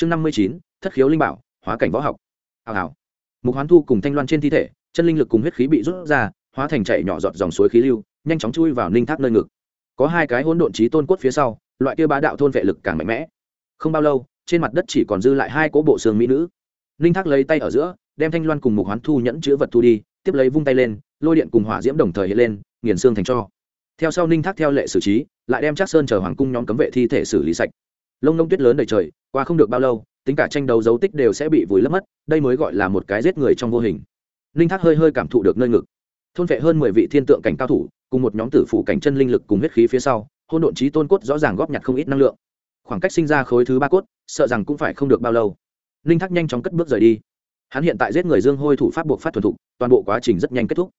chương năm mươi chín, thất khiếu linh bảo, hóa cảnh võ học. Hào hào. Mục hoán thu cùng thanh loan trên thi thể, chân linh lực cùng huyết khí bị rút ra, hóa thành chạy nhỏ giọt dòng suối khí lưu, nhanh chóng chui vào ninh thác nơi ngực. Có hai cái hỗn độn trí tôn cốt phía sau, loại kia bá đạo thôn vệ lực càng mạnh mẽ. Không bao lâu, trên mặt đất chỉ còn dư lại hai cỗ bộ xương mỹ nữ. Ninh thác lấy tay ở giữa, đem thanh loan cùng mục hoán thu nhẫn chữ vật thu đi, tiếp lấy vung tay lên, lôi điện cùng hỏa diễm đồng thời hiện lên, nghiền xương thành cho. Theo sau ninh thác theo lệ xử trí, lại đem chắc sơn chờ hoàng cung nhóm cấm vệ thi thể xử lý sạch lông nông tuyết lớn đầy trời, qua không được bao lâu, tính cả tranh đấu dấu tích đều sẽ bị vùi lấp mất, đây mới gọi là một cái giết người trong vô hình. Ninh thác hơi hơi cảm thụ được nơi ngực. Thôn vệ hơn mười vị thiên tượng cảnh cao thủ, cùng một nhóm tử phủ cảnh chân linh lực cùng huyết khí phía sau hôn độn trí tôn cốt rõ ràng góp nhặt không ít năng lượng. Khoảng cách sinh ra khối thứ ba cốt, sợ rằng cũng phải không được bao lâu. Ninh thác nhanh chóng cất bước rời đi. Hắn hiện tại giết người dương hôi thủ pháp buộc phát thuần thục, toàn bộ quá trình rất nhanh kết thúc.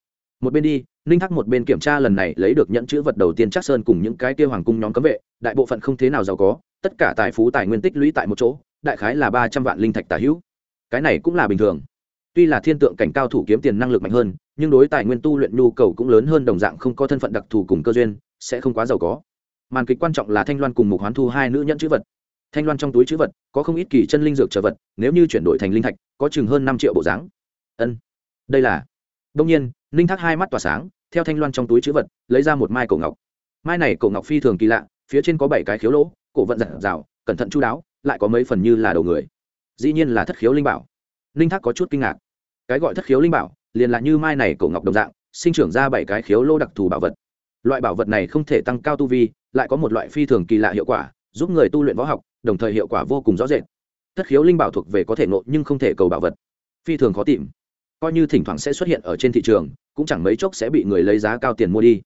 Một bên đi ninh thác một bên kiểm tra lần này lấy được nhận chữ vật đầu tiên chắc sơn cùng những cái tiêu hoàng cung nhóm cấm vệ, đại bộ phận không thế nào giàu có tất cả tài phú tài nguyên tích lũy tại một chỗ, đại khái là ba trăm vạn linh thạch tả hữu. Cái này cũng là bình thường. Tuy là thiên tượng cảnh cao thủ kiếm tiền năng lực mạnh hơn, nhưng đối tài nguyên tu luyện nhu cầu cũng lớn hơn đồng dạng không có thân phận đặc thù cùng cơ duyên, sẽ không quá giàu có. Màn kịch quan trọng là thanh loan cùng mục hoán thu hai nữ nhân chữ vật. Thanh loan trong túi chữ vật có không ít kỳ chân linh dược trở vật, nếu như chuyển đổi thành linh thạch, có chừng hơn năm triệu bộ dáng. Ân, đây là. Đông nhiên linh thác hai mắt tỏa sáng, theo thanh loan trong túi chữ vật, lấy ra một mai cổ ngọc. Mai này cổ ngọc phi thường kỳ lạ, phía trên có bảy cái khiếu lỗ cổ vận giặt rào, cẩn thận chú đáo, lại có mấy phần như là đầu người. Dĩ nhiên là thất khiếu linh bảo. Linh thác có chút kinh ngạc. Cái gọi thất khiếu linh bảo, liền là như mai này cổ ngọc đồng dạng, sinh trưởng ra bảy cái khiếu lô đặc thù bảo vật. Loại bảo vật này không thể tăng cao tu vi, lại có một loại phi thường kỳ lạ hiệu quả, giúp người tu luyện võ học, đồng thời hiệu quả vô cùng rõ rệt. Thất khiếu linh bảo thuộc về có thể nộ nhưng không thể cầu bảo vật. Phi thường khó tìm. Coi như thỉnh thoảng sẽ xuất hiện ở trên thị trường, cũng chẳng mấy chốc sẽ bị người lấy giá cao tiền mua đi.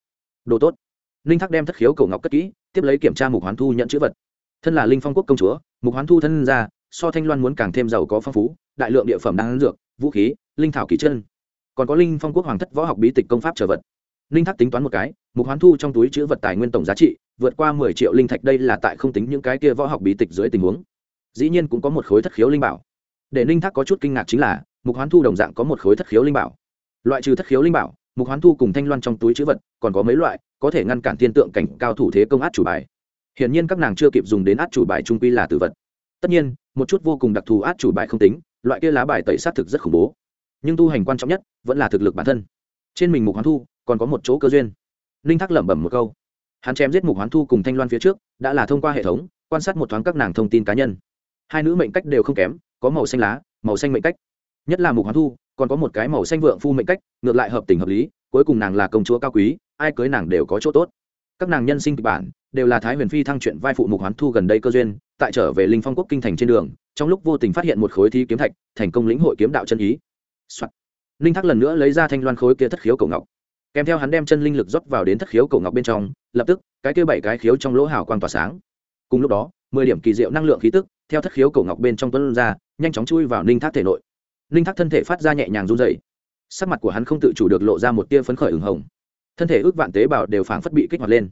Đồ tốt ninh thác đem thất khiếu cầu ngọc cất kỹ, tiếp lấy kiểm tra mục hoán thu nhận chữ vật. Thân là linh phong quốc công chúa, mục hoán thu thân ra, so thanh loan muốn càng thêm giàu có phong phú, đại lượng địa phẩm đang dược, vũ khí, linh thảo kỳ chân. Còn có linh phong quốc hoàng thất võ học bí tịch công pháp trở vật. Ninh thác tính toán một cái, mục hoán thu trong túi chữ vật tài nguyên tổng giá trị, vượt qua mười triệu linh thạch đây là tại không tính những cái kia võ học bí tịch dưới tình huống. Dĩ nhiên cũng có một khối thất khiếu linh bảo. Để ninh thác có chút kinh ngạc chính là, mục hoán thu đồng dạng có một khối thất khiếu linh bảo. Loại trừ thất khiếu linh bảo, mục hoán thu cùng thanh loan trong túi chữ vật còn có mấy loại có thể ngăn cản tiên tượng cảnh cao thủ thế công át chủ bài. Hiển nhiên các nàng chưa kịp dùng đến át chủ bài trung quy là tử vật. Tất nhiên, một chút vô cùng đặc thù át chủ bài không tính, loại kia lá bài tẩy sát thực rất khủng bố. Nhưng tu hành quan trọng nhất, vẫn là thực lực bản thân. Trên mình mục hoán thu, còn có một chỗ cơ duyên. Ninh thác lẩm bẩm một câu. Hắn chém giết mục hoán thu cùng thanh loan phía trước, đã là thông qua hệ thống, quan sát một thoáng các nàng thông tin cá nhân. Hai nữ mệnh cách đều không kém, có màu xanh lá, màu xanh mệnh cách. Nhất là mục hoán thu, còn có một cái màu xanh vượng phu mệnh cách, ngược lại hợp tình hợp lý, cuối cùng nàng là công chúa cao quý ai cưới nàng đều có chỗ tốt. Các nàng nhân sinh kịch bản đều là thái huyền phi thăng chuyện vai phụ mục hoán thu gần đây cơ duyên, tại trở về linh phong quốc kinh thành trên đường, trong lúc vô tình phát hiện một khối thi kiếm thạch, thành công lĩnh hội kiếm đạo chân ý、Soạn. linh thác lần nữa lấy ra thanh loan khối kia thất khiếu cổ ngọc. Kèm theo hắn đem chân linh lực rót vào đến thất khiếu cổ ngọc bên trong, lập tức, cái kia bảy cái khiếu trong lỗ hào quang tỏa sáng. Cùng lúc đó, mười điểm kỳ diệu năng lượng khí tức theo thất khiếu cổ ngọc bên trong tuấn ra, nhanh chóng chui vào ninh thác thể nội. Ninh thác thân thể phát ra nhẹ nhàng run dày sắc mặt của hắn không tự chủ được lộ ra một tia phấn khởi ửng hồng thân thể ước vạn tế bào đều phảng phất bị kích hoạt lên.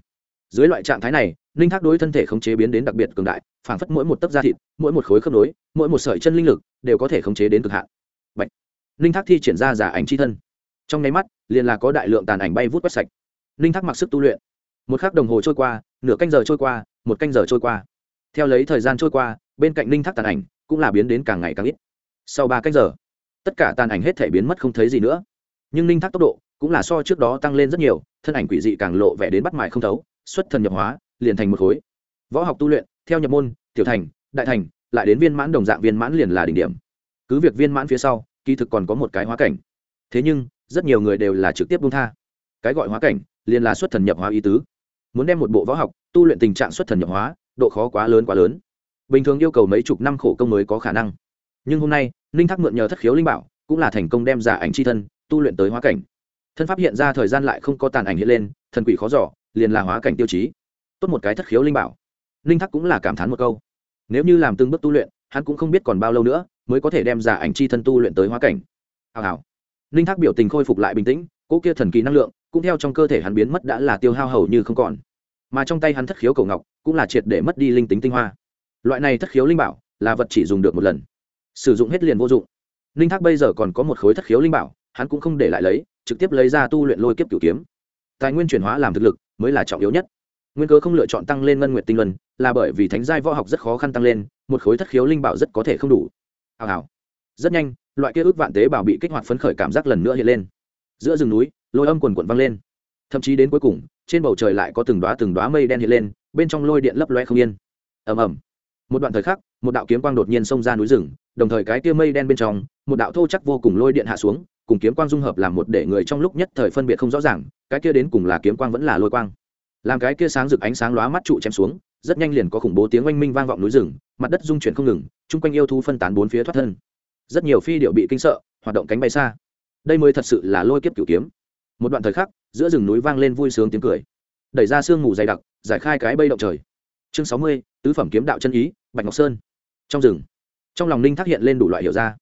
Dưới loại trạng thái này, linh thác đối thân thể khống chế biến đến đặc biệt cường đại, phảng phất mỗi một tấc da thịt, mỗi một khối khớp nối, mỗi một sợi chân linh lực đều có thể khống chế đến cực hạn. Bạch. linh thác thi triển ra giả ảnh c h i thân. Trong nháy mắt, liền là có đại lượng tàn ảnh bay vút quét sạch. Linh thác mặc sức tu luyện. Một k h ắ c đồng hồ trôi qua, nửa canh giờ trôi qua, một canh giờ trôi qua. Theo lấy thời gian trôi qua, bên cạnh linh thác tàn ảnh cũng là biến đến càng ngày càng ít. Sau ba canh giờ, tất cả tàn ảnh hết thể biến mất không thấy gì nữa. Nhưng linh thác tốc độ cũng là so trước đó tăng lên rất nhiều, thân ảnh quỷ dị càng lộ vẻ đến bắt mài không thấu, xuất thần nhập hóa, liền thành một khối. Võ học tu luyện, theo nhập môn, tiểu thành, đại thành, lại đến viên mãn đồng dạng viên mãn liền là đỉnh điểm. Cứ việc viên mãn phía sau, kỳ thực còn có một cái hóa cảnh. Thế nhưng, rất nhiều người đều là trực tiếp buông tha. Cái gọi hóa cảnh, liền là xuất thần nhập hóa ý tứ. Muốn đem một bộ võ học, tu luyện tình trạng xuất thần nhập hóa, độ khó quá lớn quá lớn. Bình thường yêu cầu mấy chục năm khổ công mới có khả năng. Nhưng hôm nay, ninh thác mượn nhờ thất khiếu linh bảo, cũng là thành công đem giả ảnh c h i thân, tu luyện tới hóa cảnh thân pháp hiện ra thời gian lại không có tàn ảnh hiện lên, thần quỷ khó giỏ liền là hóa cảnh tiêu chí. Tốt một cái thất khiếu linh bảo. Linh thác cũng là cảm thán một câu. Nếu như làm từng bước tu luyện, hắn cũng không biết còn bao lâu nữa mới có thể đem giả ảnh chi thân tu luyện tới hóa cảnh. Hào hào. Linh thác biểu tình khôi phục lại bình tĩnh, cỗ kia thần kỳ năng lượng, cũng theo trong cơ thể hắn biến mất đã là tiêu hao hầu như không còn. Mà trong tay hắn thất khiếu cầu ngọc, cũng là triệt để mất đi linh tính tinh hoa. Loại này thất khiếu linh bảo, là vật chỉ dùng được một lần. Sử dụng hết liền vô dụng. Linh thác bây giờ còn có một khối thất khiếu linh bảo, hắn cũng không để lại lấy trực tiếp lấy ra tu luyện lôi kiếp cửu kiếm. Tài nguyên chuyển hóa làm thực lực mới là trọng yếu nhất. Nguyên cớ không lựa chọn tăng lên ngân nguyệt tinh luân, là bởi vì thánh giai võ học rất khó khăn tăng lên, một khối thất khiếu linh bảo rất có thể không đủ. Hào hào. Rất nhanh, loại kia ước vạn tế bào bị kích hoạt phấn khởi cảm giác lần nữa hiện lên. Giữa rừng núi, lôi âm quần quần vang lên. Thậm chí đến cuối cùng, trên bầu trời lại có từng đoá từng đoá mây đen hiện lên, bên trong lôi điện lấp loe không yên. Ầm ầm. Một đoạn thời khắc một đạo kiếm quang đột nhiên xông ra núi rừng, đồng thời cái kia mây đen bên trong, một đạo thô chắc vô cùng lôi điện hạ xuống, cùng kiếm quang dung hợp làm một để người trong lúc nhất thời phân biệt không rõ ràng, cái kia đến cùng là kiếm quang vẫn là lôi quang. Làm cái kia sáng rực ánh sáng lóa mắt trụ chém xuống, rất nhanh liền có khủng bố tiếng oanh minh vang vọng núi rừng, mặt đất rung chuyển không ngừng, chung quanh yêu thú phân tán bốn phía thoát thân. Rất nhiều phi điệu bị kinh sợ, hoạt động cánh bay xa. Đây mới thật sự là lôi kiếp cửu kiếm. Một đoạn thời khắc, giữa rừng núi vang lên vui sướng tiếng cười. Đẩy ra sương mù dày đặc, giải khai cái bây động trời. Chương sáu mươi, tứ phẩm kiếm đạo chân ý, bạch ngọc sơn trong rừng, trong lòng ninh thác hiện lên đủ loại hiểu ra.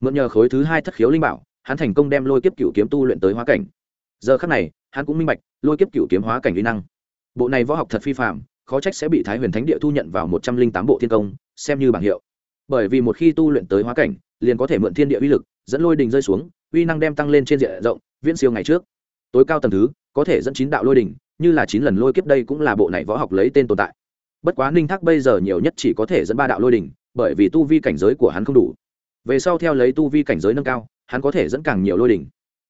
Mượn nhờ khối thứ hai thất khiếu linh bảo, hắn thành công đem lôi kiếp cựu kiếm tu luyện tới hóa cảnh. Giờ khắc này, hắn cũng minh bạch, lôi kiếp cựu kiếm hóa cảnh uy năng. Bộ này võ học thật phi phạm khó trách sẽ bị thái huyền thánh địa thu nhận vào một trăm linh tám bộ thiên công, xem như bảng hiệu. Bởi vì một khi tu luyện tới hóa cảnh, liền có thể mượn thiên địa uy lực, dẫn lôi đình rơi xuống, uy năng đem tăng lên trên diện rộng, viễn siêu ngày trước. Tối cao tầm thứ, có thể dẫn chín đạo lôi đình, như là chín lần lôi kiếp đây cũng là bộ này võ học lấy tên tồn tại. Bất quá ninh thác bây giờ nhiều nhất chỉ có thể dẫn ba đạo lôi đình bởi vì tu vi cảnh giới của hắn không đủ. Về sau theo lấy tu vi cảnh giới nâng cao, hắn có thể dẫn càng nhiều lôi đỉnh.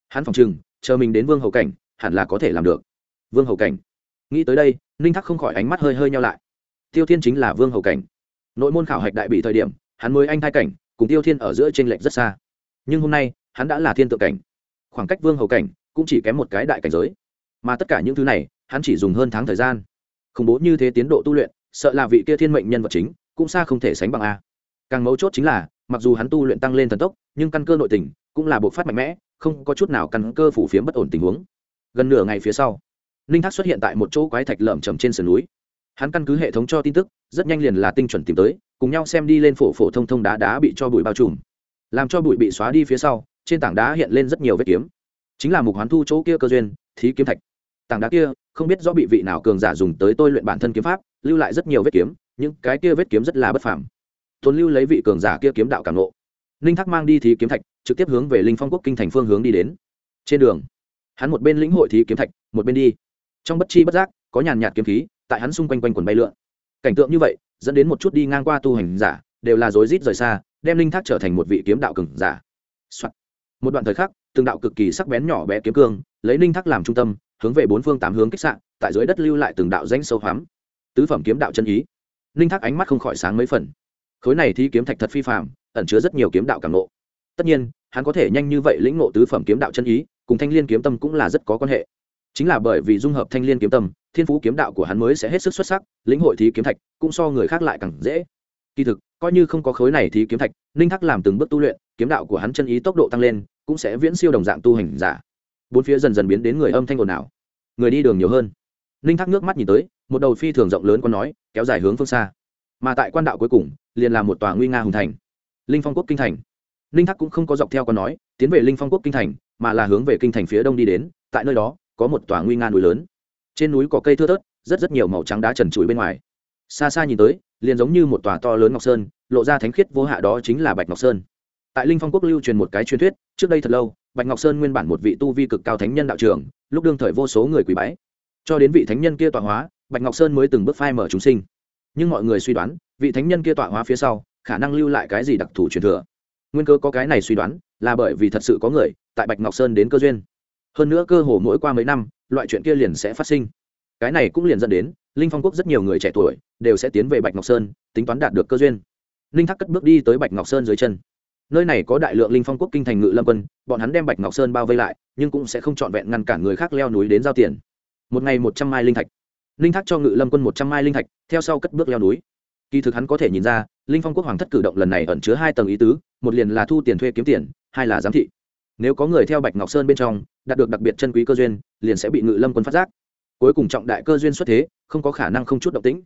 hắn phòng chừng chờ mình đến vương hậu cảnh, hẳn là có thể làm được. Vương hậu cảnh. Nghĩ tới đây, ninh thác không khỏi ánh mắt hơi hơi nhau lại. Tiêu thiên chính là vương hậu cảnh. Nội môn khảo hạch đại bị thời điểm, hắn mới anh thai cảnh, cùng tiêu thiên ở giữa t r ê n lệch rất xa. Nhưng hôm nay, hắn đã là thiên tượng cảnh. Khoảng cách vương hậu cảnh cũng chỉ kém một cái đại cảnh giới. Mà tất cả những thứ này, hắn chỉ dùng hơn tháng thời gian. Khủng bố như thế tiến độ tu luyện, sợ là vị kia thiên mệnh nhân vật chính cũng xa không thể sánh bằng a. Càng mấu chốt chính là, mặc dù hắn tu luyện tăng lên thần tốc, nhưng căn cơ nội tình cũng là bộ phát mạnh mẽ, không có chút nào căn cơ phủ phiếm bất ổn tình huống. Gần nửa ngày phía sau, ninh thác xuất hiện tại một chỗ quái thạch lởm chầm trên sườn núi. Hắn căn cứ hệ thống cho tin tức, rất nhanh liền là tinh chuẩn tìm tới, cùng nhau xem đi lên phổ phổ thông thông đá đá bị cho bụi bao trùm. Làm cho bụi bị xóa đi phía sau, trên tảng đá hiện lên rất nhiều vết kiếm. Chính là mục hoán thu chỗ kia cơ duyên, thí kiếm thạch. Tảng đá kia, không biết do bị vị nào cường giả dùng tới tôi luyện bản thân kiếm pháp, lưu lại rất nhiều vết kiếm những cái kia vết kiếm rất là bất phàm. Tồn lưu lấy vị cường giả kia kiếm đạo cảm nộ ninh thác mang đi thí kiếm thạch, trực tiếp hướng về linh phong quốc kinh thành phương hướng đi đến. Trên đường, hắn một bên lĩnh hội thí kiếm thạch, một bên đi. Trong bất chi bất giác, có nhàn nhạt kiếm khí, tại hắn xung quanh quanh quần bay lượn. Cảnh tượng như vậy, dẫn đến một chút đi ngang qua tu hành giả, đều là rối rít rời xa, đem linh thác trở thành một vị kiếm đạo cường giả、Soạn. một đoạn thời khắc, từng đạo cực kỳ sắc bén nhỏ bé kiếm cương, lấy linh thác làm trung tâm, hướng về bốn phương tám hướng kích sạn tại dưới đất lưu lại từng đạo danh sâu hoắm. Tứ phẩm kiếm đạo chân ý linh thác ánh mắt không khỏi sáng mấy phần. Khối này thi kiếm thạch thật phi phạm ẩn chứa rất nhiều kiếm đạo cảm nộ tất nhiên, hắn có thể nhanh như vậy lĩnh ngộ tứ phẩm kiếm đạo chân ý, cùng thanh liên kiếm tâm cũng là rất có quan hệ. Chính là bởi vì dung hợp thanh liên kiếm tâm, thiên phú kiếm đạo của hắn mới sẽ hết sức xuất sắc, lĩnh hội thí kiếm thạch cũng so người khác lại càng dễ. Kỳ thực, coi như không có khối này thí kiếm thạch ninh thắc làm từng bước tu luyện, kiếm đạo của hắn chân ý tốc độ tăng lên, cũng sẽ viễn siêu đồng dạng tu hành giả. Bốn phía dần dần biến đến người âm thanh ồn ào. Người đi đường nhiều hơn ninh thắc nước mắt nhìn tới, một đầu phi thường rộng lớn có nói, kéo dài hướng phương xa. Mà tại quan đạo cuối cùng, liền là một tòa nguy nga hùng thành. Linh phong quốc kinh thành. Ninh thắc cũng không có dọc theo con nói, tiến về linh phong quốc kinh thành, mà là hướng về kinh thành phía đông đi đến, tại nơi đó, có một tòa nguy nga núi lớn. Trên núi có cây thưa thớt, rất rất nhiều màu trắng đá trần trụi bên ngoài. Xa xa nhìn tới, liền giống như một tòa to lớn ngọc sơn, lộ ra thánh khiết vô hạ đó chính là bạch ngọc sơn. Tại linh phong quốc lưu truyền một cái truyền thuyết, trước đây thật lâu, bạch ngọc sơn nguyên bản một vị tu vi cực cao thánh nhân đạo trường lúc đương thời vô số người quý bái cho đến vị thánh nhân kia tọa hóa, bạch ngọc sơn mới từng bước phai mở chúng sinh. Nhưng mọi người suy đoán, vị thánh nhân kia tọa hóa phía sau, khả năng lưu lại cái gì đặc thù truyền thừa? Nguyên cơ có cái này suy đoán, là bởi vì thật sự có người, tại bạch ngọc sơn đến cơ duyên. Hơn nữa cơ hồ mỗi qua mấy năm, loại chuyện kia liền sẽ phát sinh. Cái này cũng liền dẫn đến, linh phong quốc rất nhiều người trẻ tuổi, đều sẽ tiến về bạch ngọc sơn, tính toán đạt được cơ duyên. Linh thắc cất bước đi tới bạch ngọc sơn dưới chân. Nơi này có đại lượng linh phong quốc kinh thành ngự lâm quân, bọn hắn đem bạch ngọc sơn bao vây lại, nhưng cũng sẽ không trọn vẹn ngăn cản người khác leo núi đến giao tiền một ngày một trăm mai linh thạch. Linh thác cho ngự lâm quân một trăm mai linh thạch, theo sau cất bước leo núi. Kỳ thực hắn có thể nhìn ra, linh phong quốc hoàng thất cử động lần này ẩn chứa hai tầng ý tứ, một liền là thu tiền thuê kiếm tiền, hai là giám thị. Nếu có người theo bạch ngọc sơn bên trong, đạt được đặc biệt chân quý cơ duyên, liền sẽ bị ngự lâm quân phát giác. Cuối cùng trọng đại cơ duyên xuất thế, không có khả năng không chút động tĩnh.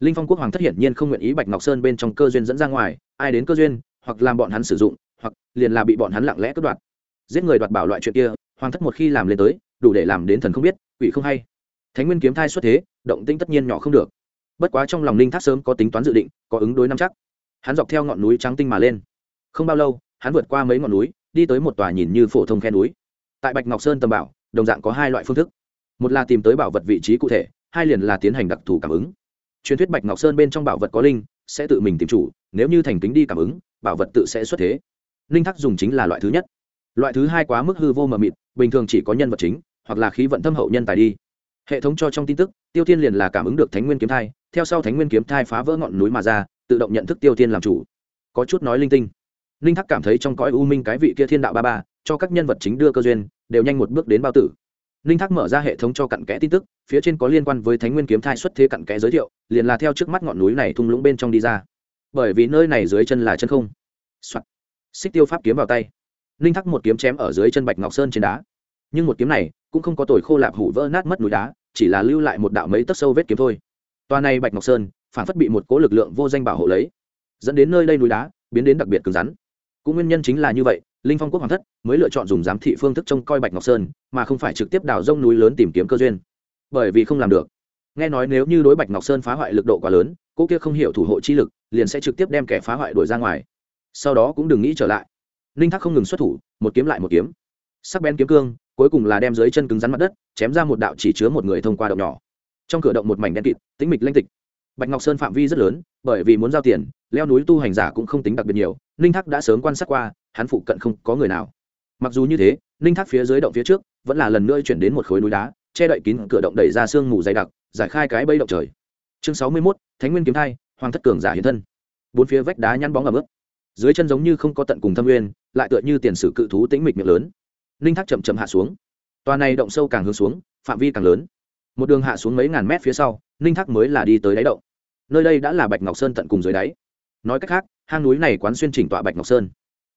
Linh phong quốc hoàng thất hiển nhiên không nguyện ý bạch ngọc sơn bên trong cơ duyên dẫn ra ngoài, ai đến cơ duyên, hoặc làm bọn hắn sử dụng, hoặc liền là bị bọn hắn lặng lẽ cướp đoạt. Giết người đoạt bảo loại chuyện kia, hoàng thất một khi làm lên tới, đủ để làm đến thần không biết quỷ không hay. Thánh nguyên kiếm thai xuất thế, động tĩnh tất nhiên nhỏ không được. Bất quá trong lòng linh thác sớm có tính toán dự định, có ứng đối năm chắc. Hắn dọc theo ngọn núi trắng tinh mà lên. Không bao lâu, hắn vượt qua mấy ngọn núi, đi tới một tòa nhìn như phổ thông khe núi. Tại bạch ngọc sơn tầm bảo, đồng dạng có hai loại phương thức. Một là tìm tới bảo vật vị trí cụ thể, hai liền là tiến hành đặc thù cảm ứng. Truyền thuyết bạch ngọc sơn bên trong bảo vật có linh, sẽ tự mình tìm chủ, nếu như thành kính đi cảm ứng, bảo vật tự sẽ xuất thế. Linh thắc dùng chính là loại thứ nhất. Loại thứ hai quá mức hư vô mờ mịt, bình thường chỉ có nhân vật chính hoặc là khí vận thâm hậu nhân tài đi. Hệ thống cho trong tin tức, tiêu tiên liền là cảm ứng được thánh nguyên kiếm thai, theo sau thánh nguyên kiếm thai phá vỡ ngọn núi mà ra, tự động nhận thức tiêu tiên làm chủ. Có chút nói linh tinh. Linh thắc cảm thấy trong cõi u minh cái vị kia thiên đạo ba ba, cho các nhân vật chính đưa cơ duyên, đều nhanh một bước đến bao tử. Linh thác mở ra hệ thống cho cặn kẽ tin tức, phía trên có liên quan với thánh nguyên kiếm thai xuất thế cặn kẽ giới thiệu, liền là theo trước mắt ngọn núi này thung lũng bên trong đi ra. Bởi vì nơi này dưới chân là chân không. Không、Soạn. xích tiêu pháp kiếm vào tay. Linh thác một kiếm chém ở dưới chân bạch ngọc sơn trên đá nhưng một kiếm này cũng không có tồi khô lạp hủ vỡ nát mất núi đá, chỉ là lưu lại một đạo mấy tấc sâu vết kiếm thôi. Toa này bạch ngọc sơn, phản phất bị một cố lực lượng vô danh bảo hộ lấy, dẫn đến nơi đây núi đá biến đến đặc biệt cứng rắn. Cũng nguyên nhân chính là như vậy, linh phong quốc hoàng thất mới lựa chọn dùng giám thị phương thức trông coi bạch ngọc sơn, mà không phải trực tiếp đào rông núi lớn tìm kiếm cơ duyên. Bởi vì không làm được. Nghe nói nếu như đối bạch ngọc sơn phá hoại lực độ quá lớn, cô kia không hiểu thủ hộ chi lực, liền sẽ trực tiếp đem kẻ phá hoại đuổi ra ngoài. Sau đó cũng đừng nghĩ trở lại. Ninh thác không ngừng xuất thủ, một kiếm lại một kiếm. Sắc bén kiếm cương cuối cùng là đem dưới chân cứng rắn mặt đất, chém ra một đạo chỉ chứa một người thông qua động nhỏ. Trong cửa động một mảnh đen kịt, tĩnh mịch lanh tịch. Bạch ngọc sơn phạm vi rất lớn, bởi vì muốn giao tiền, leo núi tu hành giả cũng không tính đặc biệt nhiều, ninh thác đã sớm quan sát qua, hắn phụ cận không có người nào. Mặc dù như thế, ninh thác phía dưới động phía trước, vẫn là lần nữa chuyển đến một khối núi đá, che đậy kín cửa động đẩy ra sương mù dày đặc, giải khai cái bẫy động trời. Chương sáu mươi mốt, thánh nguyên kiếm thai, hoàng thất cường giả hiện thân. Bốn phía vách đá nhăn bóng ở bước dưới chân giống như không có tận cùng thâm nguyên, lại tựa như tiền sử cự thú tĩnh mịch miệng lớn ninh thác chậm chậm hạ xuống. Toa này động sâu càng hướng xuống, phạm vi càng lớn. Một đường hạ xuống mấy ngàn mét phía sau ninh thác mới là đi tới đáy động. Nơi đây đã là bạch ngọc sơn tận cùng dưới đáy. Nói cách khác, hang núi này quán xuyên chỉnh tọa bạch ngọc sơn.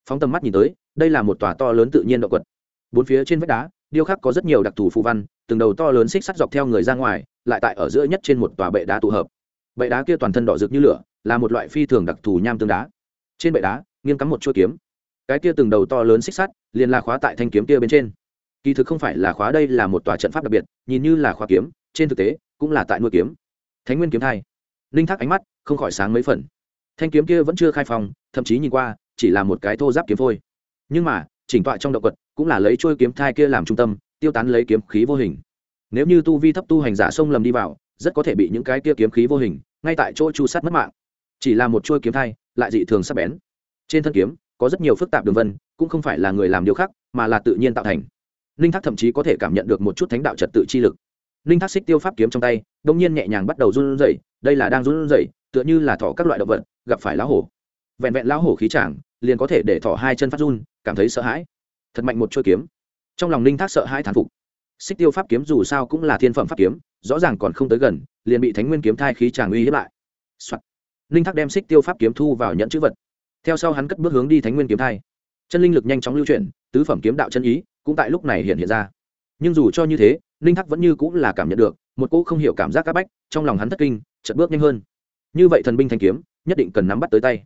Phóng tầm mắt nhìn tới, đây là một tòa to lớn tự nhiên động quật. Bốn phía trên vách đá, điêu khắc có rất nhiều đặc thù phù văn, từng đầu to lớn xích sắt dọc theo người ra ngoài, lại tại ở giữa nhất trên một tòa bệ đá tụ hợp. Bệ đá kia toàn thân đỏ rực như lửa, là một loại phi thường đặc thù nham tương đá. Trên bệ đá, nghiêng cắm một chuôi kiếm cái kia từng đầu to lớn xích sắt liền là khóa tại thanh kiếm kia bên trên. Kỳ thực không phải là khóa đây là một tòa trận pháp đặc biệt, nhìn như là khóa kiếm, trên thực tế, cũng là tại nuôi kiếm. Thánh nguyên kiếm thai. Linh thác ánh mắt không khỏi sáng mấy phần. Thanh kiếm kia vẫn chưa khai phòng thậm chí nhìn qua, chỉ là một cái thô giáp kiếm phôi. Nhưng mà, chỉnh tọa trong động quật cũng là lấy trôi kiếm thai kia làm trung tâm, tiêu tán lấy kiếm khí vô hình. Nếu như tu vi thấp tu hành giả sông lầm đi vào, rất có thể bị những cái kia kiếm khí vô hình, ngay tại chỗ chu sát mất mạng. Chỉ là một trôi kiếm thai, lại dị thường sắc bén. Trên thân kiếm có rất nhiều phức tạp đường vân, cũng không phải là người làm điều khác, mà là tự nhiên tạo thành. Ninh thác thậm chí có thể cảm nhận được một chút thánh đạo trật tự chi lực. Ninh thác xích tiêu pháp kiếm trong tay đông nhiên nhẹ nhàng bắt đầu run rẩy, đây là đang run rẩy, tựa như là thỏ các loại động vật, gặp phải lão hổ. Vẹn vẹn lão hổ khí chàng, liền có thể để thỏ hai chân phát run, cảm thấy sợ hãi. Thật mạnh một chuôi kiếm. Trong lòng ninh thác sợ hãi thán phục. Xích tiêu pháp kiếm dù sao cũng là thiên phẩm pháp kiếm, rõ ràng còn không tới gần, liền bị thánh nguyên kiếm thai khí tràng uy hiếp lại、Soạn. ninh thác đem xích tiêu pháp kiếm thu vào nhận chữ vật theo sau hắn cất bước hướng đi thánh nguyên kiếm thai. Chân linh lực nhanh chóng lưu chuyển, tứ phẩm kiếm đạo chân ý cũng tại lúc này hiện hiện ra. Nhưng dù cho như thế ninh thác vẫn như cũng là cảm nhận được, một cỗ không hiểu cảm giác áp bách, trong lòng hắn thất kinh chật bước nhanh hơn. Như vậy thần binh thanh kiếm, nhất định cần nắm bắt tới tay.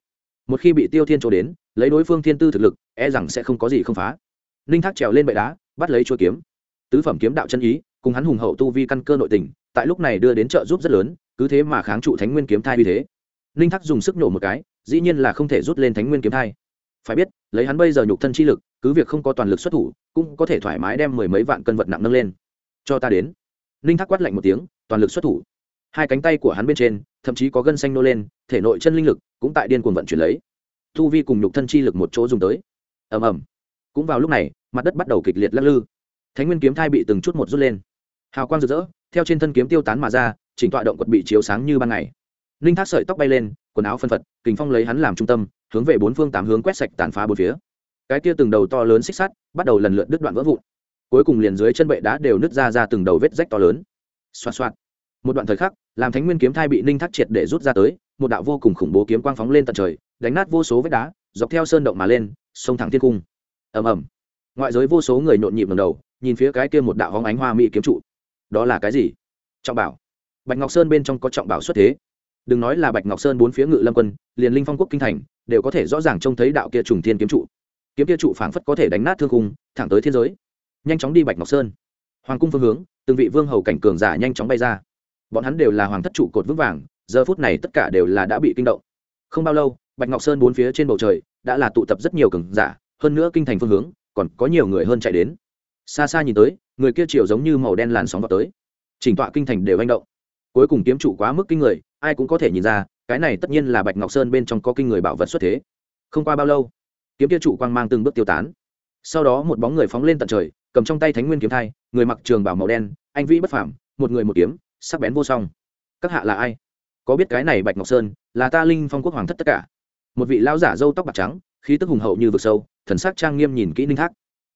Một khi bị tiêu thiên trổ đến, lấy đối phương thiên tư thực lực e rằng sẽ không có gì không phá. Ninh thác trèo lên bệ đá, bắt lấy chuôi kiếm. Tứ phẩm kiếm đạo chân ý, cùng hắn hùng hậu tu vi căn cơ nội tình, tại lúc này đưa đến trợ giúp rất lớn, cứ thế mà kháng trụ thánh nguyên kiếm thai vì thế. Ninh thác dùng sức nổ một cái dĩ nhiên là không thể rút lên thánh nguyên kiếm thai. Phải biết, lấy hắn bây giờ nhục thân chi lực, cứ việc không có toàn lực xuất thủ, cũng có thể thoải mái đem mười mấy vạn cân vật nặng nâng lên. Cho ta đến. Ninh thác quát lạnh một tiếng, toàn lực xuất thủ. Hai cánh tay của hắn bên trên, thậm chí có gân xanh nô lên, thể nội chân linh lực cũng tại điên cuồng vận chuyển lấy. Thu vi cùng nhục thân chi lực một chỗ dùng tới. Ầm ầm. Cũng vào lúc này, mặt đất bắt đầu kịch liệt lắc lư. Thánh nguyên kiếm thai bị từng chút một rút lên. Hào quang rực rỡ, theo trên thân kiếm tiêu tán mà ra, chỉnh tọa động quật bị chiếu sáng như ban ngày. Ninh thác sợi tóc bay lên quần áo phân phật, kình phong lấy hắn làm trung tâm, hướng về bốn phương tám hướng quét sạch tàn phá bốn phía. Cái kia từng đầu to lớn xích sắt, bắt đầu lần lượt đứt đoạn vỡ vụn. Cuối cùng liền dưới chân bệ đá đều nứt ra ra từng đầu vết rách to lớn. Xoa xoa một đoạn thời khắc, làm thánh nguyên kiếm thai bị ninh thác triệt để rút ra tới, một đạo vô cùng khủng bố kiếm quang phóng lên tận trời, đánh nát vô số vết đá, dọc theo sơn động mà lên sông thẳng thiên cung. Ầm ầm. Ngoại giới vô số người nhộn nhịp lần đầu, nhìn phía cái kia một đạo hóng ánh hoa mỹ kiếm trụ. Đó là cái gì? Trọng bảo. Bạch ngọc sơn bên trong có trọng bảo xuất thế đừng nói là bạch ngọc sơn bốn phía ngự lâm quân liền linh phong quốc kinh thành đều có thể rõ ràng trông thấy đạo kia trùng thiên kiếm trụ. Kiếm kia trụ phảng phất có thể đánh nát thương khung, thẳng tới thiên giới. Nhanh chóng đi bạch ngọc sơn. Hoàng cung phương hướng từng vị vương hầu cảnh cường giả nhanh chóng bay ra. Bọn hắn đều là hoàng thất trụ cột vững vàng giờ phút này tất cả đều là đã bị kinh động. Không bao lâu bạch ngọc sơn bốn phía trên bầu trời đã là tụ tập rất nhiều cường giả hơn nữa kinh thành phương hướng còn có nhiều người hơn chạy đến. Xa xa nhìn tới người kia chiều giống như màu đen làn sóng vào tới. Chỉnh tọa kinh thành đều manh động. Cuối cùng kiếm trụ quá mức kinh người ai cũng có thể nhìn ra, cái này tất nhiên là bạch ngọc sơn bên trong có kinh người bảo vật xuất thế. Không qua bao lâu, kiếm kia trụ quang mang từng bước tiêu tán. Sau đó một bóng người phóng lên tận trời, cầm trong tay thánh nguyên kiếm thai, người mặc trường bảo màu đen, anh vĩ bất phảm một người một kiếm, sắc bén vô song. Các hạ là ai? Có biết cái này bạch ngọc sơn là ta linh phong quốc hoàng thất tất cả? Một vị lão giả râu tóc bạc trắng, khí tức hùng hậu như vực sâu, thần sắc trang nghiêm nhìn kỹ ninh thác.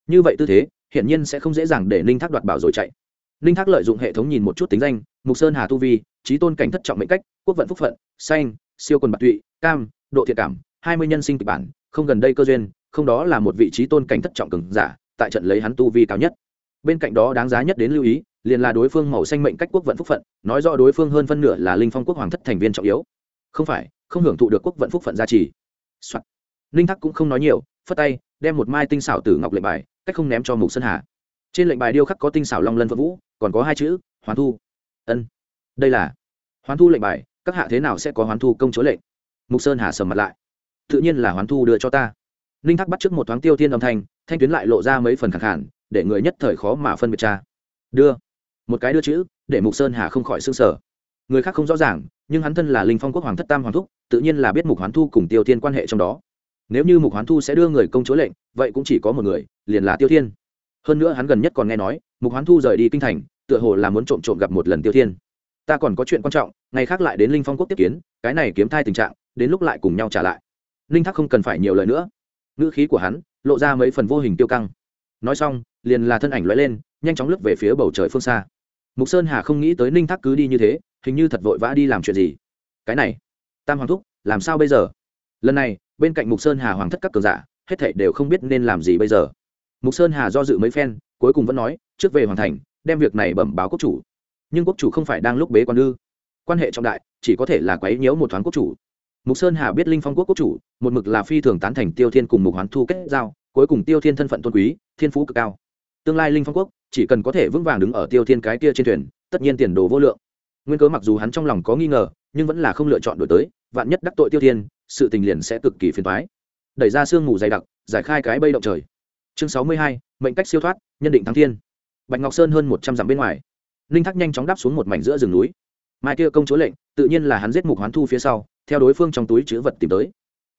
Như vậy tư thế, hiển nhiên sẽ không dễ dàng để ninh thác đoạt bảo rồi chạy. Ninh thác lợi dụng hệ thống nhìn một chút tính danh, mục sơn hà tu vi trí tôn cảnh thất trọng mệnh cách quốc vận phúc phận, xanh, siêu quần bạc tụy, cam, độ thiện cảm, hai mươi nhân sinh kịch bản, không gần đây cơ duyên, không đó là một vị trí tôn cảnh thất trọng cường giả, tại trận lấy hắn tu vi cao nhất. Bên cạnh đó đáng giá nhất đến lưu ý, liền là đối phương màu xanh mệnh cách quốc vận phúc phận, nói rõ đối phương hơn phân nửa là linh phong quốc hoàng thất thành viên trọng yếu. Không phải, không hưởng thụ được quốc vận phúc phận gia trì、Soạn. ninh thắc cũng không nói nhiều, phất tay, đem một mai tinh xảo tử ngọc lệnh bài, cách không ném cho mục sơn hà. Trên lệnh bài điêu khắc có tinh xảo long lân vợ vũ, còn có hai chữ hoàn thu. Ân. Đây là hoàn thu lệnh bài các hạ thế nào sẽ có hoán thu công chúa lệnh? Mục sơn hà sầm mặt lại. Tự nhiên là hoán thu đưa cho ta. Ninh thắc bắt trước một thoáng tiêu thiên âm thanh thanh tuyến lại lộ ra mấy phần khẳng khản để người nhất thời khó mà phân biệt cha đưa. Một cái đưa chữ, để mục sơn hà không khỏi s ư n g sở người khác không rõ ràng, nhưng hắn thân là linh phong quốc hoàng thất tam hoàng thúc, tự nhiên là biết mục hoán thu cùng tiêu thiên quan hệ trong đó. Nếu như mục hoán thu sẽ đưa người công chúa lệnh, vậy cũng chỉ có một người, liền là tiêu thiên. Hơn nữa hắn gần nhất còn nghe nói, mục hoán thu rời đi kinh thành, tựa hồ là muốn trộm trộm gặp một lần tiêu thiên ta còn có chuyện quan trọng, ngày khác lại đến linh phong quốc tiếp kiến, cái này kiếm thai tình trạng, đến lúc lại cùng nhau trả lại. Ninh thác không cần phải nhiều lời nữa. Ngữ khí của hắn, lộ ra mấy phần vô hình tiêu căng. Nói xong, liền là thân ảnh lóe lên, nhanh chóng lướt về phía bầu trời phương xa. Mục sơn hà không nghĩ tới ninh thác cứ đi như thế, hình như thật vội vã đi làm chuyện gì. Cái này, tam hoàng thúc, làm sao bây giờ? Lần này, bên cạnh mục sơn hà hoàng thất các cường giả, hết thảy đều không biết nên làm gì bây giờ. Mục sơn hà do dự mấy phen, cuối cùng vẫn nói, trước về hoàn thành, đem việc này bẩm báo quốc chủ nhưng quốc chủ không phải đang lúc bế quan ư? Quan hệ trọng đại, chỉ có thể là quấy nhiễu một thoáng quốc chủ. Mục sơn hà biết linh phong quốc quốc chủ, một mực là phi thường tán thành tiêu thiên cùng mục hoán thu kết giao, cuối cùng tiêu thiên thân phận tôn quý, thiên phú cực cao. Tương lai linh phong quốc, chỉ cần có thể vững vàng đứng ở tiêu thiên cái kia trên thuyền, tất nhiên tiền đồ vô lượng. Nguyên cớ mặc dù hắn trong lòng có nghi ngờ, nhưng vẫn là không lựa chọn đổi tới, vạn nhất đắc tội tiêu thiên, sự tình liền sẽ cực kỳ phiền thoái đẩy ra sương mù dày đặc, giải khai cái bây động trời. Chương sáu mươi hai, mệnh cách siêu thoát, nhân định thắng thiên. Bạch ngọc sơn hơn một trăm dặm bên ngoài ninh thắc nhanh chóng đáp xuống một mảnh giữa rừng núi. Mai kia công chúa lệnh, tự nhiên là hắn giết mục hoán thu phía sau, theo đối phương trong túi chữ vật tìm tới.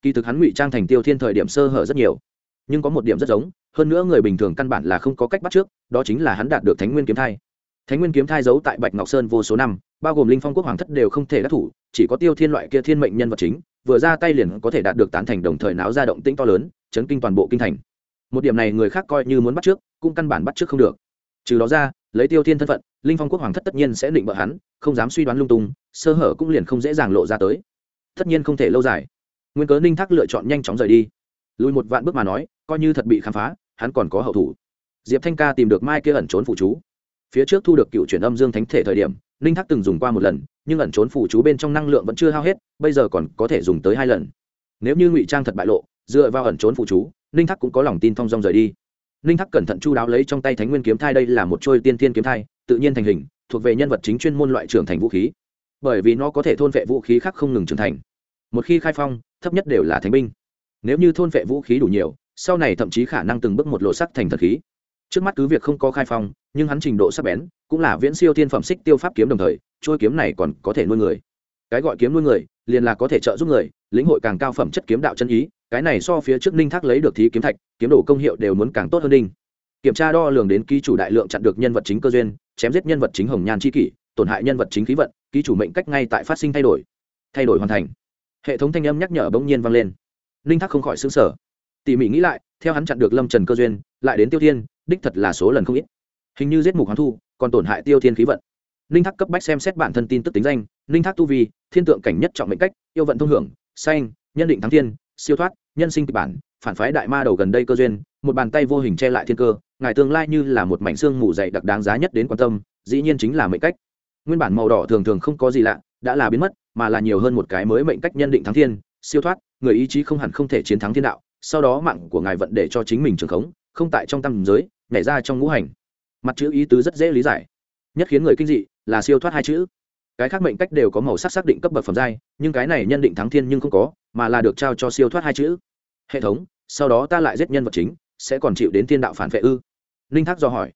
Kỳ thực hắn ngụy trang thành tiêu thiên thời điểm sơ hở rất nhiều, nhưng có một điểm rất giống, hơn nữa người bình thường căn bản là không có cách bắt trước, đó chính là hắn đạt được thánh nguyên kiếm thai. Thánh nguyên kiếm thai giấu tại bạch ngọc sơn vô số năm, bao gồm linh phong quốc hoàng thất đều không thể đắc thủ, chỉ có tiêu thiên loại kia thiên mệnh nhân vật chính, vừa ra tay liền có thể đạt được tán thành đồng thời náo ra động tĩnh to lớn, chấn kinh toàn bộ kinh thành. Một điểm này người khác coi như muốn bắt trước, cũng căn bản bắt trước không được trừ đó ra, lấy tiêu thiên thân phận, linh phong quốc hoàng thất tất nhiên sẽ định bợ hắn, không dám suy đoán lung tung, sơ hở cũng liền không dễ dàng lộ ra tới. Tất nhiên không thể lâu dài. Nguyên cớ ninh thác lựa chọn nhanh chóng rời đi. Lùi một vạn bước mà nói, coi như thật bị khám phá, hắn còn có hậu thủ. Diệp thanh ca tìm được mai kia ẩn trốn phụ chú. Phía trước thu được cựu chuyển âm dương thánh thể thời điểm, ninh thác từng dùng qua một lần, nhưng ẩn trốn phụ chú bên trong năng lượng vẫn chưa hao hết, bây giờ còn có thể dùng tới hai lần. Nếu như ngụy trang thật bại lộ, dựa vào ẩn trốn phụ chú, ninh thác cũng có lòng tin thong dong rời đi ninh thắc cẩn thận chu đáo lấy trong tay thánh nguyên kiếm thai, đây là một trôi tiên thiên kiếm thai, tự nhiên thành hình, thuộc về nhân vật chính chuyên môn loại trưởng thành vũ khí. Bởi vì nó có thể thôn vệ vũ khí khác không ngừng trưởng thành. Một khi khai phong, thấp nhất đều là thánh binh. Nếu như thôn vệ vũ khí đủ nhiều, sau này thậm chí khả năng từng bước một lộ sắc thành thật khí. Trước mắt cứ việc không có khai phong, nhưng hắn trình độ sắc bén, cũng là viễn siêu thiên phẩm xích tiêu pháp kiếm đồng thời trôi kiếm này còn có thể nuôi người. Cái gọi kiếm nuôi người liền là có thể trợ giúp người, lĩnh hội càng cao phẩm chất kiếm đạo chân ý, cái này so phía trước ninh thác lấy được thí kiếm thạch, kiếm đồ công hiệu đều muốn càng tốt hơn ninh kiểm tra đo lường đến ký chủ đại lượng chặn được nhân vật chính cơ duyên, chém giết nhân vật chính hồng nhan c h i kỷ, tổn hại nhân vật chính khí vận, ký chủ mệnh cách ngay tại phát sinh thay đổi. Thay đổi hoàn thành. Hệ thống thanh âm nhắc nhở bỗng nhiên vang lên. Ninh thác không khỏi xứng sở tỉ mỉ nghĩ lại, theo hắn chặn được lâm trần cơ duyên, lại đến tiêu thiên, đích thật là số lần không ít. Hình như giết mục hoán thu, còn tổn hại tiêu thiên khí vận ninh thác cấp bách xem xét bản thân tin tức tính danh, ninh thác tu vi, thiên tượng cảnh nhất trọng mệnh cách, yêu vận thông hưởng xanh nhân định thắng thiên, siêu thoát, nhân sinh kịch bản, phản phái đại ma đầu gần đây cơ duyên, một bàn tay vô hình che lại thiên cơ, ngài tương lai như là một mảnh xương mù dày đặc đáng giá nhất đến quan tâm, dĩ nhiên chính là mệnh cách. Nguyên bản màu đỏ thường thường không có gì lạ, đã là biến mất, mà là nhiều hơn một cái mới mệnh cách nhân định thắng thiên, siêu thoát, người ý chí không hẳn không thể chiến thắng thiên đạo, sau đó mạng của ngài vận để cho chính mình trường khống, không tại trong tâm giới, nhảy ra trong ngũ hành. Mặt chữ ý tứ rất dễ lý giải, nhất khiến người kinh dị là siêu thoát hai chữ. Cái khác mệnh cách đều có màu sắc xác định cấp bậc phẩm giai, nhưng cái này nhân định thắng thiên nhưng không có, mà là được trao cho siêu thoát hai chữ. Hệ thống, sau đó ta lại giết nhân vật chính, sẽ còn chịu đến thiên đạo phản vệ ư? Ninh thác do hỏi.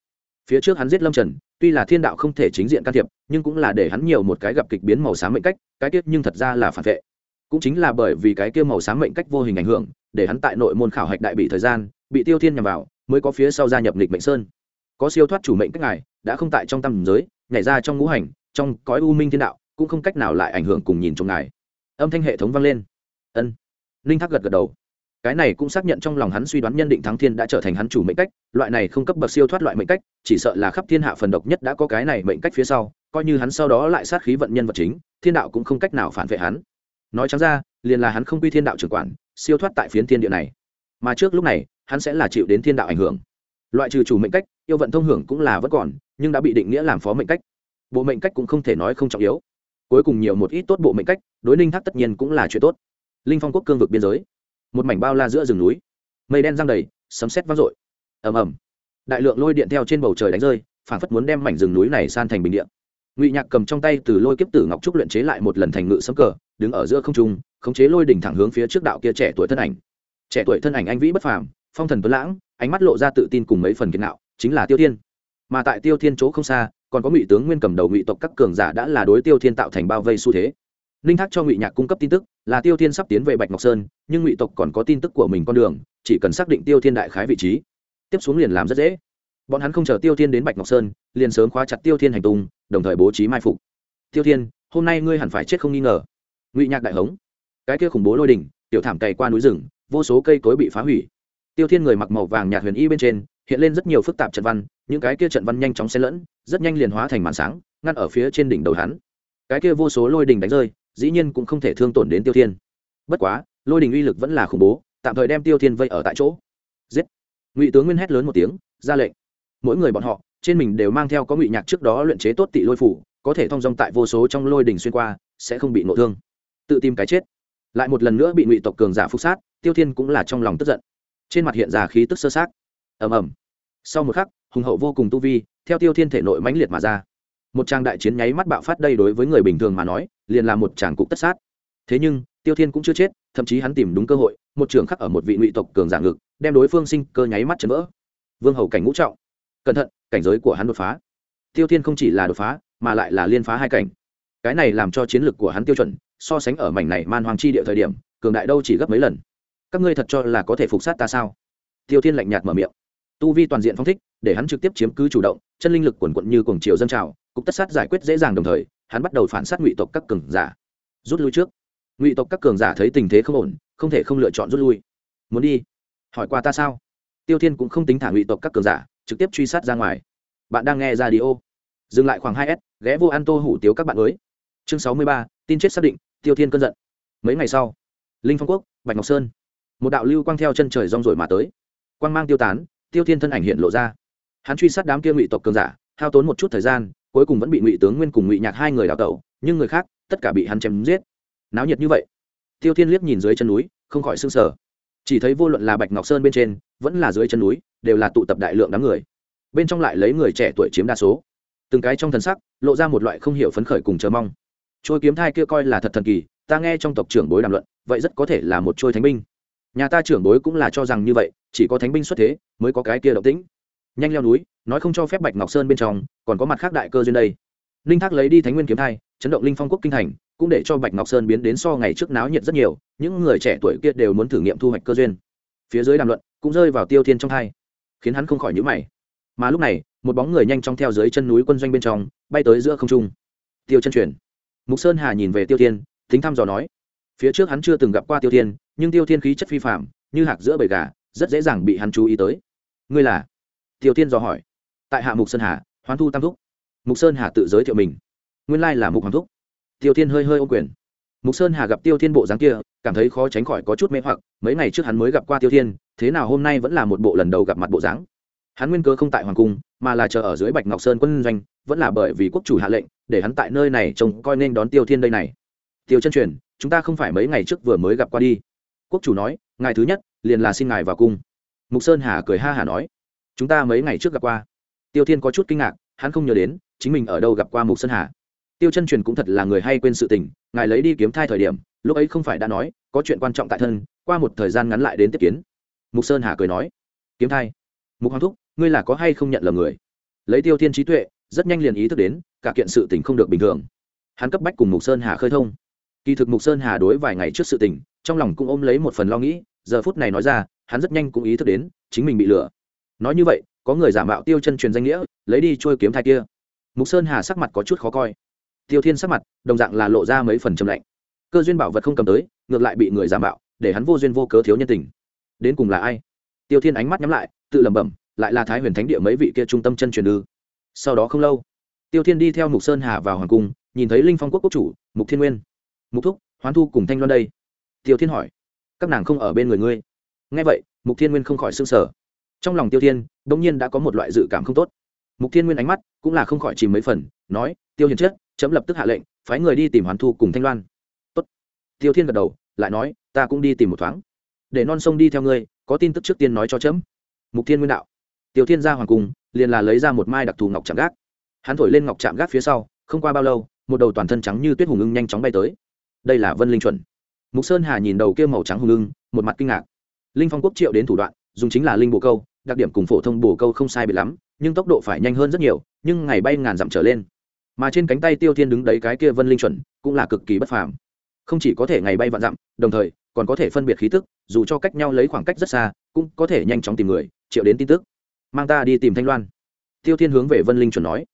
Phía trước hắn giết lâm trần, tuy là thiên đạo không thể chính diện can thiệp, nhưng cũng là để hắn nhiều một cái gặp kịch biến màu xám mệnh cách, cái tiết nhưng thật ra là phản vệ. Cũng chính là bởi vì cái kia màu xám mệnh cách vô hình ảnh hưởng, để hắn tại nội môn khảo hạch đại bị thời gian, bị tiêu thiên nhằm vào, mới có phía sau gia nhập lịch mệnh sơn. Có siêu thoát chủ mệnh cách ngài, đã không tại trong tâm giới nhảy ra trong ngũ hành, trong cõi u minh thiên đạo, cũng không cách nào lại ảnh hưởng cùng nhìn trong ngài. Âm thanh hệ thống vang lên. Ân. Ninh thác gật gật đầu. Cái này cũng xác nhận trong lòng hắn suy đoán nhân định thắng thiên đã trở thành hắn chủ mệnh cách, loại này không cấp bậc siêu thoát loại mệnh cách, chỉ sợ là khắp thiên hạ phần độc nhất đã có cái này mệnh cách phía sau, coi như hắn sau đó lại sát khí vận nhân vật chính, thiên đạo cũng không cách nào phản vệ hắn. Nói chẳng ra, liền là hắn không quy thiên đạo trưởng quản, siêu thoát tại phiến thiên địa này. Mà trước lúc này, hắn sẽ là chịu đến thiên đạo ảnh hưởng. Loại trừ chủ mệnh cách, yêu vận thông hưởng cũng là vẫn còn nhưng đã bị định nghĩa làm phó mệnh cách. Bộ mệnh cách cũng không thể nói không trọng yếu. Cuối cùng nhiều một ít tốt bộ mệnh cách, đối ninh thác tất nhiên cũng là chuyện tốt. Linh phong quốc cương vực biên giới, một mảnh bao la giữa rừng núi, mây đen giang đầy, sấm sét vang dội. Ầm ầm. Đại lượng lôi điện theo trên bầu trời đánh rơi, phản phất muốn đem mảnh rừng núi này san thành bình điện ngụy nhạc cầm trong tay từ lôi kiếp tử ngọc trúc luyện chế lại một lần thành ngự sấm cờ, đứng ở giữa không trung, khống chế lôi đỉnh thẳng hướng phía trước đạo kia trẻ tuổi thân ảnh. Trẻ tuổi thân ảnh anh vĩ bất phàm, phong thần tuấn lãng, ánh mắt lộ ra tự tin cùng mấy phần kiến nạo chính là tiêu thiên mà tại tiêu thiên chỗ không xa, còn có ngụy tướng nguyên cầm đầu ngụy tộc các cường giả đã là đối tiêu thiên tạo thành bao vây xu thế. Ninh thác cho ngụy nhạc cung cấp tin tức, là tiêu thiên sắp tiến về bạch ngọc sơn, nhưng ngụy tộc còn có tin tức của mình con đường, chỉ cần xác định tiêu thiên đại khái vị trí. Tiếp xuống liền làm rất dễ. Bọn hắn không chờ tiêu thiên đến bạch ngọc sơn, liền sớm khóa chặt tiêu thiên hành tung, đồng thời bố trí mai phục. Tiêu thiên, hôm nay ngươi hẳn phải chết không nghi ngờ. Ngụy nhạc đại hống. Cái kia khủng bố lôi đỉnh, tiểu thảm cày qua núi rừng, vô số cây cối bị phá hủy. Tiêu thiên người mặc màu vàng nhạt huyền y bên trên hiện lên rất nhiều phức tạp trận văn, những cái kia trận văn nhanh chóng xen lẫn, rất nhanh liền hóa thành màn sáng, ngăn ở phía trên đỉnh đầu hắn. Cái kia vô số lôi đình đánh rơi, dĩ nhiên cũng không thể thương tổn đến tiêu thiên. Bất quá, lôi đình uy lực vẫn là khủng bố, tạm thời đem tiêu thiên vây ở tại chỗ. Giết! Ngụy tướng nguyên hét lớn một tiếng, ra lệnh. Mỗi người bọn họ, trên mình đều mang theo có ngụy nhạc trước đó luyện chế tốt tị lôi phủ, có thể thông dong tại vô số trong lôi đình xuyên qua, sẽ không bị nộ thương. Tự tìm cái chết. Lại một lần nữa bị ngụy tộc cường giả phục sát, tiêu thiên cũng là trong lòng tức giận. Trên mặt hiện ra khí tức sơ sát ầm ầm. Sau một khắc, hùng hậu vô cùng tu vi, theo tiêu thiên thể nội mãnh liệt mà ra. Một tràng đại chiến nháy mắt bạo phát đây đối với người bình thường mà nói, liền là một tràng cục tất sát. Thế nhưng, tiêu thiên cũng chưa chết, thậm chí hắn tìm đúng cơ hội, một trường khắc ở một vị ngụy tộc cường giả ngực, đem đối phương sinh cơ nháy mắt chấn vỡ. Vương hầu cảnh ngũ trọng. Cẩn thận, cảnh giới của hắn đột phá. Tiêu thiên không chỉ là đột phá, mà lại là liên phá hai cảnh. Cái này làm cho chiến lược của hắn tiêu chuẩn, so sánh ở mảnh này man hoàng chi địa thời điểm, cường đại đâu chỉ gấp mấy lần. Các ngươi thật cho là có thể phục sát ta sao? Tiêu thiên lạnh nhạt mở miệng tu vi toàn diện phong thích, để hắn trực tiếp chiếm cứ chủ động, chân linh lực quần quận như cuồng chiều dân trào, cục tất sát giải quyết dễ dàng đồng thời, hắn bắt đầu phản sát ngụy tộc các cường giả. Rút lui trước. Ngụy tộc các cường giả thấy tình thế không ổn, không thể không lựa chọn rút lui. Muốn đi? Hỏi qua ta sao? Tiêu thiên cũng không tính thả ngụy tộc các cường giả, trực tiếp truy sát ra ngoài. Bạn đang nghe ra đi ô dừng lại khoảng hai s, ghé vô ăn tô hủ tiếu các bạn mới. Chương sáu mươi ba, tin chết xác định, tiêu thiên cơn giận. Mấy ngày sau, linh phong quốc, bạch ngọc sơn. Một đạo lưu quang theo chân trời rong rồi mà tới. Quang mang tiêu tán tiêu thiên thân ảnh hiện lộ ra. Hắn truy sát đám kia ngụy tộc cường giả hao tốn một chút thời gian cuối cùng vẫn bị ngụy tướng nguyên cùng ngụy nhạc hai người đào tẩu nhưng người khác tất cả bị hắn chém giết. Náo nhiệt như vậy tiêu thiên liếc nhìn dưới chân núi không khỏi sưng sờ, sở chỉ thấy vô luận là bạch ngọc sơn bên trên vẫn là dưới chân núi đều là tụ tập đại lượng đám người. Bên trong lại lấy người trẻ tuổi chiếm đa số. Từng cái trong thần sắc lộ ra một loại không hiểu phấn khởi cùng chờ mong. Trôi kiếm thai kia coi là thật thần kỳ ta nghe trong tộc trưởng bối đàm luận vậy rất có thể là một trôi thánh binh nhà ta trưởng bối cũng là cho rằng như vậy, chỉ có thánh binh xuất thế mới có cái kia động tĩnh. Nhanh leo núi, nói không cho phép bạch ngọc sơn bên trong, còn có mặt khác đại cơ duyên đây. Linh thác lấy đi thánh nguyên kiếm thai, chấn động linh phong quốc kinh thành, cũng để cho bạch ngọc sơn biến đến so ngày trước náo nhiệt rất nhiều, những người trẻ tuổi kia đều muốn thử nghiệm thu hoạch cơ duyên. Phía dưới đàm luận, cũng rơi vào tiêu thiên trong thai khiến hắn không khỏi nhữ mày. Mà lúc này, một bóng người nhanh chóng theo dưới chân núi quân doanh bên trong, bay tới giữa không trung. Tiêu chân truyền. Mục sơn hà nhìn về tiêu thiên, thính thăm dò nói. Phía trước hắn chưa từng gặp qua tiêu thiên nhưng tiêu thiên khí chất phi phạm như hạc giữa bầy gà, rất dễ dàng bị hắn chú ý tới. Ngươi là? Tiêu thiên dò hỏi. Tại hạ mục sơn hà, hoán thu tam thúc. Mục sơn hà tự giới thiệu mình. Nguyên lai là mục hoàng thúc. Tiêu thiên hơi hơi ô quyền. Mục sơn hà gặp tiêu thiên bộ dáng kia, cảm thấy khó tránh khỏi có chút mê hoặc, mấy ngày trước hắn mới gặp qua tiêu thiên, thế nào hôm nay vẫn là một bộ lần đầu gặp mặt bộ dáng. Hắn nguyên cơ không tại hoàng cung, mà là chờ ở dưới bạch ngọc sơn quân doanh, vẫn là bởi vì quốc chủ hạ lệnh, để hắn tại nơi này trông coi nên đón tiêu thiên đây này. Tiêu chân truyền, chúng ta không phải mấy ngày trước vừa mới gặp qua đi quốc chủ nói, ngài thứ nhất, liền là xin ngài vào cung. Mục sơn hà cười ha hà nói, chúng ta mấy ngày trước gặp qua. Tiêu thiên có chút kinh ngạc, hắn không nhớ đến, chính mình ở đâu gặp qua mục sơn hà. Tiêu chân truyền cũng thật là người hay quên sự tình, ngài lấy đi kiếm thai thời điểm, lúc ấy không phải đã nói, có chuyện quan trọng tại thân, qua một thời gian ngắn lại đến tiếp kiến. Mục sơn hà cười nói, kiếm thai? Mục hoàng thúc, ngươi là có hay không nhận lầm người? Lấy tiêu thiên trí tuệ, rất nhanh liền ý thức đến, cả kiện sự tình không được bình thường. Hắn cấp bách cùng mục sơn hà khơi thông. Kỳ thực mục sơn hà đối vài ngày trước sự tình trong lòng cũng ôm lấy một phần lo nghĩ, giờ phút này nói ra, hắn rất nhanh cũng ý thức đến, chính mình bị lừa. Nói như vậy, có người giả mạo tiêu chân truyền danh nghĩa, lấy đi trôi kiếm thai kia. Mục sơn hà sắc mặt có chút khó coi. Tiêu thiên sắc mặt, đồng dạng là lộ ra mấy phần trầm lạnh. Cơ duyên bảo vật không cầm tới, ngược lại bị người giả mạo, để hắn vô duyên vô cớ thiếu nhân tình. Đến cùng là ai? Tiêu thiên ánh mắt nhắm lại, tự lẩm bẩm, lại là thái huyền thánh địa mấy vị kia trung tâm chân truyền ư. Sau đó không lâu, tiêu thiên đi theo mục sơn hà vào hoàng cung, nhìn thấy linh phong quốc quốc chủ, mục thiên nguyên. Mục thúc, hoán thu cùng thanh loan đây tiêu thiên hỏi, các nàng không ở bên người ngươi? Nghe vậy, mục thiên nguyên không khỏi s ư n g sở trong lòng tiêu thiên đ ỗ n g nhiên đã có một loại dự cảm không tốt. Mục thiên nguyên ánh mắt cũng là không khỏi chìm mấy phần, nói, tiêu hiền chết, chấm lập tức hạ lệnh, phái người đi tìm hoán thu cùng thanh loan. Tốt. tiêu thiên gật đầu, lại nói, ta cũng đi tìm một thoáng. Để non sông đi theo ngươi, có tin tức trước tiên nói cho chấm. Mục thiên nguyên đạo. Tiêu thiên ra hoàng cung, liền là lấy ra một mai đặc thù ngọc chạm gác. Hắn thổi lên ngọc chạm gác phía sau, không qua bao lâu, một đầu toàn thân trắng như tuyết hùng ưng nhanh chóng bay tới. Đây là vân linh chuẩn mục sơn hà nhìn đầu kia màu trắng hùng lưng, một mặt kinh ngạc. Linh phong quốc triệu đến thủ đoạn dùng chính là linh bồ câu đặc điểm cùng phổ thông bồ câu không sai bị lắm nhưng tốc độ phải nhanh hơn rất nhiều nhưng ngày bay ngàn dặm trở lên. Mà trên cánh tay tiêu thiên đứng đấy cái kia vân linh chuẩn cũng là cực kỳ bất phàm. Không chỉ có thể ngày bay vạn dặm đồng thời còn có thể phân biệt khí tức dù cho cách nhau lấy khoảng cách rất xa cũng có thể nhanh chóng tìm người triệu đến tin tức. Mang ta đi tìm thanh loan. Tiêu thiên hướng về vân linh chuẩn nói.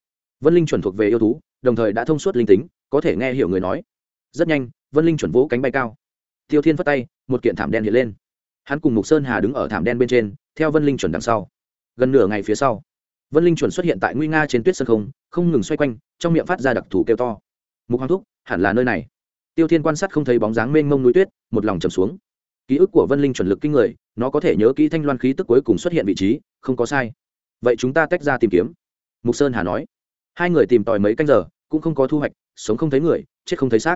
Vân linh chuẩn thuộc về yêu thú đồng thời đã thông suốt linh tính có thể nghe hiểu người nói. Rất nhanh vân linh chuẩn vỗ cánh bay cao tiêu thiên phất tay, một kiện thảm đen hiện lên. Hắn cùng mục sơn hà đứng ở thảm đen bên trên, theo vân linh chuẩn đằng sau. Gần nửa ngày phía sau, vân linh chuẩn xuất hiện tại nguy nga trên tuyết sân không không ngừng xoay quanh, trong miệng phát ra đặc thù kêu to. Mục hoàng thúc, hẳn là nơi này. Tiêu thiên quan sát không thấy bóng dáng mênh mông núi tuyết, một lòng trầm xuống. Ký ức của vân linh chuẩn lực kinh người, nó có thể nhớ kỹ thanh loan khí tức cuối cùng xuất hiện vị trí, không có sai. Vậy chúng ta tách ra tìm kiếm. Mục sơn hà nói. Hai người tìm tòi mấy canh giờ, cũng không có thu hoạch, sống không thấy người, chết không thấy xác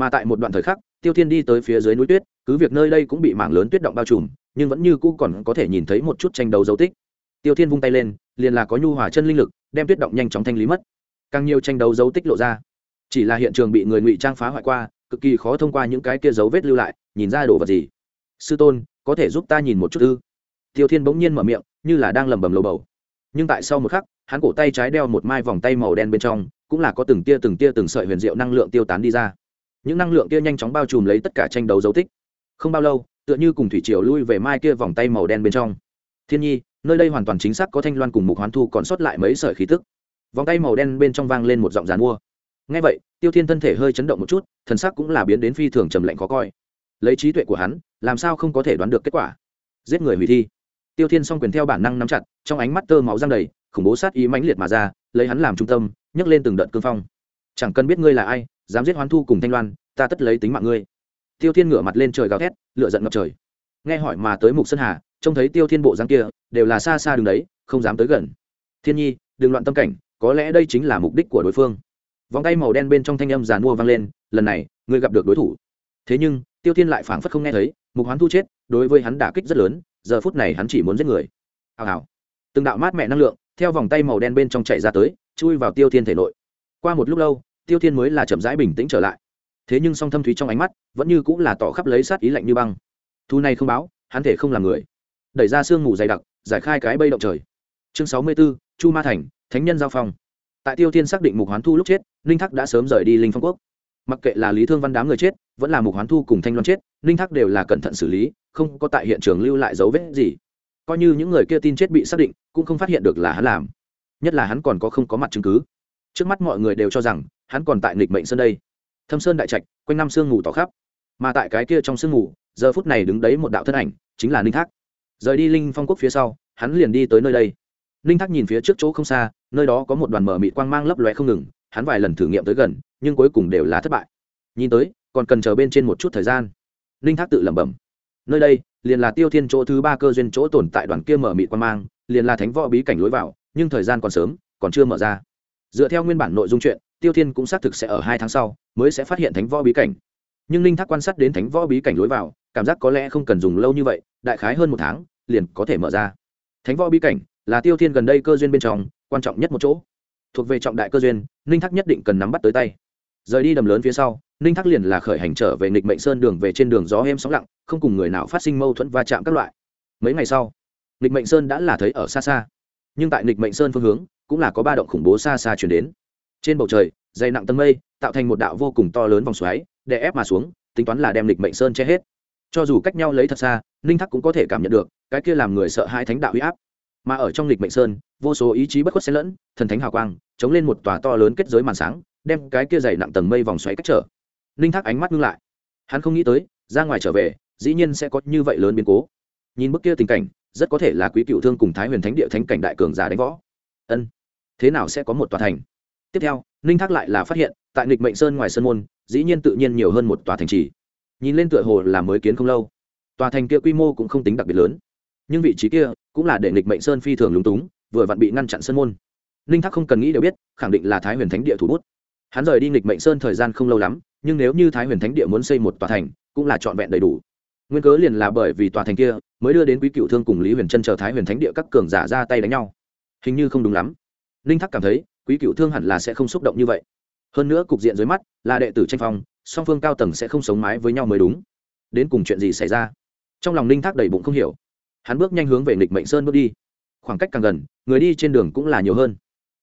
mà tại một đoạn thời khắc, tiêu thiên đi tới phía dưới núi tuyết, cứ việc nơi đây cũng bị mảng lớn tuyết động bao trùm, nhưng vẫn như cũ còn có thể nhìn thấy một chút tranh đấu dấu tích. Tiêu thiên vung tay lên, liền là có nhu hòa chân linh lực, đem tuyết động nhanh chóng thanh lý mất. Càng nhiều tranh đấu dấu tích lộ ra. Chỉ là hiện trường bị người ngụy trang phá hoại qua, cực kỳ khó thông qua những cái kia dấu vết lưu lại, nhìn ra đồ vật gì. Sư tôn, có thể giúp ta nhìn một chút ư? Tiêu thiên bỗng nhiên mở miệng, như là đang lẩm bẩm lầu bầu. Nhưng tại sau một khắc, hắn cổ tay trái đeo một mai vòng tay màu đen bên trong, cũng là có từng tia từng tia từng sợi huyền diệu năng lượng tiêu tán đi ra những năng lượng kia nhanh chóng bao trùm lấy tất cả tranh đấu dấu tích. Không bao lâu, tựa như cùng thủy triều lui về mai kia vòng tay màu đen bên trong. Thiên nhi, nơi đây hoàn toàn chính xác có thanh loan cùng mục hoán thu còn sót lại mấy sợi khí tức. Vòng tay màu đen bên trong vang lên một giọng dàn mua. Ngay vậy, tiêu thiên thân thể hơi chấn động một chút, thần sắc cũng là biến đến phi thường trầm lạnh khó coi. Lấy trí tuệ của hắn, làm sao không có thể đoán được kết quả? Giết người hủy thi. Tiêu thiên s o n g quyền theo bản năng nắm chặt, trong ánh mắt tơ máu răng đầy, khủng bố sát ý mãnh liệt mà ra, lấy hắn làm trung tâm, nhấc lên từng đợt cương phong chẳng cần biết ngươi là ai, dám giết hoán thu cùng thanh loan, ta tất lấy tính mạng ngươi. Tiêu thiên ngửa mặt lên trời gào thét lựa giận ngập trời. Nghe hỏi mà tới mục sơn hà, trông thấy tiêu thiên bộ dáng kia, đều là xa xa đường đấy, không dám tới gần. Thiên nhi, đừng loạn tâm cảnh, có lẽ đây chính là mục đích của đối phương. Vòng tay màu đen bên trong thanh âm giàn mua vang lên, lần này, ngươi gặp được đối thủ. Thế nhưng, tiêu thiên lại phảng phất không nghe thấy, mục hoán thu chết, đối với hắn đả kích rất lớn, giờ phút này hắn chỉ muốn giết người. Hào hào. Từng đạo mát mẹ năng lượng, theo vòng tay màu đen bên trong chạy ra tới, chui vào tiêu thiên thể nội. Qua một lúc lâu tiêu thiên mới là chậm rãi bình tĩnh trở lại. Thế nhưng song thâm thúy trong ánh mắt vẫn như cũng là tỏ khắp lấy sát ý lạnh như băng. Thu này không báo, hắn thể không làm người. Đẩy ra sương mù dày đặc, giải khai cái bây động trời. Chương sáu mươi b ố chu ma thành, thánh nhân giao phong. Tại tiêu thiên xác định mục hoán thu lúc chết, ninh thắc đã sớm rời đi linh phong quốc. Mặc kệ là lý thương văn đám người chết, vẫn là mục hoán thu cùng thanh loan chết, ninh thắc đều là cẩn thận xử lý, không có tại hiện trường lưu lại dấu vết gì. Coi như những người kia tin chết bị xác định, cũng không phát hiện được là hắn làm. Nhất là hắn còn có không có mặt chứng cứ trước mắt mọi người đều cho rằng, hắn còn tại nghịch mệnh sơn đây. Thâm sơn đại trạch, quanh năm sương ngủ tỏ khắp. Mà tại cái kia trong sương ngủ giờ phút này đứng đấy một đạo thân ảnh, chính là ninh thác. Rời đi linh phong quốc phía sau, hắn liền đi tới nơi đây. Ninh thác nhìn phía trước chỗ không xa, nơi đó có một đoàn mở mị quang mang lấp lóe không ngừng, hắn vài lần thử nghiệm tới gần, nhưng cuối cùng đều là thất bại. Nhìn tới, còn cần chờ bên trên một chút thời gian. Ninh thác tự lẩm bẩm. Nơi đây, liền là tiêu thiên chỗ thứ ba cơ duyên chỗ tồn tại đoàn kia mở mị quang mang, liền là thánh võ bí cảnh lối vào, nhưng thời gian còn sớm, còn chưa mở ra dựa theo nguyên bản nội dung chuyện, tiêu thiên cũng xác thực sẽ ở hai tháng sau mới sẽ phát hiện thánh võ bí cảnh. Nhưng ninh thác quan sát đến thánh võ bí cảnh lối vào, cảm giác có lẽ không cần dùng lâu như vậy, đại khái hơn một tháng, liền có thể mở ra. Thánh võ bí cảnh là tiêu thiên gần đây cơ duyên bên trong quan trọng nhất một chỗ. Thuộc về trọng đại cơ duyên, ninh thác nhất định cần nắm bắt tới tay. Rời đi đầm lớn phía sau, ninh thác liền là khởi hành trở về nghịch mệnh sơn đường về trên đường gió êm sóng lặng, không cùng người nào phát sinh mâu thuẫn va chạm các loại. Mấy ngày sau, nghịch mệnh sơn đã là thấy ở xa xa. Nhưng tại nghịch mệnh sơn phương hướng cũng là có ba động khủng bố xa xa chuyển đến. Trên bầu trời, dày nặng tầng mây, tạo thành một đạo vô cùng to lớn vòng xoáy, đè ép mà xuống, tính toán là đem lịch mệnh sơn che hết. Cho dù cách nhau lấy thật xa, ninh thắc cũng có thể cảm nhận được, cái kia làm người sợ hai thánh đạo huy áp. Mà ở trong lịch mệnh sơn, vô số ý chí bất khuất xen lẫn, thần thánh hào quang, chống lên một tòa to lớn kết giới màn sáng, đem cái kia dày nặng tầng mây vòng xoáy cách trở. Ninh thắc ánh mắt ngưng lại. Hắn không nghĩ tới, ra ngoài trở về, dĩ nhiên sẽ có như vậy lớn biến cố. Nhìn bức kia tình cảnh, rất có thể là quý cựu thương cùng thái huyền thánh địa thánh cảnh đại cường giả đánh võ. Ân thế nào sẽ có một tòa thành? Tiếp theo, ninh thác lại là phát hiện, tại nịch mệnh sơn ngoài sơn môn, dĩ nhiên tự nhiên nhiều hơn một tòa thành trì. Nhìn lên tựa hồ là mới kiến không lâu. Tòa thành kia quy mô cũng không tính đặc biệt lớn. Nhưng vị trí kia cũng là để nịch mệnh sơn phi thường lúng túng, vừa vặn bị ngăn chặn sơn môn. Ninh thác không cần nghĩ đều biết, khẳng định là thái huyền thánh địa thủ bút. Hắn rời đi nịch mệnh sơn thời gian không lâu lắm, nhưng nếu như thái huyền thánh địa muốn xây một tòa thành, cũng là trọn vẹn đầy đủ. Nguyên cớ liền là bởi vì tòa thành kia mới đưa đến quý cựu thương cùng lý huyền trân chờ thái huyền thánh địa các cường giả ra tay đánh nhau. Hình như không đúng lắm ninh thắc cảm thấy, quý cựu thương hẳn là sẽ không xúc động như vậy. Hơn nữa cục diện dưới mắt là đệ tử tranh phong, song phương cao tầng sẽ không sống mái với nhau mới đúng. Đến cùng chuyện gì xảy ra? Trong lòng ninh thác đầy bụng không hiểu. Hắn bước nhanh hướng về nghịch mệnh sơn bước đi. Khoảng cách càng gần, người đi trên đường cũng là nhiều hơn.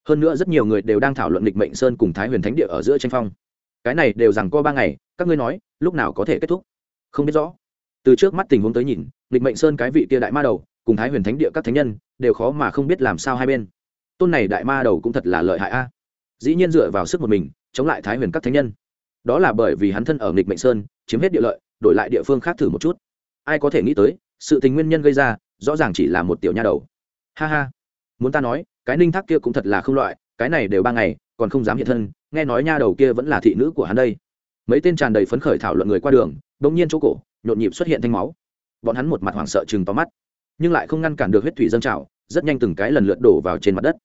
Hơn nữa rất nhiều người đều đang thảo luận nghịch mệnh sơn cùng thái huyền thánh địa ở giữa tranh phong. Cái này đều rằng qua ba ngày, các ngươi nói, lúc nào có thể kết thúc? Không biết rõ. Từ trước mắt tình huống tới nhìn, nghịch mệnh sơn cái vị kia đại ma đầu, cùng thái huyền thánh địa các thánh nhân, đều khó mà không biết làm sao hai bên tôn này đại ma đầu cũng thật là lợi hại a. Dĩ nhiên dựa vào sức một mình, chống lại thái huyền các thánh nhân. Đó là bởi vì hắn thân ở nghịch mệnh sơn, chiếm hết địa lợi, đổi lại địa phương khác thử một chút. Ai có thể nghĩ tới, sự tình nguyên nhân gây ra, rõ ràng chỉ là một tiểu nha đầu. Ha ha. Muốn ta nói, cái ninh thác kia cũng thật là không loại, cái này đều ba ngày, còn không dám hiện thân, nghe nói nha đầu kia vẫn là thị nữ của hắn đây. Mấy tên tràn đầy phấn khởi thảo luận người qua đường, bỗng nhiên chỗ cổ, nhộn nhịp xuất hiện thanh máu. Bọn hắn một mặt hoảng sợ chừng tóm mắt, nhưng lại không ngăn cản được huyết thủy dâng trào rất nhanh từng cái lần lượt đổ vào trên mặt đất.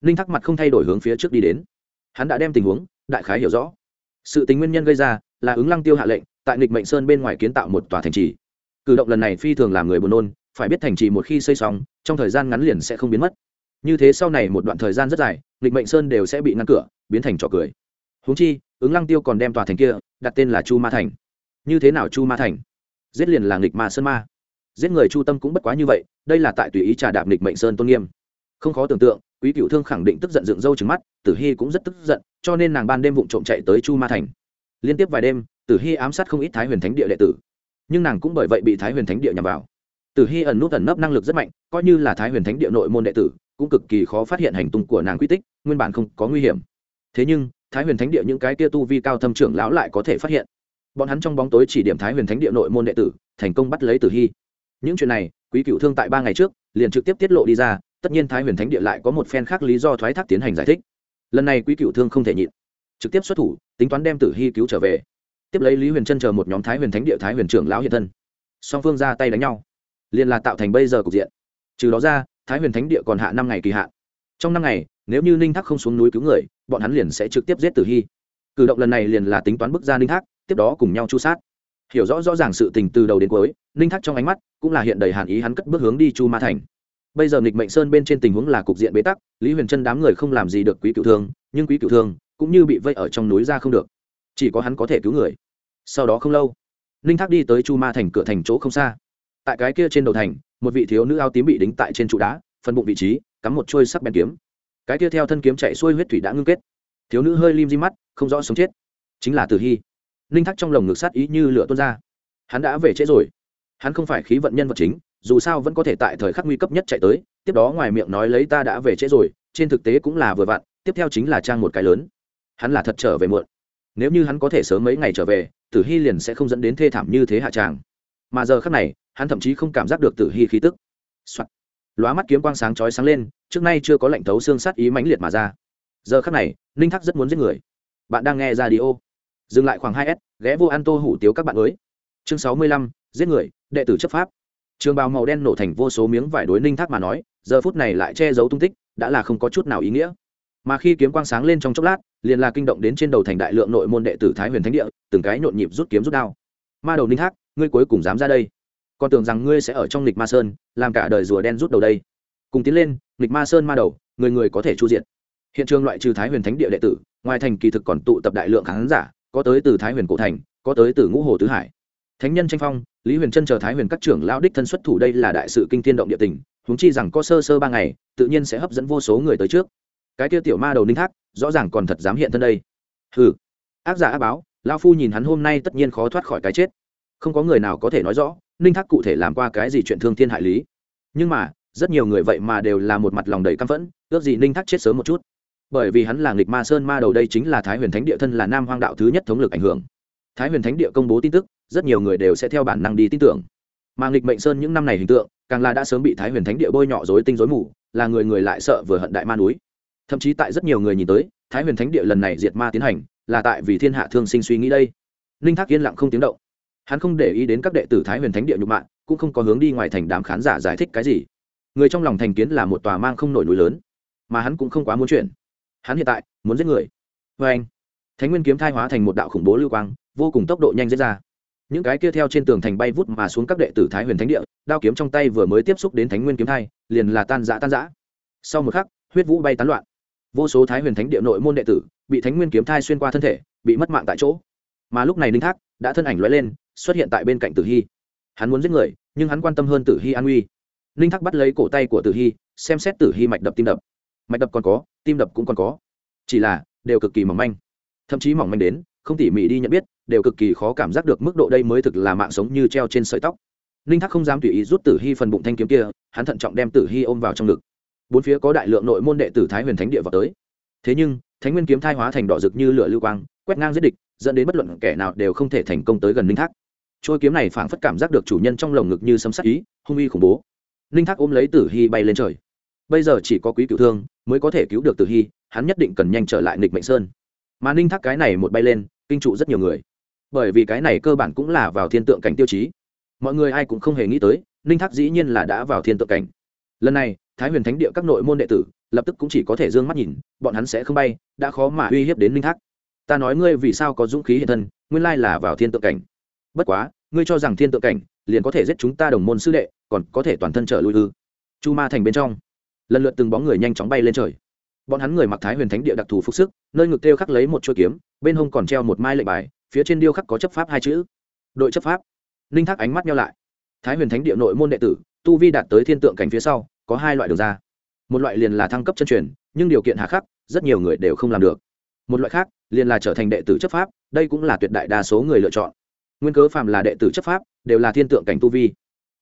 Ninh thắc mặt không thay đổi hướng phía trước đi đến. Hắn đã đem tình huống, đại khái hiểu rõ. Sự tính nguyên nhân gây ra là ứng lăng tiêu hạ lệnh, tại nịch mệnh sơn bên ngoài kiến tạo một tòa thành trì. Cử động lần này phi thường làm người buồn nôn, phải biết thành trì một khi xây xong, trong thời gian ngắn liền sẽ không biến mất. Như thế sau này một đoạn thời gian rất dài nịch mệnh sơn đều sẽ bị ngăn cửa, biến thành trò cười. Húng chi, ứng lăng tiêu còn đem tòa thành kia đặt tên là chu ma thành. Như thế nào chu ma thành? Giết liền là nghịch ma sơn ma giết người chu tâm cũng bất quá như vậy, đây là tại tùy ý trà đạp nịch mệnh sơn tôn nghiêm. Không khó tưởng tượng, quý cựu thương khẳng định tức giận dựng râu trứng mắt, tử hy cũng rất tức giận, cho nên nàng ban đêm vụng trộm chạy tới chu ma thành. Liên tiếp vài đêm, tử hy ám sát không ít thái huyền thánh địa đệ tử. Nhưng nàng cũng bởi vậy bị thái huyền thánh địa nhằm vào. Tử hy ẩn nút ẩn nấp năng lực rất mạnh, coi như là thái huyền thánh địa nội môn đệ tử, cũng cực kỳ khó phát hiện hành tung của nàng quy tích, nguyên bản không có nguy hiểm. Thế nhưng, thái huyền thánh địa những cái kia tu vi cao thâm trưởng lão lại có thể phát hiện. Bọn hắn trong bóng tối chỉ điểm thái huyền thánh địa nội môn đệ tử, thành công bắt lấy tử hy những chuyện này, quý cựu thương tại ba ngày trước, liền trực tiếp tiết lộ đi ra, tất nhiên thái huyền thánh địa lại có một phen khác lý do thoái thác tiến hành giải thích. Lần này quý cựu thương không thể nhịn, trực tiếp xuất thủ, tính toán đem tử hy cứu trở về. Tiếp lấy lý huyền trân chờ một nhóm thái huyền thánh địa thái huyền trưởng lão hiện thân. Song phương ra tay đánh nhau, liền là tạo thành bây giờ cục diện. Trừ đó ra, thái huyền thánh địa còn hạ năm ngày kỳ hạn. Trong năm ngày, nếu như ninh thác không xuống núi cứu người, bọn hắn liền sẽ trực tiếp giết tử hy. Cử động lần này liền là tính toán bức ra ninh thác, tiếp đó cùng nhau chu sát hiểu rõ rõ ràng sự tình từ đầu đến cuối, ninh thác trong ánh mắt cũng là hiện đầy hàn ý, hắn cất bước hướng đi chu ma thành. Bây giờ nghịch mệnh sơn bên trên tình huống là cục diện bế tắc, lý huyền trân đám người không làm gì được quý cựu thương, nhưng quý cựu thương cũng như bị vây ở trong núi ra không được. Chỉ có hắn có thể cứu người. Sau đó không lâu, ninh thác đi tới chu ma thành cửa thành chỗ không xa. Tại cái kia trên đầu thành, một vị thiếu nữ áo tím bị đính tại trên trụ đá phân bụng vị trí, cắm một trôi sắc bèn kiếm. Cái kia theo thân kiếm chạy xuôi huyết thủy đã ngưng kết. Thiếu nữ hơi lim di mắt, không rõ sống chết. Chính là tử hy ninh thác trong lồng ngực sát ý như lửa tuôn ra. Hắn đã về trễ rồi. Hắn không phải khí vận nhân vật chính, dù sao vẫn có thể tại thời khắc nguy cấp nhất chạy tới, tiếp đó ngoài miệng nói lấy ta đã về trễ rồi, trên thực tế cũng là vừa vặn, tiếp theo chính là trang một cái lớn. Hắn là thật trở về muộn. Nếu như hắn có thể sớm mấy ngày trở về, tử hy liền sẽ không dẫn đến thê thảm như thế hạ tràng. Mà giờ khắc này, hắn thậm chí không cảm giác được tử hy khí tức、Soạn. lóa mắt kiếm quang sáng chói sáng lên, trước nay chưa có lệnh thấu xương sát ý mãnh liệt mà ra. Giờ khắc này ninh thắc rất muốn giết người. Bạn đang nghe ra đi ô dừng lại khoảng hai s, ghé vô ăn tô hủ tiếu các bạn mới chương sáu mươi lăm, giết người, đệ tử chấp pháp. Trường bào màu đen nổ thành vô số miếng vải đối ninh thác mà nói, giờ phút này lại che giấu tung tích, đã là không có chút nào ý nghĩa. Mà khi kiếm quang sáng lên trong chốc lát, liền là kinh động đến trên đầu thành đại lượng nội môn đệ tử thái huyền thánh địa, từng cái nhộn nhịp rút kiếm rút đao. Ma đầu ninh thác, ngươi cuối cùng dám ra đây. Còn tưởng rằng ngươi sẽ ở trong lịch ma sơn, làm cả đời rùa đen rút đầu đây. Cùng tiến lên lịch ma sơn ma đầu, người người có thể chu diện hiện trường loại trừ thái huyền thánh địa đệ tử, ngoài thành kỳ thực còn tụ tập đại lượng khán giả có tới từ thái huyền cổ thành, có tới từ ngũ hồ tứ hải. Thánh nhân tranh phong, lý huyền trân chờ thái huyền các trưởng lão đích thân xuất thủ đây là đại sự kinh thiên động địa tình húng chi rằng có sơ sơ ba ngày, tự nhiên sẽ hấp dẫn vô số người tới trước. Cái kia tiểu ma đầu ninh thác, rõ ràng còn thật dám hiện thân đây. Hừ. Ác giả ác báo lao phu nhìn hắn hôm nay tất nhiên khó thoát khỏi cái chết. Không có người nào có thể nói rõ, ninh thác cụ thể làm qua cái gì chuyện thương thiên hại lý. Nhưng mà, rất nhiều người vậy mà đều là một mặt lòng đầy căm phẫn, ước gì ninh thác chết sớm một chút bởi vì hắn là nghịch ma sơn ma đầu đây chính là thái huyền thánh địa thân là nam hoang đạo thứ nhất thống lực ảnh hưởng. Thái huyền thánh địa công bố tin tức, rất nhiều người đều sẽ theo bản năng đi tin tưởng. Mà nghịch mệnh sơn những năm này hình tượng, càng là đã sớm bị thái huyền thánh địa bôi nhọ dối tinh dối mù, là người người lại sợ vừa hận đại ma núi. Thậm chí tại rất nhiều người nhìn tới, thái huyền thánh địa lần này diệt ma tiến hành, là tại vì thiên hạ thương sinh suy nghĩ đây. Ninh thác yên lặng không tiếng động. Hắn không để ý đến các đệ tử thái huyền thánh địa nhục mạng cũng không có hướng đi ngoài thành đám khán giả giải thích cái gì. Người trong lòng thành kiến là một tòa mang không nổi núi lớn, mà hắn cũng không quá muốn chuyển hắn hiện tại muốn giết người. Vê anh, thánh nguyên kiếm thai hóa thành một đạo khủng bố lưu quang, vô cùng tốc độ nhanh dễ ra. Những cái kia theo trên tường thành bay vút mà xuống các đệ tử thái huyền thánh địa, đao kiếm trong tay vừa mới tiếp xúc đến thánh nguyên kiếm thai, liền là tan giã tan giã sau một khắc, huyết vũ bay tán loạn. Vô số thái huyền thánh địa nội môn đệ tử bị thánh nguyên kiếm thai xuyên qua thân thể, bị mất mạng tại chỗ. Mà lúc này ninh thác đã thân ảnh l lên, xuất hiện tại bên cạnh tử hy hắn muốn giết người, nhưng hắn quan tâm hơn tử hy an uy ninh thác bắt lấy cổ tay của tử hy xem xét tử hy mạch đập tim đập. Mạch đập còn có tim đập cũng còn có. Chỉ là, đều cực kỳ mỏng manh. Thậm chí mỏng manh đến, không tỉ mỉ đi nhận biết, đều cực kỳ khó cảm giác được mức độ đây mới thực là mạng sống như treo trên sợi tóc. Ninh thác không dám tùy ý rút tử hy phần bụng thanh kiếm kia, hắn thận trọng đem tử hy ôm vào trong ngực. Bốn phía có đại lượng nội môn đệ tử thái huyền thánh địa vào tới. Thế nhưng, thánh nguyên kiếm thai hóa thành đỏ rực như lửa lưu quang, quét ngang giết địch, dẫn đến bất luận kẻ nào đều không thể thành công tới gần ninh thác. Trôi kiếm này phảng phất cảm giác được chủ nhân trong lồng ngực như sấm sắc ý, hung uy khủng bố. Ninh thác ôm lấy tử hy bay lên trời bây giờ chỉ có quý cựu thương mới có thể cứu được tử hy, hắn nhất định cần nhanh trở lại nịch mệnh sơn. Mà ninh thác cái này một bay lên, kinh trụ rất nhiều người. Bởi vì cái này cơ bản cũng là vào thiên tượng cảnh tiêu chí. Mọi người ai cũng không hề nghĩ tới, ninh thác dĩ nhiên là đã vào thiên tượng cảnh. Lần này, thái huyền thánh địa các nội môn đệ tử, lập tức cũng chỉ có thể d ư ơ n g mắt nhìn, bọn hắn sẽ không bay, đã khó mà uy hiếp đến ninh thác. Ta nói ngươi vì sao có dũng khí hiện thân, nguyên lai là vào thiên tượng cảnh. Bất quá, ngươi cho rằng thiên tượng cảnh liền có thể giết chúng ta đồng môn sư đệ, còn có thể toàn thân trở lui ư? Chu ma thành bên trong lần lượt từng bóng người nhanh chóng bay lên trời. Bọn hắn người mặc thái huyền thánh địa đặc thù phục sức, nơi ngực tiêu khắc lấy một chuôi kiếm, bên hông còn treo một mai lệnh bài, phía trên điêu khắc có chấp pháp hai chữ. Đội chấp pháp. Ninh thác ánh mắt nhau lại. Thái huyền thánh địa nội môn đệ tử, tu vi đạt tới thiên tượng cảnh phía sau, có hai loại đường ra. Một loại liền là thăng cấp chân truyền, nhưng điều kiện hạ khắc, rất nhiều người đều không làm được. Một loại khác, liền là trở thành đệ tử chấp pháp, đây cũng là tuyệt đại đa số người lựa chọn. Nguyên cớ phạm là đệ tử chấp pháp, đều là thiên tượng cảnh tu vi.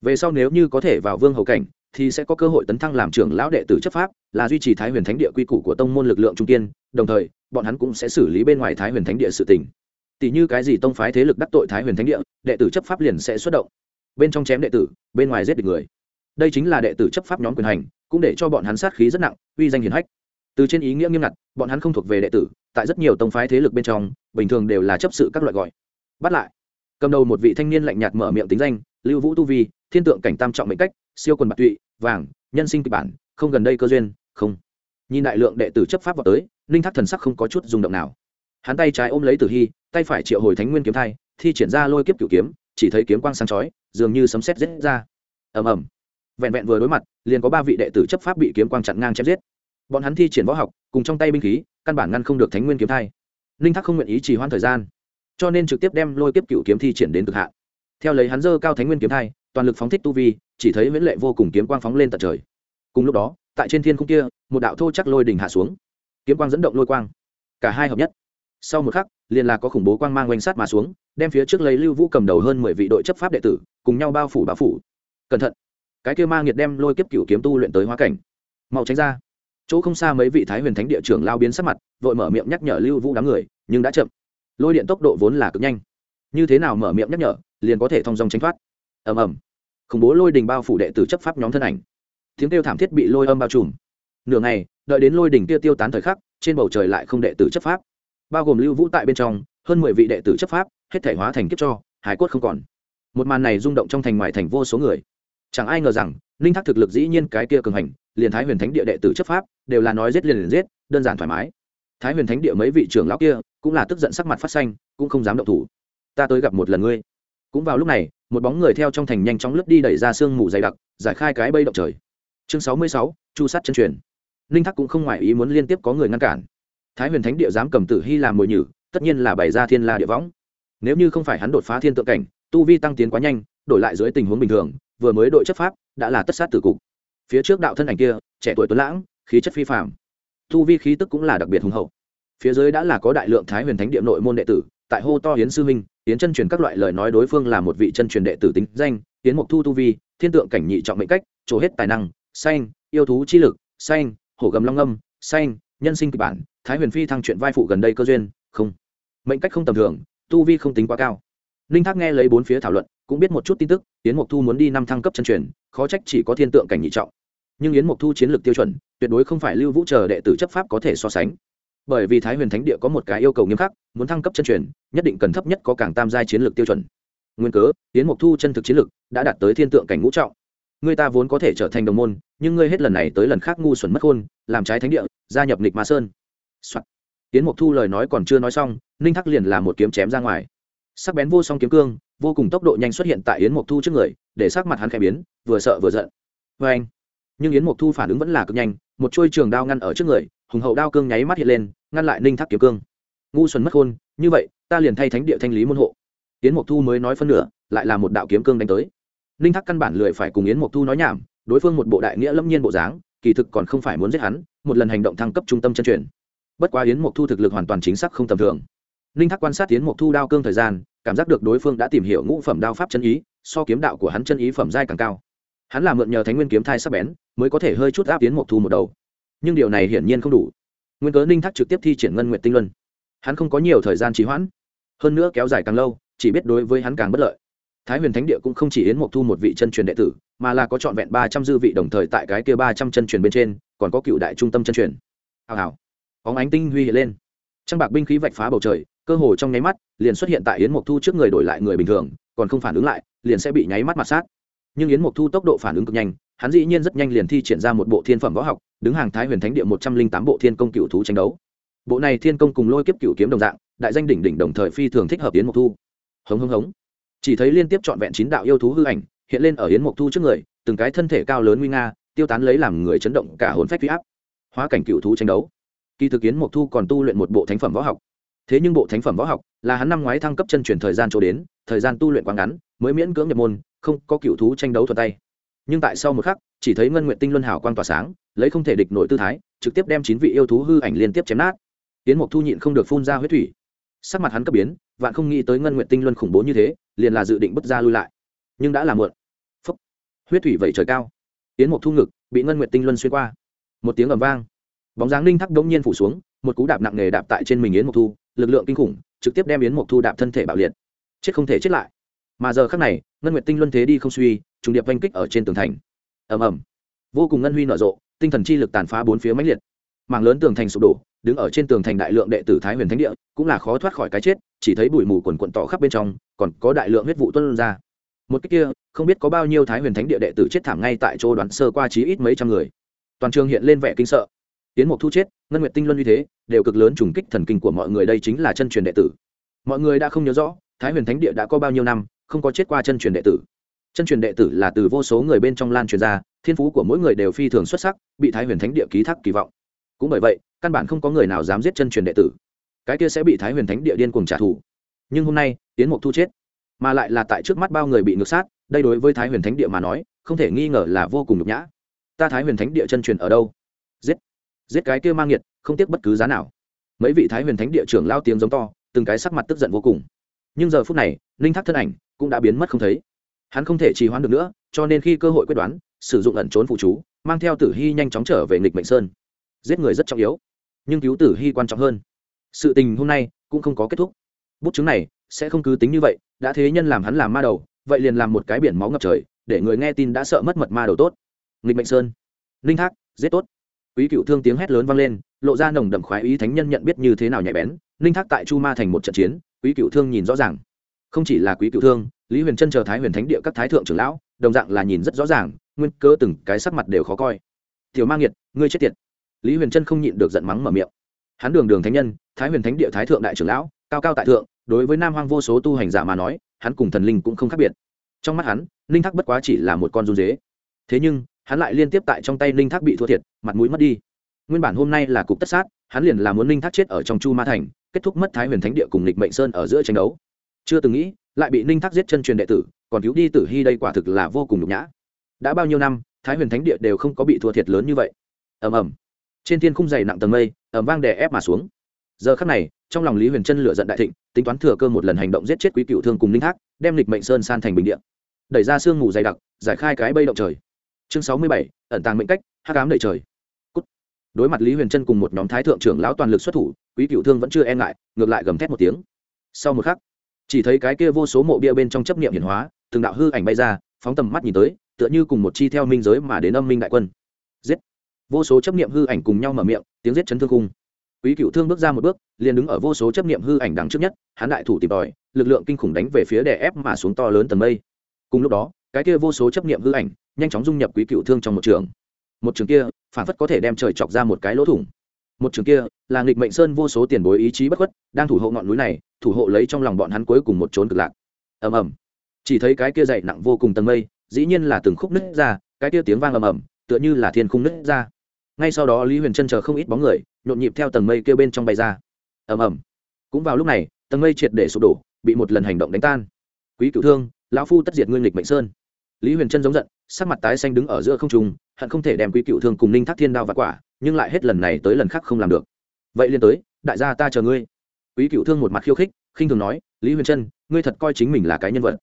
Về sau nếu như có thể vào vương hầu cảnh thì sẽ có cơ hội tấn thăng làm trưởng lão đệ tử chấp pháp, là duy trì thái huyền thánh địa quy củ của tông môn lực lượng trung tiên đồng thời, bọn hắn cũng sẽ xử lý bên ngoài thái huyền thánh địa sự tình. Tỷ như cái gì tông phái thế lực đắc tội thái huyền thánh địa, đệ tử chấp pháp liền sẽ xuất động. Bên trong chém đệ tử, bên ngoài giết địch người. Đây chính là đệ tử chấp pháp nhóm quyền hành, cũng để cho bọn hắn sát khí rất nặng, uy danh hiển hách. Từ trên ý nghĩa nghiêm ngặt, bọn hắn không thuộc về đệ tử, tại rất nhiều tông phái thế lực bên trong, bình thường đều là chấp sự các loại gọi. Bắt lại. Cầm đầu một vị thanh niên lạnh nhạt mở miệng tính danh, lưu vũ tu vi, thiên tượng cảnh tam trọng mệnh cách siêu quần bạc tụy, vàng, nhân sinh kịch bản, không gần đây cơ duyên, không. Nhìn đại lượng đệ tử chấp pháp vào tới, ninh thác thần sắc không có chút rung động nào. Hắn tay trái ôm lấy tử hy, tay phải triệu hồi thánh nguyên kiếm thai, thi triển ra lôi kiếp cửu kiếm, chỉ thấy kiếm quang sáng chói, dường như sấm sét rết ra. Ầm ầm. Vẹn vẹn vừa đối mặt, liền có ba vị đệ tử chấp pháp bị kiếm quang chặn ngang chém giết. Bọn hắn thi triển võ học, cùng trong tay binh khí, căn bản ngăn không được thánh nguyên kiếm thai. Ninh thác không nguyện ý trì hoãn thời gian, cho nên trực tiếp đem lôi kiếp cửu kiếm thi triển đến cực hạn. Theo lấy hắn dơ cao thánh nguyên kiếm thai, toàn lực phóng thích tu vi chỉ thấy viễn lệ vô cùng kiếm quang phóng lên tận trời. Cùng lúc đó, tại trên thiên khung kia, một đạo thô chắc lôi đỉnh hạ xuống. Kiếm quang dẫn động lôi quang. Cả hai hợp nhất. Sau một khắc, liền là có khủng bố quang mang oanh sát mà xuống, đem phía trước lấy lưu vũ cầm đầu hơn mười vị đội chấp pháp đệ tử, cùng nhau bao phủ bao phủ. Cẩn thận. Cái kia ma nghiệt đem lôi kiếp cựu kiếm tu luyện tới hóa cảnh. Mau tránh ra. Chỗ không xa mấy vị thái huyền thánh địa trưởng lao biến sắc mặt, vội mở miệng nhắc nhở lưu vũ đám người, nhưng đã chậm. Lôi điện tốc độ vốn là cực nhanh. Như thế nào mở miệng nhắc nhở, liền có thể thông dong tránh thoát. Ầm ầm khủng bố lôi đình bao phủ đệ tử chấp pháp nhóm thân ảnh. Tiếng kêu thảm thiết bị lôi âm bao trùm. Nửa ngày, đợi đến lôi đình kia tiêu tán thời khắc, trên bầu trời lại không đệ tử chấp pháp. Bao gồm lưu vũ tại bên trong, hơn mười vị đệ tử chấp pháp, hết thể hóa thành kiếp cho, hải cốt không còn. Một màn này rung động trong thành ngoài thành vô số người. Chẳng ai ngờ rằng, ninh thác thực lực dĩ nhiên cái kia cường hành, liền thái huyền thánh địa đệ tử chấp pháp, đều là nói giết liền liền giết, đơn giản thoải mái. Thái huyền thánh địa mấy vị trưởng lão kia, cũng là tức giận sắc mặt phát xanh, cũng không dám động thủ. Ta tới gặp một lần ngươi cũng vào lúc này, một bóng người theo trong thành nhanh chóng lướt đi đẩy ra sương mù dày đặc, giải khai cái bây động trời. Chương sáu mươi sáu, chu sát chân truyền. Ninh thắc cũng không ngoài ý muốn liên tiếp có người ngăn cản. Thái huyền thánh địa dám cầm tử hy làm mồi nhử, tất nhiên là bày ra thiên la địa võng. Nếu như không phải hắn đột phá thiên tượng cảnh, tu vi tăng tiến quá nhanh, đổi lại dưới tình huống bình thường, vừa mới đội chấp pháp, đã là tất sát tử cục. Phía trước đạo thân ảnh kia, trẻ tuổi tuấn lãng, khí chất phi phạm thu vi khí tức cũng là đặc biệt hùng hậu. Phía dưới đã là có đại lượng thái huyền thánh địa nội môn đệ tử, tại hô to hiến sư minh hiến chân truyền các loại lời nói đối phương là một vị chân truyền đệ tử tính danh hiến mục thu tu vi, thiên tượng cảnh nhị trọng mệnh cách trổ hết tài năng xanh yêu thú chi lực xanh hổ gầm long âm xanh nhân sinh kịch bản, thái huyền phi thăng chuyện vai phụ gần đây cơ duyên, không. Mệnh cách không tầm thường, tu vi không tính quá cao. Ninh thác nghe lấy bốn phía thảo luận, cũng biết một chút tin tức, yến mục thu muốn đi năm thăng cấp chân truyền, khó trách chỉ có thiên tượng cảnh nhị trọng. Nhưng yến Mộc thu chiến lược tiêu chuẩn, tuyệt đối không phải lưu vũ chờ đệ tử chấp pháp có thể so sánh. Bởi vì thái huyền thánh địa có một cái yêu cầu nghiêm khắc muốn thăng cấp chân truyền nhất định cần thấp nhất có càng tam giai chiến lược tiêu chuẩn nguyên cớ yến mục thu chân thực chiến lược đã đạt tới thiên tượng cảnh ngũ trọng người ta vốn có thể trở thành đồng môn nhưng ngươi hết lần này tới lần khác ngu xuẩn mất khôn làm trái thánh địa gia nhập nịch ma sơn、Soạn. Yến Mộc Thu lời nói còn chưa nói xong, Ninh Thác liền là một kiếm chém ra ngoài. Sắc bén vô song kiếm cương, vô cùng tốc độ nhanh xuất hiện tại Yến Mộc Thu trước người, để sắc mặt hắn khẽ biến, vừa sợ vừa giận. Oeng! Nhưng Yến Mộc Thu phản ứng vẫn là cực nhanh, một chuôi trường đao ngăn ở trước người, hùng hậu đao cương nháy mắt hiện lên, ngăn lại Ninh Thác kiếm cương. Ngu xuẩn mất khôn, như vậy, ta liền thay thánh địa thanh lý môn hộ. Yến Mộc Thu mới nói phân nửa, lại là một đạo kiếm cương đánh tới. Ninh Thác căn bản lười phải cùng Yến Mộc Thu nói nhảm, đối phương một bộ đại nghĩa lâm nhiên bộ dáng, kỳ thực còn không phải muốn giết hắn, một lần hành động thăng cấp trung tâm chân truyền. Bất quá yến mộc thu thực lực hoàn toàn chính xác không tầm thường. Ninh thác quan sát yến mộc thu đao cương thời gian cảm giác được đối phương đã tìm hiểu ngũ phẩm đao pháp chân ý so kiếm đạo của hắn chân ý phẩm giai càng cao. Hắn là mượn nhờ thánh nguyên kiếm thai sắp bén mới có thể hơi chút áp yến mộc thu một đầu. Nhưng điều này hiển nhiên không đủ. Nguyên cớ ninh thác trực tiếp thi triển ngân nguyện tinh luân hắn không có nhiều thời gian trì hoãn, hơn nữa kéo dài càng lâu, chỉ biết đối với hắn càng bất lợi. Thái huyền thánh địa cũng không chỉ yến mộc thu một vị chân truyền đệ tử, mà là có trọn vẹn ba trăm dư vị đồng thời tại cái kia ba trăm chân truyền bên trên, còn có cựu đại trung tâm chân truyền. Hào hào. Óng ánh tinh huy hiện lên. Trang bạc binh khí vạch phá bầu trời, cơ hồ trong nháy mắt, liền xuất hiện tại yến mộc thu trước người đổi lại người bình thường, còn không phản ứng lại, liền sẽ bị nháy mắt mặt sát. Nhưng yến mộc thu tốc độ phản ứng cực nhanh, hắn dĩ nhiên rất nhanh liền thi triển ra một bộ thiên phẩm võ học, đứng hàng thái huyền thánh địa một trăm linh tám bộ thiên công cựu thú tranh đấu bộ này thiên công cùng lôi kiếp cựu kiếm đồng dạng, đại danh đỉnh đỉnh đồng thời phi thường thích hợp yến mộc thu. Hống hống hống. Chỉ thấy liên tiếp trọn vẹn chín đạo yêu thú hư ảnh hiện lên ở yến mộc thu trước người, từng cái thân thể cao lớn nguy nga, tiêu tán lấy làm người chấn động cả hồn phách huy áp. Hóa cảnh cựu thú tranh đấu. Kỳ thực yến mộc thu còn tu luyện một bộ thánh phẩm võ học. Thế nhưng bộ thánh phẩm võ học là hắn năm ngoái thăng cấp chân truyền thời gian chỗ đến, thời gian tu luyện quá ngắn, mới miễn cưỡng nhập môn, không có cựu thú tranh đấu thuật tay. Nhưng tại sau một khắc, chỉ thấy ngân nguyện tinh luân hào quang tỏa sáng, lấy không thể địch nội tư thái, trực tiếp đem chín vị yêu thú hư ảnh liên tiếp chém nát tiến mộc thu nhịn không được phun ra huyết thủy. Sắc mặt hắn cấp biến, vạn không nghĩ tới ngân nguyện tinh luân khủng bố như thế, liền là dự định bất ra lui lại. Nhưng đã là muộn. Phúc. Huyết thủy vẩy trời cao. Tiến mộc thu ngực bị ngân nguyện tinh luân xuyên qua. Một tiếng ầm vang. Bóng dáng ninh thắc đống nhiên phủ xuống, một cú đạp nặng nề đạp tại trên mình yến mộc thu, lực lượng kinh khủng, trực tiếp đem yến mộc thu đạp thân thể bạo liệt. Chết không thể chết lại. Mà giờ khắc này, ngân nguyệt tinh luân thế đi không suy, trùng điệp oanh kích ở trên tường thành. Ầm ầm. Vô cùng ngân huy nở rộ, tinh thần chi lực tàn phá bốn phía mãnh liệt. Mảng lớn tường thành sụp đổ đứng ở trên tường thành đại lượng đệ tử thái huyền thánh địa, cũng là khó thoát khỏi cái chết, chỉ thấy bụi mù quần quận tỏ khắp bên trong, còn có đại lượng huyết vụ tuân ra. Một cách kia, không biết có bao nhiêu thái huyền thánh địa đệ tử chết thảm ngay tại chỗ đoán sơ qua chí ít mấy trăm người. Toàn trường hiện lên vẻ kinh sợ. Tiến mục thu chết, ngân nguyệt tinh luân như thế, đều cực lớn trùng kích thần kinh của mọi người, đây chính là chân truyền đệ tử. Mọi người đã không nhớ rõ, thái huyền thánh địa đã có bao nhiêu năm, không có chết qua chân truyền đệ tử. Chân truyền đệ tử là từ vô số người bên trong lan truyền ra, thiên phú của mỗi người đều phi thường xuất sắc, bị thái huyền thánh địa ký thác kỳ vọng. Cũng bởi vậy căn bản không có người nào dám giết chân truyền đệ tử. Cái kia sẽ bị thái huyền thánh địa điên cuồng trả thù. Nhưng hôm nay tiến mục thu chết, mà lại là tại trước mắt bao người bị ngược sát, đây đối với thái huyền thánh địa mà nói, không thể nghi ngờ là vô cùng nhục nhã. Ta thái huyền thánh địa chân truyền ở đâu? Giết giết cái kia mang nghiệt, không tiếc bất cứ giá nào. Mấy vị thái huyền thánh địa trưởng lao tiếng giống to, từng cái sắc mặt tức giận vô cùng. Nhưng giờ phút này, linh thác thân ảnh cũng đã biến mất không thấy. Hắn không thể trì hoãn được nữa, cho nên khi cơ hội quyết đoán, sử dụng ẩn trốn phụ chú, mang theo tử hy nhanh chóng trở về nghịch mệnh sơn. Giết người rất trọng yếu nhưng cứu tử hy quan trọng hơn. Sự tình hôm nay cũng không có kết thúc. Bút chứng này sẽ không cứ tính như vậy, đã thế nhân làm hắn làm ma đầu, vậy liền làm một cái biển máu ngập trời, để người nghe tin đã sợ mất mật ma đầu tốt. Nghịch mệnh sơn. Linh thác, giết tốt. Quý cựu thương tiếng hét lớn vang lên, lộ ra nồng đậm khoái ý thánh nhân nhận biết như thế nào nhạy bén ninh thác tại chu ma thành một trận chiến, quý cựu thương nhìn rõ ràng. Không chỉ là quý cựu thương, lý huyền trân chờ thái huyền thánh địa các thái thượng trưởng lão, đồng dạng là nhìn rất rõ ràng, nguyên cơ từng cái sắc mặt đều khó coi. Tiểu ma nghiệt, ngươi chết tiệt lý huyền trân không nhịn được giận mắng mở miệng. Hắn đường đường thánh nhân, thái huyền thánh địa thái thượng đại trưởng lão, cao cao tại thượng, đối với nam hoang vô số tu hành giả mà nói, hắn cùng thần linh cũng không khác biệt. Trong mắt hắn, ninh thác bất quá chỉ là một con run dế. Thế nhưng, hắn lại liên tiếp tại trong tay ninh thác bị thua thiệt, mặt mũi mất đi. Nguyên bản hôm nay là cục tất sát, hắn liền là muốn ninh thác chết ở trong chu ma thành, kết thúc mất thái huyền thánh địa cùng lịch mệnh sơn ở giữa tranh đấu. Chưa từng nghĩ, lại bị ninh thác giết chân truyền đệ tử, còn cứu đi tử hy đây quả thực là vô cùng nhục nhã. Đã bao nhiêu năm, thái huyền thánh địa đều không có bị thua thiệt lớn như vậy. Ầm ầm trên thiên khung dày nặng tầng mây ẩm vang đè ép mà xuống. Giờ khắc này, trong lòng lý huyền trân lựa giận đại thịnh, tính toán thừa cơ một lần hành động giết chết quý cựu thương cùng linh thác đem lịch mệnh sơn san thành bình điện đẩy ra sương mù dày đặc, giải khai cái bây động trời. Chương sáu mươi bảy, ẩn tàng mệnh cách, hắc ám đầy trời. Cút. đối mặt lý huyền trân cùng một nhóm thái thượng trưởng lão toàn lực xuất thủ, quý cựu thương vẫn chưa e ngại, ngược lại gầm thét một tiếng. Sau một khắc, chỉ thấy cái kia vô số mộ bia bên trong chấp niệm hiển hóa, từng đạo hư ảnh bay ra, phóng tầm mắt nhìn tới, tựa như cùng một chi theo minh giới mà đến âm minh đại quân. Giết vô số chấp niệm hư ảnh cùng nhau mở miệng, tiếng giết chấn thương cung quý cựu thương bước ra một bước, liền đứng ở vô số chấp niệm hư ảnh đằng trước nhất, hắn đại thủ tìm tòi, lực lượng kinh khủng đánh về phía đè ép mà xuống to lớn tầng mây. Cùng lúc đó, cái kia vô số chấp niệm hư ảnh nhanh chóng dung nhập quý cựu thương trong một trường. Một trường kia, phản phất có thể đem trời chọc ra một cái lỗ thủng. Một trường kia, là nghịch mệnh sơn vô số tiền bối ý chí bất khuất, đang thủ hộ ngọn núi này, thủ hộ lấy trong lòng bọn hắn cuối cùng một trốn cực lạc. Ầm ầm. Chỉ thấy cái kia dày nặng vô cùng tầng mây, dĩ nhiên là từng khúc nứt ra, cái kia tiếng vang ầm ầm, tựa như là thiên khung nứt ra ngay sau đó lý huyền chân chờ không ít bóng người, nhộn nhịp theo tầng mây kêu bên trong bay ra. Ầm ầm. Cũng vào lúc này, tầng mây triệt để sụp đổ, bị một lần hành động đánh tan. Quý cựu thương, lão phu tất diệt nguyên lịch mệnh sơn. Lý huyền chân giống giận, sắc mặt tái xanh đứng ở giữa không trung, hận không thể đem quý cựu thương cùng ninh thác thiên đao và quả, nhưng lại hết lần này tới lần khác không làm được. Vậy liên tới, đại gia ta chờ ngươi. Quý cựu thương một mặt khiêu khích, khinh thường nói, lý huyền trân, ngươi thật coi chính mình là cái nhân vật.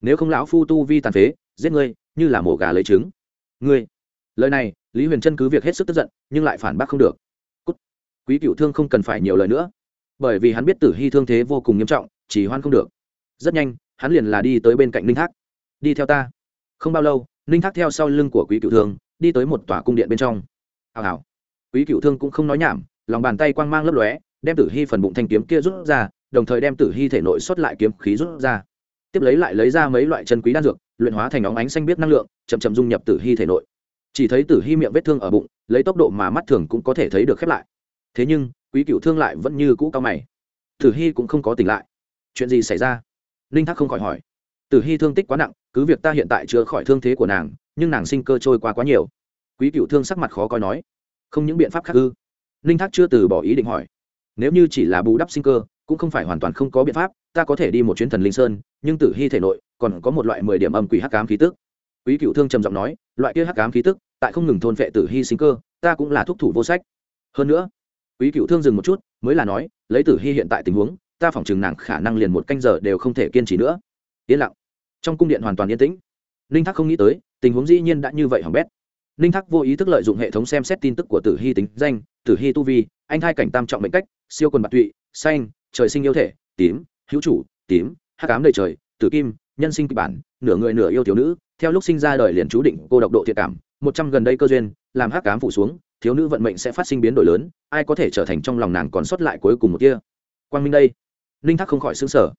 Nếu không lão phu tu vi tàn phế, giết ngươi, như là mổ gà lấy trứng. Ngươi lời này, lý huyền trân cứ việc hết sức tức giận, nhưng lại phản bác không được. Cút. quý cựu thương không cần phải nhiều lời nữa. Bởi vì hắn biết tử hy thương thế vô cùng nghiêm trọng, chỉ hoan không được. Rất nhanh, hắn liền là đi tới bên cạnh ninh thác. Đi theo ta. Không bao lâu, ninh thác theo sau lưng của quý cựu thương, đi tới một tòa cung điện bên trong. Hào hào. Quý cựu thương cũng không nói nhảm, lòng bàn tay quang mang lấp lóe, đem tử hy phần bụng thanh kiếm kia rút ra, đồng thời đem tử hy thể nội xuất lại kiếm khí rút ra. Tiếp lấy lại lấy ra mấy loại chân quý đan dược, luyện hóa thành óng ánh xanh biết năng lượng, chậm chậm dung nhập tử hy thể nội chỉ thấy tử hy miệng vết thương ở bụng, lấy tốc độ mà mắt thường cũng có thể thấy được khép lại. Thế nhưng, quý cựu thương lại vẫn như cũ cao mày. Tử hy cũng không có tỉnh lại. Chuyện gì xảy ra? Ninh thác không khỏi hỏi. Tử hy thương tích quá nặng, cứ việc ta hiện tại chữa khỏi thương thế của nàng, nhưng nàng sinh cơ trôi qua quá nhiều. Quý cựu thương sắc mặt khó coi nói. Không những biện pháp khác ư? Ninh thác chưa từ bỏ ý định hỏi. Nếu như chỉ là bù đắp sinh cơ, cũng không phải hoàn toàn không có biện pháp, ta có thể đi một chuyến thần linh sơn, nhưng tử hy thể nội còn có một loại mười điểm âm quỷ hắc cám khí tức quý cựu thương trầm giọng nói, loại kia hắc cám khí tức, tại không ngừng thôn vệ tử hy sinh cơ, ta cũng là thúc thủ vô sách. Hơn nữa, quý cựu thương dừng một chút, mới là nói, lấy tử hy hiện tại tình huống, ta phỏng chừng nàng khả năng liền một canh giờ đều không thể kiên trì nữa. Yên lặng. Trong cung điện hoàn toàn yên tĩnh. Ninh thác không nghĩ tới, tình huống dĩ nhiên đã như vậy hỏng bét. Ninh thác vô ý thức lợi dụng hệ thống xem xét tin tức của tử hy tính danh, tử hy tu vi, anh hai cảnh tam trọng mệnh cách, siêu quần bạc tụy, xanh, trời sinh yêu thể, tím, hữu chủ, tím, hắc ám đầy trời, tử kim, nhân sinh kịch bản nửa người nửa yêu thiếu nữ, theo lúc sinh ra đời liền chú định cô độc độ thiệt cảm, một trăm gần đây cơ duyên, làm hắc ám phủ xuống, thiếu nữ vận mệnh sẽ phát sinh biến đổi lớn, ai có thể trở thành trong lòng nàng còn sót lại cuối cùng một kia quang minh đây. Ninh thác không khỏi xứng sở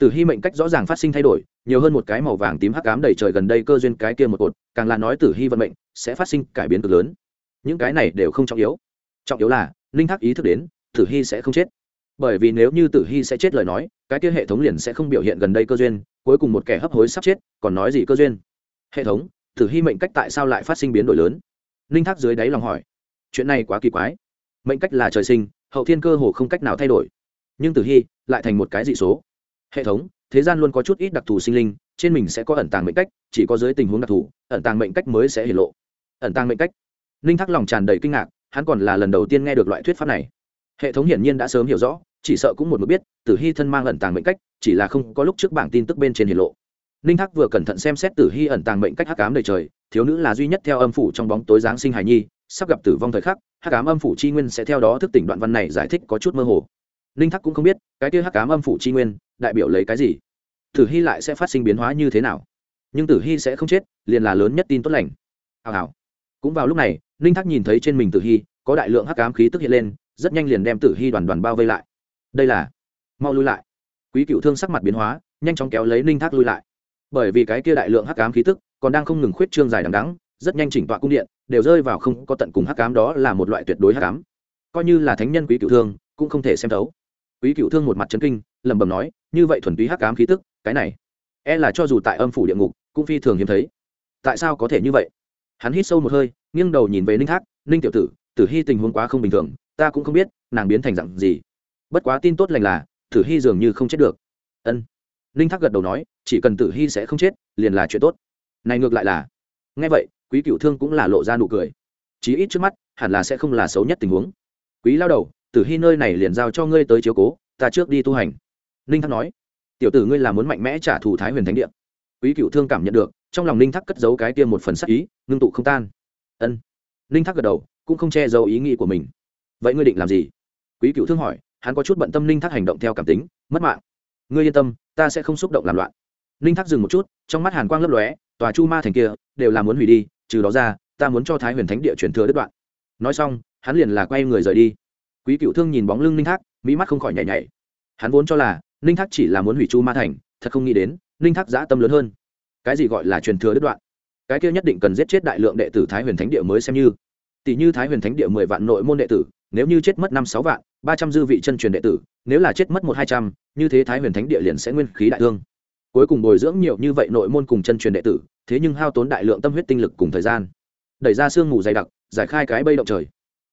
từ hy mệnh cách rõ ràng phát sinh thay đổi, nhiều hơn một cái màu vàng tím hắc ám đầy trời gần đây cơ duyên cái kia một cột, càng là nói tử hy vận mệnh sẽ phát sinh cải biến cực lớn. Những cái này đều không trọng yếu. Trọng yếu là ninh thác ý thức đến tử hy sẽ không chết. Bởi vì nếu như tử hy sẽ chết lời nói, cái kia hệ thống liền sẽ không biểu hiện gần đây cơ duyên cuối cùng một kẻ hấp hối sắp chết, còn nói gì cơ duyên? Hệ thống tử hy mệnh cách tại sao lại phát sinh biến đổi lớn? Ninh thác dưới đáy lòng hỏi. Chuyện này quá kỳ quái. Mệnh cách là trời sinh, hậu thiên cơ hồ không cách nào thay đổi. Nhưng tử hy lại thành một cái dị số. Hệ thống, thế gian luôn có chút ít đặc thù sinh linh, trên mình sẽ có ẩn tàng mệnh cách, chỉ có dưới tình huống đặc thù, ẩn tàng mệnh cách mới sẽ hiển lộ. Ẩn tàng mệnh cách. Ninh thác lòng tràn đầy kinh ngạc, hắn còn là lần đầu tiên nghe được loại thuyết pháp này. Hệ thống hiển nhiên đã sớm hiểu rõ chỉ sợ cũng một mực biết, tử hy thân mang ẩn tàng mệnh cách, chỉ là không có lúc trước bảng tin tức bên trên hiển lộ. Ninh thác vừa cẩn thận xem xét tử hy ẩn tàng mệnh cách hắc ám đầy trời, thiếu nữ là duy nhất theo âm phủ trong bóng tối giáng sinh hài nhi, sắp gặp tử vong thời khắc, hắc ám âm phủ chi nguyên sẽ theo đó thức tỉnh đoạn văn này giải thích có chút mơ hồ. Ninh thác cũng không biết, cái kia hắc ám âm phủ chi nguyên, đại biểu lấy cái gì? Tử hy lại sẽ phát sinh biến hóa như thế nào? Nhưng tử hy sẽ không chết, liền là lớn nhất tin tốt lành. Hào hào. Cũng vào lúc này, ninh thác nhìn thấy trên mình tử hy, có đại lượng hắc ám khí tức hiện lên, rất nhanh liền đem tử hy đoàn đoàn bao vây lại đây là, mau lui lại. Quý cựu thương sắc mặt biến hóa, nhanh chóng kéo lấy ninh thác lui lại. Bởi vì cái kia đại lượng hắc ám khí tức, còn đang không ngừng khuyết trương dài đằng đắng rất nhanh chỉnh tọa cung điện, đều rơi vào không có tận cùng hắc ám đó là một loại tuyệt đối hắc ám. Coi như là thánh nhân quý cựu thương, cũng không thể xem thấu. Quý cựu thương một mặt chấn kinh, lẩm bẩm nói, như vậy thuần túy hắc ám khí tức, cái này e là cho dù tại âm phủ địa ngục, cũng phi thường hiếm thấy. Tại sao có thể như vậy? Hắn hít sâu một hơi, nghiêng đầu nhìn về ninh thác, ninh tiểu tử tử hy tình huống quá không bình thường, ta cũng không biết, nàng biến thành dặn gì bất quá tin tốt lành là, tử hy dường như không chết được. Ân. Ninh thác gật đầu nói, chỉ cần tử hy sẽ không chết, liền là chuyện tốt. Này ngược lại là. Nghe vậy, quý cựu thương cũng là lộ ra nụ cười. Chí ít trước mắt, hẳn là sẽ không là xấu nhất tình huống. Quý lao đầu, tử hy nơi này liền giao cho ngươi tới chiếu cố, ta trước đi tu hành. Ninh Thác nói, tiểu tử ngươi là muốn mạnh mẽ trả thù thái huyền thánh địa. Quý cựu thương cảm nhận được, trong lòng ninh Thác cất giấu cái tiêm một phần sắc ý, ngưng tụ không tan. Ân. Ninh Thác gật đầu, cũng không che giấu ý nghĩ của mình. Vậy ngươi định làm gì? Quý cựu thương hỏi hắn có chút bận tâm ninh thắc hành động theo cảm tính, mất mạng. Ngươi yên tâm, ta sẽ không xúc động làm loạn. Ninh thắc dừng một chút, trong mắt hàn quang lấp lóe, tòa chu ma thành kia, đều là muốn hủy đi, trừ đó ra, ta muốn cho thái huyền thánh địa chuyển thừa đứt đoạn. Nói xong, hắn liền là quay người rời đi. Quý cựu thương nhìn bóng lưng ninh thác, mỹ mắt không khỏi nhảy nhảy. Hắn vốn cho là, ninh thác chỉ là muốn hủy chu ma thành, thật không nghĩ đến, ninh thác giã tâm lớn hơn. Cái gì gọi là truyền thừa đứt đoạn? Cái kia nhất định cần giết chết đại lượng đệ tử thái huyền thánh địa mới xem như. Tỷ như thái huyền thánh địa mười vạn nội môn đệ tử, nếu như chết mất năm sáu vạn ba trăm dư vị chân truyền đệ tử, nếu là chết mất một hai trăm, như thế thái huyền thánh địa liền sẽ nguyên khí đại thương. Cuối cùng bồi dưỡng nhiều như vậy nội môn cùng chân truyền đệ tử, thế nhưng hao tốn đại lượng tâm huyết tinh lực cùng thời gian. Đẩy ra sương mù dày đặc, giải khai cái bây động trời.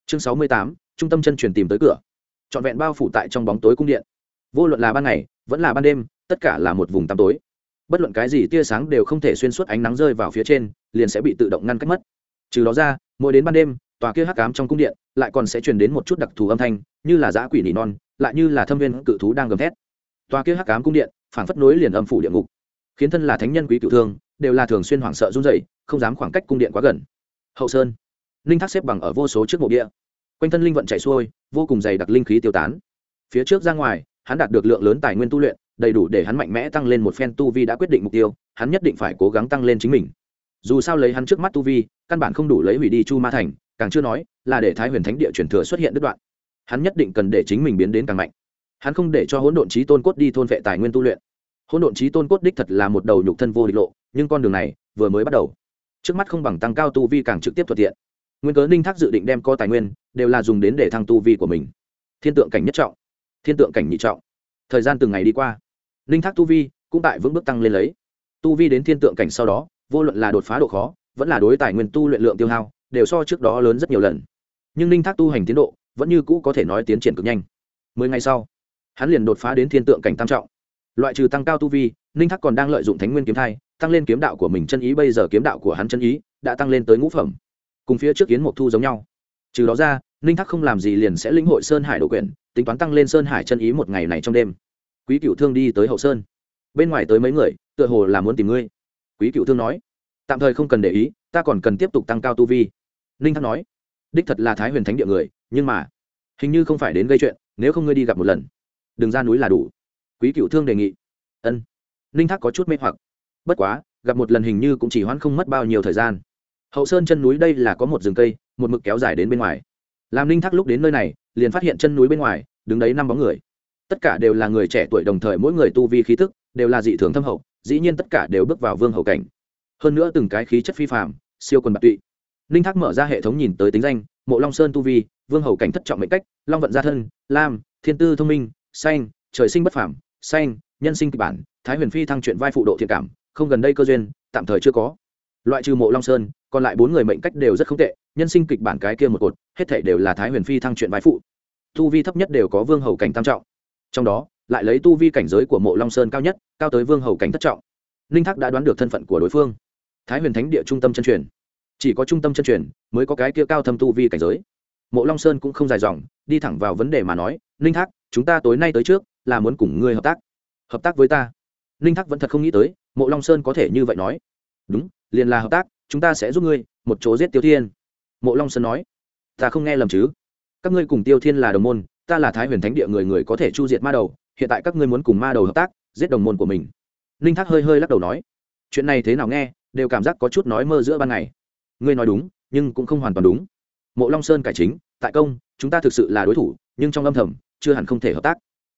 Chương sáu mươi tám, trung tâm chân truyền tìm tới cửa. Trọn vẹn bao phủ tại trong bóng tối cung điện. Vô luận là ban ngày, vẫn là ban đêm, tất cả là một vùng tăm tối. Bất luận cái gì tia sáng đều không thể xuyên suốt ánh nắng rơi vào phía trên, liền sẽ bị tự động ngăn cách mất. Trừ đó ra, mỗi đến ban đêm tòa kia hắc ám trong cung điện lại còn sẽ truyền đến một chút đặc thù âm thanh, như là giã quỷ nỉ non, lại như là thâm viên cự thú đang gầm thét. Tòa kia hắc ám cung điện phản phất nối liền âm phủ địa ngục, khiến thân là thánh nhân quý cựu thương, đều là thường xuyên hoảng sợ run rẩy, không dám khoảng cách cung điện quá gần. Hậu sơn, linh thác xếp bằng ở vô số trước mộ địa. Quanh thân linh vận chạy xuôi, vô cùng dày đặc linh khí tiêu tán. Phía trước ra ngoài, hắn đạt được lượng lớn tài nguyên tu luyện, đầy đủ để hắn mạnh mẽ tăng lên một phen tu vi đã quyết định mục tiêu, hắn nhất định phải cố gắng tăng lên chính mình. Dù sao lấy hắn trước mắt tu vi, căn bản không đủ lấy hủy đi chu ma thành càng chưa nói là để thái huyền thánh địa truyền thừa xuất hiện đứt đoạn. Hắn nhất định cần để chính mình biến đến càng mạnh. Hắn không để cho hỗn độn trí tôn cốt đi thôn vệ tài nguyên tu luyện. Hỗn độn trí tôn cốt đích thật là một đầu nhục thân vô địch lộ, nhưng con đường này vừa mới bắt đầu. Trước mắt không bằng tăng cao tu vi càng trực tiếp thuận tiện. Nguyên cớ ninh thác dự định đem co tài nguyên đều là dùng đến để thăng tu vi của mình. Thiên tượng cảnh nhất trọng, thiên tượng cảnh nhị trọng. Thời gian từng ngày đi qua, ninh thác tu vi cũng tại vững bước tăng lên lấy. Tu vi đến thiên tượng cảnh sau đó, vô luận là đột phá độ khó, vẫn là đối tài nguyên tu luyện lượng tiêu hao đều so trước đó lớn rất nhiều lần. Nhưng ninh thác tu hành tiến độ vẫn như cũ có thể nói tiến triển cực nhanh. Mười ngày sau, hắn liền đột phá đến thiên tượng cảnh tam trọng. Loại trừ tăng cao tu vi, ninh thác còn đang lợi dụng thánh nguyên kiếm thai, tăng lên kiếm đạo của mình chân ý, bây giờ kiếm đạo của hắn chân ý đã tăng lên tới ngũ phẩm. Cùng phía trước kiến mộc thu giống nhau. Trừ đó ra, ninh thác không làm gì liền sẽ lĩnh hội sơn hải đổ quyển, tính toán tăng lên sơn hải chân ý một ngày này trong đêm. Quý cựu thương đi tới hậu sơn. Bên ngoài tới mấy người, tựa hồ là muốn tìm ngươi. Quý cựu thương nói, tạm thời không cần để ý, ta còn cần tiếp tục tăng cao tu vi ninh thác nói, đích thật là thái huyền thánh địa người, nhưng mà, hình như không phải đến gây chuyện, nếu không ngươi đi gặp một lần, đừng ra núi là đủ. Quý cựu thương đề nghị. Ân. Ninh thác có chút mê hoặc. Bất quá, gặp một lần hình như cũng chỉ hoãn không mất bao nhiêu thời gian. Hậu sơn chân núi đây là có một rừng cây, một mực kéo dài đến bên ngoài. Làm ninh thác lúc đến nơi này, liền phát hiện chân núi bên ngoài, đứng đấy năm bóng người. Tất cả đều là người trẻ tuổi đồng thời mỗi người tu vi khí thức đều là dị thường thâm hậu, dĩ nhiên tất cả đều bước vào vương hậu cảnh. Hơn nữa từng cái khí chất phi phạm siêu quần bạc tụy ninh thác mở ra hệ thống nhìn tới tính danh, mộ long sơn tu vi, vương Hầu cảnh thất trọng mệnh cách, long vận gia thân, lam, thiên tư thông minh xanh trời sinh bất phảm xanh nhân sinh kịch bản, thái huyền phi thăng chuyện vai phụ độ thiện cảm, không gần đây cơ duyên, tạm thời chưa có. Loại trừ mộ long sơn, còn lại bốn người mệnh cách đều rất không tệ, nhân sinh kịch bản cái kia một cột, hết thể đều là thái huyền phi thăng chuyện vai phụ. Tu vi thấp nhất đều có vương hầu cảnh tam trọng. Trong đó, lại lấy tu vi cảnh giới của mộ long sơn cao nhất, cao tới vương hầu cảnh thất trọng. Ninh thác đã đoán được thân phận của đối phương. Thái huyền thánh địa trung tâm chân truyền chỉ có trung tâm chân truyền mới có cái kia cao thâm tu vi cảnh giới. Mộ long sơn cũng không dài dòng, đi thẳng vào vấn đề mà nói, ninh thác, chúng ta tối nay tới trước là muốn cùng ngươi hợp tác. Hợp tác với ta? Ninh thác vẫn thật không nghĩ tới, mộ long sơn có thể như vậy nói. Đúng, liền là hợp tác, chúng ta sẽ giúp ngươi một chỗ giết tiêu thiên. Mộ long sơn nói. Ta không nghe lầm chứ? Các ngươi cùng tiêu thiên là đồng môn, ta là thái huyền thánh địa người người có thể chu diệt ma đầu, hiện tại các ngươi muốn cùng ma đầu hợp tác, giết đồng môn của mình. Ninh thác hơi hơi lắc đầu nói. Chuyện này thế nào nghe, đều cảm giác có chút nói mơ giữa ban ngày ngươi nói đúng, nhưng cũng không hoàn toàn đúng. Mộ long sơn cải chính, tại công, chúng ta thực sự là đối thủ, nhưng trong âm thầm, chưa hẳn không thể hợp tác.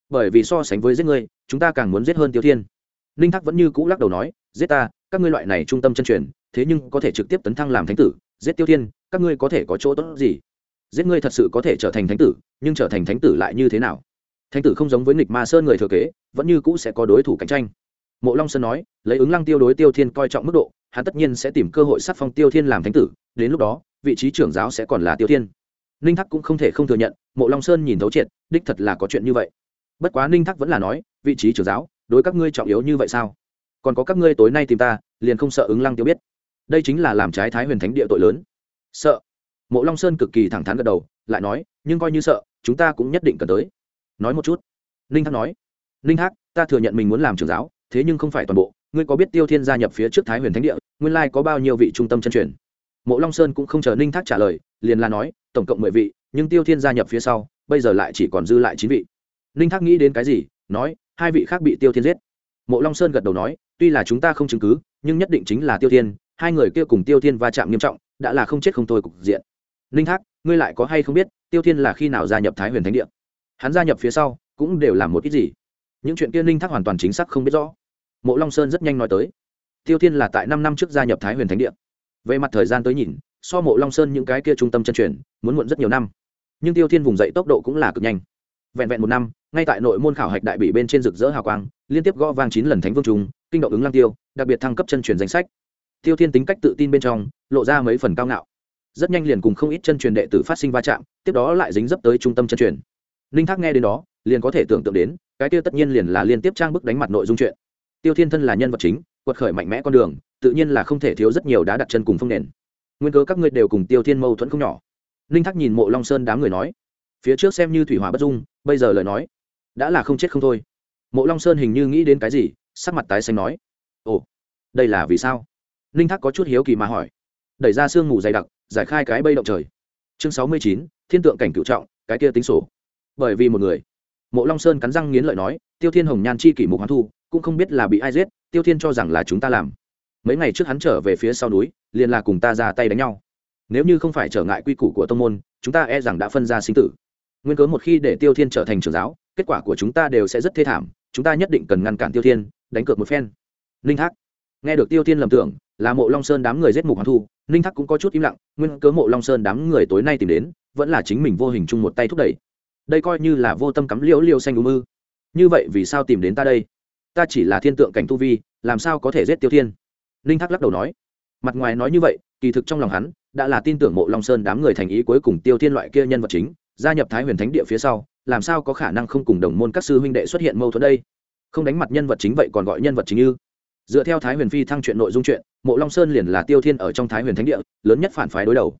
Bởi vì so sánh với giết ngươi, chúng ta càng muốn giết hơn tiêu thiên. Ninh thác vẫn như cũ lắc đầu nói, giết ta, các ngươi loại này trung tâm chân truyền, thế nhưng có thể trực tiếp tấn thăng làm thánh tử, giết tiêu thiên, các ngươi có thể có chỗ tốt gì? Giết ngươi thật sự có thể trở thành thánh tử, nhưng trở thành thánh tử lại như thế nào? Thánh tử không giống với nghịch ma sơn người thừa kế, vẫn như cũ sẽ có đối thủ cạnh tranh. Mộ long sơn nói, lấy ứng lăng tiêu đối tiêu thiên coi trọng mức độ hắn tất nhiên sẽ tìm cơ hội sát phong tiêu thiên làm thánh tử, đến lúc đó, vị trí trưởng giáo sẽ còn là tiêu thiên. Ninh thắc cũng không thể không thừa nhận, mộ long sơn nhìn thấu triệt, đích thật là có chuyện như vậy. Bất quá ninh thắc vẫn là nói, vị trí trưởng giáo, đối các ngươi trọng yếu như vậy sao? Còn có các ngươi tối nay tìm ta, liền không sợ ứng lăng tiêu biết. Đây chính là làm trái thái huyền thánh địa tội lớn. Sợ. Mộ long sơn cực kỳ thẳng thắn gật đầu, lại nói, nhưng coi như sợ, chúng ta cũng nhất định cần tới. Nói một chút. Ninh thác nói. Ninh thác, ta thừa nhận mình muốn làm trưởng giáo thế nhưng không phải toàn bộ, ngươi có biết tiêu thiên gia nhập phía trước thái huyền thánh địa, nguyên lai có bao nhiêu vị trung tâm chân truyền? Mộ long sơn cũng không chờ ninh thác trả lời, liền là nói, tổng cộng mười vị, nhưng tiêu thiên gia nhập phía sau, bây giờ lại chỉ còn dư lại chín vị. Ninh thác nghĩ đến cái gì, nói, hai vị khác bị tiêu thiên giết. Mộ long sơn gật đầu nói, tuy là chúng ta không chứng cứ, nhưng nhất định chính là tiêu thiên, hai người kia cùng tiêu thiên va chạm nghiêm trọng, đã là không chết không thôi cục diện. Ninh thác, ngươi lại có hay không biết, tiêu thiên là khi nào gia nhập thái huyền thánh địa? Hắn gia nhập phía sau, cũng đều làm một ít gì? Những chuyện kia ninh thác hoàn toàn chính xác không biết rõ. Mộ long sơn rất nhanh nói tới. Tiêu thiên là tại năm năm trước gia nhập thái huyền thánh địa. Về mặt thời gian tới nhìn, so mộ long sơn những cái kia trung tâm chân truyền, muốn muộn rất nhiều năm. Nhưng tiêu thiên vùng dậy tốc độ cũng là cực nhanh. Vẹn vẹn một năm, ngay tại nội môn khảo hạch đại bị bên trên rực rỡ hào quang, liên tiếp gõ vang chín lần thánh vương trung, kinh động ứng lang tiêu, đặc biệt thăng cấp chân truyền danh sách. Tiêu thiên tính cách tự tin bên trong, lộ ra mấy phần cao ngạo. Rất nhanh liền cùng không ít chân truyền đệ tử phát sinh va chạm, tiếp đó lại dính dấp tới trung tâm chân truyền ninh thác nghe đến đó, liền có thể tưởng tượng đến, cái tiêu tất nhiên liền là liên tiếp trang bức đánh mặt nội dung chuyện. Tiêu thiên thân là nhân vật chính, quật khởi mạnh mẽ con đường, tự nhiên là không thể thiếu rất nhiều đá đặt chân cùng phong nền. Nguyên cớ các ngươi đều cùng tiêu thiên mâu thuẫn không nhỏ. Ninh thác nhìn mộ long sơn đám người nói, phía trước xem như thủy hỏa bất dung, bây giờ lời nói, đã là không chết không thôi. Mộ long sơn hình như nghĩ đến cái gì, sắc mặt tái xanh nói, ồ, đây là vì sao? Ninh thác có chút hiếu kỳ mà hỏi, đẩy ra sương mù dày đặc, giải khai cái bây động trời. Chương sáu mươi chín, thiên tượng cảnh cựu trọng, cái kia tính sổ bởi vì một người. Mộ long sơn cắn răng nghiến lợi nói, tiêu thiên hồng nhan chi kỷ mục hoán thu, cũng không biết là bị ai giết, tiêu thiên cho rằng là chúng ta làm. Mấy ngày trước hắn trở về phía sau núi, liền là cùng ta ra tay đánh nhau. Nếu như không phải trở ngại quy củ của tông môn, chúng ta e rằng đã phân ra sinh tử. Nguyên cớ một khi để tiêu thiên trở thành trưởng giáo, kết quả của chúng ta đều sẽ rất thê thảm, chúng ta nhất định cần ngăn cản tiêu thiên, đánh cược một phen. Ninh thác. Nghe được tiêu thiên lầm tưởng, là mộ long sơn đám người giết mục hoàng thu, ninh thác cũng có chút im lặng, nguyên cớ mộ long sơn đám người tối nay tìm đến, vẫn là chính mình vô hình chung một tay thúc đẩy đây coi như là vô tâm cắm liễu liêu xanh đúng ư như vậy vì sao tìm đến ta đây? Ta chỉ là thiên tượng cảnh tu vi, làm sao có thể giết tiêu thiên? Ninh thác lắc đầu nói. Mặt ngoài nói như vậy, kỳ thực trong lòng hắn, đã là tin tưởng mộ long sơn đám người thành ý cuối cùng tiêu thiên loại kia nhân vật chính, gia nhập thái huyền thánh địa phía sau, làm sao có khả năng không cùng đồng môn các sư huynh đệ xuất hiện mâu thuẫn đây? Không đánh mặt nhân vật chính vậy còn gọi nhân vật chính như dựa theo thái huyền phi thăng chuyện nội dung chuyện, mộ long sơn liền là tiêu thiên ở trong thái huyền thánh địa, lớn nhất phản phái đối đầu.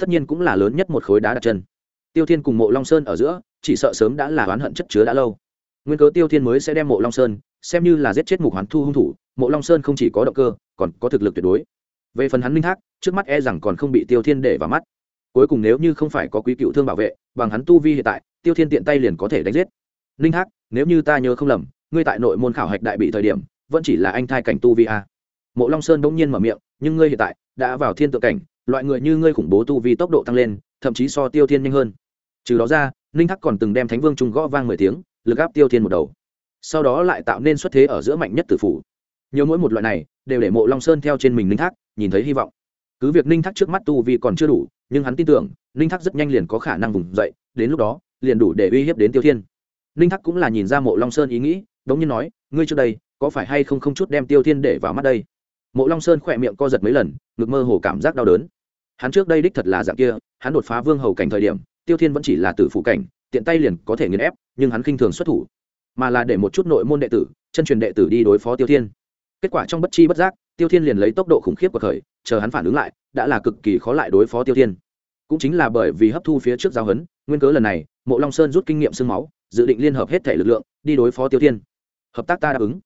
Tất nhiên cũng là lớn nhất một khối đá đặt chân tiêu thiên cùng mộ long sơn ở giữa, chỉ sợ sớm đã là oán hận chất chứa đã lâu. Nguyên cớ tiêu thiên mới sẽ đem mộ long sơn, xem như là giết chết mục hoán thu hung thủ, mộ long sơn không chỉ có động cơ, còn có thực lực tuyệt đối. Về phần hắn minh thác, trước mắt e rằng còn không bị tiêu thiên để vào mắt. Cuối cùng nếu như không phải có quý cựu thương bảo vệ, bằng hắn tu vi hiện tại, tiêu thiên tiện tay liền có thể đánh giết. Ninh thác, nếu như ta nhớ không lầm, ngươi tại nội môn khảo hạch đại bị thời điểm, vẫn chỉ là anh thai cảnh tu vi a. Mộ long sơn bỗng nhiên mở miệng, nhưng ngươi hiện tại đã vào thiên tượng cảnh, loại người như ngươi khủng bố tu vi tốc độ tăng lên, thậm chí so tiêu thiên nhanh hơn trừ đó ra, ninh thắc còn từng đem thánh vương trung gõ vang mười tiếng, lực áp tiêu thiên một đầu. Sau đó lại tạo nên xuất thế ở giữa mạnh nhất tử phủ. Nhiều mỗi một loại này, đều để mộ long sơn theo trên mình ninh thác nhìn thấy hy vọng. Cứ việc ninh thác trước mắt tu vì còn chưa đủ, nhưng hắn tin tưởng, ninh thác rất nhanh liền có khả năng vùng dậy, đến lúc đó, liền đủ để uy hiếp đến tiêu thiên. Ninh thác cũng là nhìn ra mộ long sơn ý nghĩ, đống nhiên nói, ngươi trước đây, có phải hay không không chút đem tiêu thiên để vào mắt đây? Mộ long sơn khỏe miệng co giật mấy lần, ngực mơ hồ cảm giác đau đớn. Hắn trước đây đích thật là dạng kia, hắn đột phá vương hầu cảnh thời điểm tiêu thiên vẫn chỉ là tử phụ cảnh, tiện tay liền có thể nghiền ép, nhưng hắn khinh thường xuất thủ. Mà là để một chút nội môn đệ tử, chân truyền đệ tử đi đối phó tiêu thiên. Kết quả trong bất chi bất giác, tiêu thiên liền lấy tốc độ khủng khiếp của khởi chờ hắn phản ứng lại, đã là cực kỳ khó lại đối phó tiêu thiên. Cũng chính là bởi vì hấp thu phía trước giao hấn nguyên cớ lần này, mộ long sơn rút kinh nghiệm sương máu, dự định liên hợp hết thể lực lượng, đi đối phó tiêu thiên. Hợp tác ta đáp ứng.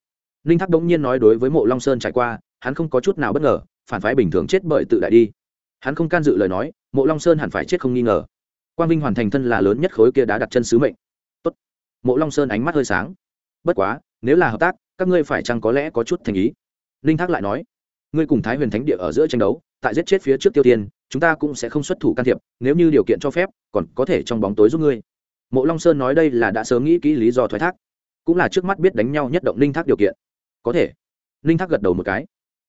Ninh thác đống nhiên nói đối với mộ long sơn trải qua, hắn không có chút nào bất ngờ, phản phái bình thường chết bởi tự đại đi. Hắn không can dự lời nói, mộ long sơn hẳn phải chết không nghi ngờ quang vinh hoàn thành thân là lớn nhất khối kia đã đặt chân sứ mệnh. Tốt. mộ long sơn ánh mắt hơi sáng. Bất quá, nếu là hợp tác, các ngươi phải chăng có lẽ có chút thành ý? Ninh thác lại nói. Ngươi cùng thái huyền thánh địa ở giữa tranh đấu, tại giết chết phía trước tiêu tiên, chúng ta cũng sẽ không xuất thủ can thiệp, nếu như điều kiện cho phép, còn có thể trong bóng tối giúp ngươi. Mộ long sơn nói đây là đã sớm nghĩ kỹ lý do thoái thác. Cũng là trước mắt biết đánh nhau nhất động ninh thác điều kiện. Có thể. Ninh thác gật đầu một cái.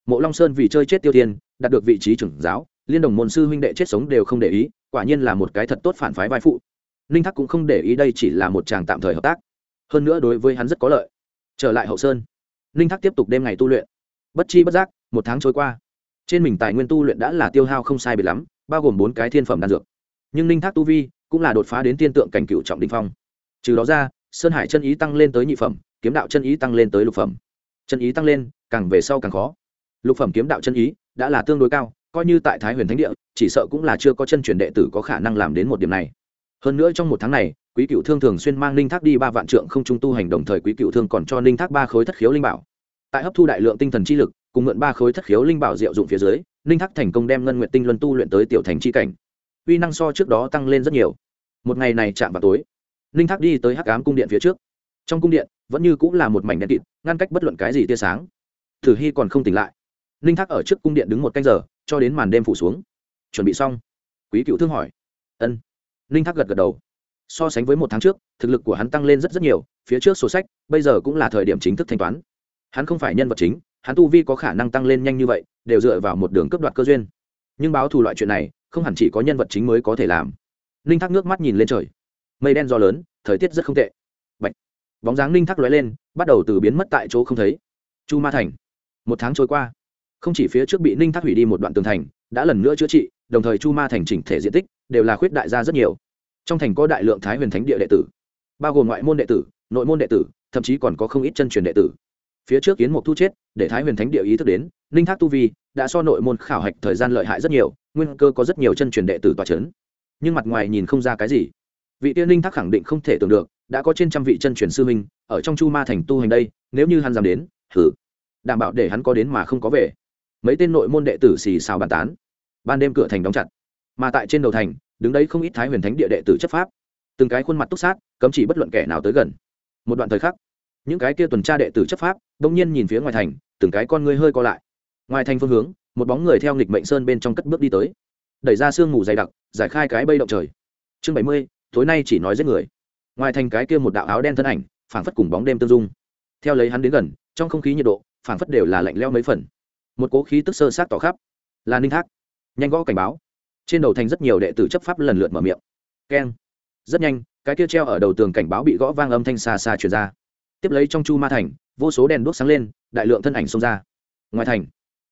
Mộ long sơn vì chơi chết tiêu tiên, đạt được vị trí trưởng giáo, liên đồng môn sư huynh đệ chết sống đều không để ý quả nhiên là một cái thật tốt phản phái vai phụ. Ninh thác cũng không để ý đây chỉ là một chàng tạm thời hợp tác. Hơn nữa đối với hắn rất có lợi. Trở lại hậu sơn, ninh thác tiếp tục đêm ngày tu luyện. Bất chi bất giác, một tháng trôi qua. Trên mình tài nguyên tu luyện đã là tiêu hao không sai biệt lắm, bao gồm bốn cái thiên phẩm đan dược. Nhưng ninh thác tu vi cũng là đột phá đến tiên tượng cảnh cựu trọng đình phong. Trừ đó ra, sơn hải chân ý tăng lên tới nhị phẩm, kiếm đạo chân ý tăng lên tới lục phẩm. Chân ý tăng lên, càng về sau càng khó. Lục phẩm kiếm đạo chân ý đã là tương đối cao coi như tại thái huyền thánh địa, chỉ sợ cũng là chưa có chân truyền đệ tử có khả năng làm đến một điểm này. Hơn nữa trong một tháng này, quý cựu thương thường xuyên mang ninh thác đi ba vạn trượng không trung tu hành, đồng thời quý cựu thương còn cho ninh thác ba khối thất khiếu linh bảo. Tại hấp thu đại lượng tinh thần chi lực, cùng mượn ba khối thất khiếu linh bảo diệu dụng phía dưới, ninh thác thành công đem ngân nguyện tinh luân tu luyện tới tiểu thành chi cảnh. Uy năng so trước đó tăng lên rất nhiều. Một ngày này chạm vào tối, ninh thác đi tới hắc ám cung điện phía trước. Trong cung điện, vẫn như cũng là một mảnh đen kịt, ngăn cách bất luận cái gì tia sáng. Thử hy còn không tỉnh lại. Ninh thác ở trước cung điện đứng một canh giờ cho đến màn đêm phủ xuống. Chuẩn bị xong. Quý cựu thương hỏi. Ân. Ninh thác gật gật đầu. So sánh với một tháng trước, thực lực của hắn tăng lên rất rất nhiều, phía trước sổ sách, bây giờ cũng là thời điểm chính thức thanh toán. Hắn không phải nhân vật chính, hắn tu vi có khả năng tăng lên nhanh như vậy, đều dựa vào một đường cấp đoạt cơ duyên. Nhưng báo thù loại chuyện này, không hẳn chỉ có nhân vật chính mới có thể làm. Ninh thác nước mắt nhìn lên trời. Mây đen do lớn, thời tiết rất không tệ. Bạch. bóng dáng ninh thác lóe lên, bắt đầu từ biến mất tại chỗ không thấy. Chu ma thành. Một tháng trôi qua không chỉ phía trước bị ninh thác hủy đi một đoạn tường thành, đã lần nữa chữa trị, đồng thời chu ma thành chỉnh thể diện tích đều là khuyết đại gia rất nhiều. Trong thành có đại lượng thái huyền thánh địa đệ tử, bao gồm ngoại môn đệ tử, nội môn đệ tử, thậm chí còn có không ít chân truyền đệ tử. Phía trước kiến mục thu chết, để thái huyền thánh địa ý thức đến, ninh thác tu vi đã so nội môn khảo hạch thời gian lợi hại rất nhiều, nguyên cơ có rất nhiều chân truyền đệ tử tòa c h ấ n nhưng mặt ngoài nhìn không ra cái gì. Vị tiên ninh thác khẳng định không thể tưởng được, đã có trên trăm vị chân truyền sư minh ở trong chu ma thành tu hành đây, nếu như hắn dám đến thử đảm bảo để hắn có đến mà không có về mấy tên nội môn đệ tử xì xào bàn tán. Ban đêm cửa thành đóng chặt, mà tại trên đầu thành, đứng đấy không ít thái huyền thánh địa đệ tử chấp pháp. Từng cái khuôn mặt túc sát, cấm chỉ bất luận kẻ nào tới gần. Một đoạn thời khắc, những cái kia tuần tra đệ tử chấp pháp đông nhiên nhìn phía ngoài thành, từng cái con ngươi hơi co lại. Ngoài thành phương hướng, một bóng người theo nghịch mệnh sơn bên trong cất bước đi tới. Đẩy ra sương mù dày đặc, giải khai cái bây động trời. Chương bảy mươi, tối nay chỉ nói giết người. Ngoài thành cái kia một đạo áo đen thân ảnh, phảng phất cùng bóng đêm tương dung. Theo lấy hắn đến gần, trong không khí nhiệt độ, phảng phất đều là lạnh leo mấy phần một cố khí tức sơ sát tỏ khắp. Là ninh thác nhanh gõ cảnh báo. Trên đầu thành rất nhiều đệ tử chấp pháp lần lượt mở miệng. Keng. Rất nhanh, cái kia treo ở đầu tường cảnh báo bị gõ vang âm thanh xa xa truyền ra. Tiếp lấy trong chu ma thành, vô số đèn đuốc sáng lên, đại lượng thân ảnh xông ra. Ngoài thành,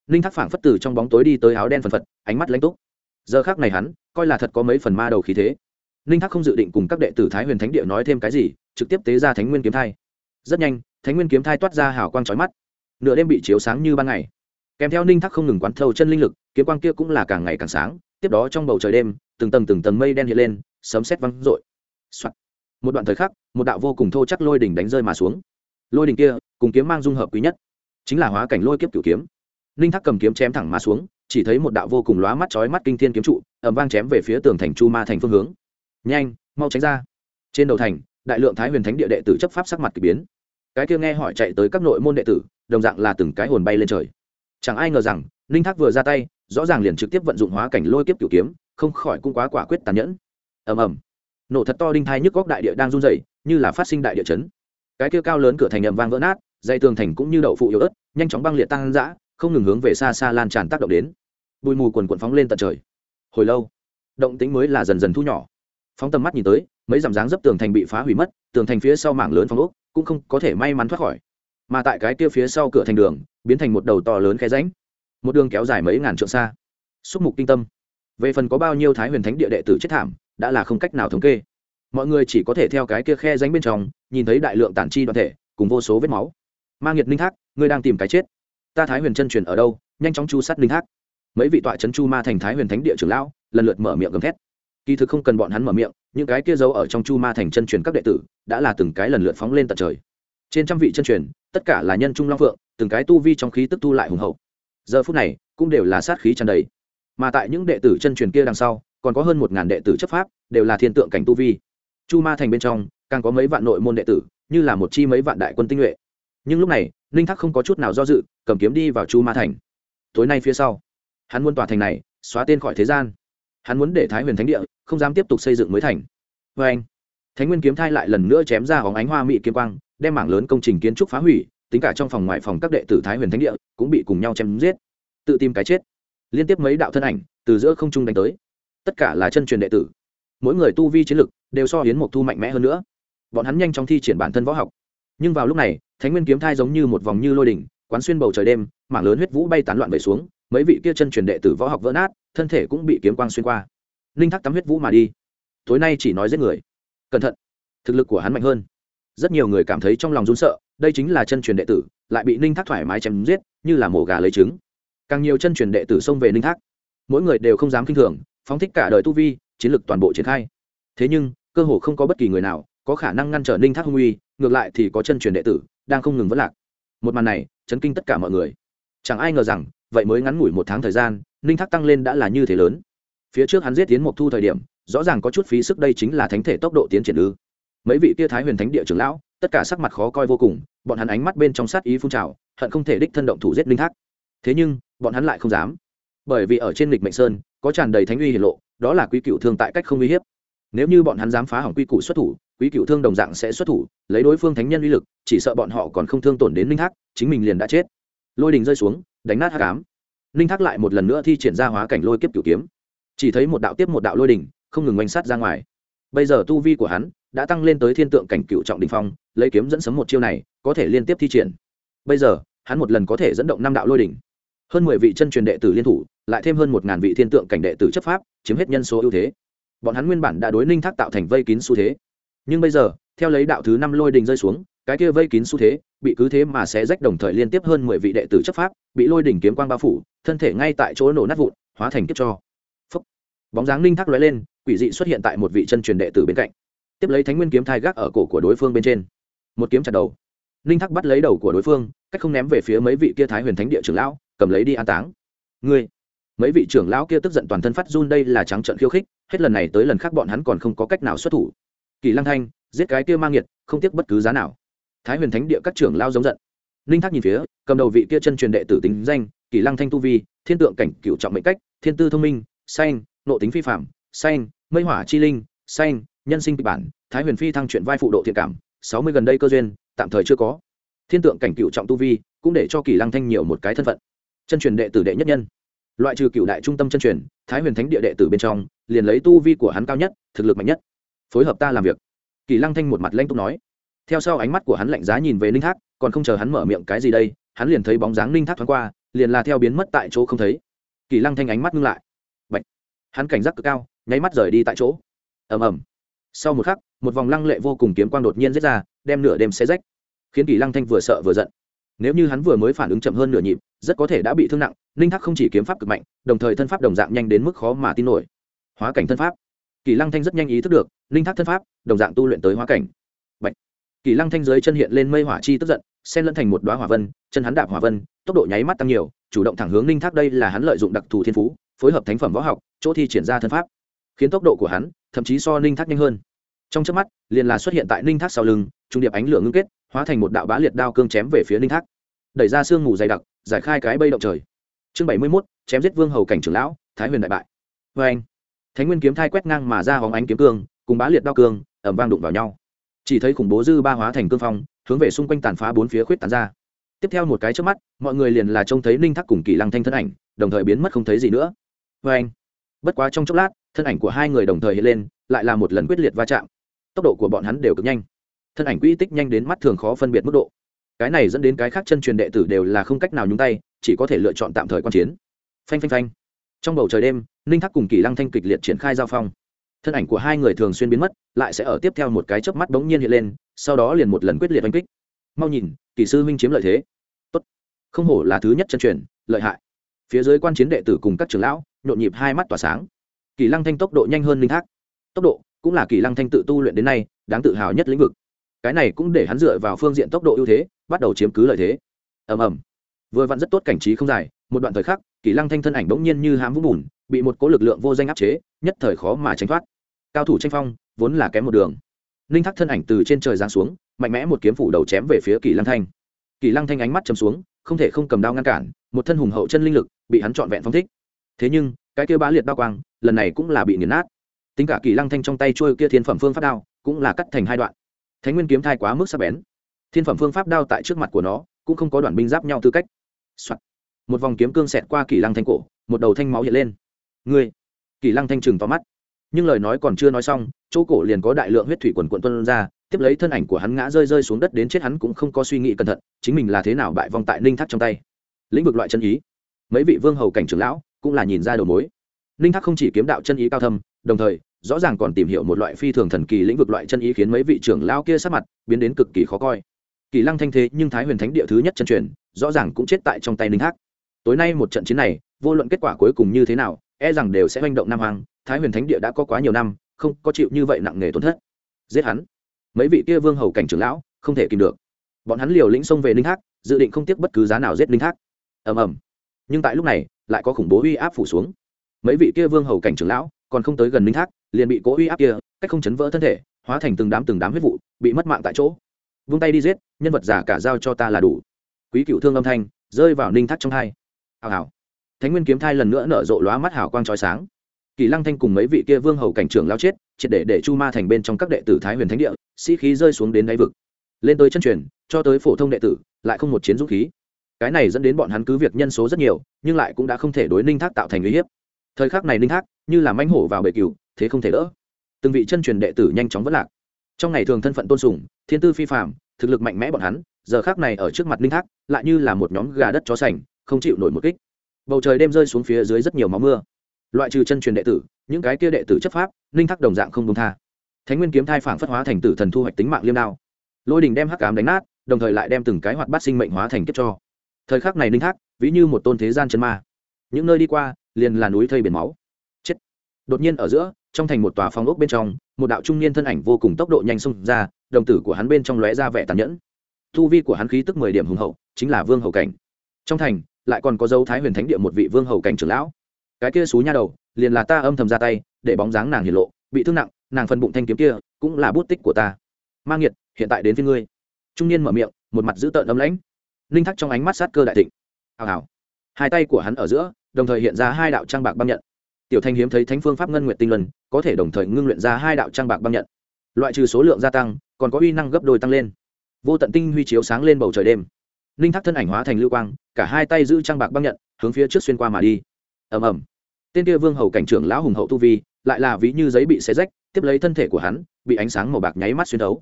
ninh thác phảng phất từ trong bóng tối đi tới áo đen phần phật, ánh mắt lãnh túc. Giờ khác này hắn, coi là thật có mấy phần ma đầu khí thế. Ninh thác không dự định cùng các đệ tử thái huyền thánh địa nói thêm cái gì, trực tiếp tế ra thánh nguyên kiếm thai. Rất nhanh, thánh nguyên kiếm thai toát ra hào quang trói mắt. Nửa đêm bị chiếu sáng như ban ngày kèm theo ninh thác không ngừng quán thâu chân linh lực, kiếm quang kia cũng là càng ngày càng sáng, tiếp đó trong bầu trời đêm, từng tầng từng tầng mây đen hiện lên, sấm sét văng rội Soạn. một đoạn thời khắc, một đạo vô cùng thô chắc lôi đỉnh đánh rơi mà xuống. Lôi đỉnh kia, cùng kiếm mang dung hợp quý nhất, chính là hóa cảnh lôi kiếp cửu kiếm. Ninh thác cầm kiếm chém thẳng mà xuống, chỉ thấy một đạo vô cùng lóa mắt chói mắt kinh thiên kiếm trụ ẩm vang chém về phía tường thành chu ma thành phương hướng. Nhanh, mau tránh ra. Trên đầu thành, đại lượng thái huyền thánh địa đệ tử chấp pháp sắc mặt k ỳ biến. Cái kia nghe hỏi chạy tới các nội môn đệ tử, đồng dạng là từng cái hồn bay lên trời chẳng ai ngờ rằng, ninh thác vừa ra tay, rõ ràng liền trực tiếp vận dụng hóa cảnh lôi kiếp cửu kiếm, không khỏi cũng quá quả quyết tàn nhẫn. Ầm ầm. Nổ thật to đinh thai nhức góc đại địa đang run rẩy, như là phát sinh đại địa chấn. Cái kia cao lớn cửa thành ầm vang vỡ nát, dây tường thành cũng như đậu phụ yếu ớt, nhanh chóng băng liệt tăng dã không ngừng hướng về xa xa lan tràn tác động đến. Bụi mù quần quần phóng lên tận trời. Hồi lâu, động tính mới là dần dần thu nhỏ. Phóng tầm mắt nhìn tới, mấy dặm dáng dấp tường thành bị phá hủy mất, tường thành phía sau mảng lớn phong ốc cũng không có thể may mắn thoát khỏi mà tại cái kia phía sau cửa thành đường, biến thành một đầu to lớn khe ránh một đường kéo dài mấy ngàn trượng xa. Xúc mục kinh tâm. Về phần có bao nhiêu thái huyền thánh địa đệ tử chết thảm, đã là không cách nào thống kê. Mọi người chỉ có thể theo cái kia khe ránh bên trong, nhìn thấy đại lượng tản chi đoàn thể, cùng vô số vết máu. Mang nhiệt ninh thác, ngươi đang tìm cái chết. Ta thái huyền chân truyền ở đâu? Nhanh chóng chu sát ninh thác. Mấy vị tọa trấn chu ma thành thái huyền thánh địa trưởng lão, lần lượt mở miệng gầm thét. Kỳ thực không cần bọn hắn mở miệng, những cái kia giấu ở trong chu ma thành chân truyền các đệ tử, đã là từng cái lần lượt phóng lên tận trời. Trên trăm vị chân truyền tất cả là nhân trung long phượng, từng cái tu vi trong khí tức tu lại hùng hậu. Giờ phút này, cũng đều là sát khí tràn đầy. Mà tại những đệ tử chân truyền kia đằng sau, còn có hơn một ngàn đệ tử chấp pháp, đều là thiên tượng cảnh tu vi. Chu ma thành bên trong, càng có mấy vạn nội môn đệ tử, như là một chi mấy vạn đại quân tinh nhuệ. Nhưng lúc này, ninh thác không có chút nào do dự, cầm kiếm đi vào chu ma thành. Tối nay phía sau, hắn muốn tòa thành này, xóa tên khỏi thế gian. Hắn muốn để thái huyền thánh địa, không dám tiếp tục xây dựng mới thành. Vê anh, thánh nguyên kiếm thai lại lần nữa chém ra hóng ánh hoa mỹ kiếm quang đem mảng lớn công trình kiến trúc phá hủy, tính cả trong phòng ngoại phòng các đệ tử thái huyền thánh địa cũng bị cùng nhau chém giết. Tự tìm cái chết. Liên tiếp mấy đạo thân ảnh từ giữa không trung đánh tới. Tất cả là chân truyền đệ tử. Mỗi người tu vi chiến lực đều so hiến mộc thu mạnh mẽ hơn nữa. Bọn hắn nhanh chóng thi triển bản thân võ học. Nhưng vào lúc này, thánh nguyên kiếm thai giống như một vòng như lôi đỉnh, quán xuyên bầu trời đêm, mảng lớn huyết vũ bay tán loạn về xuống, mấy vị kia chân truyền đệ tử võ học vỡ nát, thân thể cũng bị kiếm quang xuyên qua. Ninh thắc tắm huyết vũ mà đi. Tối nay chỉ nói giết người. Cẩn thận, thực lực của hắn mạnh hơn rất nhiều người cảm thấy trong lòng run sợ, đây chính là chân truyền đệ tử, lại bị ninh thác thoải mái chém giết, như là mổ gà lấy trứng. Càng nhiều chân truyền đệ tử xông về ninh thác, mỗi người đều không dám kinh thường, phóng thích cả đời tu vi, chiến lược toàn bộ triển khai. Thế nhưng, cơ hồ không có bất kỳ người nào có khả năng ngăn trở ninh thác hung uy, ngược lại thì có chân truyền đệ tử đang không ngừng vất lạc. Một màn này, chấn kinh tất cả mọi người. Chẳng ai ngờ rằng, vậy mới ngắn ngủi một tháng thời gian, ninh thác tăng lên đã là như thế lớn. Phía trước hắn giết tiến mộc thu thời điểm, rõ ràng có chút phí sức đây chính là thánh thể tốc độ tiến triển ư mấy vị kia thái huyền thánh địa trưởng lão, tất cả sắc mặt khó coi vô cùng, bọn hắn ánh mắt bên trong sát ý phun trào, hận không thể đích thân động thủ giết linh thác. Thế nhưng, bọn hắn lại không dám. Bởi vì ở trên lịch mệnh sơn, có tràn đầy thánh uy hiển lộ, đó là quý cựu thương tại cách không uy hiếp. Nếu như bọn hắn dám phá hỏng quy củ xuất thủ, quý cựu thương đồng dạng sẽ xuất thủ, lấy đối phương thánh nhân uy lực, chỉ sợ bọn họ còn không thương tổn đến linh thác, chính mình liền đã chết. Lôi đình rơi xuống, đánh nát hát cám linh thác lại một lần nữa thi triển ra hóa cảnh lôi kiếp cửu kiếm. Chỉ thấy một đạo tiếp một đạo lôi đình, không ngừng oanh sát ra ngoài. Bây giờ tu vi của hắn đã tăng lên tới thiên tượng cảnh cựu trọng đình phong, lấy kiếm dẫn sấm một chiêu này, có thể liên tiếp thi triển. Bây giờ, hắn một lần có thể dẫn động năm đạo lôi đỉnh. Hơn mười vị chân truyền đệ tử liên thủ, lại thêm hơn một ngàn vị thiên tượng cảnh đệ tử chấp pháp, chiếm hết nhân số ưu thế. Bọn hắn nguyên bản đã đối ninh thác tạo thành vây kín xu thế. Nhưng bây giờ, theo lấy đạo thứ năm lôi đình rơi xuống, cái kia vây kín xu thế, bị cứ thế mà sẽ rách đồng thời liên tiếp hơn mười vị đệ tử chấp pháp, bị lôi đỉnh kiếm quang bao phủ, thân thể ngay tại chỗ nổ nát vụn, hóa thành kiếp cho. Phúc. bóng dáng ninh thác lóe lên, quỷ dị xuất hiện tại một vị chân truyền đệ tử bên cạnh tiếp lấy thánh nguyên kiếm thai gác ở cổ của đối phương bên trên. Một kiếm chặt đầu. Ninh thắc bắt lấy đầu của đối phương, cách không ném về phía mấy vị kia thái huyền thánh địa trưởng lão, cầm lấy đi an táng. Ngươi, mấy vị trưởng lão kia tức giận toàn thân phát run đây là trắng trận khiêu khích, hết lần này tới lần khác bọn hắn còn không có cách nào xuất thủ. Kỳ lăng thanh, giết cái kia mang nhiệt không tiếc bất cứ giá nào. Thái huyền thánh địa các trưởng lao giống giận. Ninh thác nhìn phía, cầm đầu vị kia chân truyền đệ tử tính danh, kỳ lăng thanh tu vi, thiên tượng cảnh cựu trọng mệnh cách, thiên tư thông minh xanh nộ tính phi phạm xanh mây hỏa chi linh xanh nhân sinh kịch bản, thái huyền phi thăng chuyện vai phụ độ thiện cảm, sáu mươi gần đây cơ duyên, tạm thời chưa có. Thiên tượng cảnh cựu trọng tu vi, cũng để cho kỳ lăng thanh nhiều một cái thân phận. Chân truyền đệ tử đệ nhất nhân. Loại trừ cựu đại trung tâm chân truyền, thái huyền thánh địa đệ tử bên trong, liền lấy tu vi của hắn cao nhất, thực lực mạnh nhất. Phối hợp ta làm việc. Kỳ lăng thanh một mặt lanh túc nói. Theo sau ánh mắt của hắn lạnh giá nhìn về ninh thác, còn không chờ hắn mở miệng cái gì đây, hắn liền thấy bóng dáng ninh thác thoáng qua, liền là theo biến mất tại chỗ không thấy. Kỳ lăng thanh ánh mắt ngưng lại. Bạch. hắn cảnh giác cực cao, nháy mắt rời đi tại chỗ. Ầm ầm sau một khắc, một vòng lăng lệ vô cùng kiếm quang đột nhiên giết ra, đem nửa đêm xe rách, khiến kỳ lăng thanh vừa sợ vừa giận. Nếu như hắn vừa mới phản ứng chậm hơn nửa nhịp, rất có thể đã bị thương nặng, ninh thác không chỉ kiếm pháp cực mạnh, đồng thời thân pháp đồng dạng nhanh đến mức khó mà tin nổi. Hóa cảnh thân pháp. Kỳ lăng thanh rất nhanh ý thức được, ninh thác thân pháp, đồng dạng tu luyện tới hóa cảnh. Bạch. kỳ lăng thanh dưới chân hiện lên mây hỏa chi tức giận, xen lẫn thành một đoá hỏa vân, chân hắn đạp hỏa vân, tốc độ nháy mắt tăng nhiều, chủ động thẳng hướng ninh thác đây là hắn lợi dụng đặc thù thiên phú, phối hợp thánh phẩm võ học, chỗ thi triển ra thân pháp. Khiến tốc độ của hắn thậm chí so ninh thác nhanh hơn. Trong trước mắt, liền là xuất hiện tại ninh thác sau lưng, trung điệp ánh lửa ngưng kết, hóa thành một đạo bá liệt đao cương chém về phía ninh thác. Đẩy ra sương mù dày đặc, giải khai cái bây động trời. Chương bảy mươi mốt, chém giết vương hầu cảnh trưởng lão, thái huyền đại bại. Vê anh, thánh nguyên kiếm thai quét ngang mà ra hóng ánh kiếm cương, cùng bá liệt đao cương, ẩm vang đụng vào nhau. Chỉ thấy khủng bố dư ba hóa thành cương phong, hướng về xung quanh tàn phá bốn phía khuyết tàn ra. Tiếp theo một cái trước mắt, mọi người liền là trông thấy ninh thác cùng kỳ lăng thanh thân ảnh, đồng thời biến mất không thấy gì nữa. Vê anh, bất quá trong chốc lát thân ảnh của hai người đồng thời hiện lên, lại là một lần quyết liệt va chạm. Tốc độ của bọn hắn đều cực nhanh. Thân ảnh quỹ tích nhanh đến mắt thường khó phân biệt mức độ. Cái này dẫn đến cái khác chân truyền đệ tử đều là không cách nào nhúng tay, chỉ có thể lựa chọn tạm thời quan chiến. Phanh phanh phanh. Trong bầu trời đêm, ninh thắc cùng kỳ lăng thanh kịch liệt triển khai giao phong. Thân ảnh của hai người thường xuyên biến mất, lại sẽ ở tiếp theo một cái chớp mắt bỗng nhiên hiện lên, sau đó liền một lần quyết liệt oanh kích. Mau nhìn, kỳ sư huynh chiếm lợi thế. Tốt. Không hổ là thứ nhất chân truyền, lợi hại. Phía dưới quan chiến đệ tử cùng các trưởng lão, nhộn nhịp hai mắt tỏa sáng kỳ lăng thanh tốc độ nhanh hơn linh thác. Tốc độ cũng là kỳ lăng thanh tự tu luyện đến nay đáng tự hào nhất lĩnh vực. Cái này cũng để hắn dựa vào phương diện tốc độ ưu thế, bắt đầu chiếm cứ lợi thế. Ầm ầm. Vừa vặn rất tốt cảnh trí không dài, một đoạn thời khắc, kỳ lăng thanh thân ảnh bỗng nhiên như hám vũng bùn, bị một cố lực lượng vô danh áp chế, nhất thời khó mà tránh thoát. Cao thủ tranh phong, vốn là kém một đường. Ninh thác thân ảnh từ trên trời giáng xuống, mạnh mẽ một kiếm phủ đầu chém về phía kỳ lăng thanh. Kỳ lăng thanh ánh mắt chầm xuống, không thể không cầm đao ngăn cản, một thân hùng hậu chân linh lực, bị hắn trọn vẹn phong thích. Thế nhưng cái kia bá liệt đao quang, lần này cũng là bị nghiền nát. Tính cả kỳ lăng thanh trong tay trôi kia thiên phẩm phương pháp đao, cũng là cắt thành hai đoạn. Thánh nguyên kiếm thai quá mức sắc bén. Thiên phẩm phương pháp đao tại trước mặt của nó, cũng không có đoạn binh giáp nhau tư cách、Soạn. một vòng kiếm cương xẹt qua kỳ lăng thanh cổ, một đầu thanh máu hiện lên. Ngươi. Kỳ lăng thanh trừng to mắt. Nhưng lời nói còn chưa nói xong, chỗ cổ liền có đại lượng huyết thủy quần quận tuân ra, tiếp lấy thân ảnh của hắn ngã rơi rơi xuống đất đến chết hắn cũng không có suy nghĩ cẩn thận, chính mình là thế nào bại vong tại ninh thác trong tay. Lĩnh vực loại chân ý. Mấy vị vương hầu cảnh trưởng lão cũng là nhìn ra đầu mối. Ninh thác không chỉ kiếm đạo chân ý cao thâm, đồng thời, rõ ràng còn tìm hiểu một loại phi thường thần kỳ lĩnh vực loại chân ý khiến mấy vị trưởng lão kia sát mặt biến đến cực kỳ khó coi. Kỳ lăng thanh thế nhưng thái huyền thánh địa thứ nhất chân truyền, rõ ràng cũng chết tại trong tay ninh thác. Tối nay một trận chiến này, vô luận kết quả cuối cùng như thế nào e rằng đều sẽ manh động nam hoàng thái huyền thánh địa đã có quá nhiều năm, không có chịu như vậy nặng nề tổn thất. Giết hắn. Mấy vị kia vương hầu cảnh trưởng lão, không thể kìm được. Bọn hắn liều lĩnh xông về ninh thác, dự định không tiếc bất cứ giá nào giết ninh thác. Ầm ầm. Nhưng tại lúc này lại có khủng bố uy áp phủ xuống. Mấy vị kia vương hầu cảnh trưởng lão, còn không tới gần ninh thác, liền bị cố uy áp kia, cách không chấn vỡ thân thể, hóa thành từng đám từng đám huyết vụ, bị mất mạng tại chỗ. Vung tay đi giết, nhân vật giả cả giao cho ta là đủ. Quý cựu thương âm thanh, rơi vào ninh thác trong hai. Hào hào. Thánh nguyên kiếm thai lần nữa nở rộ lóa mắt hào quang trói sáng. Kỳ lăng thanh cùng mấy vị kia vương hầu cảnh trưởng lao chết, triệt để để chu ma thành bên trong các đệ tử thái huyền thánh địa, sĩ khí rơi xuống đến đáy vực. Lên tới chân truyền, cho tới phổ thông đệ tử, lại không một chiến dũng khí cái này dẫn đến bọn hắn cứ việc nhân số rất nhiều, nhưng lại cũng đã không thể đối ninh thác tạo thành uy hiếp. Thời khắc này ninh thác như là manh hổ vào bể cừu, thế không thể đỡ. Từng vị chân truyền đệ tử nhanh chóng vất lạc. Trong ngày thường thân phận tôn sùng, thiên tư phi phạm thực lực mạnh mẽ bọn hắn, giờ khác này ở trước mặt ninh thác, lại như là một nhóm gà đất chó sành, không chịu nổi một kích. Bầu trời đêm rơi xuống phía dưới rất nhiều máu mưa. Loại trừ chân truyền đệ tử, những cái kia đệ tử chấp pháp, ninh thác đồng dạng không đông tha. Thánh nguyên kiếm thai phản phất hóa thành tử thần thu hoạch tính mạng liêm đao. Lôi đình đem hắc cám đánh nát, đồng thời lại đem từng cái hoạt bát sinh mệnh hóa thành kiếp cho thời khắc này ninh thác, ví như một tôn thế gian chân ma. Những nơi đi qua, liền là núi thây biển máu. Chết. Đột nhiên ở giữa, trong thành một tòa phòng ốc bên trong, một đạo trung niên thân ảnh vô cùng tốc độ nhanh xông ra, đồng tử của hắn bên trong lóe ra vẻ tàn nhẫn. Thu vi của hắn khí tức mười điểm hùng hậu, chính là vương hậu cảnh. Trong thành, lại còn có dấu thái huyền thánh địa một vị vương hậu cảnh trưởng lão. Cái kia xú nha đầu, liền là ta âm thầm ra tay, để bóng dáng nàng hiển lộ, bị thương nặng, nàng phân bụng thanh kiếm kia, cũng là bút tích của ta. Mang nghiệt, hiện tại đến với ngươi. Trung niên mở miệng, một mặt dữ tợn âm lãnh linh thác trong ánh mắt sát cơ đại thịnh. Hào hào. Hai tay của hắn ở giữa, đồng thời hiện ra hai đạo trang bạc băng nhận. Tiểu thanh hiếm thấy thánh phương pháp ngân nguyện tinh luân, có thể đồng thời ngưng luyện ra hai đạo trang bạc băng nhận. Loại trừ số lượng gia tăng, còn có uy năng gấp đôi tăng lên. Vô tận tinh huy chiếu sáng lên bầu trời đêm. Ninh thác thân ảnh hóa thành lưu quang, cả hai tay giữ trang bạc băng nhận, hướng phía trước xuyên qua mà đi. Ầm ầm. Tên kia vương hầu cảnh trưởng lão hùng hậu tu vi, lại là ví như giấy bị xé rách, tiếp lấy thân thể của hắn, bị ánh sáng màu bạc nháy mắt xuyên thấu.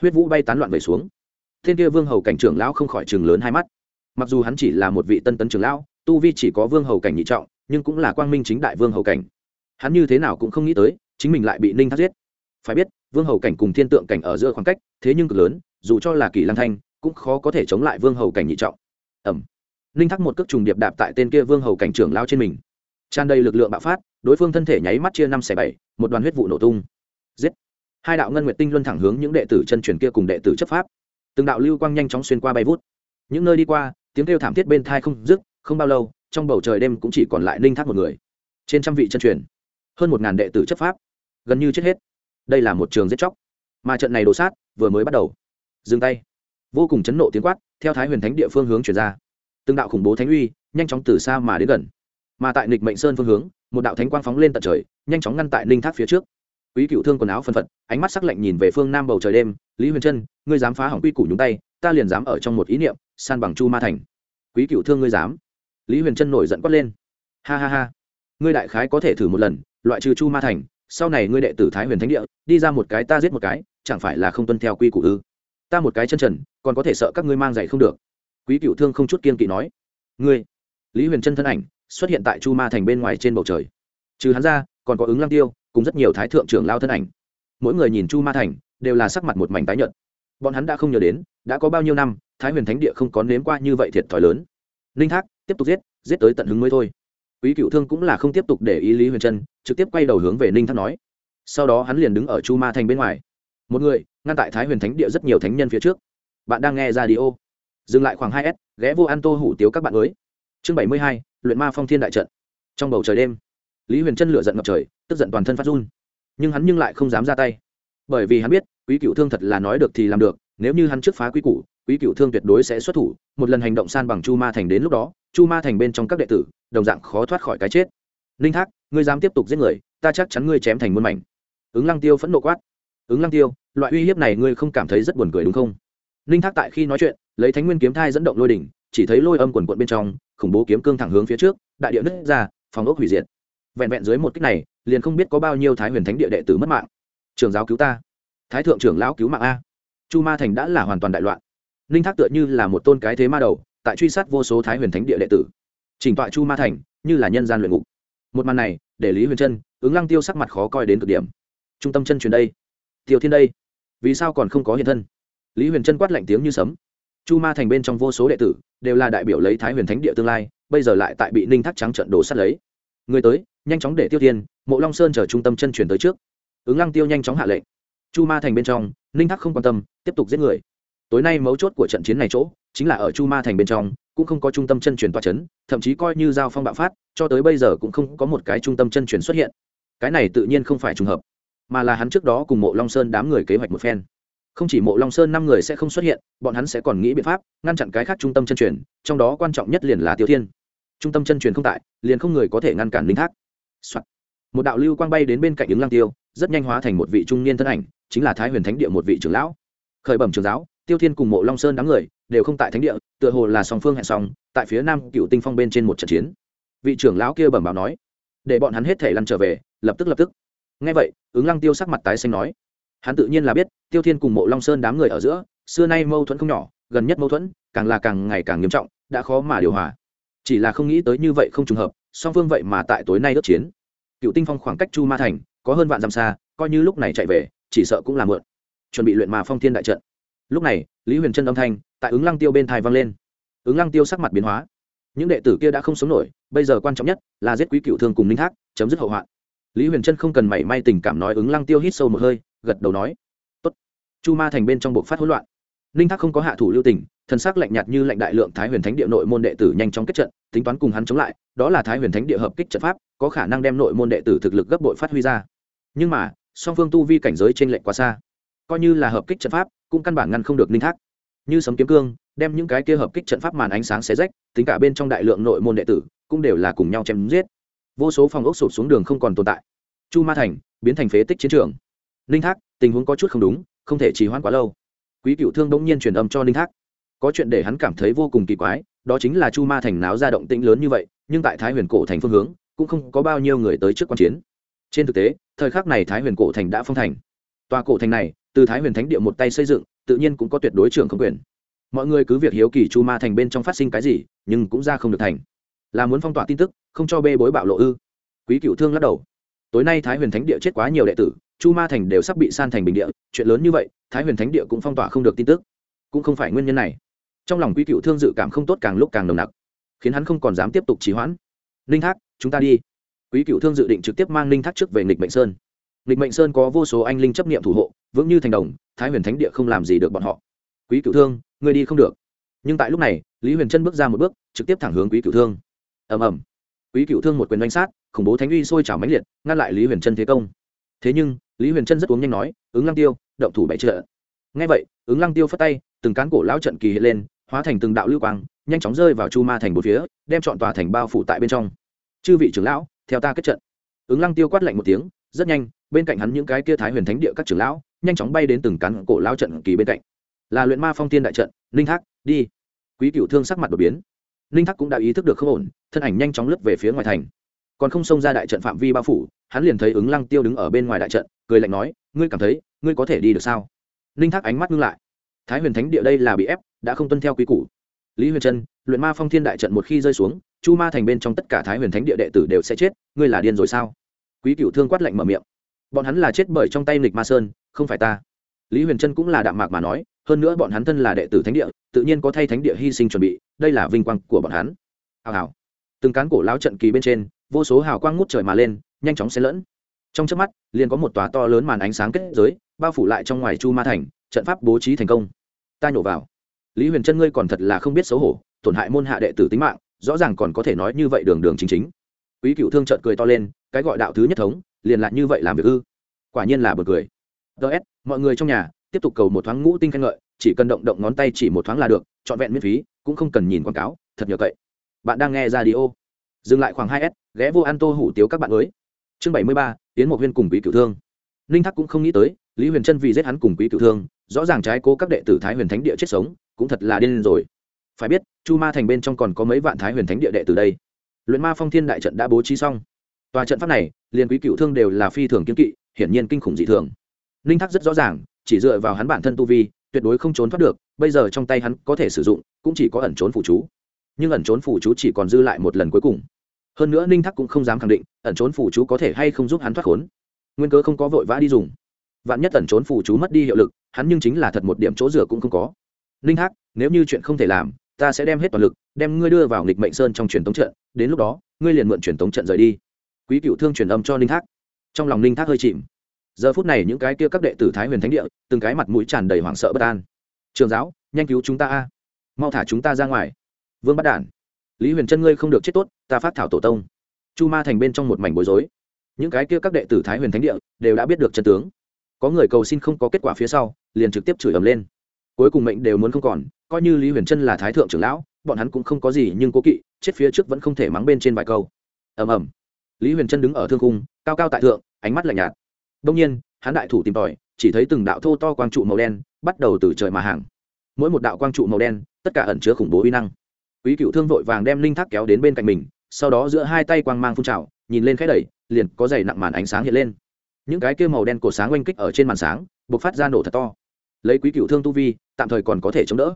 Huyết vũ bay tán loạn về xuống. Thiên kia vương hầu cảnh trưởng lão không khỏi chừng lớn hai mắt. Mặc dù hắn chỉ là một vị tân tấn trưởng lão, tu vi chỉ có vương hầu cảnh nhị trọng, nhưng cũng là quang minh chính đại vương hầu cảnh. Hắn như thế nào cũng không nghĩ tới, chính mình lại bị ninh thác giết. Phải biết, vương hầu cảnh cùng thiên tượng cảnh ở giữa khoảng cách, thế nhưng cực lớn, dù cho là kỳ lang thanh, cũng khó có thể chống lại vương hầu cảnh nhị trọng. Ẩm ninh thác một cước trùng điệp đạp tại tên kia vương hầu cảnh trưởng lao trên mình. Tràn đầy lực lượng bạo phát, đối phương thân thể nháy mắt chia năm xẻ bảy, một đoàn huyết vụ nổ tung. Giết. Hai đạo ngân nguyệt tinh luân thẳng hướng những đệ tử chân truyền kia cùng đệ tử chấp pháp từng đạo lưu quang nhanh chóng xuyên qua bay vút. Những nơi đi qua, tiếng kêu thảm thiết bên thai không dứt, không bao lâu, trong bầu trời đêm cũng chỉ còn lại ninh thác một người. Trên trăm vị chân truyền, hơn một ngàn đệ tử chấp pháp, gần như chết hết. Đây là một trường giết chóc. Mà trận này đổ sát vừa mới bắt đầu. Dừng tay. Vô cùng chấn nộ tiếng quát, theo thái huyền thánh địa phương hướng chuyển ra. Từng đạo khủng bố thánh uy nhanh chóng từ xa mà đến gần. Mà tại nịch mệnh sơn phương hướng, một đạo thánh quang phóng lên tận trời, nhanh chóng ngăn tại ninh thác phía trước quý cựu thương quần áo phân phật, ánh mắt sắc lạnh nhìn về phương nam bầu trời đêm, lý huyền trân, ngươi dám phá hỏng quy củ nhúng tay, ta liền dám ở trong một ý niệm, san bằng chu ma thành. Quý cựu thương ngươi dám? Lý huyền trân nổi giận quát lên. Ha ha ha, ngươi đại khái có thể thử một lần, loại trừ chu ma thành, sau này ngươi đệ tử thái huyền thánh địa, đi ra một cái ta giết một cái, chẳng phải là không tuân theo quy củ ư? Ta một cái chân trần, còn có thể sợ các ngươi mang giày không được. Quý cựu thương không chút kiên kỵ nói. Ngươi? Lý huyền trân thân ảnh xuất hiện tại chu ma thành bên ngoài trên bầu trời. Trừ hắn ra, còn có ứng lăng tiêu cùng rất nhiều thái thượng trưởng lao thân ảnh. Mỗi người nhìn chu ma thành, đều là sắc mặt một mảnh tái nhợt. Bọn hắn đã không nhớ đến, đã có bao nhiêu năm, thái huyền thánh địa không có nếm qua như vậy thiệt thòi lớn. Ninh thác, tiếp tục giết giết tới tận hứng mới thôi. Quý cựu thương cũng là không tiếp tục để ý lý huyền trân, trực tiếp quay đầu hướng về ninh thác nói. Sau đó hắn liền đứng ở chu ma thành bên ngoài. Một người, ngăn tại thái huyền thánh địa rất nhiều thánh nhân phía trước. Bạn đang nghe ra đi ô dừng lại khoảng hai s, ghé vô ăn tô hủ tiếu các bạn mới. Chương bảy mươi hai, luyện ma phong thiên đại trận. Trong bầu trời đêm lý huyền trân lựa giận ngập trời, tức giận toàn thân phát run. Nhưng hắn nhưng lại không dám ra tay. Bởi vì hắn biết, quý cựu thương thật là nói được thì làm được, nếu như hắn trước phá quý củ, quý cựu thương tuyệt đối sẽ xuất thủ. Một lần hành động san bằng chu ma thành đến lúc đó, chu ma thành bên trong các đệ tử, đồng dạng khó thoát khỏi cái chết. Ninh thác, ngươi dám tiếp tục giết người, ta chắc chắn ngươi chém thành muôn mảnh. Ứng lăng tiêu phẫn nộ quát. Ứng lăng tiêu, loại uy hiếp này ngươi không cảm thấy rất buồn cười đúng không? Ninh thác tại khi nói chuyện, lấy thánh nguyên kiếm thai dẫn động lôi đỉnh, chỉ thấy lôi âm quần quận bên trong, khủng bố kiếm cương thẳng hướng phía trước, đại địa nứt ra, phòng ốc hủy diệt vẹn vẹn dưới một cách này, liền không biết có bao nhiêu thái huyền thánh địa đệ tử mất mạng. Trường giáo cứu ta. Thái thượng trưởng lão cứu mạng a. Chu ma thành đã là hoàn toàn đại loạn. Ninh thác tựa như là một tôn cái thế ma đầu, tại truy sát vô số thái huyền thánh địa đệ tử. Chỉnh tọa chu ma thành, như là nhân gian luyện ngục. Một màn này, để lý huyền trân, ứng lăng tiêu sắc mặt khó coi đến cực điểm. Trung tâm chân truyền đây. Tiêu thiên đây. Vì sao còn không có hiện thân? Lý huyền trân quát lạnh tiếng như sấm. Chu ma thành bên trong vô số đệ tử, đều là đại biểu lấy thái huyền thánh địa tương lai, bây giờ lại tại bị ninh thác trắng trận đổ sát lấy. Người tới nhanh chóng để tiêu thiên, mộ long sơn chờ trung tâm chân chuyển tới trước. Ứng lăng tiêu nhanh chóng hạ lệnh. Chu ma thành bên trong, ninh thác không quan tâm, tiếp tục giết người. Tối nay mấu chốt của trận chiến này chỗ, chính là ở chu ma thành bên trong, cũng không có trung tâm chân truyền toa c h ấ n thậm chí coi như giao phong bạo phát, cho tới bây giờ cũng không có một cái trung tâm chân truyền xuất hiện. Cái này tự nhiên không phải trùng hợp, mà là hắn trước đó cùng mộ long sơn đám người kế hoạch một phen. Không chỉ mộ long sơn năm người sẽ không xuất hiện, bọn hắn sẽ còn nghĩ biện pháp ngăn chặn cái khác trung tâm chân truyền, trong đó quan trọng nhất liền là tiêu thiên. Trung tâm chân truyền không tại, liền không người có thể ngăn cản linh thác、Soạn. một đạo lưu quang bay đến bên cạnh ứng lang tiêu, rất nhanh hóa thành một vị trung niên thân ảnh, chính là thái huyền thánh địa một vị trưởng lão. Khởi bẩm trường giáo, tiêu thiên cùng mộ long sơn đám người đều không tại thánh địa, tựa hồ là song phương hẹn xong, tại phía nam cựu tinh phong bên trên một trận chiến. Vị trưởng lão kia bẩm báo nói, để bọn hắn hết thể lăn trở về, lập tức lập tức. Ngay vậy, ứng lăng tiêu sắc mặt tái xanh nói, hắn tự nhiên là biết, tiêu thiên cùng mộ long sơn đám người ở giữa, xưa nay mâu thuẫn không nhỏ, gần nhất mâu thuẫn, càng là càng ngày càng nghiêm trọng, đã khó mà điều hòa. Chỉ là không nghĩ tới như vậy không trùng hợp song phương vậy mà tại tối nay ước chiến. Cựu tinh phong khoảng cách chu ma thành có hơn vạn dặm xa, coi như lúc này chạy về, chỉ sợ cũng là mượn. Chuẩn bị luyện mà phong thiên đại trận. Lúc này, lý huyền trân âm thanh tại ứng lăng tiêu bên thai vang lên. Ứng lăng tiêu sắc mặt biến hóa. Những đệ tử kia đã không sống nổi, bây giờ quan trọng nhất là giết quý cựu thương cùng ninh thác, chấm dứt hậu hoạn. Lý huyền trân không cần mảy may tình cảm nói ứng lăng tiêu hít sâu một hơi, gật đầu nói, tốt. Chu ma thành bên trong bộ phát hỗn loạn ninh thác không có hạ thủ lưu tình, thần sắc lạnh nhạt như lạnh đại lượng thái huyền thánh địa nội môn đệ tử nhanh chóng kết trận, tính toán cùng hắn chống lại, đó là thái huyền thánh địa hợp kích trận pháp, có khả năng đem nội môn đệ tử thực lực gấp bội phát huy ra. Nhưng mà, song phương tu vi cảnh giới trên lệnh quá xa. Coi như là hợp kích trận pháp, cũng căn bản ngăn không được ninh thác. Như sấm kiếm cương, đem những cái kia hợp kích trận pháp màn ánh sáng xé rách, tính cả bên trong đại lượng nội môn đệ tử, cũng đều là cùng nhau chém giết. Vô số phòng ốc sụp xuống đường không còn tồn tại. Chu ma thành, biến thành phế tích chiến trường. Ninh thác, tình huống có chút không đúng, không thể trì hoãn quá lâu quý cựu thương bỗng nhiên truyền âm cho ninh thác. Có chuyện để hắn cảm thấy vô cùng kỳ quái, đó chính là chu ma thành náo ra động tĩnh lớn như vậy, nhưng tại thái huyền cổ thành phương hướng, cũng không có bao nhiêu người tới trước quan chiến. Trên thực tế, thời khắc này thái huyền cổ thành đã phong thành. Tòa cổ thành này, từ thái huyền thánh địa một tay xây dựng, tự nhiên cũng có tuyệt đối trưởng không quyền. Mọi người cứ việc hiếu kỳ chu ma thành bên trong phát sinh cái gì, nhưng cũng ra không được thành. Là muốn phong tỏa tin tức, không cho bê bối bạo lộ ư? Quý cựu thương lắc đầu. Tối nay thái huyền thánh địa chết quá nhiều đệ tử chu ma thành đều sắp bị san thành bình địa, chuyện lớn như vậy, thái huyền thánh địa cũng phong tỏa không được tin tức. Cũng không phải nguyên nhân này. Trong lòng quý cựu thương dự cảm không tốt càng lúc càng nồng nặc, khiến hắn không còn dám tiếp tục trì hoãn. Ninh thác, chúng ta đi. Quý cựu thương dự định trực tiếp mang ninh thác trước về nghịch mệnh sơn. Nghịch mệnh sơn có vô số anh linh chấp nghiệm thủ hộ, vững như thành đồng, thái huyền thánh địa không làm gì được bọn họ. Quý cựu thương người đi không được. Nhưng tại lúc này, lý huyền trân bước ra một bước, trực tiếp thẳng hướng quý cựu thương. Ầm ầm. Quý cựu thương một quyền đánh sát, khủng bố thánh uy sôi trào mãnh liệt, ngăn lại lý huyền trân thế công. Thế nhưng lý huyền trân rất uống nhanh nói, ứng lăng tiêu, động thủ bại trợ. Ngay vậy, ứng lăng tiêu phất tay, từng cán cổ lão trận kỳ hiện lên, hóa thành từng đạo lưu quang, nhanh chóng rơi vào chu ma thành một phía, đem chọn tòa thành bao phủ tại bên trong. Chư vị trưởng lão, theo ta kết trận. Ứng lăng tiêu quát lạnh một tiếng, rất nhanh, bên cạnh hắn những cái kia thái huyền thánh địa các trưởng lão, nhanh chóng bay đến từng cán cổ lão trận kỳ bên cạnh. Là luyện ma phong tiên đại trận linh thác đi. Quý cựu thương sắc mặt đột biến. Linh thác cũng đã ý thức được không ổn, thân ảnh nhanh chóng lướt về phía ngoài thành còn không xông ra đại trận phạm vi bao phủ, hắn liền thấy ứng lăng tiêu đứng ở bên ngoài đại trận, cười lạnh nói, ngươi cảm thấy, ngươi có thể đi được sao? Linh thác ánh mắt ngưng lại. Thái huyền thánh địa đây là bị ép, đã không tuân theo quy củ. Lý huyền trân, luyện ma phong thiên đại trận một khi rơi xuống, chu ma thành bên trong tất cả thái huyền thánh địa đệ tử đều sẽ chết, ngươi là điên rồi sao? Quý cựu thương quát lạnh mở miệng. Bọn hắn là chết bởi trong tay nịch ma sơn, không phải ta. Lý huyền trân cũng là đạm mạc mà nói, hơn nữa bọn hắn thân là đệ tử thánh địa, tự nhiên có thay thánh địa hy sinh chuẩn bị, đây là vinh quang của bọn hắn. Hào hào. Từng cán cổ láo trận kỳ bên trên vô số hào quang ngút trời mà lên, nhanh chóng xen lẫn. Trong trước mắt, liền có một tòa to lớn màn ánh sáng kết giới, bao phủ lại trong ngoài chu ma thành, trận pháp bố trí thành công. Ta nhổ vào. Lý huyền trân ngươi còn thật là không biết xấu hổ, tổn hại môn hạ đệ tử tính mạng, rõ ràng còn có thể nói như vậy đường đường chính chính. Quý cựu thương trợn cười to lên, cái gọi đạo thứ nhất thống, liền lại như vậy làm việc ư? Quả nhiên là bật cười. Ts mọi người trong nhà, tiếp tục cầu một thoáng ngũ tinh khen ngợi, chỉ cần động động ngón tay chỉ một thoáng là được, trọn vẹn miễn phí, cũng không cần nhìn quảng cáo, thật nhờ cậy. Bạn đang nghe ra đi ô dừng lại khoảng hai s, ghé vô an tô hủ tiếu các bạn mới chương bảy mươi ba tiến một huyên cùng quý cửu thương. Ninh thắc cũng không nghĩ tới, lý huyền trân vì giết hắn cùng quý cửu thương, rõ ràng trái cố các đệ tử thái huyền thánh địa chết sống, cũng thật là điên rồi. Phải biết, chu ma thành bên trong còn có mấy vạn thái huyền thánh địa đệ từ đây. Luyện ma phong thiên đại trận đã bố trí xong. Tòa trận pháp này, liền quý cựu thương đều là phi thường kiếm kỵ, hiển nhiên kinh khủng dị thường. Ninh Thác rất rõ ràng, chỉ dựa vào hắn bản thân tu vi, tuyệt đối không trốn thoát được, bây giờ trong tay hắn có thể sử dụng, cũng chỉ có ẩn trốn phủ chú. Nhưng ẩn trốn phủ chú chỉ còn dư lại một lần cuối cùng hơn nữa ninh thắc cũng không dám khẳng định, ẩn trốn phủ chú có thể hay không giúp hắn thoát khốn. Nguyên cớ không có vội vã đi dùng. Vạn nhất ẩn trốn phủ chú mất đi hiệu lực, hắn nhưng chính là thật một điểm chỗ rửa cũng không có. Ninh thắc nếu như chuyện không thể làm, ta sẽ đem hết toàn lực, đem ngươi đưa vào nghịch mệnh sơn trong truyền tống trận, đến lúc đó, ngươi liền mượn truyền tống trận rời đi. Quý cựu thương truyền âm cho ninh thác. Trong lòng ninh thác hơi chìm. Giờ phút này những cái kia các đệ tử thái huyền thánh địa, từng cái mặt mũi tràn đầy hoảng sợ bất an. Trường giáo, nhanh cứu chúng ta a. Mau thả chúng ta ra ngoài. Vương bắt đản, lý huyền chân ngươi không được chết tốt ta phát thảo tổ tông. Chu ma thành bên trong một mảnh bối rối. Những cái kia các đệ tử thái huyền thánh địa đều đã biết được chân tướng. Có người cầu xin không có kết quả phía sau, liền trực tiếp chửi ầm lên. Cuối cùng mệnh đều muốn không còn, coi như lý huyền trân là thái thượng trưởng lão, bọn hắn cũng không có gì nhưng cố kỵ, chết phía trước vẫn không thể mắng bên trên vài câu. Ầm ầm. Lý huyền trân đứng ở thương cung cao cao tại thượng, ánh mắt lạnh nhạt. Đông nhiên, hắn đại thủ tìm tòi, chỉ thấy từng đạo thô to quang trụ màu đen bắt đầu từ trời mà hàng. Mỗi một đạo quang trụ màu đen, tất cả ẩn chứa khủng bố uy năng. Quý cựu thương vội vàng đem linh thác kéo đến bên cạnh mình sau đó giữa hai tay quang mang phun trào, nhìn lên khẽ đẩy, liền có dày nặng màn ánh sáng hiện lên. Những cái kia màu đen cổ sáng oanh kích ở trên màn sáng buộc phát ra nổ thật to. Lấy quý cựu thương tu vi, tạm thời còn có thể chống đỡ.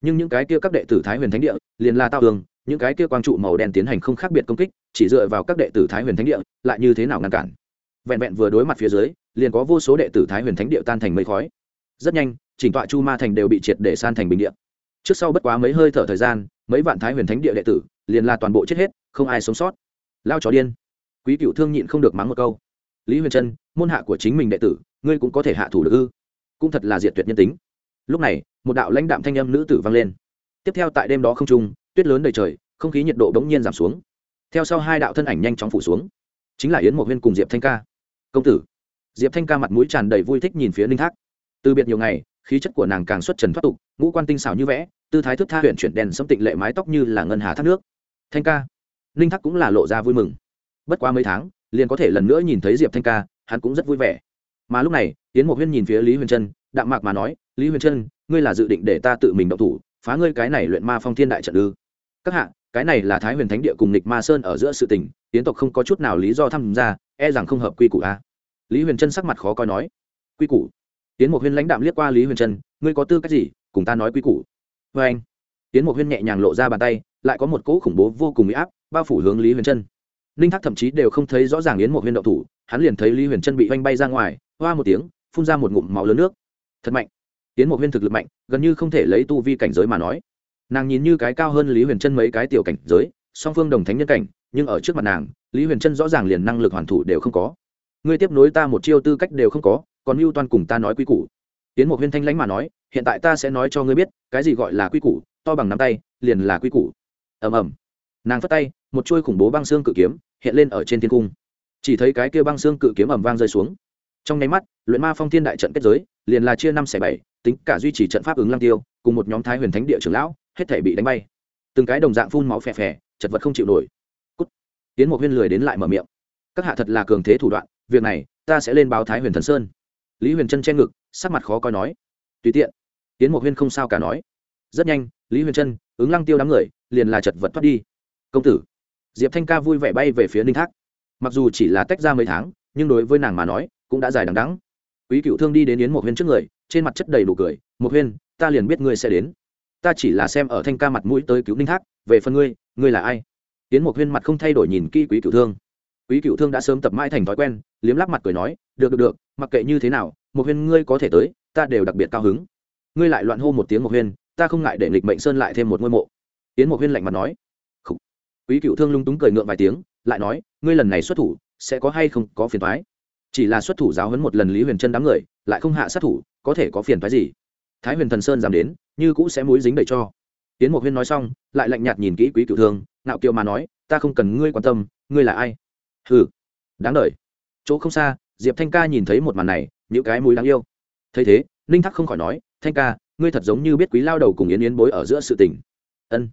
Nhưng những cái kia các đệ tử thái huyền thánh địa, liền la tao tường những cái kia quang trụ màu đen tiến hành không khác biệt công kích, chỉ dựa vào các đệ tử thái huyền thánh địa, lại như thế nào ngăn cản? Vẹn vẹn vừa đối mặt phía dưới, liền có vô số đệ tử thái huyền thánh địa tan thành mây khói. Rất nhanh, chỉnh tọa chu ma thành đều bị triệt để san thành bình địa. Trước sau bất quá mấy hơi thở thời gian, mấy vạn thái huyền thánh địa đệ tử, liền là toàn bộ chết hết không ai sống sót. Lao chó điên. Quý cựu thương nhịn không được mắng một câu. Lý huyền trân, môn hạ của chính mình đệ tử, ngươi cũng có thể hạ thủ được ư? Cũng thật là diệt tuyệt nhân tính. Lúc này, một đạo lãnh đạm thanh âm nữ tử vang lên. Tiếp theo tại đêm đó không trung, tuyết lớn đầy trời, không khí nhiệt độ bỗng nhiên giảm xuống. Theo sau hai đạo thân ảnh nhanh chóng phủ xuống. Chính là yến mộc huyên cùng diệp thanh ca. Công tử. Diệp thanh ca mặt mũi tràn đầy vui thích nhìn phía ninh thác. Từ biệt nhiều ngày, khí chất của nàng càng xuất trần thoát tục, ngũ quan tinh xảo như vẽ, tư thái thức tha huyện chuyển đèn xâm tịnh lệ mái tóc như là ngân hà thác nước. Thanh ca ninh thác cũng là lộ ra vui mừng. Bất quá mấy tháng, liền có thể lần nữa nhìn thấy diệp thanh ca, hắn cũng rất vui vẻ. Mà lúc này tiến một huyên nhìn phía lý huyền trân, đạm mạc mà nói, lý huyền trân, ngươi là dự định để ta tự mình động thủ, phá ngươi cái này luyện ma phong thiên đại trận ư? Các hạ, cái này là thái huyền thánh địa cùng nịch ma sơn ở giữa sự tình tiến tộc không có chút nào lý do tham gia e rằng không hợp quy củ a. Lý huyền trân sắc mặt khó coi nói, quy củ? Tiến một huyên lãnh đạm liếc qua lý huyền trân, ngươi có tư cách gì, cùng ta nói quy củ? Vâng. Vê anh tiến một huyên nhẹ nhàng lộ ra bàn tay, lại có một cỗ khủng bố vô cùng bị áp bao phủ hướng lý huyền trân. Ninh thác thậm chí đều không thấy rõ ràng yến một huyên đậu thủ, hắn liền thấy lý huyền trân bị oanh bay ra ngoài, hoa một tiếng, phun ra một ngụm máu lớn nước. Thật mạnh. Yến một huyên thực lực mạnh, gần như không thể lấy tu vi cảnh giới mà nói. Nàng nhìn như cái cao hơn lý huyền trân mấy cái tiểu cảnh giới, song phương đồng thánh nhân cảnh, nhưng ở trước mặt nàng, lý huyền trân rõ ràng liền năng lực hoàn thủ đều không có. Ngươi tiếp nối ta một chiêu tư cách đều không có, còn mưu toan cùng ta nói quy củ. Tiến một huyên thanh lãnh mà nói, hiện tại ta sẽ nói cho ngươi biết, cái gì gọi là quy củ, to bằng nắm tay, liền là quy củ. Ầm ầm. Nàng phất tay một chuôi khủng bố băng xương cự kiếm hiện lên ở trên thiên cung. Chỉ thấy cái kia băng xương cự kiếm ầm vang rơi xuống. Trong nháy mắt, luyện ma phong thiên đại trận kết giới, liền là chia năm xẻ bảy, tính cả duy trì trận pháp ứng lăng tiêu, cùng một nhóm thái huyền thánh địa trưởng lão, hết thể bị đánh bay. Từng cái đồng dạng phun máu phè phè, chật vật không chịu nổi. Cút. Tiến một huyên lười đến lại mở miệng. Các hạ thật là cường thế thủ đoạn, việc này, ta sẽ lên báo thái huyền thần sơn. Lý huyền trân che ngực, sắc mặt khó coi nói. Tùy tiện. Tiến một huyên không sao cả nói. Rất nhanh, lý huyền trân, ứng lăng tiêu đám người, liền là chật vật thoát đi. Công tử diệp thanh ca vui vẻ bay về phía ninh thác. Mặc dù chỉ là tách ra mấy tháng, nhưng đối với nàng mà nói, cũng đã dài đằng đắng quý cựu thương đi đến yến một huyên trước người, trên mặt chất đầy đủ cười một huyên, ta liền biết ngươi sẽ đến. Ta chỉ là xem ở thanh ca mặt mũi tới cứu ninh thác, về phần ngươi ngươi là ai? Yến một huyên mặt không thay đổi nhìn kỹ quý cựu thương. Quý cựu thương đã sớm tập mãi thành thói quen, liếm lắc mặt cười nói, được được được, mặc kệ như thế nào một huyên, ngươi có thể tới, ta đều đặc biệt cao hứng. Ngươi lại loạn hô một tiếng một huyên, ta không ngại để nghịch mệnh sơn lại thêm một ngôi mộ. Yến một huyên lạnh mặt nói quý cựu thương lung túng cười ngượng vài tiếng, lại nói, ngươi lần này xuất thủ, sẽ có hay không có phiền thoái chỉ là xuất thủ giáo huấn một lần lý huyền chân đám người, lại không hạ sát thủ, có thể có phiền thoái gì? Thái huyền thần sơn dám đến, như cũ sẽ muối dính đầy cho. Tiến một huyên nói xong, lại lạnh nhạt nhìn kỹ quý cựu thương nạo kiều mà nói, ta không cần ngươi quan tâm, ngươi là ai? Ừ đáng đ chỗ không xa, diệp thanh ca nhìn thấy một màn này những cái mũi đáng yêu. Thấy thế, ninh thắc không khỏi nói, thanh ca, ngươi thật giống như biết quý lao đầu cùng yến yến bối ở giữa sự tình. Ân,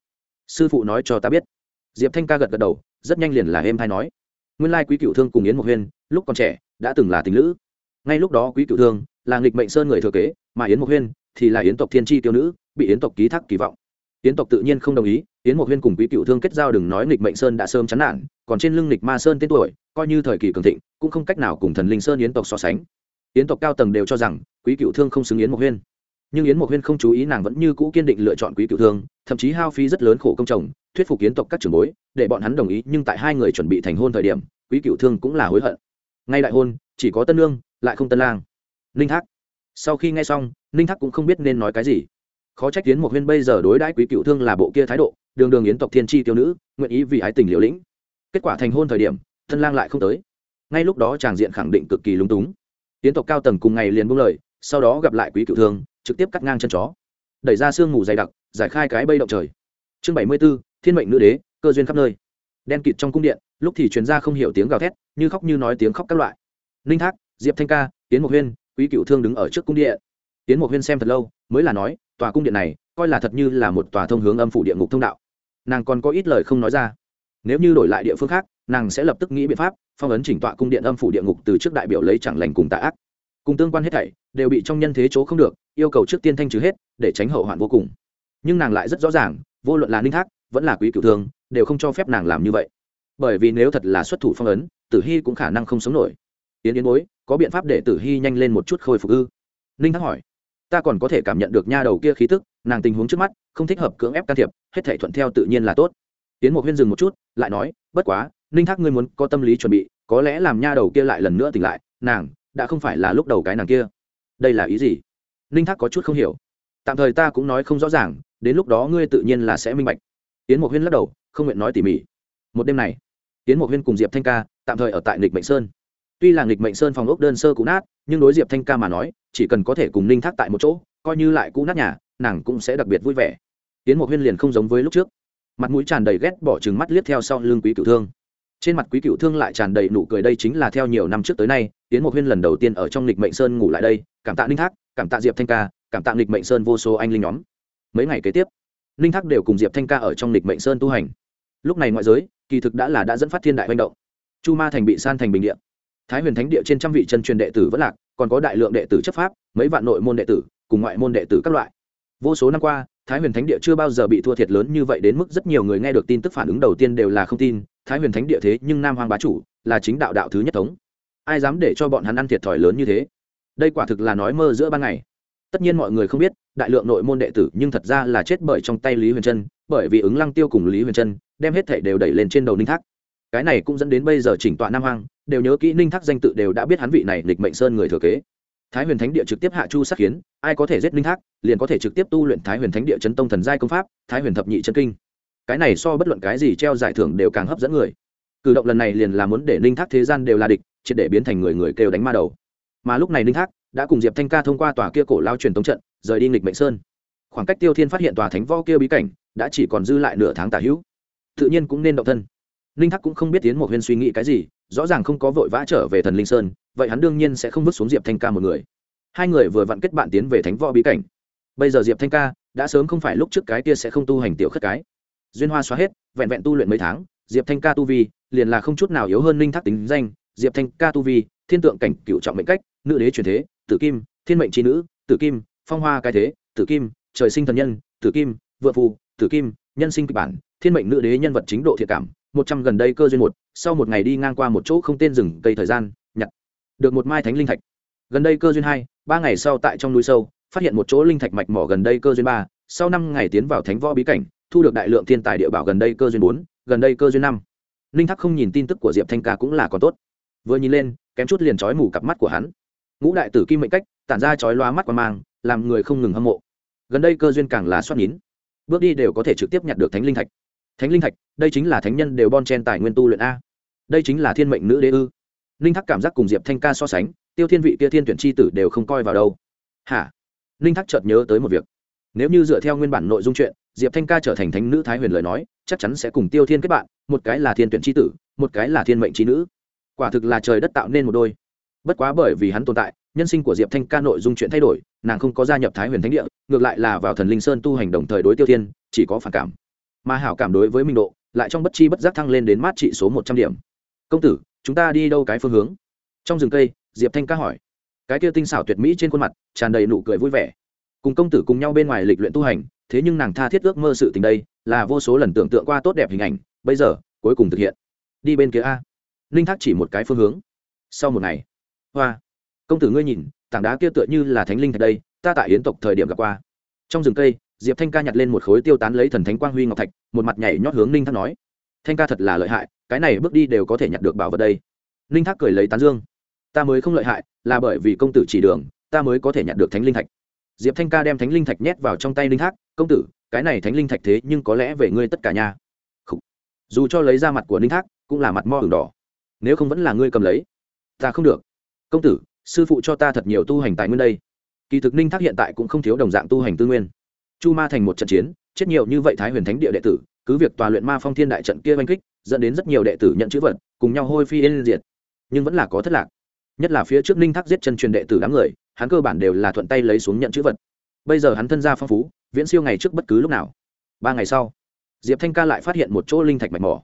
sư phụ nói cho ta biết diệp thanh ca gật gật đầu, rất nhanh liền là em thay nói. Nguyên lai quý cựu thương cùng yến Mộc huyên, lúc còn trẻ, đã từng là tình lữ. Ngay lúc đó quý cựu thương là nghịch mệnh sơn người thừa kế, mà yến Mộc huyên thì là yến tộc thiên tri tiêu nữ, bị yến tộc ký thác kỳ vọng. Yến tộc tự nhiên không đồng ý, yến Mộc huyên cùng quý cựu thương kết giao đừng nói nghịch mệnh sơn đã sớm chán nản, còn trên lưng nghịch ma sơn tên tuổi, coi như thời kỳ cường thịnh, cũng không cách nào cùng thần linh sơn yến tộc so sánh. Yến tộc cao tầng đều cho rằng quý cựu thương không xứng yến Mộc huyên nhưng yến Mộc huyên không chú ý nàng vẫn như cũ kiên định lựa chọn quý cựu thương, thậm chí hao phí rất lớn khổ công chồng, thuyết phục yến tộc các trưởng bối, để bọn hắn đồng ý, nhưng tại hai người chuẩn bị thành hôn thời điểm, quý cựu thương cũng là hối hận. Ngay đại hôn, chỉ có tân lương lại không tân lang. Ninh thác. Sau khi nghe xong, ninh thác cũng không biết nên nói cái gì. Khó trách Yến Mộc huyên bây giờ đối đãi quý cựu thương là bộ kia thái độ, đường đường yến tộc thiên tri tiêu nữ, nguyện ý vì ái tình liều lĩnh. Kết quả thành hôn thời điểm, Tân lang lại không tới. Ngay lúc đó tràng diện khẳng định cực kỳ lúng túng. Yến tộc cao tầng cùng ngày liền buông lời, sau đó gặp lại quý cựu thương trực tiếp cắt ngang chân chó. Đẩy ra sương mù dày đặc, giải khai cái bây động trời. Chương bảy mươi b ố thiên mệnh nữ đế, cơ duyên khắp nơi. Đen kịt trong cung điện, lúc thì chuyến ra không hiểu tiếng gào thét, như khóc như nói tiếng khóc các loại. Ninh thác, diệp thanh ca tiến mộc huyên, quý cựu thương đứng ở trước cung điện. Tiến mộc huyên xem thật lâu, mới là nói, tòa cung điện này, coi là thật như là một tòa thông hướng âm phủ địa ngục thông đạo. Nàng còn có ít lời không nói ra. Nếu như đổi lại địa phương khác, nàng sẽ lập tức nghĩ biện pháp, phong ấn chỉnh tọa cung điện âm phủ địa ngục từ trước đại biểu lấy chẳng lành cùng tạ ác. Cùng tương quan hết thảy, đều bị trong nhân thế chỗ không được yêu cầu trước tiên thanh trừ hết, để tránh hậu hoạn vô cùng. Nhưng nàng lại rất rõ ràng, vô luận là ninh thác, vẫn là quý cựu thương, đều không cho phép nàng làm như vậy. Bởi vì nếu thật là xuất thủ phong ấn, tử hy cũng khả năng không sống nổi. Yến yến bối, có biện pháp để tử hy nhanh lên một chút khôi phục ư? Ninh thác hỏi. Ta còn có thể cảm nhận được nha đầu kia khí tức, nàng tình huống trước mắt, không thích hợp cưỡng ép can thiệp, hết thể thuận theo tự nhiên là tốt. Tiến một huyên dừng một chút, lại nói, bất quá, ninh thác ngươi muốn có tâm lý chuẩn bị, có lẽ làm nha đầu kia lại lần nữa tỉnh lại, nàng, đã không phải là lúc đầu cái nàng kia. Đây là ý gì? Ninh thác có chút không hiểu. Tạm thời ta cũng nói không rõ ràng, đến lúc đó ngươi tự nhiên là sẽ minh bạch. Tiến mộc huyên lắc đầu, không nguyện nói tỉ mỉ. Một đêm này tiến mộc huyên cùng diệp thanh ca tạm thời ở tại nghịch mệnh sơn. Tuy là nghịch mệnh sơn phòng ốc đơn sơ cũ nát, nhưng đối diệp thanh ca mà nói, chỉ cần có thể cùng ninh thác tại một chỗ, coi như lại cũ nát nhà, nàng cũng sẽ đặc biệt vui vẻ. Tiến mộc huyên liền không giống với lúc trước. Mặt mũi tràn đầy ghét bỏ chừng mắt liếc theo sau lưng quý cựu thương. Trên mặt quý cựu thương lại tràn đầy nụ cười đây chính là theo nhiều năm trước tới nay tiến mộc huyên lần đầu tiên ở trong lịch mệnh sơn ngủ lại đây, cảm tạ ninh thác cảm tạ diệp thanh ca, cảm tạ lịch mệnh sơn vô số anh linh nhóm. Mấy ngày kế tiếp, ninh thác đều cùng diệp thanh ca ở trong lịch mệnh sơn tu hành. Lúc này ngoại giới, kỳ thực đã là đã dẫn phát thiên đại manh động. Chu ma thành bị san thành bình điện thái huyền thánh địa trên trăm vị chân truyền đệ tử vẫn lạc, còn có đại lượng đệ tử chấp pháp, mấy vạn nội môn đệ tử, cùng ngoại môn đệ tử các loại. Vô số năm qua, thái huyền thánh địa chưa bao giờ bị thua thiệt lớn như vậy đến mức rất nhiều người nghe được tin tức phản ứng đầu tiên đều là không tin, thái huyền thánh địa thế nhưng nam hoàng bá chủ là chính đạo đạo thứ nhất thống. Ai dám để cho bọn hắn ăn thiệt thòi lớn như thế? Đây quả thực là nói mơ giữa ban ngày. Tất nhiên mọi người không biết, đại lượng nội môn đệ tử nhưng thật ra là chết bởi trong tay lý huyền trân, bởi vì ứng lăng tiêu cùng lý huyền trân đem hết thể đều đẩy lên trên đầu ninh thác. Cái này cũng dẫn đến bây giờ chỉnh tọa nam Hoang, đều nhớ kỹ ninh thác danh tự đều đã biết hắn vị này lịch mệnh sơn người thừa kế. Thái huyền thánh địa trực tiếp hạ chu sát khiến ai có thể giết Ninh thác, liền có thể trực tiếp tu luyện thái huyền thánh địa chấn tông thần giai công pháp, thái huyền thập nhị chân kinh. Cái này so bất luận cái gì treo giải thưởng đều càng hấp dẫn người. Cử động lần này liền là muốn để Ninh thác thế gian đều là địch, triệt để biến thành người người kêu đánh ma đầu mà lúc này linh thác đã cùng diệp thanh ca thông qua tòa kia cổ lao truyền tống trận rời đi nghịch mệnh sơn khoảng cách tiêu thiên phát hiện tòa thánh võ kia bí cảnh đã chỉ còn dư lại nửa tháng tả hữu tự nhiên cũng nên động thân linh thác cũng không biết tiến một huyên suy nghĩ cái gì rõ ràng không có vội vã trở về thần linh sơn vậy hắn đương nhiên sẽ không vứt xuống diệp thanh ca một người hai người vừa vặn kết bạn tiến về thánh võ bí cảnh bây giờ diệp thanh ca đã sớm không phải lúc trước cái kia sẽ không tu hành tiểu khất cái duyên hoa xóa hết vẹn vẹn tu luyện mấy tháng diệp thanh ca tu vi liền là không chút nào yếu hơn linh thác tính danh diệp thanh ca tu vi thiên tượng cảnh cựu trọng mệnh cách, nữ đế truyền thế, tử kim, thiên mệnh tri nữ, tử kim, phong hoa cái thế, tử kim, trời sinh thần nhân, tử kim, vợ phù, tử kim, nhân sinh kịch bản, thiên mệnh nữ đế nhân vật chính độ thiệt cảm, một trăm gần đây cơ duyên một, sau một ngày đi ngang qua một chỗ không tên rừng cây thời gian, nhặt được một mai thánh linh thạch. Gần đây cơ duyên hai, ba ngày sau tại trong núi sâu, phát hiện một chỗ linh thạch mạch mỏ gần đây cơ duyên ba, sau năm ngày tiến vào thánh võ bí cảnh, thu được đại lượng thiên tài địa bảo gần đây cơ duyên bốn, gần đây cơ duyên năm. Linh thắc không nhìn tin tức của diệp thanh ca cũng là còn tốt vừa nhìn lên, kém chút liền trói mù cặp mắt của hắn. Ngũ đại tử kim mệnh cách, tản ra chói loa mắt qua mang, làm người không ngừng hâm mộ. Gần đây cơ duyên càng là soát nhín bước đi đều có thể trực tiếp nhặt được thánh linh thạch. Thánh linh thạch, đây chính là thánh nhân đều bon chen tài nguyên tu luyện a. Đây chính là thiên mệnh nữ đế ư. Ninh thác cảm giác cùng diệp thanh ca so sánh, tiêu thiên vị kia thiên tuyển c h i tử đều không coi vào đâu. Hả? Ninh thác chợt nhớ tới một việc. Nếu như dựa theo nguyên bản nội dung chuyện, diệp thanh ca trở thành thánh nữ thái huyền lời nói, chắc chắn sẽ cùng tiêu thiên kết bạn, một cái là thiên tuyển c h i tử, một cái là thiên mệnh c nữ quả thực là trời đất tạo nên một đôi. Bất quá bởi vì hắn tồn tại, nhân sinh của diệp thanh ca nội dung chuyện thay đổi, nàng không có gia nhập thái huyền thánh địa, ngược lại là vào thần linh sơn tu hành đồng thời đối tiêu thiên, chỉ có phản cảm. Mà hảo cảm đối với minh độ, lại trong bất chi bất giác thăng lên đến mát trị số một trăm điểm. Công tử, chúng ta đi đâu cái phương hướng? Trong rừng cây, diệp thanh ca hỏi. Cái kia tinh xảo tuyệt mỹ trên khuôn mặt, tràn đầy nụ cười vui vẻ. Cùng công tử cùng nhau bên ngoài lịch luyện tu hành, thế nhưng nàng tha thiết ước mơ sự tình đây, là vô số lần tưởng tượng qua tốt đẹp hình ảnh, bây giờ, cuối cùng thực hiện. Đi bên kia a ninh thác chỉ một cái phương hướng. Sau một ngày, hoa, công tử ngươi nhìn, tảng đá kia tựa như là thánh linh thật đây, ta tại yến tộc thời điểm gặp qua. Trong rừng cây, diệp thanh ca nhặt lên một khối tiêu tán lấy thần thánh quang huy ngọc thạch, một mặt nhảy nhót hướng ninh thác nói, thanh ca thật là lợi hại, cái này bước đi đều có thể nhặt được bảo vật đây. Ninh thác cười lấy tán dương, ta mới không lợi hại, là bởi vì công tử chỉ đường, ta mới có thể nhặt được thánh linh thạch. Diệp thanh ca đem thánh linh thạch nhét vào trong tay ninh thác, công tử, cái này thánh linh thạch thế nhưng có lẽ về ngươi tất cả nhà dù cho lấy ra mặt của ninh thác, cũng là mặt mo hưởng đỏ nếu không vẫn là ngươi cầm lấy. Ta không được. Công tử, sư phụ cho ta thật nhiều tu hành tài nguyên đây. Kỳ thực ninh thác hiện tại cũng không thiếu đồng dạng tu hành tư nguyên. Chu ma thành một trận chiến, chết nhiều như vậy thái huyền thánh địa đệ tử, cứ việc tòa luyện ma phong thiên đại trận kia oanh kích, dẫn đến rất nhiều đệ tử nhận chữ vật, cùng nhau hôi phi yên diệt. Nhưng vẫn là có thất lạc. Nhất là phía trước ninh thác giết chân truyền đệ tử đám người, hắn cơ bản đều là thuận tay lấy xuống nhận chữ vật. Bây giờ hắn thân gia phong phú, viễn siêu ngày trước bất cứ lúc nào. Ba ngày sau, diệp thanh ca lại phát hiện một chỗ linh thạch mạch mỏ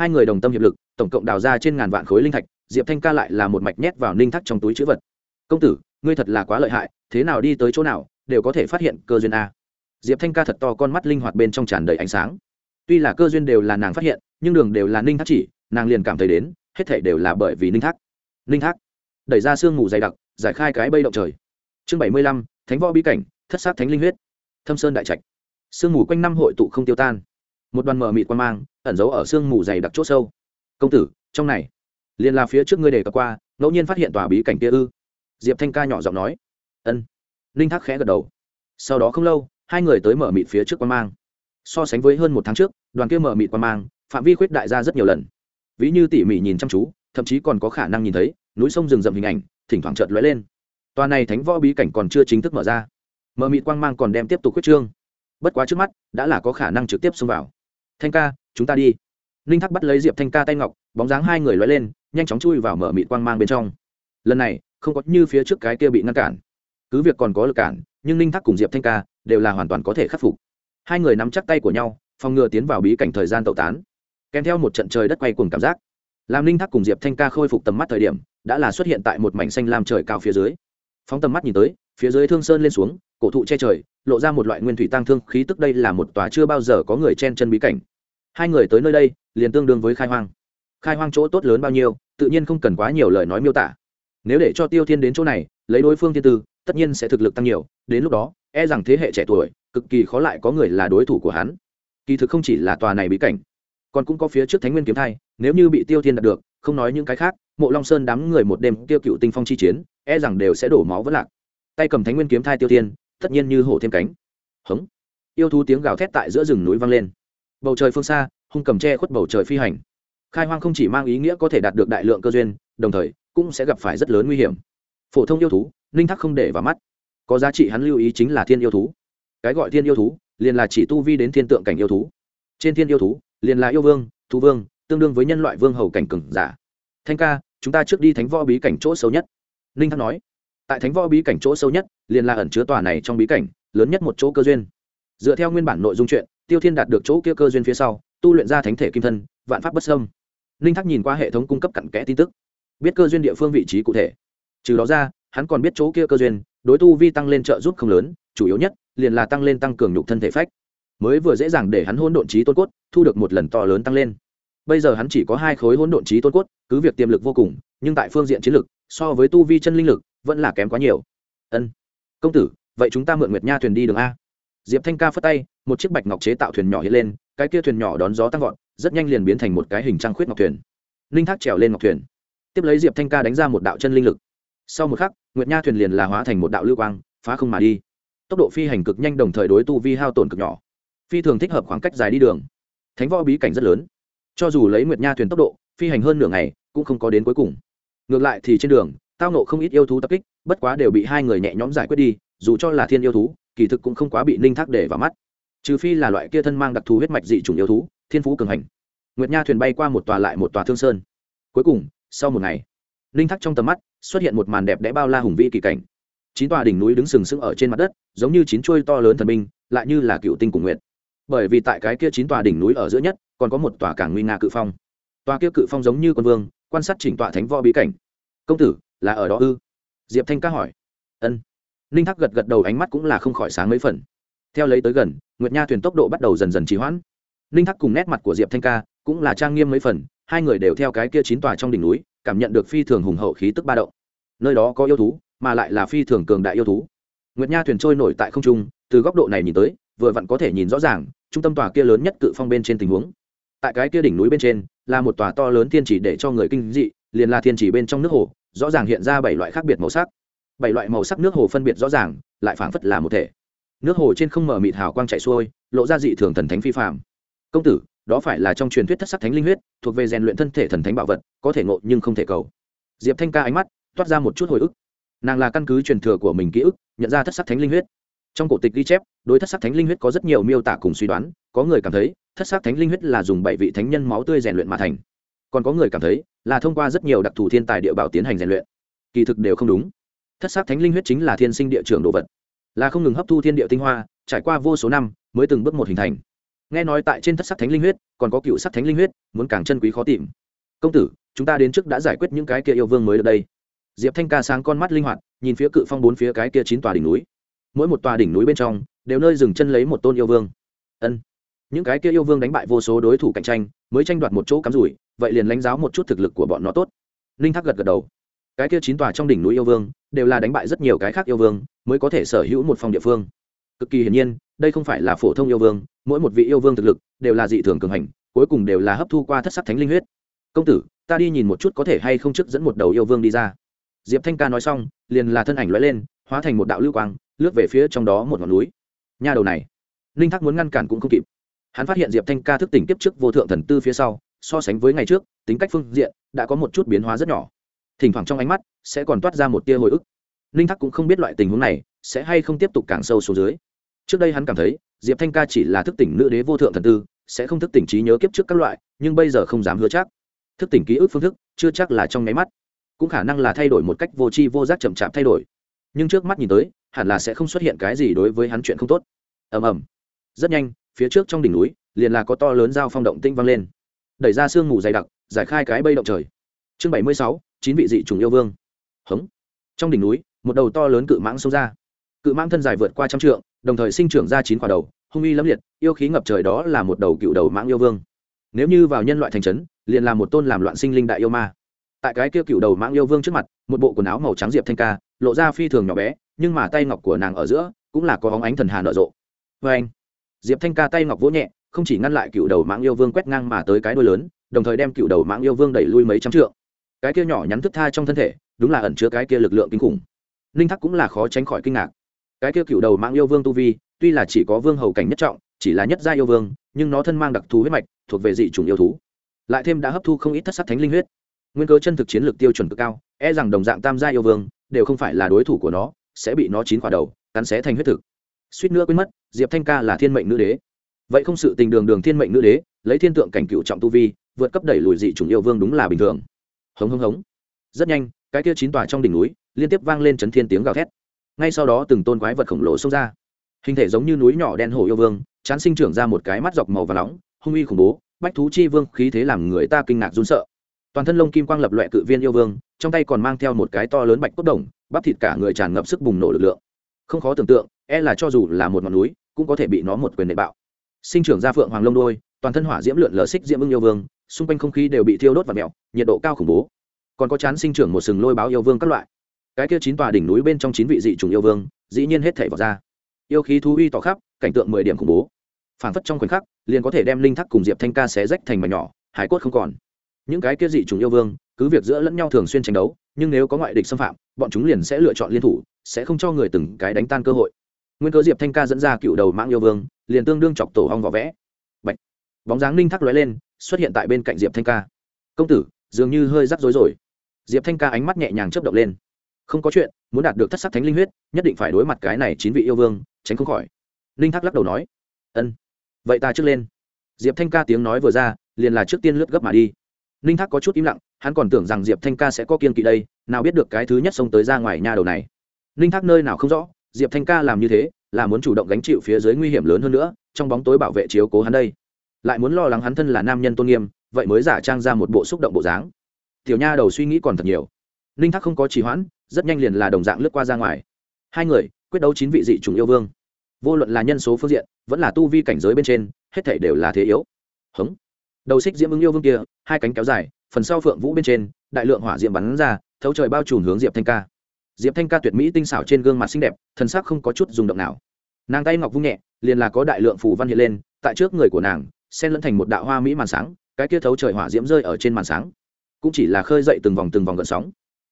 hai người đồng tâm hiệp lực, tổng cộng đào ra trên ngàn vạn khối linh thạch, diệp thanh ca lại là một mạch nhét vào ninh thắt trong túi chữ vật. Công tử, ngươi thật là quá lợi hại, thế nào đi tới chỗ nào, đều có thể phát hiện cơ duyên a. Diệp thanh ca thật to con mắt linh hoạt bên trong tràn đầy ánh sáng. Tuy là cơ duyên đều là nàng phát hiện, nhưng đường đều là ninh thác chỉ, nàng liền cảm thấy đến, hết thể đều là bởi vì ninh thác. Ninh thác. Đẩy ra sương mù dày đặc, giải khai cái bây động trời. Chương bảy mươi lăm, thánh võ bí cảnh, thất sát thánh linh huyết. Thâm sơn đại trạch. Sương mù quanh năm hội tụ không tiêu tan một đoàn mờ mịt quan mang, ẩn giấu ở sương mù dày đặc c h ỗ sâu. Công tử, trong này. Liền là phía trước ngươi đề cập qua, ngẫu nhiên phát hiện tòa bí cảnh kia ư? Diệp thanh ca nhỏ giọng nói. Ân. Ninh thác khẽ gật đầu. Sau đó không lâu, hai người tới mở mịt phía trước quan mang. So sánh với hơn một tháng trước, đoàn kia mở mịt quan mang, phạm vi khuyết đại ra rất nhiều lần. Ví như tỉ mỉ nhìn chăm chú, thậm chí còn có khả năng nhìn thấy, núi sông rừng rậm hình ảnh, thỉnh thoảng chợt lóe lên. Tòa này thánh võ bí cảnh còn chưa chính thức mở ra. Mở mịt quang mang còn đem tiếp tục khuyết trương. Bất quá trước mắt, đã là có khả năng trực tiếp xông vào thanh ca, chúng ta đi. Ninh thắc bắt lấy diệp thanh ca tay ngọc, bóng dáng hai người loay lên, nhanh chóng chui vào mở mịt quang mang bên trong. Lần này, không có như phía trước cái kia bị ngăn cản. Cứ việc còn có lực cản, nhưng ninh thắc cùng diệp thanh ca đều là hoàn toàn có thể khắc phục. Hai người nắm chắc tay của nhau, phòng ngừa tiến vào bí cảnh thời gian tẩu tán. Kèm theo một trận trời đất quay cùng cảm giác, làm ninh thắc cùng diệp thanh ca khôi phục tầm mắt thời điểm, đã là xuất hiện tại một mảnh xanh lam trời cao phía dưới. Phóng tầm mắt nhìn tới, phía dưới thương sơn lên xuống, cổ thụ che trời, lộ ra một loại nguyên thủy tăng thương khí tức đây là một tòa chưa bao giờ có người chen chân bí cảnh hai người tới nơi đây, liền tương đương với khai hoang. Khai hoang chỗ tốt lớn bao nhiêu, tự nhiên không cần quá nhiều lời nói miêu tả. Nếu để cho tiêu thiên đến chỗ này, lấy đối phương thiên tư, tất nhiên sẽ thực lực tăng nhiều. Đến lúc đó e rằng thế hệ trẻ tuổi, cực kỳ khó lại có người là đối thủ của hắn. Kỳ thực không chỉ là tòa này bí cảnh, còn cũng có phía trước thánh nguyên kiếm thai, nếu như bị tiêu thiên đạt được, không nói những cái khác, mộ long sơn đám người một đêm tiêu cựu tinh phong chi chiến e rằng đều sẽ đổ máu vất lạc. Tay cầm thánh nguyên kiếm thai tiêu thiên, tất nhiên như hổ thêm cánh. Hống. Yêu thú tiếng gào thét tại giữa rừng núi vang lên bầu trời phương xa, hung cầm che khuất bầu trời phi hành. Khai hoang không chỉ mang ý nghĩa có thể đạt được đại lượng cơ duyên, đồng thời, cũng sẽ gặp phải rất lớn nguy hiểm. Phổ thông yêu thú, ninh thắc không để vào mắt. Có giá trị hắn lưu ý chính là thiên yêu thú. Cái gọi thiên yêu thú, liền là chỉ tu vi đến thiên tượng cảnh yêu thú. Trên thiên yêu thú, liền là yêu vương, thú vương, tương đương với nhân loại vương hầu cảnh cừng giả. Thanh ca, chúng ta trước đi thánh võ bí cảnh chỗ sâu nhất. Ninh thắc nói. Tại thánh võ bí cảnh chỗ sâu nhất, liền là ẩn chứa tòa này trong bí cảnh, lớn nhất một chỗ cơ duyên. Dựa theo nguyên bản nội dung chuyện tiêu thiên đạt được chỗ kia cơ duyên phía sau, tu luyện ra thánh thể kim thân, vạn pháp bất sâm ninh thác nhìn qua hệ thống cung cấp cặn kẽ tin tức, biết cơ duyên địa phương vị trí cụ thể. Trừ đó ra, hắn còn biết chỗ kia cơ duyên, đối tu vi tăng lên trợ giúp không lớn, chủ yếu nhất, liền là tăng lên tăng cường nhục thân thể phách. Mới vừa dễ dàng để hắn hôn độn trí tôn cốt, thu được một lần to lớn tăng lên. Bây giờ hắn chỉ có hai khối hôn độn trí tôn cốt, cứ việc tiềm lực vô cùng, nhưng tại phương diện chiến lực, so với tu vi chân linh lực, vẫn là kém quá nhiều. Ân, công tử, vậy chúng ta mượn nguyệt nha thuyền đi đường a diệp thanh ca phất tay, một chiếc bạch ngọc chế tạo thuyền nhỏ hiện lên, cái kia thuyền nhỏ đón gió tăng vọt, rất nhanh liền biến thành một cái hình trăng khuyết ngọc thuyền. Linh thác trèo lên ngọc thuyền. Tiếp lấy diệp thanh ca đánh ra một đạo chân linh lực. Sau một khắc, nguyệt nha thuyền liền là hóa thành một đạo lưu quang, phá không mà đi. Tốc độ phi hành cực nhanh đồng thời đối tu vi hao tổn cực nhỏ. Phi thường thích hợp khoảng cách dài đi đường. Thánh võ bí cảnh rất lớn. Cho dù lấy nguyệt nha thuyền tốc độ, phi hành hơn nửa ngày, cũng không có đến cuối cùng. Ngược lại thì trên đường, tao nộ không ít yêu thú tập kích, bất quá đều bị hai người nhẹ nhõm giải quyết đi, dù cho là thiên yêu thú kỳ thực cũng không quá bị ninh thác để vào mắt. Trừ phi là loại kia thân mang đặc thù huyết mạch dị chủng yêu thú, thiên phú cường hành. Nguyệt nha thuyền bay qua một tòa lại một tòa thương sơn. Cuối cùng, sau một ngày, ninh thác trong tầm mắt xuất hiện một màn đẹp đẽ bao la hùng vĩ kỳ cảnh. Chín tòa đỉnh núi đứng sừng sững ở trên mặt đất, giống như chín chuôi to lớn thần minh lại như là cựu tinh cùng nguyện bởi vì tại cái kia chín tòa đỉnh núi ở giữa nhất, còn có một tòa cảng nguy nga cự phong. Tòa kia cự phong giống như quân vương, quan sát chỉnh tọa thánh võ bí cảnh. Công tử, là ở đó ư? Diệp thanh ca hỏi. Ân ninh thác gật gật đầu, ánh mắt cũng là không khỏi sáng mấy phần. Theo lấy tới gần, nguyệt nha thuyền tốc độ bắt đầu dần dần trì hoãn. Ninh thác cùng nét mặt của diệp thanh ca cũng là trang nghiêm mấy phần, hai người đều theo cái kia chín tòa trong đỉnh núi, cảm nhận được phi thường hùng hậu khí tức ba động. Nơi đó có yêu thú, mà lại là phi thường cường đại yêu thú. Nguyệt nha thuyền trôi nổi tại không trung, từ góc độ này nhìn tới, vừa vặn có thể nhìn rõ ràng, trung tâm tòa kia lớn nhất cự phong bên trên tình huống. Tại cái kia đỉnh núi bên trên, là một tòa to lớn thiên chỉ để cho người kinh dị, liền là thiên chỉ bên trong nước hồ, rõ ràng hiện ra bảy loại khác biệt màu sắc bảy loại màu sắc nước hồ phân biệt rõ ràng, lại phảng phất là một thể. Nước hồ trên không mở mịt hào quang chảy xuôi, lộ ra dị thường thần thánh phi phạm công tử, đó phải là trong truyền thuyết thất sắc thánh linh huyết, thuộc về rèn luyện thân thể thần thánh bảo vật, có thể ngộ nhưng không thể cầu. Diệp thanh ca ánh mắt toát ra một chút hồi ức. Nàng là căn cứ truyền thừa của mình ký ức, nhận ra thất sắc thánh linh huyết. Trong cổ tịch ghi chép, đối thất sắc thánh linh huyết có rất nhiều miêu tả cùng suy đoán, có người cảm thấy, thất sắc thánh linh huyết là dùng bảy vị thánh nhân máu tươi rèn luyện mà thành. Còn có người cảm thấy, là thông qua rất nhiều đặc thù thiên tài địa bảo tiến hành rèn luyện. Kỳ thực đều không đúng thất sắc thánh linh huyết chính là thiên sinh địa trường đồ vật, là không ngừng hấp thu thiên địa tinh hoa, trải qua vô số năm mới từng bước một hình thành. Nghe nói tại trên thất sắc thánh linh huyết, còn có cựu sắc thánh linh huyết, muốn càng chân quý khó tìm. Công tử, chúng ta đến trước đã giải quyết những cái kia yêu vương mới ở đây. Diệp thanh ca sáng con mắt linh hoạt, nhìn phía cự phong bốn phía cái kia chín tòa đỉnh núi. Mỗi một tòa đỉnh núi bên trong, đều nơi dừng chân lấy một tôn yêu vương. Ân. Những cái kia yêu vương đánh bại vô số đối thủ cạnh tranh, mới tranh đoạt một chỗ cắm rủi, vậy liền lãnh giáo một chút thực lực của bọn nó tốt. Ninh thác gật gật đầu. Cái kia chín tòa trong đỉnh núi yêu vương đều là đánh bại rất nhiều cái khác yêu vương, mới có thể sở hữu một phòng địa phương. Cực kỳ hiển nhiên, đây không phải là phổ thông yêu vương, mỗi một vị yêu vương thực lực đều là dị thường cường hành, cuối cùng đều là hấp thu qua thất sắc thánh linh huyết. Công tử, ta đi nhìn một chút có thể hay không trước dẫn một đầu yêu vương đi ra. Diệp thanh ca nói xong, liền là thân ảnh lóe lên, hóa thành một đạo lưu quang, lướt về phía trong đó một ngọn núi. Nhà đầu này ninh thác muốn ngăn cản cũng không kịp. Hắn phát hiện diệp thanh ca thức tỉnh kiếp trước vô thượng thần tư phía sau, so sánh với ngày trước, tính cách phương diện, đã có một chút biến hóa rất nhỏ thỉnh thoảng trong ánh mắt sẽ còn toát ra một tia hồi ức. Ninh thắc cũng không biết loại tình huống này sẽ hay không tiếp tục càng sâu xuống dưới. Trước đây hắn cảm thấy, diệp thanh ca chỉ là thức tỉnh nữ đế vô thượng thần tư, sẽ không thức tỉnh trí nhớ kiếp trước các loại, nhưng bây giờ không dám hứa chắc. Thức tỉnh ký ức phương thức, chưa chắc là trong nháy mắt. Cũng khả năng là thay đổi một cách vô tri vô giác chậm chạp thay đổi. Nhưng trước mắt nhìn tới, hẳn là sẽ không xuất hiện cái gì đối với hắn chuyện không tốt. Ầm ầm. Rất nhanh, phía trước trong đỉnh núi, liền là có to lớn dao phong động tinh vang lên. Đẩy ra sương mù dày đặc, giải khai cái bây động trời. Chương bảy mươi sáu chín vị dị trùng yêu vương. Hống. Trong đỉnh núi, một đầu to lớn cự mãng xông ra. Cự mãng thân dài vượt qua trăm trượng, đồng thời sinh trưởng ra chín quả đầu, hung uy lẫm liệt, yêu khí ngập trời đó là một đầu cựu đầu mãng yêu vương. Nếu như vào nhân loại thành trấn, liền là một tôn làm loạn sinh linh đại yêu ma. Tại cái kia cựu đầu mãng yêu vương trước mặt, một bộ quần áo màu trắng diệp thanh ca, lộ ra phi thường nhỏ bé, nhưng mà tay ngọc của nàng ở giữa, cũng là có hóng ánh thần hà nở rộ. Vê anh, diệp thanh ca tay ngọc vỗ nhẹ, không chỉ ngăn lại cựu đầu mãng yêu vương quét ngang mà tới cái đuôi lớn, đồng thời đem cựu đầu mãng yêu vương đẩy lui mấy trăm trượng cái kia nhỏ nhắn thức tha trong thân thể, đúng là ẩn chứa cái kia lực lượng kinh khủng. Ninh thắc cũng là khó tránh khỏi kinh ngạc. Cái kia cựu đầu mang yêu vương tu vi, tuy là chỉ có vương hầu cảnh nhất trọng, chỉ là nhất gia yêu vương, nhưng nó thân mang đặc thù huyết mạch, thuộc về dị chủng yêu thú. Lại thêm đã hấp thu không ít thất sắc thánh linh huyết. Nguyên cớ chân thực chiến lược tiêu chuẩn cực cao e rằng đồng dạng tam gia yêu vương, đều không phải là đối thủ của nó, sẽ bị nó chín quả đầu, cắn xé thành huyết thực. Suýt nữa quên mất, diệp thanh ca là thiên mệnh nữ đế. Vậy không sự tình đường đường thiên mệnh nữ đế, lấy thiên tượng cảnh cựu trọng tu vi, vượt cấp đẩy lùi dị chủng yêu vương đúng là bình thường hống hống hống. Rất nhanh, cái kia chín tòa trong đỉnh núi liên tiếp vang lên chấn thiên tiếng gào thét. Ngay sau đó từng tôn quái vật khổng lồ xông ra. Hình thể giống như núi nhỏ đen hổ yêu vương, chán sinh trưởng ra một cái mắt dọc màu và nóng, hung uy khủng bố, bách thú chi vương khí thế làm người ta kinh ngạc run sợ. Toàn thân lông kim quang lập loại cự viên yêu vương, trong tay còn mang theo một cái to lớn bạch cốt đồng, bắp thịt cả người tràn ngập sức bùng nổ lực lượng. Không khó tưởng tượng e là cho dù là một ngọn núi, cũng có thể bị nó một quyền nệ bạo. Sinh trưởng ra phượng hoàng lông đôi, toàn thân hỏa diễm lượn lờ xích diễm ưng yêu vương xung quanh không khí đều bị thiêu đốt và mèo, nhiệt độ cao khủng bố. Còn có chán sinh trưởng một sừng lôi báo yêu vương các loại. Cái kia chín tòa đỉnh núi bên trong chín vị dị trùng yêu vương, dĩ nhiên hết thể vào ra. Yêu khí thú uy tỏ khắp, cảnh tượng mười điểm khủng bố. Phản phất trong khoảnh khắc, liền có thể đem linh thắc cùng diệp thanh ca xé rách thành mảnh nhỏ, hải cốt không còn. Những cái kia dị trùng yêu vương, cứ việc giữa lẫn nhau thường xuyên tranh đấu, nhưng nếu có ngoại địch xâm phạm, bọn chúng liền sẽ lựa chọn liên thủ, sẽ không cho người từng cái đánh tan cơ hội. Nguyên cớ diệp thanh ca dẫn ra cựu đầu mãng yêu vương, liền tương đương chọc tổ hong vỏ vẽ. Bạch. bóng dáng linh thắc lóe lên xuất hiện tại bên cạnh diệp thanh ca. Công tử, dường như hơi rắc rối rồi. Diệp thanh ca ánh mắt nhẹ nhàng chấp động lên. Không có chuyện, muốn đạt được thất sắc thánh linh huyết, nhất định phải đối mặt cái này chín vị yêu vương, tránh không khỏi. Linh Thác lắc đầu nói. Ân, vậy ta trước lên. Diệp thanh ca tiếng nói vừa ra, liền là trước tiên lướt gấp mà đi. Ninh thác có chút im lặng, hắn còn tưởng rằng diệp thanh ca sẽ có kiên kỵ đây, nào biết được cái thứ nhất xông tới ra ngoài nhà đầu này. Ninh thác nơi nào không rõ, diệp thanh ca làm như thế, là muốn chủ động gánh chịu phía dưới nguy hiểm lớn hơn nữa, trong bóng tối bảo vệ chiếu cố hắn đây lại muốn lo lắng hắn thân là nam nhân tôn nghiêm, vậy mới giả trang ra một bộ xúc động bộ dáng. Tiểu nha đầu suy nghĩ còn thật nhiều. Ninh thác không có trì hoãn, rất nhanh liền là đồng dạng lướt qua ra ngoài. Hai người, quyết đấu chín vị dị trùng yêu vương. Vô luận là nhân số phương diện, vẫn là tu vi cảnh giới bên trên, hết thể đều là thế yếu. Hống. Đầu xích diễm ứng yêu vương kia, hai cánh kéo dài, phần sau phượng vũ bên trên, đại lượng hỏa diệm bắn ra, thấu trời bao trùm hướng diệp thanh ca. Diệp thanh ca tuyệt mỹ tinh xảo trên gương mặt xinh đẹp, thần sắc không có chút rung động nào. Nàng tay ngọc vung nhẹ, liền là có đại lượng phù văn hiện lên, tại trước người của nàng xen lẫn thành một đạo hoa mỹ màn sáng, cái kia thấu trời hỏa diễm rơi ở trên màn sáng, cũng chỉ là khơi dậy từng vòng từng vòng gợn sóng.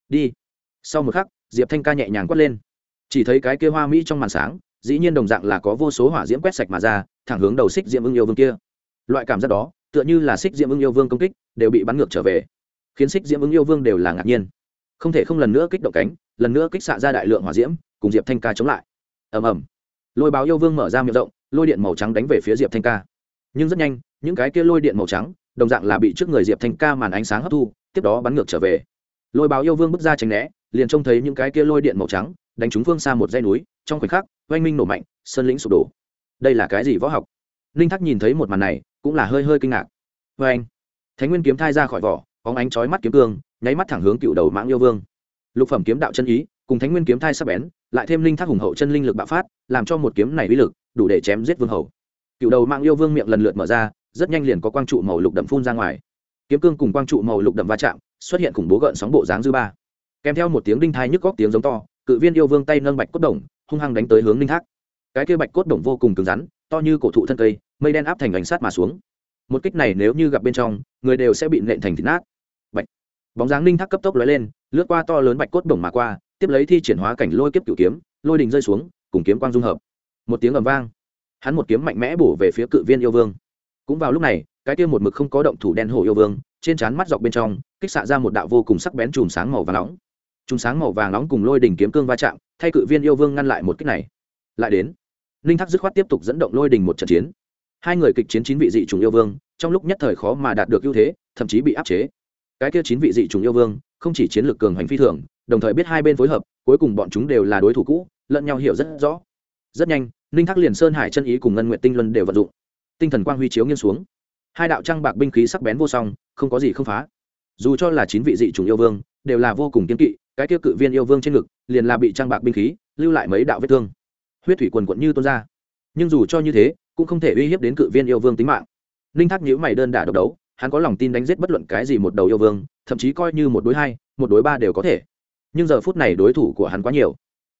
Đi. Sau một khắc, diệp thanh ca nhẹ nhàng quát lên. Chỉ thấy cái kia hoa mỹ trong màn sáng, dĩ nhiên đồng dạng là có vô số hỏa diễm quét sạch mà ra, thẳng hướng đầu xích diễm ưng yêu vương kia. Loại cảm giác đó, tựa như là xích diễm ưng yêu vương công kích, đều bị bắn ngược trở về, khiến xích diễm ưng yêu vương đều là ngạc nhiên. Không thể không lần nữa kích động cánh, lần nữa kích xạ ra đại lượng hỏa diễm, cùng diệp thanh ca chống lại. Ầm ầm. Lôi báo yêu vương mở ra miệng rộng, lôi điện màu trắng đánh về phía diệp thanh ca nhưng rất nhanh, những cái kia lôi điện màu trắng, đồng dạng là bị trước người diệp thanh ca màn ánh sáng hấp thu, tiếp đó bắn ngược trở về. Lôi báo yêu vương bước ra tránh né, liền trông thấy những cái kia lôi điện màu trắng, đánh trúng phương xa một dây núi, trong khoảnh khắc, oanh minh nổ mạnh, sơn lĩnh sụp đổ. Đây là cái gì võ học? Ninh thắc nhìn thấy một màn này, cũng là hơi hơi kinh ngạc. Vê anh thánh nguyên kiếm thai ra khỏi vỏ có ánh chói mắt kiếm cương, nháy mắt thẳng hướng cựu đầu mãng yêu vương. Lục phẩm kiếm đạo chân ý, cùng thánh nguyên kiếm thai sắp bén, lại thêm linh thác hùng hậu chân linh lực bạo phát, làm cho một kiếm này uy lực, đủ để chém giết vương hầu cựu đầu mạng yêu vương miệng lần lượt mở ra, rất nhanh liền có quang trụ màu lục đậm phun ra ngoài. Kiếm cương cùng quang trụ màu lục đậm va chạm, xuất hiện khủng bố gợn sóng bộ dáng dư ba. Kèm theo một tiếng đinh thai nhức góc tiếng giống to, cự viên yêu vương tay nâng bạch cốt đồng, hung hăng đánh tới hướng linh thác. Cái kia bạch cốt đồng vô cùng cứng rắn, to như cổ thụ thân cây, mây đen áp thành ảnh sát mà xuống. Một kích này nếu như gặp bên trong, người đều sẽ bị nện thành thịt nát. Bạch. Bóng dáng linh thác cấp tốc lóe lên, lướt qua to lớn bạch cốt đồng mà qua, tiếp lấy thi triển hóa cảnh lôi kiếp cửu kiếm, lôi đình rơi xuống, cùng kiếm quang dung hợp. Một tiếng ầm vang hắn một kiếm mạnh mẽ bổ về phía cự viên yêu vương. Cũng vào lúc này, cái kia một mực không có động thủ đen hổ yêu vương, trên trán mắt dọc bên trong, kích xạ ra một đạo vô cùng sắc bén chùm sáng màu vàng nóng. Chùm sáng màu vàng nóng cùng lôi đỉnh kiếm cương va chạm, thay cự viên yêu vương ngăn lại một kích này. Lại đến ninh thác dứt khoát tiếp tục dẫn động lôi đỉnh một trận chiến. Hai người kịch chiến chín vị dị trùng yêu vương, trong lúc nhất thời khó mà đạt được ưu thế, thậm chí bị áp chế. Cái kia chín vị dị trùng yêu vương, không chỉ chiến lược cường hành phi thường, đồng thời biết hai bên phối hợp, cuối cùng bọn chúng đều là đối thủ cũ, lẫn nhau hiểu rất rõ. Rất nhanh ninh thác liền sơn hải chân ý cùng ngân nguyện tinh luân đều vận dụng. Tinh thần quang huy chiếu nghiêng xuống. Hai đạo trăng bạc binh khí sắc bén vô song, không có gì không phá. Dù cho là chín vị dị chủng yêu vương, đều là vô cùng kiên kỵ, cái tiêu cự viên yêu vương trên ngực, liền là bị trăng bạc binh khí, lưu lại mấy đạo vết thương. Huyết thủy quần quận như tuôn ra. Nhưng dù cho như thế, cũng không thể uy hiếp đến cự viên yêu vương tính mạng. Ninh thác nhữ mày đơn đả độc đấu, hắn có lòng tin đánh giết bất luận cái gì một đầu yêu vương, thậm chí coi như một đối hai, một đối ba đều có thể. Nhưng giờ phút này đối thủ của hắn quá nhiều.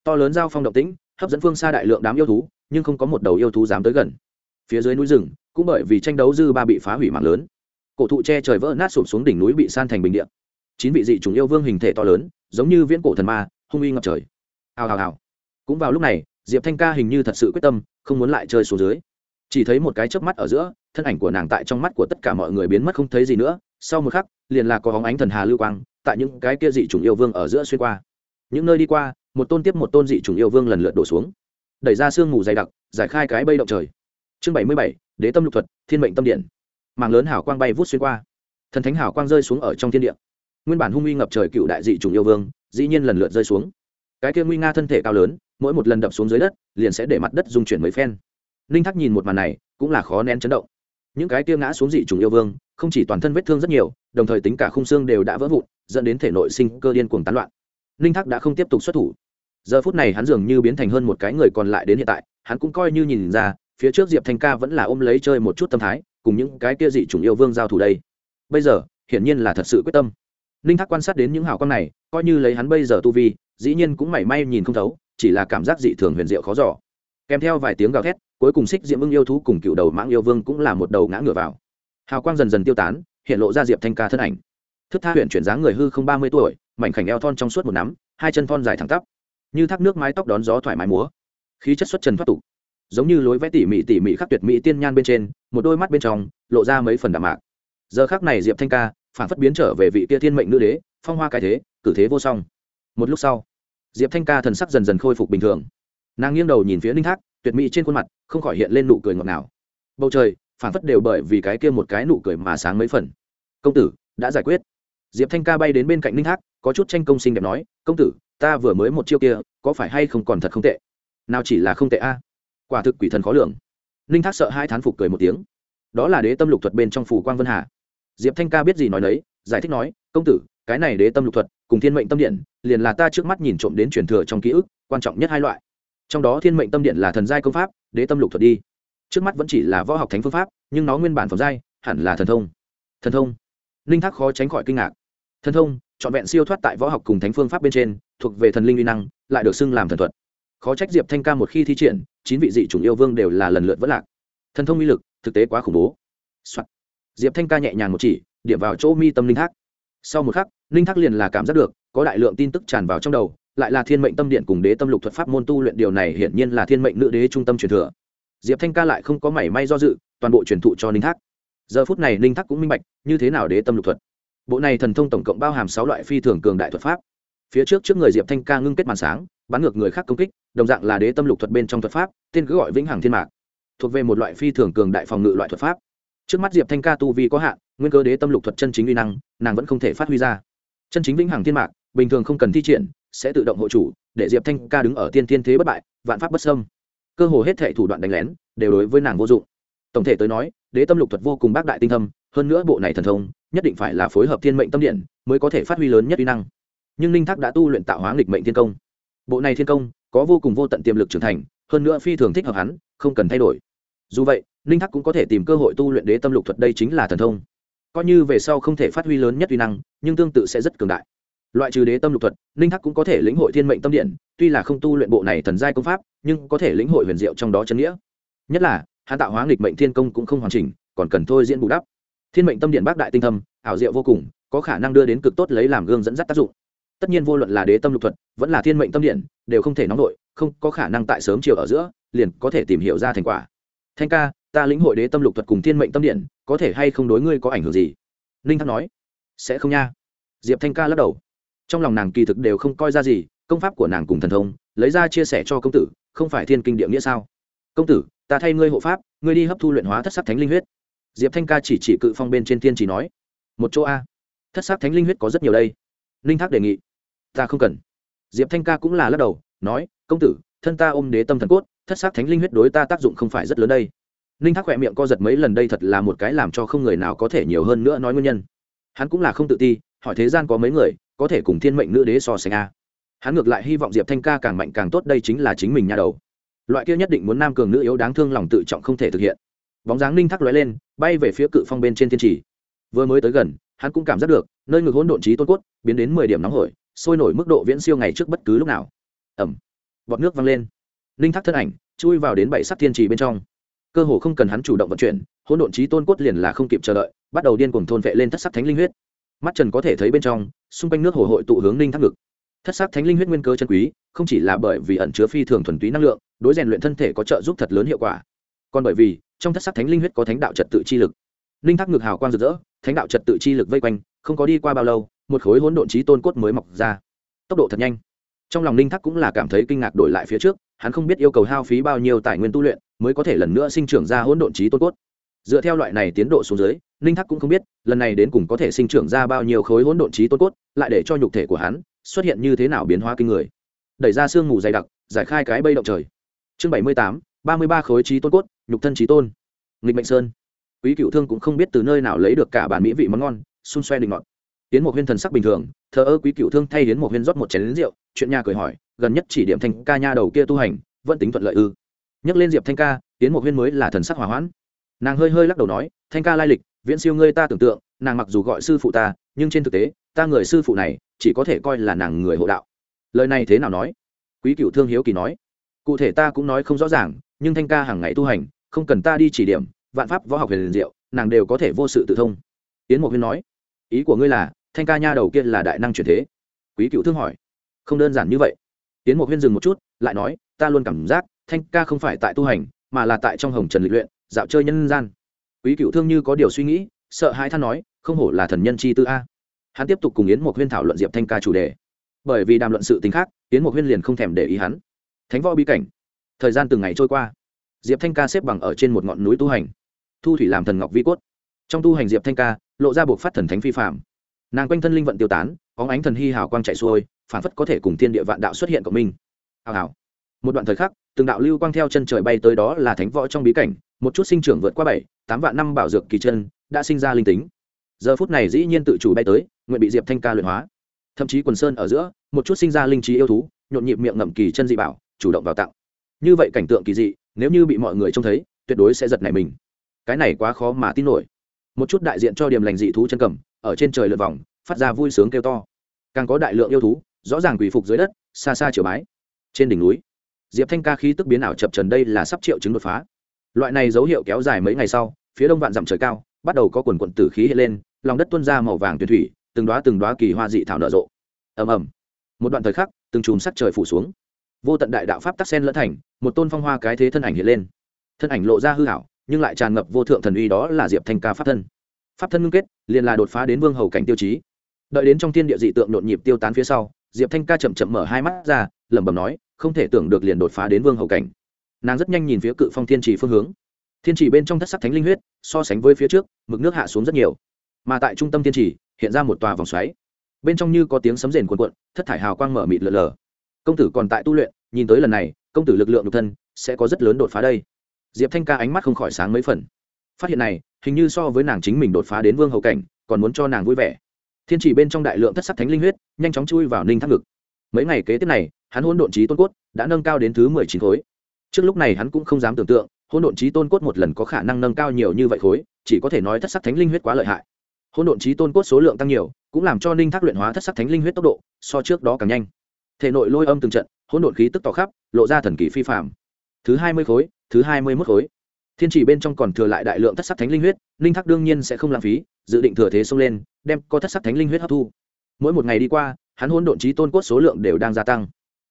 To lớn giao phong động tĩnh hấp dẫn phương xa đại lượng đám yêu thú, nhưng không có một đầu yêu thú dám tới gần. Phía dưới núi rừng, cũng bởi vì tranh đấu dư ba bị phá hủy mạng lớn. Cổ thụ che trời vỡ nát sụp xuống đỉnh núi bị san thành bình điện chín vị dị chúng yêu vương hình thể to lớn, giống như viễn cổ thần ma, hung uy ngập trời. Hào hào hào. Cũng vào lúc này, diệp thanh ca hình như thật sự quyết tâm, không muốn lại chơi xuống dưới. Chỉ thấy một cái chớp mắt ở giữa, thân ảnh của nàng tại trong mắt của tất cả mọi người biến mất không thấy gì nữa. Sau một khắc, liền là có hóng ánh thần hà lưu quang, tại những cái kia dị chủng yêu vương ở giữa xuyên qua. Những nơi đi qua một tôn tiếp một tôn dị chủng yêu vương lần lượt đổ xuống. Đẩy ra sương mù dày đặc, giải khai cái bây động trời. Chương bảy mươi bảy, đế tâm lục thuật, thiên mệnh tâm điện. Màng lớn hảo quang bay vút xuyên qua. Thần thánh hảo quang rơi xuống ở trong thiên địa. Nguyên bản hung uy ngập trời cựu đại dị chủng yêu vương, dĩ nhiên lần lượt rơi xuống. Cái kia nguy nga thân thể cao lớn, mỗi một lần đập xuống dưới đất, liền sẽ để mặt đất dung chuyển mấy phen. Ninh thắc nhìn một màn này, cũng là khó nén chấn động. Những cái kia ngã xuống dị chủng yêu vương, không chỉ toàn thân vết thương rất nhiều, đồng thời tính cả khung xương đều đã vỡ vụn, dẫn đến thể nội sinh cơ điên cuồng tán loạn ninh Thác đã không tiếp tục xuất thủ. Giờ phút này hắn dường như biến thành hơn một cái người còn lại đến hiện tại, hắn cũng coi như nhìn ra, phía trước diệp thanh ca vẫn là ôm lấy chơi một chút tâm thái, cùng những cái kia dị chủng yêu vương giao thủ đây. Bây giờ, hiển nhiên là thật sự quyết tâm. Ninh thác quan sát đến những hào quang này, coi như lấy hắn bây giờ tu vi, dĩ nhiên cũng mảy may nhìn không thấu, chỉ là cảm giác dị thường huyền diệu khó giỏ kèm theo vài tiếng gào thét, cuối cùng xích diễm ưng yêu thú cùng cựu đầu mãng yêu vương cũng là một đầu ngã ngửa vào. Hào quang dần dần tiêu tán, hiện lộ ra diệp thanh ca thân ảnh. Thức tha huyện chuyển dáng người hư không ba mươi tuổi mảnh khảnh eo thon trong suốt một nắm, hai chân thon dài thẳng tắp, như thác nước mái tóc đón gió thoải mái múa. Khí chất xuất trần thoát tục, giống như lối vẽ tỉ mỉ tỉ mỉ khắc tuyệt mỹ tiên nhan bên trên, một đôi mắt bên trong lộ ra mấy phần đạm mạc. Giờ khác này diệp thanh ca phản phất biến trở về vị kia thiên mệnh nữ đế, phong hoa cái thế, cử thế vô song. Một lúc sau, diệp thanh ca thần sắc dần dần khôi phục bình thường. Nàng nghiêng đầu nhìn phía ninh thác, tuyệt mỹ trên khuôn mặt, không khỏi hiện lên nụ cười ngọt ngào. Bầu trời phản phất đều bởi vì cái kia một cái nụ cười mà sáng mấy phần. Công tử, đã giải quyết diệp thanh ca bay đến bên cạnh ninh thác có chút tranh công sinh đẹp nói, công tử, ta vừa mới một chiêu kia, có phải hay không còn thật không tệ? Nào chỉ là không tệ a. Quả thực quỷ thần khó lường. Ninh thác sợ hai thán phục cười một tiếng. Đó là đế tâm lục thuật bên trong phủ quang vân hà. Diệp thanh ca biết gì nói đấy giải thích nói, công tử, cái này đế tâm lục thuật, cùng thiên mệnh tâm điện, liền là ta trước mắt nhìn trộm đến truyền thừa trong ký ức, quan trọng nhất hai loại. Trong đó thiên mệnh tâm điện là thần giai công pháp, đế tâm lục thuật đi. Trước mắt vẫn chỉ là võ học thánh phương pháp, nhưng nó nguyên bản phẩm giai, hẳn là thần thông. Thần thông? Ninh thác khó tránh khỏi kinh ngạc. Thần thông, trọn vẹn siêu thoát tại võ học cùng thánh phương pháp bên trên, thuộc về thần linh uy năng, lại được xưng làm thần thuật. Khó trách diệp thanh ca một khi thi triển, chín vị dị chủng yêu vương đều là lần lượt vất lạc. Thần thông uy lực, thực tế quá khủng bố、Soạn. diệp thanh ca nhẹ nhàng một chỉ, điểm vào chỗ mi tâm linh thác. Sau một khắc, linh thác liền là cảm giác được, có đại lượng tin tức tràn vào trong đầu, lại là thiên mệnh tâm điện cùng đế tâm lục thuật pháp môn tu luyện điều này hiển nhiên là thiên mệnh nữ đế trung tâm truyền thừa. Diệp thanh ca lại không có mảy may do dự, toàn bộ truyền thụ cho linh thác giờ phút này ninh thắc cũng minh bạch, như thế nào đế tâm lục thuật. Bộ này thần thông tổng cộng bao hàm sáu loại phi thường cường đại thuật pháp. Phía trước trước người diệp thanh ca ngưng kết màn sáng, bắn ngược người khác công kích, đồng dạng là đế tâm lục thuật bên trong thuật pháp, tên cứ gọi vĩnh hằng thiên mạc. Thuộc về một loại phi thường cường đại phòng ngự loại thuật pháp. Trước mắt diệp thanh ca tu vi có hạn, nguyên cơ đế tâm lục thuật chân chính uy năng, nàng vẫn không thể phát huy ra. Chân chính vĩnh hằng thiên mạc, bình thường không cần thi triển, sẽ tự động hộ chủ, để diệp thanh ca đứng ở tiên thiên thế bất bại, vạn pháp bất sâm cơ hồ hết thể thủ đoạn đánh lén, đều đối với nàng vô dụng. Tổng thể tới nói đế tâm lục thuật vô cùng bác đại tinh thâm, hơn nữa bộ này thần thông, nhất định phải là phối hợp thiên mệnh tâm điện mới có thể phát huy lớn nhất uy năng. Nhưng ninh thác đã tu luyện tạo hóa nghịch mệnh thiên công. Bộ này thiên công có vô cùng vô tận tiềm lực trưởng thành, hơn nữa phi thường thích hợp hắn, không cần thay đổi. Dù vậy, ninh thác cũng có thể tìm cơ hội tu luyện đế tâm lục thuật đây chính là thần thông. Coi như về sau không thể phát huy lớn nhất uy năng, nhưng tương tự sẽ rất cường đại. Loại trừ đế tâm lục thuật, ninh thác cũng có thể lĩnh hội thiên mệnh tâm điện, tuy là không tu luyện bộ này thần giai công pháp, nhưng có thể lĩnh hội huyền diệu trong đó chân nghĩa. Nhất là hắn tạo hóa nghịch mệnh thiên công cũng không hoàn chỉnh, còn cần thôi diễn bù đắp. Thiên mệnh tâm điện bác đại tinh thâm, ảo diệu vô cùng, có khả năng đưa đến cực tốt lấy làm gương dẫn dắt tác dụng. Tất nhiên vô luận là đế tâm lục thuật, vẫn là thiên mệnh tâm điện, đều không thể nóng đội không có khả năng tại sớm chiều ở giữa, liền có thể tìm hiểu ra thành quả. Thanh ca, ta lĩnh hội đế tâm lục thuật cùng thiên mệnh tâm điện, có thể hay không đối ngươi có ảnh hưởng gì? Ninh thắc nói, sẽ không nha. Diệp thanh ca lắc đầu. Trong lòng nàng kỳ thực đều không coi ra gì, công pháp của nàng cùng thần thông, lấy ra chia sẻ cho công tử, không phải thiên kinh địa nghĩa sao? Công tử ta thay ngươi hộ pháp, ngươi đi hấp thu luyện hóa thất sắc thánh linh huyết. Diệp thanh ca chỉ chỉ cự phong bên trên thiên chỉ nói, một chỗ a. Thất sắc thánh linh huyết có rất nhiều đây. Linh thác đề nghị, ta không cần. Diệp thanh ca cũng là lắc đầu, nói, công tử, thân ta ôm đế tâm thần cốt, thất sắc thánh linh huyết đối ta tác dụng không phải rất lớn đây. Linh thác khỏe miệng co giật mấy lần đây thật là một cái làm cho không người nào có thể nhiều hơn nữa nói nguyên nhân. Hắn cũng là không tự ti, hỏi thế gian có mấy người, có thể cùng thiên mệnh nữ đế so sánh a. Hắn ngược lại hy vọng diệp thanh ca càng mạnh càng tốt, đây chính là chính mình nhà đầu loại kia nhất định muốn nam cường nữ yếu đáng thương lòng tự trọng không thể thực hiện. Bóng dáng ninh thác lóe lên, bay về phía cự phong bên trên thiên trì vừa mới tới gần, hắn cũng cảm giác được, nơi ngực hỗn độn trí tôn cốt, biến đến mười điểm nóng hổi, sôi nổi mức độ viễn siêu ngày trước bất cứ lúc nào. Ẩm bọt nước văng lên. Ninh thác thân ảnh, chui vào đến bảy sắc thiên trì bên trong. Cơ hồ không cần hắn chủ động vận chuyển, hỗn độn trí tôn cốt liền là không kịp chờ đợi, bắt đầu điên cuồng thôn vệ lên thất sắc thánh linh huyết. Mắt trần có thể thấy bên trong, xung quanh nước hồ hội tụ hướng ninh thác ngực thất sắc thánh linh huyết nguyên cơ chân quý, không chỉ là bởi vì ẩn chứa phi thường thuần túy năng lượng, đối rèn luyện thân thể có trợ giúp thật lớn hiệu quả. Còn bởi vì, trong thất sắc thánh linh huyết có thánh đạo trật tự chi lực. Linh thác ngực hào quang rực rỡ, thánh đạo trật tự chi lực vây quanh, không có đi qua bao lâu, một khối hỗn độn trí tôn cốt mới mọc ra. Tốc độ thật nhanh. Trong lòng Linh thác cũng là cảm thấy kinh ngạc đổi lại phía trước, hắn không biết yêu cầu hao phí bao nhiêu tài nguyên tu luyện, mới có thể lần nữa sinh trưởng ra hỗn độn trí tôn cốt. Dựa theo loại này tiến độ xuống dưới ninh thác cũng không biết, lần này đến cùng có thể sinh trưởng ra bao nhiêu khối hỗn độn trí tôn cốt, lại để cho nhục thể của hắn xuất hiện như thế nào biến hóa kinh người. Đẩy ra sương mù dày đặc, giải khai cái bây động trời. Chương bảy mươi tám, ba mươi ba khối trí tôn cốt, nhục thân trí tôn. Nghịch mệnh sơn. Quý cựu thương cũng không biết từ nơi nào lấy được cả bản mỹ vị món ngon, xung xoe định ngọt tiến một huyên thần sắc bình thường, thờ ơ quý cựu thương thay đến một huyên rót một chén lính rượu, chuyện nhà cười hỏi, gần nhất chỉ điểm thanh ca nha đầu kia tu hành, vẫn tính thuận lợi ư? Nhắc lên diệp thanh ca tiến một huyên mới là thần sắc hỏa hoãn. Nàng hơi hơi lắc đầu nói, thanh ca lai lịch, viễn siêu ngươi ta tưởng tượng, nàng mặc dù gọi sư phụ ta, nhưng trên thực tế, ta người sư phụ này chỉ có thể coi là nàng người hộ đạo. Lời này thế nào nói? Quý cựu thương hiếu kỳ nói. Cụ thể ta cũng nói không rõ ràng, nhưng thanh ca hàng ngày tu hành, không cần ta đi chỉ điểm, vạn pháp võ học huyền diệu, nàng đều có thể vô sự tự thông. Yến mộc huyên nói. Ý của ngươi là, thanh ca nha đầu kia là đại năng chuyển thế. Quý cựu thương hỏi. Không đơn giản như vậy. Yến mộc huyên dừng một chút, lại nói, ta luôn cảm giác, thanh ca không phải tại tu hành, mà là tại trong hồng trần lịch luyện, dạo chơi nhân gian. Quý cựu thương như có điều suy nghĩ, sợ hãi than nói, không hổ là thần nhân chi tư a hắn tiếp tục cùng yến một huyên thảo luận diệp thanh ca chủ đề. Bởi vì đàm luận sự tính khác, yến một huyên liền không thèm để ý hắn. Thánh võ bí cảnh. Thời gian từng ngày trôi qua. Diệp thanh ca xếp bằng ở trên một ngọn núi tu hành. Thu thủy làm thần ngọc vi cốt. Trong tu hành diệp thanh ca, lộ ra buộc phát thần thánh phi phạm nàng quanh thân linh vận tiêu tán óng ánh thần hy hào quang chạy xuôi, phản phất có thể cùng thiên địa vạn đạo xuất hiện của mình. hào hào. Một đoạn thời khắc, từng đạo lưu quang theo chân trời bay tới đó là thánh võ trong bí cảnh, một chút sinh trưởng vượt qua bảy, tám vạn năm bảo dược kỳ chân, đã sinh ra linh tính giờ phút này dĩ nhiên tự chủ bay tới, nguyện bị diệp thanh ca luyện hóa. Thậm chí quần sơn ở giữa, một chút sinh ra linh trí yêu thú, nhộn nhịp miệng ngậm kỳ chân dị bảo, chủ động vào tặng. Như vậy cảnh tượng kỳ dị, nếu như bị mọi người trông thấy, tuyệt đối sẽ giật nảy mình. Cái này quá khó mà tin nổi. Một chút đại diện cho điểm lành dị thú chân cầm, ở trên trời lượn vòng, phát ra vui sướng kêu to. Càng có đại lượng yêu thú, rõ ràng quỳ phục dưới đất, xa xa chiều bái. Trên đỉnh núi, diệp thanh ca khí tức biến ảo chập trần đây là sắp triệu chứng đột phá. Loại này dấu hiệu kéo dài mấy ngày sau, phía đông vạn dặm trời cao, bắt đầu có quần quận tử khí hiện lên lòng đất tuôn ra màu vàng tuyền thủy, từng đoá từng đoá kỳ hoa dị thảo nở rộ. Ầm ầm. Một đoạn thời khắc, từng chùm sắc trời phủ xuống. Vô tận đại đạo pháp tắc sen lẫn thành, một tôn phong hoa cái thế thân ảnh hiện lên. Thân ảnh lộ ra hư hảo nhưng lại tràn ngập vô thượng thần uy đó là diệp thanh ca pháp thân. Pháp thân ngưng kết, liền là đột phá đến vương hầu cảnh tiêu chí. Đợi đến trong thiên địa dị tượng nhộn nhịp tiêu tán phía sau, diệp thanh ca chậm chậm mở hai mắt ra, lẩm bẩm nói, không thể tưởng được liền đột phá đến vương hầu cảnh. Nàng rất nhanh nhìn phía cự phong thiên trì phương hướng. Thiên trì bên trong thất sắc thánh linh huyết, so sánh với phía trước, mực nước hạ xuống rất nhiều mà tại trung tâm thiên trì, hiện ra một tòa vòng xoáy. Bên trong như có tiếng sấm rền cuồn cuộn, thất thải hào quang mở mịt lờ lờ. Công tử còn tại tu luyện, nhìn tới lần này, công tử lực lượng nhục thân sẽ có rất lớn đột phá đây. Diệp thanh ca ánh mắt không khỏi sáng mấy phần. Phát hiện này, hình như so với nàng chính mình đột phá đến vương hậu cảnh, còn muốn cho nàng vui vẻ. Thiên chỉ bên trong đại lượng thất sắc thánh linh huyết, nhanh chóng chui vào ninh thác ngực. Mấy ngày kế tiếp này, hắn hôn độn trí tôn cốt đã nâng cao đến thứ mười chín khối. Trước lúc này hắn cũng không dám tưởng tượng hôn độn trí tôn cốt một lần có khả năng nâng cao nhiều như vậy khối, chỉ có thể nói thất sắc thánh linh huyết quá lợi hại. Hỗn độn trí tôn cốt số lượng tăng nhiều, cũng làm cho ninh thác luyện hóa thất sắc thánh linh huyết tốc độ, so trước đó càng nhanh. Thể nội lôi âm từng trận, hỗn độn khí tức tỏ khắp, lộ ra thần kỳ phi phạm thứ hai mươi khối, thứ hai mươi mốt khối. Thiên chỉ bên trong còn thừa lại đại lượng thất sắc thánh linh huyết, ninh thác đương nhiên sẽ không lãng phí, dự định thừa thế xông lên, đem có thất sắc thánh linh huyết hấp thu. Mỗi một ngày đi qua, hắn hỗn độn trí tôn cốt số lượng đều đang gia tăng.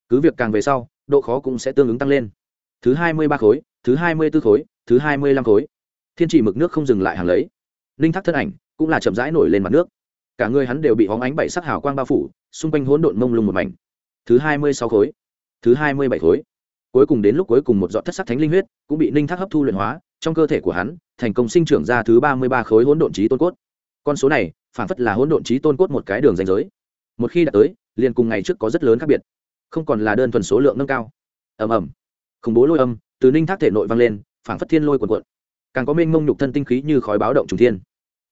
Cứ việc càng về sau, độ khó cũng sẽ tương ứng tăng lên. Thứ hai mươi ba khối, thứ hai mươi b ố khối, thứ hai mươi lăm khối. Thiên chỉ mực nước không dừng lại hàng lấy ninh thác thân ảnh cũng là chậm rãi nổi lên mặt nước. Cả người hắn đều bị hóng ánh bảy sắc hào quang bao phủ, xung quanh hỗn độn mông lung một mảnh. Thứ hai mươi sáu khối, thứ hai mươi bảy khối. Cuối cùng đến lúc cuối cùng một giọt thất sắc thánh linh huyết cũng bị ninh thác hấp thu luyện hóa, trong cơ thể của hắn thành công sinh trưởng ra thứ ba mươi ba khối hỗn độn trí tôn cốt. Con số này phản phất là hỗn độn trí tôn cốt một cái đường danh giới. Một khi đã tới, liền cùng ngày trước có rất lớn khác biệt. Không còn là đơn thuần số lượng nâng cao. Ầm ầm. Khủng bố lôi âm từ ninh thác thể nội vang lên phản phất thiên lôi quần quận càng có mênh mông nhục thân tinh khí như khói báo động trùng thiên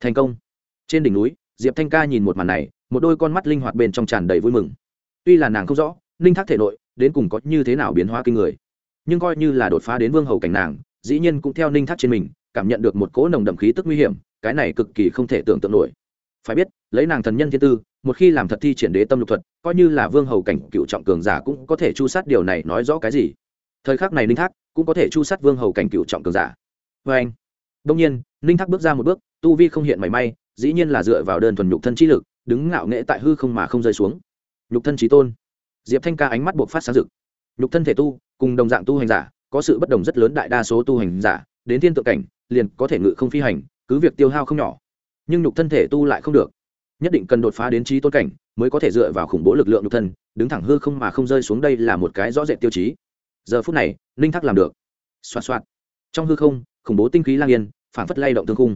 thành công. Trên đỉnh núi, diệp thanh ca nhìn một màn này, một đôi con mắt linh hoạt bên trong tràn đầy vui mừng. Tuy là nàng không rõ, ninh thác thể nội, đến cùng có như thế nào biến hóa kinh người. Nhưng coi như là đột phá đến vương hầu cảnh nàng, dĩ nhiên cũng theo ninh thác trên mình, cảm nhận được một cỗ nồng đậm khí tức nguy hiểm, cái này cực kỳ không thể tưởng tượng nổi. Phải biết, lấy nàng thần nhân thiên tư, một khi làm thật thi triển đế tâm lục thuật, coi như là vương hầu cảnh cựu trọng cường giả cũng có thể chu sát điều này nói rõ cái gì. Thời khắc này ninh thác cũng có thể chu sát vương hầu cảnh cựu trọng cường giả. Vê anh đông nhiên, ninh thác bước ra một bước tu vi không hiện mảy may, dĩ nhiên là dựa vào đơn thuần nhục thân trí lực, đứng ngạo nghệ tại hư không mà không rơi xuống. Nhục thân trí tôn. Diệp thanh ca ánh mắt buộc phát sáng rực. Nhục thân thể tu, cùng đồng dạng tu hành giả, có sự bất đồng rất lớn đại đa số tu hành giả, đến thiên tượng cảnh, liền có thể ngự không phi hành, cứ việc tiêu hao không nhỏ. Nhưng nhục thân thể tu lại không được. Nhất định cần đột phá đến trí tôn cảnh, mới có thể dựa vào khủng bố lực lượng nhục thân, đứng thẳng hư không mà không rơi xuống đây là một cái rõ rệt tiêu chí. Giờ phút này, ninh thác làm được. Xoa xoa trong hư không, khủng bố tinh khí lang yên, phản phất lay động thương khung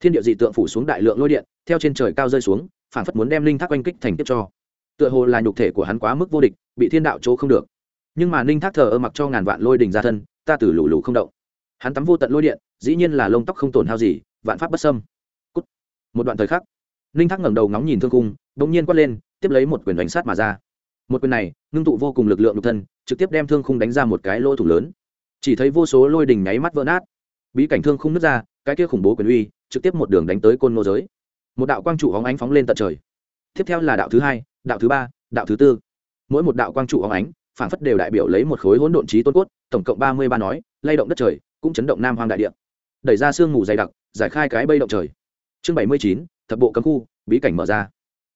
thiên địa dị tượng phủ xuống đại lượng lôi điện, theo trên trời cao rơi xuống phản phất muốn đem linh thác oanh kích thành tiếp cho. Tựa hồ là nhục thể của hắn quá mức vô địch, bị thiên đạo chỗ không được. Nhưng mà ninh thác thờ ơ mặc cho ngàn vạn lôi đình ra thân, ta tử lù lù không động. Hắn tắm vô tận lôi điện, dĩ nhiên là lông tóc không tổn hao gì, vạn pháp bất sâm Cút. một đoạn thời khắc ninh thác ngẩng đầu ngóng nhìn thương cung bỗng nhiên quát lên, tiếp lấy một quyền đánh sát mà ra. Một quyền này, ngưng tụ vô cùng lực lượng nhục thân, trực tiếp đem thương khung đánh ra một cái lỗ thủ lớn. Chỉ thấy vô số lôi đình nháy mắt vỡ nát. Bí cảnh thương khung nứt ra cái kia khủng bố quyền uy, trực tiếp một đường đánh tới côn ngô giới. Một đạo quang trụ hóng ánh phóng lên tận trời. Tiếp theo là đạo thứ hai, đạo thứ ba, đạo thứ tư. Mỗi một đạo quang trụ hóng ánh, phản phất đều đại biểu lấy một khối hỗn độn trí tôn cốt, tổng cộng ba mươi ba nói, lay động đất trời, cũng chấn động nam hoang đại địa. Đẩy ra sương mù dày đặc, giải khai cái bây động trời. Chương bảy mươi chín, thập bộ cấm khu, bí cảnh mở ra.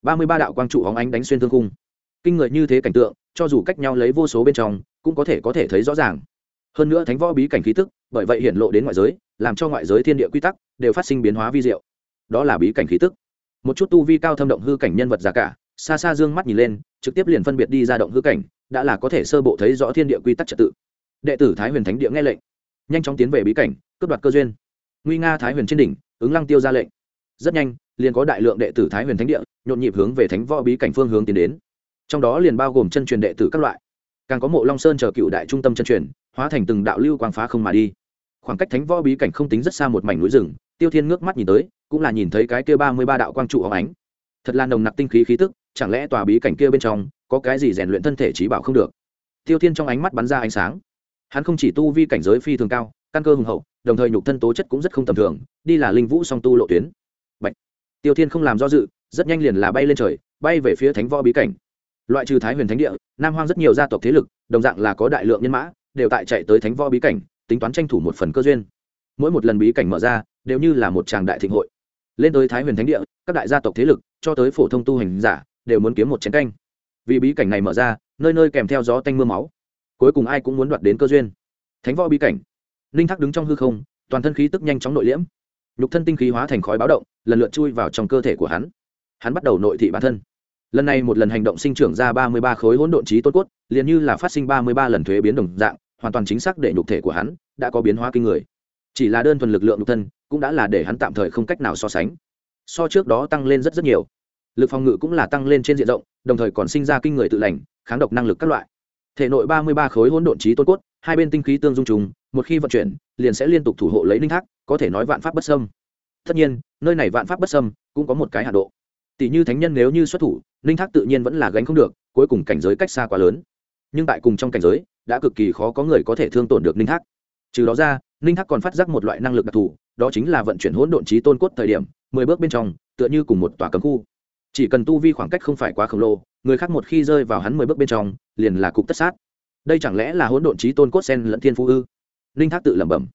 Ba mươi ba đạo quang trụ hóng ánh đánh xuyên thương khung. Kinh người như thế cảnh tượng, cho dù cách nhau lấy vô số bên trong, cũng có thể có thể thấy rõ ràng. Hơn nữa thánh võ bí cảnh khí tức, bởi vậy hiện lộ đến ngoại giới làm cho ngoại giới thiên địa quy tắc đều phát sinh biến hóa vi diệu. Đó là bí cảnh khí tức. Một chút tu vi cao thâm động hư cảnh nhân vật già cả, xa xa dương mắt nhìn lên, trực tiếp liền phân biệt đi ra động hư cảnh, đã là có thể sơ bộ thấy rõ thiên địa quy tắc trật tự. Đệ tử thái huyền thánh địa nghe lệnh, nhanh chóng tiến về bí cảnh, cướp đoạt cơ duyên. Nguy nga thái huyền trên đỉnh, ứng lăng tiêu ra lệnh. Rất nhanh, liền có đại lượng đệ tử thái huyền thánh địa, nhộn nhịp hướng về thánh võ bí cảnh phương hướng tiến đến. Trong đó liền bao gồm chân truyền đệ tử các loại. Càng có mộ long sơn chờ cựu đại trung tâm chân truyền, hóa thành từng đạo lưu quang phá không mà đi khoảng cách thánh võ bí cảnh không tính rất xa một mảnh núi rừng, tiêu thiên ngước mắt nhìn tới, cũng là nhìn thấy cái kia ba mươi ba đạo quang trụ óng ánh. Thật là nồng nặc tinh khí khí tức, chẳng lẽ tòa bí cảnh kia bên trong có cái gì rèn luyện thân thể trí bảo không được? Tiêu thiên trong ánh mắt bắn ra ánh sáng. Hắn không chỉ tu vi cảnh giới phi thường cao, căn cơ hùng hậu, đồng thời nhục thân tố chất cũng rất không tầm thường, đi là linh vũ song tu lộ tuyến. Bạch. tiêu thiên không làm do dự, rất nhanh liền là bay lên trời, bay về phía thánh võ bí cảnh. Loại trừ thái huyền thánh địa, nam hoang rất nhiều gia tộc thế lực, đồng dạng là có đại lượng nhân mã, đều tại chạy tới thánh võ bí cảnh tính toán tranh thủ một phần cơ duyên. Mỗi một lần bí cảnh mở ra, đều như là một tràng đại thịnh hội. Lên tới thái huyền thánh địa, các đại gia tộc thế lực, cho tới phổ thông tu hành giả, đều muốn kiếm một chén canh. Vì bí cảnh này mở ra, nơi nơi kèm theo gió tanh m ư a máu. Cuối cùng ai cũng muốn đoạt đến cơ duyên. Thánh võ bí cảnh. Ninh thác đứng trong hư không, toàn thân khí tức nhanh chóng nội liễm. Nhục thân tinh khí hóa thành khói báo động, lần lượt chui vào trong cơ thể của hắn. Hắn bắt đầu nội thị bản thân. Lần này một lần hành động sinh trưởng ra ba mươi ba khối hỗn độn trí tôn cốt, liền như là phát sinh ba mươi ba lần thuế biến đồng dạng hoàn toàn chính xác để nhục thể của hắn đã có biến hóa kinh người. Chỉ là đơn thuần lực lượng nhục thân cũng đã là để hắn tạm thời không cách nào so sánh. So trước đó tăng lên rất rất nhiều. Lực phòng ngự cũng là tăng lên trên diện rộng, đồng thời còn sinh ra kinh người tự lành, kháng độc năng lực các loại. Thể nội ba mươi ba khối hỗn độn trí tôn cốt, hai bên tinh khí tương dung trùng, một khi vận chuyển, liền sẽ liên tục thủ hộ lấy linh thác, có thể nói vạn pháp bất sâm tất nhiên, nơi này vạn pháp bất sâm cũng có một cái hạ độ. Tỷ như thánh nhân nếu như xuất thủ, linh thác tự nhiên vẫn là gánh không được, cuối cùng cảnh giới cách xa quá lớn. Nhưng tại cùng trong cảnh giới đã cực kỳ khó có người có thể thương tổn được linh thác. Trừ đó ra linh thác còn phát giác một loại năng lực đặc thù, đó chính là vận chuyển hỗn độn trí tôn cốt thời điểm, mười bước bên trong, tựa như cùng một tòa cấm khu. Chỉ cần tu vi khoảng cách không phải quá khổng lồ, người khác một khi rơi vào hắn mười bước bên trong, liền là cục tất sát. Đây chẳng lẽ là hỗn độn trí tôn cốt sen lẫn thiên phú ư? Linh thác tự lẩm bẩm.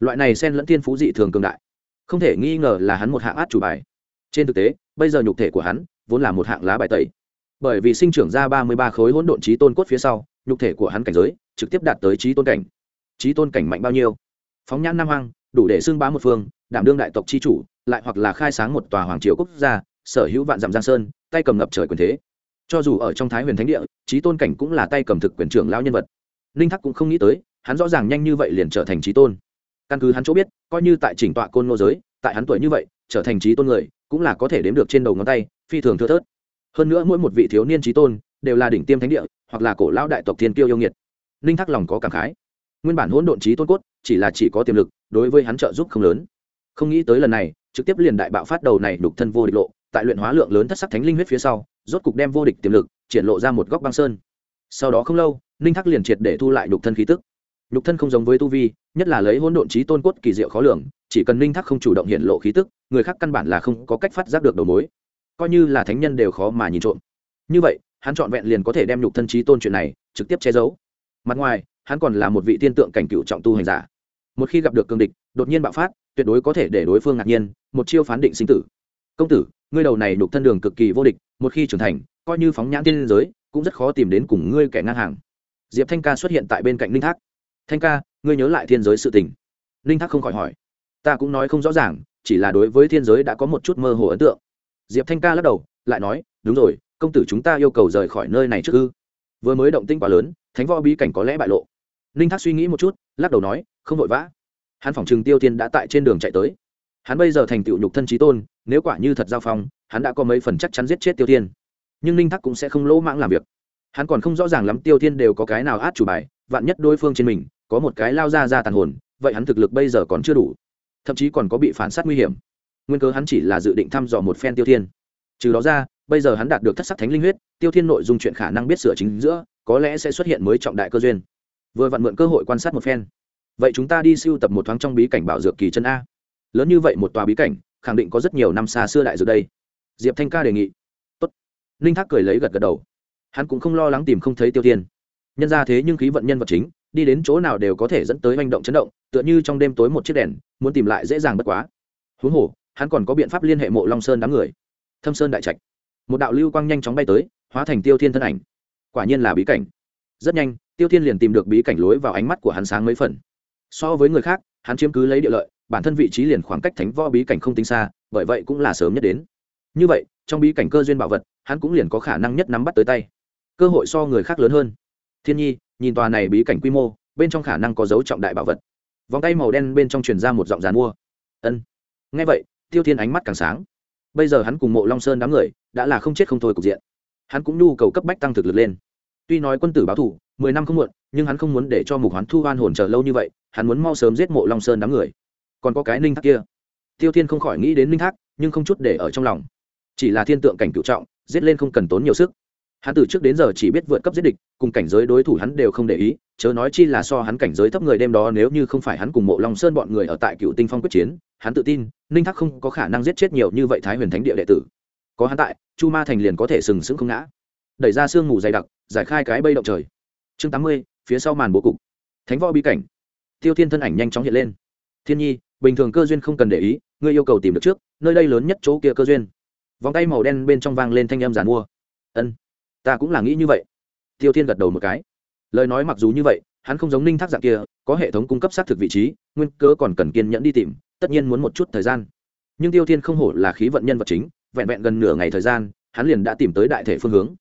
Loại này sen lẫn thiên phú dị thường cường đại. Không thể nghi ngờ là hắn một hạng át chủ bài. Trên thực tế, bây giờ nhục thể của hắn vốn là một hạng lá bài tẩy. Bởi vì sinh trưởng ra ba mươi ba khối hỗn độn trí tôn cốt phía sau nhục thể của hắn cảnh giới trực tiếp đạt tới trí tôn cảnh. Trí tôn cảnh mạnh bao nhiêu? Phóng nhãn nam hoang, đủ để xưng bá một phương, đảm đương đại tộc chi chủ, lại hoặc là khai sáng một tòa hoàng triều quốc gia, sở hữu vạn dặm giang sơn, tay cầm ngập trời quyền thế. Cho dù ở trong thái huyền thánh địa, trí tôn cảnh cũng là tay cầm thực quyền trưởng lão nhân vật. Ninh thắc cũng không nghĩ tới, hắn rõ ràng nhanh như vậy liền trở thành trí tôn. Căn cứ hắn chỗ biết, coi như tại chỉnh tọa côn ngô giới, tại hắn tuổi như vậy, trở thành trí tôn người, cũng là có thể đếm được trên đầu ngón tay, phi thường thưa thớt. Hơn nữa mỗi một vị thiếu niên trí tôn, đều là đỉnh tiêm thánh địa hoặc là cổ lão đại tộc thiên kiêu yêu nghiệt. Ninh thắc lòng có cảm khái. Nguyên bản hỗn độn trí tôn cốt, chỉ là chỉ có tiềm lực, đối với hắn trợ giúp không lớn. Không nghĩ tới lần này, trực tiếp liền đại bạo phát đầu này đục thân vô địch lộ, tại luyện hóa lượng lớn thất sắc thánh linh huyết phía sau, rốt cục đem vô địch tiềm lực, triển lộ ra một góc băng sơn. Sau đó không lâu, ninh thắc liền triệt để thu lại đục thân khí tức. Nhục thân không giống với tu vi, nhất là lấy hỗn độn trí tôn cốt kỳ diệu khó lường, chỉ cần ninh thắc không chủ động hiện lộ khí tức, người khác căn bản là không có cách phát giác được đầu mối. Coi như là thánh nhân đều khó mà nhìn trộm. Như vậy hắn trọn vẹn liền có thể đem nhục thân trí tôn chuyện này trực tiếp che giấu. Mặt ngoài, hắn còn là một vị tiên tượng cảnh cựu trọng tu hành giả. Một khi gặp được cương địch, đột nhiên bạo phát, tuyệt đối có thể để đối phương ngạc nhiên, một chiêu phán định sinh tử. Công tử, ngươi đầu này nhục thân đường cực kỳ vô địch, một khi trưởng thành, coi như phóng nhãn tiên giới, cũng rất khó tìm đến cùng ngươi kẻ ngang hàng. Diệp thanh ca xuất hiện tại bên cạnh ninh thác. Thanh ca, ngươi nhớ lại thiên giới sự tình. Ninh thác không khỏi hỏi. Ta cũng nói không rõ ràng, chỉ là đối với thiên giới đã có một chút mơ hồ ấn tượng. Diệp thanh ca lắc đầu, lại nói, đúng rồi công tử chúng ta yêu cầu rời khỏi nơi này trước ư? Vừa mới động tinh quá lớn, thánh võ bí cảnh có lẽ bại lộ. Ninh thác suy nghĩ một chút, lắc đầu nói, không vội vã. Hắn phỏng chừng tiêu tiên đã tại trên đường chạy tới. Hắn bây giờ thành tựu nhục thân trí tôn, nếu quả như thật giao phong, hắn đã có mấy phần chắc chắn giết chết tiêu tiên nhưng ninh thác cũng sẽ không lỗ mãng làm việc. Hắn còn không rõ ràng lắm tiêu tiên đều có cái nào át chủ bài, vạn nhất đối phương trên mình có một cái lao ra ra tàn hồn, vậy hắn thực lực bây giờ còn chưa đủ. Thậm chí còn có bị phản sát nguy hiểm. Nguyên cớ hắn chỉ là dự định thăm dò một phen tiêu thiên. Trừ đó ra bây giờ hắn đạt được thất sắc thánh linh huyết, tiêu thiên nội dung chuyện khả năng biết sửa chính giữa, có lẽ sẽ xuất hiện mới trọng đại cơ duyên. Vừa vặn mượn cơ hội quan sát một phen. Vậy chúng ta đi siêu tập một thoáng trong bí cảnh bảo dược kỳ chân a. Lớn như vậy một tòa bí cảnh, khẳng định có rất nhiều năm xa xưa đại dược đây. Diệp thanh ca đề nghị. Tốt. ninh thác cười lấy gật gật đầu. Hắn cũng không lo lắng tìm không thấy tiêu thiên. Nhân ra thế nhưng khí vận nhân vật chính, đi đến chỗ nào đều có thể dẫn tới manh động chấn động, tựa như trong đêm tối một chiếc đèn, muốn tìm lại dễ dàng bất quá. Huống hồ, hắn còn có biện pháp liên hệ mộ long sơn đám người. Thâm sơn đại trạch một đạo lưu quang nhanh chóng bay tới, hóa thành tiêu thiên thân ảnh. Quả nhiên là bí cảnh. Rất nhanh, tiêu thiên liền tìm được bí cảnh lối vào ánh mắt của hắn sáng mấy phần. So với người khác, hắn chiếm cứ lấy địa lợi, bản thân vị trí liền khoảng cách thánh võ bí cảnh không tính xa, bởi vậy cũng là sớm nhất đến. Như vậy, trong bí cảnh cơ duyên bảo vật, hắn cũng liền có khả năng nhất nắm bắt tới tay. Cơ hội so người khác lớn hơn. Thiên nhi, nhìn tòa này bí cảnh quy mô, bên trong khả năng có dấu trọng đại bảo vật. Vòng tay màu đen bên trong truyền ra một giọng dàn mua. Ân. Ngay vậy, tiêu thiên ánh mắt càng sáng bây giờ hắn cùng mộ long sơn đám người đã là không chết không thôi cục diện. Hắn cũng nhu cầu cấp bách tăng thực lực lên. Tuy nói quân tử báo thủ mười năm không muộn, nhưng hắn không muốn để cho mục hoán thu hoan hồn chờ lâu như vậy, hắn muốn mau sớm giết mộ long sơn đám người. Còn có cái ninh thác kia. Tiêu thiên không khỏi nghĩ đến ninh thác, nhưng không chút để ở trong lòng. Chỉ là thiên tượng cảnh cựu trọng, giết lên không cần tốn nhiều sức hắn từ trước đến giờ chỉ biết vượt cấp giết địch, cùng cảnh giới đối thủ hắn đều không để ý, chớ nói chi là so hắn cảnh giới thấp người đêm đó nếu như không phải hắn cùng mộ long sơn bọn người ở tại cựu tinh phong quyết chiến, hắn tự tin, ninh thác không có khả năng giết chết nhiều như vậy thái huyền thánh địa đệ tử. Có hắn tại, chu ma thành liền có thể sừng sững không ngã. Đẩy ra sương mù dày đặc, giải khai cái bây động trời. Chương tám mươi, phía sau màn bố cục. Thánh võ bí cảnh. Tiêu thiên thân ảnh nhanh chóng hiện lên. Thiên nhi, bình thường cơ duyên không cần để ý, ngươi yêu cầu tìm được trước, nơi đây lớn nhất chỗ kia cơ duyên. Vòng tay màu đen bên trong vang lên thanh âm giàn mua. Ân ta cũng là nghĩ như vậy. Tiêu thiên gật đầu một cái. Lời nói mặc dù như vậy, hắn không giống ninh thác dạng kia, có hệ thống cung cấp xác thực vị trí, nguyên cớ còn cần kiên nhẫn đi tìm, tất nhiên muốn một chút thời gian. Nhưng tiêu thiên không hổ là khí vận nhân vật chính, vẹn vẹn gần nửa ngày thời gian, hắn liền đã tìm tới đại thể phương hướng.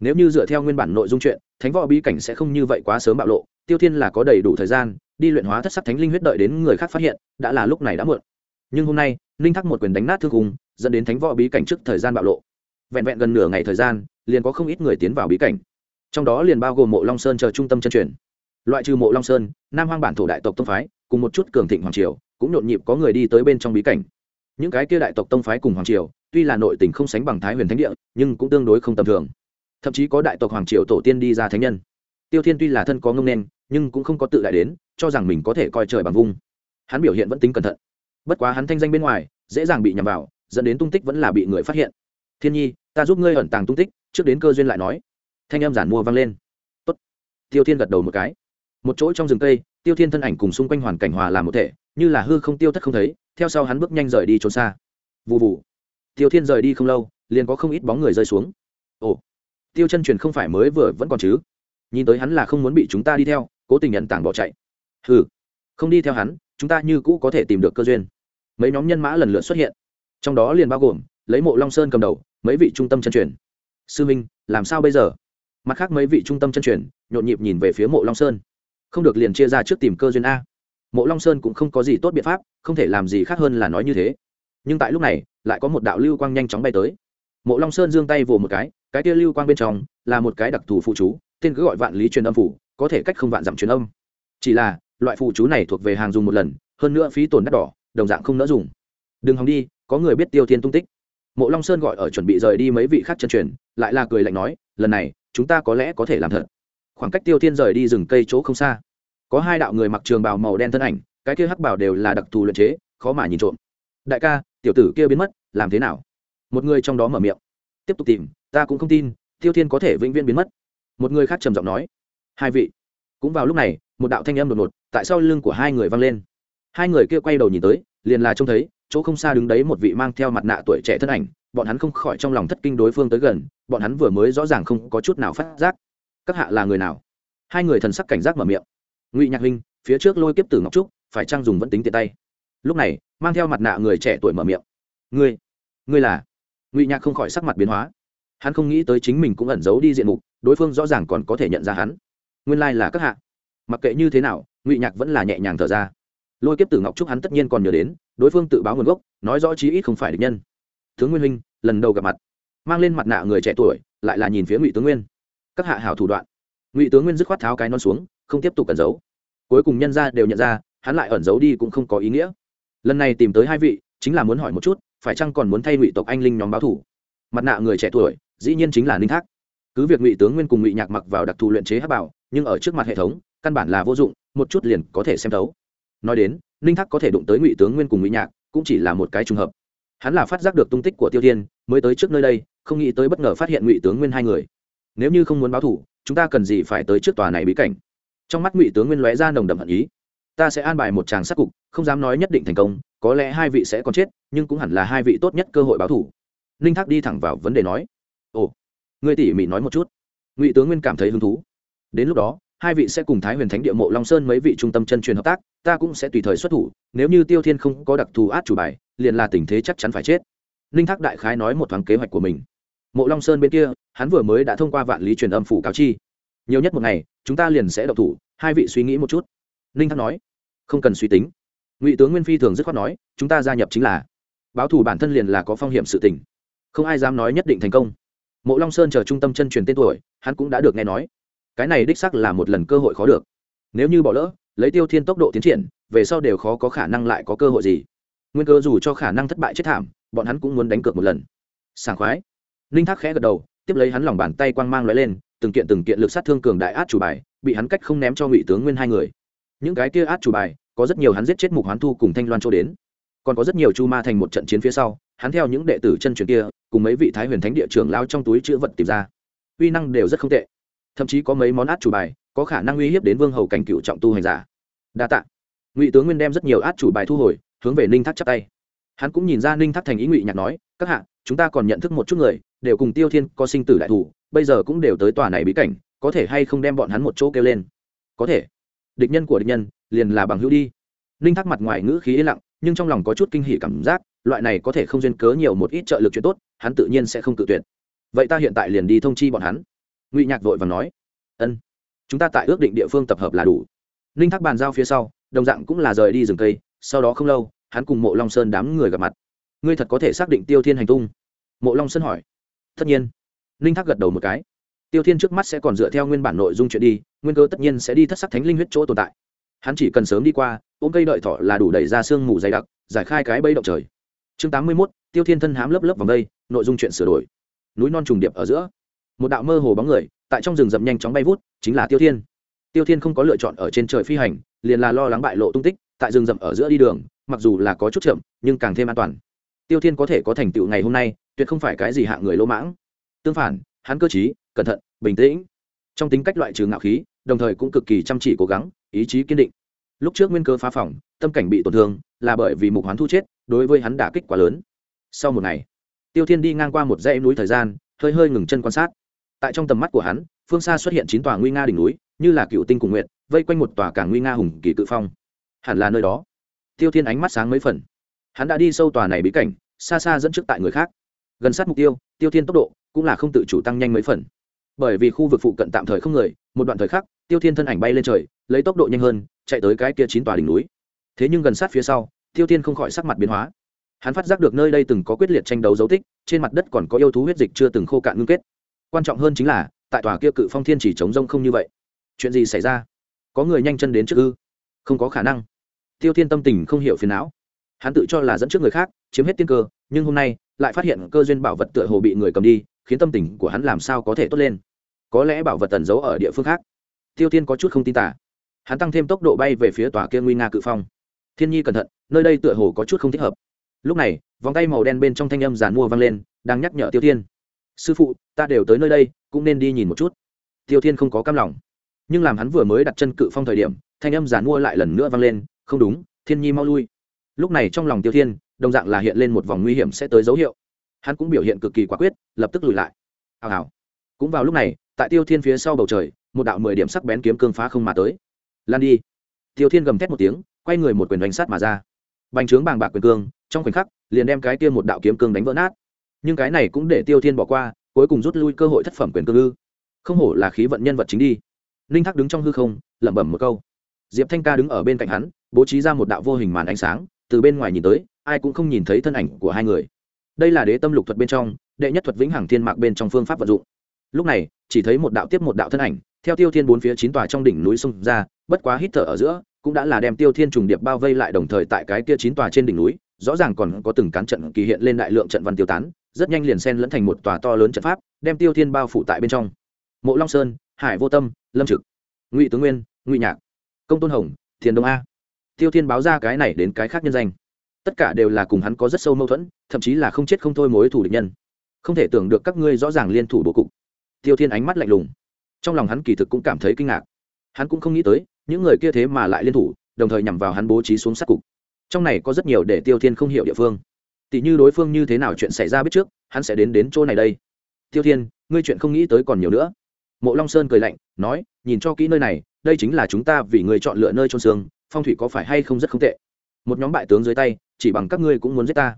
Nếu như dựa theo nguyên bản nội dung chuyện, thánh võ bí cảnh sẽ không như vậy quá sớm bạo lộ, tiêu thiên là có đầy đủ thời gian, đi luyện hóa thất sắc thánh linh huyết đợi đến người khác phát hiện, đã là lúc này đã muộn. Nhưng hôm nay, ninh thắc một quyền đánh nát thương cung dẫn đến thánh võ bí cảnh trước thời gian bạo lộ vẹn vẹn gần nửa ngày thời gian, liền có không ít người tiến vào bí cảnh. Trong đó liền bao gồm mộ long sơn chờ trung tâm chân truyền. Loại trừ mộ long sơn, nam hoang bản thổ đại tộc tông phái, cùng một chút cường thịnh hoàng triều, cũng nhộn nhịp có người đi tới bên trong bí cảnh. Những cái kia đại tộc tông phái cùng hoàng triều, tuy là nội tình không sánh bằng thái huyền thánh địa, nhưng cũng tương đối không tầm thường. Thậm chí có đại tộc hoàng triều tổ tiên đi ra thánh nhân. Tiêu thiên tuy là thân có ngông nên, nhưng cũng không có tự đại đến, cho rằng mình có thể coi trời bằng vung. Hắn biểu hiện vẫn tính cẩn thận. Bất quá hắn thanh danh bên ngoài, dễ dàng bị nhầm vào, dẫn đến tung tích vẫn là bị người phát hiện. Thiên nhi ta giúp ngươi ẩn tàng tung tích, trước đến cơ duyên lại nói. Thanh em giản mua vang lên. Tốt. tiêu thiên gật đầu một cái. Một chỗ trong rừng cây, tiêu thiên thân ảnh cùng xung quanh hoàn cảnh hòa làm một thể, như là hư không tiêu thất không thấy, theo sau hắn bước nhanh rời đi trốn xa. Vụ vụ tiêu thiên rời đi không lâu, liền có không ít bóng người rơi xuống. Ồ. Tiêu chân truyền không phải mới vừa vẫn còn chứ? Nhìn tới hắn là không muốn bị chúng ta đi theo, cố tình nhận tảng bỏ chạy. Ừ không đi theo hắn, chúng ta như cũ có thể tìm được cơ duyên. Mấy nhóm nhân mã lần lượt xuất hiện. Trong đó liền bao gồm, lấy mộ long sơn cầm đầu mấy vị trung tâm chân truyền. Sư minh, làm sao bây giờ? Mặt khác mấy vị trung tâm chân truyền, nhộn nhịp nhìn về phía mộ long sơn. Không được liền chia ra trước tìm cơ duyên a. Mộ long sơn cũng không có gì tốt biện pháp, không thể làm gì khác hơn là nói như thế. Nhưng tại lúc này, lại có một đạo lưu quang nhanh chóng bay tới. Mộ long sơn giương tay vồ một cái cái kia lưu quang bên trong là một cái đặc thù phụ chú, tên cứ gọi vạn lý truyền âm phủ, có thể cách không vạn dặm truyền âm. Chỉ là, loại phụ chú này thuộc về hàng dùng một lần, hơn nữa phí tổn đắt đỏ, đồng dạng không nỡ dùng. Đừng hòng đi, có người biết tiêu thiên tung tích mộ long sơn gọi ở chuẩn bị rời đi mấy vị khác chân truyền, lại là cười lạnh nói, lần này, chúng ta có lẽ có thể làm thật. Khoảng cách tiêu thiên rời đi rừng cây chỗ không xa, có hai đạo người mặc trường bào màu đen thân ảnh, cái kia hắc bảo đều là đặc thù luyện chế, khó mà nhìn trộm. Đại ca, tiểu tử kia biến mất, làm thế nào? Một người trong đó mở miệng, tiếp tục tìm, ta cũng không tin, tiêu thiên có thể vĩnh viễn biến mất. Một người khác trầm giọng nói, hai vị. Cũng vào lúc này, một đạo thanh âm đột ngột tại sau lưng của hai người vang lên. Hai người kia quay đầu nhìn tới, liền là trông thấy chỗ không xa đứng đấy một vị mang theo mặt nạ tuổi trẻ thân ảnh, bọn hắn không khỏi trong lòng thất kinh đối phương tới gần, bọn hắn vừa mới rõ ràng không có chút nào phát giác. Các hạ là người nào? Hai người thần sắc cảnh giác mở miệng. Ngụy nhạc huynh, phía trước lôi kiếp tử ngọc trúc, phải trang dùng vẫn tính tiện tay? Lúc này, mang theo mặt nạ người trẻ tuổi mở miệng. Ngươi ngươi là? Ngụy nhạc không khỏi sắc mặt biến hóa. Hắn không nghĩ tới chính mình cũng ẩn giấu đi diện mục, đối phương rõ ràng còn có thể nhận ra hắn. Nguyên lai là các hạ. Mặc kệ như thế nào, ngụy nhạc vẫn là nhẹ nhàng thở ra lôi kiếp tử ngọc trúc hắn tất nhiên còn nhớ đến, đối phương tự báo nguồn gốc, nói rõ chí ít không phải địch nhân. Tướng nguyên huynh, lần đầu gặp mặt. Mang lên mặt nạ người trẻ tuổi, lại là nhìn phía ngụy tướng nguyên. Các hạ hảo thủ đoạn. Ngụy tướng nguyên dứt khoát tháo cái non xuống, không tiếp tục cẩn giấu. Cuối cùng nhân ra đều nhận ra, hắn lại ẩn giấu đi cũng không có ý nghĩa. Lần này tìm tới hai vị, chính là muốn hỏi một chút, phải chăng còn muốn thay ngụy tộc anh linh nhóm báo thủ? Mặt nạ người trẻ tuổi, dĩ nhiên chính là ninh thác. Cứ việc ngụy tướng nguyên cùng ngụy nhạc mặc vào đặc thù luyện chế hát bảo, nhưng ở trước mặt hệ thống, căn bản là vô dụng, một chút liền có thể xem thấu nói đến, ninh thác có thể đụng tới ngụy tướng nguyên cùng ngụy nhạc, cũng chỉ là một cái trùng hợp. Hắn là phát giác được tung tích của tiêu thiên, mới tới trước nơi đây, không nghĩ tới bất ngờ phát hiện ngụy tướng nguyên hai người. Nếu như không muốn báo thủ chúng ta cần gì phải tới trước tòa này bí cảnh? Trong mắt ngụy tướng nguyên lóe ra nồng đậm hận ý. Ta sẽ an bài một tràng sát cục, không dám nói nhất định thành công, có lẽ hai vị sẽ còn chết, nhưng cũng hẳn là hai vị tốt nhất cơ hội báo thủ ninh thác đi thẳng vào vấn đề nói. Ồ ngươi tỉ mỉ nói một chút. Ngụy tướng nguyên cảm thấy hứng thú. Đến lúc đó hai vị sẽ cùng thái huyền thánh địa mộ long sơn mấy vị trung tâm chân truyền hợp tác, ta cũng sẽ tùy thời xuất thủ, nếu như tiêu thiên không có đặc thù át chủ bài, liền là tình thế chắc chắn phải chết. Ninh thác đại khái nói một thoáng kế hoạch của mình. Mộ long sơn bên kia, hắn vừa mới đã thông qua vạn lý truyền âm phủ cáo chi. Nhiều nhất một ngày, chúng ta liền sẽ độc thủ, hai vị suy nghĩ một chút. Ninh thác nói. Không cần suy tính. Ngụy tướng nguyên phi thường dứt khoát nói. Chúng ta gia nhập chính là báo thù bản thân liền là có phong hiểm sự tình. Không ai dám nói nhất định thành công. Mộ long sơn chờ trung tâm chân truyền tên tuổi, hắn cũng đã được nghe nói cái này đích sắc là một lần cơ hội khó được. Nếu như bỏ lỡ, lấy tiêu thiên tốc độ tiến triển, về sau đều khó có khả năng lại có cơ hội gì. Nguyên cơ dù cho khả năng thất bại chết thảm, bọn hắn cũng muốn đánh cược một lần. Sảng khoái. Ninh thác khẽ gật đầu, tiếp lấy hắn lòng bàn tay quang mang l lên, từng kiện từng kiện lực sát thương cường đại át chủ bài, bị hắn cách không ném cho ngụy tướng nguyên hai người. Những cái kia át chủ bài, có rất nhiều hắn giết chết mục hoán thu cùng thanh loan châu đến. Còn có rất nhiều chu ma thành một trận chiến phía sau, hắn theo những đệ tử chân truyền kia, cùng mấy vị thái huyền thánh địa trưởng lao trong túi chữ vật tìm ra. Uy năng đều rất không tệ thậm chí có mấy món át chủ bài, có khả năng uy hiếp đến vương hầu cảnh cựu trọng tu hành giả. Đa tạ. Ngụy tướng nguyên đem rất nhiều át chủ bài thu hồi, hướng về ninh thác chắp tay. Hắn cũng nhìn ra ninh thác thành ý ngụy nhạc nói, các hạ, chúng ta còn nhận thức một chút người, đều cùng tiêu thiên có sinh tử đại thủ, bây giờ cũng đều tới tòa này bí cảnh, có thể hay không đem bọn hắn một chỗ kêu lên? Có thể. Địch nhân của địch nhân, liền là bằng hữu đi. Ninh thác mặt ngoài ngữ khí yên lặng, nhưng trong lòng có chút kinh hỉ cảm giác, loại này có thể không duyên cớ nhiều một ít trợ lực chuyện tốt, hắn tự nhiên sẽ không tự tuyệt. Vậy ta hiện tại liền đi thông chi bọn hắn ngụy nhạc vội và nói, ân, chúng ta tại ước định địa phương tập hợp là đủ. Ninh thác bàn giao phía sau, đồng dạng cũng là rời đi rừng cây, sau đó không lâu, hắn cùng mộ long sơn đám người gặp mặt. Ngươi thật có thể xác định tiêu thiên hành tung? Mộ long sơn hỏi. Tất nhiên. Ninh thác gật đầu một cái. Tiêu thiên trước mắt sẽ còn dựa theo nguyên bản nội dung chuyện đi, nguyên cơ tất nhiên sẽ đi thất sắc thánh linh huyết chỗ tồn tại. Hắn chỉ cần sớm đi qua, ôm cây đợi thọ là đủ đẩy ra sương mù dày đặc, giải khai cái bẫy động trời. Chương tám mươi mốt, tiêu thiên thân hám lớp lớp vòng đây, nội dung chuyện sửa đổi. Núi non trùng điệp ở giữa một đạo mơ hồ bóng người tại trong rừng rậm nhanh chóng bay vút, chính là tiêu thiên. Tiêu thiên không có lựa chọn ở trên trời phi hành, liền là lo lắng bại lộ tung tích, tại rừng rậm ở giữa đi đường, mặc dù là có chút chậm, nhưng càng thêm an toàn. Tiêu thiên có thể có thành tựu ngày hôm nay, tuyệt không phải cái gì hạ người lỗ mãng. Tương phản, hắn cơ t cẩn thận, bình tĩnh. Trong tính cách loại trừ ngạo khí, đồng thời cũng cực kỳ chăm chỉ cố gắng, ý chí kiên định. Lúc trước nguyên cơ phá phỏng tâm cảnh bị tổn thương, là bởi vì mục hoán thu chết, đối với hắn đả kích quá lớn. Sau một ngày, tiêu thiên đi ngang qua một dãy núi thời gian, hơi hơi ngừng chân quan sát tại trong tầm mắt của hắn, phương xa xuất hiện chín tòa nguy nga đỉnh núi, như là cựu tinh cùng nguyện vây quanh một tòa cảng nguy nga hùng kỳ cự phong. Hẳn là nơi đó. Tiêu thiên ánh mắt sáng mấy phần. Hắn đã đi sâu tòa này bí cảnh, xa xa dẫn trước tại người khác. Gần sát mục tiêu tiêu thiên tốc độ cũng là không tự chủ tăng nhanh mấy phần. Bởi vì khu vực phụ cận tạm thời không người, một đoạn thời khắc, tiêu thiên thân ảnh bay lên trời, lấy tốc độ nhanh hơn, chạy tới cái kia chín tòa đỉnh núi. Thế nhưng gần sát phía sau, tiêu thiên không khỏi sắc mặt biến hóa. Hắn phát giác được nơi đây từng có quyết liệt tranh đấu dấu tích, trên mặt đất còn có yêu thú huyết dịch chưa từng khô cạn ngưng kết quan trọng hơn chính là, tại tòa kia cự phong thiên chỉ chống rông không như vậy. Chuyện gì xảy ra? Có người nhanh chân đến trước ư? Không có khả năng. Tiêu thiên tâm tình không hiểu phiền não. Hắn tự cho là dẫn trước người khác, chiếm hết tiên cơ, nhưng hôm nay lại phát hiện cơ duyên bảo vật tựa hồ bị người cầm đi, khiến tâm tình của hắn làm sao có thể tốt lên. Có lẽ bảo vật tẩn giấu ở địa phương khác. Tiêu thiên có chút không tin tả. Hắn tăng thêm tốc độ bay về phía tòa kia nguy nga cự phong. Thiên nhi cẩn thận, nơi đây tựa hồ có chút không thích hợp. Lúc này, vòng tay màu đen bên trong thanh âm giàn mua vang lên, đang nhắc nhở tiêu thiên sư phụ, ta đều tới nơi đây, cũng nên đi nhìn một chút. Tiêu thiên không có cam lòng. Nhưng làm hắn vừa mới đặt chân cự phong thời điểm, thanh âm giàn mua lại lần nữa vang lên, không đúng, thiên nhi mau lui. Lúc này trong lòng tiêu thiên, đồng dạng là hiện lên một vòng nguy hiểm sẽ tới dấu hiệu. Hắn cũng biểu hiện cực kỳ quả quyết, lập tức lùi lại. Hào hào. Cũng vào lúc này, tại tiêu thiên phía sau bầu trời, một đạo mười điểm sắc bén kiếm cương phá không mà tới. Lan đi. Tiêu thiên gầm thét một tiếng, quay người một quyền đánh sát mà ra. Bành trướng bàng bạc quyền cương, trong khoảnh khắc, liền đem cái kia một đạo kiếm cương đánh vỡ nát nhưng cái này cũng để tiêu thiên bỏ qua, cuối cùng rút lui cơ hội thất phẩm quyền cương ư. Không hổ là khí vận nhân vật chính đi. Ninh thác đứng trong hư không, lẩm bẩm một câu. Diệp thanh ca đứng ở bên cạnh hắn, bố trí ra một đạo vô hình màn ánh sáng, từ bên ngoài nhìn tới, ai cũng không nhìn thấy thân ảnh của hai người. Đây là đế tâm lục thuật bên trong, đệ nhất thuật vĩnh hằng thiên mạc bên trong phương pháp vận dụng. Lúc này, chỉ thấy một đạo tiếp một đạo thân ảnh, theo tiêu thiên bốn phía chín tòa trong đỉnh núi xung ra, bất quá hít thở ở giữa, cũng đã là đem tiêu thiên trùng điệp bao vây lại đồng thời tại cái kia chín tòa trên đỉnh núi, rõ ràng còn có từng cán trận kỳ hiện lên đại lượng trận văn tiêu tán rất nhanh liền xen lẫn thành một tòa to lớn trận pháp, đem tiêu thiên bao phủ tại bên trong. Mộ long sơn, hải vô tâm, lâm trực, ngụy tướng nguyên, ngụy nhạc, công tôn hồng, thiền đông a. Tiêu thiên báo ra cái này đến cái khác nhân danh. Tất cả đều là cùng hắn có rất sâu mâu thuẫn, thậm chí là không chết không thôi mối thủ địch nhân. Không thể tưởng được các ngươi rõ ràng liên thủ bố cục. Tiêu thiên ánh mắt lạnh lùng. Trong lòng hắn kỳ thực cũng cảm thấy kinh ngạc. Hắn cũng không nghĩ tới, những người kia thế mà lại liên thủ, đồng thời nhằm vào hắn bố trí xuống sát cục. Trong này có rất nhiều để tiêu thiên không hiểu địa phương tỷ như đối phương như thế nào chuyện xảy ra biết trước, hắn sẽ đến đến chỗ này đây. Tiêu thiên, ngươi chuyện không nghĩ tới còn nhiều nữa. Mộ long sơn cười lạnh, nói, nhìn cho kỹ nơi này, đây chính là chúng ta vì người chọn lựa nơi trôn xương, phong thủy có phải hay không rất không tệ. Một nhóm bại tướng dưới tay, chỉ bằng các ngươi cũng muốn giết ta.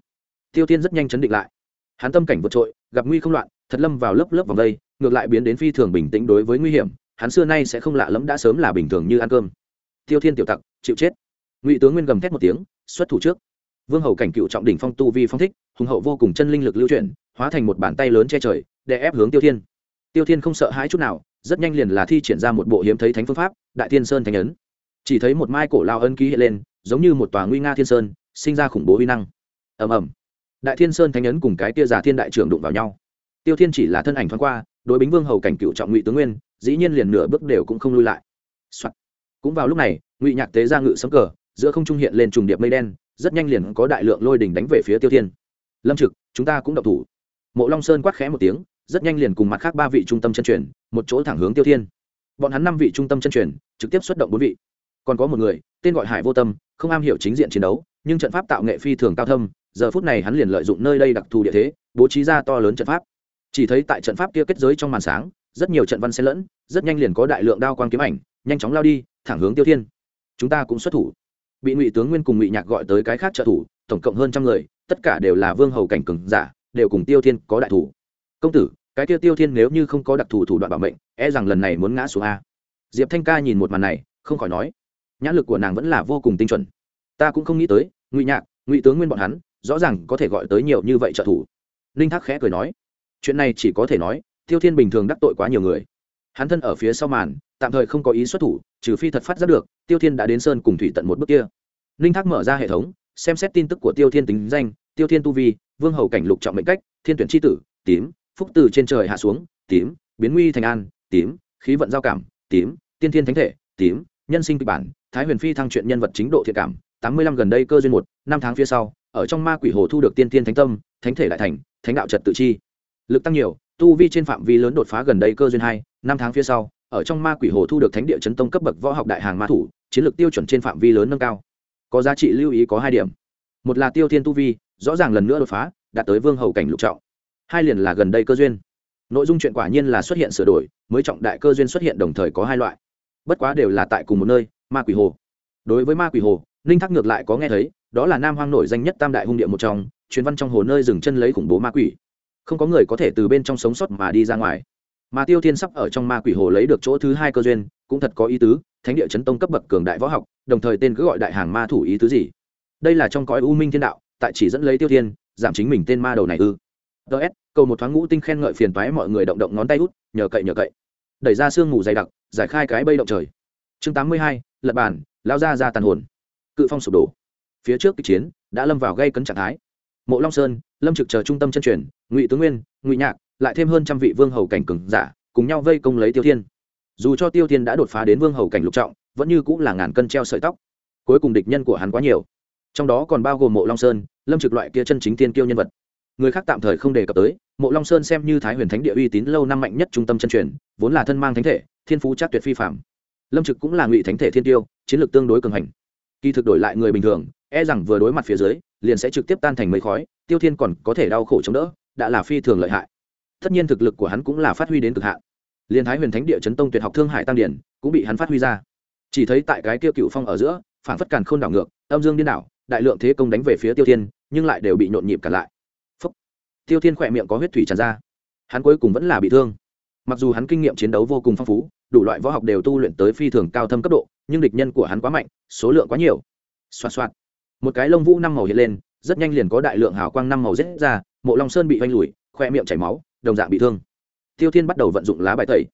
Tiêu thiên rất nhanh chấn định lại. Hắn tâm cảnh vượt trội, gặp nguy không loạn, thật lâm vào lớp lớp vòng đây, ngược lại biến đến phi thường bình tĩnh đối với nguy hiểm, hắn xưa nay sẽ không lạ lẫm đã sớm là bình thường như ăn cơm. Tiêu thiên tiểu tặc, chịu chết. Ngụy tướng nguyên gầm thét một tiếng, xuất thủ trước vương hầu cảnh cựu trọng đỉnh phong tu vi phong thích, hùng hậu vô cùng chân linh lực lưu chuyển, hóa thành một bàn tay lớn che trời, để ép hướng tiêu thiên. Tiêu thiên không sợ hãi chút nào, rất nhanh liền là thi triển ra một bộ hiếm thấy thánh phương pháp, đại thiên sơn thánh ấn. Chỉ thấy một mai cổ lao ân ký hiện lên, giống như một tòa nguy nga thiên sơn, sinh ra khủng bố uy năng. Ầm ầm. Đại thiên sơn thánh ấn cùng cái tia giả thiên đại trưởng đụng vào nhau. Tiêu thiên chỉ là thân ảnh thoáng qua, đối bính vương hầu cảnh cựu trọng ngụy tướng nguyên, dĩ nhiên liền nửa bước đều cũng không lui lại、Soạn. cũng vào lúc này, ngụy nhạc tế ra ngự sấm cờ, giữa không trung hiện lên trùng điệp mây đen rất nhanh liền có đại lượng lôi đình đánh về phía tiêu thiên. Lâm trực, chúng ta cũng đậu thủ. Mộ long sơn quát khẽ một tiếng, rất nhanh liền cùng mặt khác ba vị trung tâm chân truyền, một chỗ thẳng hướng tiêu thiên. Bọn hắn năm vị trung tâm chân truyền, trực tiếp xuất động bốn vị. Còn có một người, tên gọi hải vô tâm, không am hiểu chính diện chiến đấu, nhưng trận pháp tạo nghệ phi thường cao thâm, giờ phút này hắn liền lợi dụng nơi đây đặc thù địa thế, bố trí ra to lớn trận pháp. Chỉ thấy tại trận pháp kia kết giới trong màn sáng, rất nhiều trận văn xen lẫn, rất nhanh liền có đại lượng đao quang kiếm ảnh, nhanh chóng lao đi, thẳng hướng tiêu thiên. Chúng ta cũng xuất thủ bị ngụy tướng nguyên cùng ngụy nhạc gọi tới cái khác trợ thủ, tổng cộng hơn trăm người, tất cả đều là vương hầu cảnh cường giả, đều cùng tiêu thiên có đại thủ. Công tử, cái tiêu tiêu thiên nếu như không có đặc thù thủ đoạn bảo mệnh e rằng lần này muốn ngã xuống a. Diệp thanh ca nhìn một màn này, không khỏi nói, nhãn lực của nàng vẫn là vô cùng tinh chuẩn. Ta cũng không nghĩ tới, ngụy nhạc, ngụy tướng nguyên bọn hắn, rõ ràng có thể gọi tới nhiều như vậy trợ thủ. Ninh thác khẽ cười nói, chuyện này chỉ có thể nói, tiêu thiên bình thường đắc tội quá nhiều người. Hắn thân ở phía sau màn, tạm thời không có ý xuất thủ trừ phi thật phát giác được, tiêu thiên đã đến sơn cùng thủy tận một bước kia. Ninh thác mở ra hệ thống, xem xét tin tức của tiêu thiên tính danh, tiêu thiên tu vi, vương hầu cảnh lục trọng mệnh cách, thiên tuyển tri tử, tím, phúc từ trên trời hạ xuống, tím, biến nguy thành an, tím, khí vận giao cảm, tím, tiên thiên thánh thể, tím, nhân sinh kịch bản, thái huyền phi thăng chuyện nhân vật chính độ thiện cảm, tám mươi lăm gần đây cơ duyên một, năm tháng phía sau, ở trong ma quỷ hồ thu được tiên tiên thánh tâm, thánh thể đại thành, thánh đạo trật tự chi. Lực tăng nhiều, tu vi trên phạm vi lớn đột phá gần đây cơ duyên hai, năm tháng phía sau ở trong ma quỷ hồ thu được thánh địa chấn tông cấp bậc võ học đại hàng ma thủ, chiến lược tiêu chuẩn trên phạm vi lớn nâng cao. Có giá trị lưu ý có hai điểm. Một là tiêu thiên tu vi, rõ ràng lần nữa đột phá, đạt tới vương hầu cảnh lục trọng. Hai liền là gần đây cơ duyên. Nội dung chuyện quả nhiên là xuất hiện sửa đổi, mới trọng đại cơ duyên xuất hiện đồng thời có hai loại. Bất quá đều là tại cùng một nơi, ma quỷ hồ. Đối với ma quỷ hồ, ninh thác ngược lại có nghe thấy, đó là nam hoang nổi danh nhất tam đại hung địa một trong, chuyến văn trong hồ nơi dừng chân lấy khủng bố ma quỷ. Không có người có thể từ bên trong sống sót mà đi ra ngoài mà tiêu thiên sắp ở trong ma quỷ hồ lấy được chỗ thứ hai cơ duyên, cũng thật có ý tứ, thánh địa chấn tông cấp bậc cường đại võ học, đồng thời tên cứ gọi đại hàng ma thủ ý tứ gì? Đây là trong cõi u minh thiên đạo, tại chỉ dẫn lấy tiêu thiên, giảm chính mình tên ma đầu này ư. Ts cầu một thoáng ngũ tinh khen ngợi phiền toái mọi người động động ngón tay út, nhờ cậy nhờ cậy. Đẩy ra sương mù dày đặc, giải khai cái bây động trời. Chương tám mươi hai, lật bàn, lao ra ra tàn hồn. Cự phong sụp đổ. Phía trước kịch chiến, đã lâm vào gây cấn trạng thái. Mộ long sơn, lâm trực chờ trung tâm chân truyền, ngụy tướng nguyên, ngụy nhạc lại thêm hơn trăm vị vương hầu cảnh cường giả, cùng nhau vây công lấy tiêu thiên. Dù cho tiêu thiên đã đột phá đến vương hầu cảnh lục trọng, vẫn như cũng là ngàn cân treo sợi tóc. Cuối cùng địch nhân của hắn quá nhiều. Trong đó còn bao gồm mộ long sơn, lâm trực loại kia chân chính tiên kiêu nhân vật. Người khác tạm thời không đề cập tới, mộ long sơn xem như thái huyền thánh địa uy tín lâu năm mạnh nhất trung tâm chân truyền, vốn là thân mang thánh thể, thiên phú chắc tuyệt phi phạm lâm trực cũng là ngụy thánh thể thiên tiêu, chiến lược tương đối cường hành. Kỳ thực đổi lại người bình thường e rằng vừa đối mặt phía dưới, liền sẽ trực tiếp tan thành mây khói, tiêu thiên còn có thể đau khổ chống đỡ, đã là phi thường lợi hại tất nhiên thực lực của hắn cũng là phát huy đến cực hạn. Liền thái huyền thánh địa chấn tông tuyệt học thương hải tăng điển cũng bị hắn phát huy ra. Chỉ thấy tại cái kia cựu phong ở giữa phản phất càn k h ô n đảo ngược, âm dương điên đảo, đại lượng thế công đánh về phía tiêu thiên, nhưng lại đều bị nhộn nhịp cả lại. Phúc. tiêu thiên khỏe miệng có huyết thủy tràn ra. Hắn cuối cùng vẫn là bị thương. Mặc dù hắn kinh nghiệm chiến đấu vô cùng phong phú, đủ loại võ học đều tu luyện tới phi thường cao thâm cấp độ, nhưng địch nhân của hắn quá mạnh, số lượng quá nhiều. Xoa xoa một cái lông vũ năm màu hiện lên, rất nhanh liền có đại lượng hào quang năm màu rết ra, mộ long sơn bị oanh lùi khoe miệng chảy máu đồng dạng bị thương. Tiêu thiên bắt đầu vận dụng lá bài tẩy.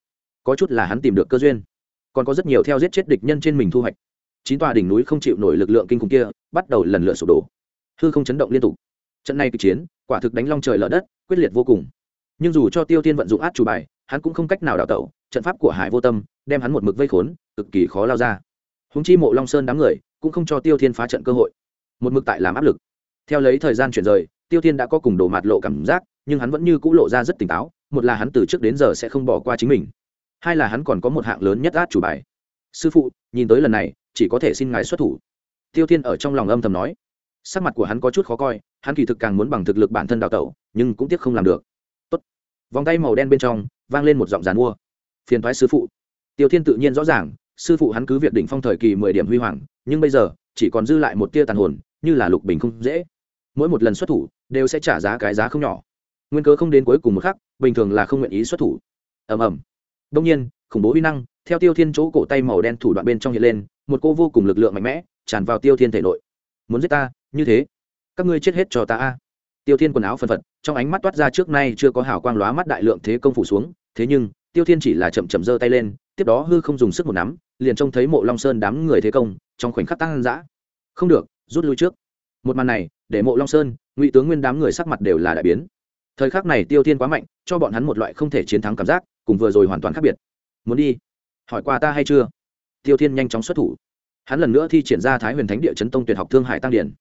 Có chút là hắn tìm được cơ duyên. Còn có rất nhiều theo giết chết địch nhân trên mình thu hoạch. Chín tòa đỉnh núi không chịu nổi lực lượng kinh khủng kia, bắt đầu lần lượt sụp đổ. Hư không chấn động liên tục. Trận này kịch chiến, quả thực đánh long trời lở đất, quyết liệt vô cùng. Nhưng dù cho tiêu thiên vận dụng át chủ bài, hắn cũng không cách nào đào tẩu, trận pháp của hải vô tâm đem hắn một mực vây khốn, cực kỳ khó lao ra. Húng chi mộ long sơn đám người cũng không cho tiêu thiên phá trận cơ hội. Một mực tại làm áp lực. Theo lấy thời gian chuyển rời, tiêu thiên đã có cùng đồ mạt lộ cảm giác nhưng hắn vẫn như cũ lộ ra rất tỉnh táo, một là hắn từ trước đến giờ sẽ không bỏ qua chính mình, hai là hắn còn có một hạng lớn nhất át chủ bài. Sư phụ, nhìn tới lần này, chỉ có thể xin ngài xuất thủ. Tiêu thiên ở trong lòng âm thầm nói. Sắc mặt của hắn có chút khó coi, hắn kỳ thực càng muốn bằng thực lực bản thân đào tẩu, nhưng cũng tiếc không làm được. Tốt. vòng tay màu đen bên trong, vang lên một giọng dàn mua. Phiền thoái sư phụ. Tiêu thiên tự nhiên rõ ràng, sư phụ hắn cứ việc đỉnh phong thời kỳ mười điểm huy hoàng, nhưng bây giờ, chỉ còn dư lại một tia tàn hồn, như là lục bình không dễ. Mỗi một lần xuất thủ, đều sẽ trả giá cái giá không nhỏ nguyên cớ không đến cuối cùng một khắc, bình thường là không nguyện ý xuất thủ. Ầm ầm. Đông nhiên, khủng bố uy năng, theo tiêu thiên chỗ cổ tay màu đen thủ đoạn bên trong hiện lên, một cô vô cùng lực lượng mạnh mẽ tràn vào tiêu thiên thể nội. Muốn giết ta, như thế? Các ngươi chết hết cho ta a. Tiêu thiên quần áo phân phật, trong ánh mắt toát ra trước nay chưa có hào quang lóa mắt đại lượng thế công phủ xuống, thế nhưng, tiêu thiên chỉ là chậm chậm giơ tay lên, tiếp đó hư không dùng sức một nắm, liền trông thấy mộ long sơn đám người thế công, trong khoảnh khắc tăng dã. Không được, rút lui trước. Một màn này, để mộ long sơn, ngụy tướng nguyên đám người sắc mặt đều là đại biến thời khắc này tiêu thiên quá mạnh, cho bọn hắn một loại không thể chiến thắng cảm giác, cùng vừa rồi hoàn toàn khác biệt. Muốn đi? Hỏi qua ta hay chưa? Tiêu thiên nhanh chóng xuất thủ. Hắn lần nữa thi triển ra thái huyền thánh địa chấn tông tuyệt học thương hải tăng điển.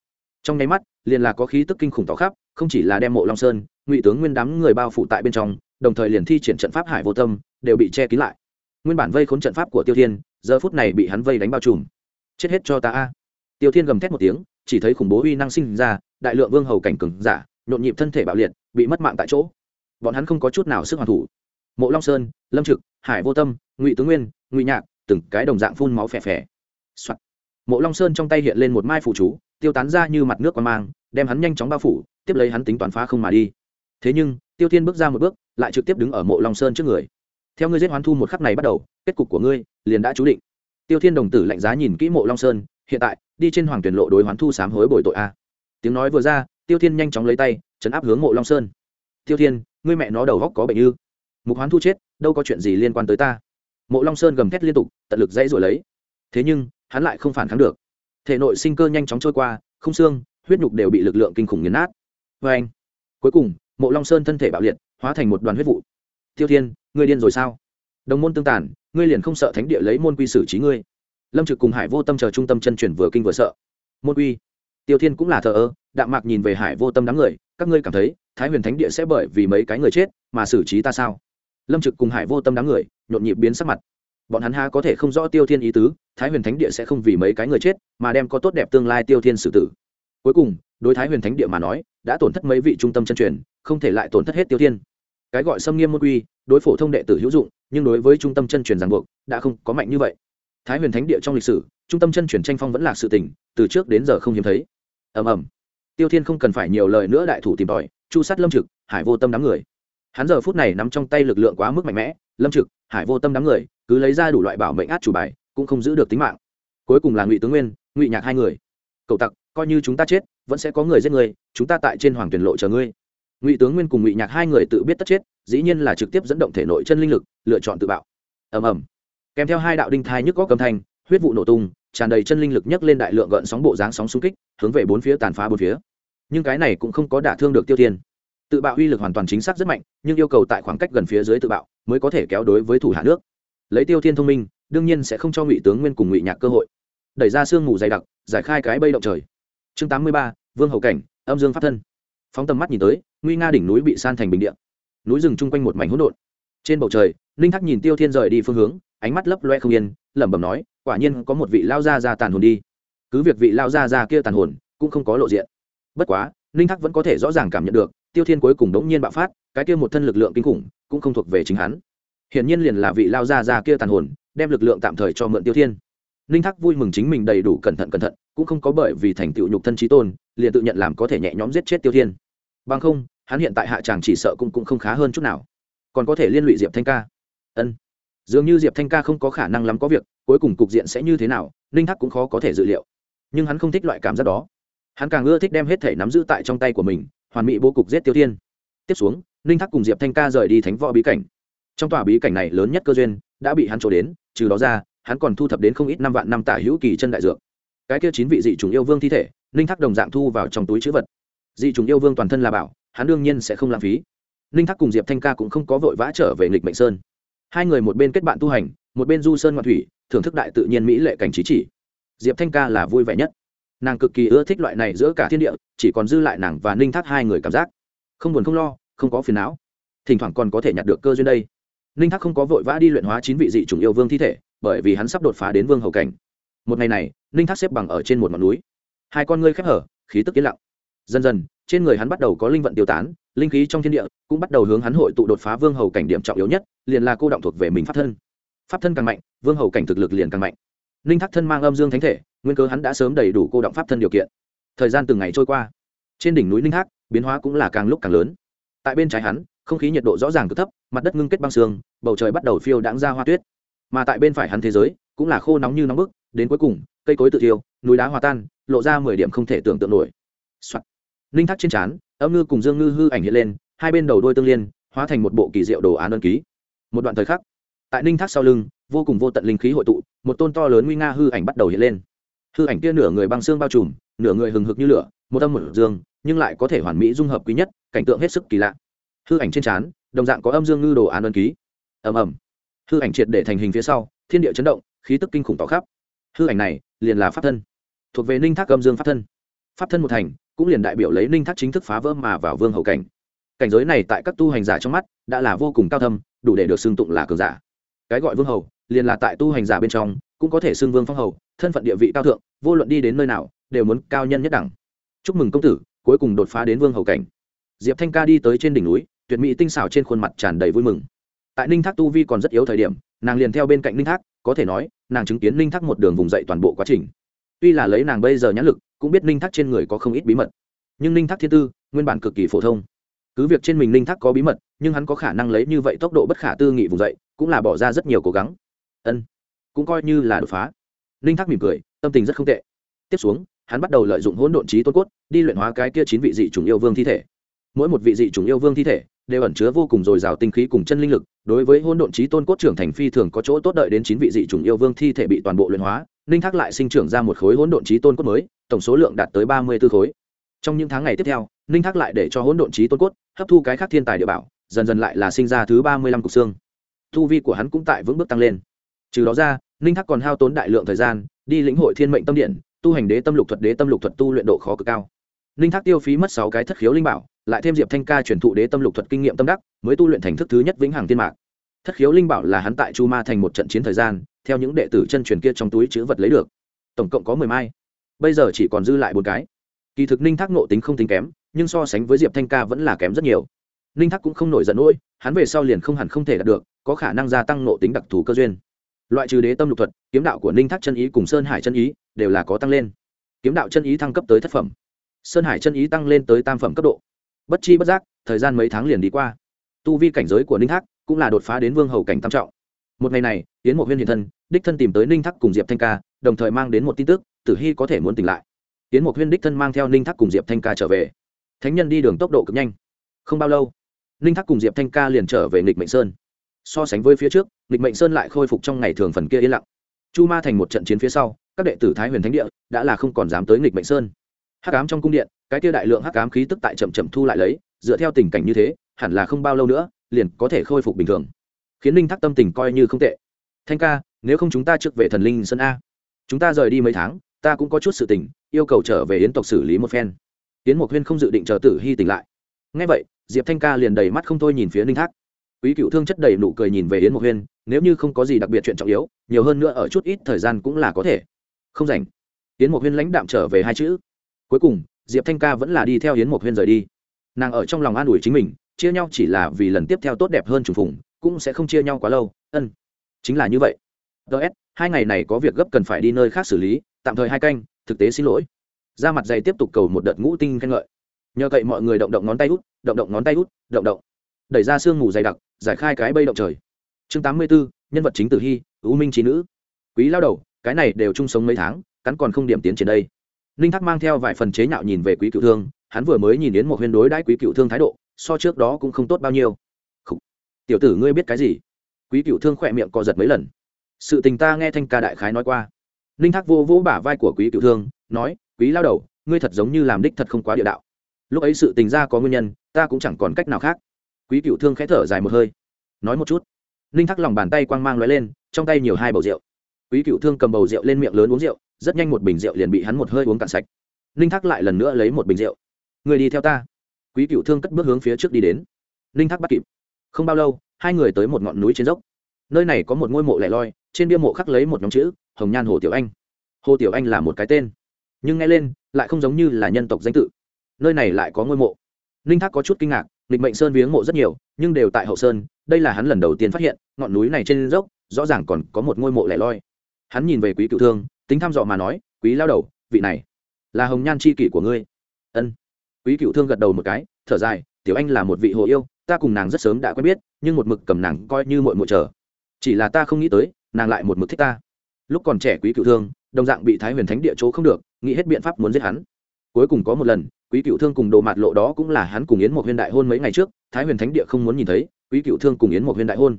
Trong nháy mắt, liền là có khí tức kinh khủng tỏ khắp, không chỉ là đem mộ long sơn, ngụy tướng nguyên đám người bao phủ tại bên trong, đồng thời liền thi triển trận pháp hải vô tâm, đều bị che kín lại. Nguyên bản vây khốn trận pháp của tiêu thiên, giờ phút này bị hắn vây đánh bao trùm. Chết hết cho ta a. Tiêu thiên gầm thét một tiếng, chỉ thấy khủng bố uy năng sinh ra, đại lượng vương hầu cảnh cừng giả nhộn nhịp thân thể bạo liệt, bị mất mạng tại chỗ. Bọn hắn không có chút nào sức hoàn thủ. Mộ long sơn, lâm trực, hải vô tâm, ngụy tướng nguyên, ngụy nhạc, từng cái đồng dạng phun máu phè phè、Soạn. mộ long sơn trong tay hiện lên một mai phủ chú, tiêu tán ra như mặt nước qua mang, đem hắn nhanh chóng bao phủ, tiếp lấy hắn tính toán phá không mà đi. Thế nhưng, tiêu thiên bước ra một bước, lại trực tiếp đứng ở mộ long sơn trước người. Theo ngươi giết hoán thu một khắc này bắt đầu, kết cục của ngươi liền đã chú định. Tiêu thiên đồng tử lạnh giá nhìn kỹ mộ long sơn, hiện tại, đi trên hoàng tuyển lộ đối hoán thu sám hối bồi tội a. Tiếng nói vừa ra tiêu thiên nhanh chóng lấy tay chấn áp hướng mộ long sơn. Tiêu thiên, ngươi mẹ nó đầu góc có bệnh ư mục hoán thu chết, đâu có chuyện gì liên quan tới ta. Mộ long sơn gầm thét liên tục, tận lực dãy rồi lấy. Thế nhưng, hắn lại không phản kháng được. Thể nội sinh cơ nhanh chóng trôi qua, không xương, huyết nhục đều bị lực lượng kinh khủng nghiền nát. Vê anh, cuối cùng, mộ long sơn thân thể bạo liệt, hóa thành một đoàn huyết vụ. Tiêu thiên, ngươi điên rồi sao? Đồng môn tương tàn, ngươi liền không sợ thánh địa lấy môn quy xử trí ngươi. Lâm trực cùng hải vô tâm chờ trung tâm chân chuyển vừa kinh vừa sợ. Môn quy? Tiêu thiên cũng là thờ ơ, đạm mạc nhìn về hải vô tâm đám người, các ngươi cảm thấy thái huyền thánh địa sẽ bởi vì mấy cái người chết mà xử trí ta sao? Lâm trực cùng hải vô tâm đám người, nhộn nhịp biến sắc mặt. Bọn hắn ha có thể không rõ tiêu thiên ý tứ, thái huyền thánh địa sẽ không vì mấy cái người chết mà đem có tốt đẹp tương lai tiêu thiên xử tử. Cuối cùng, đối thái huyền thánh địa mà nói, đã tổn thất mấy vị trung tâm chân truyền, không thể lại tổn thất hết tiêu thiên. Cái gọi xâm nghiêm môn quy, đối phổ thông đệ tử hữu dụng, nhưng đối với trung tâm chân truyền ràng buộc, đã không có mạnh như vậy thái huyền thánh địa trong lịch sử, trung tâm chân chuyển tranh phong vẫn là sự tình, từ trước đến giờ không hiếm thấy. Ầm ầm. Tiêu thiên không cần phải nhiều lời nữa đại thủ tìm tòi, chu sát lâm trực, hải vô tâm đám người. Hắn giờ phút này nắm trong tay lực lượng quá mức mạnh mẽ, lâm trực, hải vô tâm đám người, cứ lấy ra đủ loại bảo mệnh át chủ bài, cũng không giữ được tính mạng. Cuối cùng là ngụy tướng nguyên, ngụy nhạc hai người. Cậu tặc, coi như chúng ta chết, vẫn sẽ có người giết người, chúng ta tại trên hoàng tuyển lộ chờ ngươi. Ngụy tướng nguyên cùng ngụy nhạc hai người tự biết tất chết, dĩ nhiên là trực tiếp dẫn động thể nội chân linh lực, lựa chọn tự bạo. Ầm ầm kèm theo hai đạo đinh thai nhức có cầm thanh, huyết vụ nổ tung, tràn đầy chân linh lực nhấc lên đại lượng gợn sóng bộ dáng sóng xung kích, hướng về bốn phía tàn phá bốn phía. Nhưng cái này cũng không có đả thương được tiêu thiên. Tự bạo uy lực hoàn toàn chính xác rất mạnh, nhưng yêu cầu tại khoảng cách gần phía dưới tự bạo mới có thể kéo đối với thủ hạ nước. Lấy tiêu thiên thông minh, đương nhiên sẽ không cho ngụy tướng nguyên cùng ngụy nhạc cơ hội. Đẩy ra sương mù dày đặc, giải khai cái bây động trời. Chương tám mươi ba, vương hậu cảnh, âm dương pháp thân. Phóng tầm mắt nhìn tới, nguy nga đỉnh núi bị san thành bình điện núi rừng chung quanh một mảnh hỗn độn. Trên bầu trời, ninh thắc nhìn tiêu thiên rời đi phương hướng ánh mắt lấp loe không yên lẩm bẩm nói quả nhiên có một vị lao gia ra tàn hồn đi. Cứ việc vị lao gia ra kia tàn hồn cũng không có lộ diện. Bất quá ninh thắc vẫn có thể rõ ràng cảm nhận được tiêu thiên cuối cùng đống nhiên bạo phát cái kia một thân lực lượng kinh khủng cũng không thuộc về chính hắn. Hiển nhiên liền là vị lao gia ra kia tàn hồn đem lực lượng tạm thời cho mượn tiêu thiên. Ninh thắc vui mừng chính mình đầy đủ cẩn thận cẩn thận cũng không có bởi vì thành tựu nhục thân trí tôn liền tự nhận làm có thể nhẹ nhõm giết chết tiêu thiên. Bằng không hắn hiện tại hạ tràng chỉ sợ cũng, cũng không khá hơn chút nào. Còn có thể liên lụy diệp thanh ca. Ân dường như diệp thanh ca không có khả năng lắm có việc, cuối cùng cục diện sẽ như thế nào, ninh thắc cũng khó có thể dự liệu. Nhưng hắn không thích loại cảm giác đó. Hắn càng ưa thích đem hết thể nắm giữ tại trong tay của mình, hoàn mỹ bố cục giết tiêu thiên. Tiếp xuống, ninh thắc cùng diệp thanh ca rời đi thánh võ bí cảnh. Trong tòa bí cảnh này lớn nhất cơ duyên đã bị hắn trổ đến, trừ đó ra, hắn còn thu thập đến không ít năm vạn năm tả hữu kỳ chân đại dược. Cái kia chín vị dị t yêu vương thi thể, ninh thắc đồng dạng thu vào trong túi chữ vật. Dị t yêu vương toàn thân là bảo, hắn đương nhiên sẽ không lãng phí. Ninh thắc cùng diệp thanh ca cũng không có vội vã trở về nghịch mệnh sơn hai người một bên kết bạn tu hành, một bên du sơn ngoạn thủy, thưởng thức đại tự nhiên mỹ lệ cảnh trí chỉ. Diệp thanh ca là vui vẻ nhất. Nàng cực kỳ ưa thích loại này giữa cả thiên địa, chỉ còn dư lại nàng và ninh thác hai người cảm giác. Không buồn không lo, không có phiền não. Thỉnh thoảng còn có thể nhặt được cơ duyên đây. Ninh thác không có vội vã đi luyện hóa chín vị dị chủng yêu vương thi thể, bởi vì hắn sắp đột phá đến vương hầu cảnh. Một ngày này, ninh thác xếp bằng ở trên một ngọn núi. Hai con ngươi khép hở, khí tức yên lặng. Dần dần trên người hắn bắt đầu có linh vận tiêu tán, linh khí trong thiên địa cũng bắt đầu hướng hắn hội tụ đột phá vương hầu cảnh điểm trọng yếu nhất, liền là cô động thuộc về mình pháp thân. Pháp thân càng mạnh, vương hầu cảnh thực lực liền càng mạnh. Ninh thác thân mang âm dương thánh thể, nguyên cơ hắn đã sớm đầy đủ cô động pháp thân điều kiện. Thời gian từng ngày trôi qua, trên đỉnh núi ninh thác, biến hóa cũng là càng lúc càng lớn. Tại bên trái hắn, không khí nhiệt độ rõ ràng cực thấp, mặt đất ngưng kết băng sương, bầu trời bắt đầu phiêu đáng ra hoa tuyết. Mà tại bên phải hắn thế giới, cũng là khô nóng như nóng bức, đến cuối cùng, cây cối tự thiêu, núi đá hòa tan, lộ ra mười điểm không thể tưởng tượng nổi、Soạn ninh thác trên trán, âm ngư cùng dương ngư hư ảnh hiện lên, hai bên đầu đôi tương liên, hóa thành một bộ kỳ diệu đồ án đơn ký. Một đoạn thời khắc, tại ninh thác sau lưng, vô cùng vô tận linh khí hội tụ, một tôn to lớn nguy nga hư ảnh bắt đầu hiện lên. Hư ảnh kia nửa người băng xương bao trùm, nửa người hừng hực như lửa, một âm một dương, nhưng lại có thể hoàn mỹ dung hợp quý nhất, cảnh tượng hết sức kỳ lạ. Hư ảnh trên trán, đồng dạng có âm dương ngư đồ án đơn ký. Ầm ầm. Hư ảnh triệt để thành hình phía sau, thiên địa chấn động, khí tức kinh khủng tỏ khắp. Hư ảnh này liền là pháp thân, thuộc về ninh thác âm dương pháp thân. Pháp thân một thành cũng liền đại biểu lấy ninh thác chính thức phá vỡ mà vào vương hậu cảnh. Cảnh giới này tại các tu hành giả trong mắt đã là vô cùng cao thâm, đủ để được xưng tụng là cường giả. Cái gọi vương hầu, liền là tại tu hành giả bên trong, cũng có thể xưng vương phong hầu, thân phận địa vị cao thượng, vô luận đi đến nơi nào, đều muốn cao nhân nhất đẳng. Chúc mừng công tử, cuối cùng đột phá đến vương hầu cảnh. Diệp thanh ca đi tới trên đỉnh núi, tuyệt mỹ tinh xảo trên khuôn mặt tràn đầy vui mừng. Tại ninh thác tu vi còn rất yếu thời điểm, nàng liền theo bên cạnh ninh thác, có thể nói, nàng chứng kiến ninh thác một đường vùng dậy toàn bộ quá trình tuy là lấy nàng bây giờ nhãn lực, cũng biết ninh thác trên người có không ít bí mật. Nhưng ninh thác thiên tư, nguyên bản cực kỳ phổ thông. Cứ việc trên mình ninh thác có bí mật, nhưng hắn có khả năng lấy như vậy tốc độ bất khả tư nghị vùng dậy, cũng là bỏ ra rất nhiều cố gắng. Ân, cũng coi như là đột phá. Ninh thác mỉm cười, tâm tình rất không tệ. Tiếp xuống, hắn bắt đầu lợi dụng hỗn độn trí tôn cốt, đi luyện hóa cái kia chín vị dị chủng yêu vương thi thể. Mỗi một vị dị chủng yêu vương thi thể đều ẩn chứa vô cùng dồi dào tinh khí cùng chân linh lực, đối với hỗn độn trí tôn cốt trưởng thành phi thường có chỗ tốt đợi đến chín vị dị chủng yêu vương thi thể bị toàn bộ luyện hóa ninh thác lại sinh trưởng ra một khối hỗn độn trí tôn cốt mới, tổng số lượng đạt tới ba mươi b ố khối. Trong những tháng ngày tiếp theo, ninh thác lại để cho hỗn độn trí tôn cốt hấp thu cái khác thiên tài địa bảo, dần dần lại là sinh ra thứ ba mươi lăm cục xương. Thu vi của hắn cũng tại vững bước tăng lên. Trừ đó ra, ninh thác còn hao tốn đại lượng thời gian, đi lĩnh hội thiên mệnh tâm điện, tu hành đế tâm lục thuật, đế tâm lục thuật tu luyện độ khó cực cao. Ninh thác tiêu phí mất sáu cái thất khiếu linh bảo, lại thêm diệp thanh ca truyền thụ đế tâm lục thuật kinh nghiệm tâm đắc, mới tu luyện thành thức thứ nhất vĩnh hằng tiên mạc. Thất khiếu linh bảo là hắn tại chu ma thành một trận chiến thời gian theo những đệ tử chân truyền kia trong túi chữ vật lấy được. Tổng cộng có mười mai. Bây giờ chỉ còn dư lại bốn cái. Kỳ thực ninh thác nộ tính không tính kém, nhưng so sánh với diệp thanh ca vẫn là kém rất nhiều. Ninh thác cũng không nổi giận nỗi, hắn về sau liền không hẳn không thể đạt được, có khả năng gia tăng nộ tính đặc thù cơ duyên. Loại trừ đế tâm lục thuật, kiếm đạo của ninh thác chân ý cùng sơn hải chân ý đều là có tăng lên. Kiếm đạo chân ý thăng cấp tới thất phẩm. Sơn hải chân ý tăng lên tới tam phẩm cấp độ. Bất chi bất giác, thời gian mấy tháng liền đi qua. Tu vi cảnh giới của ninh thác cũng là đột phá đến vương hầu cảnh tam trọng một ngày này, yến mộ huyên hiện thân, đích thân tìm tới ninh thác cùng diệp thanh ca, đồng thời mang đến một tin tức, tử hy có thể muốn tỉnh lại. Yến mộ huyên đích thân mang theo ninh thác cùng diệp thanh ca trở về. Thánh nhân đi đường tốc độ cực nhanh. Không bao lâu, ninh thác cùng diệp thanh ca liền trở về nghịch mệnh sơn. So sánh với phía trước, nghịch mệnh sơn lại khôi phục trong ngày thường phần kia yên lặng. Chu ma thành một trận chiến phía sau, các đệ tử thái huyền thánh địa đã là không còn dám tới nghịch mệnh sơn. Hắc ám trong cung điện, cái kia đại lượng hắc ám khí tức tại chậm chậm thu lại lấy, dựa theo tình cảnh như thế, hẳn là không bao lâu nữa, liền có thể khôi phục bình thường khiến ninh thác tâm tình coi như không tệ. Thanh ca, nếu không chúng ta trước về thần linh sơn a. Chúng ta rời đi mấy tháng, ta cũng có chút sự tình, yêu cầu trở về yến tộc xử lý một phen. Yến mộc huyên không dự định chờ tử hy tỉnh lại. Ngay vậy, diệp thanh ca liền đầy mắt không thôi nhìn phía ninh thác. Quý cựu thương chất đầy nụ cười nhìn về yến mộc huyên, nếu như không có gì đặc biệt chuyện trọng yếu, nhiều hơn nữa ở chút ít thời gian cũng là có thể. Không rảnh. Yến mộc huyên lãnh đạm trở về hai chữ. Cuối cùng, diệp thanh ca vẫn là đi theo yến mộc huyên rời đi. Nàng ở trong lòng an ủi chính mình, chia nhau chỉ là vì lần tiếp theo tốt đẹp hơn trùng phùng cũng sẽ không chia nhau quá lâu. Ân, chính là như vậy. Ts hai ngày này có việc gấp cần phải đi nơi khác xử lý, tạm thời hai canh, thực tế xin lỗi. Ra mặt dày tiếp tục cầu một đợt ngũ tinh khen ngợi. Nhờ cậy mọi người động động ngón tay út, động động ngón tay út, động động. Đẩy ra sương ngủ dày đặc, giải khai cái bây động trời. Chương tám mươi bốn nhân vật chính tử hy ưu minh trí nữ. Quý lao đầu, cái này đều chung sống mấy tháng, cắn còn không điểm tiến trên đây. Ninh thắc mang theo vài phần chế nhạo nhìn về quý cựu thương, hắn vừa mới nhìn đến một huyên đối đãi quý cựu thương thái độ, so trước đó cũng không tốt bao nhiêu tiểu tử ngươi biết cái gì? Quý cựu thương khỏe miệng co giật mấy lần. Sự tình ta nghe thanh ca đại khái nói qua. Ninh thác vô vỗ bả vai của quý cựu thương, nói, quý lao đầu, ngươi thật giống như làm đích thật không quá địa đạo. Lúc ấy sự tình ra có nguyên nhân, ta cũng chẳng còn cách nào khác. Quý cựu thương khẽ thở dài một hơi. Nói một chút. Ninh thác lòng bàn tay quang mang l lên, trong tay nhiều hai bầu rượu. Quý cựu thương cầm bầu rượu lên miệng lớn uống rượu, rất nhanh một bình rượu liền bị hắn một hơi uống cạn sạch. Ninh thác lại lần nữa lấy một bình rượu. Người đi theo ta. Quý cựu thương cất bước hướng phía trước đi đến. Ninh thác bắt kịp không bao lâu, hai người tới một ngọn núi trên dốc. Nơi này có một ngôi mộ lẻ loi, trên bia mộ khắc lấy một nhóm chữ, hồng nhan hồ tiểu anh. Hồ tiểu anh là một cái tên. Nhưng nghe lên, lại không giống như là nhân tộc danh tự. Nơi này lại có ngôi mộ. Ninh thác có chút kinh ngạc lịch mệnh sơn viếng mộ rất nhiều, nhưng đều tại hậu sơn, đây là hắn lần đầu tiên phát hiện, ngọn núi này trên dốc, rõ ràng còn có một ngôi mộ lẻ loi. Hắn nhìn về quý cựu thương, tính thăm dò mà nói, quý lao đầu, vị này là hồng nhan c h i kỷ của ngươi. Ân. Quý cựu thương gật đầu một cái, thở dài, tiểu anh là một vị hồ yêu ta cùng nàng rất sớm đã quen biết, nhưng một mực cầm nàng coi như mội mội chờ. Chỉ là ta không nghĩ tới, nàng lại một mực thích ta. Lúc còn trẻ quý cựu thương, đồng dạng bị thái huyền thánh địa chỗ không được, nghĩ hết biện pháp muốn giết hắn. Cuối cùng có một lần, quý cựu thương cùng đồ mạt lộ đó cũng là hắn cùng yến một huyền đại hôn mấy ngày trước, thái huyền thánh địa không muốn nhìn thấy, quý cựu thương cùng yến một huyền đại hôn.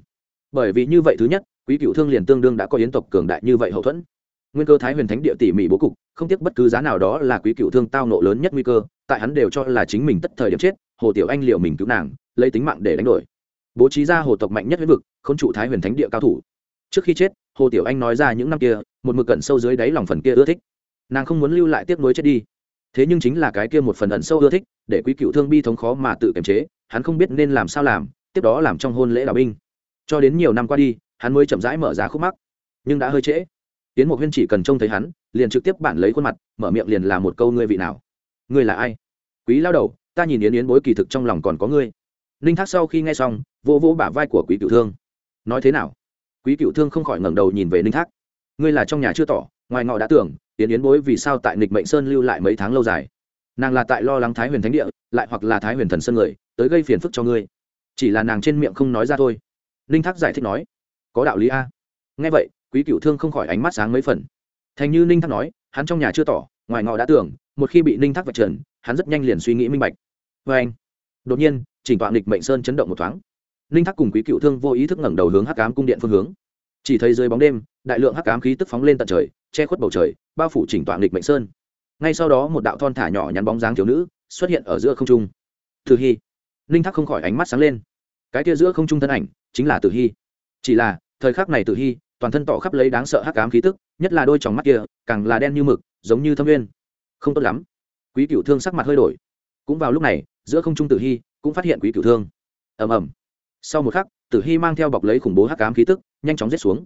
Bởi vì như vậy thứ nhất, quý cựu thương liền tương đương đã có yến tộc cường đại như vậy hậu thuẫn. Nguyên cơ thái huyền thánh địa tỉ mỉ bố cục, không tiếc bất cứ giá nào đó là quý cựu thương tao nộ lớn nhất nguy cơ, tại hắn đều cho là chính mình tất thời điểm chết, hồ tiểu anh liệu mình cứu nàng lấy tính mạng để đánh đổi. Bố trí ra hồ tộc mạnh nhất lĩnh vực không trụ thái huyền thánh địa cao thủ. Trước khi chết, hồ tiểu anh nói ra những năm kia, một mực cận sâu dưới đáy lòng phần kia ưa thích. Nàng không muốn lưu lại tiếc nuối chết đi. Thế nhưng chính là cái kia một phần ẩn sâu ưa thích, để quý cựu thương bi thống khó mà tự kiềm chế, hắn không biết nên làm sao làm, tiếp đó làm trong hôn lễ đào binh. Cho đến nhiều năm qua đi, hắn mới chậm rãi mở ra khúc mắc. Nhưng đã hơi trễ. Tiến một huyên chỉ cần trông thấy hắn, liền trực tiếp bản lấy khuôn mặt, mở miệng liền là một câu ngươi vị nào? Ngươi là ai? Quý lao đầu, ta nhìn yến yến bối kỳ thực trong lòng còn có ngươi ninh thác sau khi nghe xong vô vô bả vai của quý cựu thương. Nói thế nào? Quý cựu thương không khỏi ngẩng đầu nhìn về ninh thác. Ngươi là trong nhà chưa tỏ, ngoài ngọ đã tưởng tiến yến bối vì sao tại nịch mệnh sơn lưu lại mấy tháng lâu dài? Nàng là tại lo lắng thái huyền thánh địa, lại hoặc là thái huyền thần sơn người, tới gây phiền phức cho ngươi. Chỉ là nàng trên miệng không nói ra thôi. Ninh thác giải thích nói. Có đạo lý a. Nghe vậy, quý cựu thương không khỏi ánh mắt sáng mấy phần. Thành như ninh thác nói, hắn trong nhà chưa tỏ, ngoài ngọ đã tưởng, một khi bị ninh thác vạch trần, hắn rất nhanh liền suy nghĩ minh bạch. Vê anh đột nhiên chỉnh tọa nghịch mệnh sơn chấn động một thoáng. Ninh thác cùng quý cựu thương vô ý thức ngẩng đầu hướng hắc cám cung điện phương hướng. Chỉ thấy dưới bóng đêm đại lượng hắc cám khí tức phóng lên tận trời che khuất bầu trời bao phủ chỉnh tọa nghịch mệnh sơn. Ngay sau đó một đạo thon thả nhỏ nhắn bóng dáng thiếu nữ xuất hiện ở giữa không trung. Tử hy. Ninh thác không khỏi ánh mắt sáng lên. Cái kia giữa không trung thân ảnh chính là tử hy. Chỉ là thời khắc này tử hy toàn thân tỏ khắp lấy đáng sợ hắc cám khí tức nhất là đôi tròng mắt kia càng là đen như mực giống như thâm nguyên, không tốt lắm. Quý cựu thương sắc mặt hơi đổi. Cũng vào lúc này giữa không trung tử hy cũng phát hiện quý cửu thương. Ầm ầm. Sau một khắc, tử hy mang theo bọc lấy khủng bố hắc ám khí tức, nhanh chóng rết xuống.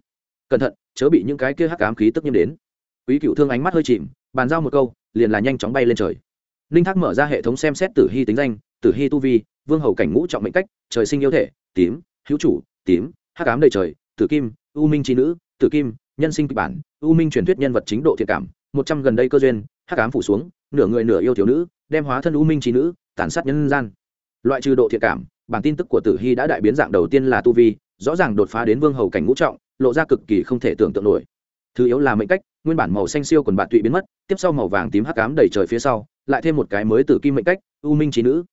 Cẩn thận, chớ bị những cái kia hắc ám khí tức nhiễm đến. Quý cựu thương ánh mắt hơi chìm, bàn giao một câu, liền là nhanh chóng bay lên trời. Ninh thác mở ra hệ thống xem xét tử hy tính danh, tử hy tu vi, vương hầu cảnh ngũ trọng mệnh cách, trời sinh yêu thể, tím, hữu chủ, tím, hắc ám đầy trời, tử kim, u minh trí nữ, tử kim, nhân sinh kịch bản, u minh truyền thuyết nhân vật chính độ thiện cảm, một trăm gần đây cơ duyên, hắc ám phủ xuống, nửa người nửa yêu thiếu nữ, đem hóa thân u minh trí nữ, tàn sát nhân gian loại trừ độ thiệt cảm, bản tin tức của tử hy đã đại biến dạng đầu tiên là tu vi, rõ ràng đột phá đến vương hầu cảnh ngũ trọng, lộ ra cực kỳ không thể tưởng tượng nổi. Thứ yếu là mệnh cách, nguyên bản màu xanh siêu còn bạn tụy biến mất, tiếp sau màu vàng tím hắc ám đầy trời phía sau, lại thêm một cái mới tử kim mệnh cách, u minh trí nữ.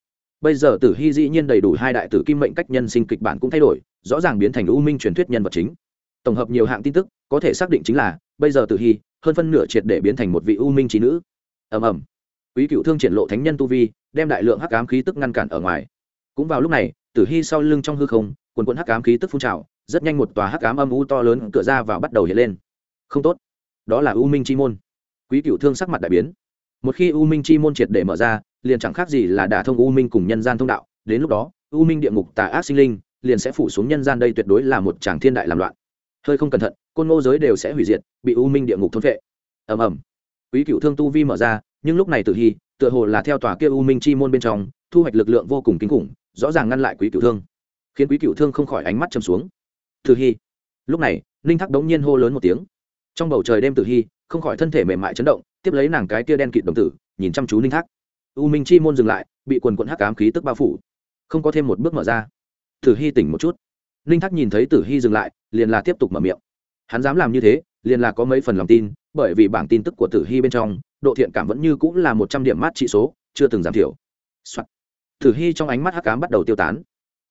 Bây giờ tử hy dĩ nhiên đầy đủ hai đại tử kim mệnh cách nhân sinh kịch bản cũng thay đổi, rõ ràng biến thành u minh truyền thuyết nhân vật chính. Tổng hợp nhiều hạng tin tức, có thể xác định chính là, bây giờ tử hy, hơn phân nửa triệt để biến thành một vị u minh trí nữ. Ầm ầm. Quý cựu thương triển lộ thánh nhân tu vi đem đại lượng hắc ám khí tức ngăn cản ở ngoài. Cũng vào lúc này, tử hy sau lưng trong hư không, quần quần hắc ám khí tức phun trào, rất nhanh một tòa hắc ám âm u to lớn cửa ra vào bắt đầu hiện lên. Không tốt. Đó là u minh chi môn. Quý cựu thương sắc mặt đại biến. Một khi u minh chi môn triệt để mở ra, liền chẳng khác gì là đả thông u minh cùng nhân gian thông đạo. Đến lúc đó, u minh địa ngục tà ác sinh linh liền sẽ phủ xuống nhân gian đây tuyệt đối là một tràng thiên đại làm loạn. Hơi không cẩn thận, côn ngô giới đều sẽ hủy diệt, bị u minh địa ngục thôn vệ ầm ầm. Quý cựu thương tu vi mở ra, nhưng lúc này tử hy tựa hồ là theo tòa kia u minh chi môn bên trong, thu hoạch lực lượng vô cùng kinh khủng, rõ ràng ngăn lại quý cựu thương. Khiến quý cựu thương không khỏi ánh mắt chầm xuống. Tử hy. Lúc này, ninh thắc đống nhiên hô lớn một tiếng. Trong bầu trời đêm tử hy, không khỏi thân thể mềm mại chấn động, tiếp lấy nàng cái tia đen kịt đồng tử, nhìn chăm chú ninh thác. U minh chi môn dừng lại, bị quần quận hắc cám khí tức bao phủ. Không có thêm một bước mở ra. Tử hy tỉnh một chút. Ninh thác nhìn thấy tử hy dừng lại, liền là tiếp tục mở miệng. Hắn dám làm như thế, liền là có mấy phần lòng tin bởi vì bảng tin tức của tử hy bên trong, độ thiện cảm vẫn như cũng là một trăm điểm mát trị số, chưa từng giảm thiểu、Soạn. tử hy trong ánh mắt hắc cám bắt đầu tiêu tán.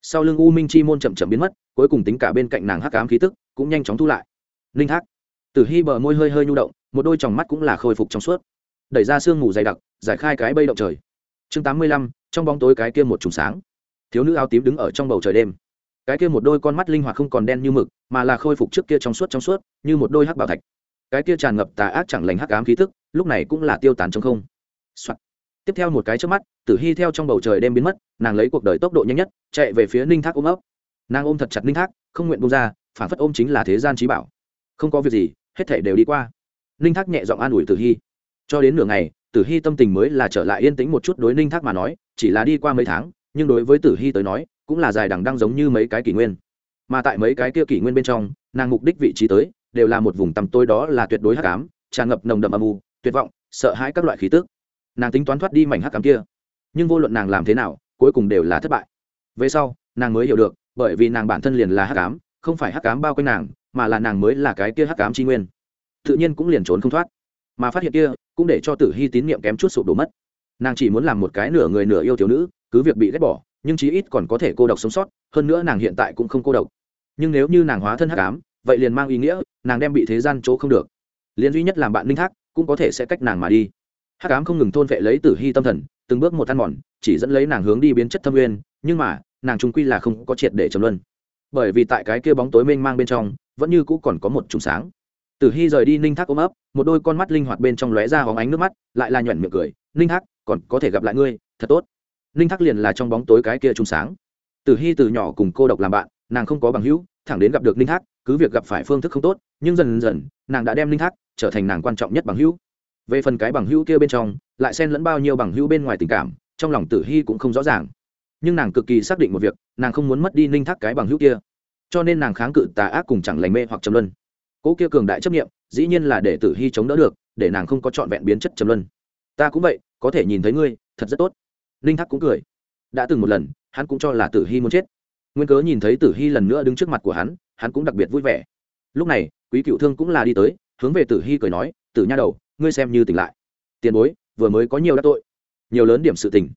Sau lưng u minh chi môn chậm chậm biến mất, cuối cùng tính cả bên cạnh nàng hắc cám khí tức cũng nhanh chóng thu lại. Ninh thác tử hy bờ môi hơi hơi nhu động, một đôi tròng mắt cũng là khôi phục trong suốt. Đẩy ra sương ngủ dày đặc, giải khai cái bây động trời. Chương tám mươi lăm, trong bóng tối cái kia một trùng sáng. Thiếu nữ áo tím đứng ở trong bầu trời đêm. Cái kia một đôi con mắt linh hoạt không còn đen như mực, mà là khôi phục trước kia trong suốt trong suốt, như một đôi hắc bảo thạch cái kia tràn ngập tà ác chẳng lành hắc ám khí tức, lúc này cũng là tiêu tán trong không、Soạn. tiếp theo một cái chớp mắt, tử Hi theo trong bầu trời đêm biến mất, nàng lấy cuộc đời tốc độ nhanh nhất, chạy về phía ninh thác ôm ấp. Nàng ôm thật chặt ninh thác, không nguyện buông ra, phản phất ôm chính là thế gian trí bảo. Không có việc gì, hết thảy đều đi qua. Ninh thác nhẹ giọng an ủi tử Hi. cho đến nửa ngày, tử Hi tâm tình mới là trở lại yên tĩnh một chút đối ninh thác mà nói, chỉ là đi qua mấy tháng, nhưng đối với tử Hi tới nói, cũng là dài đằng đang giống như mấy cái kỷ nguyên. Mà tại mấy cái kia kỷ nguyên bên trong, nàng mục đích vị trí tới đều là một vùng tầm tối đó là tuyệt đối hắc ám, tràn ngập nồng đậm âm u, tuyệt vọng, sợ hãi các loại khí tức. Nàng tính toán thoát đi mảnh hắc ám kia. Nhưng vô luận nàng làm thế nào, cuối cùng đều là thất bại. Về sau, nàng mới hiểu được, bởi vì nàng bản thân liền là hắc ám, không phải hắc ám bao quanh nàng, mà là nàng mới là cái kia hắc ám tri nguyên. Tự nhiên cũng liền trốn không thoát. Mà phát hiện kia, cũng để cho tử hy tín nhiệm kém chút sụp đổ mất. Nàng chỉ muốn làm một cái nửa người nửa yêu thiếu nữ, cứ việc bị ghét bỏ, nhưng chí ít còn có thể cô độc sống sót, hơn nữa nàng hiện tại cũng không cô độc. Nhưng nếu như nàng hóa thân hắc ám vậy liền mang ý nghĩa, nàng đem bị thế gian chỗ không được. Liền duy nhất làm bạn linh thác, cũng có thể sẽ cách nàng mà đi. Hát cám không ngừng thôn vệ lấy tử hy tâm thần, từng bước một ăn mòn, chỉ dẫn lấy nàng hướng đi biến chất thâm nguyên nhưng mà, nàng trung quy là không có triệt để trầm luân. Bởi vì tại cái kia bóng tối mênh mang bên trong, vẫn như cũ còn có một trùng sáng. Tử hy rời đi ninh thác ôm ấp, một đôi con mắt linh hoạt bên trong lóe ra hóng ánh nước mắt, lại là nhuẩn miệng cười, ninh thác, còn có thể gặp lại ngươi, thật tốt. Ninh thác liền là trong bóng tối cái kia trùng sáng. Tử hy từ nhỏ cùng cô độc làm bạn, nàng không có bằng hữu, thẳng đến gặp được ninh thác cứ việc gặp phải phương thức không tốt, nhưng dần dần, nàng đã đem Linh thác trở thành nàng quan trọng nhất bằng hữu. Về phần cái bằng hữu kia bên trong, lại xen lẫn bao nhiêu bằng hữu bên ngoài tình cảm, trong lòng tử hy cũng không rõ ràng. Nhưng nàng cực kỳ xác định một việc, nàng không muốn mất đi ninh thác cái bằng hữu kia. Cho nên nàng kháng cự tà ác cùng chẳng lành mê hoặc trầm luân. Cỗ kia cường đại chấp nghiệm dĩ nhiên là để tử hy chống đỡ được, để nàng không có trọn vẹn biến chất trầm luân. Ta cũng vậy, có thể nhìn thấy ngươi, thật rất tốt. Ninh thác cũng cười. Đã từng một lần, hắn cũng cho là tử hy muốn chết. Nguyên cớ nhìn thấy tử hy lần nữa đứng trước mặt của hắn hắn cũng đặc biệt vui vẻ. Lúc này, quý cựu thương cũng là đi tới, hướng về tử hy cười nói, tử nha đầu, ngươi xem như tỉnh lại. Tiền bối, vừa mới có nhiều đắc tội, nhiều lớn điểm sự tình.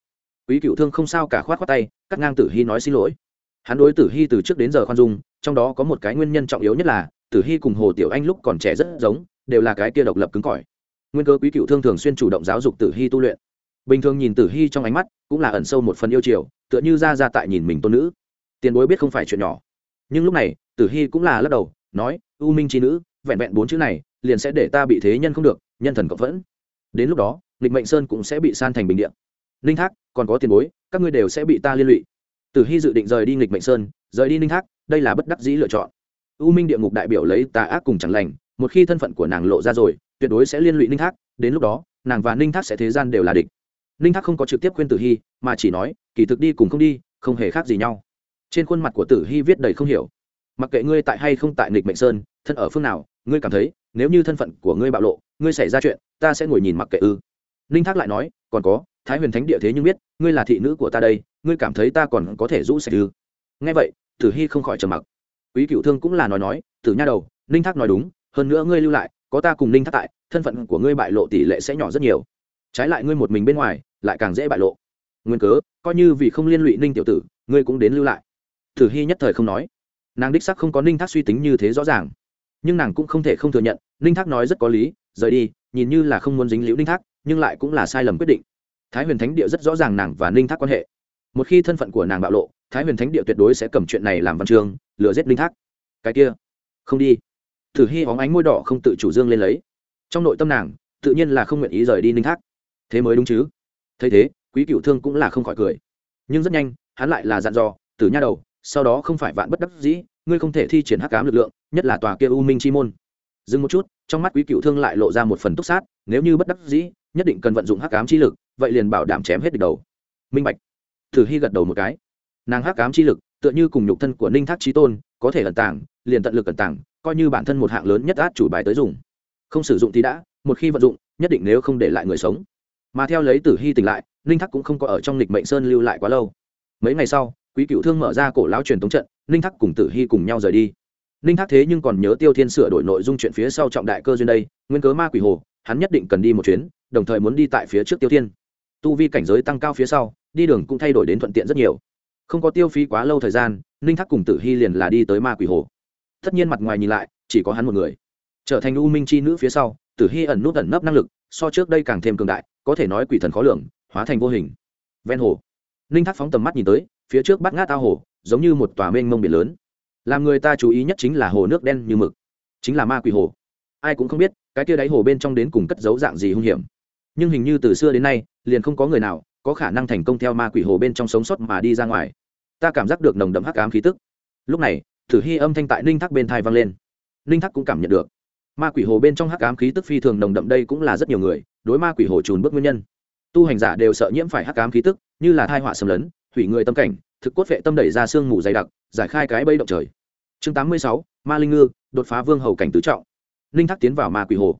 Quý cựu thương không sao cả khoát khoát tay, cắt ngang tử hy nói xin lỗi. Hắn đối tử hy từ trước đến giờ khoan dung, trong đó có một cái nguyên nhân trọng yếu nhất là, tử hy cùng hồ tiểu anh lúc còn trẻ rất giống, đều là cái kia độc lập cứng cỏi. Nguyên cơ quý cựu thương thường xuyên chủ động giáo dục tử hy tu luyện. Bình thường nhìn tử hy trong ánh mắt, cũng là ẩn sâu một phần yêu chiều, tựa như ra ra tại nhìn mình tôn nữ. Tiền bối biết không phải chuyện nhỏ nhưng lúc này, tử hy cũng là lắc đầu, nói, u minh trí nữ, vẹn vẹn bốn chữ này, liền sẽ để ta bị thế nhân không được, nhân thần cộng vẫn. Đến lúc đó, lịch mệnh sơn cũng sẽ bị san thành bình điện ninh thác, còn có tiền bối, các ngươi đều sẽ bị ta liên lụy. Tử hy dự định rời đi nghịch mệnh sơn, rời đi ninh thác, đây là bất đắc dĩ lựa chọn. U minh địa ngục đại biểu lấy tà ác cùng chẳng lành, một khi thân phận của nàng lộ ra rồi, tuyệt đối sẽ liên lụy ninh thác, đến lúc đó, nàng và ninh thác sẽ thế gian đều là địch. Ninh thác không có trực tiếp khuyên tử hy, mà chỉ nói, kỳ thực đi cùng không đi, không hề khác gì nhau trên khuôn mặt của tử hy viết đầy không hiểu. Mặc kệ ngươi tại hay không tại nịch mệnh sơn, thân ở phương nào, ngươi cảm thấy, nếu như thân phận của ngươi bạo lộ, ngươi xảy ra chuyện, ta sẽ ngồi nhìn mặc kệ ư. Ninh thác lại nói, còn có, thái huyền thánh địa thế nhưng biết, ngươi là thị nữ của ta đây, ngươi cảm thấy ta còn có thể rũ sạch ư. Nghe vậy, tử hy không khỏi trầm mặc. Quý cựu thương cũng là nói nói, tử nha đầu, ninh thác nói đúng, hơn nữa ngươi lưu lại, có ta cùng ninh thác tại, thân phận của ngươi bại lộ tỷ lệ sẽ nhỏ rất nhiều. Trái lại ngươi một mình bên ngoài, lại càng dễ bại lộ. Nguyên cớ, coi như vì không liên lụy ninh tiểu tử, ngươi cũng đến lưu lại. Thử hy nhất thời không nói. Nàng đích sắc không có ninh thác suy tính như thế rõ ràng. Nhưng nàng cũng không thể không thừa nhận, ninh thác nói rất có lý, rời đi, nhìn như là không muốn dính liễu ninh thác, nhưng lại cũng là sai lầm quyết định. Thái huyền thánh địa rất rõ ràng nàng và ninh thác quan hệ. Một khi thân phận của nàng bạo lộ, thái huyền thánh địa tuyệt đối sẽ cầm chuyện này làm văn chương, lừa giết ninh thác. Cái kia, không đi. Thử hy hóng ánh môi đỏ không tự chủ dương lên lấy. Trong nội tâm nàng, tự nhiên là không nguyện ý rời đi ninh thác. Thế mới đúng chứ? Thấy thế, quý cựu thương cũng là không khỏi cười. Nhưng rất nhanh, hắn lại là dặn dò từ nha đầu sau đó không phải vạn bất đắc dĩ, ngươi không thể thi triển hắc cám lực lượng, nhất là tòa kia u minh chi môn. Dừng một chút, trong mắt quý cựu thương lại lộ ra một phần túc sát, nếu như bất đắc dĩ, nhất định cần vận dụng hắc cám chi lực, vậy liền bảo đảm chém hết được đầu. Minh bạch. Thử hy gật đầu một cái. Nàng hắc cám chi lực, tựa như cùng nhục thân của ninh thác trí tôn, có thể ẩn tàng, liền tận lực ẩn tàng, coi như bản thân một hạng lớn nhất át chủ bài tới dùng. Không sử dụng thì đã, một khi vận dụng, nhất định nếu không để lại người sống. Mà theo lấy tử hy tỉnh lại, ninh thác cũng không có ở trong lịch mệnh sơn lưu lại quá lâu. Mấy ngày sau quý cựu thương mở ra cổ lão truyền thống trận, ninh thác cùng tử hy cùng nhau rời đi. Ninh thác thế nhưng còn nhớ tiêu thiên sửa đổi nội dung chuyện phía sau trọng đại cơ duyên đây, nguyên cớ ma quỷ hồ, hắn nhất định cần đi một chuyến, đồng thời muốn đi tại phía trước tiêu thiên. Tu vi cảnh giới tăng cao phía sau, đi đường cũng thay đổi đến thuận tiện rất nhiều. Không có tiêu phí quá lâu thời gian, ninh thác cùng tử hy liền là đi tới ma quỷ hồ. Tất nhiên mặt ngoài nhìn lại, chỉ có hắn một người. Trở thành u minh c h i nữ phía sau, tử hy ẩn nút ẩn nấp năng lực, so trước đây càng thêm cường đại, có thể nói quỷ thần khó lường, hóa thành vô hình. Ven hồ, ninh thác phóng tầm mắt nhìn tới phía trước bắt ngát ao hồ, giống như một tòa mênh mông biển lớn. Làm người ta chú ý nhất chính là hồ nước đen như mực, chính là ma quỷ hồ. Ai cũng không biết, cái kia đáy hồ bên trong đến cùng cất dấu dạng gì hung hiểm. Nhưng hình như từ xưa đến nay, liền không có người nào có khả năng thành công theo ma quỷ hồ bên trong sống sót mà đi ra ngoài. Ta cảm giác được nồng đậm hắc ám khí tức. Lúc này, thử hy âm thanh tại ninh thác bên thai vang lên. Ninh thác cũng cảm nhận được. Ma quỷ hồ bên trong hắc ám khí tức phi thường nồng đậm đây cũng là rất nhiều người, đối ma quỷ hồ trùn bước nguyên nhân. Tu hành giả đều sợ nhiễm phải hắc ám khí tức, như là thai họa xâm lấn thủy người tâm cảnh, thực cốt vệ tâm đẩy ra sương mù dày đặc, giải khai cái bẫy động trời. Chương tám mươi sáu, ma linh ngư, đột phá vương hầu cảnh tứ trọng. Linh thác tiến vào ma quỷ hồ.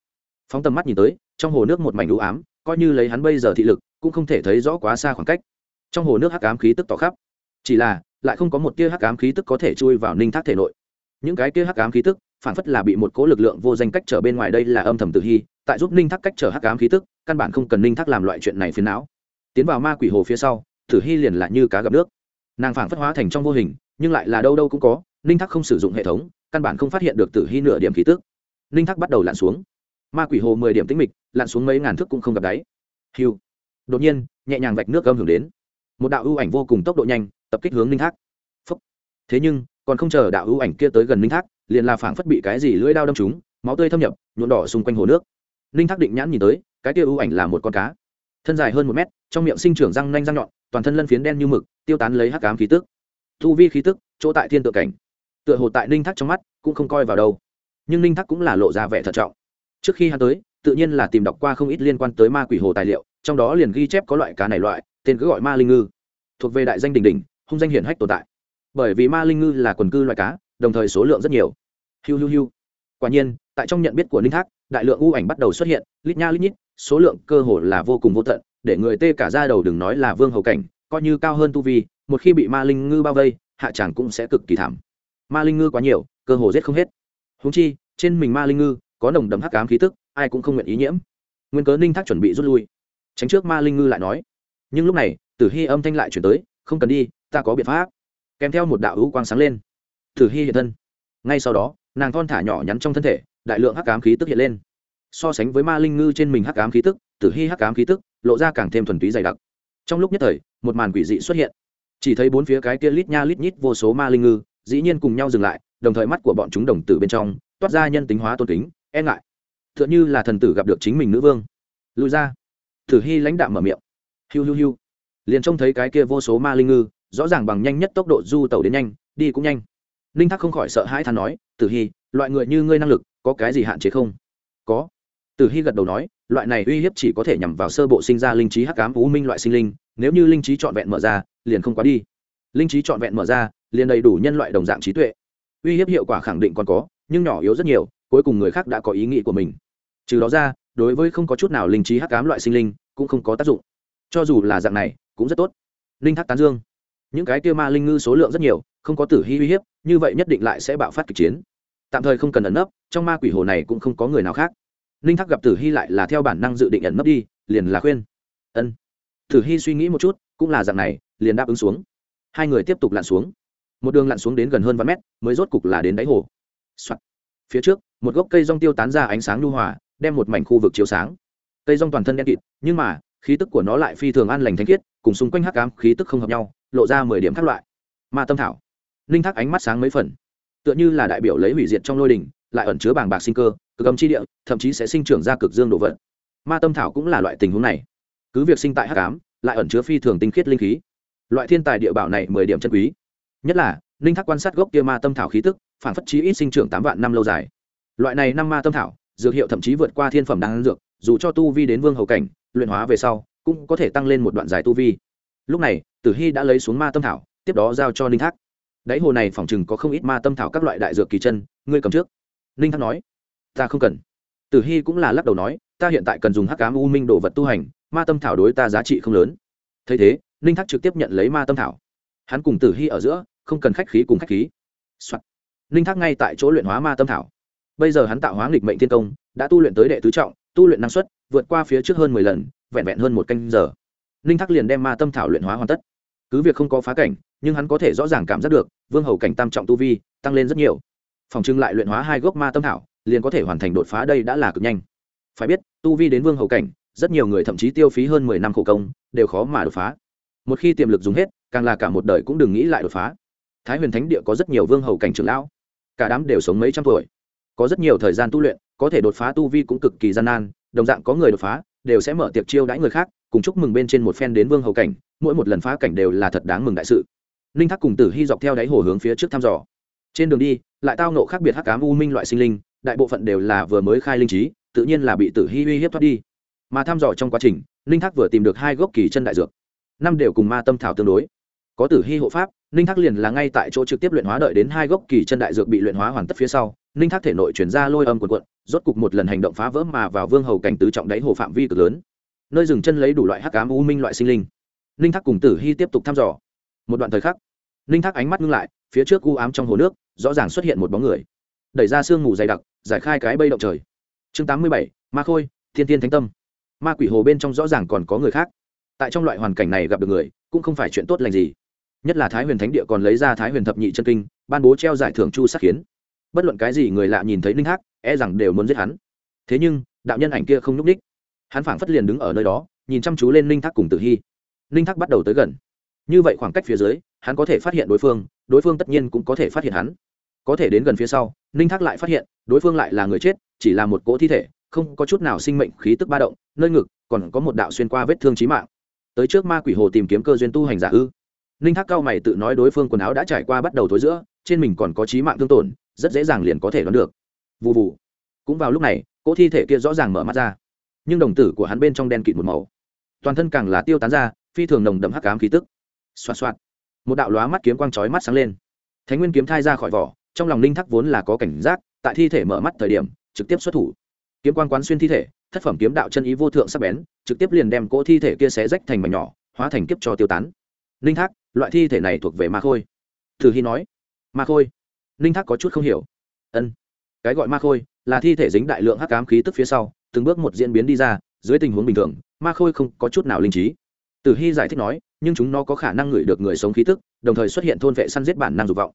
Phóng tầm mắt nhìn tới, trong hồ nước một mảnh u ám, coi như lấy hắn bây giờ thị lực, cũng không thể thấy rõ quá xa khoảng cách. Trong hồ nước hắc ám khí tức tỏ khắp. Chỉ là, lại không có một tia hắc ám khí tức có thể chui vào ninh thác thể nội. Những cái tia hắc ám khí tức, phản phất là bị một cố lực lượng vô danh cách trở bên ngoài đây là âm thầm tự hy, tại giúp ninh thác cách trở hắc ám khí tức, căn bản không cần ninh thác làm loại chuyện này phiền não. Tiến vào ma quỷ hồ phía sau tử hy liền là như cá gặp nước. Nàng phản phất hóa thành trong vô hình, nhưng lại là đâu đâu cũng có, ninh thác không sử dụng hệ thống, căn bản không phát hiện được tử hy nửa điểm khí tức. Ninh thác bắt đầu lặn xuống. Ma quỷ hồ mười điểm tính mịch, lặn xuống mấy ngàn thước cũng không gặp đáy. Hiu đột nhiên, nhẹ nhàng vạch nước gâm hưởng đến. Một đạo ưu ảnh vô cùng tốc độ nhanh, tập kích hướng ninh thác. Phúc. thế nhưng, còn không chờ đạo ưu ảnh kia tới gần ninh thác, liền là phảng phất bị cái gì lưỡi đao đâm trúng, máu tươi thâm nhập nhuộn đỏ xung quanh hồ nước. Ninh thác định nhãn nhìn tới, cái kia ưu ảnh là một con cá. Thân dài hơn một mét, trong miệng sinh trưởng răng nanh răng nhọn toàn thân lân phiến đen như mực, tiêu tán lấy hắc cám khí tức. Thu vi khí tức, chỗ tại thiên tự cảnh. Tựa hồ tại ninh thác trong mắt, cũng không coi vào đâu. Nhưng ninh thác cũng là lộ ra vẻ thận trọng. Trước khi hắn tới, tự nhiên là tìm đọc qua không ít liên quan tới ma quỷ hồ tài liệu, trong đó liền ghi chép có loại cá này loại, tên cứ gọi ma linh ngư. Thuộc về đại danh đình đình hung danh hiển hách tồn tại. Bởi vì ma linh ngư là quần cư loại cá, đồng thời số lượng rất nhiều. Hiu hiu hiu. Quả nhiên, tại trong nhận biết của ninh thác, đại lượng u ảnh bắt đầu xuất hiện, lít nha lít nhít, số lượng cơ hồ là vô cùng vô tận để người tê cả ra đầu đừng nói là vương hầu cảnh, coi như cao hơn tu vi, một khi bị ma linh ngư bao vây, hạ tràng cũng sẽ cực kỳ thảm. Ma linh ngư quá nhiều, cơ hồ giết không hết. Húng chi, trên mình ma linh ngư, có nồng đậm hắc ám khí tức, ai cũng không nguyện ý nhiễm. Nguyên cớ ninh thác chuẩn bị rút lui. Tránh trước ma linh ngư lại nói. Nhưng lúc này, tử hy âm thanh lại chuyển tới, không cần đi, ta có biện pháp. Kèm theo một đạo hữu quang sáng lên. Tử hy hiện thân. Ngay sau đó, nàng thon thả nhỏ nhắn trong thân thể, đại lượng hắc ám khí tức hiện lên. So sánh với ma linh ngư trên mình hắc ám khí tức, tử hy hắc ám khí tức lộ ra càng thêm thuần túy dày đặc. Trong lúc nhất thời, một màn quỷ dị xuất hiện. Chỉ thấy bốn phía cái kia lít nha lít nhít vô số ma linh ngư, dĩ nhiên cùng nhau dừng lại, đồng thời mắt của bọn chúng đồng tử bên trong, toát ra nhân tính hóa tôn kính e ngại. T h ư ợ n như là thần tử gặp được chính mình nữ vương. Lùi ra. Thử hy lãnh đạm mở miệng. Hiu hiu hiu. Liền trông thấy cái kia vô số ma linh ngư, rõ ràng bằng nhanh nhất tốc độ du tàu đến nhanh, đi cũng nhanh. Ninh thác không khỏi sợ hãi than nói tử hy loại người như ngươi năng lực, có cái gì hạn chế không? Có tử hy gật đầu nói, loại này uy hiếp chỉ có thể nhằm vào sơ bộ sinh ra linh trí hắc ám u minh loại sinh linh, nếu như linh trí trọn vẹn mở ra, liền không quá đi. Linh trí trọn vẹn mở ra, liền đầy đủ nhân loại đồng dạng trí tuệ. Uy hiếp hiệu quả khẳng định còn có, nhưng nhỏ yếu rất nhiều, cuối cùng người khác đã có ý nghĩ của mình. Trừ đó ra, đối với không có chút nào linh trí hắc ám loại sinh linh, cũng không có tác dụng. Cho dù là dạng này, cũng rất tốt. Linh thác tán dương. Những cái kia ma linh ngư số lượng rất nhiều, không có tử hy uy hiếp, như vậy nhất định lại sẽ bạo phát kịch chiến. Tạm thời không cần ẩn nấp, trong ma quỷ hồ này cũng không có người nào khác linh thác gặp tử hy lại là theo bản năng dự định ẩn nấp đi, liền là khuyên. Ân. Tử hy suy nghĩ một chút, cũng là dạng này, liền đáp ứng xuống. Hai người tiếp tục lặn xuống. Một đường lặn xuống đến gần hơn vài mét, mới rốt cục là đến đáy hồ、Soạn. phía trước, một gốc cây rong tiêu tán ra ánh sáng lưu hòa, đem một mảnh khu vực chiếu sáng. Cây rong toàn thân đen kịt, nhưng mà, khí tức của nó lại phi thường an lành thanh khiết, cùng xung quanh hắc ám khí tức không hợp nhau, lộ ra mười điểm các loại. Ma tâm thảo. Ninh thác ánh mắt sáng mấy phần. Tựa như là đại biểu lấy hủy diệt trong lôi đình, lại ẩn chứa bàng bạc sinh cơ cực âm chi địa, thậm chí sẽ sinh trưởng ra cực dương đồ vật. Ma tâm thảo cũng là loại tình huống này. Cứ việc sinh tại hắc ám, lại ẩn chứa phi thường tinh khiết linh khí. Loại thiên tài địa bảo này mười điểm chân quý. Nhất là ninh thác quan sát gốc kia ma tâm thảo khí tức, phản phất chí ít sinh trưởng tám vạn năm lâu dài. Loại này năm ma tâm thảo, dược hiệu thậm chí vượt qua thiên phẩm đáng dược, dù cho tu vi đến vương hầu cảnh, luyện hóa về sau, cũng có thể tăng lên một đoạn dài tu vi. Lúc này, tử hy đã lấy xuống ma tâm thảo, tiếp đó giao cho ninh thác. Đáy hồ này phòng chừng có không ít ma tâm thảo các loại đại dược kỳ chân, ngươi cầm trước. Ninh thác nói ta không cần. Tử hy cũng là lắc đầu nói, ta hiện tại cần dùng hắc cám u minh đồ vật tu hành, ma tâm thảo đối ta giá trị không lớn. Thấy thế, ninh thác trực tiếp nhận lấy ma tâm thảo. Hắn cùng tử hy ở giữa, không cần khách khí cùng khách khí、Soạn. ninh thác ngay tại chỗ luyện hóa ma tâm thảo. Bây giờ hắn tạo hóa nghịch mệnh thiên công, đã tu luyện tới đệ tứ trọng, tu luyện năng suất vượt qua phía trước hơn mười lần, vẹn vẹn hơn một canh giờ. Ninh thác liền đem ma tâm thảo luyện hóa hoàn tất. Cứ việc không có phá cảnh, nhưng hắn có thể rõ ràng cảm giác được, vương hầu cảnh tam trọng tu vi, tăng lên rất nhiều. Phòng trưng lại luyện hóa hai gốc ma tâm thảo liền có thể hoàn thành đột phá đây đã là cực nhanh. Phải biết, tu vi đến vương hầu cảnh, rất nhiều người thậm chí tiêu phí hơn mười năm khổ công, đều khó mà đột phá. Một khi tiềm lực dùng hết, càng là cả một đời cũng đừng nghĩ lại đột phá. Thái huyền thánh địa có rất nhiều vương hầu cảnh trưởng lão, cả đám đều sống mấy trăm tuổi. Có rất nhiều thời gian tu luyện, có thể đột phá tu vi cũng cực kỳ gian nan, đồng dạng có người đột phá, đều sẽ mở tiệc chiêu đãi người khác, cùng chúc mừng bên trên một phen đến vương hầu cảnh, mỗi một lần phá cảnh đều là thật đáng mừng đại sự. Ninh thác cùng tử hy dọc theo đáy hồ hướng phía trước thăm dò. Trên đường đi, lại tao nộ khác biệt hắc cám u minh loại sinh linh đại bộ phận đều là vừa mới khai linh trí, tự nhiên là bị tử hy uy hiếp thoát đi. Mà thăm dò trong quá trình, ninh thác vừa tìm được hai gốc kỳ chân đại dược. Năm đều cùng ma tâm thảo tương đối. Có tử hy hộ pháp, ninh thác liền là ngay tại chỗ trực tiếp luyện hóa đợi đến hai gốc kỳ chân đại dược bị luyện hóa hoàn tất phía sau, ninh thác thể nội chuyển ra lôi âm quần quận rốt cục một lần hành động phá vỡ mà vào vương hầu cảnh tứ trọng đáy hồ phạm vi cực lớn. Nơi dừng chân lấy đủ loại hắc ám u minh loại sinh linh. Ninh thác cùng tử hy tiếp tục thăm dò. Một đoạn thời khắc, ninh thác ánh mắt ngưng lại, phía trước u ám trong hồ nước, rõ ràng xuất hiện một bóng người. Đẩy ra sương mù dày đặc giải khai cái bây động trời. Chương tám mươi bảy, ma khôi, thiên tiên thánh tâm. Ma quỷ hồ bên trong rõ ràng còn có người khác. Tại trong loại hoàn cảnh này gặp được người, cũng không phải chuyện tốt lành gì. Nhất là thái huyền thánh địa còn lấy ra thái huyền thập nhị chân kinh, ban bố treo giải thưởng chu sát khiến bất luận cái gì người lạ nhìn thấy linh hắc e rằng đều muốn giết hắn. Thế nhưng, đạo nhân ảnh kia không nhúc ních hắn phảng phất liền đứng ở nơi đó, nhìn chăm chú lên linh thác cùng tử hy. Linh thác bắt đầu tới gần. Như vậy khoảng cách phía dưới, hắn có thể phát hiện đối phương đối phương tất nhiên cũng có thể phát hiện hắn có thể đến gần phía sau, ninh thác lại phát hiện, đối phương lại là người chết, chỉ là một cỗ thi thể, không có chút nào sinh mệnh khí tức ba động, nơi ngực còn có một đạo xuyên qua vết thương trí mạng. Tới trước ma quỷ hồ tìm kiếm cơ duyên tu hành giả ư? Ninh thác cao mày tự nói đối phương quần áo đã trải qua bắt đầu thối giữa, trên mình còn có trí mạng thương tổn, rất dễ dàng liền có thể đoán được. Vụ vụ cũng vào lúc này, cỗ thi thể kia rõ ràng mở mắt ra. Nhưng đồng tử của hắn bên trong đen kịt một màu. Toàn thân càng là tiêu tán ra, phi thường nồng đậm hắc ám khí tức. Xoạt xoạt. Một đạo lóa mắt kiếm quang chói mắt sáng lên. Thánh nguyên kiếm thai ra khỏi vỏ trong lòng ninh thắc vốn là có cảnh giác, tại thi thể mở mắt thời điểm, trực tiếp xuất thủ. Kiếm quan quán xuyên thi thể, thất phẩm kiếm đạo chân ý vô thượng sắc bén, trực tiếp liền đem cỗ thi thể kia xé rách thành mảnh nhỏ, hóa thành kiếp cho tiêu tán. Ninh thác, loại thi thể này thuộc về ma khôi. Thử hy nói, ma khôi? Ninh thác có chút không hiểu. Ân, cái gọi ma khôi là thi thể dính đại lượng hắc cám khí tức phía sau, từng bước một diễn biến đi ra, dưới tình huống bình thường, ma khôi không có chút nào linh trí. Tử hy giải thích nói, nhưng chúng nó có khả năng ngửi được người sống khí tức, đồng thời xuất hiện thôn vệ săn giết bản năng dục vọng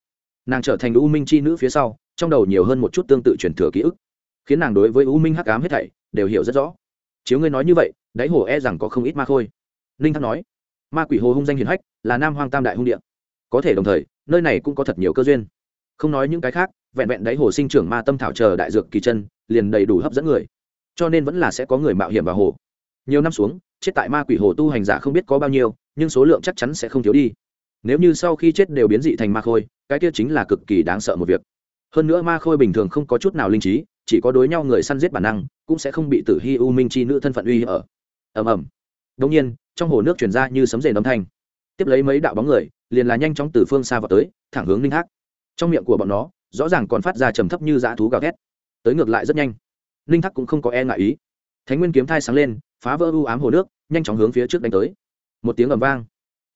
nàng trở thành u minh chi nữ phía sau, trong đầu nhiều hơn một chút tương tự truyền thừa ký ức, khiến nàng đối với u minh hắc ám hết thảy đều hiểu rất rõ. Chiếu ngươi nói như vậy, đáy hồ e rằng có không ít ma khôi. Ninh thắc nói, ma quỷ hồ hung danh hiền hách, là nam hoang tam đại hung địa. Có thể đồng thời, nơi này cũng có thật nhiều cơ duyên. Không nói những cái khác, vẹn vẹn đáy hồ sinh trưởng ma tâm thảo chờ đại dược kỳ chân, liền đầy đủ hấp dẫn người. Cho nên vẫn là sẽ có người mạo hiểm vào hồ. Nhiều năm xuống, chết tại ma quỷ hồ tu hành giả không biết có bao nhiêu, nhưng số lượng chắc chắn sẽ không thiếu đi nếu như sau khi chết đều biến dị thành ma khôi, cái kia chính là cực kỳ đáng sợ một việc. Hơn nữa ma khôi bình thường không có chút nào linh trí, chỉ có đối nhau người săn giết bản năng, cũng sẽ không bị tử hi u minh chi nữ thân phận uy ở. Ầm ầm. Đông nhiên, trong hồ nước chuyển ra như sấm rền âm thanh. Tiếp lấy mấy đạo bóng người, liền là nhanh chóng từ phương xa vào tới, thẳng hướng ninh hắc. Trong miệng của bọn nó, rõ ràng còn phát ra trầm thấp như dã thú gào thét. Tới ngược lại rất nhanh. Ninh thắc cũng không có e ngại ý. Thánh nguyên kiếm thai sáng lên, phá vỡ u ám hồ nước, nhanh chóng hướng phía trước đánh tới. Một tiếng ầm vang.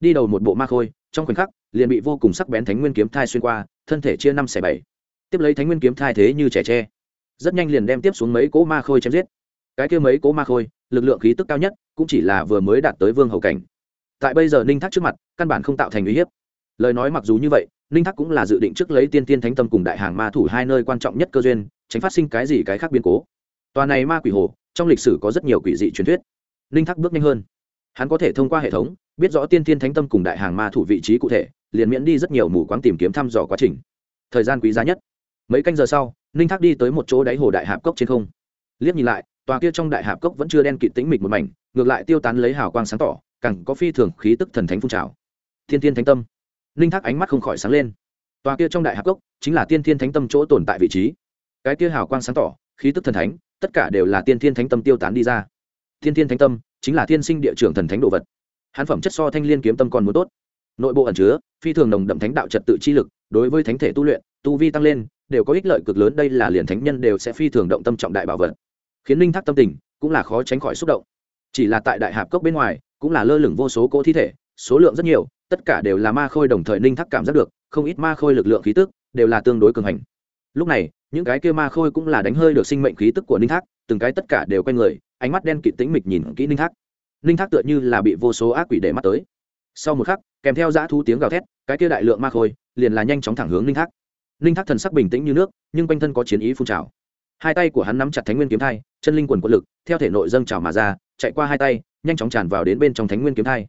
Đi đầu một bộ ma khôi trong khoảnh khắc, liền bị vô cùng sắc bén thánh nguyên kiếm thai xuyên qua, thân thể chia năm xẻ bảy. Tiếp lấy thánh nguyên kiếm thai thế như trẻ tre. Rất nhanh liền đem tiếp xuống mấy cỗ ma khôi chém giết. Cái kia mấy cỗ ma khôi, lực lượng khí tức cao nhất, cũng chỉ là vừa mới đạt tới vương hầu cảnh. Tại bây giờ ninh thác trước mặt, căn bản không tạo thành uy hiếp. Lời nói mặc dù như vậy, ninh thác cũng là dự định trước lấy tiên tiên thánh tâm cùng đại hàng ma thủ hai nơi quan trọng nhất cơ duyên, tránh phát sinh cái gì cái khác biến cố. Tòa này ma quỷ hồ, trong lịch sử có rất nhiều quỷ dị truyền thuyết. Ninh thác bước nhanh hơn hắn có thể thông qua hệ thống, biết rõ tiên tiên thánh tâm cùng đại hàng ma thủ vị trí cụ thể, liền miễn đi rất nhiều mù quáng tìm kiếm thăm dò quá trình. Thời gian quý giá nhất. Mấy canh giờ sau, ninh thác đi tới một chỗ đáy hồ đại hạp cốc trên không. Liếc nhìn lại, tòa kia trong đại hạp cốc vẫn chưa đen kịt tĩnh mịch một mảnh, ngược lại tiêu tán lấy hào quang sáng tỏ, càng có phi thường khí tức thần thánh phun trào. Thiên tiên thánh tâm. Ninh thác ánh mắt không khỏi sáng lên. Tòa kia trong đại hạp cốc chính là tiên thiên thánh tâm chỗ tồn tại vị trí. Cái kia hào quang sáng tỏ, khí tức thần thánh, tất cả đều là tiên thiên thánh tâm tiêu tán đi ra. Tiên thiên thánh tâm chính là thiên sinh địa trưởng thần thánh đồ vật. Hán phẩm chất so thanh liên kiếm tâm còn muốn tốt. Nội bộ ẩn chứa, phi thường nồng đậm thánh đạo trật tự chi lực, đối với thánh thể tu luyện, tu vi tăng lên, đều có ích lợi cực lớn, đây là liền thánh nhân đều sẽ phi thường động tâm trọng đại bảo vật. Khiến linh thác tâm tình cũng là khó tránh khỏi xúc động. Chỉ là tại đại hạp cốc bên ngoài, cũng là lơ lửng vô số cỗ thi thể, số lượng rất nhiều, tất cả đều là ma khôi đồng thời ninh thác cảm giác được, không ít ma khôi lực lượng khí tức đều là tương đối cường hành. Lúc này, những cái kia ma khôi cũng là đánh hơi được sinh mệnh khí tức của ninh thác, từng cái tất cả đều quen người ánh mắt đen kịt tĩnh mịch nhìn kỹ ninh thác. Ninh thác tựa như là bị vô số ác quỷ để mắt tới. Sau một khắc, kèm theo dã thu tiếng gào thét, cái kia đại lượng ma khôi liền là nhanh chóng thẳng hướng ninh thác. Ninh thác thần sắc bình tĩnh như nước, nhưng quanh thân có chiến ý phun trào. Hai tay của hắn nắm chặt thánh nguyên kiếm thai, chân linh quần quận lực, theo thể nội dâng trào mà ra, chạy qua hai tay, nhanh chóng tràn vào đến bên trong thánh nguyên kiếm thai.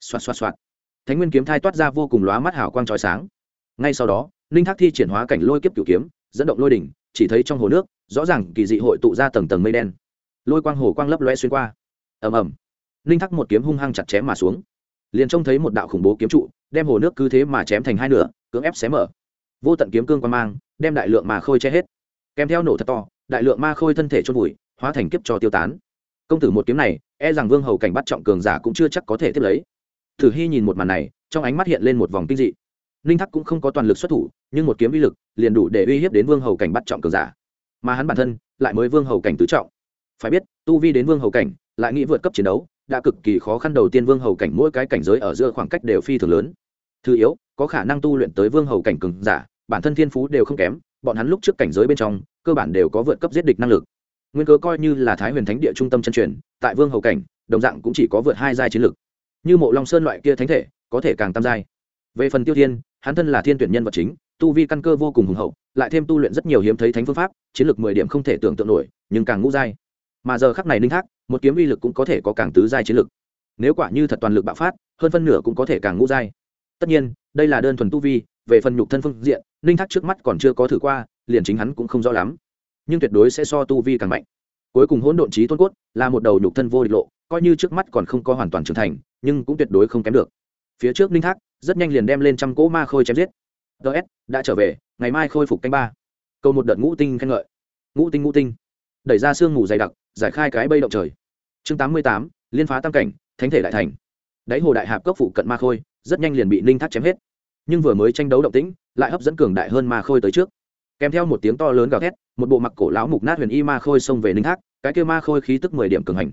Xoạt xoạt xoạt. Thánh nguyên kiếm thai toát ra vô cùng lóa mắt hào quang trói sáng. Ngay sau đó, ninh thác thi triển hóa cảnh lôi kiếp cửu kiếm, dẫn động lôi đỉnh, chỉ thấy trong hồ nước, rõ ràng kỳ dị hội tụ ra tầng tầng mây đen lôi quang hồ quang lấp loe xuyên qua. Ầm ầm. Ninh thắc một kiếm hung hăng chặt chém mà xuống. Liền trông thấy một đạo khủng bố kiếm trụ, đem hồ nước cứ thế mà chém thành hai nửa, cưỡng ép xé mở. Vô tận kiếm cương quan mang, đem đại lượng mà khôi che hết. Kèm theo nổ thật to, đại lượng ma khôi thân thể trôn vùi, hóa thành kiếp cho tiêu tán. Công tử một kiếm này e rằng vương hầu cảnh bắt trọng cường giả cũng chưa chắc có thể tiếp lấy. Thử hy nhìn một màn này, trong ánh mắt hiện lên một vòng kinh dị. Ninh thắc cũng không có toàn lực xuất thủ, nhưng một kiếm uy lực liền đủ để uy hiếp đến vương hầu cảnh bắt trọng cường giả. Mà hắn bản thân lại mới vương hầu cảnh tứ trọng phải biết, tu vi đến vương hầu cảnh, lại nghĩ vượt cấp chiến đấu, đã cực kỳ khó khăn đầu tiên vương hầu cảnh mỗi cái cảnh giới ở giữa khoảng cách đều phi thường lớn. Thứ yếu, có khả năng tu luyện tới vương hầu cảnh cường giả, bản thân thiên phú đều không kém, bọn hắn lúc trước cảnh giới bên trong, cơ bản đều có vượt cấp giết địch năng lực. Nguyên cớ coi như là thái huyền thánh địa trung tâm chân truyền, tại vương hầu cảnh, đồng dạng cũng chỉ có vượt hai giai chiến lực. Như mộ long sơn loại kia thánh thể, có thể càng tam giai. Về phần tiêu thiên, hắn thân là thiên tuyển nhân vật chính, tu vi căn cơ vô cùng hùng hậu, lại thêm tu luyện rất nhiều hiếm thấy thánh phương pháp, chiến lược mười điểm không thể tưởng tượng nổi, nhưng càng ngũ giai mà giờ khắc này ninh thác, một kiếm uy lực cũng có thể có càng tứ giai chiến lực. Nếu quả như thật toàn lực bạo phát, hơn phân nửa cũng có thể càng ngũ giai. Tất nhiên, đây là đơn thuần tu vi, về phần nhục thân phương diện, ninh thác trước mắt còn chưa có thử qua, liền chính hắn cũng không rõ lắm. Nhưng tuyệt đối sẽ so tu vi càng mạnh. Cuối cùng hỗn độn trí tôn cốt là một đầu nhục thân vô địch lộ, coi như trước mắt còn không có hoàn toàn trưởng thành, nhưng cũng tuyệt đối không kém được. Phía trước ninh thác, rất nhanh liền đem lên trăm cỗ ma khôi chém giết. Ts đã trở về, ngày mai khôi phục canh ba. Câu một đợt ngũ tinh khen ngợi. Ngũ tinh ngũ tinh. Đẩy ra sương mù dày đặc giải khai cái bây động trời. Chương tám mươi tám, liên phá tam cảnh, thánh thể đại thành. Đáy hồ đại hạp cốc phụ cận ma khôi, rất nhanh liền bị ninh thác chém hết. Nhưng vừa mới tranh đấu động tĩnh, lại hấp dẫn cường đại hơn ma khôi tới trước. Kèm theo một tiếng to lớn gào thét, một bộ mặc cổ lão mục nát huyền y ma khôi xông về ninh thác, cái kêu ma khôi khí tức mười điểm cường hành.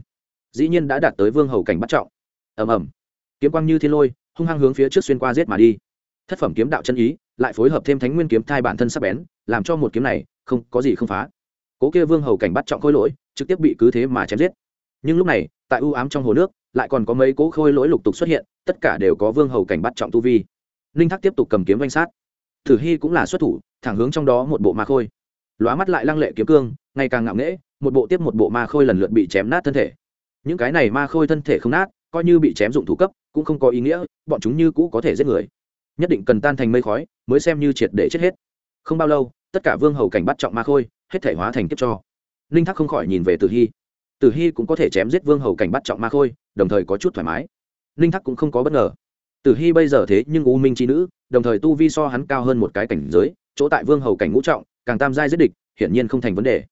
Dĩ nhiên đã đạt tới vương hầu cảnh bắt trọng. Ầm ầm. Kiếm quang như thiên lôi, hung hăng hướng phía trước xuyên qua giết mà đi. Thất phẩm kiếm đạo chân ý, lại phối hợp thêm thánh nguyên kiếm thai bản thân sắp bén, làm cho một kiếm này không có gì không phá. Cố kia vương hầu cảnh bắt trọng khôi lỗi trực tiếp bị cứ thế mà chém giết. Nhưng lúc này, tại u ám trong hồ nước, lại còn có mấy cố khôi lỗi lục tục xuất hiện, tất cả đều có vương hầu cảnh bắt trọng tu vi. Ninh thác tiếp tục cầm kiếm danh sát. Thử hy cũng là xuất thủ, thẳng hướng trong đó một bộ ma khôi. Lóa mắt lại lăng lệ kiếm cương, ngày càng ngạo nghễ, một bộ tiếp một bộ ma khôi lần lượt bị chém nát thân thể. Những cái này ma khôi thân thể không nát, coi như bị chém dụng thủ cấp, cũng không có ý nghĩa, bọn chúng như cũ có thể giết người. Nhất định cần tan thành mây khói, mới xem như triệt để chết hết. Không bao lâu, tất cả vương hầu cảnh bắt trọng ma khôi, hết thể hóa thành kiếp cho ninh thác không khỏi nhìn về tử hy. Tử hy cũng có thể chém giết vương hầu cảnh bắt trọng ma khôi, đồng thời có chút thoải mái. Ninh thác cũng không có bất ngờ. Tử hy bây giờ thế nhưng u minh trí nữ, đồng thời tu vi so hắn cao hơn một cái cảnh giới, chỗ tại vương hầu cảnh ngũ trọng, càng tam giai giết địch, hiển nhiên không thành vấn đề.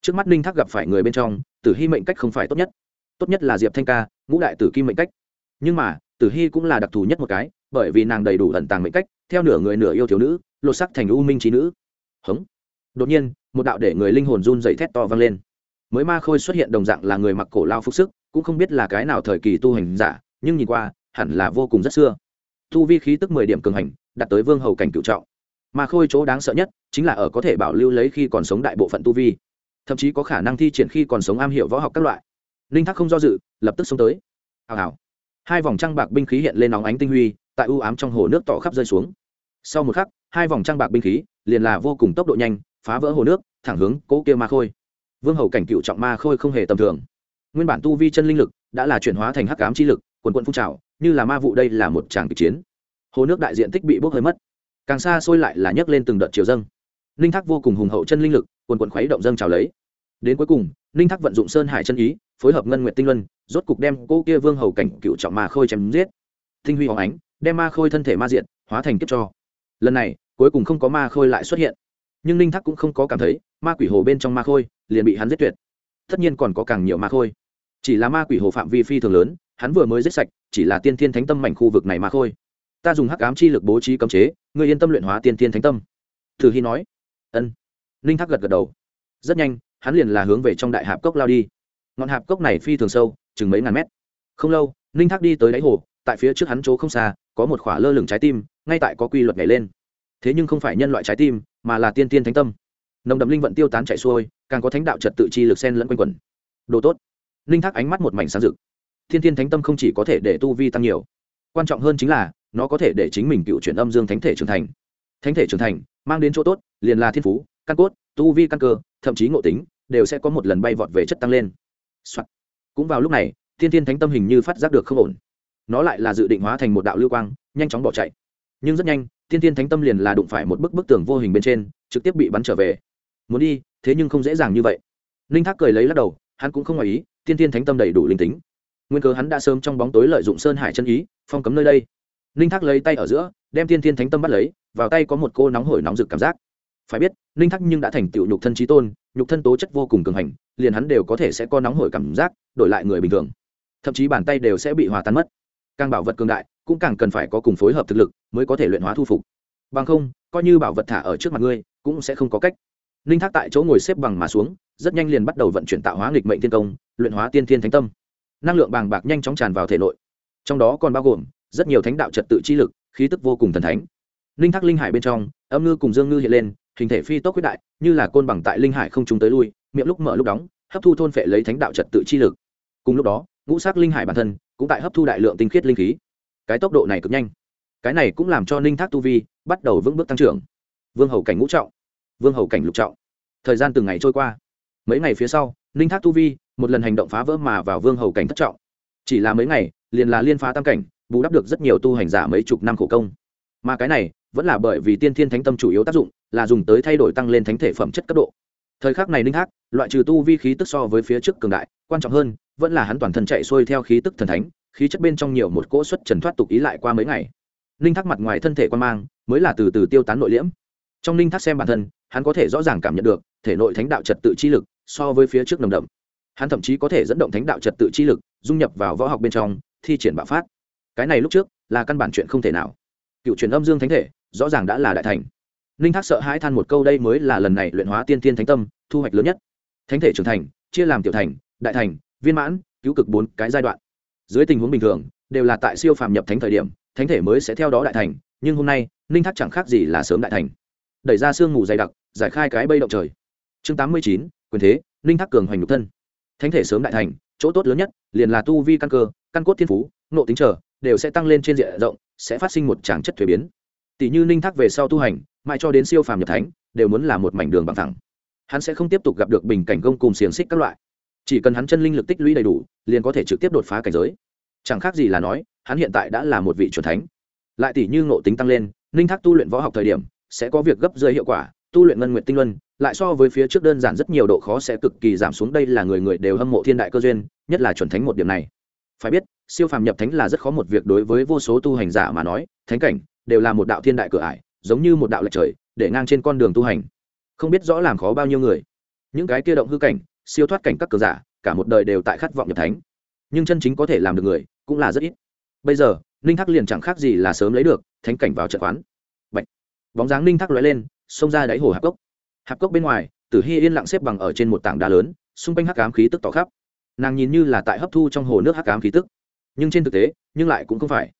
Trước mắt ninh thác gặp phải người bên trong, tử hy mệnh cách không phải tốt nhất. Tốt nhất là diệp thanh ca, ngũ đại tử kim mệnh cách. Nhưng mà, tử hy cũng là đặc thù nhất một cái, bởi vì nàng đầy đủ ẩn tàng mệnh cách, theo nửa người nửa yêu thiếu nữ, lột sắc thành u minh trí nữ. Hống. Đột nhiên một đạo để người linh hồn run dậy thét to vang lên. Mới ma khôi xuất hiện đồng dạng là người mặc cổ lao phục sức, cũng không biết là cái nào thời kỳ tu hành giả, nhưng nhìn qua, hẳn là vô cùng rất xưa. Tu vi khí tức mười điểm cường hành đặt tới vương hầu cảnh cựu trọng. Mà khôi chỗ đáng sợ nhất chính là ở có thể bảo lưu lấy khi còn sống đại bộ phận tu vi. Thậm chí có khả năng thi triển khi còn sống am hiểu võ học các loại. Linh thác không do dự, lập tức xông tới. Hào hào. Hai vòng trăng bạc binh khí hiện lên nóng ánh tinh huy, tại u ám trong hồ nước tỏ khắp rơi xuống. Sau một khắc, hai vòng trăng bạc binh khí liền là vô cùng tốc độ nhanh phá vỡ hồ nước, thẳng hướng cố kia ma khôi. Vương hầu cảnh cựu trọng ma khôi không hề tầm thường. Nguyên bản tu vi chân linh lực đã là chuyển hóa thành hắc ám chi lực, quần quận phun trào, như là ma vụ đây là một tràng kịch chiến. Hồ nước đại diện tích bị bốc hơi mất. Càng xa xôi lại là nhấc lên từng đợt chiều dâng. Ninh thác vô cùng hùng hậu chân linh lực, quần quận khuấy động dâng trào lấy. Đến cuối cùng ninh thác vận dụng sơn hải chân ý, phối hợp ngân nguyện tinh luân, rốt cục đem cô kia vương hầu cảnh cựu trọng ma khôi chém giết. Tinh huy hóng ánh, đem ma khôi thân thể ma diện hóa thành kiếp cho. Lần này, cuối cùng không có ma khôi lại xuất hiện nhưng ninh thác cũng không có cảm thấy ma quỷ hồ bên trong ma khôi liền bị hắn giết tuyệt tất nhiên còn có càng nhiều ma khôi chỉ là ma quỷ hồ phạm vi phi thường lớn hắn vừa mới giết sạch chỉ là tiên thiên thánh tâm mảnh khu vực này ma khôi ta dùng hắc ám chi lực bố trí cấm chế người yên tâm luyện hóa tiên thiên thánh tâm thử hy nói ân ninh thác gật gật đầu rất nhanh hắn liền là hướng về trong đại hạp cốc lao đi ngọn hạp cốc này phi thường sâu chừng mấy ngàn mét không lâu ninh thác đi tới đáy hồ tại phía trước hắn chỗ không xa có một khỏa lơ lửng trái tim ngay tại có quy luật nhảy lên thế nhưng không phải nhân loại trái tim mà là tiên tiên thánh tâm. Nồng đậm linh vận tiêu tán chạy xuôi, càng có thánh đạo trật tự chi lực sen lẫn quanh quẩn. Đồ tốt. Linh thác ánh mắt một mảnh sáng rực. Thiên tiên thánh tâm không chỉ có thể để tu vi tăng nhiều, quan trọng hơn chính là nó có thể để chính mình cựu chuyển âm dương thánh thể trưởng thành. Thánh thể trưởng thành, mang đến chỗ tốt, liền là thiên phú, căn cốt, tu vi căn cơ, thậm chí ngộ tính, đều sẽ có một lần bay vọt về chất tăng lên、Soạn. cũng vào lúc này, thiên thiên thánh tâm hình như phát giác được không ổn. Nó lại là dự định hóa thành một đạo lưu quang, nhanh chóng bỏ chạy. Nhưng rất nhanh thiên thiên thánh tâm liền là đụng phải một bức bức tường vô hình bên trên, trực tiếp bị bắn trở về. Muốn đi, thế nhưng không dễ dàng như vậy. Ninh thác cười lấy lắc đầu, hắn cũng không ngoài ý thiên thiên thánh tâm đầy đủ linh tính. Nguyên cớ hắn đã sớm trong bóng tối lợi dụng sơn hải chân ý, phong cấm nơi đây. Ninh thác lấy tay ở giữa, đem thiên thiên thánh tâm bắt lấy, vào tay có một cô nóng hổi nóng rực cảm giác. Phải biết ninh thác nhưng đã thành tựu nhục thân trí tôn, nhục thân tố chất vô cùng cường hành, liền hắn đều có thể sẽ có nóng hổi cảm giác, đổi lại người bình thường. Thậm chí bàn tay đều sẽ bị hòa tan mất. Càng bảo vật cường đại, cũng càng cần phải có cùng phối hợp thực lực mới có thể luyện hóa thu phục. Bằng không, coi như bảo vật thả ở trước mặt ngươi, cũng sẽ không có cách. Ninh thác tại chỗ ngồi xếp bằng mà xuống, rất nhanh liền bắt đầu vận chuyển tạo hóa nghịch mệnh thiên công, luyện hóa tiên thiên thánh tâm. Năng lượng bàng bạc nhanh chóng tràn vào thể nội. Trong đó còn bao gồm rất nhiều thánh đạo trật tự chi lực, khí tức vô cùng thần thánh. Linh thác linh hải bên trong, âm ngư cùng dương ngư hiện lên, hình thể phi tốc quyết đại, như là côn bằng tại linh hải không chúng tới lui, miệng lúc mở lúc đóng, hấp thu thôn phệ lấy thánh đạo trật tự chi lực. Cùng lúc đó, ngũ sắc linh hải bản thân cũng tại hấp thu đại lượng tinh khiết linh khí. Cái tốc độ này cực nhanh cái này cũng làm cho ninh thác tu vi bắt đầu vững bước tăng trưởng. Vương hầu cảnh ngũ trọng, vương hầu cảnh lục trọng. Thời gian từng ngày trôi qua. Mấy ngày phía sau, ninh thác tu vi một lần hành động phá vỡ mà vào vương hầu cảnh thất trọng. Chỉ là mấy ngày, liền là liên phá tam cảnh, bù đắp được rất nhiều tu hành giả mấy chục năm khổ công. Mà cái này vẫn là bởi vì tiên thiên thánh tâm chủ yếu tác dụng là dùng tới thay đổi tăng lên thánh thể phẩm chất cấp độ. Thời khắc này ninh Thác, loại trừ tu vi khí tức so với phía trước cường đại, quan trọng hơn, vẫn là hắn toàn thân chạy xuôi theo khí tức thần thánh, khí chất bên trong nhiều một cỗ xuất trần thoát tục ý lại qua mấy ngày ninh thác mặt ngoài thân thể quan mang, mới là từ từ tiêu tán nội liễm. Trong ninh thác xem bản thân, hắn có thể rõ ràng cảm nhận được, thể nội thánh đạo trật tự chi lực so với phía trước nồng đậm. Hắn thậm chí có thể dẫn động thánh đạo trật tự chi lực, dung nhập vào võ học bên trong, thi triển bạo phát. Cái này lúc trước, là căn bản chuyện không thể nào. Cựu truyền âm dương thánh thể, rõ ràng đã là đại thành. Ninh thác sợ hãi than một câu đây mới là lần này luyện hóa tiên tiên thánh tâm, thu hoạch lớn nhất. Thánh thể trưởng thành, chia làm tiểu thành, đại thành, viên mãn, cứu cực bốn cái giai đoạn. Dưới tình huống bình thường, đều là tại siêu phàm nhập thánh thời điểm thánh thể mới sẽ theo đó đại thành, nhưng hôm nay, ninh thác chẳng khác gì là sớm đại thành. Đẩy ra sương mù dày đặc, giải khai cái bây động trời. Chương tám mươi chín, quyền thế, ninh thác cường hoành nhục thân. Thánh thể sớm đại thành, chỗ tốt lớn nhất, liền là tu vi căn cơ, căn cốt thiên phú nộ tính trở, đều sẽ tăng lên trên diện rộng, sẽ phát sinh một tràng chất thuế biến. Tỷ như ninh thác về sau tu hành, mãi cho đến siêu phàm nhập thánh, đều muốn là một mảnh đường bằng thẳng hắn sẽ không tiếp tục gặp được bình cảnh gông cùng xiềng xích các loại. Chỉ cần hắn chân linh lực tích lũy đầy đủ, liền có thể trực tiếp đột phá cảnh giới. Chẳng khác gì là nói hắn hiện tại đã là một vị chuẩn thánh. Lại tỷ như ngộ tính tăng lên, ninh thác tu luyện võ học thời điểm, sẽ có việc gấp rơi hiệu quả, tu luyện ngân nguyện tinh luân, lại so với phía trước đơn giản rất nhiều độ khó sẽ cực kỳ giảm xuống, đây là người người đều hâm mộ thiên đại cơ duyên, nhất là chuẩn thánh một điểm này. Phải biết, siêu phàm nhập thánh là rất khó một việc đối với vô số tu hành giả mà nói, thánh cảnh đều là một đạo thiên đại cửa ải, giống như một đạo lệch trời, để ngang trên con đường tu hành. Không biết rõ làm khó bao nhiêu người. Những cái kia động hư cảnh, siêu thoát cảnh các cờ giả, cả một đời đều tại khát vọng nhập thánh. Nhưng chân chính có thể làm được người, cũng là rất ít bây giờ, ninh thác liền chẳng khác gì là sớm lấy được, thánh cảnh vào trận quán. Bạch. bóng dáng ninh thác lóe lên, xông ra đáy hồ hạp cốc. Hạp cốc bên ngoài, tử hy yên lặng xếp bằng ở trên một tảng đá lớn, xung quanh hắc ám khí tức tỏ khắp. Nàng nhìn như là tại hấp thu trong hồ nước hắc ám khí tức. Nhưng trên thực tế, nhưng lại cũng không phải.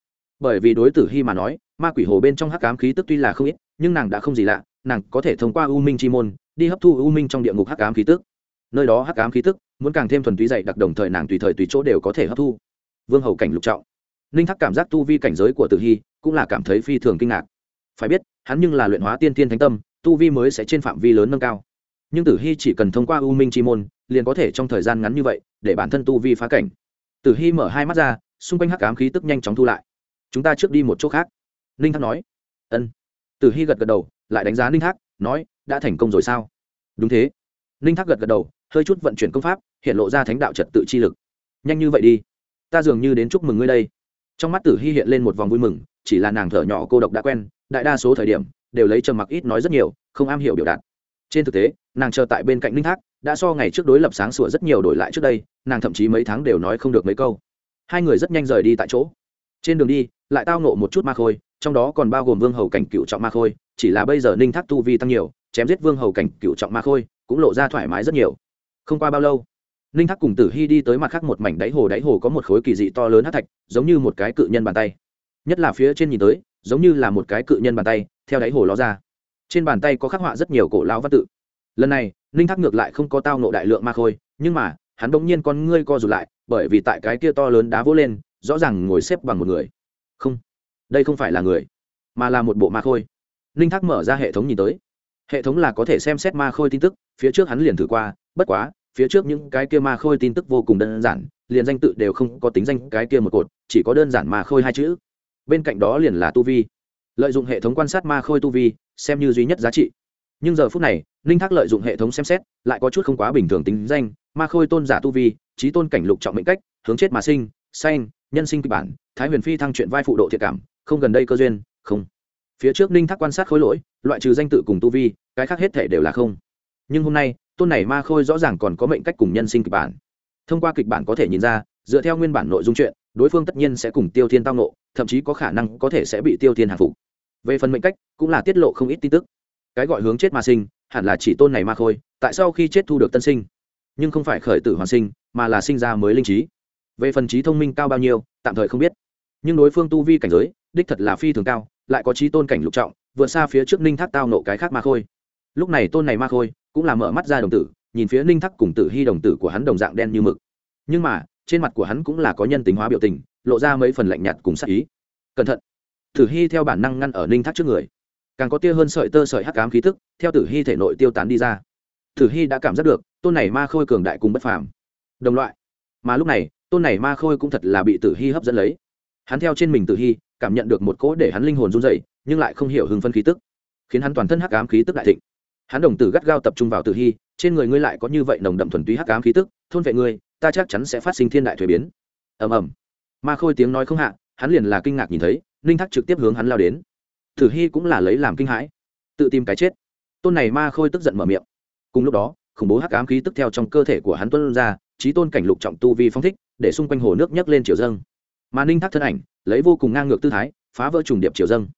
Bởi vì đối tử hy mà nói, ma quỷ hồ bên trong hắc ám khí tức tuy là không ít, nhưng nàng đã không gì lạ, nàng có thể thông qua u minh chi môn, đi hấp thu u minh trong địa ngục hắc ám khí tức. Nơi đó hắc ám khí tức, muốn càng thêm thuần túy dày đặc đồng thời nàng tùy thời tùy chỗ đều có thể hấp thu. Vương hầu cảnh lục trọng ninh Thác cảm giác tu vi cảnh giới của tử hy cũng là cảm thấy phi thường kinh ngạc. Phải biết, hắn nhưng là luyện hóa tiên tiên thánh tâm, tu vi mới sẽ trên phạm vi lớn nâng cao. Nhưng tử hy chỉ cần thông qua u minh chi môn, liền có thể trong thời gian ngắn như vậy, để bản thân tu vi phá cảnh. Tử hy mở hai mắt ra, xung quanh hắc ám khí tức nhanh chóng thu lại. Chúng ta trước đi một chỗ khác. Ninh thác nói. Ân. Tử hy gật gật đầu, lại đánh giá ninh thác, nói, đã thành công rồi sao? Đúng thế. Ninh thác gật gật đầu, hơi chút vận chuyển công pháp, hiện lộ ra thánh đạo trật tự chi lực. Nhanh như vậy đi. Ta dường như đến chúc mừng ngươi đây trong mắt tử hy hiện lên một vòng vui mừng, chỉ là nàng thở nhỏ cô độc đã quen, đại đa số thời điểm, đều lấy trầm mặc ít nói rất nhiều, không am hiểu biểu đạt. Trên thực tế, nàng chờ tại bên cạnh ninh thác đã so ngày trước đối lập sáng sủa rất nhiều đổi lại trước đây, nàng thậm chí mấy tháng đều nói không được mấy câu. Hai người rất nhanh rời đi tại chỗ. Trên đường đi, lại tao nộ một chút ma khôi, trong đó còn bao gồm vương hầu cảnh cựu trọng ma khôi, chỉ là bây giờ ninh thác tu vi tăng nhiều, chém giết vương hầu cảnh cựu trọng ma khôi, cũng lộ ra thoải mái rất nhiều. Không qua bao lâu ninh thác cùng tử hy đi tới mặt khác một mảnh đáy hồ. Đáy hồ có một khối kỳ dị to lớn hát thạch, giống như một cái cự nhân bàn tay. Nhất là phía trên nhìn tới, giống như là một cái cự nhân bàn tay, theo đáy hồ ló ra. Trên bàn tay có khắc họa rất nhiều cổ lão văn tự. Lần này ninh thác ngược lại không có tao nộ đại lượng ma khôi, nhưng mà, hắn đ ỗ n g nhiên con ngươi co rụt lại, bởi vì tại cái kia to lớn đá vỗ lên, rõ ràng ngồi xếp bằng một người. Không, đây không phải là người, mà là một bộ ma khôi. Ninh thác mở ra hệ thống nhìn tới. Hệ thống là có thể xem xét ma khôi tin tức, phía trước hắn liền thử qua, bất quá phía trước những cái kia ma khôi tin tức vô cùng đơn giản, liền danh tự đều không có tính danh cái kia một cột, chỉ có đơn giản ma khôi hai chữ. Bên cạnh đó liền là tu vi. Lợi dụng hệ thống quan sát ma khôi tu vi, xem như duy nhất giá trị. Nhưng giờ phút này, ninh thác lợi dụng hệ thống xem xét, lại có chút không quá bình thường tính danh, ma khôi tôn giả tu vi trí tôn cảnh lục trọng mệnh cách, hướng chết mà sinh xanh nhân sinh kịch bản, thái huyền phi thăng chuyện vai phụ độ thiệt cảm, không gần đây cơ duyên, không. Phía trước ninh thác quan sát khối lỗi, loại trừ danh tự cùng tu vi, cái khác hết thể đều là không. Nhưng hôm nay tôn này ma khôi rõ ràng còn có mệnh cách cùng nhân sinh kịch bản. Thông qua kịch bản có thể nhìn ra, dựa theo nguyên bản nội dung chuyện, đối phương tất nhiên sẽ cùng tiêu thiên tao nộ thậm chí có khả năng có thể sẽ bị tiêu thiên hàng phục. Về phần mệnh cách, cũng là tiết lộ không ít tin tức. Cái gọi hướng chết ma sinh, hẳn là chỉ tôn này ma khôi, tại sao khi chết thu được tân sinh. Nhưng không phải khởi tử hoàn sinh, mà là sinh ra mới linh trí. Về phần trí thông minh cao bao nhiêu, tạm thời không biết. Nhưng đối phương tu vi cảnh giới, đích thật là phi thường cao, lại có trí tôn cảnh lục trọng, vượt xa phía trước ninh thác tao nộ cái khác ma khôi. Lúc này tôn này ma khôi cũng là mở mắt ra đồng tử, nhìn phía ninh thắc cùng tử hy đồng tử của hắn đồng dạng đen như mực. Nhưng mà, trên mặt của hắn cũng là có nhân tính hóa biểu tình, lộ ra mấy phần lạnh nhạt cùng sắc ý. Cẩn thận. Tử hy theo bản năng ngăn ở ninh thắc trước người. Càng có tia hơn sợi tơ sợi hắc cám khí thức theo tử hy thể nội tiêu tán đi ra. Tử hy đã cảm giác được, tôn này ma khôi cường đại cùng bất phàm. Đồng loại. Mà lúc này, tôn này ma khôi cũng thật là bị tử hy hấp dẫn lấy. Hắn theo trên mình tử hy, cảm nhận được một cỗ để hắn linh hồn run dậy nhưng lại không hiểu hưng phân khí tức, khiến hắn toàn thân hắc ám khí tức đại thịnh hắn đồng tử gắt gao tập trung vào tử hy, trên người ngươi lại có như vậy nồng đậm thuần túy hắc ám khí tức, thôn vệ ngươi, ta chắc chắn sẽ phát sinh thiên đại thuế biến. Ầm ầm. Ma khôi tiếng nói không hạ, hắn liền là kinh ngạc nhìn thấy, ninh thác trực tiếp hướng hắn lao đến. Tử hy cũng là lấy làm kinh hãi. Tự tìm cái chết. Tôn này ma khôi tức giận mở miệng. Cùng lúc đó, khủng bố hắc ám khí tức theo trong cơ thể của hắn tuân ra, trí tôn cảnh lục trọng tu vi phong thích, để xung quanh hồ nước nhấc lên chiều dâng. Mà ninh thác thân ảnh, lấy vô cùng ngang ngược tư thái, phá vỡ trùng điệp chiều dâng.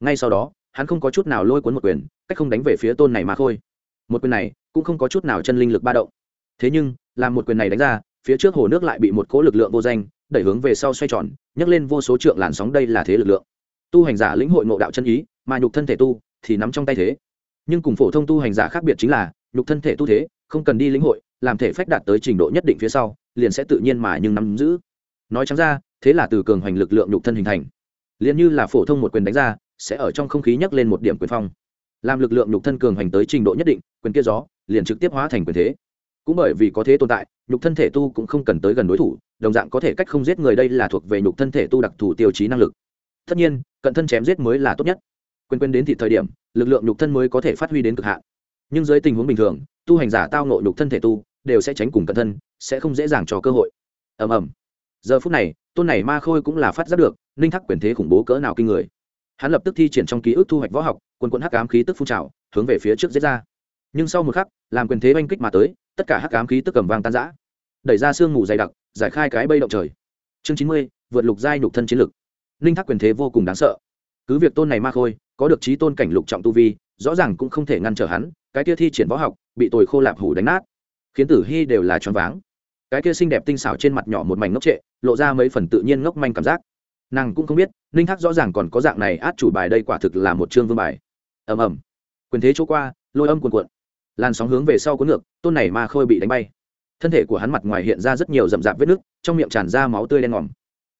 Ngay sau đó hắn không có chút nào lôi cuốn một quyền, cách không đánh về phía tôn này mà khôi một quyền này cũng không có chút nào chân linh lực ba động. Thế nhưng, làm một quyền này đánh ra, phía trước hồ nước lại bị một cỗ lực lượng vô danh đẩy hướng về sau xoay tròn, nhấc lên vô số trượng làn sóng đây là thế lực lượng. Tu hành giả lĩnh hội ngộ đạo chân ý, mà nhục thân thể tu thì nắm trong tay thế. Nhưng cùng phổ thông tu hành giả khác biệt chính là, nhục thân thể tu thế, không cần đi lĩnh hội, làm thể phách đạt tới trình độ nhất định phía sau, liền sẽ tự nhiên mà nhưng nắm giữ. Nói chẳng ra, thế là từ cường hoành lực lượng nhục thân hình thành. Liền như là phổ thông một quyền đánh ra sẽ ở trong không khí nhấc lên một điểm quyền phong. Làm lực lượng nhục thân cường hành tới trình độ nhất định, quyền kia gió liền trực tiếp hóa thành quyền thế. Cũng bởi vì có thế tồn tại, nhục thân thể tu cũng không cần tới gần đối thủ, đồng dạng có thể cách không giết người đây là thuộc về nhục thân thể tu đặc thù tiêu chí năng lực. Tất nhiên, cận thân chém giết mới là tốt nhất. Quên quên đến thì thời điểm, lực lượng nhục thân mới có thể phát huy đến cực hạn. Nhưng dưới tình huống bình thường, tu hành giả tao nộ nhục thân thể tu, đều sẽ tránh cùng cận thân, sẽ không dễ dàng cho cơ hội. Ầm ầm. Giờ phút này, tôn này ma khôi cũng là phát giác được, ninh thắc quyền thế khủng bố cỡ nào kinh người hắn lập tức thi triển trong ký ức thu hoạch võ học quân quận hắc ám khí tức phun trào, hướng về phía trước giết ra. Nhưng sau một khắc, làm quyền thế oanh kích mà tới, tất cả hắc ám khí tức cầm vang tan giã đẩy ra sương mù dày đặc, giải khai cái bây động trời. Chương chín mươi, vượt lục giai nhục thân chiến lực. Ninh thác quyền thế vô cùng đáng sợ. Cứ việc tôn này ma khôi, có được trí tôn cảnh lục trọng tu vi, rõ ràng cũng không thể ngăn trở hắn, cái kia thi triển võ học, bị tồi khô lạp hủ đánh nát. Khiến tử hy đều là choáng váng. Cái kia xinh đẹp tinh xảo trên mặt nhỏ một mảnh ngốc trệ, lộ ra mấy phần tự nhiên ngốc manh cảm giác nàng cũng không biết, ninh thác rõ ràng còn có dạng này át chủ bài đây quả thực là một chương vương bài. Ầm ầm. Quyền thế chỗ qua, lôi âm cuồn cuộn. Làn sóng hướng về sau cuốn ngược, tôn này ma khôi bị đánh bay. Thân thể của hắn mặt ngoài hiện ra rất nhiều rậm rạp vết nứt trong miệng tràn ra máu tươi đen ngòm.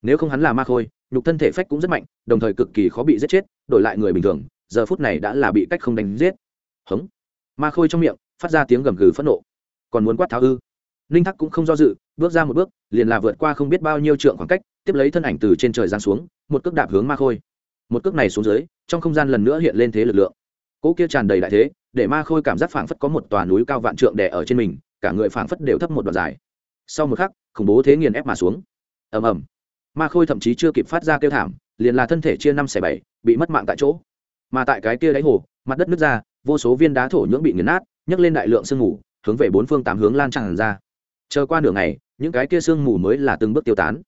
Nếu không hắn là ma khôi, nhục thân thể phách cũng rất mạnh, đồng thời cực kỳ khó bị giết chết, đổi lại người bình thường, giờ phút này đã là bị cách không đánh giết. Hống. Ma khôi trong miệng, phát ra tiếng gầm gừ phẫn nộ. Còn muốn quát tháo ư? Ninh thắc cũng không do dự, bước ra một bước, liền là vượt qua không biết bao nhiêu trượng khoảng cách tiếp lấy thân ảnh từ trên trời giáng xuống, một cước đạp hướng ma khôi. Một cước này xuống dưới, trong không gian lần nữa hiện lên thế lực lượng. Cỗ kia tràn đầy đại thế, để ma khôi cảm giác phảng phất có một tòa núi cao vạn trượng đè ở trên mình, cả người phảng phất đều thấp một đoạn dài. Sau một khắc, khủng bố thế nghiền ép mà xuống. Ầm ầm. Ma khôi thậm chí chưa kịp phát ra kêu thảm, liền là thân thể chia năm xẻ bảy, bị mất mạng tại chỗ. Mà tại cái kia đáy hồ, mặt đất nứt ra, vô số viên đá thổ nhưỡng bị nghiền nát, nhấc lên đại lượng sương mù, hướng về bốn phương tám hướng lan tràn ra. Chờ qua nửa ngày, những cái kia sương mù mới là từng bước tiêu tán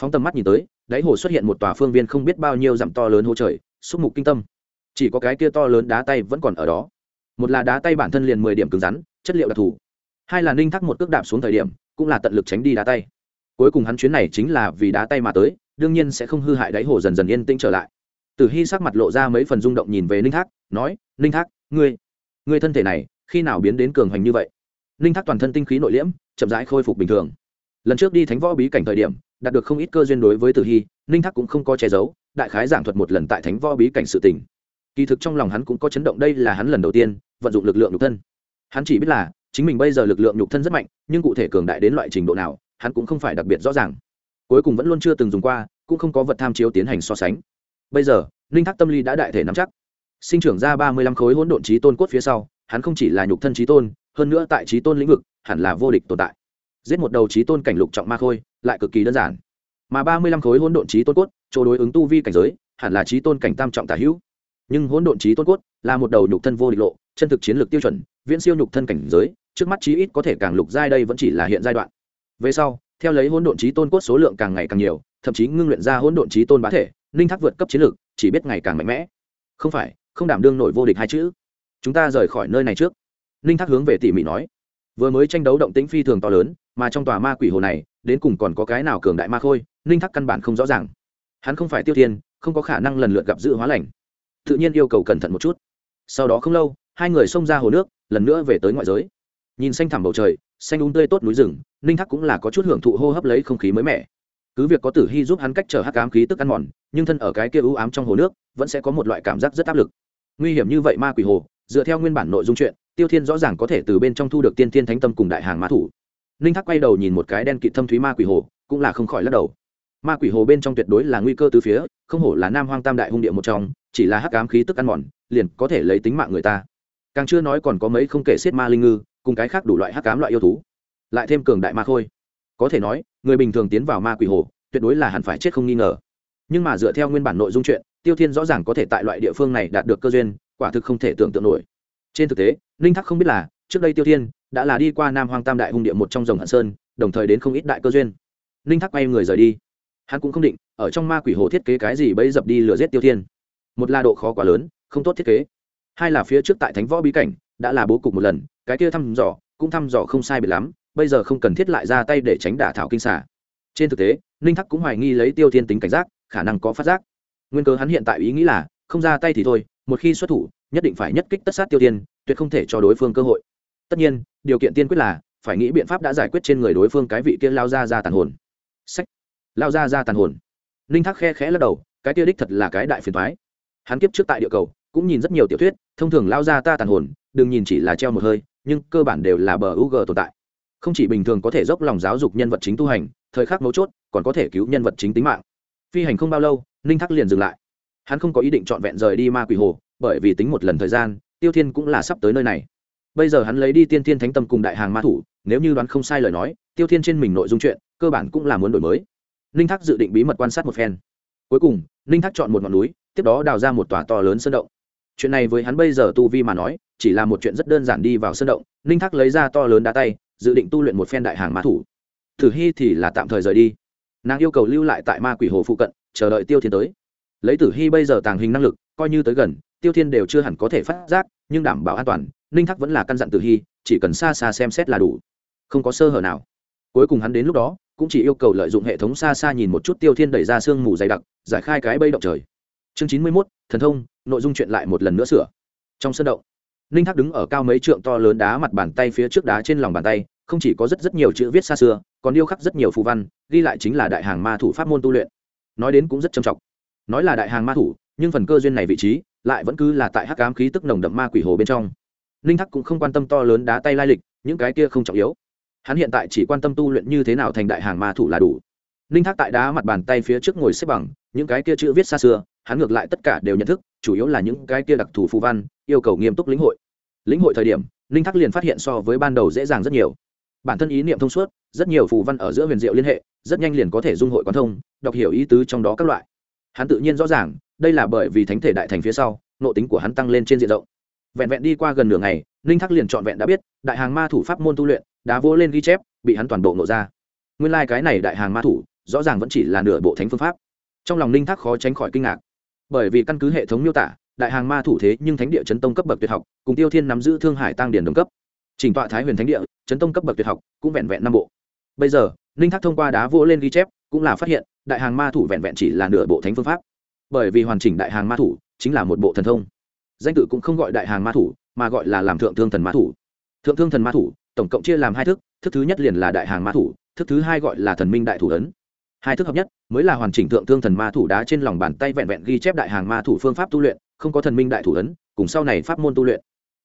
phóng tầm mắt nhìn tới, đáy hồ xuất hiện một tòa phương viên không biết bao nhiêu dặm to lớn hố trời, xúc mục kinh tâm. Chỉ có cái kia to lớn đá tay vẫn còn ở đó. Một là đá tay bản thân liền mười điểm cứng rắn, chất liệu đặc thù. Hai là ninh thắc một cước đạp xuống thời điểm, cũng là tận lực tránh đi đá tay. Cuối cùng hắn chuyến này chính là vì đá tay mà tới, đương nhiên sẽ không hư hại đáy hồ dần dần yên tĩnh trở lại. Tử hy sắc mặt lộ ra mấy phần rung động nhìn về ninh thác, nói, ninh thác, ngươi ngươi thân thể này, khi nào biến đến cường hành như vậy? Ninh thác toàn thân tinh khí nội liễm, chậm rãi khôi phục bình thường. Lần trước đi thánh võ bí cảnh thời điểm đạt được không ít cơ duyên đối với tử hy, ninh thác cũng không có che giấu, đại khái giảng thuật một lần tại thánh võ bí cảnh sự tình. Kỳ thực trong lòng hắn cũng có chấn động đây là hắn lần đầu tiên vận dụng lực lượng nhục thân. Hắn chỉ biết là, chính mình bây giờ lực lượng nhục thân rất mạnh, nhưng cụ thể cường đại đến loại trình độ nào, hắn cũng không phải đặc biệt rõ ràng. Cuối cùng vẫn luôn chưa từng dùng qua, cũng không có vật tham chiếu tiến hành so sánh. Bây giờ, ninh thác tâm lý đã đại thể nắm chắc. Sinh trưởng ra ba mươi lăm khối hỗn độn trí tôn cốt phía sau, hắn không chỉ là nhục thân trí tôn, hơn nữa tại trí tôn lĩnh vực, hẳn là vô địch tồn tại giết một đầu trí tôn cảnh lục trọng ma khôi, lại cực kỳ đơn giản. Mà ba mươi lăm khối hỗn độn trí tôn cốt, chỗ đối ứng tu vi cảnh giới, hẳn là trí tôn cảnh tam trọng tả hữu. Nhưng hỗn độn trí tôn cốt là một đầu nhục thân vô địch lộ, chân thực chiến lược tiêu chuẩn, viễn siêu nhục thân cảnh giới, trước mắt chí ít có thể càng lục giai đây vẫn chỉ là hiện giai đoạn. Về sau, theo lấy hỗn độn trí tôn cốt số lượng càng ngày càng nhiều, thậm chí ngưng luyện ra hỗn độn trí tôn bá thể ninh thác vượt cấp chiến lược, chỉ biết ngày càng mạnh mẽ. Không phải, không đảm đương nổi vô địch hai chữ. Chúng ta rời khỏi nơi này trước. Ninh thác hướng về tỉ mỉ nói vừa mới tranh đấu động tĩnh phi thường to lớn, mà trong tòa ma quỷ hồ này, đến cùng còn có cái nào cường đại ma khôi, ninh thắc căn bản không rõ ràng. Hắn không phải tiêu thiên, không có khả năng lần lượt gặp dự hóa lành. Tự nhiên yêu cầu cẩn thận một chút. Sau đó không lâu, hai người xông ra hồ nước, lần nữa về tới ngoại giới. Nhìn xanh thẳm bầu trời, xanh úng tươi tốt núi rừng, ninh thắc cũng là có chút hưởng thụ hô hấp lấy không khí mới mẻ. Cứ việc có tử hy giúp hắn cách trở hắc ám khí tức ăn mòn, nhưng thân ở cái kia ưu ám trong hồ nước, vẫn sẽ có một loại cảm giác rất áp lực. Nguy hiểm như vậy ma quỷ hồ, dựa theo nguyên bản nội dung chuyện tiêu thiên rõ ràng có thể từ bên trong thu được tiên thiên thánh tâm cùng đại hàng mã thủ. Ninh thác quay đầu nhìn một cái đen kịt thâm thúy ma quỷ hồ, cũng là không khỏi lắc đầu. Ma quỷ hồ bên trong tuyệt đối là nguy cơ từ phía, không hổ là nam hoang tam đại hung địa một trong, chỉ là hắc ám khí tức ăn mòn, liền có thể lấy tính mạng người ta. Càng chưa nói còn có mấy không kể xiết ma linh ngư, cùng cái khác đủ loại hắc ám loại yêu thú. Lại thêm cường đại ma khôi. Có thể nói, người bình thường tiến vào ma quỷ hồ, tuyệt đối là hẳn phải chết không nghi ngờ. Nhưng mà dựa theo nguyên bản nội dung chuyện, tiêu thiên rõ ràng có thể tại loại địa phương này đạt được cơ duyên, quả thực không thể tưởng tượng nổi trên thực tế, ninh thắc không biết là, trước đây tiêu thiên đã là đi qua nam hoang tam đại hung địa một trong dòng hận sơn, đồng thời đến không ít đại cơ duyên. Ninh thắc quay người rời đi. Hắn cũng không định, ở trong ma quỷ hồ thiết kế cái gì bấy dập đi lừa giết tiêu thiên. Một là độ khó quá lớn, không tốt thiết kế. Hai là phía trước tại thánh võ bí cảnh, đã là bố cục một lần, cái kia thăm dò, cũng thăm dò không sai biệt lắm, bây giờ không cần thiết lại ra tay để tránh đả thảo kinh xả trên thực tế, ninh thắc cũng hoài nghi lấy tiêu thiên tính cảnh giác, khả năng có phát giác. Nguyên cớ hắn hiện tại ý nghĩ là, không ra tay thì thôi, một khi xuất thủ nhất định phải nhất kích tất sát tiêu tiên, tuyệt không thể cho đối phương cơ hội. Tất nhiên, điều kiện tiên quyết là, phải nghĩ biện pháp đã giải quyết trên người đối phương cái vị kia lao ra ra tàn hồn. Sách. Lao ra ra tàn hồn. Ninh thác khe khẽ lắc đầu, cái kia đích thật là cái đại phiền thoái hắn kiếp trước tại địa cầu, cũng nhìn rất nhiều tiểu thuyết, thông thường lao ra ta tàn hồn, đừng nhìn chỉ là treo một hơi, nhưng cơ bản đều là bờ u g tồn tại. Không chỉ bình thường có thể dốc lòng giáo dục nhân vật chính tu hành, thời khắc mấu chốt, còn có thể cứu nhân vật chính tính mạng. Phi hành không bao lâu, ninh thác liền dừng lại. Hắn không có ý định trọn vẹn rời đi ma quỷ hồ bởi vì tính một lần thời gian, tiêu thiên cũng là sắp tới nơi này. Bây giờ hắn lấy đi tiên thiên thánh tâm cùng đại hàng ma thủ, nếu như đoán không sai lời nói, tiêu thiên trên mình nội dung chuyện, cơ bản cũng là muốn đổi mới. Ninh thác dự định bí mật quan sát một phen. Cuối cùng, ninh thác chọn một ngọn núi, tiếp đó đào ra một tòa to lớn sơn động. Chuyện này với hắn bây giờ tu vi mà nói, chỉ là một chuyện rất đơn giản đi vào sơn động, ninh thác lấy ra to lớn đá tay, dự định tu luyện một phen đại hàng ma thủ. Thử hy thì là tạm thời rời đi. Nàng yêu cầu lưu lại tại ma quỷ hồ phụ cận, chờ đợi tiêu thiên tới. Lấy tử hy bây giờ tàng hình năng lực, coi như tới gần tiêu thiên đều chưa hẳn có thể phát giác, nhưng đảm bảo an toàn, ninh thắc vẫn là căn dặn tử hy, chỉ cần xa xa xem xét là đủ. Không có sơ hở nào. Cuối cùng hắn đến lúc đó, cũng chỉ yêu cầu lợi dụng hệ thống xa xa nhìn một chút tiêu thiên đẩy ra sương mù dày đặc, giải khai cái bây động trời. Chương chín mươi mốt, thần thông, nội dung chuyện lại một lần nữa sửa. Trong sân động, ninh thác đứng ở cao mấy trượng to lớn đá mặt bàn tay phía trước đá trên lòng bàn tay, không chỉ có rất rất nhiều chữ viết xa xưa, còn điêu khắc rất nhiều phù văn, ghi lại chính là đại hàng ma thủ pháp môn tu luyện. Nói đến cũng rất trầm trọng. Nói là đại hàng ma thủ nhưng phần cơ duyên này vị trí lại vẫn cứ là tại hắc ám khí tức nồng đậm ma quỷ hồ bên trong. Ninh thắc cũng không quan tâm to lớn đá tay lai lịch, những cái kia không trọng yếu. Hắn hiện tại chỉ quan tâm tu luyện như thế nào thành đại hàng ma thủ là đủ. Ninh thác tại đá mặt bàn tay phía trước ngồi xếp bằng, những cái kia chữ viết xa xưa, hắn ngược lại tất cả đều nhận thức, chủ yếu là những cái kia đặc thù phù văn, yêu cầu nghiêm túc lĩnh hội. Lĩnh hội thời điểm ninh thác liền phát hiện so với ban đầu dễ dàng rất nhiều. Bản thân ý niệm thông suốt, rất nhiều phù văn ở giữa huyền diệu liên hệ, rất nhanh liền có thể dung hội quán thông, đọc hiểu ý tứ trong đó các loại. Hắn tự nhiên rõ ràng đây là bởi vì thánh thể đại thành phía sau nộ tính của hắn tăng lên trên diện rộng. Vẹn vẹn đi qua gần nửa ngày, ninh thác liền trọn vẹn đã biết, đại hàng ma thủ pháp môn tu luyện đã vô lên ghi chép, bị hắn toàn bộ nộ ra. Nguyên lai、like、cái này đại hàng ma thủ, rõ ràng vẫn chỉ là nửa bộ thánh phương pháp. Trong lòng ninh thác khó tránh khỏi kinh ngạc. Bởi vì căn cứ hệ thống miêu tả, đại hàng ma thủ thế nhưng thánh địa chấn tông cấp bậc tuyệt học, cùng tiêu thiên nắm giữ thương hải tăng điển đồng cấp. Trình tọa thái huyền thánh địa, chấn tông cấp bậc tuyệt học, cũng vẹn vẹn năm bộ. Bây giờ, ninh thác thông qua đá vô lên ghi chép, cũng là phát hiện, đại hàng ma thủ vẹn vẹn chỉ là nửa bộ thánh phương pháp bởi vì hoàn chỉnh đại hàng ma thủ chính là một bộ thần thông. Danh tự cũng không gọi đại hàng ma thủ, mà gọi là làm thượng thương thần ma thủ. Thượng thương thần ma thủ, tổng cộng chia làm hai thức thức thứ nhất liền là đại hàng ma thủ, thức thứ hai gọi là thần minh đại thủ ấn. Hai thức hợp nhất, mới là hoàn chỉnh thượng thương thần ma thủ đá trên lòng bàn tay vẹn vẹn ghi chép đại hàng ma thủ phương pháp tu luyện, không có thần minh đại thủ ấn, cùng sau này pháp môn tu luyện.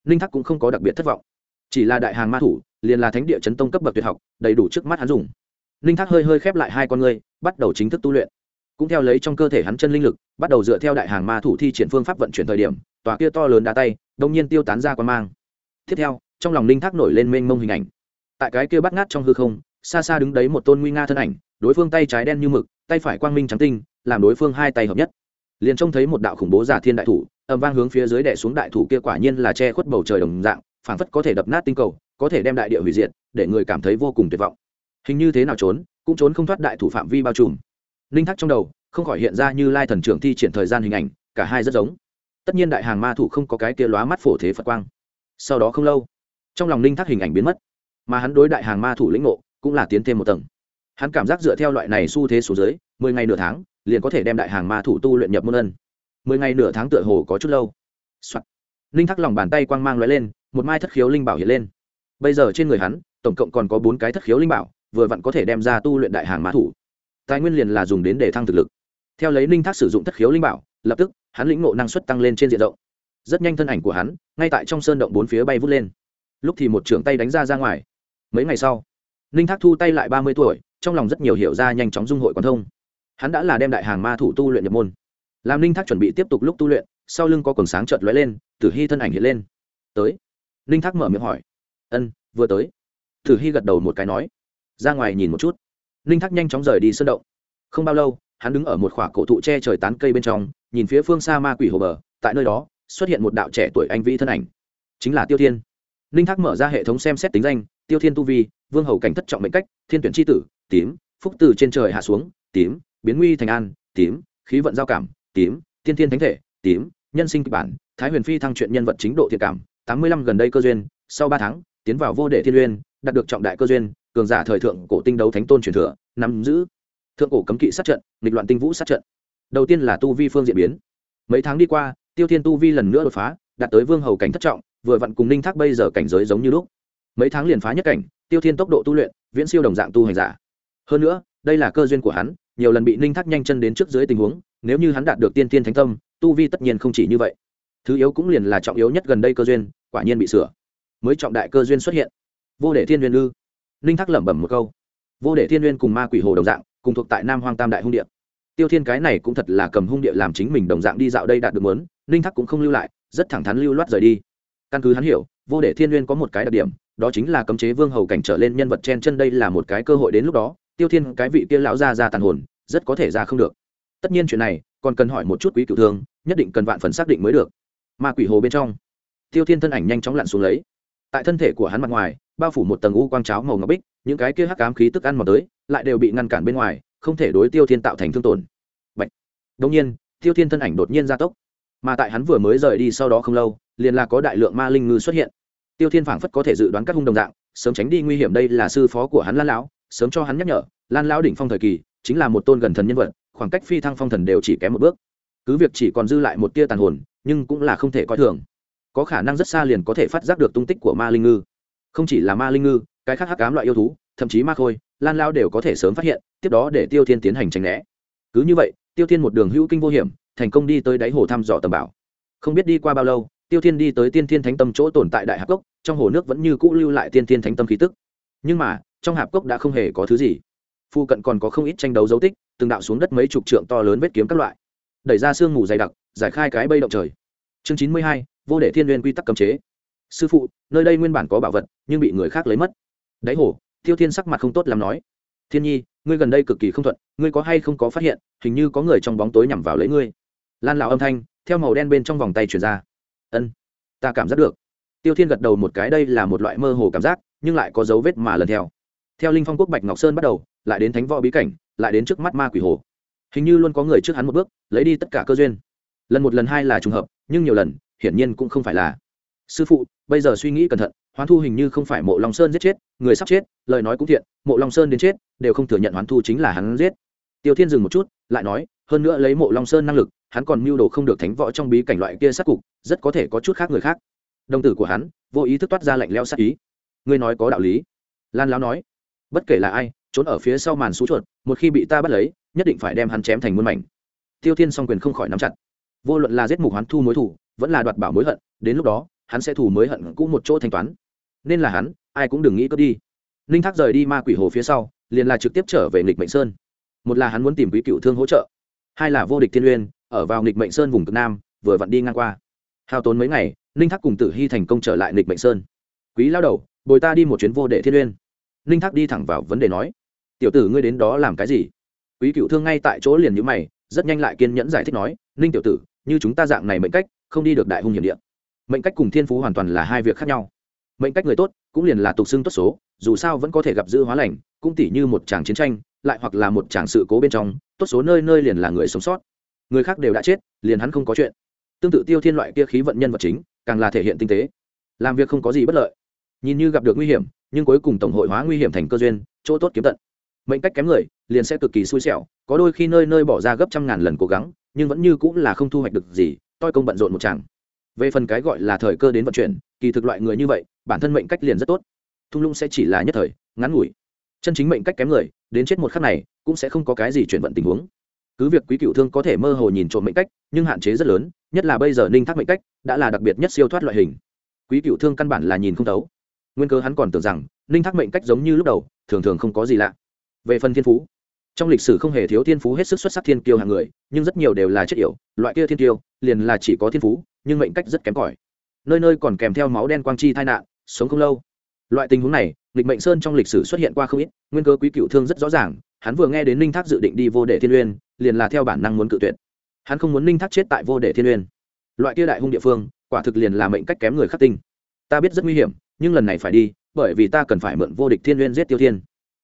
Ninh thắc cũng không có đặc biệt thất vọng. Chỉ là đại hàng ma thủ, liền là thánh địa chấn tông cấp bậc tuyệt học, đầy đủ trước mắt hắn dùng. Ninh thắc hơi hơi khép lại hai con ngươi, bắt đầu chính thức tu luyện cũng theo lấy trong cơ thể hắn chân linh lực, bắt đầu dựa theo đại hàng ma thủ thi triển phương pháp vận chuyển thời điểm, tòa kia to lớn đá tay, đông nhiên tiêu tán ra quan mang. Tiếp theo, trong lòng linh thác nổi lên mênh mông hình ảnh. Tại cái kia bắt ngát trong hư không, xa xa đứng đấy một tôn nguy nga thân ảnh, đối phương tay trái đen như mực, tay phải quang minh trắng tinh, làm đối phương hai tay hợp nhất. Liền trông thấy một đạo khủng bố giả thiên đại thủ, ầm vang hướng phía dưới đẻ xuống đại thủ kia quả nhiên là che khuất bầu trời đồng dạng, phảng phất có thể đập nát tinh cầu, có thể đem đại địa hủy diệt, để người cảm thấy vô cùng tuyệt vọng. Hình như thế nào trốn, cũng trốn không thoát đại thủ phạm vi bao trùm ninh thắc trong đầu, không khỏi hiện ra như lai thần trưởng thi triển thời gian hình ảnh, cả hai rất giống. Tất nhiên đại hàng ma thủ không có cái kia lóa mắt phổ thế phật quang. Sau đó không lâu, trong lòng ninh thắc hình ảnh biến mất, mà hắn đối đại hàng ma thủ lĩnh ngộ cũng là tiến thêm một tầng. Hắn cảm giác dựa theo loại này xu thế số dưới, mười ngày nửa tháng, liền có thể đem đại hàng ma thủ tu luyện nhập môn ân. Mười ngày nửa tháng tựa hồ có chút lâu、Soạn. ninh thắc lòng bàn tay quang mang l lên, một mai thất khiếu linh bảo hiện lên. Bây giờ trên người hắn, tổng cộng còn có bốn cái thất khiếu linh bảo, vừa vặn có thể đem ra tu luyện đại hàng Ma thủ tài nguyên liền là dùng đến để thăng thực lực. Theo lấy ninh thác sử dụng thất khiếu linh bảo, lập tức, hắn lĩnh ngộ năng suất tăng lên trên diện rộng. Rất nhanh thân ảnh của hắn, ngay tại trong sơn động bốn phía bay vút lên. Lúc thì một trưởng tay đánh ra ra ngoài. Mấy ngày sau, ninh thác thu tay lại ba mươi tuổi, trong lòng rất nhiều hiểu ra nhanh chóng dung hội quan thông. Hắn đã là đem đại hàng ma thủ tu luyện nhập môn. Làm ninh thác chuẩn bị tiếp tục lúc tu luyện, sau lưng có quần sáng trợt lóe lên, tử hy thân ảnh hiện lên. Tới. Ninh thác mở miệng hỏi. Ân, vừa tới. Tử hy gật đầu một cái nói. Ra ngoài nhìn một chút ninh thác nhanh chóng rời đi sân động. Không bao lâu, hắn đứng ở một khoả cổ thụ che trời tán cây bên trong, nhìn phía phương xa ma quỷ hồ bờ, tại nơi đó, xuất hiện một đạo trẻ tuổi anh vĩ thân ảnh. Chính là tiêu thiên. Ninh thác mở ra hệ thống xem xét tính danh, tiêu thiên tu vi, vương hầu cảnh thất trọng mệnh cách, thiên tuyển tri tử, tím, phúc từ trên trời hạ xuống, tím, biến nguy thành an, tím, khí vận giao cảm, tím, tiên thiên thánh thể, tím, nhân sinh kịch bản, thái huyền phi thăng chuyện nhân vật chính độ thiệt cảm, tám mươi lăm gần đây cơ duyên, sau ba tháng, tiến vào vô đệ thiên uyên đạt được trọng đại cơ duyên cường giả thời thượng cổ tinh đấu thánh tôn truyền thừa, nắm giữ thượng cổ cấm kỵ sát trận, nghịch loạn tinh vũ sát trận. Đầu tiên là tu vi phương diện biến. Mấy tháng đi qua, tiêu thiên tu vi lần nữa đột phá, đạt tới vương hầu cảnh thất trọng, vừa vặn cùng ninh thác bây giờ cảnh giới giống như lúc. Mấy tháng liền phá nhất cảnh, tiêu thiên tốc độ tu luyện, viễn siêu đồng dạng tu hành giả. Hơn nữa, đây là cơ duyên của hắn, nhiều lần bị ninh thác nhanh chân đến trước dưới tình huống, nếu như hắn đạt được tiên tiên thánh tâm, tu vi tất nhiên không chỉ như vậy. Thứ yếu cũng liền là trọng yếu nhất gần đây cơ duyên, quả nhiên bị sửa. Mới trọng đại cơ duyên xuất hiện. Vô để thiên huyền ư ninh thác lẩm bẩm một câu. Vô để thiên n cùng ma quỷ hồ đồng dạng, cùng thuộc tại nam hoang tam đại hung địa. Tiêu thiên cái này cũng thật là cầm hung địa làm chính mình đồng dạng đi dạo đây đạt được mớn ninh thác cũng không lưu lại, rất thẳng thắn lưu loát rời đi. Căn cứ hắn hiểu, vô để thiên n có một cái đặc điểm, đó chính là cấm chế vương hầu cảnh trở lên nhân vật chen chân đây là một cái cơ hội đến lúc đó, tiêu thiên cái vị kia lão ra ra tàn hồn, rất có thể ra không được. Tất nhiên chuyện này, còn cần hỏi một chút quý cựu thương, nhất định cần vạn phần xác định mới được. Ma quỷ hồ bên trong, tiêu thiên thân ảnh nhanh chóng lặn xuống lấy. Tại thân thể của hắn mặt ngoài bao phủ một tầng u quang cháo màu ngọc bích, những cái kia hắc ám khí tức ăn mòn tới, lại đều bị ngăn cản bên ngoài, không thể đối tiêu thiên tạo thành thương tổn. Bạch. đông nhiên, tiêu thiên thân ảnh đột nhiên gia tốc. Mà tại hắn vừa mới rời đi sau đó không lâu, liền là có đại lượng ma linh ngư xuất hiện. Tiêu thiên phảng phất có thể dự đoán các hung đồng dạng, sớm tránh đi nguy hiểm đây là sư phó của hắn lan lão, sớm cho hắn nhắc nhở, lan lão đỉnh phong thời kỳ, chính là một tôn gần thần nhân vật, khoảng cách phi thăng phong thần đều chỉ kém một bước. Cứ việc chỉ còn dư lại một tia tàn hồn, nhưng cũng là không thể coi thường. Có khả năng rất xa liền có thể phát giác được tung tích của ma linh ngư không chỉ là ma linh ngư, cái khác hắc cám loại yêu thú, thậm chí ma khôi, lan lao đều có thể sớm phát hiện, tiếp đó để tiêu thiên tiến hành tránh né. Cứ như vậy, tiêu thiên một đường hữu kinh vô hiểm, thành công đi tới đáy hồ thăm dò tầm bảo. Không biết đi qua bao lâu, tiêu thiên đi tới tiên thiên thánh tâm chỗ tồn tại đại hạp cốc, trong hồ nước vẫn như cũ lưu lại tiên thiên thánh tâm khí tức. Nhưng mà, trong hạp cốc đã không hề có thứ gì. Phu cận còn có không ít tranh đấu dấu tích, từng đạo xuống đất mấy chục trượng to lớn vết kiếm các loại. Đẩy ra sương mù dày đặc, giải khai cái bây động trời. Chương chín mươi hai, vô để thiên liên quy tắc cấm chế sư phụ, nơi đây nguyên bản có bảo vật, nhưng bị người khác lấy mất. Đáy hồ, tiêu thiên sắc mặt không tốt làm nói. Thiên nhi, ngươi gần đây cực kỳ không thuận, ngươi có hay không có phát hiện, hình như có người trong bóng tối nhằm vào lấy ngươi. Lan lão âm thanh, theo màu đen bên trong vòng tay chuyển ra. Ân, ta cảm giác được. Tiêu thiên gật đầu một cái, đây là một loại mơ hồ cảm giác, nhưng lại có dấu vết mà lần theo. Theo linh phong quốc bạch ngọc sơn bắt đầu, lại đến thánh võ bí cảnh, lại đến trước mắt ma quỷ hồ. Hình như luôn có người trước hắn một bước, lấy đi tất cả cơ duyên. Lần một lần hai là trùng hợp, nhưng nhiều lần, hiển nhiên cũng không phải là sư phụ, bây giờ suy nghĩ cẩn thận, hoán thu hình như không phải mộ long sơn giết chết, người sắp chết, lời nói cũng thiện, mộ long sơn đến chết, đều không thừa nhận hoán thu chính là hắn giết. Tiêu thiên dừng một chút, lại nói, hơn nữa lấy mộ long sơn năng lực, hắn còn mưu đồ không được thánh võ trong bí cảnh loại kia sát cục, rất có thể có chút khác người khác. Đồng tử của hắn, vô ý thức toát ra lạnh leo sát ý. Ngươi nói có đạo lý. Lan lão nói, bất kể là ai, trốn ở phía sau màn xú chuột, một khi bị ta bắt lấy, nhất định phải đem hắn chém thành muôn mảnh. Tiêu thiên song quyền không khỏi nắm chặt. Vô luận là giết mục hoán thu mối thủ, vẫn là đoạt bảo mối hận, đến lúc đó hắn sẽ thủ mới hận cũ một chỗ thanh toán. Nên là hắn, ai cũng đừng nghĩ cướp đi. Ninh thác rời đi ma quỷ hồ phía sau, liền là trực tiếp trở về nghịch mệnh sơn. Một là hắn muốn tìm quý cựu thương hỗ trợ, hai là vô địch thiên uyên ở vào nghịch mệnh sơn vùng cực nam, vừa vặn đi ngang qua. Hao tốn mấy ngày, ninh thác cùng tử hy thành công trở lại nghịch mệnh sơn. Quý lao đầu, bồi ta đi một chuyến vô đệ thiên uyên ninh thác đi thẳng vào vấn đề nói. Tiểu tử ngươi đến đó làm cái gì? Quý cựu thương ngay tại chỗ liền nhữ mày, rất nhanh lại kiên nhẫn giải thích nói. Ninh tiểu tử, như chúng ta dạng này mệnh cách, không đi được đại hung hiểm địa mệnh cách cùng thiên phú hoàn toàn là hai việc khác nhau. Mệnh cách người tốt cũng liền là tục xưng tốt số, dù sao vẫn có thể gặp dữ hóa lành, cũng tỉ như một tràng chiến tranh, lại hoặc là một tràng sự cố bên trong, tốt số nơi nơi liền là người sống sót. Người khác đều đã chết, liền hắn không có chuyện. Tương tự tiêu thiên loại kia khí vận nhân vật chính, càng là thể hiện tinh tế. Làm việc không có gì bất lợi. Nhìn như gặp được nguy hiểm, nhưng cuối cùng tổng hội hóa nguy hiểm thành cơ duyên, chỗ tốt kiếm tận. Mệnh cách kém người, liền sẽ cực kỳ xui xẻo, có đôi khi nơi nơi bỏ ra gấp trăm ngàn lần cố gắng, nhưng vẫn như cũng là không thu hoạch được gì, toi công bận rộn một chàng về phần cái gọi là thời cơ đến vận chuyển, kỳ thực loại người như vậy, bản thân mệnh cách liền rất tốt. Thung lũng sẽ chỉ là nhất thời, ngắn ngủi. Chân chính mệnh cách kém người, đến chết một khắc này, cũng sẽ không có cái gì chuyển vận tình huống. Cứ việc quý cựu thương có thể mơ hồ nhìn trộm mệnh cách, nhưng hạn chế rất lớn, nhất là bây giờ ninh thác mệnh cách, đã là đặc biệt nhất siêu thoát loại hình. Quý cựu thương căn bản là nhìn không thấu. Nguyên cơ hắn còn tưởng rằng, ninh thác mệnh cách giống như lúc đầu, thường thường không có gì lạ. Về phần thiên phú, trong lịch sử không hề thiếu thiên phú hết sức xuất sắc thiên kiêu hàng người, nhưng rất nhiều đều là chất yểu, loại kia thiên kiêu, liền là chỉ có thiên phú nhưng mệnh cách rất kém cỏi. Nơi nơi còn kèm theo máu đen quang chi tai nạn, sống không lâu. Loại tình huống này lịch mệnh sơn trong lịch sử xuất hiện qua không ít, nguyên cơ quý cựu thương rất rõ ràng, hắn vừa nghe đến ninh thác dự định đi vô đệ thiên uyên, liền là theo bản năng muốn cự tuyệt. Hắn không muốn ninh thác chết tại vô đệ thiên uyên. Loại kia đại hung địa phương, quả thực liền là mệnh cách kém người khắc tinh. Ta biết rất nguy hiểm, nhưng lần này phải đi, bởi vì ta cần phải mượn vô địch thiên uyên giết tiêu thiên.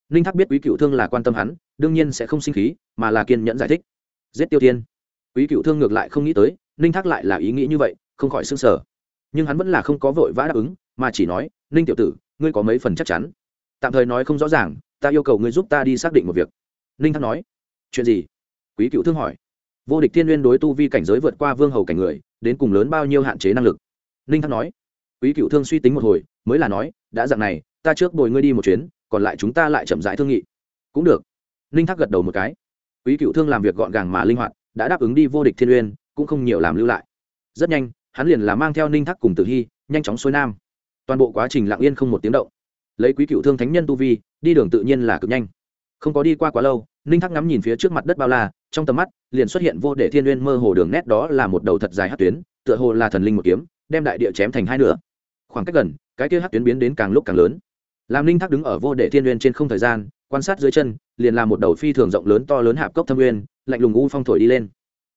Ninh thác biết quý cựu thương là quan tâm hắn, đương nhiên sẽ không sinh khí, mà là kiên nhẫn giải thích. Giết tiêu thiên. Quý cựu thương ngược lại không nghĩ tới ninh thác lại là ý nghĩ như vậy, không khỏi s ư n g sở nhưng hắn vẫn là không có vội vã đáp ứng, mà chỉ nói, ninh tiểu tử, ngươi có mấy phần chắc chắn? Tạm thời nói không rõ ràng, ta yêu cầu ngươi giúp ta đi xác định một việc. Ninh thác nói, chuyện gì? Quý cựu thương hỏi. Vô địch thiên n đối tu vi cảnh giới vượt qua vương hầu cảnh người, đến cùng lớn bao nhiêu hạn chế năng lực? Ninh thác nói. Quý cựu thương suy tính một hồi, mới là nói, đã dặn này, ta trước bồi ngươi đi một chuyến, còn lại chúng ta lại chậm rãi thương nghị. Cũng được. Ninh thác gật đầu một cái. Quý cựu thương làm việc gọn gàng mà linh hoạt, đã đáp ứng đi vô địch thiên uyên cũng không nhiều làm lưu lại. Rất nhanh, hắn liền là mang theo ninh thác cùng tử hy, nhanh chóng xuôi nam. Toàn bộ quá trình lặng yên không một tiếng động. Lấy quý cựu thương thánh nhân tu vi, đi đường tự nhiên là cực nhanh. Không có đi qua quá lâu, ninh thác ngắm nhìn phía trước mặt đất bao la, trong tầm mắt liền xuất hiện vô để thiên uyên mơ hồ đường nét đó là một đầu thật dài hát tuyến, tựa hồ là thần linh một kiếm, đem đại địa chém thành hai nửa. Khoảng cách gần, cái kia hát tuyến biến đến càng lúc càng lớn. Làm ninh thác đứng ở vô để thiên uyên trên không thời gian, quan sát dưới chân, liền là một đầu phi thường rộng lớn to lớn hạp cốc thâm nguyên, lạnh lùng u phong thổi đi lên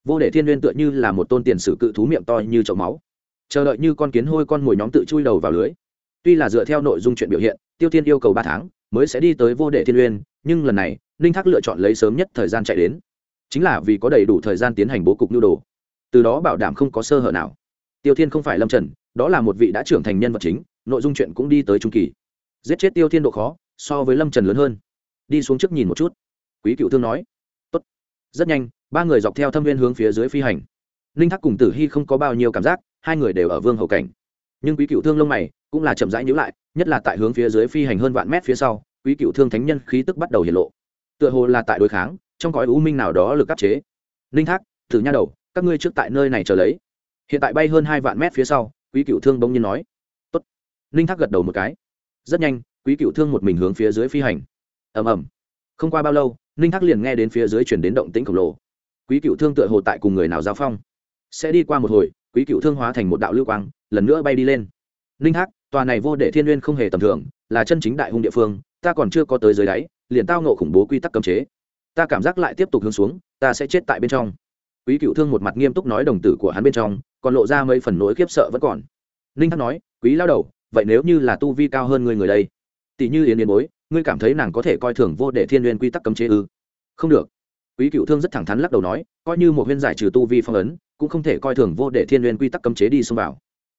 vô để thiên nguyên tựa như là một tôn tiền sử cự thú miệng to như chậu máu. Chờ đợi như con kiến hôi con mồi nhóm tự chui đầu vào lưới. Tuy là dựa theo nội dung chuyện biểu hiện, tiêu thiên yêu cầu ba tháng mới sẽ đi tới vô để thiên nguyên nhưng lần này, ninh thác lựa chọn lấy sớm nhất thời gian chạy đến. Chính là vì có đầy đủ thời gian tiến hành bố cục nhu đồ. Từ đó bảo đảm không có sơ hở nào. Tiêu thiên không phải lâm trần, đó là một vị đã trưởng thành nhân vật chính, nội dung chuyện cũng đi tới trung kỳ. Giết chết tiêu thiên độ khó, so với lâm trần lớn hơn. Đi xuống trước nhìn một chút. Quý cựu thương nói. Tốt. rất nhanh ba người dọc theo thâm viên hướng phía dưới phi hành. Ninh thác cùng tử hy không có bao nhiêu cảm giác, hai người đều ở vương hậu cảnh. Nhưng quý cựu thương lông mày cũng là chậm rãi nhữ lại, nhất là tại hướng phía dưới phi hành hơn vạn mét phía sau, quý cựu thương thánh nhân khí tức bắt đầu hiện lộ. Tựa hồ là tại đối kháng, trong cõi u minh nào đó lực áp chế. Ninh thác, thử nha đầu, các ngươi trước tại nơi này chờ lấy. Hiện tại bay hơn hai vạn mét phía sau, quý cựu thương bỗng nhiên nói. Tốt. ninh thác gật đầu một cái. Rất nhanh, quý cựu thương một mình hướng phía dưới phi hành. Ầm ầm. Không qua bao lâu ninh thác liền nghe đến phía dưới chuyển đến động tĩnh khổng lồ quý cựu thương tựa hồ tại cùng người nào giao phong. Sẽ đi qua một hồi quý cựu thương hóa thành một đạo lưu quang lần nữa bay đi lên. Ninh Hắc, tòa này vô để thiên n g u y ê n không hề tầm thường là chân chính đại hung địa phương ta còn chưa có tới dưới đáy liền tao nộ khủng bố quy tắc cấm chế. Ta cảm giác lại tiếp tục hướng xuống ta sẽ chết tại bên trong. Quý cựu thương một mặt nghiêm túc nói đồng tử của hắn bên trong còn lộ ra mấy phần nỗi khiếp sợ vẫn còn. Ninh Hắc nói quý lao đầu vậy nếu như là tu vi cao hơn người người đây? Tỷ như yến yến bối ngươi cảm thấy nàng có thể coi thường vô để thiên n quy tắc cấm chế ư? Không được quý cựu thương rất thẳng thắn lắc đầu nói, coi như một viên giải trừ tu vi phong ấn, cũng không thể coi thường vô để thiên n quy tắc cấm chế đi xông vào.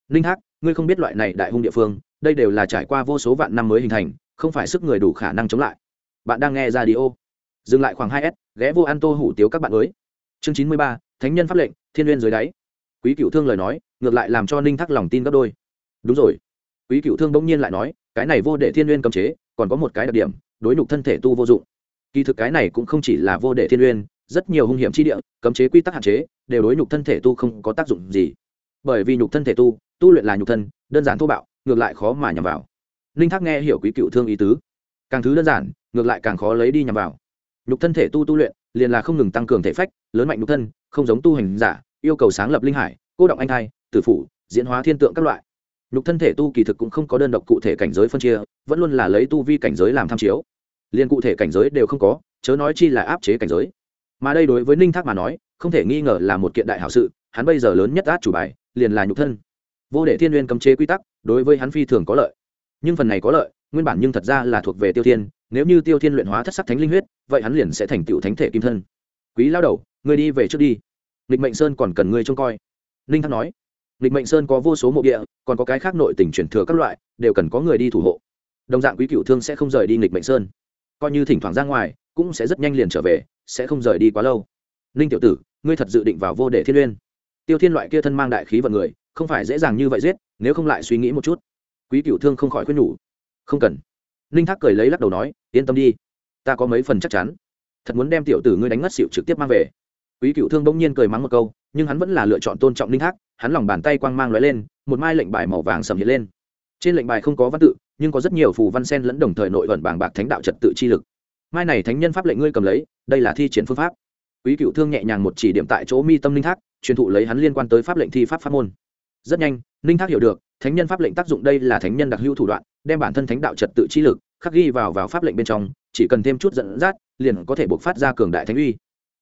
Ninh hắc, ngươi không biết loại này đại hung địa phương, đây đều là trải qua vô số vạn năm mới hình thành, không phải sức người đủ khả năng chống lại. Bạn đang nghe ra đi ô dừng lại khoảng hai s, ghé vô ăn tô hủ tiếu các bạn mới. Chương chín mươi ba, thánh nhân pháp lệnh, thiên liên dưới đáy. Quý cựu thương lời nói, ngược lại làm cho ninh thắc lòng tin gấp đôi. Đúng rồi. Quý cựu thương bỗng nhiên lại nói, cái này vô để thiên n cấm chế, còn có một cái đặc điểm, đối nhục thân thể tu vô dụng kỳ thực cái này cũng không chỉ là vô đệ thiên uyên rất nhiều hung hiểm chi địa, cấm chế quy tắc hạn chế, đều đối nhục thân thể tu không có tác dụng gì. Bởi vì nhục thân thể tu tu luyện là nhục thân, đơn giản thô bạo, ngược lại khó mà nhằm vào. Ninh thác nghe hiểu quý cựu thương ý tứ. Càng thứ đơn giản, ngược lại càng khó lấy đi nhằm vào. Nhục thân thể tu tu luyện, liền là không ngừng tăng cường thể phách, lớn mạnh nhục thân, không giống tu hành giả, yêu cầu sáng lập linh hải, cô động anh thai, tử phủ, diễn hóa thiên tượng các loại. Nhục thân thể tu kỳ thực cũng không có đơn độc cụ thể cảnh giới phân chia, vẫn luôn là lấy tu vi cảnh giới làm tham chiếu liên cụ thể cảnh giới đều không có, chớ nói chi là áp chế cảnh giới. Mà đây đối với ninh thác mà nói, không thể nghi ngờ là một kiện đại hảo sự, hắn bây giờ lớn nhất át chủ bài, liền là nhục thân. Vô đệ thiên n g u y ê n cấm chế quy tắc, đối với hắn phi thường có lợi. Nhưng phần này có lợi, nguyên bản nhưng thật ra là thuộc về tiêu thiên, nếu như tiêu thiên luyện hóa thất sắc thánh linh huyết, vậy hắn liền sẽ thành tựu thánh thể kim thân. Quý lao đầu người đi về trước đi. Nghịch mệnh sơn còn cần ngươi trông coi. Ninh thác nói. Nghịch mệnh sơn có vô số mộ địa, còn có cái khác nội tình chuyển thừa các loại, đều cần có người đi thủ hộ. Đồng dạng quý cựu thương sẽ không rời đi nghịch mệnh sơn coi như thỉnh thoảng ra ngoài, cũng sẽ rất nhanh liền trở về, sẽ không rời đi quá lâu. Ninh tiểu tử, ngươi thật dự định vào vô để thiên liên tiêu thiên loại kia thân mang đại khí vận người, không phải dễ dàng như vậy giết, nếu không lại suy nghĩ một chút. Quý cựu thương không khỏi khuyên nhủ. Không cần. Ninh thác cười lấy lắc đầu nói, yên tâm đi. Ta có mấy phần chắc chắn. Thật muốn đem tiểu tử ngươi đánh ngất xịu trực tiếp mang về. Quý cựu thương bỗng nhiên cười mắng một câu, nhưng hắn vẫn là lựa chọn tôn trọng ninh thác, hắn lòng bàn tay quang mang lóe lên, một mai lệnh bài màu vàng sầm hiện lên. Trên lệnh bài không có văn tự nhưng có rất nhiều phù văn sen lẫn đồng thời nội vận bảng bạc thánh đạo trật tự chi lực. Mai này thánh nhân pháp lệnh ngươi cầm lấy, đây là thi triển phương pháp. Quý cựu thương nhẹ nhàng một chỉ điểm tại chỗ mi tâm linh thác, truyền thụ lấy hắn liên quan tới pháp lệnh thi pháp pháp môn. Rất nhanh, linh thác hiểu được, thánh nhân pháp lệnh tác dụng đây là thánh nhân đặc hữu thủ đoạn, đem bản thân thánh đạo trật tự chi lực khắc ghi vào vào pháp lệnh bên trong, chỉ cần thêm chút dẫn dắt, liền có thể buộc phát ra cường đại thánh uy.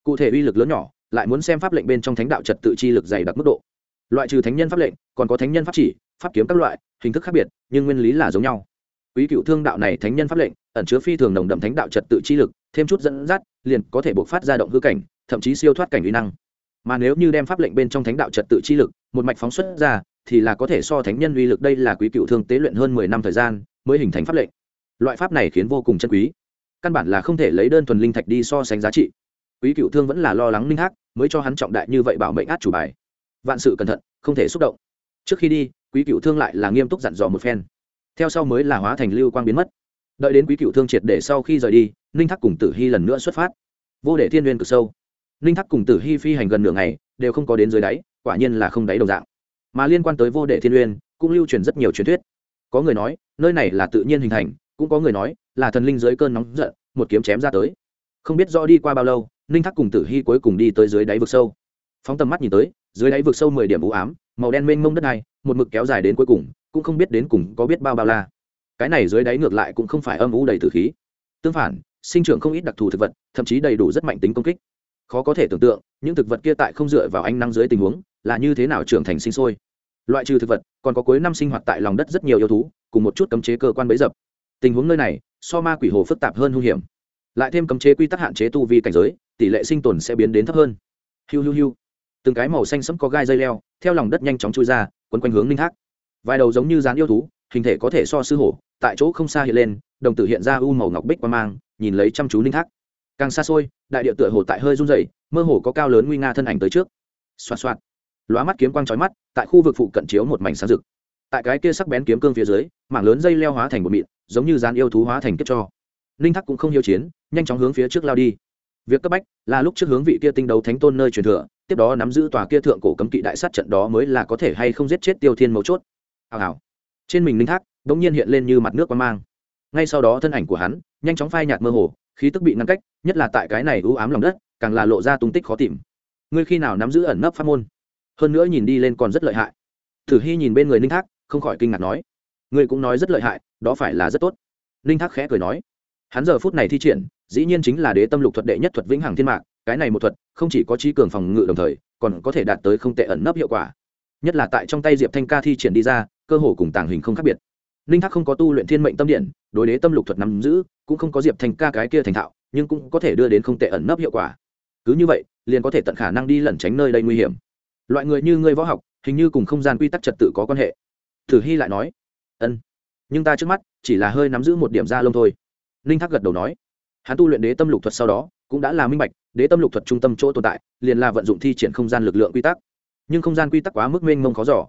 Cụ thể uy lực lớn nhỏ, lại muốn xem pháp lệnh bên trong thánh đạo trật tự chi lực dày đặc mức độ. Loại trừ thánh nhân pháp lệnh, còn có thánh nhân pháp chỉ, pháp kiếm các loại, hình thức khác biệt, nhưng nguyên lý là giống nhau quý cựu thương đạo này thánh nhân pháp lệnh, ẩn chứa phi thường nồng đậm thánh đạo trật tự chi lực, thêm chút dẫn dắt, liền có thể buộc phát ra động hư cảnh, thậm chí siêu thoát cảnh uy năng. Mà nếu như đem pháp lệnh bên trong thánh đạo trật tự chi lực, một mạch phóng xuất ra, thì là có thể so thánh nhân uy lực đây là quý cựu thương tế luyện hơn mười năm thời gian, mới hình thành pháp lệnh. Loại pháp này khiến vô cùng chân quý. Căn bản là không thể lấy đơn thuần linh thạch đi so sánh giá trị. Quý cựu thương vẫn là lo lắng linh hắc, mới cho hắn trọng đại như vậy bảo mệnh át chủ bài. Vạn sự cẩn thận, không thể xúc động. Trước khi đi, quý cựu thương lại là nghiêm túc dặn dò một phen theo sau mới là hóa thành lưu quang biến mất. Đợi đến quý cựu thương triệt để sau khi rời đi, ninh thắc cùng tử hy lần nữa xuất phát. Vô để thiên n cực sâu. Ninh thắc cùng tử hy phi hành gần nửa ngày, đều không có đến dưới đáy, quả nhiên là không đáy đồng dạng. Mà liên quan tới vô để thiên uyên cũng lưu truyền rất nhiều truyền thuyết. Có người nói, nơi này là tự nhiên hình thành, cũng có người nói, là thần linh dưới cơn nóng giận, một kiếm chém ra tới. Không biết rõ đi qua bao lâu, ninh thắc cùng tử hy cuối cùng đi tới dưới đáy vực sâu. Phóng tầm mắt nhìn tới, dưới đáy vực sâu mười điểm u ám, màu đen mênh mông đất này một mực kéo dài đến cuối cùng cũng không biết đến cùng có biết bao bao la. Cái này dưới đáy ngược lại cũng không phải âm u đầy tử khí. Tương phản, sinh trưởng không ít đặc thù thực vật, thậm chí đầy đủ rất mạnh tính công kích. Khó có thể tưởng tượng, những thực vật kia tại không dựa vào ánh nắng dưới tình huống, là như thế nào trưởng thành sinh sôi. Loại trừ thực vật, còn có cuối năm sinh hoạt tại lòng đất rất nhiều yêu thú, cùng một chút cấm chế cơ quan bấy dập. Tình huống nơi này, so ma quỷ hồ phức tạp hơn hung hiểm. Lại thêm cấm chế quy tắc hạn chế tu vi cảnh giới, tỷ lệ sinh tồn sẽ biến đến thấp hơn. Hiu hiu hiu. Từng cái màu xanh sẫm có gai dây leo, theo lòng đất nhanh chóng chui ra, quấn quanh hướng linh thác vài đầu giống như rán yêu thú, hình thể có thể so sư hổ, tại chỗ không xa hiện lên, đồng tử hiện ra u màu ngọc bích qua mang, nhìn lấy chăm chú linh thác. Càng xa xôi, đại địa tựa hồ tại hơi run rẩy, mơ hồ có cao lớn nguy nga thân ảnh tới trước. Xoạt xoạt, lóa mắt kiếm quang trói mắt, tại khu vực phụ cận chiếu một mảnh sáng rực. Tại cái kia sắc bén kiếm cương phía dưới, mảng lớn dây leo hóa thành một mịn, giống như dán yêu thú hóa thành kết cho. Linh thác cũng không hiếu chiến, nhanh chóng hướng phía trước lao đi. Việc cấp bách là lúc trước hướng vị kia tinh đấu thánh tôn nơi truyền thừa, tiếp đó nắm giữ tòa kia thượng cổ cấm kỵ đại sát trận đó mới là có thể hay không giết chết tiêu thiên mấu chốt hào hào. Trên mình linh thác đ ỗ n g nhiên hiện lên như mặt nước quang mang. Ngay sau đó thân ảnh của hắn, nhanh chóng phai nhạt mơ hồ, khí tức bị ngăn cách, nhất là tại cái này ưu ám lòng đất, càng là lộ ra tung tích khó tìm. Ngươi khi nào nắm giữ ẩn nấp pháp môn? Hơn nữa nhìn đi lên còn rất lợi hại. Thử hy nhìn bên người ninh thác, không khỏi kinh ngạc nói. Ngươi cũng nói rất lợi hại, đó phải là rất tốt. Ninh thác khẽ cười nói. Hắn giờ phút này thi triển, dĩ nhiên chính là đế tâm lục thuật đệ nhất thuật vĩnh hằng thiên mạc, cái này một thuật, không chỉ có trí cường phòng ngự đồng thời, còn có thể đạt tới không tệ ẩn nấp hiệu quả. Nhất là tại trong tay diệp thanh ca thi triển đi ra cơ hồ cùng tàng hình không khác biệt. Ninh thác không có tu luyện thiên mệnh tâm điện, đối đế tâm lục thuật nắm giữ, cũng không có diệp thanh ca cái kia thành thạo, nhưng cũng có thể đưa đến không tệ ẩn nấp hiệu quả. Cứ như vậy, liền có thể tận khả năng đi lẩn tránh nơi đây nguy hiểm. Loại người như ngươi võ học, hình như cùng không gian quy tắc trật tự có quan hệ. Thử hy lại nói, ân, nhưng ta trước mắt chỉ là hơi nắm giữ một điểm da lông thôi. Ninh thác gật đầu nói, hắn tu luyện đế tâm lục thuật sau đó, cũng đã là minh bạch, đế tâm lục thuật trung tâm chỗ tồn tại, liền là vận dụng thi triển không gian lực lượng quy tắc. Nhưng không gian quy tắc quá mức mênh mông khó giỏ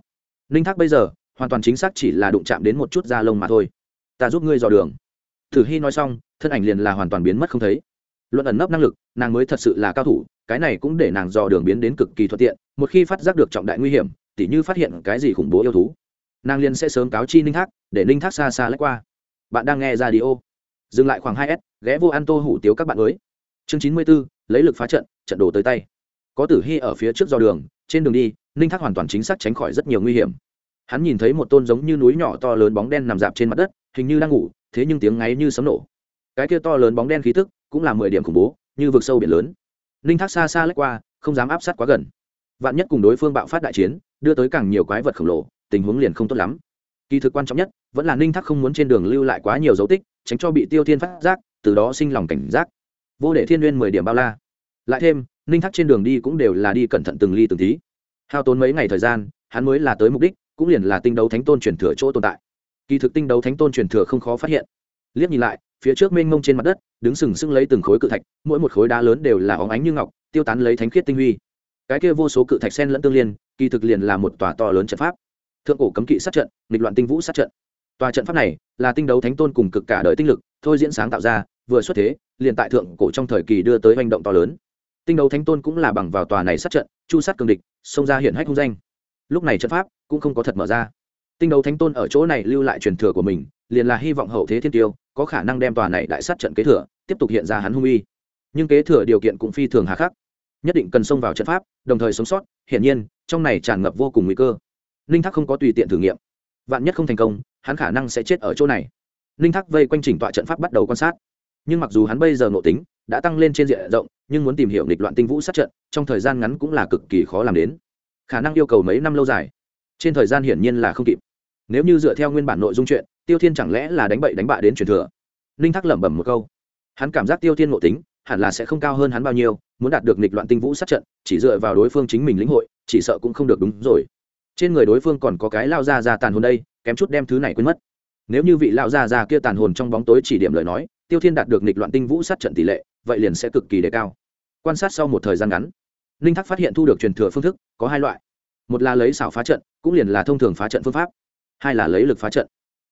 ninh thác bây giờ hoàn toàn chính xác chỉ là đụng chạm đến một chút da lông mà thôi. Ta giúp ngươi dò đường. Thử hy nói xong, thân ảnh liền là hoàn toàn biến mất không thấy. Luận ẩn nấp năng lực, nàng mới thật sự là cao thủ, cái này cũng để nàng dò đường biến đến cực kỳ thuận tiện, một khi phát giác được trọng đại nguy hiểm, tỉ như phát hiện cái gì khủng bố yêu thú, nàng liền sẽ sớm cáo chi ninh thác, để ninh thác xa xa lách qua. Bạn đang nghe ra đi ô dừng lại khoảng hai s, ghé vô ăn tô hủ tiếu các bạn mới. Chương chín mươi b ố lấy lực phá trận trận đồ tới tay. Có tử hy ở phía trước dò đường, trên đường đi, ninh thác hoàn toàn chính xác tránh khỏi rất nhiều nguy hiểm hắn nhìn thấy một tôn giống như núi nhỏ to lớn bóng đen nằm dạp trên mặt đất, hình như đang ngủ, thế nhưng tiếng ngáy như sấm nổ. Cái kia to lớn bóng đen khí tức cũng là mười điểm khủng bố, như vực sâu biển lớn. Ninh thác xa xa lách qua, không dám áp sát quá gần. Vạn nhất cùng đối phương bạo phát đại chiến, đưa tới càng nhiều quái vật khổng lồ, tình huống liền không tốt lắm. Kỳ thực quan trọng nhất, vẫn là ninh thác không muốn trên đường lưu lại quá nhiều dấu tích, tránh cho bị tiêu thiên phát giác, từ đó sinh lòng cảnh giác. Vô để thiên n g u y ê n mười điểm bao la. Lại thêm ninh thác trên đường đi cũng đều là đi cẩn thận từng ly từng tí. Hao tốn mấy ngày thời gian, hắn mới là tới mục đích cũng liền là tinh đấu thánh tôn truyền thừa chỗ tồn tại. Kỳ thực tinh đấu thánh tôn truyền thừa không khó phát hiện. Liếc nhìn lại, phía trước mênh mông trên mặt đất, đứng sừng sững lấy từng khối cự thạch, mỗi một khối đá lớn đều là óng ánh như ngọc, tiêu tán lấy thánh khiết tinh huy. Cái kia vô số cự thạch sen lẫn tương liên, kỳ thực liền là một tòa to lớn trận pháp. Thượng cổ cấm kỵ sát trận, nghịch loạn tinh vũ sát trận. Tòa trận pháp này là tinh đấu thánh tôn cùng cực cả đời tinh lực, thôi diễn sáng tạo ra, vừa xuất thế, liền tại thượng cổ trong thời kỳ đưa tới hành động to lớn. Tinh đấu thánh tôn cũng là bằng vào tòa này sát trận, chu sát cường địch, xông ra hiện hách hung danh lúc này trận pháp cũng không có thật mở ra. Tinh đấu thánh tôn ở chỗ này lưu lại truyền thừa của mình, liền là hy vọng hậu thế thiên tiêu, có khả năng đem tòa này đại sát trận kế thừa, tiếp tục hiện ra hắn hung uy. Nhưng kế thừa điều kiện cũng phi thường hà khắc. Nhất định cần xông vào trận pháp, đồng thời sống sót, hiển nhiên, trong này tràn ngập vô cùng nguy cơ. Ninh thác không có tùy tiện thử nghiệm. Vạn nhất không thành công, hắn khả năng sẽ chết ở chỗ này. Ninh thác vây quanh chỉnh tọa trận pháp bắt đầu quan sát. Nhưng mặc dù hắn bây giờ nội tính đã tăng lên trên diện rộng, nhưng muốn tìm hiểu nghịch loạn tinh vũ sát trận, trong thời gian ngắn cũng là cực kỳ khó làm đến khả năng yêu cầu mấy năm lâu dài. Trên thời gian hiển nhiên là không kịp. Nếu như dựa theo nguyên bản nội dung chuyện, tiêu thiên chẳng lẽ là đánh bậy đánh bạ đến truyền thừa? Ninh thác lẩm bẩm một câu. Hắn cảm giác tiêu thiên nội tính, hẳn là sẽ không cao hơn hắn bao nhiêu, muốn đạt được nghịch loạn tinh vũ sát trận, chỉ dựa vào đối phương chính mình lĩnh hội, chỉ sợ cũng không được đúng rồi. Trên người đối phương còn có cái lao ra ra tàn hồn đây, kém chút đem thứ này quên mất. Nếu như vị lao ra ra kia tàn hồn trong bóng tối chỉ điểm lời nói, tiêu thiên đạt được nghịch loạn tinh vũ sát trận tỷ lệ, vậy liền sẽ cực kỳ đề cao. Quan sát sau một thời gian ngắn ninh Thác phát hiện thu được truyền thừa phương thức, có hai loại. Một là lấy xảo phá trận, cũng liền là thông thường phá trận phương pháp. Hai là lấy lực phá trận.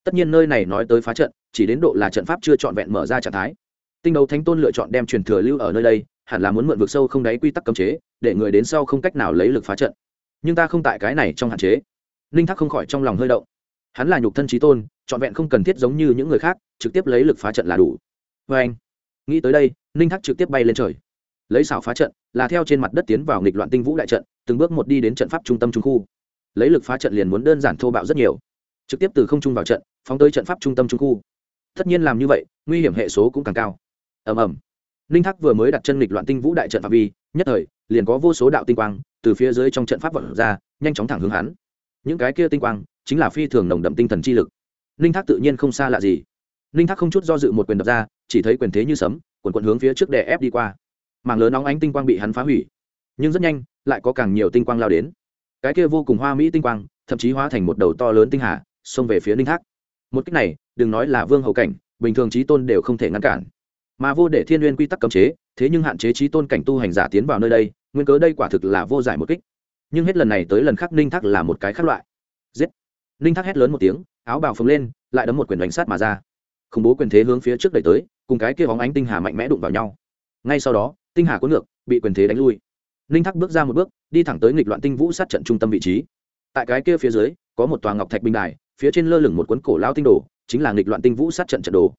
Tất nhiên nơi này nói tới phá trận, chỉ đến độ là trận pháp chưa trọn vẹn mở ra trạng thái. Tinh đấu thánh tôn lựa chọn đem truyền thừa lưu ở nơi đây, hẳn là muốn mượn vực sâu không đáy quy tắc cấm chế, để người đến sau không cách nào lấy lực phá trận. Nhưng ta không tại cái này trong hạn chế. Ninh Thác không khỏi trong lòng hơi động. Hắn là nhục thân trí tôn, trọn vẹn không cần thiết giống như những người khác, trực tiếp lấy lực phá trận là đủ. Vê anh, nghĩ tới đây ninh Thác trực tiếp bay lên trời lấy xảo phá trận, là theo trên mặt đất tiến vào nghịch loạn tinh vũ đại trận, từng bước một đi đến trận pháp trung tâm trung khu. Lấy lực phá trận liền muốn đơn giản thô bạo rất nhiều. Trực tiếp từ không trung vào trận, phóng tới trận pháp trung tâm trung khu. Tất nhiên làm như vậy, nguy hiểm hệ số cũng càng cao. Ầm ầm. Ninh thác vừa mới đặt chân nghịch loạn tinh vũ đại trận phạm vi, nhất thời, liền có vô số đạo tinh quang từ phía dưới trong trận pháp vận ra, nhanh chóng thẳng hướng hắn. Những cái kia tinh quang chính là phi thường nồng đậm tinh thần chi lực. Ninh thác tự nhiên không xa lạ gì. Ninh thác không chút do dự một quyền đập ra, chỉ thấy quyền thế như sấm, quần quận hướng phía trước đè ép đi qua mảng lớn nóng ánh tinh quang bị hắn phá hủy. Nhưng rất nhanh, lại có càng nhiều tinh quang lao đến. Cái kia vô cùng hoa mỹ tinh quang, thậm chí hóa thành một đầu to lớn tinh hà, xông về phía ninh thác. Một cách này, đừng nói là vương hậu cảnh, bình thường trí tôn đều không thể ngăn cản. Mà vô để thiên n g u y ê n quy tắc cấm chế, thế nhưng hạn chế trí tôn cảnh tu hành giả tiến vào nơi đây, nguyên cớ đây quả thực là vô giải một kích. Nhưng hết lần này tới lần khác ninh thác là một cái khác loại. Giết! Ninh thác hét lớn một tiếng, áo bào phồng lên, lại đấm một quyền đánh sát mà ra. Khủng bố quyền thế hướng phía trước đẩy tới, cùng cái kia bóng ánh tinh hà mạnh mẽ đụng vào nhau ngay sau đó, tinh hà cuốn ngược, bị quyền thế đánh lui. Ninh thác bước ra một bước, đi thẳng tới nghịch loạn tinh vũ sát trận trung tâm vị trí. Tại cái kia phía dưới, có một tòa ngọc thạch bình đài, phía trên lơ lửng một cuốn cổ lao tinh đồ, chính là nghịch loạn tinh vũ sát trận trận đồ.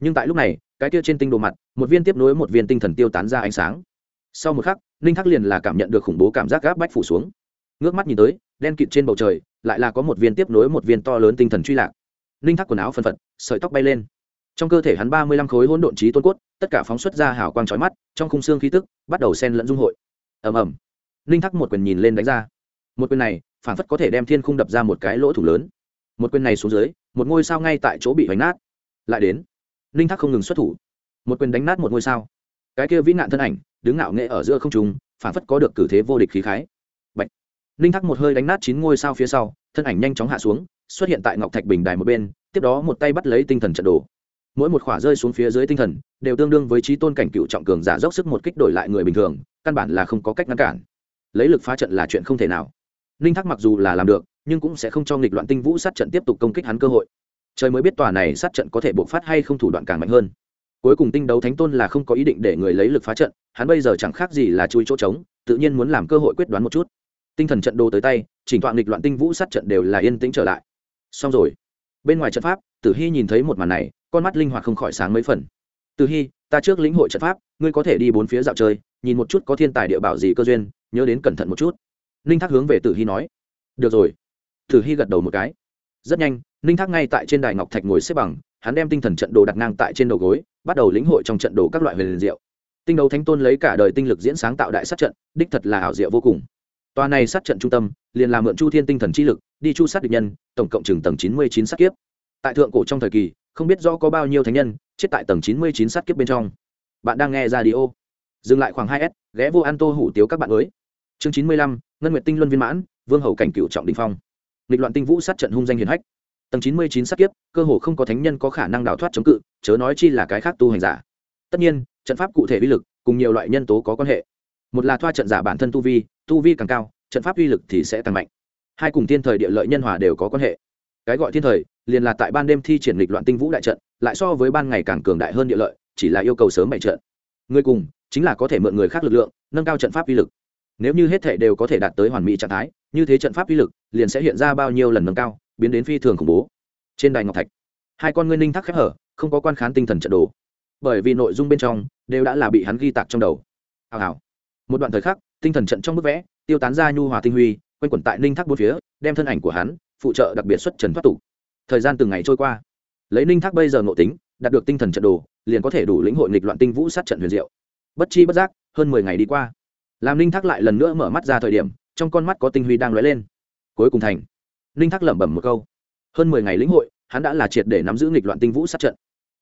Nhưng tại lúc này, cái kia trên tinh đồ mặt, một viên tiếp nối một viên tinh thần tiêu tán ra ánh sáng. Sau một khắc, ninh thác liền là cảm nhận được khủng bố cảm giác gáp bách phủ xuống. Ngước mắt nhìn tới, đen kịt trên bầu trời, lại là có một viên tiếp nối một viên to lớn tinh thần truy lạc. Ninh thác quần áo phân phật, sợi tóc bay lên trong cơ thể hắn ba mươi lăm khối hỗn độn trí tôn cốt, tất cả phóng xuất ra hào quang trói mắt, trong khung xương khí tức bắt đầu sen lẫn dung hội. Ầm ầm. Ninh thắc một quyền nhìn lên đánh ra. Một quyền này, phản phất có thể đem thiên khung đập ra một cái lỗ thủ lớn. Một quyền này xuống dưới, một ngôi sao ngay tại chỗ bị hoành nát. Lại đến ninh thắc không ngừng xuất thủ. Một quyền đánh nát một ngôi sao. Cái kia vĩ nạn thân ảnh, đứng ngạo nghệ ở giữa không trùng phản phất có được cử thế vô địch khí khái. Bạch. ninh thắc một hơi đánh nát chín ngôi sao phía sau, thân ảnh nhanh chóng hạ xuống, xuất hiện tại ngọc thạch bình đài một bên, tiếp đó một tay bắt lấy tinh thần trận đồ mỗi một khỏa rơi xuống phía dưới tinh thần, đều tương đương với trí tôn cảnh cựu trọng cường giả dốc sức một kích đổi lại người bình thường, căn bản là không có cách ngăn cản. Lấy lực phá trận là chuyện không thể nào. Ninh thác mặc dù là làm được, nhưng cũng sẽ không cho nghịch loạn tinh vũ sát trận tiếp tục công kích hắn cơ hội. Trời mới biết tòa này sát trận có thể bộc phát hay không thủ đoạn càng mạnh hơn. Cuối cùng tinh đấu thánh tôn là không có ý định để người lấy lực phá trận, hắn bây giờ chẳng khác gì là chui chỗ trống, tự nhiên muốn làm cơ hội quyết đoán một chút. Tinh thần trận đồ tới tay, chỉnh toàn nghịch loạn tinh vũ sát trận đều là yên tĩnh trở lại. Xong rồi. Bên ngoài trận pháp, tử hy nhìn thấy một màn này con mắt linh hoạt không khỏi sáng mấy phần. Tử hy ta trước lĩnh hội trận pháp, ngươi có thể đi bốn phía dạo chơi, nhìn một chút có thiên tài địa bảo gì cơ duyên, nhớ đến cẩn thận một chút. Ninh thác hướng về tử hy nói. Được rồi. Tử hy gật đầu một cái. Rất nhanh, ninh thác ngay tại trên đài ngọc thạch ngồi xếp bằng, hắn đem tinh thần trận đồ đặt ngang tại trên đầu gối, bắt đầu lĩnh hội trong trận đồ các loại huyền diệu. Tinh đấu thánh tôn lấy cả đời tinh lực diễn sáng tạo đại sát trận, đích thật là ảo diệu vô cùng. Tòa này sát trận trung tâm, liền làm mượn chu thiên tinh thần chi lực, đi chu sát địch nhân, tổng cộng chừng tầng chín mươi chín sát kiếp. Tại thượng cổ trong thời kỳ không biết do có bao nhiêu thánh nhân chết tại tầng chín mươi chín sát kiếp bên trong. Bạn đang nghe ra đi ô dừng lại khoảng hai s, ghé vô an tô hủ tiếu các bạn mới. Chương chín mươi lăm, ngân nguyệt tinh luân viên mãn, vương hầu cảnh cựu trọng đình phong. Lịch loạn tinh vũ sát trận hung danh hiền hách. Tầng chín mươi chín sát kiếp, cơ hồ không có thánh nhân có khả năng đào thoát chống cự, chớ nói chi là cái khác tu hành giả. Tất nhiên, trận pháp cụ thể uy lực cùng nhiều loại nhân tố có quan hệ. Một là thoa trận giả bản thân tu vi tu vi càng cao, trận pháp uy lực thì sẽ tăng mạnh. Hai cùng thiên thời địa lợi nhân hòa đều có quan hệ. Cái gọi thiên thời liền là tại ban đêm thi triển lịch loạn tinh vũ đại trận, lại so với ban ngày càng cường đại hơn địa lợi, chỉ là yêu cầu sớm bày trận. Người cùng, chính là có thể mượn người khác lực lượng, nâng cao trận pháp uy lực. Nếu như hết thể đều có thể đạt tới hoàn mỹ trạng thái, như thế trận pháp uy lực liền sẽ hiện ra bao nhiêu lần nâng cao, biến đến phi thường khủng bố. Trên đài ngọc thạch, hai con ngươi ninh thác khép hở, không có quan khán tinh thần trận đồ. Bởi vì nội dung bên trong đều đã là bị hắn ghi tạc trong đầu. Hào hào. Một đoạn thời khắc, tinh thần trận trong bức vẽ tiêu tán ra nhu hòa tinh huy, quanh quẩn tại ninh thác bốn phía, đem thân ảnh của hắn, phụ trợ đặc biệt xuất trần thoát tục thời gian từng ngày trôi qua. Lấy ninh thác bây giờ ngộ tính, đạt được tinh thần trận đồ, liền có thể đủ lĩnh hội nghịch loạn tinh vũ sát trận huyền diệu. Bất chi bất giác, hơn mười ngày đi qua. Làm ninh thác lại lần nữa mở mắt ra thời điểm, trong con mắt có tinh huy đang lóe lên. Cuối cùng thành. Ninh thác lẩm bẩm một câu. Hơn mười ngày lĩnh hội, hắn đã là triệt để nắm giữ nghịch loạn tinh vũ sát trận.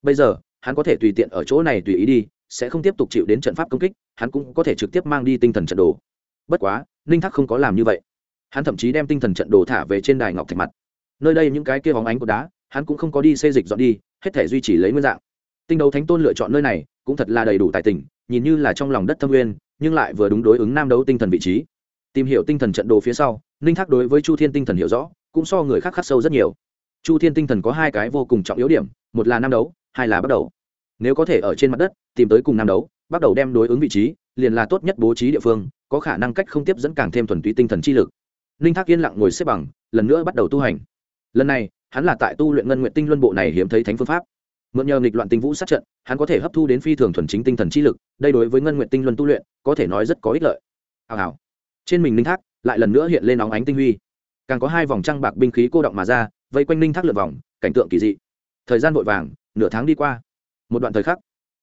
Bây giờ, hắn có thể tùy tiện ở chỗ này tùy ý đi, sẽ không tiếp tục chịu đến trận pháp công kích, hắn cũng có thể trực tiếp mang đi tinh thần trận đồ. Bất quá, ninh thác không có làm như vậy. Hắn thậm chí đem tinh thần trận đồ thả về trên đài ngọc thạch mặt nơi đây những cái kia hóng ánh của đá, hắn cũng không có đi xây dịch dọn đi, hết thể duy trì lấy nguyên dạng. Tinh đấu thánh tôn lựa chọn nơi này cũng thật là đầy đủ tài tình, nhìn như là trong lòng đất thâm nguyên, nhưng lại vừa đúng đối ứng nam đấu tinh thần vị trí. Tìm hiểu tinh thần trận đồ phía sau, ninh thác đối với chu thiên tinh thần hiểu rõ, cũng so người khác khắc sâu rất nhiều. Chu thiên tinh thần có hai cái vô cùng trọng yếu điểm, một là nam đấu, hai là bắt đầu. Nếu có thể ở trên mặt đất tìm tới cùng nam đấu, bắt đầu đem đối ứng vị trí, liền là tốt nhất bố trí địa phương, có khả năng cách không tiếp dẫn càng thêm thuần túy tinh thần chi lực. Ninh thác yên lặng ngồi xếp bằng, lần nữa bắt đầu tu hành lần này, hắn là tại tu luyện ngân nguyện tinh luân bộ này hiếm thấy thánh phương pháp. Mượn nhờ nghịch loạn tinh vũ sát trận, hắn có thể hấp thu đến phi thường thuần chính tinh thần chi lực, đây đối với ngân nguyện tinh luân tu luyện, có thể nói rất có ích lợi. Hào hào. Trên mình ninh thác, lại lần nữa hiện lên óng ánh tinh huy. Càng có hai vòng trăng bạc binh khí cô động mà ra, vây quanh ninh thác lượt vòng, cảnh tượng kỳ dị. Thời gian vội vàng, nửa tháng đi qua. Một đoạn thời khắc,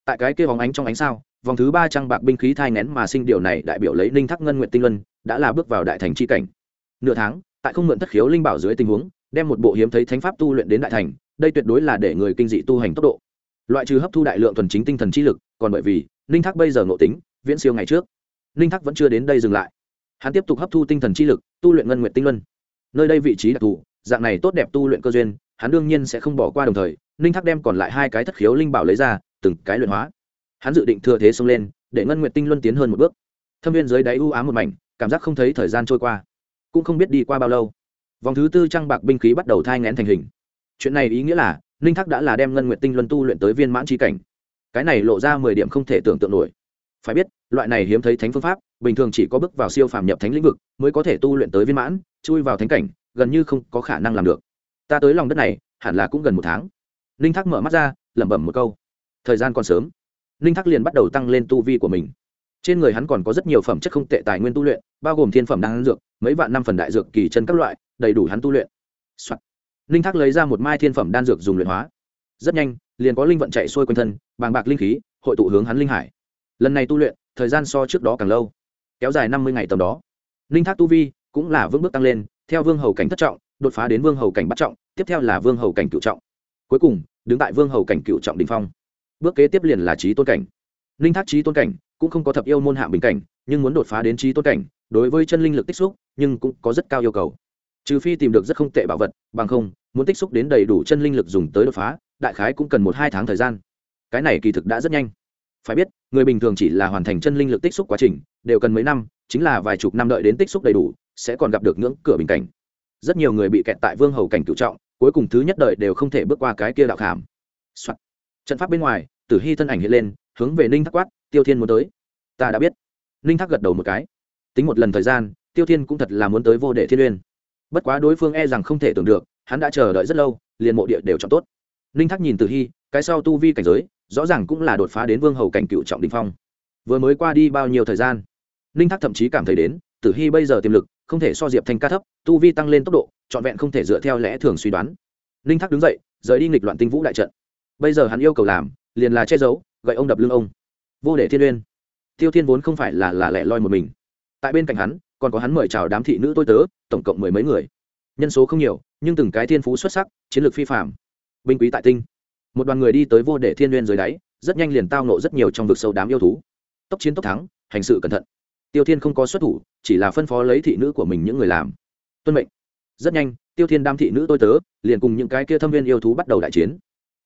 tại cái kia vòng ánh trong ánh sao, vòng thứ ba trăng bạc binh khí thai nén mà sinh điều này đại biểu lấy ninh thác ngân nguyện tinh luân, đã là bước vào đại thành c h i cảnh. Nửa tháng, tại không mượn thất khiếu linh bảo dưới tình huống đem một bộ hiếm thấy thánh pháp tu luyện đến đại thành, đây tuyệt đối là để người kinh dị tu hành tốc độ. Loại trừ hấp thu đại lượng thuần chính tinh thần chi lực, còn bởi vì, ninh thác bây giờ ngộ tính, viễn siêu ngày trước. Ninh thác vẫn chưa đến đây dừng lại. Hắn tiếp tục hấp thu tinh thần chi lực, tu luyện ngân nguyện tinh luân. Nơi đây vị trí đặc thù, dạng này tốt đẹp tu luyện cơ duyên, hắn đương nhiên sẽ không bỏ qua đồng thời, ninh thác đem còn lại hai cái thất khiếu linh bảo lấy ra, từng cái luyện hóa. Hắn dự định thừa thế xông lên, để ngân nguyện tinh luân tiến hơn một bước. Thâm viên dưới đáy u ám một mảnh, cảm giác không thấy thời gian trôi qua. Cũng không biết đi qua bao lâu vòng thứ tư trăng bạc binh khí bắt đầu thai ngén thành hình. Chuyện này ý nghĩa là, ninh thác đã là đem ngân nguyện tinh luân tu luyện tới viên mãn trí cảnh. Cái này lộ ra mười điểm không thể tưởng tượng nổi. Phải biết, loại này hiếm thấy thánh phương pháp, bình thường chỉ có bước vào siêu phàm nhập thánh lĩnh vực mới có thể tu luyện tới viên mãn, chui vào thánh cảnh, gần như không có khả năng làm được. Ta tới lòng đất này, hẳn là cũng gần một tháng. Ninh thác mở mắt ra, lẩm bẩm một câu. Thời gian còn sớm. Ninh thác liền bắt đầu tăng lên tu vi của mình. Trên người hắn còn có rất nhiều phẩm chất không tệ tài nguyên tu luyện, bao gồm thiên phẩm đan dược, mấy vạn năm phần đại dược kỳ chân các loại đầy đủ hắn tu luyện、Soạn. ninh thác lấy ra một mai thiên phẩm đan dược dùng luyện hóa. Rất nhanh, liền có linh vận chạy xuôi quanh thân, bàng bạc linh khí, hội tụ hướng hắn linh hải. Lần này tu luyện, thời gian so trước đó càng lâu. Kéo dài năm mươi ngày tầm đó. Ninh thác tu vi cũng là vững bước tăng lên, theo vương hầu cảnh thất trọng, đột phá đến vương hầu cảnh bắt trọng, tiếp theo là vương hầu cảnh cựu trọng. Cuối cùng, đứng tại vương hầu cảnh cựu trọng đình phong. Bước kế tiếp liền là trí tôn cảnh. Ninh thác trí tôn cảnh cũng không có thập yêu môn hạ bình cảnh, nhưng muốn đột phá đến trí tôn cảnh, đối với chân linh lực tích xúc, nhưng cũng có rất cao yêu cầu trừ phi tìm được rất không tệ bảo vật, bằng không, muốn tích xúc đến đầy đủ chân linh lực dùng tới đột phá, đại khái cũng cần một hai tháng thời gian. Cái này kỳ thực đã rất nhanh. Phải biết, người bình thường chỉ là hoàn thành chân linh lực tích xúc quá trình, đều cần mấy năm, chính là vài chục năm đợi đến tích xúc đầy đủ, sẽ còn gặp được ngưỡng cửa bình cảnh. Rất nhiều người bị kẹt tại vương hầu cảnh cựu trọng, cuối cùng thứ nhất đời đều không thể bước qua cái kia đạo khảm、Soạn. trận pháp bên ngoài, tử hy thân ảnh hiện lên, hướng về ninh thác quát, tiêu thiên muốn tới. Ta đã biết. Ninh thác gật đầu một cái. Tính một lần thời gian, tiêu thiên cũng thật là muốn tới vô đệ thiên uyên bất quá đối phương e rằng không thể tưởng được, hắn đã chờ đợi rất lâu, liền mộ địa đều chọn tốt. Ninh thác nhìn tử hy, cái sau tu vi cảnh giới, rõ ràng cũng là đột phá đến vương hầu cảnh cựu trọng đình phong. Vừa mới qua đi bao nhiêu thời gian? Ninh thác thậm chí cảm thấy đến, tử hy bây giờ tiềm lực, không thể so diệp thanh ca thấp, tu vi tăng lên tốc độ, trọn vẹn không thể dựa theo lẽ thường suy đoán. Ninh thác đứng dậy, rời đi nghịch loạn tinh vũ đại trận. Bây giờ hắn yêu cầu làm, liền là che giấu, gậy ông đập lưng ông. Vô để thiên uyên. Tiêu thiên vốn không phải là là lẻ loi một mình. Tại bên cạnh hắn còn có hắn mời chào đám thị nữ tôi tớ, tổng cộng mười mấy người. Nhân số không nhiều, nhưng từng cái thiên phú xuất sắc, chiến lược phi phạm binh quý tại tinh. Một đoàn người đi tới vô để thiên uyên dưới đáy, rất nhanh liền tao nộ rất nhiều trong vực sâu đám yêu thú. Tốc chiến tốc thắng, hành sự cẩn thận. Tiêu thiên không có xuất thủ, chỉ là phân phó lấy thị nữ của mình những người làm. Tuân mệnh. Rất nhanh, tiêu thiên đam thị nữ tôi tớ liền cùng những cái kia thâm viên yêu thú bắt đầu đại chiến.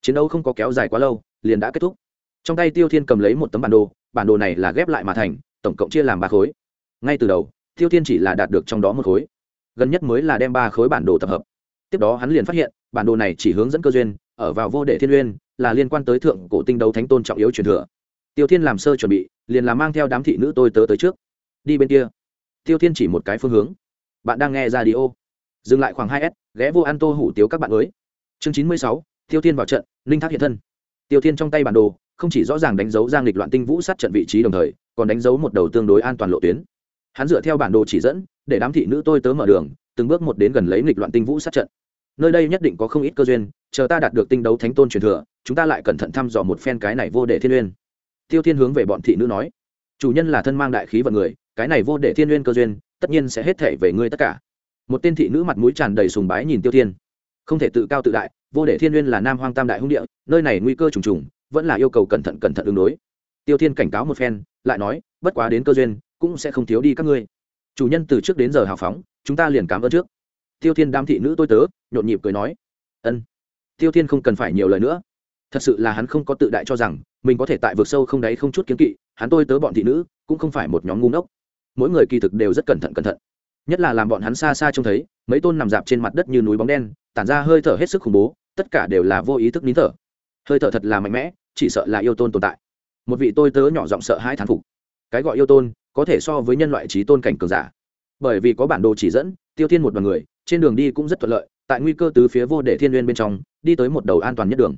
Chiến đấu không có kéo dài quá lâu, liền đã kết thúc. Trong tay tiêu thiên cầm lấy một tấm bản đồ bản đồ này là ghép lại mà thành, tổng cộng chia làm ba khối. Ngay từ đầu tiêu thiên chỉ là đạt được trong đó một khối. Gần nhất mới là đem ba khối bản đồ tập hợp. Tiếp đó hắn liền phát hiện, bản đồ này chỉ hướng dẫn cơ duyên, ở vào vô đệ thiên uyên, là liên quan tới thượng cổ tinh đấu thánh tôn trọng yếu truyền thừa. Tiêu thiên làm sơ chuẩn bị, liền là mang theo đám thị nữ tôi tớ tới trước. Đi bên kia. Tiêu thiên chỉ một cái phương hướng. Bạn đang nghe ra đi ô dừng lại khoảng hai s, ghé vô ăn tô hủ tiếu các bạn mới. Chương chín mươi sáu, tiêu thiên vào trận linh thác hiện thân. Tiêu thiên trong tay bản đồ, không chỉ rõ ràng đánh dấu giang lịch loạn tinh vũ sát trận vị trí đồng thời, còn đánh dấu một đầu tương đối an toàn lộ tuyến hắn dựa theo bản đồ chỉ dẫn, để đám thị nữ tôi tớ mở đường, từng bước một đến gần lấy nghịch loạn tinh vũ sát trận. Nơi đây nhất định có không ít cơ duyên, chờ ta đạt được tinh đấu thánh tôn truyền thừa, chúng ta lại cẩn thận thăm dò một phen cái này vô để thiên uyên tiêu thiên hướng về bọn thị nữ nói. Chủ nhân là thân mang đại khí vận người, cái này vô để thiên uyên cơ duyên, tất nhiên sẽ hết thể về ngươi tất cả. Một tên thị nữ mặt mũi tràn đầy sùng bái nhìn tiêu thiên. Không thể tự cao tự đại, vô để thiên uyên là nam hoang tam đại hung địa, nơi này nguy cơ trùng trùng, vẫn là yêu cầu cẩn thận cẩn thận ứng đối. Tiêu thiên cảnh cáo một phen, lại nói, bất quá đến cơ duyên cũng sẽ không thiếu đi các ngươi. Chủ nhân từ trước đến giờ hào phóng, chúng ta liền cảm ơn trước. Tiêu thiên đam thị nữ tôi tớ, nhộn nhịp cười nói. Ân. Tiêu thiên không cần phải nhiều lời nữa. Thật sự là hắn không có tự đại cho rằng, mình có thể tại vực sâu không đáy không chút kiếm kỵ, hắn tôi tớ bọn thị nữ, cũng không phải một nhóm ngu ngốc. Mỗi người kỳ thực đều rất cẩn thận cẩn thận. Nhất là làm bọn hắn xa xa trông thấy, mấy tôn nằm dạp trên mặt đất như núi bóng đen, tản ra hơi thở hết sức khủng bố, tất cả đều là vô ý thức nín thở. Hơi thở thật là mạnh mẽ, chỉ sợ là yêu tôn tồn tại. Một vị tôi tớ nhỏ giọng sợ hai thán phục. Cái gọi yêu tôn có thể so với nhân loại trí tôn cảnh cường giả. Bởi vì có bản đồ chỉ dẫn, tiêu thiên một đoàn người, trên đường đi cũng rất thuận lợi, tại nguy cơ từ phía vô để thiên n bên trong, đi tới một đầu an toàn nhất đường.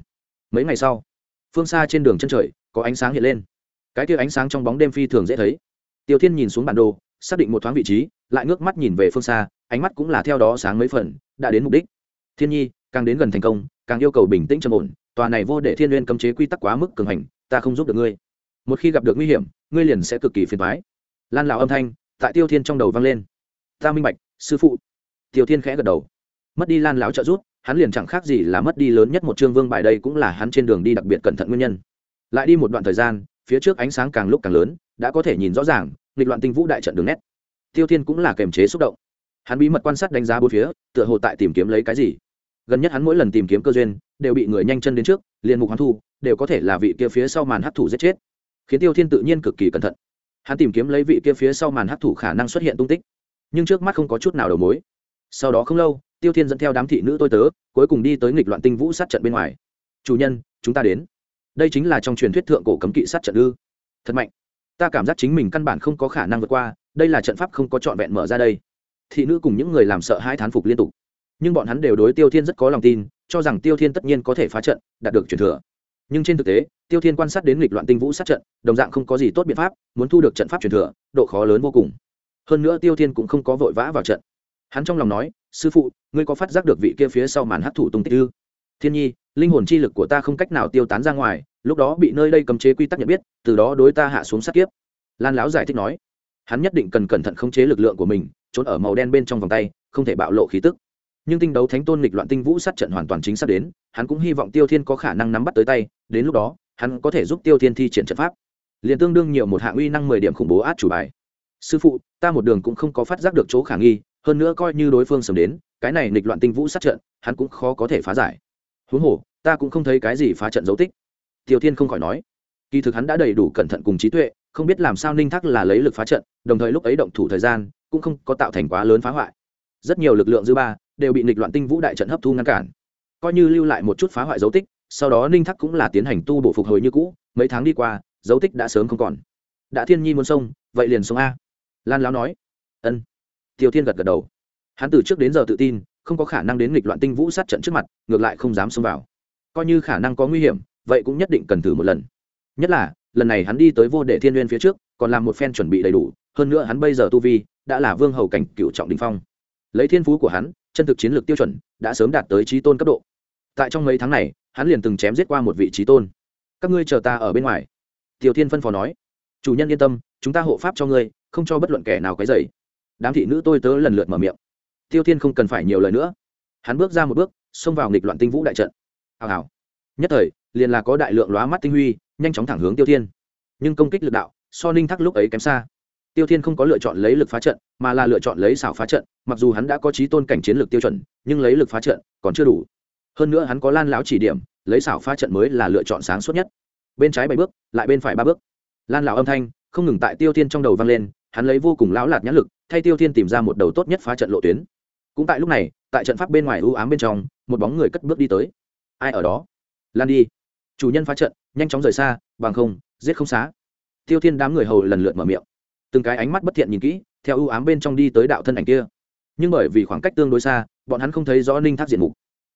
Mấy ngày sau, phương xa trên đường chân trời, có ánh sáng hiện lên. Cái kia ánh sáng trong bóng đêm phi thường dễ thấy. Tiêu thiên nhìn xuống bản đồ, xác định một thoáng vị trí, lại ngước mắt nhìn về phương xa, ánh mắt cũng là theo đó sáng mấy phần, đã đến mục đích. Thiên nhi, càng đến gần thành công, càng yêu cầu bình tĩnh trầm ổn, tòa này vô để thiên n cấm chế quy tắc quá mức cường hành, ta không giúp được ngươi. Một khi gặp được nguy hiểm, ngươi liền sẽ cực kỳ phiền thoái lan lão âm thanh tại tiêu thiên trong đầu vang lên ta minh bạch sư phụ tiêu thiên khẽ gật đầu mất đi lan lão trợ giúp hắn liền chẳng khác gì là mất đi lớn nhất một chương vương bài đây cũng là hắn trên đường đi đặc biệt cẩn thận nguyên nhân lại đi một đoạn thời gian phía trước ánh sáng càng lúc càng lớn đã có thể nhìn rõ ràng nghịch loạn tinh vũ đại trận đường nét tiêu thiên cũng là kềm chế xúc động hắn bí mật quan sát đánh giá bốn phía tựa hồ tại tìm kiếm lấy cái gì gần nhất hắn mỗi lần tìm kiếm cơ duyên đều bị người nhanh chân đến trước liền mục hoán thu đều có thể là vị kia phía sau màn hấp thụ giết chết khiến tiêu thiên tự nhiên cực kỳ cẩn thận hắn tìm kiếm lấy vị kia phía sau màn hấp thủ khả năng xuất hiện tung tích, nhưng trước mắt không có chút nào đầu mối. Sau đó không lâu, tiêu thiên dẫn theo đám thị nữ tôi tớ, cuối cùng đi tới nghịch loạn tinh vũ sát trận bên ngoài. Chủ nhân, chúng ta đến. Đây chính là trong truyền thuyết thượng cổ cấm kỵ sát trận ư. Thật mạnh. Ta cảm giác chính mình căn bản không có khả năng vượt qua, đây là trận pháp không có trọn vẹn mở ra đây. Thị nữ cùng những người làm sợ hai thán phục liên tục. Nhưng bọn hắn đều đối tiêu thiên rất có lòng tin, cho rằng tiêu thiên tất nhiên có thể phá trận, đạt được truyền thừa nhưng trên thực tế, tiêu thiên quan sát đến nghịch loạn tinh vũ sát trận, đồng dạng không có gì tốt biện pháp, muốn thu được trận pháp truyền thừa, độ khó lớn vô cùng. Hơn nữa tiêu thiên cũng không có vội vã vào trận. Hắn trong lòng nói, sư phụ, ngươi có phát giác được vị kia phía sau màn hấp thủ tung tích ư? Thiên nhi, linh hồn chi lực của ta không cách nào tiêu tán ra ngoài, lúc đó bị nơi đây cấm chế quy tắc nhận biết, từ đó đối ta hạ xuống sát kiếp. Lan lão giải thích nói. Hắn nhất định cần cẩn thận khống chế lực lượng của mình, trốn ở màu đen bên trong vòng tay, không thể bạo lộ khí tức nhưng tinh đấu thánh tôn lịch loạn tinh vũ sát trận hoàn toàn chính xác đến, hắn cũng hy vọng tiêu thiên có khả năng nắm bắt tới tay, đến lúc đó, hắn có thể giúp tiêu thiên thi triển trận pháp. Liền tương đương nhiều một hạng uy năng mười điểm khủng bố át chủ bài. Sư phụ, ta một đường cũng không có phát giác được chỗ khả nghi, hơn nữa coi như đối phương sớm đến, cái này nghịch loạn tinh vũ sát trận, hắn cũng khó có thể phá giải. Huống hồ, ta cũng không thấy cái gì phá trận dấu tích. Tiêu thiên không khỏi nói. Kỳ thực hắn đã đầy đủ cẩn thận cùng trí tuệ, không biết làm sao ninh thác là lấy lực phá trận, đồng thời lúc ấy động thủ thời gian, cũng không có tạo thành quá lớn phá hoại. Rất nhiều lực lượng dư ba đều bị nghịch loạn tinh vũ đại trận hấp thu ngăn cản. Coi như lưu lại một chút phá hoại dấu tích, sau đó ninh thắc cũng là tiến hành tu bổ phục hồi như cũ, mấy tháng đi qua, dấu tích đã sớm không còn. Đã thiên nhi muốn sông, vậy liền sông a. Lan lão nói. Ân. Tiêu thiên gật gật đầu. Hắn từ trước đến giờ tự tin, không có khả năng đến nghịch loạn tinh vũ sát trận trước mặt, ngược lại không dám xông vào. Coi như khả năng có nguy hiểm, vậy cũng nhất định cần thử một lần. Nhất là, lần này hắn đi tới vô đệ thiên n g u y ê n phía trước, còn làm một phen chuẩn bị đầy đủ, hơn nữa hắn bây giờ tu vi, đã là vương hầu cảnh cựu trọng đình phong. Lấy thiên phú của hắn chân thực chiến lược tiêu chuẩn đã sớm đạt tới trí tôn cấp độ. Tại trong mấy tháng này, hắn liền từng chém giết qua một vị trí tôn. Các ngươi chờ ta ở bên ngoài. Tiểu thiên phân phó nói. Chủ nhân yên tâm, chúng ta hộ pháp cho ngươi, không cho bất luận kẻ nào cái dày đám thị nữ tôi tớ lần lượt mở miệng. Tiêu thiên không cần phải nhiều lời nữa. Hắn bước ra một bước, xông vào nghịch loạn tinh vũ đại trận. Hào hào. Nhất thời, liền là có đại lượng lóa mắt tinh huy, nhanh chóng thẳng hướng tiêu thiên. Nhưng công kích lực đạo, so ninh thắc lúc ấy kém xa tiêu thiên không có lựa chọn lấy lực phá trận, mà là lựa chọn lấy xảo phá trận, mặc dù hắn đã có trí tôn cảnh chiến lược tiêu chuẩn, nhưng lấy lực phá trận còn chưa đủ. Hơn nữa hắn có lan lão chỉ điểm, lấy xảo phá trận mới là lựa chọn sáng suốt nhất. Bên trái bảy bước, lại bên phải ba bước. Lan lão âm thanh không ngừng tại tiêu thiên trong đầu vang lên, hắn lấy vô cùng lão lạt nhãn lực, thay tiêu thiên tìm ra một đầu tốt nhất phá trận lộ tuyến. Cũng tại lúc này, tại trận pháp bên ngoài ưu ám bên trong, một bóng người cất bước đi tới. Ai ở đó? Lan đi. Chủ nhân phá trận, nhanh chóng rời xa, bằng không, giết không xá. Tiêu thiên đám người hầu lần lượt mở miệng từng cái ánh mắt bất thiện nhìn kỹ, theo ưu ám bên trong đi tới đạo thân ảnh kia. Nhưng bởi vì khoảng cách tương đối xa, bọn hắn không thấy rõ ninh thác diện mục.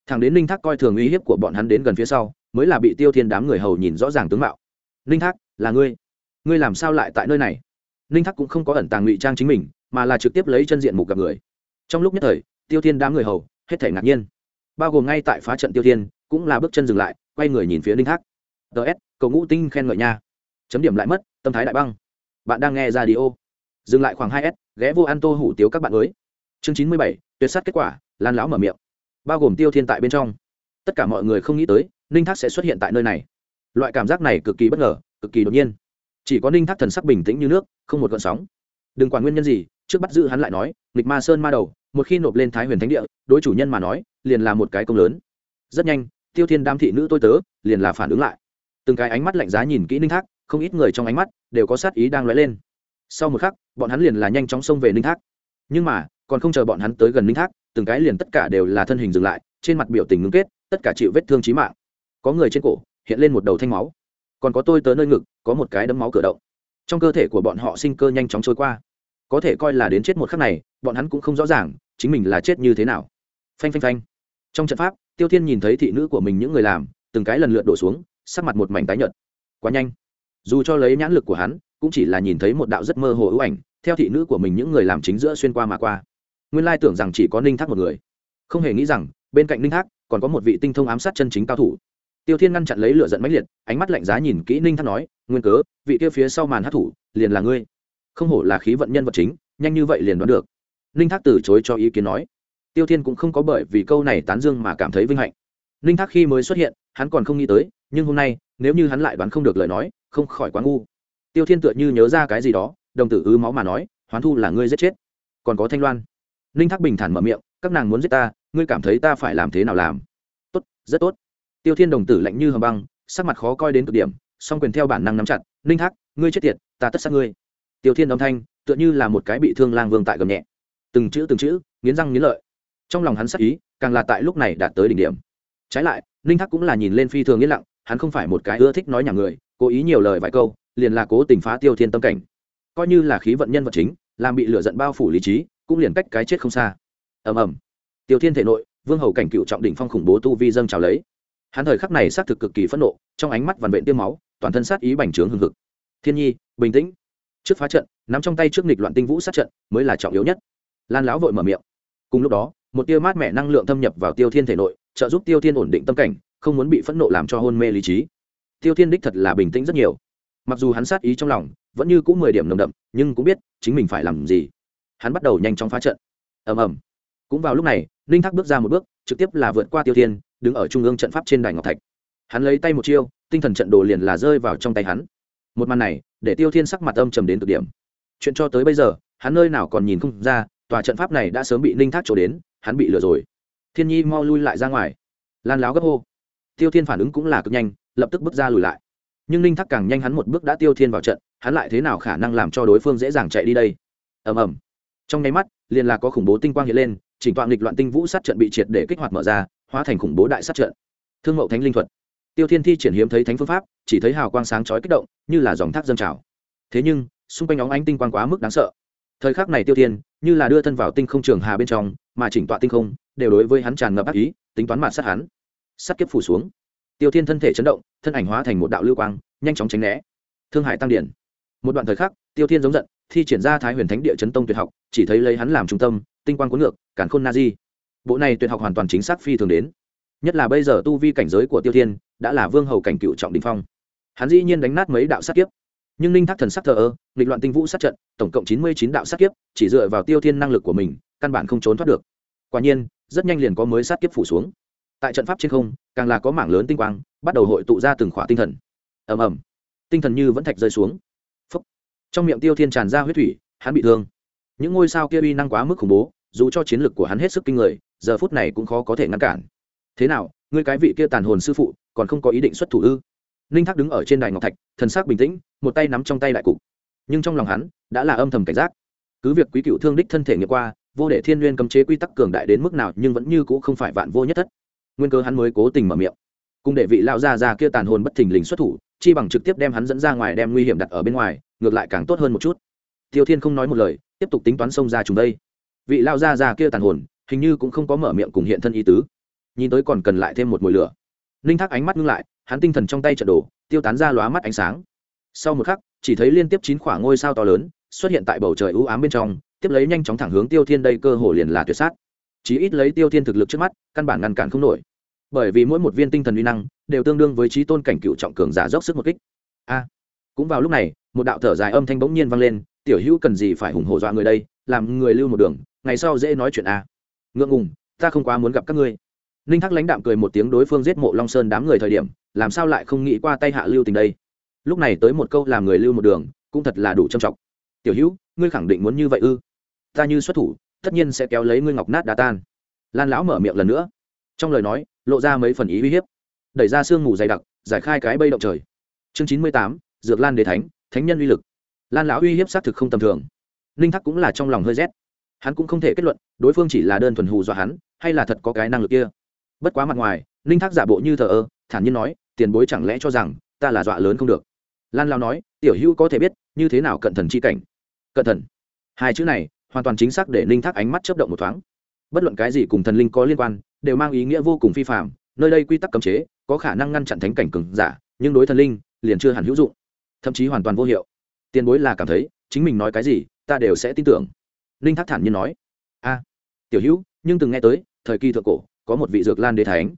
Thằng đến ninh thác coi thường uy hiếp của bọn hắn đến gần phía sau, mới là bị tiêu thiên đám người hầu nhìn rõ ràng tướng mạo. Ninh thác, là ngươi? Ngươi làm sao lại tại nơi này? Ninh thác cũng không có ẩn tàng ngụy trang chính mình, mà là trực tiếp lấy chân diện mục gặp người. Trong lúc nhất thời, tiêu thiên đám người hầu, hết thể ngạc nhiên. Bao gồm ngay tại phá trận tiêu thiên, cũng là bước chân dừng lại, quay người nhìn phía ninh thác. Ts cầu ngũ tinh khen ngợi nha. Chấm điểm lại mất, tâm thái đại băng bạn đang nghe ra đi ô dừng lại khoảng hai s, ghé vô ăn tô hủ tiếu các bạn mới chương chín mươi bảy, tuyệt sát kết quả, lan lão mở miệng. Bao gồm tiêu thiên tại bên trong. Tất cả mọi người không nghĩ tới, ninh thác sẽ xuất hiện tại nơi này. Loại cảm giác này cực kỳ bất ngờ, cực kỳ đột nhiên. Chỉ có ninh thác thần sắc bình tĩnh như nước, không một gợn sóng. Đừng quản nguyên nhân gì, trước bắt giữ hắn lại nói, nghịch ma sơn ma đầu, một khi nộp lên thái huyền thánh địa, đối chủ nhân mà nói, liền là một cái công lớn. Rất nhanh, tiêu thiên đam thị nữ tôi tớ, liền là phản ứng lại. Từng cái ánh mắt lạnh giá nhìn kỹ ninh thác không ít người trong ánh mắt đều có sát ý đang lóe lên. Sau một khắc, bọn hắn liền là nhanh chóng xông về ninh thác. Nhưng mà, còn không chờ bọn hắn tới gần ninh thác, từng cái liền tất cả đều là thân hình dừng lại, trên mặt biểu tình ngưng kết, tất cả chịu vết thương trí mạng. Có người trên cổ hiện lên một đầu thanh máu. Còn có tôi tới nơi ngực, có một cái đấm máu cửa động. Trong cơ thể của bọn họ sinh cơ nhanh chóng trôi qua. Có thể coi là đến chết một khắc này, bọn hắn cũng không rõ ràng, chính mình là chết như thế nào. Phanh phanh phanh. Trong trận pháp, tiêu thiên nhìn thấy thị nữ của mình những người làm, từng cái lần lượt đổ xuống, sắc mặt một mảnh tái nhợt. Quá nhanh dù cho lấy nhãn lực của hắn, cũng chỉ là nhìn thấy một đạo rất mơ hồ ưu ảnh, theo thị nữ của mình những người làm chính giữa xuyên qua mà qua. Nguyên lai tưởng rằng chỉ có ninh thác một người. Không hề nghĩ rằng, bên cạnh ninh thác, còn có một vị tinh thông ám sát chân chính cao thủ. Tiêu thiên ngăn chặn lấy lửa giận mãnh liệt, ánh mắt lạnh giá nhìn kỹ ninh thác nói, nguyên cớ, vị kia phía sau màn hát thủ, liền là ngươi. Không hổ là khí vận nhân vật chính, nhanh như vậy liền đoán được. Ninh thác từ chối cho ý kiến nói. Tiêu thiên cũng không có bởi vì câu này tán dương mà cảm thấy vinh hạnh. Ninh thác khi mới xuất hiện, hắn còn không nghĩ tới, nhưng hôm nay, nếu như hắn lại đoán không được lời nói không khỏi quá ngu. Tiêu thiên tựa như nhớ ra cái gì đó, đồng tử ứ máu mà nói, hoán thu là ngươi giết chết. Còn có thanh loan. Ninh thác bình thản mở miệng, các nàng muốn giết ta, ngươi cảm thấy ta phải làm thế nào làm? Tốt, rất tốt. Tiêu thiên đồng tử lạnh như hầm băng, sắc mặt khó coi đến cực điểm, song quyền theo bản năng nắm chặt, ninh thác, ngươi chết tiệt, ta tất sát ngươi. Tiêu thiên âm thanh, tựa như là một cái bị thương lang vương tại gầm nhẹ. Từng chữ từng chữ, nghiến răng nghiến lợi. Trong lòng hắn sắc ý, càng là tại lúc này đạt tới đỉnh điểm. Trái lại, ninh thác cũng là nhìn lên phi thường yên lặng, hắn không phải một cái ưa thích nói nhà người cố ý nhiều lời vài câu, liền là cố tình phá tiêu thiên tâm cảnh. Coi như là khí vận nhân vật chính, làm bị lửa giận bao phủ lý trí, cũng liền cách cái chết không xa. Ầm ầm. Tiêu thiên thể nội, vương hầu cảnh cựu trọng đỉnh phong khủng bố tu vi dâng trào lấy. Hắn thời khắc này xác thực cực kỳ phẫn nộ, trong ánh mắt vằn vện tiêm máu, toàn thân sát ý bành trướng hừng hực. Thiên nhi, bình tĩnh. Trước phá trận, nắm trong tay trước nghịch loạn tinh vũ sát trận, mới là trọng yếu nhất. Lan lão vội mở miệng. Cùng lúc đó, một tia mát mẻ năng lượng thâm nhập vào tiêu thiên thể nội, trợ giúp tiêu thiên ổn định tâm cảnh, không muốn bị phẫn nộ làm cho hôn mê lý trí tiêu thiên đích thật là bình tĩnh rất nhiều. Mặc dù hắn sát ý trong lòng vẫn như cũng mười điểm nồng đậm, nhưng cũng biết chính mình phải làm gì. Hắn bắt đầu nhanh chóng phá trận. Ầm ầm. Cũng vào lúc này, ninh thác bước ra một bước, trực tiếp là vượt qua tiêu thiên, đứng ở trung ương trận pháp trên đài ngọc thạch. Hắn lấy tay một chiêu, tinh thần trận đồ liền là rơi vào trong tay hắn. Một màn này, để tiêu thiên sắc mặt âm trầm đến cực điểm. Chuyện cho tới bây giờ, hắn nơi nào còn nhìn không ra, tòa trận pháp này đã sớm bị ninh thác trổ đến, hắn bị lừa rồi. Thiên nhi mau lui lại ra ngoài. Lan láo gấp hô. Tiêu thiên phản ứng cũng là cực nhanh lập tức bước ra lùi lại. Nhưng ninh thác càng nhanh hắn một bước đã tiêu thiên vào trận, hắn lại thế nào khả năng làm cho đối phương dễ dàng chạy đi đây? Ầm ầm. Trong nháy mắt, liền là có khủng bố tinh quang hiện lên, chỉnh toàn nghịch loạn tinh vũ sát trận bị triệt để kích hoạt mở ra, hóa thành khủng bố đại sát trận. Thương mậu thánh linh thuật. Tiêu thiên thi triển hiếm thấy thánh phương pháp, chỉ thấy hào quang sáng chói kích động, như là dòng thác dâng trào. Thế nhưng, xung quanh óng ánh tinh quang quá mức đáng sợ. Thời khắc này tiêu thiên, như là đưa thân vào tinh không trường hà bên trong, mà chỉnh tọa tinh không, đều đối với hắn tràn ngập ác ý, tính toán mạt sát hắn. Sát kiếp phủ xuống tiêu thiên thân thể chấn động, thân ảnh hóa thành một đạo lưu quang, nhanh chóng tránh né. Thương hải tăng điển. Một đoạn thời khắc, tiêu thiên giống giận, thi triển ra thái huyền thánh địa chấn tông tuyệt học, chỉ thấy lấy hắn làm trung tâm, tinh quang cuốn ngược cản khôn na di. Bộ này tuyệt học hoàn toàn chính xác phi thường đến. Nhất là bây giờ tu vi cảnh giới của tiêu thiên, đã là vương hầu cảnh cựu trọng đình phong. Hắn dĩ nhiên đánh nát mấy đạo sát kiếp. Nhưng ninh thác thần sắc thờ ơ, nghịch loạn tinh vũ sát trận, tổng cộng chín mươi chín đạo sát kiếp, chỉ dựa vào tiêu thiên năng lực của mình, căn bản không trốn thoát được. Quả nhiên, rất nhanh liền có mới sát kiếp phủ xuống tại trận pháp trên không, càng là có mảng lớn tinh quang, bắt đầu hội tụ ra từng khỏa tinh thần. Ầm ầm. Tinh thần như vẫn thạch rơi xuống. Phúc. trong miệng tiêu thiên tràn ra huyết thủy, hắn bị thương. Những ngôi sao kia uy năng quá mức khủng bố, dù cho chiến lực của hắn hết sức kinh người, giờ phút này cũng khó có thể ngăn cản. Thế nào, ngươi cái vị kia tàn hồn sư phụ, còn không có ý định xuất thủ ư? Ninh thác đứng ở trên đài ngọc thạch, thần sắc bình tĩnh, một tay nắm trong tay đại cục. Nhưng trong lòng hắn, đã là âm thầm cảnh giác. Cứ việc quý cựu thương đích thân thể nghiệm qua, vô để thiên n g u y ê n cấm chế quy tắc cường đại đến mức nào nhưng vẫn như c ũ không phải vạn vô nhất thất nguyên cơ hắn mới cố tình mở miệng. Cùng để vị Lão gia già kia tàn hồn bất thình lình xuất thủ, chi bằng trực tiếp đem hắn dẫn ra ngoài đem nguy hiểm đặt ở bên ngoài, ngược lại càng tốt hơn một chút. Tiêu thiên không nói một lời, tiếp tục tính toán xông ra chúng đây. Vị Lão gia già kia tàn hồn, hình như cũng không có mở miệng cùng hiện thân ý tứ. Nhìn tới còn cần lại thêm một mùi lửa. Ninh thác ánh mắt ngưng lại, hắn tinh thần trong tay trận đồ tiêu tán ra lóa mắt ánh sáng. Sau một khắc, chỉ thấy liên tiếp chín khoảng ngôi sao to lớn xuất hiện tại bầu trời ưu ám bên trong, tiếp lấy nhanh chóng thẳng hướng tiêu thiên đây cơ hồ liền là tuyệt sát. Chí ít lấy tiêu thiên thực lực trước mắt, căn bản ngăn cản không nổi bởi vì mỗi một viên tinh thần uy năng đều tương đương với trí tôn cảnh cựu trọng cường giả dốc sức một kích. A, cũng vào lúc này, một đạo thở dài âm thanh bỗng nhiên vang lên, tiểu hữu cần gì phải hùng hổ dọa người đây, làm người lưu một đường, ngày sau dễ nói chuyện a. Ngượng ngùng, ta không quá muốn gặp các ngươi. Ninh thác lãnh đạm cười một tiếng đối phương giết mộ long sơn đám người thời điểm, làm sao lại không nghĩ qua tay hạ lưu tình đây? Lúc này tới một câu làm người lưu một đường, cũng thật là đủ trầm trọng. Tiểu hữu, ngươi khẳng định muốn như vậy ư? Ta như xuất thủ, tất nhiên sẽ kéo lấy ngươi ngọc nát đá tan. Lan lão mở miệng lần nữa. Trong lời nói lộ ra mấy phần ý uy hiếp. Đẩy ra sương mù dày đặc, giải khai cái bây động trời. Chương chín mươi tám, dược lan đế thánh thánh nhân uy lực. Lan lão uy hiếp xác thực không tầm thường. Ninh thắc cũng là trong lòng hơi rét. Hắn cũng không thể kết luận, đối phương chỉ là đơn thuần hù dọa hắn, hay là thật có cái năng lực kia. Bất quá mặt ngoài ninh thắc giả bộ như thờ ơ, thản nhiên nói, tiền bối chẳng lẽ cho rằng ta là dọa lớn không được? Lan lao nói, tiểu hữu có thể biết, như thế nào cận thần chi cảnh? Cận thần? Hai chữ này, hoàn toàn chính xác để ninh thác ánh mắt chấp động một thoáng. Bất luận cái gì cùng thần linh có liên quan đều mang ý nghĩa vô cùng phi phạm nơi đây quy tắc cấm chế, có khả năng ngăn chặn thánh cảnh cừng giả, nhưng đối thần linh, liền chưa hẳn hữu dụng, thậm chí hoàn toàn vô hiệu. Tiền bối là cảm thấy, chính mình nói cái gì, ta đều sẽ tin tưởng. Linh thác thản nhiên nói. A, tiểu hữu, nhưng từng nghe tới, thời kỳ thượng cổ, có một vị dược lan đế thánh.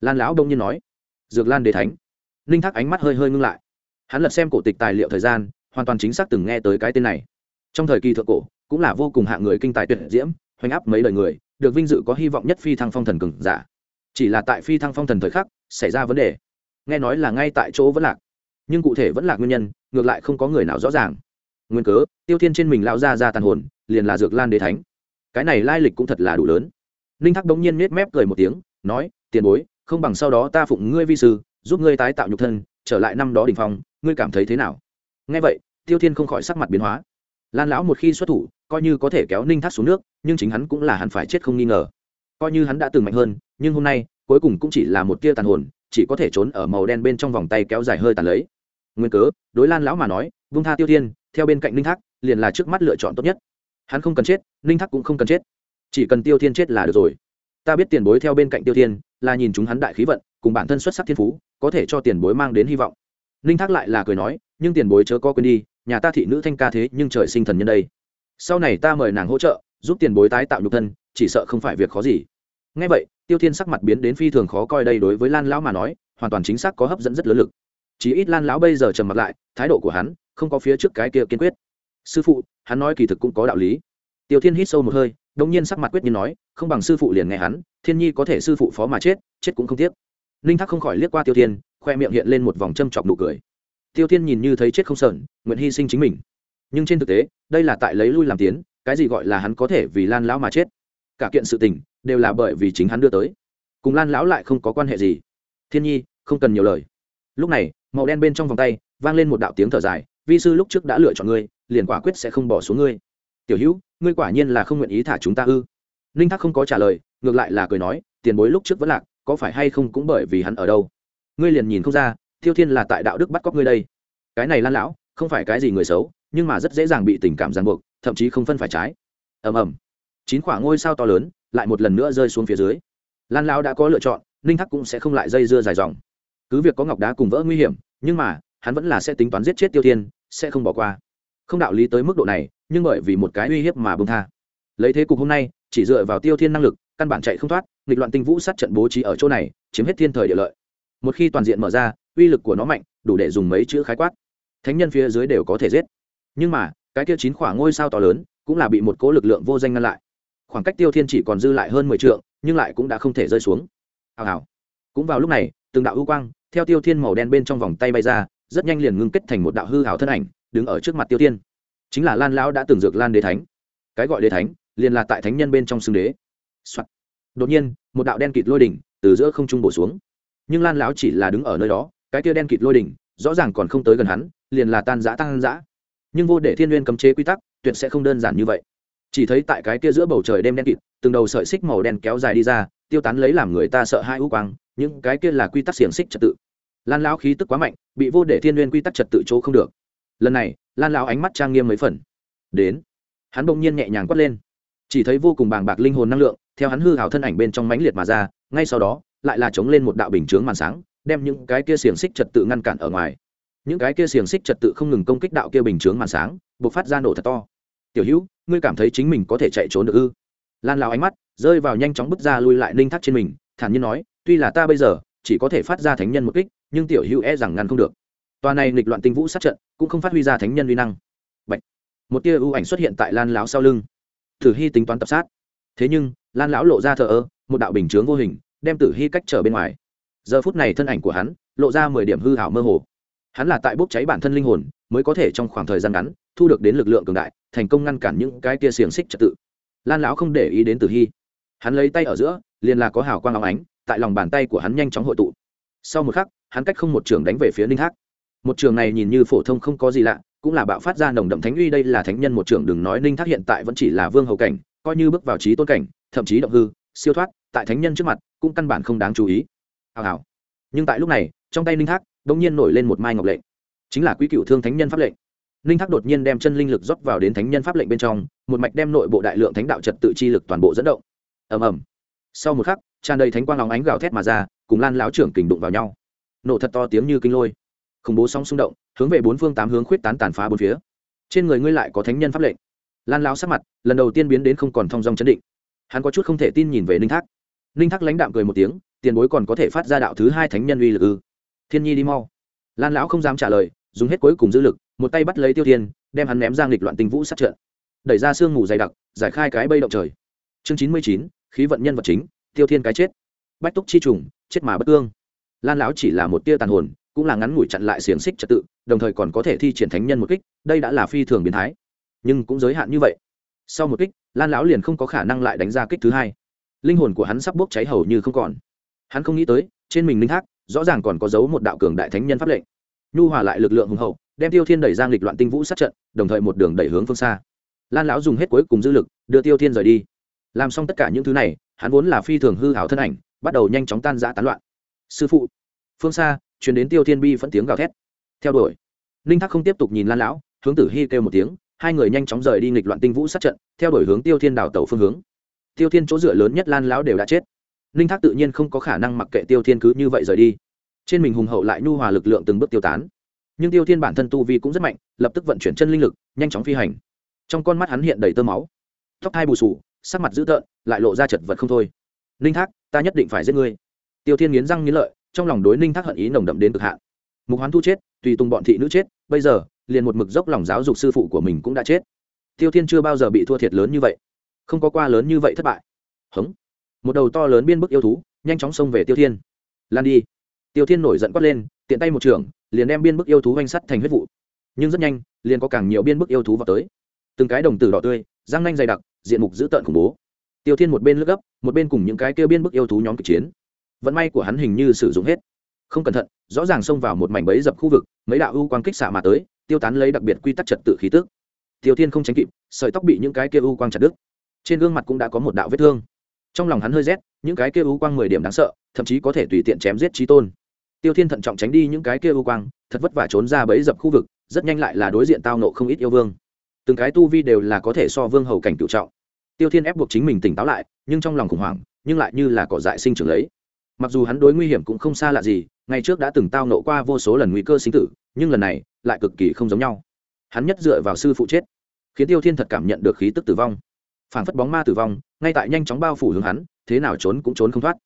Lan lão đông nhiên nói. Dược lan đế thánh. Linh thác ánh mắt hơi hơi ngưng lại. Hắn lật xem cổ tịch tài liệu thời gian, hoàn toàn chính xác từng nghe tới cái tên này. Trong thời kỳ thượng cổ, cũng là vô cùng hạng người kinh tài tuyệt diễm, hoành áp mấy đời người được vinh dự có hy vọng nhất phi thăng phong thần cường giả. Chỉ là tại phi thăng phong thần thời khắc, xảy ra vấn đề. Nghe nói là ngay tại chỗ vẫn lạc. Nhưng cụ thể vẫn lạc nguyên nhân, ngược lại không có người nào rõ ràng. Nguyên cớ, tiêu thiên trên mình lao ra ra tàn hồn, liền là dược lan đế thánh. Cái này lai lịch cũng thật là đủ lớn. Ninh thắc bỗng nhiên nết mép cười một tiếng, nói, tiền bối, không bằng sau đó ta phụng ngươi vi sư, giúp ngươi tái tạo nhục thân, trở lại năm đó đình phong, ngươi cảm thấy thế nào? Nghe vậy, tiêu thiên không khỏi sắc mặt biến hóa. Lan lão một khi xuất thủ coi như có thể kéo ninh thác xuống nước, nhưng chính hắn cũng là hắn phải chết không nghi ngờ. Coi như hắn đã từng mạnh hơn, nhưng hôm nay, cuối cùng cũng chỉ là một tia tàn hồn, chỉ có thể trốn ở màu đen bên trong vòng tay kéo dài hơi tàn lấy. Nguyên cớ, đối lan lão mà nói, vung tha tiêu thiên, theo bên cạnh ninh thác, liền là trước mắt lựa chọn tốt nhất. Hắn không cần chết, ninh thác cũng không cần chết. Chỉ cần tiêu thiên chết là được rồi. Ta biết tiền bối theo bên cạnh tiêu thiên, là nhìn chúng hắn đại khí vận, cùng bản thân xuất sắc thiên phú, có thể cho tiền bối mang đến hy vọng. Ninh thác lại là cười nói, nhưng tiền bối chớ có quên đi, nhà ta thị nữ thanh ca thế nhưng trời sinh thần nhân đây sau này ta mời nàng hỗ trợ, giúp tiền bối tái tạo nhục thân, chỉ sợ không phải việc khó gì. Ngay vậy, tiêu thiên sắc mặt biến đến phi thường khó coi đây đối với lan lão mà nói, hoàn toàn chính xác có hấp dẫn rất lớn lực. Chỉ ít lan lão bây giờ trầm mặt lại, thái độ của hắn không có phía trước cái kia kiên quyết. Sư phụ, hắn nói kỳ thực cũng có đạo lý. Tiêu thiên hít sâu một hơi đông nhiên sắc mặt quyết nhiên nói, không bằng sư phụ liền nghe hắn, thiên nhi có thể sư phụ phó mà chết chết cũng không tiếc. Ninh thác không khỏi liếc qua tiêu thiên, khoe miệng hiện lên một vòng châm chọc nụ cười. Tiêu thiên nhìn như thấy chết không sờn, nguyện hy sinh chính mình nhưng trên thực tế, đây là tại lấy lui làm tiến, cái gì gọi là hắn có thể vì lan lão mà chết? Cả kiện sự tình, đều là bởi vì chính hắn đưa tới. Cùng lan lão lại không có quan hệ gì. Thiên nhi, không cần nhiều lời. Lúc này, màu đen bên trong vòng tay, vang lên một đạo tiếng thở dài, vi sư lúc trước đã lựa chọn ngươi, liền quả quyết sẽ không bỏ xuống ngươi. Tiểu hữu, ngươi quả nhiên là không nguyện ý thả chúng ta ư? Ninh thác không có trả lời, ngược lại là cười nói, tiền bối lúc trước vẫn lạc, có phải hay không cũng bởi vì hắn ở đâu? Ngươi liền nhìn không ra tiêu thiên là tại đạo đức bắt cóc ngươi đây. Cái này lan lão, không phải cái gì người xấu nhưng mà rất dễ dàng bị tình cảm ràng buộc, thậm chí không phân phải trái. Ầm ầm. Chín khoảng ngôi sao to lớn lại một lần nữa rơi xuống phía dưới. Lan lão đã có lựa chọn, ninh thắc cũng sẽ không lại dây dưa dài dòng. Cứ việc có ngọc đá cùng vỡ nguy hiểm, nhưng mà, hắn vẫn là sẽ tính toán giết chết tiêu thiên, sẽ không bỏ qua. Không đạo lý tới mức độ này, nhưng bởi vì một cái uy hiếp mà bông tha. Lấy thế cục hôm nay, chỉ dựa vào tiêu thiên năng lực, căn bản chạy không thoát, nghịch loạn tinh vũ sát trận bố trí ở chỗ này, chiếm hết thiên thời địa lợi. Một khi toàn diện mở ra, uy lực của nó mạnh, đủ để dùng mấy chữ khái quát. Thánh nhân phía dưới đều có thể giết nhưng mà, cái kia chín khỏa ngôi sao to lớn cũng là bị một cố lực lượng vô danh ngăn lại. Khoảng cách tiêu thiên chỉ còn dư lại hơn mười t nhưng lại cũng đã không thể rơi xuống. Hào hào. Cũng vào lúc này, từng đạo ưu quang theo tiêu thiên màu đen bên trong vòng tay bay ra, rất nhanh liền ngưng kết thành một đạo hư hào thân ảnh, đứng ở trước mặt tiêu thiên. Chính là lan lão đã từng dược lan đế thánh. Cái gọi đế thánh, liền là tại thánh nhân bên trong xưng đế、Soạn. đột nhiên, một đạo đen kịt lôi đỉnh từ giữa không trung bổ xuống. Nhưng lan lão chỉ là đứng ở nơi đó, cái kia đen kịt lôi đỉnh rõ ràng còn không tới gần hắn, liền là tan giã tan giã nhưng vô để thiên n cấm chế quy tắc, tuyệt sẽ không đơn giản như vậy. Chỉ thấy tại cái kia giữa bầu trời đêm đen kịt, từng đầu sợi xích màu đen kéo dài đi ra, tiêu tán lấy làm người ta sợ hai ưu quang, những cái kia là quy tắc xiềng xích trật tự. Lan lão khí tức quá mạnh, bị vô để thiên n quy tắc trật tự chỗ không được. Lần này, lan lão ánh mắt trang nghiêm mấy phần. Đến, hắn bỗng nhiên nhẹ nhàng quát lên. Chỉ thấy vô cùng bàng bạc linh hồn năng lượng, theo hắn hư hào thân ảnh bên trong mãnh liệt mà ra, ngay sau đó, lại là chống lên một đạo bình chướng màn sáng, đem những cái kia xiềng xích trật tự ngăn cản ở ngoài những cái kia xiềng xích trật tự không ngừng công kích đạo kia bình chướng màn sáng buộc phát ra nổ thật to. Tiểu hữu, ngươi cảm thấy chính mình có thể chạy trốn được ư? Lan lão ánh mắt rơi vào nhanh chóng bứt ra lui lại ninh thắt trên mình, thản nhiên nói, tuy là ta bây giờ chỉ có thể phát ra thánh nhân một kích, nhưng tiểu hữu e rằng ngăn không được. Tòa này nghịch loạn tinh vũ sát trận cũng không phát huy ra thánh nhân uy năng. Bạch. một tia ưu ảnh xuất hiện tại lan lão sau lưng. Tử hy tính toán tập sát. Thế nhưng, lan lão lộ ra thờ ơ, một đạo bình chướng vô hình, đem tử hy cách trở bên ngoài. Giờ phút này thân ảnh của hắn lộ ra mười điểm hư hảo mơ hồ hắn là tại bốc cháy bản thân linh hồn, mới có thể trong khoảng thời gian ngắn thu được đến lực lượng cường đại, thành công ngăn cản những cái tia xiềng xích trật tự. Lan lão không để ý đến tử hy. Hắn lấy tay ở giữa, liền là có hào quang óng ánh, tại lòng bàn tay của hắn nhanh chóng hội tụ. Sau một khắc, hắn cách không một trường đánh về phía ninh thác một trường này nhìn như phổ thông không có gì lạ, cũng là bạo phát ra nồng đậm thánh uy, đây là thánh nhân một trường, đừng nói ninh thác hiện tại vẫn chỉ là vương hầu cảnh, coi như bước vào trí tôn cảnh, thậm chí động hư, siêu thoát, tại thánh nhân trước mặt, cũng căn bản không đáng chú ý. Hào hào. Nhưng tại lúc này, trong tay ninh thác đông nhiên nổi lên một mai ngọc lệnh. Chính là quý cựu thương thánh nhân pháp lệnh. Ninh thác đột nhiên đem chân linh lực rót vào đến thánh nhân pháp lệnh bên trong, một mạch đem nội bộ đại lượng thánh đạo trật tự chi lực toàn bộ dẫn động. Ầm ầm. Sau một khắc, tràn đầy thánh quang lóng ánh gào thét mà ra, cùng lan láo trưởng kình đụng vào nhau. Nổ thật to tiếng như kinh lôi. Khủng bố sóng xung động, hướng về bốn phương tám hướng khuyết tán tàn phá bốn phía. Trên người ngươi lại có thánh nhân pháp lệnh. Lan láo sắc mặt, lần đầu tiên biến đến không còn thong dong chấn định. Hắn có chút không thể tin nhìn về ninh thác. Ninh thác lãnh đạm cười một tiếng, tiền bối còn có thể phát ra đạo thứ hai thánh nhân uy lực ư? Thiên nhi đi mau. Lan lão không dám trả lời, dùng hết cuối cùng dư lực, một tay bắt lấy tiêu thiên, đem hắn ném ra nghịch loạn tình vũ sát trận. Đẩy ra sương mù dày đặc, giải khai cái bây động trời. Chương chín mươi chín, khí vận nhân vật chính, tiêu thiên cái chết. Bách túc chi trùng, chết mà bất ương lan lão chỉ là một tia tàn hồn, cũng là ngắn ngủi chặn lại xiềng xích trật tự, đồng thời còn có thể thi triển thánh nhân một kích, đây đã là phi thường biến thái. Nhưng cũng giới hạn như vậy. Sau một kích, lan lão liền không có khả năng lại đánh ra kích thứ hai. Linh hồn của hắn sắp bốc cháy hầu như không còn. Hắn không nghĩ tới, trên mình linh thác rõ ràng còn có dấu một đạo cường đại thánh nhân pháp lệnh. Nhu hòa lại lực lượng hùng hậu, đem tiêu thiên đẩy ra lịch loạn tinh vũ sát trận, đồng thời một đường đẩy hướng phương xa. Lan lão dùng hết cuối cùng dư lực, đưa tiêu thiên rời đi. Làm xong tất cả những thứ này, hắn vốn là phi thường hư hảo thân ảnh, bắt đầu nhanh chóng tan rã tán loạn. Sư phụ. Phương xa chuyển đến tiêu thiên bi phẫn tiếng gào thét. Theo đuổi. Ninh thác không tiếp tục nhìn lan lão, hướng tử hy kêu một tiếng, hai người nhanh chóng rời đi nghịch loạn tinh vũ sát trận, theo đuổi hướng tiêu thiên đào tàu phương hướng. Tiêu thiên chỗ dựa lớn nhất lan lão đều đã chết ninh thác tự nhiên không có khả năng mặc kệ tiêu thiên cứ như vậy rời đi. Trên mình hùng hậu lại nhu hòa lực lượng từng bước tiêu tán. Nhưng tiêu thiên bản thân tu vi cũng rất mạnh, lập tức vận chuyển chân linh lực, nhanh chóng phi hành. Trong con mắt hắn hiện đầy tơ máu. Tóc hai bù sù, sắc mặt dữ tợn, lại lộ ra chật vật không thôi. Ninh thác, ta nhất định phải giết ngươi. Tiêu thiên nghiến răng nghiến lợi, trong lòng đối ninh thác hận ý nồng đậm đến cực hạn. Mục hoán thu chết, tùy tùng bọn thị nữ chết, bây giờ, liền một mực dốc lòng giáo dục sư phụ của mình cũng đã chết. Tiêu thiên chưa bao giờ bị thua thiệt lớn như vậy. Không có qua lớn như vậy thất bại. Hống một đầu to lớn biên bức yêu thú, nhanh chóng xông về tiêu thiên. Lan đi. Tiêu thiên nổi giận quát lên, tiện tay một trường liền đem biên bức yêu thú oanh sắt thành huyết vụ. Nhưng rất nhanh, liền có càng nhiều biên bức yêu thú vào tới. Từng cái đồng tử đỏ tươi, răng nanh dày đặc, diện mục dữ tợn khủng bố. Tiêu thiên một bên lướt gấp, một bên cùng những cái kêu biên bức yêu thú nhóm kịch chiến. Vận may của hắn hình như sử dụng hết. Không cẩn thận, rõ ràng xông vào một mảnh bẫy dập khu vực, mấy đạo ưu quang kích xạ mà tới, tiêu tán lấy đặc biệt quy tắc trật tự khí tức. Tiêu thiên không tránh kịp, sợi tóc bị những cái kia ưu quang chặt đứt. Trên gương mặt cũng đã có một đạo vết thương trong lòng hắn hơi rét, những cái kia ưu quang mười điểm đáng sợ, thậm chí có thể tùy tiện chém giết trí tôn. Tiêu thiên thận trọng tránh đi những cái kia ưu quang, thật vất vả trốn ra bẫy dập khu vực, rất nhanh lại là đối diện tao nộ không ít yêu vương. Từng cái tu vi đều là có thể so vương hầu cảnh cựu trọng. Tiêu thiên ép buộc chính mình tỉnh táo lại, nhưng trong lòng khủng hoảng, nhưng lại như là cỏ dại sinh trưởng lấy. Mặc dù hắn đối nguy hiểm cũng không xa lạ gì, ngày trước đã từng tao nộ qua vô số lần nguy cơ sinh tử, nhưng lần này, lại cực kỳ không giống nhau. Hắn nhất dựa vào sư phụ chết, khiến tiêu thiên thật cảm nhận được khí tức tử vong phảng phất bóng ma tử vong, ngay tại nhanh chóng bao phủ hướng hắn, thế nào trốn cũng trốn không thoát.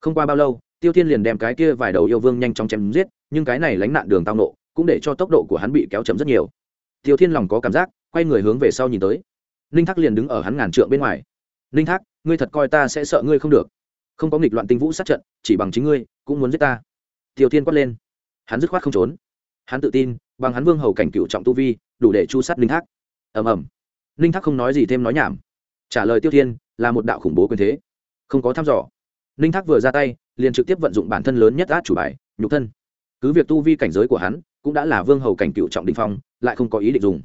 Không qua bao lâu, tiêu thiên liền đem cái kia vài đầu yêu vương nhanh chóng chém giết, nhưng cái này lánh nạn đường tao nộ, cũng để cho tốc độ của hắn bị kéo chậm rất nhiều. Tiêu thiên lòng có cảm giác, quay người hướng về sau nhìn tới. Ninh thác liền đứng ở hắn ngàn trượng bên ngoài. Ninh thác, ngươi thật coi ta sẽ sợ ngươi không được. Không có nghịch loạn tinh vũ sát trận, chỉ bằng chính ngươi, cũng muốn giết ta. Tiêu thiên quát lên. Hắn dứt khoát không trốn. Hắn tự tin, bằng hắn vương hầu cảnh cựu trọng tu vi, đủ để chu sát ninh thác. Ầm ầm. Ninh thác không nói gì thêm nói nhảm trả lời tiêu thiên, là một đạo khủng bố quyền thế. Không có thăm dò. Ninh thác vừa ra tay, liền trực tiếp vận dụng bản thân lớn nhất át chủ bài, nhục thân. Cứ việc tu vi cảnh giới của hắn cũng đã là vương hầu cảnh cựu trọng đình phong, lại không có ý định dùng.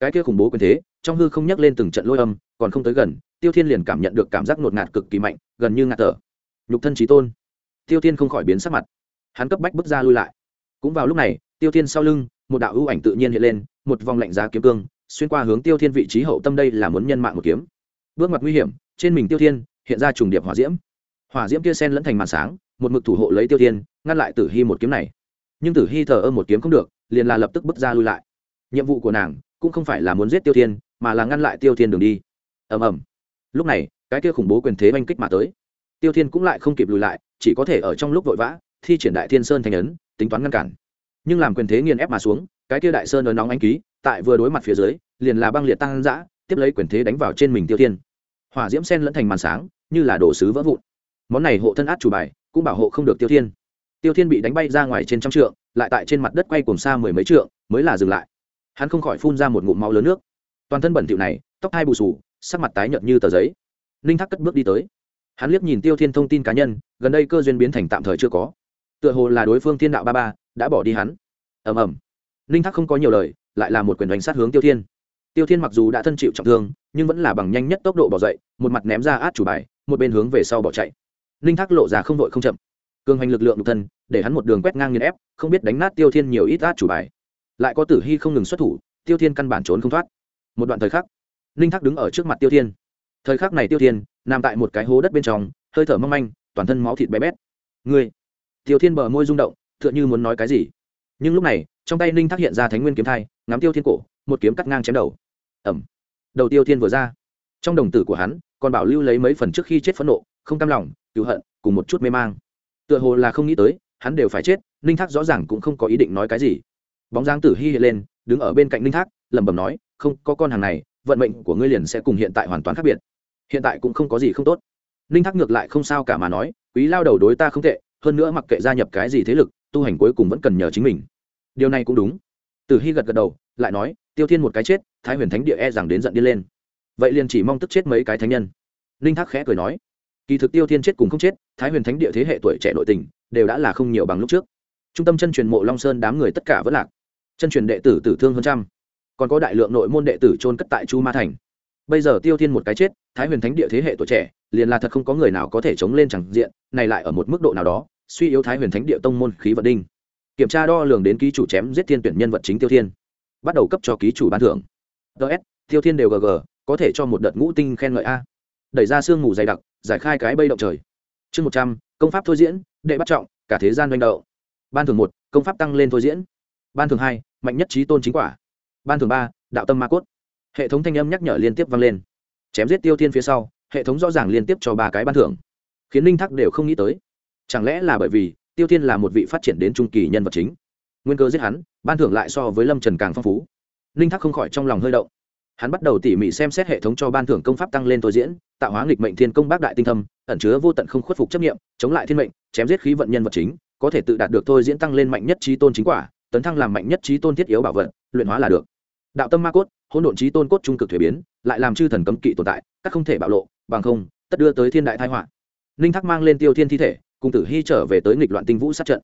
Cái kia khủng bố quyền thế, trong hư không nhắc lên từng trận lôi âm, còn không tới gần, tiêu thiên liền cảm nhận được cảm giác ngột ngạt cực kỳ mạnh, gần như ngạt thở. Nhục thân trí tôn. Tiêu thiên không khỏi biến sắc mặt. Hắn cấp bách bước ra lui lại. Cũng vào lúc này, tiêu thiên sau lưng, một đạo ưu ảnh tự nhiên hiện lên, một vòng lạnh giá kiếm cương, xuyên qua hướng tiêu thiên vị trí hậu tâm đây là muốn nhân mạng một kiếm bước mặt nguy hiểm, trên mình tiêu thiên, hiện ra trùng điệp hỏa diễm. Hỏa diễm kia sen lẫn thành màn sáng, một mực thủ hộ lấy tiêu thiên, ngăn lại tử hy một kiếm này. Nhưng tử hy thờ ơ một kiếm không được, liền là lập tức bước ra lui lại. Nhiệm vụ của nàng cũng không phải là muốn giết tiêu thiên, mà là ngăn lại tiêu thiên đường đi. Ầm ầm. Lúc này, cái kia khủng bố quyền thế oanh kích mà tới. Tiêu thiên cũng lại không kịp lùi lại, chỉ có thể ở trong lúc vội vã, thi triển đại thiên sơn thành ấn, tính toán ngăn cản. Nhưng làm quyền thế nghiền ép mà xuống, cái kia đại sơn ấn nóng anh ký, tại vừa đối mặt phía dưới, liền là băng liệt tăng dã tiếp lấy quyền thế đánh vào trên mình tiêu thiên hỏa diễm sen lẫn thành màn sáng, như là đồ sứ vỡ vụn. Món này hộ thân át chủ bài, cũng bảo hộ không được tiêu thiên tiêu thiên bị đánh bay ra ngoài trên trăm trượng, lại tại trên mặt đất quay cùng xa mười mấy trượng, mới là dừng lại. Hắn không khỏi phun ra một ngụm máu lớn nước. Toàn thân bẩn thỉu này, tóc hai bù sù sắc mặt tái nhợt như tờ giấy. Ninh thác cất bước đi tới. Hắn liếc nhìn tiêu thiên thông tin cá nhân, gần đây cơ duyên biến thành tạm thời chưa có. Tựa hồ là đối phương thiên đạo ba ba, đã bỏ đi hắn. Ầm ầm. Ninh thác không có nhiều lời, lại là một quyền đánh sát hướng tiêu thiên tiêu thiên mặc dù đã thân chịu trọng thương, nhưng vẫn là bằng nhanh nhất tốc độ bỏ dậy, một mặt ném ra át chủ bài, một bên hướng về sau bỏ chạy. Ninh thác lộ ra không đội không chậm. Cường hành lực lượng độc thân, để hắn một đường quét ngang nghiền ép, không biết đánh nát tiêu thiên nhiều ít át chủ bài. Lại có tử hy không ngừng xuất thủ, tiêu thiên căn bản trốn không thoát. Một đoạn thời khắc ninh thác đứng ở trước mặt tiêu thiên. Thời khắc này tiêu thiên, nằm tại một cái hố đất bên trong, hơi thở mong manh, toàn thân máu thịt bé bét. Ngươi! Tiêu thiên bờ môi rung động, tựa như muốn nói cái gì. Nhưng lúc này, trong tay ninh thác hiện ra thánh nguyên kiếm thai, ngắm tiêu thiên cổ, một kiếm cắt ngang chém đầu ẩm. Đầu tiêu thiên vừa ra. Trong đồng tử của hắn, còn bảo lưu lấy mấy phần trước khi chết phẫn nộ, không cam lòng cựu hận, cùng một chút mê mang. Tựa hồ là không nghĩ tới, hắn đều phải chết, ninh thác rõ ràng cũng không có ý định nói cái gì. Bóng dáng tử hy hiện lên, đứng ở bên cạnh ninh thác, lẩm bẩm nói, không, có con hàng này, vận mệnh của ngươi liền sẽ cùng hiện tại hoàn toàn khác biệt. Hiện tại cũng không có gì không tốt. Ninh thác ngược lại không sao cả mà nói, quý lao đầu đối ta không tệ, hơn nữa mặc kệ gia nhập cái gì thế lực, tu hành cuối cùng vẫn cần nhờ chính mình. Điều này cũng đúng. Tử hy gật gật đầu lại nói, tiêu thiên một cái chết, thái huyền thánh địa e rằng đến giận điên lên. Vậy liền chỉ mong tức chết mấy cái thánh nhân. Ninh thác khẽ cười nói, kỳ thực tiêu thiên chết cùng không chết, thái huyền thánh địa thế hệ tuổi trẻ nội tình, đều đã là không nhiều bằng lúc trước. Trung tâm chân truyền mộ long sơn đám người tất cả vẫn lạc. Chân truyền đệ tử tử thương hơn trăm. Còn có đại lượng nội môn đệ tử trôn cất tại chu ma thành. Bây giờ tiêu thiên một cái chết, thái huyền thánh địa thế hệ tuổi trẻ, liền là thật không có người nào có thể chống lên chẳng diện, này lại ở một mức độ nào đó, suy yếu thái huyền thánh địa tông môn khí vận đinh. Kiểm tra đo lường đến ký chủ chém giết thiên tuyển nhân vật chính tiêu thiên bắt đầu cấp cho ký chủ ban thưởng. Ts tiêu thiên đều gg có thể cho một đợt ngũ tinh khen ngợi a. Đẩy ra sương mù dày đặc, giải khai cái bây động trời. Chương một trăm, công pháp thôi diễn, đệ bắt trọng, cả thế gian doanh đậu. Ban thường một, công pháp tăng lên thôi diễn. Ban thường hai, mạnh nhất trí tôn chính quả. Ban thường ba, đạo tâm ma cốt. Hệ thống thanh âm nhắc nhở liên tiếp vang lên. Chém giết tiêu thiên phía sau, hệ thống rõ ràng liên tiếp cho ba cái ban thưởng. Khiến linh thắc đều không nghĩ tới. Chẳng lẽ là bởi vì tiêu thiên là một vị phát triển đến trung kỳ nhân vật chính? Nguyên cơ giết hắn ban thưởng lại so với lâm trần càng phong phú ninh thắc không khỏi trong lòng hơi động hắn bắt đầu tỉ mỉ xem xét hệ thống cho ban thưởng công pháp tăng lên tôi diễn tạo hóa nghịch mệnh thiên công bác đại tinh thâm ẩn chứa vô tận không khuất phục chấp nghiệm chống lại thiên mệnh chém giết khí vận nhân vật chính có thể tự đạt được thôi diễn tăng lên mạnh nhất trí tôn chính quả tấn thăng làm mạnh nhất trí tôn thiết yếu bảo vật luyện hóa là được đạo tâm ma cốt hỗn độn trí tôn cốt trung cực thuế biến lại làm chư thần cấm kỵ tồn tại các không thể bạo lộ bằng không tất đưa tới thiên đại thái họa ninh thắc mang lên tiêu thiên thi thể cùng tử hy trở về tới nghịch loạn tinh vũ sát trận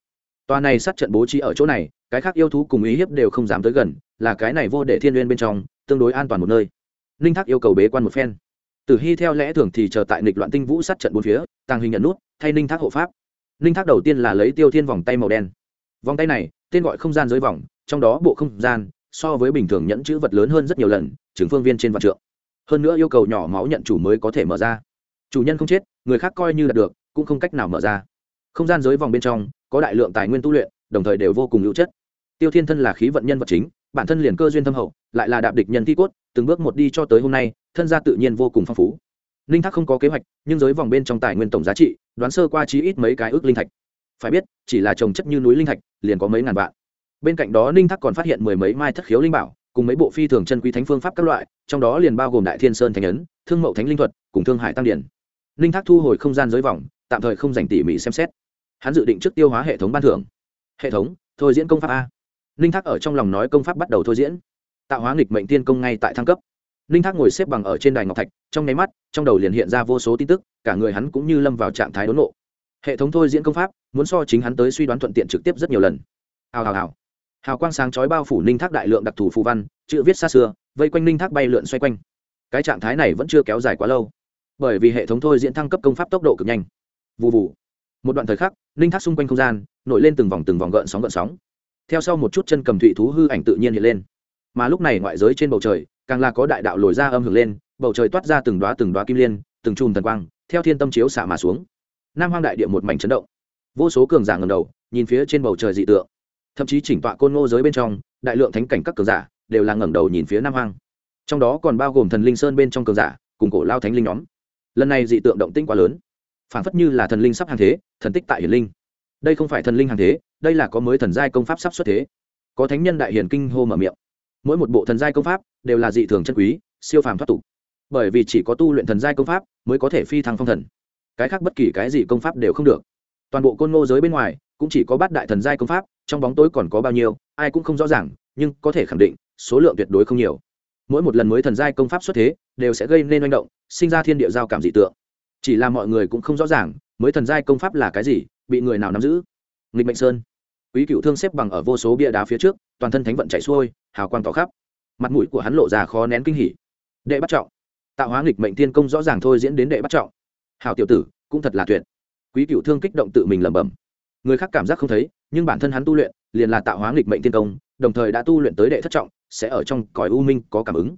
tòa này sát trận bố trí ở chỗ này, cái khác yêu thú cùng ý hiếp đều không dám tới gần, là cái này vô để thiên liên bên trong, tương đối an toàn một nơi. Ninh thác yêu cầu bế quan một phen. Tử hy theo lẽ thường thì chờ tại nịch loạn tinh vũ sát trận bốn phía, tàng hình nhận nút, thay ninh thác hộ pháp. Ninh thác đầu tiên là lấy tiêu thiên vòng tay màu đen. Vòng tay này, tên gọi không gian dưới vòng, trong đó bộ không gian, so với bình thường nhẫn chữ vật lớn hơn rất nhiều lần chứng phương viên trên vạn trượng. Hơn nữa yêu cầu nhỏ máu nhận chủ mới có thể mở ra. Chủ nhân không chết, người khác coi như đạt được, cũng không cách nào mở ra. Không gian dưới vòng bên trong có đại lượng tài nguyên tu luyện, đồng thời đều vô cùng hữu chất. Tiêu thiên thân là khí vận nhân vật chính, bản thân liền cơ duyên thâm hậu, lại là đạp địch nhân thi cốt, từng bước một đi cho tới hôm nay, thân gia tự nhiên vô cùng phong phú. Linh thác không có kế hoạch, nhưng giới vòng bên trong tài nguyên tổng giá trị, đoán sơ qua chí ít mấy cái ước linh thạch. Phải biết, chỉ là trồng chất như núi linh thạch, liền có mấy ngàn vạn. Bên cạnh đó ninh thác còn phát hiện mười mấy mai thất khiếu linh bảo, cùng mấy bộ phi thường chân quý thánh phương pháp các loại, trong đó liền bao gồm đại thiên sơn thánh ấn, thương mậu thánh linh thuật, cùng thương hải tăng điển. Ninh thác thu hồi không gian giới vòng, tạm thời không dành tỉ mỉ xem xét hắn dự định trước tiêu hóa hệ thống ban thưởng. Hệ thống, thôi diễn công pháp a. Ninh thác ở trong lòng nói công pháp bắt đầu thôi diễn. Tạo hóa nghịch mệnh tiên công ngay tại thăng cấp. Ninh thác ngồi xếp bằng ở trên đài ngọc thạch, trong nháy mắt, trong đầu liền hiện ra vô số tin tức, cả người hắn cũng như lâm vào trạng thái đốn nộ hệ thống thôi diễn công pháp, muốn so chính hắn tới suy đoán thuận tiện trực tiếp rất nhiều lần. Hào hào hào. Hào quang sáng chói bao phủ ninh thác đại lượng đặc thù phù văn, chữ viết xa xưa, vây quanh ninh thác bay lượn xoay quanh. Cái trạng thái này vẫn chưa kéo dài quá lâu, bởi vì hệ thống thôi diễn thăng cấp công pháp tốc độ cực nhanh. Vụ vụ một đoạn thời khắc ninh thác xung quanh không gian, nổi lên từng vòng từng vòng gợn sóng gợn sóng. Theo sau một chút chân cầm thụy thú hư ảnh tự nhiên hiện lên. Mà lúc này ngoại giới trên bầu trời, càng là có đại đạo lồi ra âm hưởng lên, bầu trời toát ra từng đoá từng đoá kim liên, từng chùm thần quang, theo thiên tâm chiếu xả mà xuống. Nam hoang đại địa một mảnh chấn động. Vô số cường giả ngầm đầu, nhìn phía trên bầu trời dị tượng. Thậm chí chỉnh tọa côn ngô giới bên trong, đại lượng thánh cảnh các cường giả đều là ngẩng đầu nhìn phía nam hoang. Trong đó còn bao gồm thần linh sơn bên trong cường giả, cùng cổ lao thánh linh nhóm. Lần này dị tượng động tinh quá lớn phản phất như là thần linh sắp hàng thế, thần tích tại hiển linh. Đây không phải thần linh hàng thế, đây là có mới thần giai công pháp sắp xuất thế. Có thánh nhân đại hiển kinh hô mở miệng. Mỗi một bộ thần giai công pháp đều là dị thường chân quý, siêu phàm thoát tục. Bởi vì chỉ có tu luyện thần giai công pháp mới có thể phi thăng phong thần. Cái khác bất kỳ cái gì công pháp đều không được. Toàn bộ côn ngô giới bên ngoài cũng chỉ có bát đại thần giai công pháp, trong bóng tối còn có bao nhiêu, ai cũng không rõ ràng, nhưng có thể khẳng định, số lượng tuyệt đối không nhiều. Mỗi một lần mới thần giai công pháp xuất thế, đều sẽ gây nên manh động, sinh ra thiên địa giao cảm dị tượng chỉ là mọi người cũng không rõ ràng, mới thần giai công pháp là cái gì, bị người nào nắm giữ. Nghịch mệnh sơn. Quý cựu thương xếp bằng ở vô số bia đá phía trước, toàn thân thánh vận chạy xuôi, hào quang tỏ khắp. Mặt mũi của hắn lộ ra khó nén kinh hỉ. Đệ bắt trọng. Tạo hóa nghịch mệnh thiên công rõ ràng thôi diễn đến đệ bắt trọng. Hào tiểu tử, cũng thật là tuyệt. Quý cựu thương kích động tự mình lẩm bẩm. Người khác cảm giác không thấy, nhưng bản thân hắn tu luyện, liền là tạo hóa nghịch mệnh thiên công, đồng thời đã tu luyện tới đệ thất trọng, sẽ ở trong cõi u minh có cảm ứng.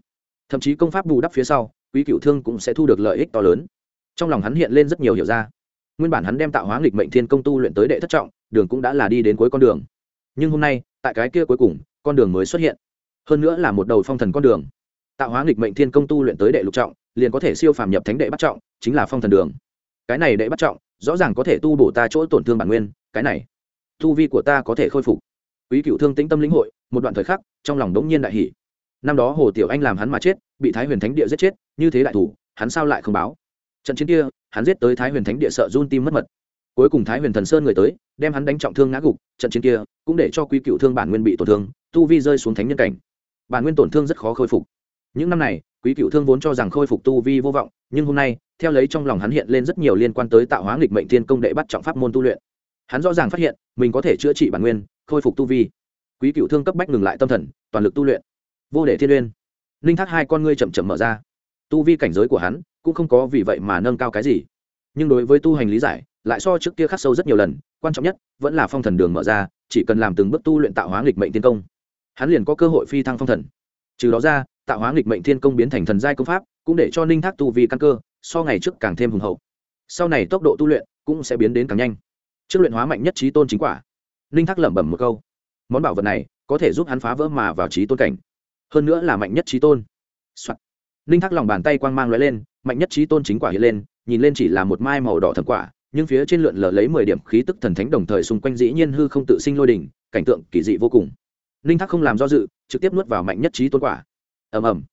Thậm chí công pháp bù đắp phía sau, quý cựu thương cũng sẽ thu được lợi ích to lớn trong lòng hắn hiện lên rất nhiều hiểu ra. Nguyên bản hắn đem tạo hóa nghịch mệnh thiên công tu luyện tới đệ thất trọng, đường cũng đã là đi đến cuối con đường. Nhưng hôm nay, tại cái kia cuối cùng, con đường mới xuất hiện. Hơn nữa là một đầu phong thần con đường. Tạo hóa nghịch mệnh thiên công tu luyện tới đệ lục trọng, liền có thể siêu phàm nhập thánh đệ bắt trọng, chính là phong thần đường. Cái này đệ bắt trọng, rõ ràng có thể tu bổ ta chỗ tổn thương bản nguyên, cái này, tu vi của ta có thể khôi phục. Quý cựu thương tĩnh tâm lĩnh hội, một đoạn thời khắc, trong lòng đống nhiên đại hỷ năm đó hồ tiểu anh làm hắn mà chết, bị thái huyền thánh địa giết chết, như thế đại thủ, hắn sao lại không báo? Trận chiến kia, hắn giết tới thái huyền thánh địa sợ run tim mất mật. Cuối cùng thái huyền thần sơn người tới, đem hắn đánh trọng thương ngã gục, trận chiến kia cũng để cho quý cựu thương bản nguyên bị tổn thương, tu vi rơi xuống thánh nhân cảnh. Bản nguyên tổn thương rất khó khôi phục. Những năm này, quý cựu thương vốn cho rằng khôi phục tu vi vô vọng, nhưng hôm nay, theo lấy trong lòng hắn hiện lên rất nhiều liên quan tới tạo hóa nghịch mệnh thiên công đệ bắt trọng pháp môn tu luyện. Hắn rõ ràng phát hiện, mình có thể chữa trị bản nguyên, khôi phục tu vi. Quý cựu thương cấp bách ngừng lại tâm thần, toàn lực tu luyện. Vô để thiên uyên, linh thác hai con ngươi chậm chậm mở ra. Tu vi cảnh giới của hắn cũng không có vì vậy mà nâng cao cái gì. Nhưng đối với tu hành lý giải, lại so trước kia khắc sâu rất nhiều lần, quan trọng nhất vẫn là phong thần đường mở ra, chỉ cần làm từng bước tu luyện tạo hóa nghịch mệnh tiên công. Hắn liền có cơ hội phi thăng phong thần. Trừ đó ra, tạo hóa nghịch mệnh thiên công biến thành thần giai công pháp, cũng để cho ninh thác tu vi căn cơ, so ngày trước càng thêm hùng hậu. Sau này tốc độ tu luyện cũng sẽ biến đến càng nhanh. Trước luyện hóa mạnh nhất trí tôn chính quả. Ninh thác lẩm bẩm một câu. Món bảo vật này có thể giúp hắn phá vỡ mà vào trí tôn cảnh. Hơn nữa là mạnh nhất trí tôn、Soạn. ninh thác lòng bàn tay quang mang l lên mạnh nhất trí tôn chính quả hiện lên, nhìn lên chỉ là một mai màu đỏ thần quả, nhưng phía trên lượn lờ lấy mười điểm khí tức thần thánh đồng thời xung quanh dĩ nhiên hư không tự sinh lôi đỉnh, cảnh tượng kỳ dị vô cùng. Ninh thác không làm do dự, trực tiếp nuốt vào mạnh nhất trí tôn quả. Ầm ầm.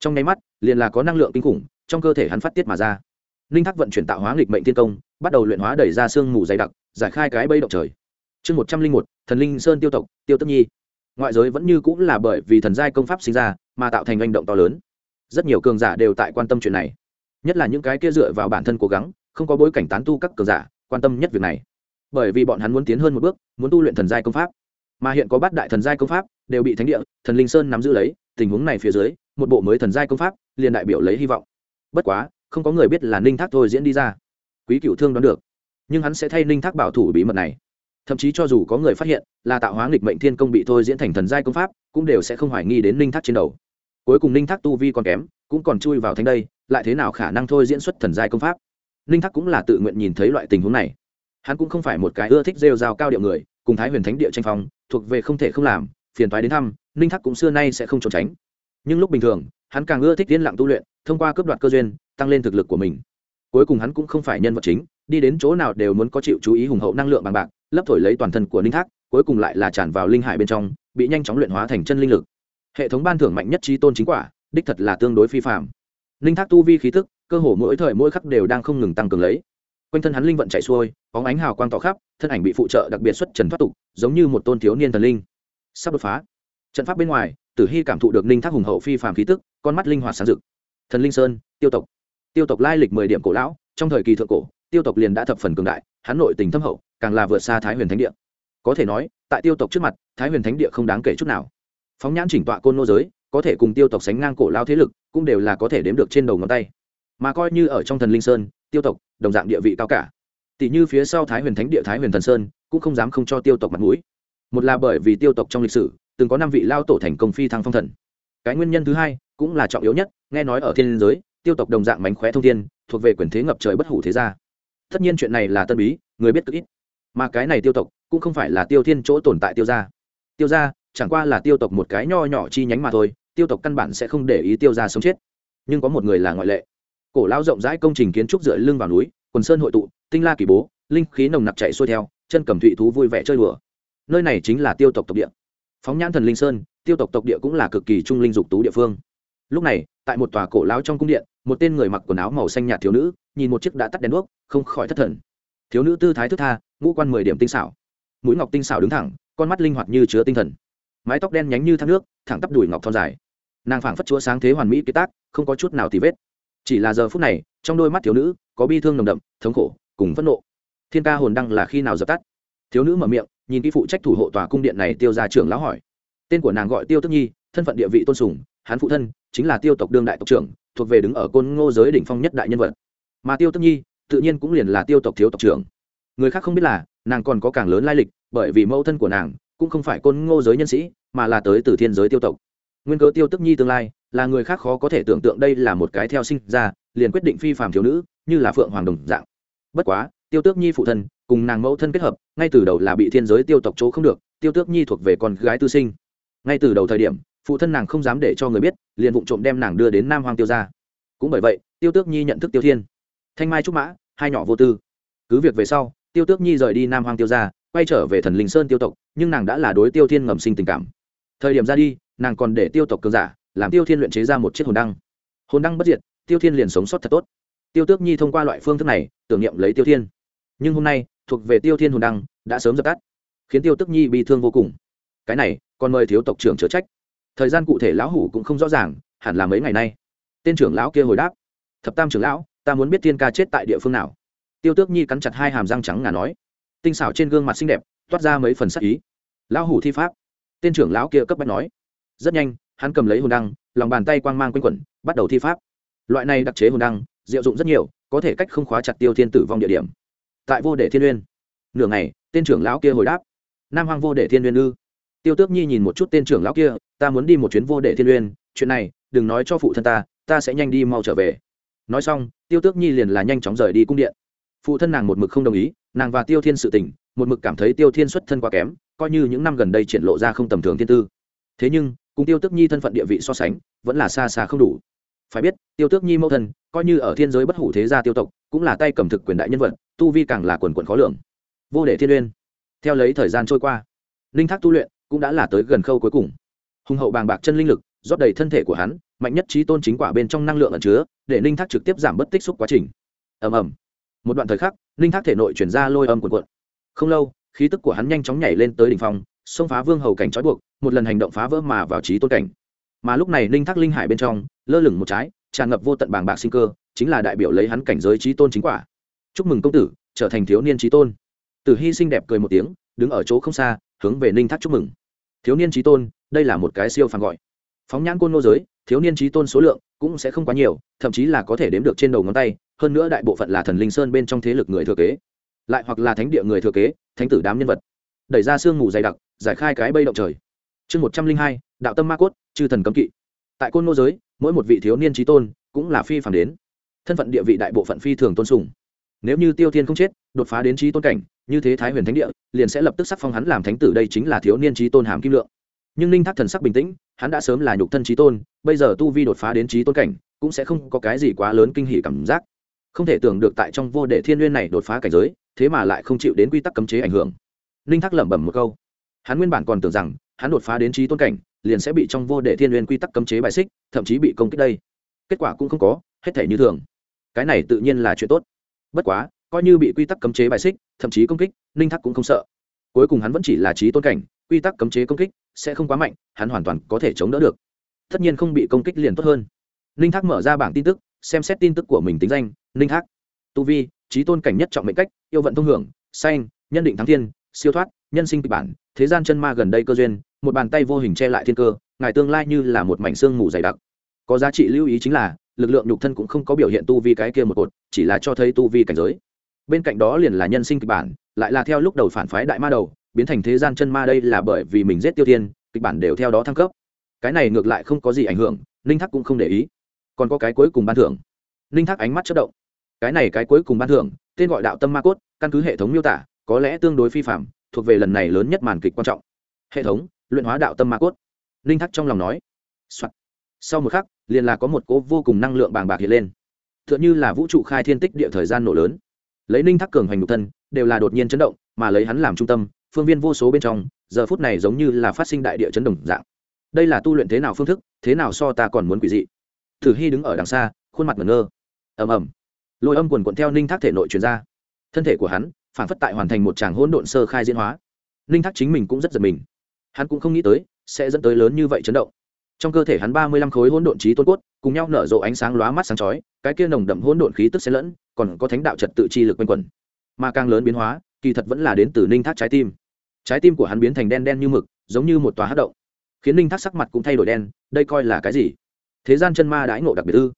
Trong nháy mắt, liền là có năng lượng kinh khủng, trong cơ thể hắn phát tiết mà ra. Ninh thác vận chuyển tạo hóa nghịch mệnh thiên công, bắt đầu luyện hóa đẩy ra sương mù dày đặc, giải khai cái bây động trời. Chương một trăm linh một, thần linh sơn tiêu tộc, tiêu tức nhi. Ngoại giới vẫn như cũng là bởi vì thần giai công pháp sinh ra, mà tạo thành hành động to lớn. Rất nhiều cường giả đều tại quan tâm chuyện này nhất là những cái kia dựa vào bản thân cố gắng, không có bối cảnh tán tu các cờ giả, quan tâm nhất việc này. Bởi vì bọn hắn muốn tiến hơn một bước, muốn tu luyện thần giai công pháp. Mà hiện có bát đại thần giai công pháp, đều bị thánh địa, thần linh sơn nắm giữ lấy, tình huống này phía dưới, một bộ mới thần giai công pháp, liền đại biểu lấy hy vọng. Bất quá, không có người biết là ninh thác thôi diễn đi ra. Quý cựu thương đoán được. Nhưng hắn sẽ thay ninh thác bảo thủ bí mật này. Thậm chí cho dù có người phát hiện, là tạo hóa nghịch mệnh thiên công bị thôi diễn thành thần giai công pháp, cũng đều sẽ không hoài nghi đến ninh thác trên đầu cuối cùng ninh thác tu vi còn kém, cũng còn chui vào thánh đây lại thế nào khả năng thôi diễn xuất thần giai công pháp? Ninh thác cũng là tự nguyện nhìn thấy loại tình huống này. Hắn cũng không phải một cái ưa thích rêu rao cao điệu người, cùng thái huyền thánh địa tranh phong, thuộc về không thể không làm, phiền toái đến thăm ninh thác cũng xưa nay sẽ không trốn tránh. Nhưng lúc bình thường, hắn càng ưa thích yên lặng tu luyện, thông qua cướp đoạt cơ duyên, tăng lên thực lực của mình. Cuối cùng hắn cũng không phải nhân vật chính, đi đến chỗ nào đều muốn có chịu chú ý hùng hậu năng lượng bằng bạc, lấp thổi lấy toàn thân của ninh thác, cuối cùng lại là tràn vào linh hải bên trong, bị nhanh chóng luyện hóa thành chân linh lực. Hệ thống ban thưởng mạnh nhất trí tôn chính quả, đích thật là tương đối phi phạm ninh thác tu vi khí thức cơ hồ mỗi thời mỗi khắc đều đang không ngừng tăng cường lấy. Quanh thân hắn linh vận chạy xuôi, bóng ánh hào quang tỏ khắp, thân ảnh bị phụ trợ đặc biệt xuất trần thoát tục, giống như một tôn thiếu niên thần linh. Sắp đột phá. Trận pháp bên ngoài, tử hy cảm thụ được ninh thác hùng hậu phi phàm khí tức, con mắt linh hoạt sáng rực. Thần linh sơn, tiêu tộc. Tiêu tộc lai lịch mười điểm cổ lão, trong thời kỳ thượng cổ, tiêu tộc liền đã thập phần cường đại, hắn nội tình thâm hậu, càng là vượt xa thái huyền thánh địa. Có thể nói, tại tiêu tộc trước mặt, thái huyền thánh địa không đáng kể chút nào. Phóng nhãn chỉnh tọa côn nô giới có thể cùng tiêu tộc sánh ngang cổ lao thế lực, cũng đều là có thể đếm được trên đầu ngón tay. Mà coi như ở trong thần linh sơn, tiêu tộc, đồng dạng địa vị cao cả. Tỷ như phía sau thái huyền thánh địa, thái huyền thần sơn, cũng không dám không cho tiêu tộc mặt mũi. Một là bởi vì tiêu tộc trong lịch sử, từng có năm vị lao tổ thành công phi thăng phong thần. Cái nguyên nhân thứ hai, cũng là trọng yếu nhất, nghe nói ở thiên giới, tiêu tộc đồng dạng mánh khóe thông thiên, thuộc về quyền thế ngập trời bất hủ thế gia. Tất nhiên chuyện này là tân bí, người biết cực ít. Mà cái này tiêu tộc, cũng không phải là tiêu thiên chỗ tồn tại tiêu gia. Tiêu gia, chẳng qua là tiêu tộc một cái nho nhỏ chi nhánh mà thôi tiêu tộc căn bản sẽ không để ý tiêu gia sống chết. Nhưng có một người là ngoại lệ. Cổ lao rộng rãi công trình kiến trúc dựa lưng vào núi, quần sơn hội tụ, tinh la kỳ bố, linh khí nồng nặc chạy xuôi theo, chân cầm thụy thú vui vẻ chơi đùa. Nơi này chính là tiêu tộc tộc địa. Phóng nhãn thần linh sơn, tiêu tộc tộc địa cũng là cực kỳ trung linh dục tú địa phương. Lúc này, tại một tòa cổ lao trong cung điện, một tên người mặc quần áo màu xanh nhạt thiếu nữ, nhìn một chiếc đã tắt đèn đuốc, không khỏi thất thần. Thiếu nữ tư thái thức tha, ngũ quan mười điểm tinh xảo. Mũi ngọc tinh xảo đứng thẳng, con mắt linh hoạt như chứa tinh thần. Mái tóc đen nhánh như thác nước, thẳng tắp đùi ngọc thon dài nàng phảng phất chúa sáng thế hoàn mỹ kế tác, không có chút nào tì vết. Chỉ là giờ phút này, trong đôi mắt thiếu nữ, có bi thương nồng đậm, thống khổ, cùng phẫn nộ. Thiên ca hồn đăng là khi nào dập tắt? Thiếu nữ mở miệng, nhìn kỹ phụ trách thủ hộ tòa cung điện này tiêu ra trưởng lão hỏi. Tên của nàng gọi tiêu tức nhi, thân phận địa vị tôn sùng hán phụ thân chính là tiêu tộc đương đại tộc trưởng, thuộc về đứng ở côn ngô giới đỉnh phong nhất đại nhân vật. Mà tiêu tức nhi, tự nhiên cũng liền là tiêu tộc thiếu tộc trưởng. Người khác không biết là, nàng còn có càng lớn lai lịch, bởi vì mẫu thân của nàng cũng không phải côn ngô giới nhân sĩ, mà là tới từ thiên giới tiêu tộc nguyên cớ tiêu tức nhi tương lai, là người khác khó có thể tưởng tượng đây là một cái theo sinh ra, liền quyết định phi phàm thiếu nữ, như là phượng hoàng đồng dạng. Bất quá, tiêu tước nhi phụ thân cùng nàng mẫu thân kết hợp, ngay từ đầu là bị thiên giới tiêu tộc chỗ không được, tiêu tước nhi thuộc về con gái tư sinh. Ngay từ đầu thời điểm, phụ thân nàng không dám để cho người biết, liền vụ trộm đem nàng đưa đến nam hoàng tiêu ra cũng bởi vậy, tiêu tước nhi nhận thức tiêu thiên. Thanh mai trúc mã, hai nhỏ vô tư. Cứ việc về sau, tiêu tước nhi rời đi nam hoàng tiêu ra quay trở về thần linh sơn tiêu tộc, nhưng nàng đã là đối tiêu thiên ngầm sinh tình cảm. Thời điểm ra đi nàng còn để tiêu tộc cường giả, làm tiêu thiên luyện chế ra một chiếc hồn đăng. Hồn đăng bất diệt, tiêu thiên liền sống sót thật tốt. Tiêu tước nhi thông qua loại phương thức này, tưởng niệm lấy tiêu thiên. Nhưng hôm nay, thuộc về tiêu thiên hồn đăng, đã sớm dập tắt, khiến tiêu tước nhi bị thương vô cùng. Cái này, còn mời thiếu tộc trưởng chữa trách. Thời gian cụ thể lão hủ cũng không rõ ràng, hẳn là mấy ngày nay. Tên trưởng lão kia hồi đáp, thập tam trưởng lão, ta muốn biết thiên ca chết tại địa phương nào. Tiêu tước nhi cắn chặt hai hàm răng trắng ngà nói, tinh xảo trên gương mặt xinh đẹp, toát ra mấy phần sắc ý. Lão hủ thi pháp. Tên trưởng lão kia cấp bách nói rất nhanh, hắn cầm lấy hồn đăng, lòng bàn tay quang mang quanh quẩn, bắt đầu thi pháp. Loại này đặc chế hồn đăng, diệu dụng rất nhiều, có thể cách không khóa chặt tiêu thiên tử vong địa điểm. Tại vô đệ thiên uyên, nửa ngày, tên trưởng lão kia hồi đáp. Nam hoàng vô đệ thiên uyên ư? Tiêu tước nhi nhìn một chút tên trưởng lão kia, ta muốn đi một chuyến vô đệ thiên uyên, chuyện này, đừng nói cho phụ thân ta ta sẽ nhanh đi mau trở về. Nói xong, tiêu tước nhi liền là nhanh chóng rời đi cung điện. Phụ thân nàng một mực không đồng ý, nàng và tiêu thiên sự tình, một mực cảm thấy tiêu thiên xuất thân quá kém, coi như những năm gần đây triển lộ ra không tầm thường thiên tư. Thế nhưng cùng tiêu tước nhi thân phận địa vị so sánh, vẫn là xa xa không đủ. Phải biết, tiêu tước nhi mẫu thân, coi như ở thiên giới bất hủ thế gia tiêu tộc, cũng là tay cầm thực quyền đại nhân vật, tu vi càng là quần quần khó lường. Vô để thiên uyên. Theo lấy thời gian trôi qua, linh thác tu luyện cũng đã là tới gần khâu cuối cùng. Hùng hậu bàng bạc chân linh lực, rót đầy thân thể của hắn, mạnh nhất trí tôn chính quả bên trong năng lượng ẩn chứa, để linh thác trực tiếp giảm bất tích xúc quá trình. Ầm ầm. Một đoạn thời khắc, linh thác thể nội chuyển ra lôi âm cuộn cuộn. Không lâu, khí tức của hắn nhanh chóng nhảy lên tới đỉnh phong, xông phá vương hầu cảnh trói buộc một lần hành động phá vỡ mà vào trí tôn cảnh. Mà lúc này linh thác linh hải bên trong, lơ lửng một trái, tràn ngập vô tận bàng bạc sinh cơ, chính là đại biểu lấy hắn cảnh giới trí tôn chính quả. Chúc mừng công tử, trở thành thiếu niên trí tôn. Tử hy sinh đẹp cười một tiếng, đứng ở chỗ không xa, hướng về ninh thác chúc mừng. Thiếu niên trí tôn, đây là một cái siêu phàm gọi. Phóng nhãn côn nô giới, thiếu niên trí tôn số lượng cũng sẽ không quá nhiều, thậm chí là có thể đếm được trên đầu ngón tay, hơn nữa đại bộ phận là thần linh sơn bên trong thế lực người thừa kế. Lại hoặc là thánh địa người thừa kế, thánh tử đám nhân vật. Đẩy ra sương mù dày đặc, giải khai cái bây động trời chương một trăm linh hai, đạo tâm ma cốt, chư thần cấm kỵ. Tại côn nô giới, mỗi một vị thiếu niên trí tôn cũng là phi phàm đến. Thân phận địa vị đại bộ phận phi thường tôn sùng. Nếu như tiêu thiên không chết, đột phá đến trí tôn cảnh, như thế thái huyền thánh địa, liền sẽ lập tức sắc phong hắn làm thánh tử đây chính là thiếu niên trí tôn hàm kim lượng. Nhưng ninh thác thần sắc bình tĩnh, hắn đã sớm là nhục thân trí tôn, bây giờ tu vi đột phá đến trí tôn cảnh, cũng sẽ không có cái gì quá lớn kinh hỉ cảm giác. Không thể tưởng được tại trong vô đệ thiên n này đột phá cảnh giới, thế mà lại không chịu đến quy tắc cấm chế ảnh hưởng. Ninh thác lẩm bẩm một câu. Hắn nguyên bản còn tưởng rằng hắn đột phá đến trí tôn cảnh, liền sẽ bị trong vô đệ thiên n quy tắc cấm chế bài xích, thậm chí bị công kích đây. Kết quả cũng không có, hết thể như thường. Cái này tự nhiên là chuyện tốt. Bất quá, coi như bị quy tắc cấm chế bài xích, thậm chí công kích, ninh thắc cũng không sợ. Cuối cùng hắn vẫn chỉ là trí tôn cảnh, quy tắc cấm chế công kích sẽ không quá mạnh, hắn hoàn toàn có thể chống đỡ được. Tất nhiên không bị công kích liền tốt hơn. Ninh thác mở ra bảng tin tức, xem xét tin tức của mình tính danh, ninh thác. Tu vi, trí tôn cảnh nhất trọng mệnh cách, yêu vận thông hưởng xanh nhân định thắng thiên, siêu thoát, nhân sinh kịch bản, thế gian chân ma gần đây cơ duyên một bàn tay vô hình che lại thiên cơ, ngài tương lai như là một mảnh xương mù dày đặc. Có giá trị lưu ý chính là, lực lượng nhục thân cũng không có biểu hiện tu vi cái kia một cột, chỉ là cho thấy tu vi cảnh giới. Bên cạnh đó liền là nhân sinh kịch bản, lại là theo lúc đầu phản phái đại ma đầu, biến thành thế gian chân ma đây là bởi vì mình giết tiêu tiên kịch bản đều theo đó thăng cấp. Cái này ngược lại không có gì ảnh hưởng, ninh thắc cũng không để ý. Còn có cái cuối cùng ban thưởng. Ninh thắc ánh mắt chất động. Cái này cái cuối cùng ban thưởng, tên gọi đạo tâm ma cốt, căn cứ hệ thống miêu tả, có lẽ tương đối phi phạm, thuộc về lần này lớn nhất màn kịch quan trọng. Hệ thống luyện hóa đạo tâm ma cốt. Ninh thắc trong lòng nói、Soạn. sau một khắc, liền là có một cố vô cùng năng lượng bàng bạc hiện lên. T h ư ợ n h ư là vũ trụ khai thiên tích địa thời gian nổ lớn. Lấy ninh thắc cường hoành nhục thân, đều là đột nhiên chấn động, mà lấy hắn làm trung tâm, phương viên vô số bên trong, giờ phút này giống như là phát sinh đại địa chấn động dạng. Đây là tu luyện thế nào phương thức, thế nào so ta còn muốn quỷ dị? Thử hy đứng ở đằng xa, khuôn mặt ngẩn ngơ. Ầm ầm. Lôi âm quần quận theo ninh thác thể nội truyền ra. Thân thể của hắn, phản phất tại hoàn thành một tràng hỗn độn sơ khai diễn hóa. Ninh thác chính mình cũng rất giật mình hắn cũng không nghĩ tới, sẽ dẫn tới lớn như vậy chấn động. Trong cơ thể hắn ba mươi lăm khối hỗn độn trí tôn cốt, cùng nhau nở rộ ánh sáng lóa mắt sáng chói, cái kia nồng đậm hỗn độn khí tức xen lẫn, còn có thánh đạo trật tự chi lực quanh quẩn. Mà càng lớn biến hóa, kỳ thật vẫn là đến từ ninh thác trái tim. Trái tim của hắn biến thành đen đen như mực, giống như một tòa hát động. Khiến ninh thác sắc mặt cũng thay đổi đen, đây coi là cái gì? Thế gian chân ma đãi ngộ đặc biệt ư?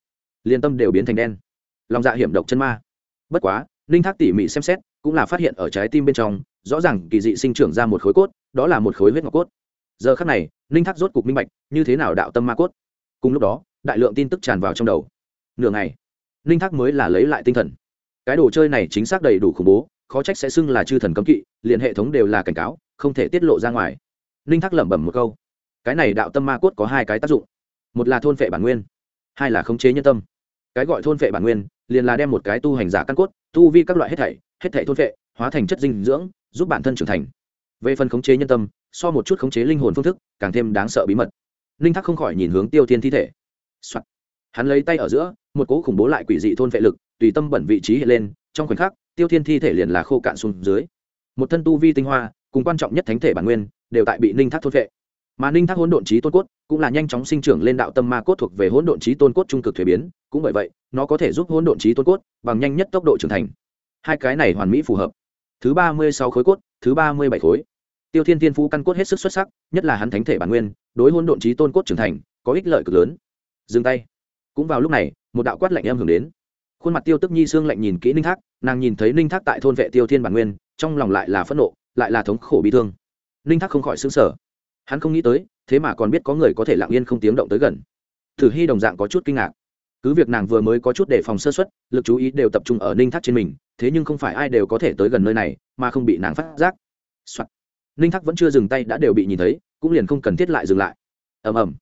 Liên tâm đều biến thành đen. Lòng dạ hiểm độc chân ma. Bất quá, ninh thác tỉ mỉ xem xét cũng là phát hiện ở trái tim bên trong, rõ ràng kỳ dị sinh trưởng ra một khối cốt, đó là một khối huyết ngọc cốt. Giờ khắc này, ninh thác rốt cục minh bạch, như thế nào đạo tâm ma cốt. Cùng lúc đó, đại lượng tin tức tràn vào trong đầu. Nửa ngày, ninh thác mới là lấy lại tinh thần. Cái đồ chơi này chính xác đầy đủ khủng bố, khó trách sẽ xưng là chư thần cấm kỵ, liền hệ thống đều là cảnh cáo, không thể tiết lộ ra ngoài. Ninh thác lẩm bẩm một câu. Cái này đạo tâm ma cốt có hai cái tác dụng. Một là thôn phệ bản nguyên, hai là khống chế nhân tâm. Cái gọi thôn phệ bản nguyên, liền là đem một cái tu hành giả căn cốt, tu vi các loại hết thảy hết thảy thôn phệ hóa thành chất dinh dưỡng, giúp bản thân trưởng thành. Về phần khống chế nhân tâm, so một chút khống chế linh hồn phương thức, càng thêm đáng sợ bí mật. Ninh thác không khỏi nhìn hướng tiêu thiên thi thể、Soạn. hắn lấy tay ở giữa, một cỗ khủng bố lại quỷ dị thôn vệ lực, tùy tâm bẩn vị trí hiện lên, trong khoảnh khắc, tiêu thiên thi thể liền là khô cạn xuống dưới. Một thân tu vi tinh hoa, cùng quan trọng nhất thánh thể bản nguyên, đều tại bị ninh thác thôn vệ. Mà ninh thác hỗn độn trí tôn cốt, cũng là nhanh chóng sinh trưởng lên đạo tâm ma cốt thuộc về hỗn độn trí tôn cốt trung cực thuế biến, cũng bởi vậy, nó có thể giúp hỗn độn trí tôn cốt bằng nhanh nhất tốc độ trưởng thành hai cái này hoàn mỹ phù hợp. Thứ ba mươi sáu khối cốt, thứ ba mươi bảy khối. Tiêu thiên thiên phú căn cốt hết sức xuất sắc, nhất là hắn thánh thể bản nguyên, đối hôn độn trí tôn cốt trưởng thành, có ích lợi cực lớn. Dừng tay. Cũng vào lúc này, một đạo quát lạnh em hưởng đến. Khuôn mặt tiêu tức nhi xương lạnh nhìn kỹ ninh thác, nàng nhìn thấy ninh thác tại thôn vệ tiêu thiên bản nguyên, trong lòng lại là phẫn nộ, lại là thống khổ bị thương. Ninh thác không khỏi xứng sở hắn không nghĩ tới, thế mà còn biết có người có thể lặng yên không tiếng động tới gần. Thử hy đồng dạng có chút kinh ngạc cứ việc nàng vừa mới có chút đề phòng sơ xuất lực chú ý đều tập trung ở ninh thác trên mình, thế nhưng không phải ai đều có thể tới gần nơi này, mà không bị nàng phát giác、Soạn. ninh thác vẫn chưa dừng tay đã đều bị nhìn thấy, cũng liền không cần thiết lại dừng lại. Ầm ầm.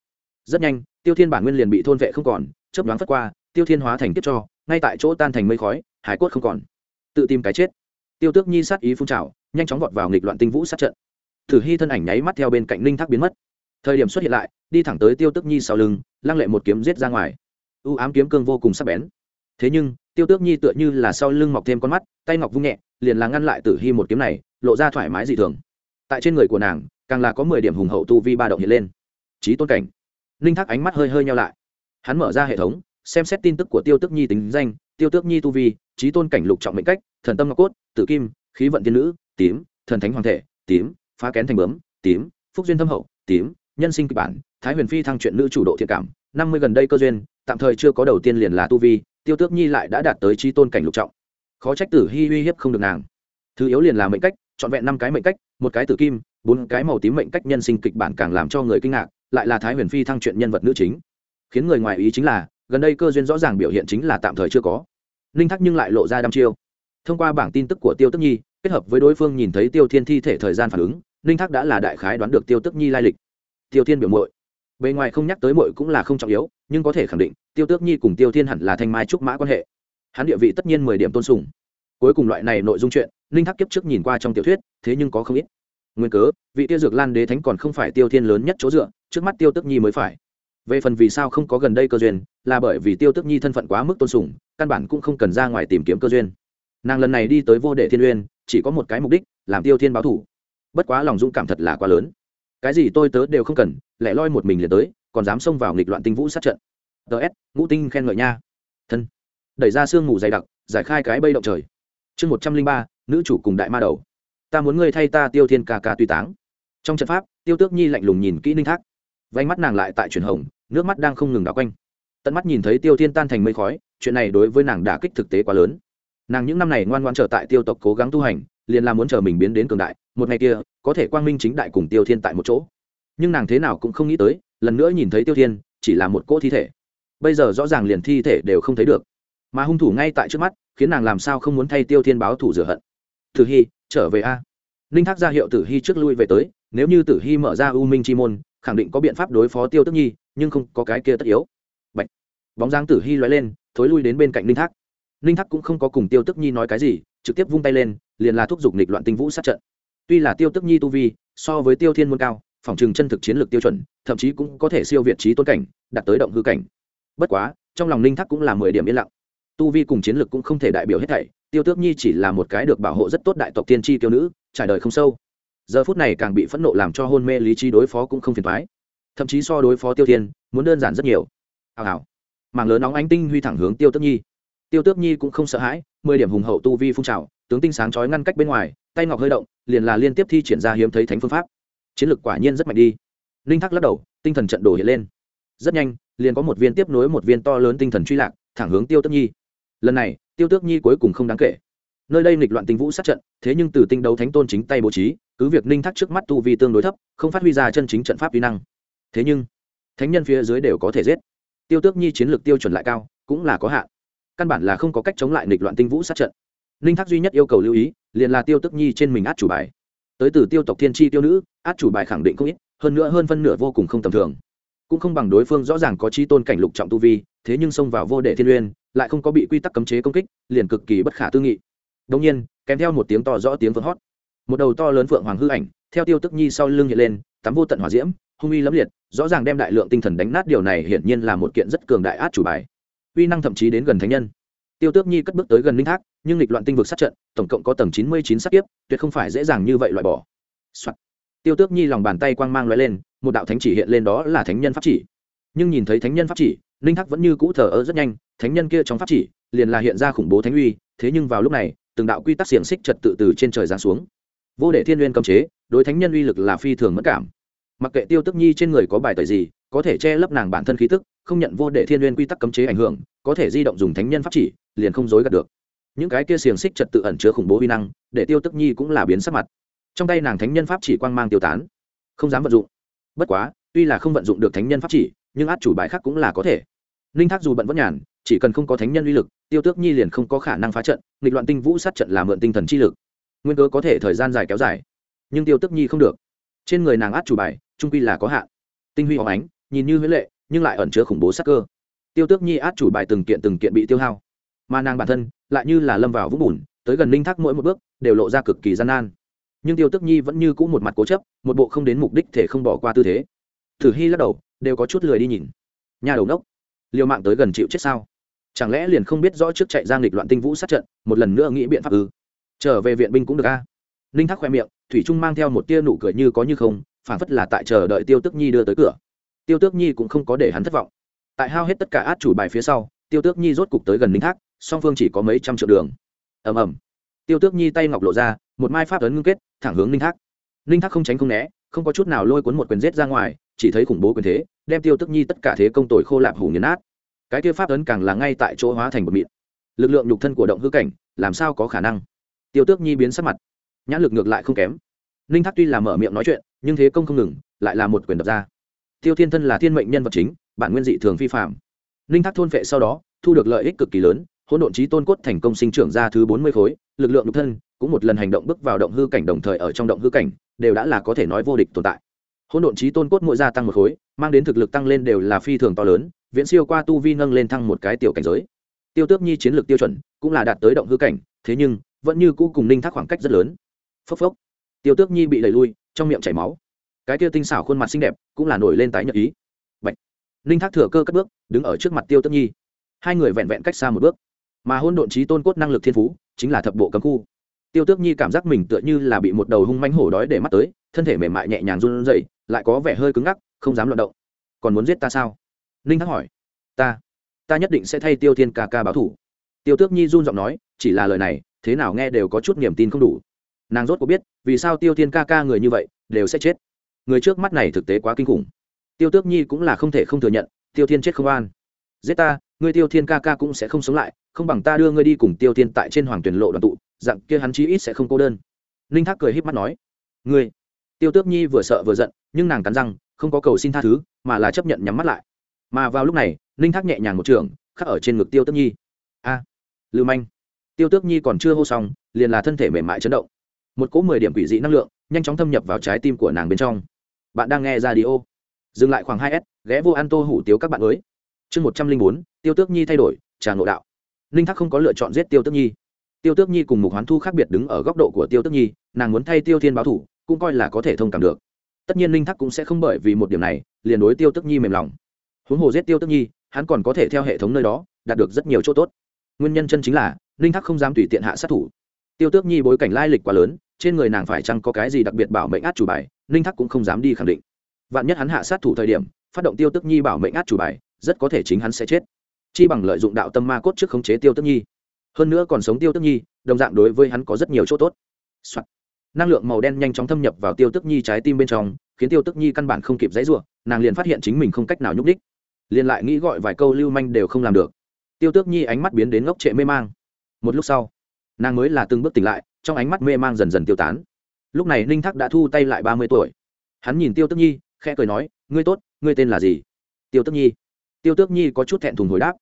Rất nhanh, tiêu thiên bản nguyên liền bị thôn vệ không còn, chớp đoán phất qua, tiêu thiên hóa thành tiếp cho, ngay tại chỗ tan thành mây khói, hải cốt không còn. Tự tìm cái chết. Tiêu tước nhi sát ý phun trào, nhanh chóng vọt vào nghịch loạn tinh vũ sát trận. Thử hy thân ảnh nháy mắt theo bên cạnh ninh thác biến mất. Thời điểm xuất hiện lại, đi thẳng tới tiêu tước nhi sau lưng, lăng lệ một kiếm giết ra ngoài u ám kiếm cương vô cùng sắc bén. Thế nhưng, tiêu tước nhi tựa như là sau lưng mọc thêm con mắt, tay ngọc vung nhẹ, liền là ngăn lại tử hy một kiếm này, lộ ra thoải mái dị thường. Tại trên người của nàng, càng là có mười điểm hùng hậu tu vi ba động hiện lên. Trí tôn cảnh. Ninh thác ánh mắt hơi hơi nhau lại. Hắn mở ra hệ thống, xem xét tin tức của tiêu tước nhi tính danh, tiêu tước nhi tu vi trí tôn cảnh lục trọng mệnh cách, thần tâm ngọc cốt, tử kim, khí vận tiên nữ, tím, thần thánh hoàng thể, tím, phá kén thành bướm, tím, phúc duyên thâm hậu, tím, nhân sinh kịch bản, thái huyền phi thăng chuyện nữ chủ độ thiện cảm, năm mươi gần đây cơ duyên tạm thời chưa có đầu tiên liền là tu vi, tiêu tước nhi lại đã đạt tới trí tôn cảnh lục trọng. Khó trách tử hy uy hiếp không được nàng. Thứ yếu liền là mệnh cách, trọn vẹn năm cái mệnh cách, một cái tử kim, bốn cái màu tím mệnh cách nhân sinh kịch bản càng làm cho người kinh ngạc, lại là thái huyền phi thăng chuyện nhân vật nữ chính. Khiến người ngoài ý chính là, gần đây cơ duyên rõ ràng biểu hiện chính là tạm thời chưa có. Ninh thắc nhưng lại lộ ra đăm chiêu. Thông qua bảng tin tức của tiêu tức nhi, kết hợp với đối phương nhìn thấy tiêu thiên thi thể thời gian phản ứng ninh thắc đã là đại khái đoán được tiêu tức nhi lai lịch. Tiêu thiên biểu mội bề ngoài không nhắc tới mội cũng là không trọng yếu, nhưng có thể khẳng định, tiêu tước nhi cùng tiêu thiên hẳn là thanh mai trúc mã quan hệ. Hắn địa vị tất nhiên mười điểm tôn sùng. Cuối cùng loại này nội dung chuyện, ninh thác kiếp trước nhìn qua trong tiểu thuyết, thế nhưng có không ít. Nguyên cớ, vị tiêu dược lan đế thánh còn không phải tiêu thiên lớn nhất chỗ dựa, trước mắt tiêu tước nhi mới phải. Về phần vì sao không có gần đây cơ duyên, là bởi vì tiêu tước nhi thân phận quá mức tôn sùng, căn bản cũng không cần ra ngoài tìm kiếm cơ duyên. Nàng lần này đi tới vô đệ thiên uyên, chỉ có một cái mục đích, làm tiêu thiên báo thủ. Bất quá lòng dũng cảm thật là quá lớn cái gì tôi tớ đều không cần, lẻ loi một mình liền tới, còn dám xông vào nghịch loạn tinh vũ sát trận. Ts ngũ tinh khen ngợi nha. Thân. Đẩy ra sương mù dày đặc, giải khai cái bây động trời. Chương một trăm linh ba, nữ chủ cùng đại ma đầu. Ta muốn ngươi thay ta tiêu thiên ca ca tùy táng. Trong trận pháp, tiêu tước nhi lạnh lùng nhìn kỹ ninh thác. Vánh mắt nàng lại tại truyền hồng, nước mắt đang không ngừng đảo quanh. Tận mắt nhìn thấy tiêu thiên tan thành mây khói, chuyện này đối với nàng đả kích thực tế quá lớn. Nàng những năm này ngoan ngoan trở tại tiêu tộc cố gắng tu hành, liền là muốn chờ mình biến đến cường đại một ngày kia, có thể quang minh chính đại cùng tiêu thiên tại một chỗ. Nhưng nàng thế nào cũng không nghĩ tới, lần nữa nhìn thấy tiêu thiên, chỉ là một cỗ thi thể. Bây giờ rõ ràng liền thi thể đều không thấy được. Mà hung thủ ngay tại trước mắt, khiến nàng làm sao không muốn thay tiêu thiên báo thủ rửa hận. Tử hy trở về a. Ninh thác ra hiệu tử hy trước lui về tới, nếu như tử hy mở ra u minh chi môn, khẳng định có biện pháp đối phó tiêu tức nhi, nhưng không có cái kia tất yếu. Bạch. bóng dáng tử hy loay lên, thối lui đến bên cạnh ninh thác. Ninh thác cũng không có cùng tiêu tức nhi nói cái gì, trực tiếp vung tay lên, liền là thúc giục nịch loạn tinh vũ sát trận tuy là tiêu tức nhi tu vi, so với tiêu thiên môn cao, phòng trừng chân thực chiến lược tiêu chuẩn, thậm chí cũng có thể siêu việt trí tôn cảnh, đạt tới động hư cảnh. Bất quá, trong lòng ninh thắc cũng là mười điểm yên lặng. Tu vi cùng chiến lược cũng không thể đại biểu hết thảy, tiêu tước nhi chỉ là một cái được bảo hộ rất tốt đại tộc tiên tri tiêu nữ, trải đời không sâu. Giờ phút này càng bị phẫn nộ làm cho hôn mê lý trí đối phó cũng không phiền thoái thậm chí so đối phó tiêu thiên, muốn đơn giản rất nhiều. Hào hào. Mảng lớn nóng ánh tinh huy thẳng hướng tiêu tước nhi. Tiêu tước nhi cũng không sợ hãi, mười điểm hùng hậu tu vi phun trào tướng tinh sáng chói ngăn cách bên ngoài, tay ngọc hơi động, liền là liên tiếp thi triển ra hiếm thấy thánh phương pháp. Chiến lược quả nhiên rất mạnh đi. Linh Thác lắc đầu, tinh thần trận đồ hiện lên. Rất nhanh, liền có một viên tiếp nối một viên to lớn tinh thần truy lạc, thẳng hướng tiêu tước nhi. Lần này, tiêu tước nhi cuối cùng không đáng kể. Nơi đây nghịch loạn tinh vũ sát trận, thế nhưng từ tinh đấu thánh tôn chính tay bố trí, cứ việc ninh Thác trước mắt tu vi tương đối thấp, không phát huy ra chân chính trận pháp vi năng. Thế nhưng, thánh nhân phía dưới đều có thể giết. Tiêu tước nhi chiến lược tiêu chuẩn lại cao, cũng là có hạn. Căn bản là không có cách chống lại nghịch loạn tinh vũ sát trận ninh thác duy nhất yêu cầu lưu ý, liền là tiêu tức nhi trên mình át chủ bài. Tới từ tiêu tộc thiên tri tiêu nữ, át chủ bài khẳng định không ít, hơn nữa hơn phân nửa vô cùng không tầm thường. Cũng không bằng đối phương rõ ràng có chi tôn cảnh lục trọng tu vi, thế nhưng xông vào vô đệ thiên uyên lại không có bị quy tắc cấm chế công kích, liền cực kỳ bất khả tư nghị. Đông nhiên, kèm theo một tiếng to rõ tiếng vỡ hót. Một đầu to lớn phượng hoàng hư ảnh, theo tiêu tức nhi sau lưng hiện lên, tắm vô tận hỏa diễm, hung uy lẫm liệt, rõ ràng đem đại lượng tinh thần đánh nát, điều này hiển nhiên là một kiện rất cường đại át chủ bài. Uy năng thậm chí đến gần thánh nhân tiêu tước nhi cất bước tới gần linh thác, nhưng lịch loạn tinh vực sát trận, tổng cộng có tầng chín mươi chín sát tiếp tuyệt không phải dễ dàng như vậy loại bỏ、Soạn. tiêu tước nhi lòng bàn tay quang mang lóe lên, một đạo thánh chỉ hiện lên đó là thánh nhân pháp chỉ. Nhưng nhìn thấy thánh nhân pháp chỉ, linh thác vẫn như cũ thờ ơ rất nhanh, thánh nhân kia trong pháp chỉ, liền là hiện ra khủng bố thánh uy, thế nhưng vào lúc này, từng đạo quy tắc xiềng xích trật tự từ trên trời giáng xuống. Vô đệ thiên n g u y ê n cấm chế, đối thánh nhân uy lực là phi thường mất cảm. Mặc kệ tiêu tức nhi trên người có bài tời gì, có thể che lấp nàng bản thân khí tức, không nhận vô đệ thiên n g u y ê n quy tắc cấm chế ảnh hưởng, có thể di động dùng thánh nhân pháp chỉ liền không dối gạt được. Những cái kia xiềng xích trật tự ẩn chứa khủng bố vi năng, để tiêu tức nhi cũng là biến sắc mặt. Trong tay nàng thánh nhân pháp chỉ quang mang tiêu tán. Không dám vận dụng. Bất quá, tuy là không vận dụng được thánh nhân pháp chỉ, nhưng át chủ bài khác cũng là có thể. Ninh thác dù bận vẫn nhàn, chỉ cần không có thánh nhân uy lực, tiêu tước nhi liền không có khả năng phá trận, nghịch loạn tinh vũ sát trận là mượn tinh thần chi lực. Nguyên cớ có thể thời gian dài kéo dài. Nhưng tiêu tước nhi không được. Trên người nàng át chủ bài, trung quy là có hạn. Tinh huy hoàng ánh, nhìn như huế lệ, nhưng lại ẩn chứa khủng bố sắc cơ. Tiêu tước nhi át chủ bài từng kiện từng kiện bị tiêu hao mà nàng bản thân lại như là lâm vào vũng bùn, tới gần linh thác mỗi một bước đều lộ ra cực kỳ gian nan. Nhưng tiêu tước nhi vẫn như c ũ một mặt cố chấp, một bộ không đến mục đích thể không bỏ qua tư thế. Thử hy lắc đầu, đều có chút lười đi nhìn. Nhà đầu nốc liều mạng tới gần chịu chết sao? Chẳng lẽ liền không biết rõ trước chạy giang lịch loạn tinh vũ sát trận, một lần nữa nghĩ biện pháp ư? Trở về viện binh cũng được a. Ninh thác khoe miệng, thủy trung mang theo một tia nụ cười như có như không, phản phất là tại chờ đợi tiêu tước nhi đưa tới cửa. Tiêu tước nhi cũng không có để hắn thất vọng. Tại hao hết tất cả át chủ bài phía sau, tiêu tước nhi rốt cục tới gần ninh thác song phương chỉ có mấy trăm triệu đường. Ầm ầm. Tiêu tước nhi tay ngọc lộ ra, một mai pháp ấn ngưng kết, thẳng hướng ninh thác. Ninh thác không tránh không né, không có chút nào lôi cuốn một quyền rết ra ngoài, chỉ thấy khủng bố quyền thế, đem tiêu tước nhi tất cả thế công tội khô lạp hủ nghiền nát. Cái kia pháp ấn càng là ngay tại chỗ hóa thành một mịn. Lực lượng nhục thân của động hư cảnh, làm sao có khả năng? Tiêu tước nhi biến sắc mặt. Nhãn lực ngược lại không kém. Ninh thác tuy là mở miệng nói chuyện, nhưng thế công không ngừng, lại là một quyền đập ra. Tiêu thiên thân là thiên mệnh nhân vật chính, bản nguyên dị thường phi phạm ninh thác thôn phệ sau đó, thu được lợi ích cực kỳ lớn hỗn độn trí tôn cốt thành công sinh trưởng ra thứ bốn mươi khối, lực lượng nhục thân cũng một lần hành động bước vào động hư cảnh đồng thời ở trong động hư cảnh, đều đã là có thể nói vô địch tồn tại. Hỗn độn trí tôn cốt mỗi gia tăng một khối, mang đến thực lực tăng lên đều là phi thường to lớn, viễn siêu qua tu vi nâng lên thăng một cái tiểu cảnh giới. Tiêu tước nhi chiến lược tiêu chuẩn cũng là đạt tới động hư cảnh, thế nhưng vẫn như cũ cùng ninh thác khoảng cách rất lớn. Phốc phốc. Tiêu tước nhi bị đẩy lui, trong miệng chảy máu. Cái tiêu tinh xảo khuôn mặt xinh đẹp cũng là nổi lên tái nhật ý. Bạch. ninh thác thừa cơ cất bước, đứng ở trước mặt tiêu tước nhi. Hai người vẹn vẹn cách xa một bước mà hôn độn trí tôn cốt năng lực thiên phú chính là thập bộ cấm khu. Tiêu tước nhi cảm giác mình tựa như là bị một đầu hung manh hổ đói để mắt tới, thân thể mềm mại nhẹ nhàng run rẩy, lại có vẻ hơi cứng ngắc, không dám luận động. Còn muốn giết ta sao? Ninh thác hỏi. Ta ta nhất định sẽ thay tiêu thiên ca ca báo thủ. Tiêu tước nhi run giọng nói, chỉ là lời này, thế nào nghe đều có chút niềm tin không đủ. Nàng rốt có biết, vì sao tiêu thiên ca ca người như vậy đều sẽ chết. Người trước mắt này thực tế quá kinh khủng. Tiêu tước nhi cũng là không thể không thừa nhận, tiêu thiên chết không an giết ta ngươi tiêu thiên ca ca cũng sẽ không sống lại không bằng ta đưa ngươi đi cùng tiêu thiên tại trên hoàng tuyển lộ đoàn tụ dạng kia hắn chí ít sẽ không cô đơn. Ninh thác cười h í p mắt nói ngươi. Tiêu tước nhi vừa sợ vừa giận nhưng nàng cắn răng không có cầu xin tha thứ mà là chấp nhận nhắm mắt lại. Mà vào lúc này ninh thác nhẹ nhàng một trường khắc ở trên ngực tiêu tước nhi. A à, lưu manh. Tiêu tước nhi còn chưa hô xong liền là thân thể mềm mại chấn động. Một cỗ mười điểm quỷ dị năng lượng nhanh chóng thâm nhập vào trái tim của nàng bên trong. Bạn đang nghe ra đi ô dừng lại khoảng hai s ghé vô an tô hủ tiếu các bạn mới chương một trăm linh bốn, tiêu tước nhi thay đổi, trà ngộ đạo. Ninh thác không có lựa chọn giết tiêu tước nhi. Tiêu tước nhi cùng mục hoán thu khác biệt đứng ở góc độ của tiêu tước nhi, nàng muốn thay tiêu thiên báo thủ, cũng coi là có thể thông cảm được. Tất nhiên ninh thác cũng sẽ không bởi vì một điểm này, liền đối tiêu tước nhi mềm lòng. Huống hồ giết tiêu tước nhi, hắn còn có thể theo hệ thống nơi đó, đạt được rất nhiều chỗ tốt. Nguyên nhân chân chính là, ninh thác không dám tùy tiện hạ sát thủ. Tiêu tước nhi bối cảnh lai lịch quá lớn, trên người nàng phải chăng có cái gì đặc biệt bảo mệnh át chủ bài, ninh thắc cũng không dám đi khẳng định. Vạn nhất hắn hạ sát thủ thời điểm, phát động tiêu Tước nhi bảo mệnh át chủ bài rất có thể chính hắn sẽ chết. Chi bằng lợi dụng đạo tâm ma cốt trước khống chế tiêu tức nhi. Hơn nữa còn sống tiêu tức nhi, đồng dạng đối với hắn có rất nhiều chỗ tốt、Soạn. năng lượng màu đen nhanh chóng thâm nhập vào tiêu tức nhi trái tim bên trong, khiến tiêu tức nhi căn bản không kịp dãy r u ộ nàng liền phát hiện chính mình không cách nào nhúc đích liền lại nghĩ gọi vài câu lưu manh đều không làm được. Tiêu tước nhi ánh mắt biến đến ngốc trệ mê mang. Một lúc sau, nàng mới là từng bước tỉnh lại, trong ánh mắt mê mang dần dần tiêu tán. Lúc này ninh thác đã thu tay lại ba mươi tuổi. Hắn nhìn tiêu tước nhi, khẽ cười nói, ngươi tốt, ngươi tên là gì? Tiêu tước nhi tiêu tước nhi có chút thẹn thùng hồi đáp.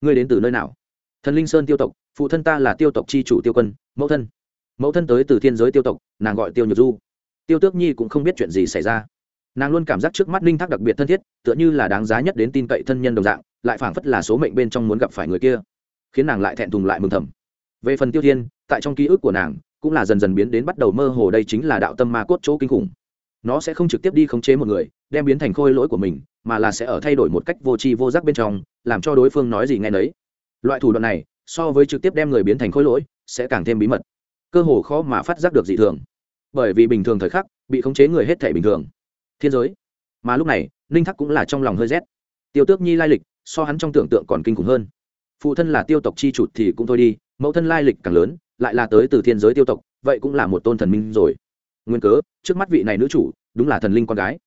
Ngươi đến từ nơi nào? Thần linh sơn tiêu tộc, phụ thân ta là tiêu tộc c h i chủ tiêu quân, mẫu thân. Mẫu thân tới từ thiên giới tiêu tộc, nàng gọi tiêu nhược du. Tiêu tước nhi cũng không biết chuyện gì xảy ra. Nàng luôn cảm giác trước mắt ninh thác đặc biệt thân thiết, tựa như là đáng giá nhất đến tin cậy thân nhân đồng dạng, lại phảng phất là số mệnh bên trong muốn gặp phải người kia, khiến nàng lại thẹn thùng lại mừng thầm. Về phần tiêu thiên, tại trong ký ức của nàng, cũng là dần dần biến đến bắt đầu mơ hồ đây chính là đạo tâm ma cốt chỗ kinh khủng. Nó sẽ không trực tiếp đi khống chế một người, đem biến thành khôi lỗi của mình mà là sẽ ở thay đổi một cách vô tri vô giác bên trong, làm cho đối phương nói gì nghe nấy. Loại thủ đoạn này, so với trực tiếp đem người biến thành khối lỗi, sẽ càng thêm bí mật. Cơ hồ khó mà phát giác được dị thường. Bởi vì bình thường thời khắc, bị khống chế người hết thể bình thường. Thiên giới. Mà lúc này, ninh thắc cũng là trong lòng hơi rét. Tiêu tước nhi lai lịch, so hắn trong tưởng tượng còn kinh khủng hơn. Phụ thân là tiêu tộc chi trụt thì cũng thôi đi, mẫu thân lai lịch càng lớn, lại là tới từ thiên giới tiêu tộc, vậy cũng là một tôn thần minh rồi. Nguyên cớ, trước mắt vị này nữ chủ, đúng là thần linh con gái.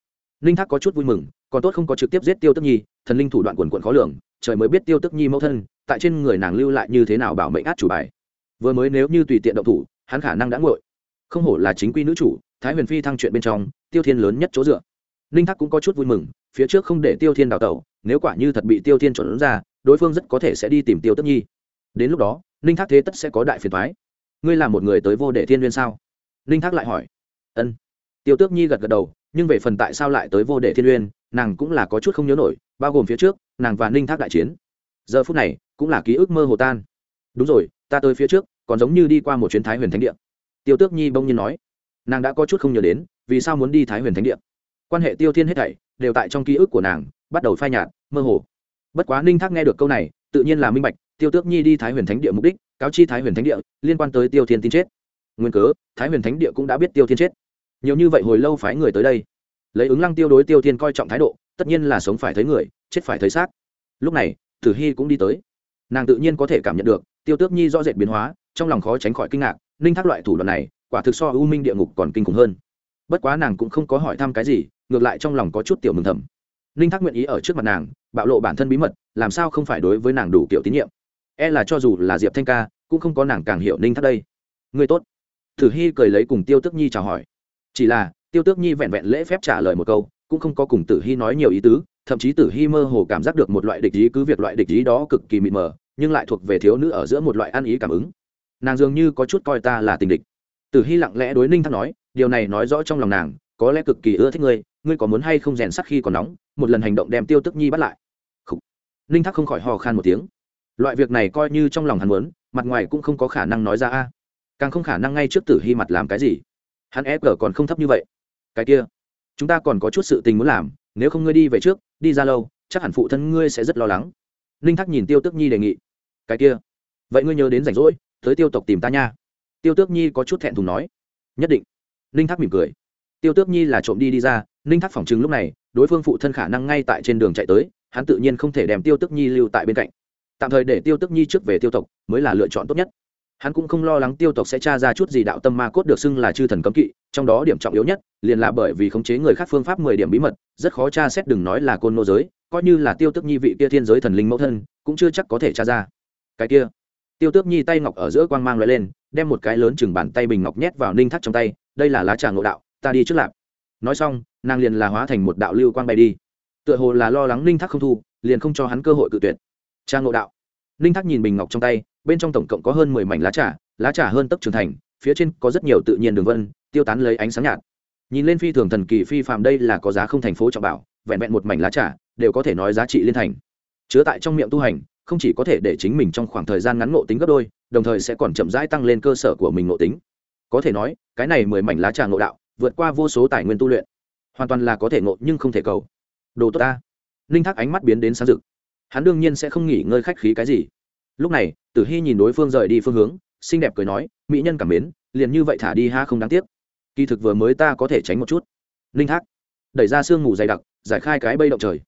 Ninh thác có chút vui mừng còn tốt không có trực tiếp giết tiêu tức nhi, thần linh thủ đoạn quần quận khó lường, trời mới biết tiêu tức nhi mẫu thân, tại trên người nàng lưu lại như thế nào bảo mệnh át chủ bài. Vừa mới nếu như tùy tiện động thủ, hắn khả năng đã ngội không hổ là chính quy nữ chủ, thái huyền phi thăng chuyện bên trong, tiêu thiên lớn nhất chỗ dựa. Ninh thác cũng có chút vui mừng, phía trước không để tiêu thiên đào tẩu, nếu quả như thật bị tiêu thiên chuẩn ra, đối phương rất có thể sẽ đi tìm tiêu tức nhi. Đến lúc đó ninh thác thế tất sẽ có đại phiền thoái ngươi là một người tới vô đệ thiên liên sao? Ninh thác lại hỏi. Ân. Tiêu tước nhi gật gật đầu, nhưng về phần tại sao lại tới vô đệ thiên uyên nàng cũng là có chút không nhớ nổi, bao gồm phía trước, nàng và ninh thác đại chiến. Giờ phút này, cũng là ký ức mơ hồ tan. Đúng rồi, ta tới phía trước, còn giống như đi qua một chuyến thái huyền thánh địa. Tiêu tước nhi bỗng nhiên nói, nàng đã có chút không nhớ đến, vì sao muốn đi thái huyền thánh địa? Quan hệ tiêu thiên hết thảy, đều tại trong ký ức của nàng, bắt đầu phai nhạt, mơ hồ. Bất quá ninh thác nghe được câu này, tự nhiên là minh bạch, tiêu tước nhi đi thái huyền thánh địa mục đích, cáo chi thái huyền thánh địa, liên quan tới tiêu thiên tin chết. Nguyên cớ, thái huyền thánh địa cũng đã biết tiêu thiên chết. Nhiều như vậy hồi lâu phái người tới đây lấy ứng lăng tiêu đối tiêu thiên coi trọng thái độ, tất nhiên là sống phải thấy người, chết phải thấy xác. Lúc này, tử hy cũng đi tới. Nàng tự nhiên có thể cảm nhận được, tiêu tước nhi rõ rệt biến hóa, trong lòng khó tránh khỏi kinh ngạc, ninh thác loại thủ đoạn này, quả thực so u minh địa ngục còn kinh khủng hơn. Bất quá nàng cũng không có hỏi thăm cái gì, ngược lại trong lòng có chút tiểu mừng thầm. Ninh thác nguyện ý ở trước mặt nàng, bạo lộ bản thân bí mật, làm sao không phải đối với nàng đủ kiểu tín nhiệm. E là cho dù là diệp thanh ca, cũng không có nàng càng hiểu ninh thác đây. Người tốt. Thử hy cười lấy cùng tiêu tước nhi chào hỏi. Chỉ là tiêu tước nhi vẹn vẹn lễ phép trả lời một câu, cũng không có cùng tử hy nói nhiều ý tứ, thậm chí tử hy mơ hồ cảm giác được một loại địch ý, cứ việc loại địch ý đó cực kỳ mịt mờ, nhưng lại thuộc về thiếu nữ ở giữa một loại ăn ý cảm ứng. Nàng dường như có chút coi ta là tình địch. Tử hy lặng lẽ đối ninh thác nói, điều này nói rõ trong lòng nàng, có lẽ cực kỳ ưa thích ngươi ngươi có muốn hay không rèn sắc khi còn nóng, một lần hành động đem tiêu tức nhi bắt lại. Khủ. ninh thác không khỏi hò khan một tiếng. Loại việc này coi như trong lòng hắn muốn, mặt ngoài cũng không có khả năng nói ra a. Càng không khả năng ngay trước tử hy mặt làm cái gì. Hắn e cờ còn không thấp như vậy cái kia. Chúng ta còn có chút sự tình muốn làm, nếu không ngươi đi về trước, đi ra lâu, chắc hẳn phụ thân ngươi sẽ rất lo lắng. Ninh thác nhìn tiêu tước nhi đề nghị. Cái kia? Vậy ngươi nhớ đến rảnh rỗi, tới tiêu tộc tìm ta nha. Tiêu tước nhi có chút thẹn thùng nói. Nhất định. Ninh thác mỉm cười. Tiêu tước nhi là trộm đi đi ra ninh thác phỏng chứng lúc này, đối phương phụ thân khả năng ngay tại trên đường chạy tới, hắn tự nhiên không thể đem tiêu tước nhi lưu tại bên cạnh. Tạm thời để tiêu tước nhi trước về tiêu tộc mới là lựa chọn tốt nhất hắn cũng không lo lắng tiêu tộc sẽ tra ra chút gì đạo tâm ma cốt được xưng là chư thần cấm kỵ, trong đó điểm trọng yếu nhất liền là bởi vì khống chế người khác phương pháp mười điểm bí mật, rất khó tra xét đừng nói là côn nô giới, coi như là tiêu tước nhi vị kia thiên giới thần linh mẫu thân, cũng chưa chắc có thể tra ra. Cái kia, tiêu tước nhi tay ngọc ở giữa quang mang loại lên, đem một cái lớn chừng bàn tay bình ngọc nhét vào ninh thắt trong tay, đây là lá trà ngộ đạo, ta đi trước lạp. Nói xong, nàng liền là hóa thành một đạo lưu quang bay đi. Tựa hồ là lo lắng ninh thắt không thu, liền không cho hắn cơ hội cự tuyệt. Trang ngộ đạo ninh thác nhìn bình ngọc trong tay, bên trong tổng cộng có hơn mười mảnh lá trà lá trà hơn tấc trưởng thành, phía trên có rất nhiều tự nhiên đường vân, tiêu tán lấy ánh sáng nhạt. Nhìn lên phi thường thần kỳ phi phạm đây là có giá không thành phố trọng bảo, vẹn vẹn một mảnh lá trà, đều có thể nói giá trị liên thành. Chứa tại trong miệng tu hành, không chỉ có thể để chính mình trong khoảng thời gian ngắn ngộ tính gấp đôi, đồng thời sẽ còn chậm rãi tăng lên cơ sở của mình ngộ tính. Có thể nói, cái này mười mảnh lá trà ngộ đạo, vượt qua vô số tài nguyên tu luyện. Hoàn toàn là có thể ngộ nhưng không thể cầu. Đồ tốt ta. Ninh thác ánh mắt biến đến sáng rực hắn đương nhiên sẽ không nghỉ ngơi khách khí cái gì. Lúc này, tử hy nhìn đối phương rời đi phương hướng, xinh đẹp cười nói, mỹ nhân cảm mến, liền như vậy thả đi ha không đáng tiếc. Kỳ thực vừa mới ta có thể tránh một chút. Linh thác đẩy ra sương ngủ dày đặc, giải khai cái bây động trời.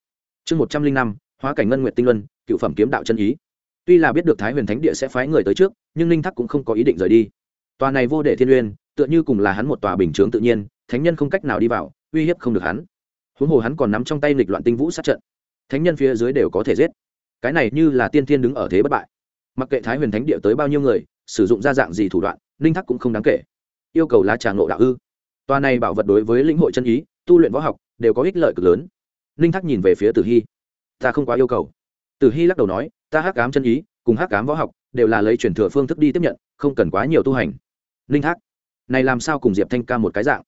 Chương một trăm linh năm, hóa cảnh ngân nguyện tinh luân, cựu phẩm kiếm đạo chân ý. Tuy là biết được thái huyền thánh địa sẽ phái người tới trước, nhưng linh thác cũng không có ý định rời đi. Tòa này vô để thiên uyên, tựa như cùng là hắn một tòa bình chướng tự nhiên, thánh nhân không cách nào đi vào, uy hiếp không được hắn. Huống hồ hắn còn nắm trong tay lịch loạn tinh vũ sát trận thánh nhân phía dưới đều có thể giết. Cái này như là tiên thiên đứng ở thế bất bại. Mặc kệ thái huyền thánh địa tới bao nhiêu người, sử dụng ra dạng gì thủ đoạn linh thác cũng không đáng kể. Yêu cầu lá trà ngộ đạo ư. Tòa này bảo vật đối với lĩnh hội chân ý, tu luyện võ học, đều có ích lợi cực lớn. Linh thác nhìn về phía tử hy. Ta không quá yêu cầu. Tử hy lắc đầu nói, ta hắc cám chân ý, cùng hắc cám võ học, đều là lấy chuyển thừa phương thức đi tiếp nhận, không cần quá nhiều tu hành. Linh thác, này làm sao cùng diệp thanh ca một cái dạng?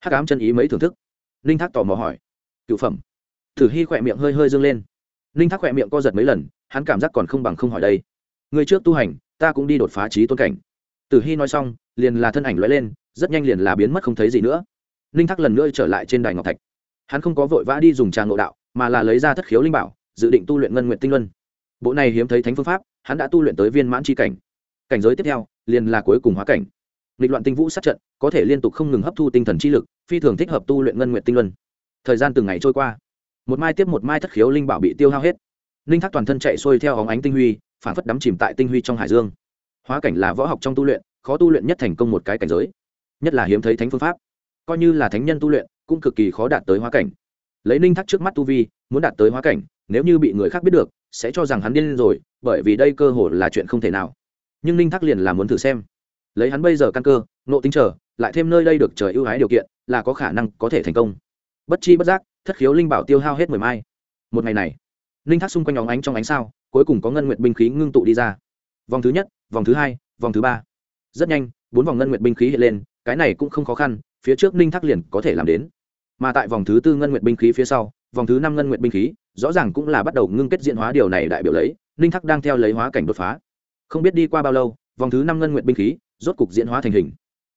Hắc ám chân ý mấy thưởng thức? Linh thác tò mò hỏi. Cựu phẩm tử hy khỏe miệng hơi hơi dâng lên. Linh thác khỏe miệng co giật mấy lần, hắn cảm giác còn không bằng không hỏi đây. Người trước tu hành, ta cũng đi đột phá trí tôn cảnh. Tử hy nói xong, liền là thân ảnh lóe lên, rất nhanh liền là biến mất không thấy gì nữa. Linh thác lần nữa trở lại trên đài ngọc thạch. Hắn không có vội vã đi dùng tràng ngộ đạo, mà là lấy ra thất khiếu linh bảo, dự định tu luyện ngân nguyện tinh luân. Bộ này hiếm thấy thánh phương pháp, hắn đã tu luyện tới viên mãn c cảnh. Cảnh giới tiếp theo, liền là cuối cùng hóa cảnh. Lịch loạn tinh vũ sát trận, có thể liên tục không ngừng hấp thu tinh thần chi lực, phi thường thích hợp tu luyện ngân nguyện tinh luân. Thời gian từng ngày trôi qua một mai tiếp một mai thất khiếu linh bảo bị tiêu hao hết. Linh thác toàn thân chạy xuôi theo óng ánh tinh huy phản phất đắm chìm tại tinh huy trong hải dương. Hóa cảnh là võ học trong tu luyện, khó tu luyện nhất thành công một cái cảnh giới. Nhất là hiếm thấy thánh phương pháp. Coi như là thánh nhân tu luyện, cũng cực kỳ khó đạt tới hóa cảnh. Lấy ninh thác trước mắt tu vi, muốn đạt tới hóa cảnh, nếu như bị người khác biết được, sẽ cho rằng hắn điên rồi, bởi vì đây cơ hội là chuyện không thể nào. Nhưng ninh thác liền là muốn thử xem. Lấy hắn bây giờ căn cơ nộ tính trở lại thêm nơi đây được trời ưu ái điều kiện, là có khả năng có thể thành công. Bất chi bất giác thất khiếu linh bảo tiêu hao hết mười mai. Một ngày này, linh thác xung quanh óng ánh trong ánh sao, cuối cùng có ngân nguyện binh khí ngưng tụ đi ra. Vòng thứ nhất, vòng thứ hai, vòng thứ ba. Rất nhanh, bốn vòng ngân nguyện binh khí hiện lên, cái này cũng không khó khăn, phía trước ninh thác liền có thể làm đến. Mà tại vòng thứ tư ngân nguyện binh khí phía sau, vòng thứ năm ngân nguyện binh khí, rõ ràng cũng là bắt đầu ngưng kết diễn hóa điều này đại biểu lấy ninh thác đang theo lấy hóa cảnh đột phá. Không biết đi qua bao lâu, vòng thứ năm ngân nguyện binh khí rốt cục diễn hóa thành hình.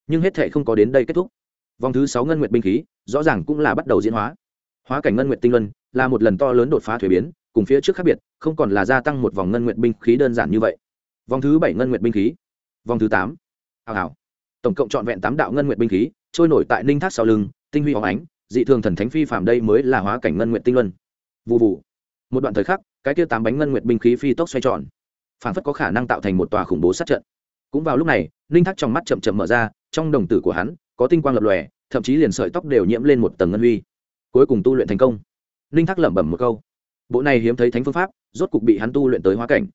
Nhưng hết thệ không có đến đây kết thúc. Vòng thứ sáu ngân nguyện binh khí rõ ràng cũng là bắt đầu diễn hóa hóa cảnh ngân nguyện tinh luân là một lần to lớn đột phá thuế biến, cùng phía trước khác biệt, không còn là gia tăng một vòng ngân nguyện binh khí đơn giản như vậy. Vòng thứ bảy ngân nguyện binh khí, vòng thứ tám. Hào hào. Tổng cộng trọn vẹn tám đạo ngân nguyện binh khí, trôi nổi tại ninh thác sau lưng, tinh huy hóng ánh, dị thường thần thánh phi phạm đây mới là hóa cảnh ngân nguyện tinh luân. Vụ vụ một đoạn thời khắc, cái kia tám bánh ngân nguyện binh khí phi tốc xoay tròn, phản phất có khả năng tạo thành một tòa khủng bố sát trận. Cũng vào lúc này, ninh thác trong mắt chậm chậm mở ra, trong đồng tử của hắn, có tinh quang lập lòe, thậm chí liền sợi tóc đều nhiễm lên một tầng ngân huy cuối cùng tu luyện thành công. Ninh thác lẩm bẩm một câu. Bộ này hiếm thấy thánh phương pháp, rốt cục bị hắn tu luyện tới hóa cảnh.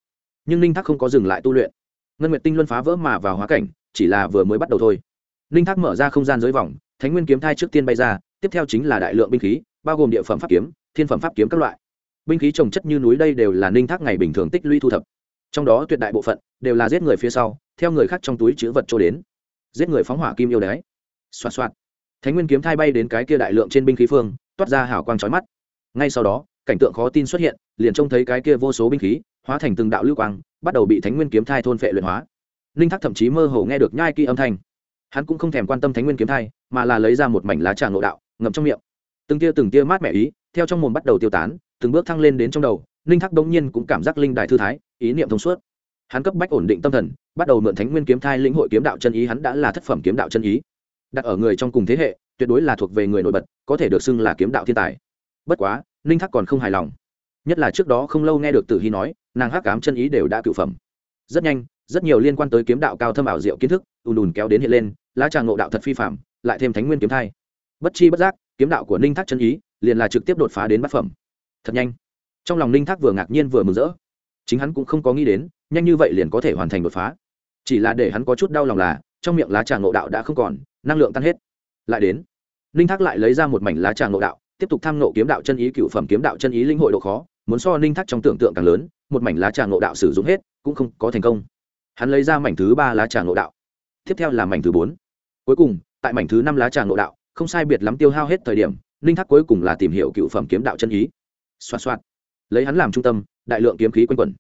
Nhưng ninh thác không có dừng lại tu luyện. Ngân nguyệt tinh luân phá vỡ mà vào hóa cảnh, chỉ là vừa mới bắt đầu thôi. Ninh thác mở ra không gian dưới vòng, thánh nguyên kiếm thai trước tiên bay ra, tiếp theo chính là đại lượng binh khí, bao gồm địa phẩm pháp kiếm, thiên phẩm pháp kiếm các loại. Binh khí trồng chất như núi đây đều là ninh thác ngày bình thường tích lũy thu thập. Trong đó tuyệt đại bộ phận đều là giết người phía sau, theo người khác trong túi chữ vật trôi đến. Giết người phóng hỏa kim yêu đái xoạt xoạt. Thánh nguyên kiếm thai bay đến cái kia đại lượng trên binh khí phương toát ra hào quang chói mắt. Ngay sau đó, cảnh tượng khó tin xuất hiện, liền trông thấy cái kia vô số binh khí, hóa thành từng đạo lưu quang, bắt đầu bị thánh nguyên kiếm thai thôn phệ luyện hóa. Ninh thác thậm chí mơ hồ nghe được nhai kỹ âm thanh. Hắn cũng không thèm quan tâm thánh nguyên kiếm thai, mà là lấy ra một mảnh lá trà ngộ đạo, ngậm trong miệng. Từng tia từng tia mát mẻ ý, theo trong mồm bắt đầu tiêu tán, từng bước thăng lên đến trong đầu ninh thác đống nhiên cũng cảm giác linh đại thư thái, ý niệm thông suốt. Hắn cấp bách ổn định tâm thần, bắt đầu mượn thánh nguyên kiếm thai lĩnh hội kiếm đạo chân ý, hắn đã là thất phẩm kiếm đạo chân ý. Đặt ở người trong cùng thế hệ tuyệt đối là thuộc về người nổi bật, có thể được xưng là kiếm đạo thiên tài. Bất quá, ninh thác còn không hài lòng. Nhất là trước đó không lâu nghe được tử hy nói, nàng hắc cám chân ý đều đã cựu phẩm. Rất nhanh, rất nhiều liên quan tới kiếm đạo cao thâm ảo diệu kiến thức, ùn ùn kéo đến hiện lên, lá tràng ngộ đạo thật phi phạm lại thêm thánh nguyên kiếm thai. Bất chi bất giác, kiếm đạo của ninh thác chân ý liền là trực tiếp đột phá đến bát phẩm. Thật nhanh. Trong lòng ninh thác vừa ngạc nhiên vừa mừng rỡ. Chính hắn cũng không có nghĩ đến, nhanh như vậy liền có thể hoàn thành đột phá. Chỉ là để hắn có chút đau lòng là, trong miệng lá trà ngộ đạo đã không còn, năng lượng tan hết lại đến. Ninh thác lại lấy ra một mảnh lá trà ngộ đạo, tiếp tục tham ngộ kiếm đạo chân ý cựu phẩm kiếm đạo chân ý linh hội độ khó, muốn so ninh thác trong tưởng tượng càng lớn, một mảnh lá trà ngộ đạo sử dụng hết, cũng không có thành công. Hắn lấy ra mảnh thứ ba lá trà ngộ đạo, tiếp theo là mảnh thứ bốn. Cuối cùng, tại mảnh thứ năm lá trà ngộ đạo, không sai biệt lắm tiêu hao hết thời điểm ninh thác cuối cùng là tìm hiểu cựu phẩm kiếm đạo chân ý. Xoa xoa lấy hắn làm trung tâm, đại lượng kiếm khí quanh quẩn.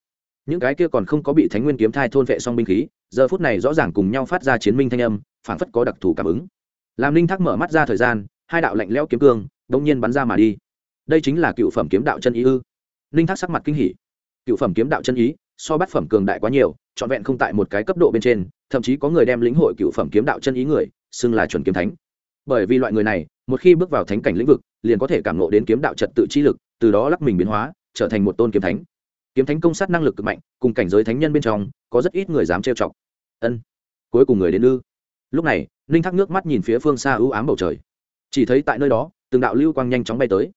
Những cái kia còn không có bị thánh nguyên kiếm thai thôn vệ xong binh khí, giờ phút này rõ ràng cùng nhau phát ra chiến minh thanh âm, phảng phất có đặc thù cảm ứng làm Linh thác mở mắt ra thời gian, hai đạo lạnh lẽo kiếm cương đông nhiên bắn ra mà đi. Đây chính là cựu phẩm kiếm đạo chân ý ư? Linh thác sắc mặt kinh hỉ. Cựu phẩm kiếm đạo chân ý, so bát phẩm cường đại quá nhiều, trọn vẹn không tại một cái cấp độ bên trên, thậm chí có người đem lĩnh hội cựu phẩm kiếm đạo chân ý người, xưng là chuẩn kiếm thánh. Bởi vì loại người này, một khi bước vào thánh cảnh lĩnh vực, liền có thể cảm nộ đến kiếm đạo trật tự chi lực, từ đó lắc mình biến hóa, trở thành một tôn kiếm thánh. Kiếm thánh công sát năng lực cực mạnh, cùng cảnh giới thánh nhân bên trong, có rất ít người dám trêu chọc. Ân. Cuối cùng người đến ư? Lúc này, ninh thác nước mắt nhìn phía phương xa ưu ám bầu trời. Chỉ thấy tại nơi đó, từng đạo lưu quang nhanh chóng bay tới.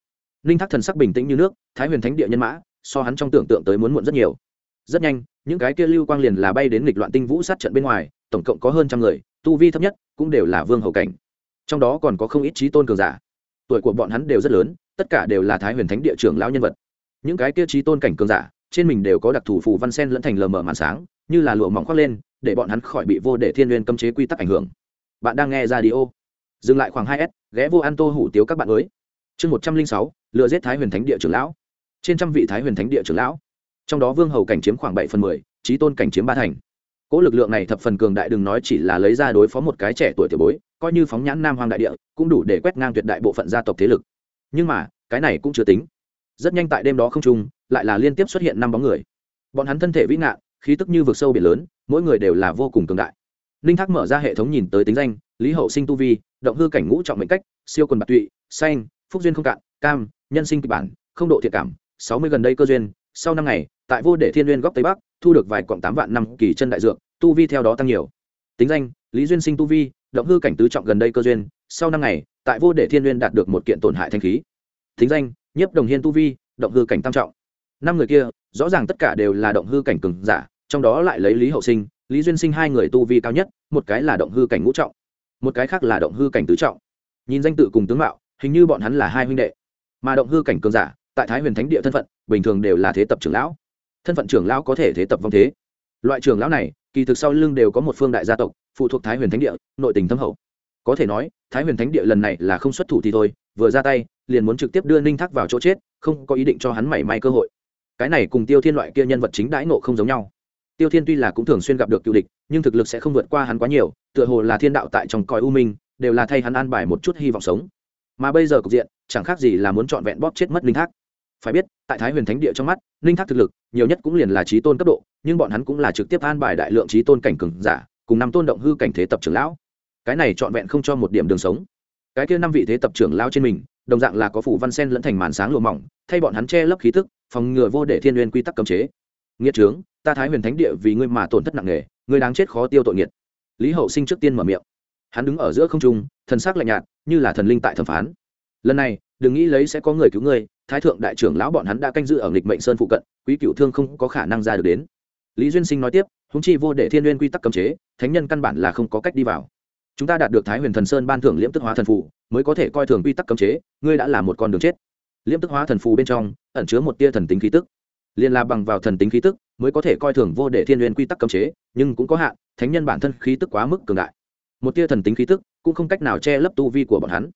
Ninh thác thần sắc bình tĩnh như nước, thái huyền thánh địa nhân mã, so hắn trong tưởng tượng tới muốn muộn rất nhiều. Rất nhanh, những cái kia lưu quang liền là bay đến nghịch loạn tinh vũ sát trận bên ngoài, tổng cộng có hơn trăm người, tu vi thấp nhất cũng đều là vương hậu cảnh. Trong đó còn có không ít trí tôn cường giả. Tuổi của bọn hắn đều rất lớn, tất cả đều là thái huyền thánh địa trưởng lão nhân vật. Những cái kia trí tôn cảnh cường giả, trên mình đều có đặc thù phù văn sen lẫn thành lờ mờ màn sáng, như là lụa mỏng khoác lên để bọn hắn khỏi bị vô để thiên liên cấm chế quy tắc ảnh hưởng. Bạn đang nghe ra đi ô dừng lại khoảng hai s, ghé vô an tô hủ tiếu các bạn mới chương một trăm linh sáu, lừa giết thái huyền thánh địa trưởng lão. Trên trăm vị thái huyền thánh địa trưởng lão. Trong đó vương hầu cảnh chiếm khoảng bảy phần mười trí tôn cảnh chiếm ba thành. Cỗ lực lượng này thập phần cường đại đừng nói chỉ là lấy ra đối phó một cái trẻ tuổi tiểu bối, coi như phóng nhãn nam hoàng đại địa, cũng đủ để quét ngang tuyệt đại bộ phận gia tộc thế lực. Nhưng mà, cái này cũng chưa tính. Rất nhanh tại đêm đó không trung, lại là liên tiếp xuất hiện năm bóng người. Bọn hắn thân thể vĩ ngạn khí tức như vực sâu biển lớn, mỗi người đều là vô cùng cường đại. Ninh thác mở ra hệ thống nhìn tới tính danh, lý hậu sinh tu vi, động hư cảnh ngũ trọng mệnh cách, siêu quần bạc tụy, xanh, phúc duyên không cạn, cam, nhân sinh kịch bản, không độ thiệt cảm, sáu mươi gần đây cơ duyên, sau năm ngày, tại vô đệ thiên n g u y ê n góc tây bắc, thu được vài quặng tám vạn năm kỳ chân đại dược, tu vi theo đó tăng nhiều. Tính danh, lý duyên sinh tu vi, động hư cảnh tứ trọng gần đây cơ duyên, sau năm ngày, tại vô đệ thiên n g u y ê n đạt được một kiện tổn hại thanh khí. Tính danh, nhiếp đồng hiên tu vi, động hư cảnh tam trọng. Năm người kia rõ ràng tất cả đều là động hư cảnh cường giả, trong đó lại lấy lý hậu sinh, lý duyên sinh hai người tu vi cao nhất, một cái là động hư cảnh ngũ trọng, một cái khác là động hư cảnh tứ trọng. Nhìn danh tự cùng tướng mạo, hình như bọn hắn là hai huynh đệ. Mà động hư cảnh cường giả, tại thái huyền thánh địa thân phận, bình thường đều là thế tập trưởng lão. Thân phận trưởng lão có thể thế tập vong thế. Loại trưởng lão này, kỳ thực sau lưng đều có một phương đại gia tộc, phụ thuộc thái huyền thánh địa, nội tình thâm hậu. Có thể nói, thái huyền thánh địa lần này là không xuất thủ thì thôi, vừa ra tay, liền muốn trực tiếp đưa ninh thác vào chỗ chết, không có ý định cho hắn mảy may cơ hội cái này cùng tiêu thiên loại kia nhân vật chính đãi nộ không giống nhau. Tiêu thiên tuy là cũng thường xuyên gặp được cựu địch, nhưng thực lực sẽ không vượt qua hắn quá nhiều, tựa hồ là thiên đạo tại trong cõi u minh, đều là thay hắn an bài một chút hy vọng sống. Mà bây giờ cục diện, chẳng khác gì là muốn trọn vẹn bóp chết mất linh thác. Phải biết, tại thái huyền thánh địa trong mắt linh thác thực lực, nhiều nhất cũng liền là trí tôn cấp độ, nhưng bọn hắn cũng là trực tiếp an bài đại lượng trí tôn cảnh cừng giả, cùng năm tôn động hư cảnh thế tập trưởng lão. Cái này trọn vẹn không cho một điểm đường sống. Cái kia năm vị thế tập trưởng lao trên mình đồng dạng là có phủ văn sen lẫn thành màn sáng lụa mỏng, thay bọn hắn che lấp khí tức, phòng ngừa vô để thiên n quy tắc cấm chế. Nghĩa trướng, ta thái huyền thánh địa vì ngươi mà tổn thất nặng nề, ngươi đáng chết khó tiêu tội nghiệt. Lý hậu sinh trước tiên mở miệng. Hắn đứng ở giữa không trung, thần sắc lạnh nhạt, như là thần linh tại thẩm phán. Lần này, đừng nghĩ lấy sẽ có người cứu ngươi, thái thượng đại trưởng lão bọn hắn đã canh giữ ở nghịch mệnh sơn phụ cận, quý cựu thương không có khả năng ra được đến. Lý duyên sinh nói tiếp húng chi vô để thiên n quy tắc cấm chế, thánh nhân căn bản là không có cách đi vào chúng ta đạt được thái huyền thần sơn ban thưởng liễm tức hóa thần phù, mới có thể coi thường quy tắc cấm chế, ngươi đã là một con đường chết. Liễm tức hóa thần phù bên trong, ẩn chứa một tia thần tính khí tức. Liên la bằng vào thần tính khí tức, mới có thể coi thường vô để thiên huyền quy tắc cấm chế, nhưng cũng có hạn, thánh nhân bản thân khí tức quá mức cường đại. Một tia thần tính khí tức cũng không cách nào che lấp tu vi của bọn hắn.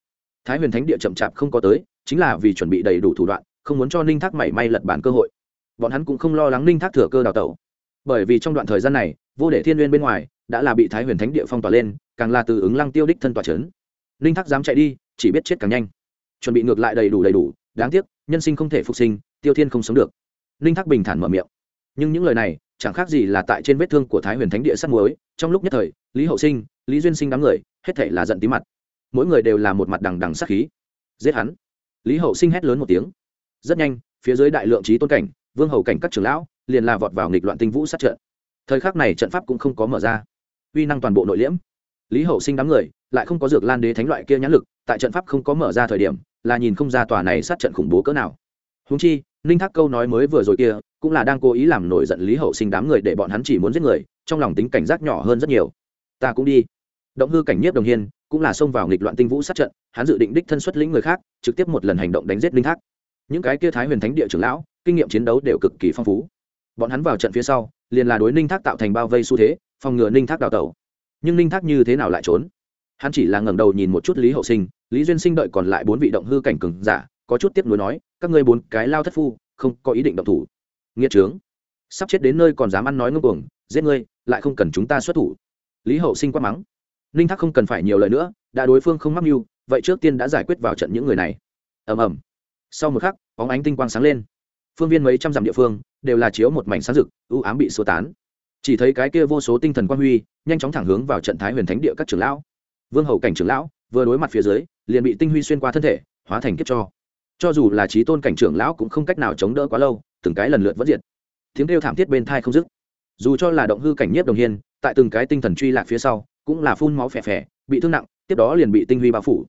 Thái huyền thánh địa chậm chạp không có tới, chính là vì chuẩn bị đầy đủ thủ đoạn, không muốn cho ninh thác mảy may lật bản cơ hội. Bọn hắn cũng không lo lắng ninh thác thừa cơ đào tẩu. Bởi vì trong đoạn thời gian này, vô để thiên n g u y ê n bên ngoài đã là bị thái huyền thánh địa phong tỏa lên càng là từ ứng lăng tiêu đích thân tỏa c h ấ n ninh thác dám chạy đi, chỉ biết chết càng nhanh. Chuẩn bị ngược lại đầy đủ đầy đủ, đáng tiếc, nhân sinh không thể phục sinh, tiêu thiên không sống được. Ninh thác bình thản mở miệng. Nhưng những lời này, chẳng khác gì là tại trên vết thương của thái huyền thánh địa sắt muối, trong lúc nhất thời, lý hậu sinh, lý duyên sinh đám người, hết thể là giận tí mặt. Mỗi người đều là một mặt đằng đằng sắc khí. Giết hắn. Lý hậu sinh hét lớn một tiếng. Rất nhanh, phía dưới đại lượng trí tôn cảnh, vương hầu cảnh các trưởng lão, liền là vọt vào nghịch loạn tinh vũ sát trận. Thời khắc này trận pháp cũng không có mở ra. Uy năng toàn bộ nội liễm lý hậu sinh đám người, lại không có dược lan đế thánh loại kia nhãn lực, tại trận pháp không có mở ra thời điểm, là nhìn không ra tòa này sát trận khủng bố cỡ nào. Húng chi, ninh thác câu nói mới vừa rồi kia, cũng là đang cố ý làm nổi giận lý hậu sinh đám người để bọn hắn chỉ muốn giết người, trong lòng tính cảnh giác nhỏ hơn rất nhiều. Ta cũng đi. Động hư cảnh nhiếp đồng hiên, cũng là xông vào nghịch loạn tinh vũ sát trận, hắn dự định đích thân xuất lĩnh người khác, trực tiếp một lần hành động đánh giết linh thác. Những cái kia thái huyền thánh địa trưởng lão, kinh nghiệm chiến đấu đều cực kỳ phong phú. Bọn hắn vào trận phía sau, liền là đối ninh thác tạo thành bao vây xu thế, phòng ngừa ninh thác đào tẩu nhưng ninh thác như thế nào lại trốn? Hắn chỉ là ngẩng đầu nhìn một chút lý hậu sinh, lý duyên sinh đợi còn lại bốn vị động hư cảnh cừng giả, có chút tiếp nối nói, các ngươi bốn cái lao thất phu, không có ý định động thủ. Nghĩa trướng, sắp chết đến nơi còn dám ăn nói ngông cuồng, giết ngươi, lại không cần chúng ta xuất thủ. Lý hậu sinh quát mắng. Ninh thác không cần phải nhiều lời nữa, đã đối phương không mắc mưu, vậy trước tiên đã giải quyết vào trận những người này. Ầm ầm. Sau một khắc, bóng ánh tinh quang sáng lên. Phương viên mấy trăm dặm địa phương, đều là chiếu một mảnh sáng rực ưu ám bị sơ tán chỉ thấy cái kia vô số tinh thần quan huy, nhanh chóng thẳng hướng vào trận thái huyền thánh địa các trưởng lão. Vương hầu cảnh trưởng lão, vừa đối mặt phía dưới, liền bị tinh huy xuyên qua thân thể, hóa thành kiếp cho. Cho dù là trí tôn cảnh trưởng lão cũng không cách nào chống đỡ quá lâu, từng cái lần lượt vẫn diệt. Tiếng kêu thảm thiết bên thai không dứt. Dù cho là động hư cảnh nhiếp đồng hiên, tại từng cái tinh thần truy lạc phía sau, cũng là phun máu phè phè, bị thương nặng, tiếp đó liền bị tinh huy bao phủ.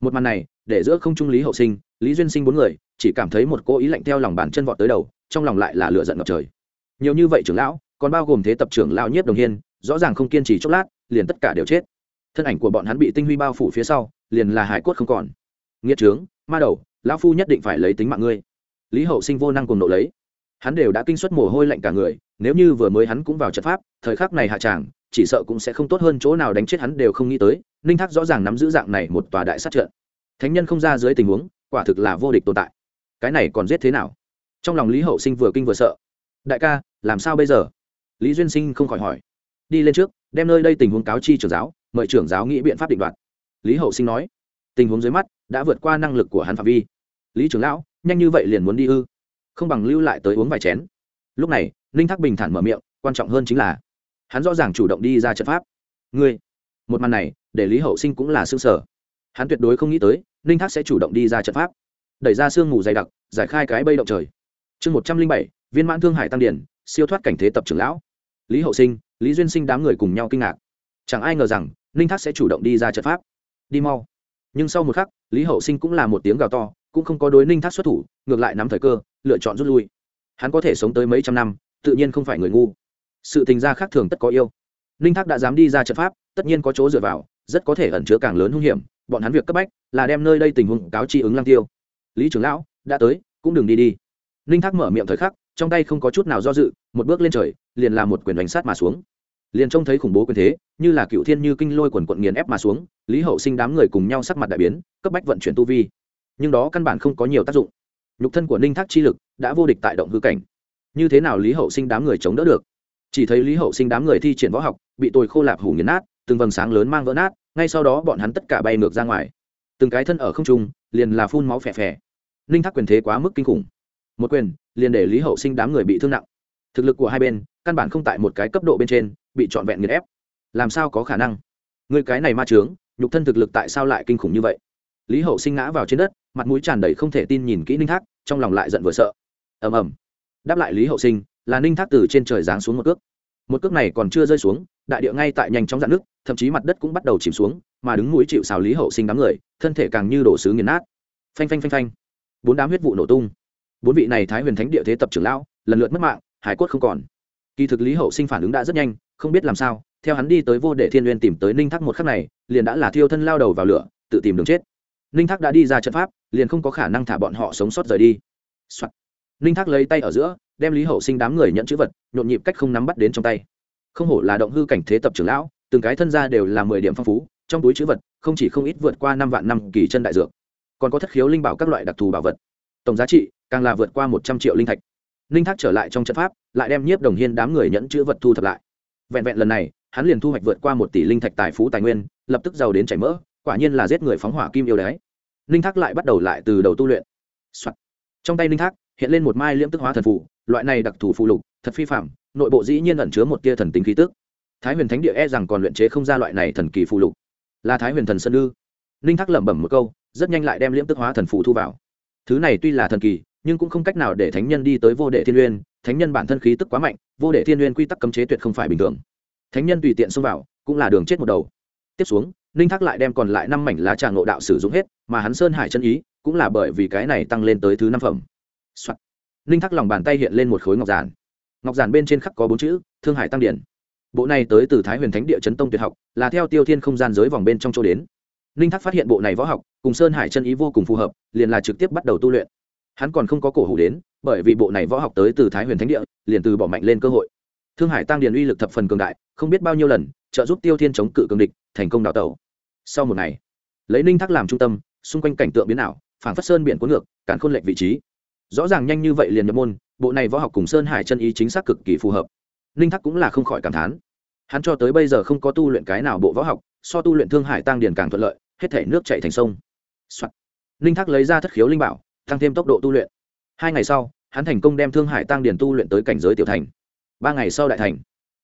Một màn này, để giữa không trung lý hậu sinh, lý duyên sinh bốn người, chỉ cảm thấy một cô ý lạnh theo lòng bàn chân vọt tới đầu, trong lòng lại là lửa giận ngập trời. Nhiều như vậy trưởng lão còn bao gồm thế tập trưởng lão nhiếp đồng hiên, rõ ràng không kiên trì chốc lát, liền tất cả đều chết. Thân ảnh của bọn hắn bị tinh huy bao phủ phía sau, liền là hải cốt không còn. Nghĩa trướng, ma đầu, lão phu nhất định phải lấy tính mạng ngươi. Lý hậu sinh vô năng cùng nộ lấy. Hắn đều đã kinh suất mồ hôi lạnh cả người, nếu như vừa mới hắn cũng vào trận pháp, thời khắc này hạ tràng, chỉ sợ cũng sẽ không tốt hơn chỗ nào đánh chết hắn đều không nghĩ tới, ninh thác rõ ràng nắm giữ dạng này một tòa đại sát trận. Thánh nhân không ra dưới tình huống, quả thực là vô địch tồn tại. Cái này còn giết thế nào? Trong lòng lý hậu sinh vừa kinh vừa sợ. Đại ca, làm sao bây giờ? Lý duyên sinh không khỏi hỏi. Đi lên trước, đem nơi đây tình huống cáo chi trưởng giáo, mời trưởng giáo nghĩ biện pháp định đoạt. Lý hậu sinh nói. Tình huống dưới mắt đã vượt qua năng lực của hắn phạm vi. Lý trưởng lão, nhanh như vậy liền muốn đi ư? Không bằng lưu lại tới uống vài chén. Lúc này, ninh thác bình thản mở miệng, quan trọng hơn chính là, hắn rõ ràng chủ động đi ra trận pháp. Ngươi, một màn này, để lý hậu sinh cũng là xương sở hắn tuyệt đối không nghĩ tới, ninh thác sẽ chủ động đi ra trận pháp. Đẩy ra sương mù dày đặc, giải khai cái bây động trời. Chương một trăm linh bảy, viên mãn thương hải tăng điển, siêu thoát cảnh thế tập trưởng lão lý hậu sinh, lý duyên sinh đám người cùng nhau kinh ngạc. Chẳng ai ngờ rằng, ninh thác sẽ chủ động đi ra trận pháp. Đi mau. Nhưng sau một khắc, lý hậu sinh cũng là một tiếng gào to, cũng không có đối ninh thác xuất thủ, ngược lại nắm thời cơ, lựa chọn rút lui. Hắn có thể sống tới mấy trăm năm, tự nhiên không phải người ngu. Sự tình gia khác thường tất có yêu. Ninh thác đã dám đi ra trận pháp, tất nhiên có chỗ dựa vào, rất có thể ẩn chứa càng lớn hung hiểm, bọn hắn việc cấp bách là đem nơi đây tình huống cáo chi ứng lang tiêu. Lý trưởng lão, đã tới, cũng đừng đi đi. Ninh thác mở miệng thời khắc trong tay không có chút nào do dự, một bước lên trời, liền là một quyền đánh sát mà xuống. Liền trông thấy khủng bố quyền thế, như là cựu thiên như kinh lôi quần quận nghiền ép mà xuống, lý hậu sinh đám người cùng nhau sắc mặt đại biến, cấp bách vận chuyển tu vi. Nhưng đó căn bản không có nhiều tác dụng. Nhục thân của ninh thác chi lực đã vô địch tại động hư cảnh. Như thế nào lý hậu sinh đám người chống đỡ được? Chỉ thấy lý hậu sinh đám người thi triển võ học, bị tồi khô lạp hủ nghiền nát, từng vầng sáng lớn mang vỡ nát, ngay sau đó bọn hắn tất cả bay ngược ra ngoài. Từng cái thân ở không trung, liền là phun máu phè phè. Ninh thác quyền thế quá mức kinh khủng một quyền, liền để lý hậu sinh đám người bị thương nặng. Thực lực của hai bên, căn bản không tại một cái cấp độ bên trên, bị trọn vẹn nghiền ép. Làm sao có khả năng? Người cái này ma trướng nhục thân thực lực tại sao lại kinh khủng như vậy? Lý hậu sinh ngã vào trên đất, mặt mũi tràn đầy không thể tin nhìn kỹ ninh thác, trong lòng lại giận vừa sợ. Ầm ầm. Đáp lại lý hậu sinh, là ninh thác từ trên trời giáng xuống một cước. Một cước này còn chưa rơi xuống, đại địa ngay tại nhanh chóng dạn nước, thậm chí mặt đất cũng bắt đầu chìm xuống, mà đứng mũi chịu xào lý hậu sinh đám người, thân thể càng như đổ xứ nghiền nát. Phanh phanh phanh phanh. Bốn đám huyết vụ nổ tung bốn vị này thái huyền thánh địa thế tập trưởng lão, lần lượt mất mạng, hải quất không còn. Kỳ thực lý hậu sinh phản ứng đã rất nhanh, không biết làm sao, theo hắn đi tới vô để thiên n tìm tới ninh thác một khắc này, liền đã là thiêu thân lao đầu vào lửa, tự tìm đường chết. Ninh thác đã đi ra trận pháp, liền không có khả năng thả bọn họ sống sót rời đi、Soạn. ninh thác lấy tay ở giữa, đem lý hậu sinh đám người nhận chữ vật, nhộn nhịp cách không nắm bắt đến trong tay. Không hổ là động hư cảnh thế tập trưởng lão, từng cái thân ra đều là mười điểm phong phú, trong túi chữ vật, không chỉ không ít vượt qua năm vạn năm kỳ chân đại dược, còn có thất khiếu linh bảo các loại đặc thù bảo vật. Tổng giá trị càng là vượt qua một trăm triệu linh thạch. Ninh thác trở lại trong trận pháp, lại đem nhiếp đồng hiên đám người nhẫn chữ vật thu thập lại. Vẹn vẹn lần này, hắn liền thu hoạch vượt qua một tỷ linh thạch tài phú tài nguyên, lập tức giàu đến chảy mỡ, quả nhiên là giết người phóng hỏa kim yêu đấy. ninh thác lại bắt đầu lại từ đầu tu luyện、Soạn. trong tay ninh thác, hiện lên một mai liễm tức hóa thần phụ loại này đặc thù phụ lục, thật phi phạm nội bộ dĩ nhiên ẩn chứa một tia thần tính khí tức. Thái huyền thánh địa e rằng còn luyện chế không ra loại này thần kỳ phụ lục. Là thái huyền thần sơn ư ninh thác lẩm bẩm một câu, rất nhanh lại đem liễm tức hóa thần phụ thu vào. Thứ này tuy là thần kỳ nhưng cũng không cách nào để thánh nhân đi tới vô đệ thiên uyên thánh nhân bản thân khí tức quá mạnh, vô đệ thiên uyên quy tắc cấm chế tuyệt không phải bình thường. Thánh nhân tùy tiện xông vào, cũng là đường chết một đầu. Tiếp xuống, ninh thác lại đem còn lại năm mảnh lá trà ngộ đạo sử dụng hết, mà hắn sơn hải chân ý, cũng là bởi vì cái này tăng lên tới thứ năm phẩm、Soạn. ninh thác lòng bàn tay hiện lên một khối ngọc giản. Ngọc giản bên trên khắc có bốn chữ, thương hải tăng điển. Bộ này tới từ thái huyền thánh địa chấn tông tuyệt học, là theo tiêu thiên không gian giới vòng bên trong chỗ đến. Ninh thác phát hiện bộ này võ học, cùng sơn hải chân ý vô cùng phù hợp, liền là trực tiếp bắt đầu tu luyện hắn còn không có cổ hủ đến, bởi vì bộ này võ học tới từ thái huyền thánh địa, liền từ bỏ mạnh lên cơ hội. Thương hải tăng điền uy lực thập phần cường đại, không biết bao nhiêu lần, trợ giúp tiêu thiên chống cự cường địch, thành công đào tẩu. Sau một ngày, lấy ninh thác làm trung tâm, xung quanh cảnh tượng biến ảo phản phất sơn biển cuốn ngược cản khôn lệch vị trí. Rõ ràng nhanh như vậy liền nhập môn, bộ này võ học cùng sơn hải chân ý chính xác cực kỳ phù hợp. Ninh thác cũng là không khỏi cảm thán. Hắn cho tới bây giờ không có tu luyện cái nào bộ võ học, so tu luyện thương hải tăng điền càng thuận lợi, hết thể nước chạy thành sông、Soạn. ninh thác lấy ra thất khiếu linh bảo tăng thêm tốc độ tu luyện. Hai ngày sau, hắn thành công đem thương hải tăng điền tu luyện tới cảnh giới tiểu thành. Ba ngày sau đại thành.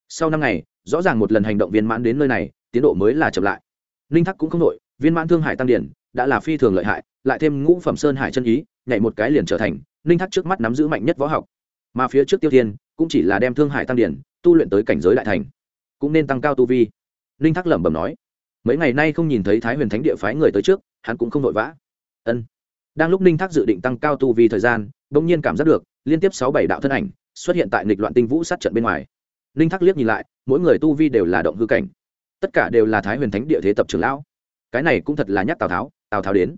Sau năm ngày, rõ ràng một lần hành động viên mãn đến nơi này, tiến độ mới là chậm lại. Ninh thắc cũng không nội viên mãn thương hải tăng điền đã là phi thường lợi hại, lại thêm ngũ phẩm sơn hải chân ý, nhảy một cái liền trở thành ninh thắc trước mắt nắm giữ mạnh nhất võ học. Mà phía trước tiêu thiên cũng chỉ là đem thương hải tăng điền tu luyện tới cảnh giới đại thành. Cũng nên tăng cao tu vi. Ninh thắc lẩm bẩm nói. Mấy ngày nay không nhìn thấy thái huyền thánh địa phái người tới trước, hắn cũng không vội vã. Ân đang lúc ninh thác dự định tăng cao tu vì thời gian đ ỗ n g nhiên cảm giác được, liên tiếp sáu bảy đạo thân ảnh xuất hiện tại nghịch loạn tinh vũ sát trận bên ngoài. Ninh thác liếc nhìn lại, mỗi người tu vi đều là động hư cảnh. Tất cả đều là thái huyền thánh địa thế tập trưởng lão. Cái này cũng thật là nhắc tào tháo tào tháo đến.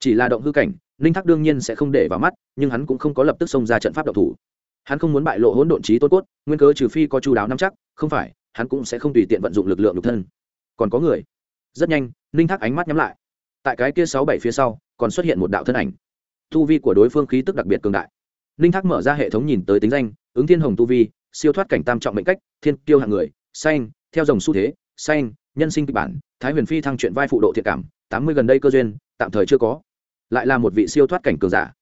Chỉ là động hư cảnh, ninh thác đương nhiên sẽ không để vào mắt, nhưng hắn cũng không có lập tức xông ra trận pháp độc thủ. Hắn không muốn bại lộ hỗn độn trí tôn cốt, nguyên cớ trừ phi có chú đáo nắm chắc, không phải, hắn cũng sẽ không tùy tiện vận dụng lực lượng nhục thân. Còn có người. Rất nhanh, ninh thác ánh mắt nhắm lại tại cái kia sáu bảy phía sau, còn xuất hiện một đạo thân ảnh. Tu vi của đối phương khí tức đặc biệt cường đại. Ninh thác mở ra hệ thống nhìn tới tính danh, ứng thiên hồng tu vi, siêu thoát cảnh tam trọng mệnh cách, thiên kiêu hạng người, xanh, theo dòng xu thế, xanh, nhân sinh kịch bản, thái huyền phi thăng chuyện vai phụ độ thiện cảm, tám mươi gần đây cơ duyên, tạm thời chưa có. Lại là một vị siêu thoát cảnh cường giả.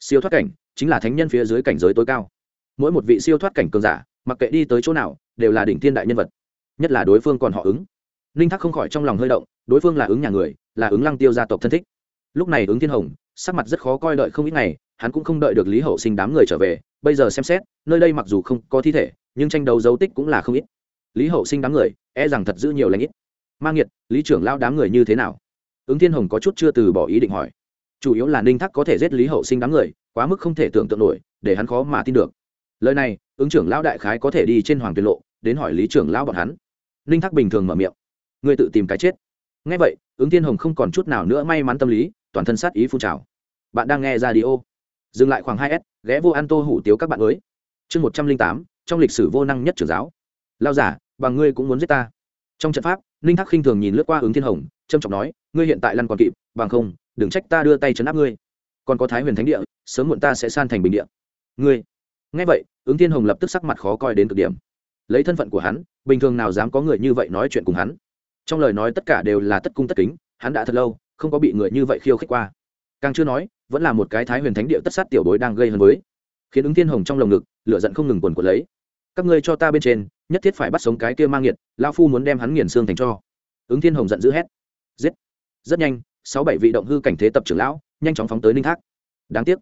Siêu thoát cảnh chính là thánh nhân phía dưới cảnh giới tối cao. Mỗi một vị siêu thoát cảnh cường giả, mặc kệ đi tới chỗ nào, đều là đỉnh thiên đại nhân vật. Nhất là đối phương còn họ ứng. Ninh thác không khỏi trong lòng hơi động, đối phương là ứng nhà người là ứng lăng tiêu gia tộc thân thích. Lúc này ứng thiên hồng, sắc mặt rất khó coi đợi không ít ngày, hắn cũng không đợi được lý hậu sinh đám người trở về, bây giờ xem xét, nơi đây mặc dù không có thi thể, nhưng tranh đấu dấu tích cũng là không ít. Lý hậu sinh đám người e rằng thật giữ nhiều lãnh ít. Mang nghiệt, lý trưởng lao đám người như thế nào? Ứng thiên hồng có chút chưa từ bỏ ý định hỏi. Chủ yếu là ninh thắc có thể giết lý hậu sinh đám người, quá mức không thể tưởng tượng nổi, để hắn khó mà tin được. Lời này, ứng trưởng lão đại khái có thể đi trên hoàng tuyệt lộ, đến hỏi lý trưởng lão bọn hắn. Ninh thắc bình thường mở miệng. Ngươi tự tìm cái chết ngay vậy, ứng thiên hồng không còn chút nào nữa may mắn tâm lý, toàn thân sát ý phun trào. Bạn đang nghe ra đi ô dừng lại khoảng hai s, ghé vô an tô hủ tiếu các bạn mới. Chương một trăm linh tám, trong lịch sử vô năng nhất trưởng giáo. Lao giả, bằng ngươi cũng muốn giết ta. Trong trận pháp, ninh thác khinh thường nhìn lướt qua ứng thiên hồng trâm trọng nói, ngươi hiện tại lăn còn kịp, bằng không, đừng trách ta đưa tay chấn áp ngươi. Còn có thái huyền thánh địa, sớm muộn ta sẽ san thành bình địa. Ngươi. Ngay vậy, ứng thiên hồng lập tức sắc mặt khó coi đến cực điểm. Lấy thân phận của hắn, bình thường nào dám có người như vậy nói chuyện cùng hắn? Trong lời nói tất cả đều là tất cung tất kính, hắn đã thật lâu không có bị người như vậy khiêu khích qua. Càng chưa nói, vẫn là một cái thái huyền thánh địa tất sát tiểu bối đang gây hấn với, khiến ứng thiên hồng trong lồng ngực, lửa giận không ngừng quần của lấy. Các ngươi cho ta bên trên, nhất thiết phải bắt sống cái kia mang nghiệt lao phu muốn đem hắn nghiền xương thành cho. Ứng thiên hồng giận dữ hét. Giết. Rất nhanh, sáu bảy vị động hư cảnh thế tập trưởng lão nhanh chóng phóng tới ninh thác. Đáng tiếc.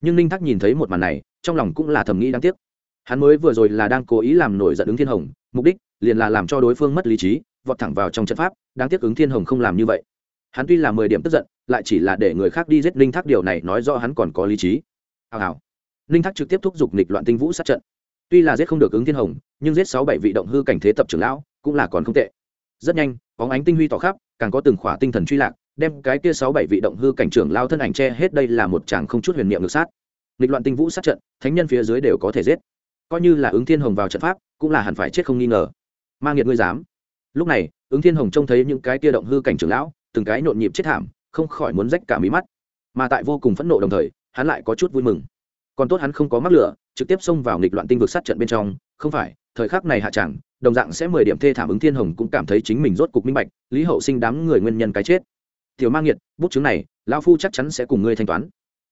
Nhưng ninh thác nhìn thấy một màn này, trong lòng cũng là thầm nghĩ đáng tiếc. Hắn mới vừa rồi là đang cố ý làm nổi giận ứng thiên hồng, mục đích liền là làm cho đối phương mất lý trí vọt thẳng vào trong trận pháp, đáng tiếc ứng thiên hồng không làm như vậy. Hắn tuy là mười điểm tức giận, lại chỉ là để người khác đi giết ninh thác điều này nói rõ hắn còn có lý trí. Hào hào. Ninh thác trực tiếp thúc giục nịch loạn tinh vũ sát trận. Tuy là giết không được ứng thiên hồng, nhưng giết sáu bảy vị động hư cảnh thế tập trưởng lão cũng là còn không tệ. Rất nhanh, bóng ánh tinh huy tỏ khắp, càng có từng khỏa tinh thần truy lạc, đem cái kia sáu bảy vị động hư cảnh trưởng lao thân ảnh che hết đây là một chàng không chút huyền niệm ngược sát. Nghịch loạn tinh vũ sát trận, thánh nhân phía dưới đều có thể giết. Coi như là ứng thiên hồng vào trận pháp, cũng là hẳn phải chết không nghi ngờ. Ma nghiệt ngươi dám lúc này, ứng thiên hồng trông thấy những cái kia động hư cảnh trưởng lão, từng cái nhộn nhịp chết thảm, không khỏi muốn rách cả mí mắt. Mà tại vô cùng phẫn nộ đồng thời, hắn lại có chút vui mừng. Còn tốt hắn không có mắc lửa, trực tiếp xông vào nghịch loạn tinh vực sát trận bên trong. Không phải, thời khắc này hạ chẳng, đồng dạng sẽ mười điểm thê thảm ứng thiên hồng cũng cảm thấy chính mình rốt cục minh bạch, lý hậu sinh đám người nguyên nhân cái chết. Tiểu mang nghiệt, bút chứng này, lão phu chắc chắn sẽ cùng ngươi thanh toán.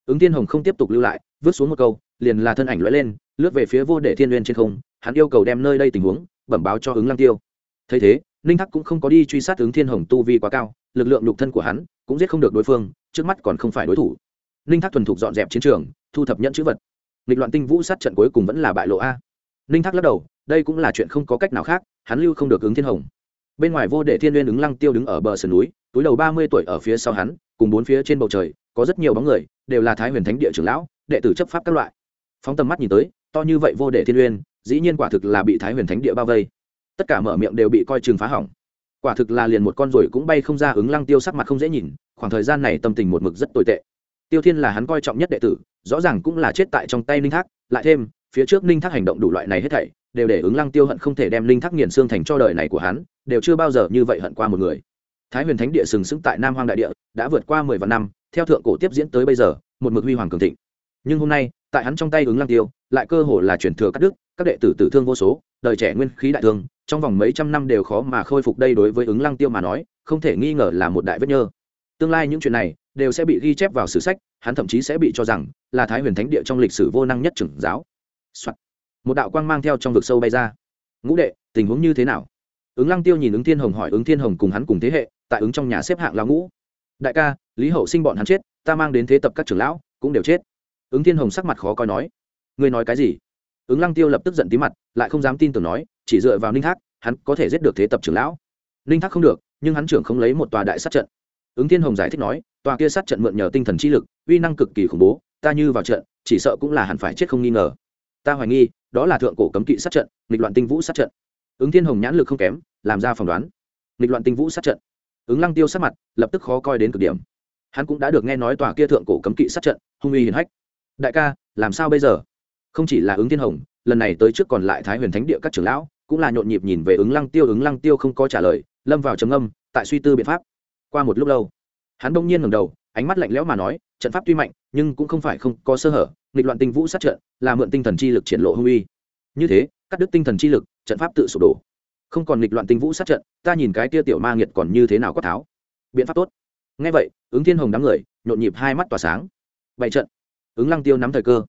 Ứng thiên hồng không tiếp tục lưu lại, vứt xuống một câu, liền là thân ảnh lóe lên, lướt về phía vô để thiên uyên trên không. Hắn yêu cầu đem nơi đây tình huống, bẩm báo cho ứng lăng tiêu. Thấy thế ninh thắc cũng không có đi truy sát ứng thiên hồng tu vi quá cao, lực lượng lục thân của hắn cũng giết không được đối phương, trước mắt còn không phải đối thủ. Ninh thắc thuần thục dọn dẹp chiến trường, thu thập nhận chữ vật. Nghịch loạn tinh vũ sát trận cuối cùng vẫn là bại lộ a. Ninh thắc lắc đầu, đây cũng là chuyện không có cách nào khác, hắn lưu không được ứng thiên hồng. Bên ngoài vô đệ thiên n ứng lăng tiêu đứng ở bờ sườn núi, túi đầu ba mươi tuổi ở phía sau hắn, cùng bốn phía trên bầu trời, có rất nhiều bóng người, đều là thái huyền thánh địa trưởng lão, đệ tử chấp pháp các loại. Phóng tầm mắt nhìn tới, to như vậy vô đệ thiên uyên dĩ nhiên quả thực là bị thái huyền thánh địa bao vây tất cả mở miệng đều bị coi chừng phá hỏng. Quả thực là liền một con rồi cũng bay không ra ứng lăng tiêu sắc mặt không dễ nhìn, khoảng thời gian này tâm tình một mực rất tồi tệ. Tiêu thiên là hắn coi trọng nhất đệ tử, rõ ràng cũng là chết tại trong tay ninh thác, lại thêm, phía trước ninh thác hành động đủ loại này hết thảy, đều để ứng lăng tiêu hận không thể đem ninh thác nghiền xương thành cho đời này của hắn, đều chưa bao giờ như vậy hận qua một người. Thái huyền thánh địa sừng sững tại nam hoang đại địa, đã vượt qua mười vạn năm, theo thượng cổ tiếp diễn tới bây giờ, một mực huy hoàng cường thịnh. Nhưng hôm nay tại hắn trong tay ứng lăng tiêu, lại cơ hồ là chuyển thừa cắt đứt, các đệ tử tử thương vô số, đời trẻ nguyên khí đại thương, trong vòng mấy trăm năm đều khó mà khôi phục đây đối với ứng lăng tiêu mà nói, không thể nghi ngờ là một đại vết nhơ. Tương lai những chuyện này đều sẽ bị ghi chép vào sử sách, hắn thậm chí sẽ bị cho rằng là thái huyền thánh địa trong lịch sử vô năng nhất trưởng giáo、Soạn. một đạo quang mang theo trong vực sâu bay ra. Ngũ đệ, tình huống như thế nào? Ứng lăng tiêu nhìn ứng thiên hồng hỏi, ứng thiên hồng cùng hắn cùng thế hệ, tại ứng trong nhà xếp hạng lão ngũ. Đại ca, lý hậu sinh bọn hắn chết, ta mang đến thế tập các trưởng lão, cũng đều chết ứng thiên hồng sắc mặt khó coi nói, ngươi nói cái gì? Ứng lăng tiêu lập tức giận tí mặt, lại không dám tin tưởng nói, chỉ dựa vào ninh thác, hắn có thể giết được thế tập trưởng lão. Ninh thác không được, nhưng hắn trưởng không lấy một tòa đại sát trận. Ứng thiên hồng giải thích nói, tòa kia sát trận mượn nhờ tinh thần chi lực, uy năng cực kỳ khủng bố, ta như vào trận, chỉ sợ cũng là hẳn phải chết không nghi ngờ. Ta hoài nghi, đó là thượng cổ cấm kỵ sát trận, nghịch loạn tinh vũ sát trận. Ứng thiên hồng nhãn lực không kém, làm ra phỏng đoán. Nghịch loạn tinh vũ sát trận. Ứng lăng tiêu sát mặt lập tức khó coi đến cực điểm. Hắn cũng đã được nghe nói tòa kia thượng cổ cấm kỵ sát trận, hung uy hiển hách đại ca, làm sao bây giờ? Không chỉ là ứng thiên hồng, lần này tới trước còn lại thái huyền thánh địa các trưởng lão, cũng là nhộn nhịp nhìn về ứng lăng tiêu, ứng lăng tiêu không có trả lời, lâm vào trầm âm tại suy tư biện pháp. Qua một lúc lâu, hắn đông nhiên ngẩng đầu, ánh mắt lạnh lẽo mà nói, trận pháp tuy mạnh, nhưng cũng không phải không có sơ hở, nghịch loạn tinh vũ sát trận, là mượn tinh thần chi lực triển lộ hung uy. Như thế, cắt đứt tinh thần chi lực, trận pháp tự sụp đổ. Không còn nghịch loạn tinh vũ sát trận, ta nhìn cái tia tiểu ma nghiệt còn như thế nào có tháo. Biện pháp tốt. Ngay vậy, ứng thiên hồng đám người, nhộn nhịp hai mắt tỏa sáng. Bảy trận ứng lăng tiêu nắm thời cơ.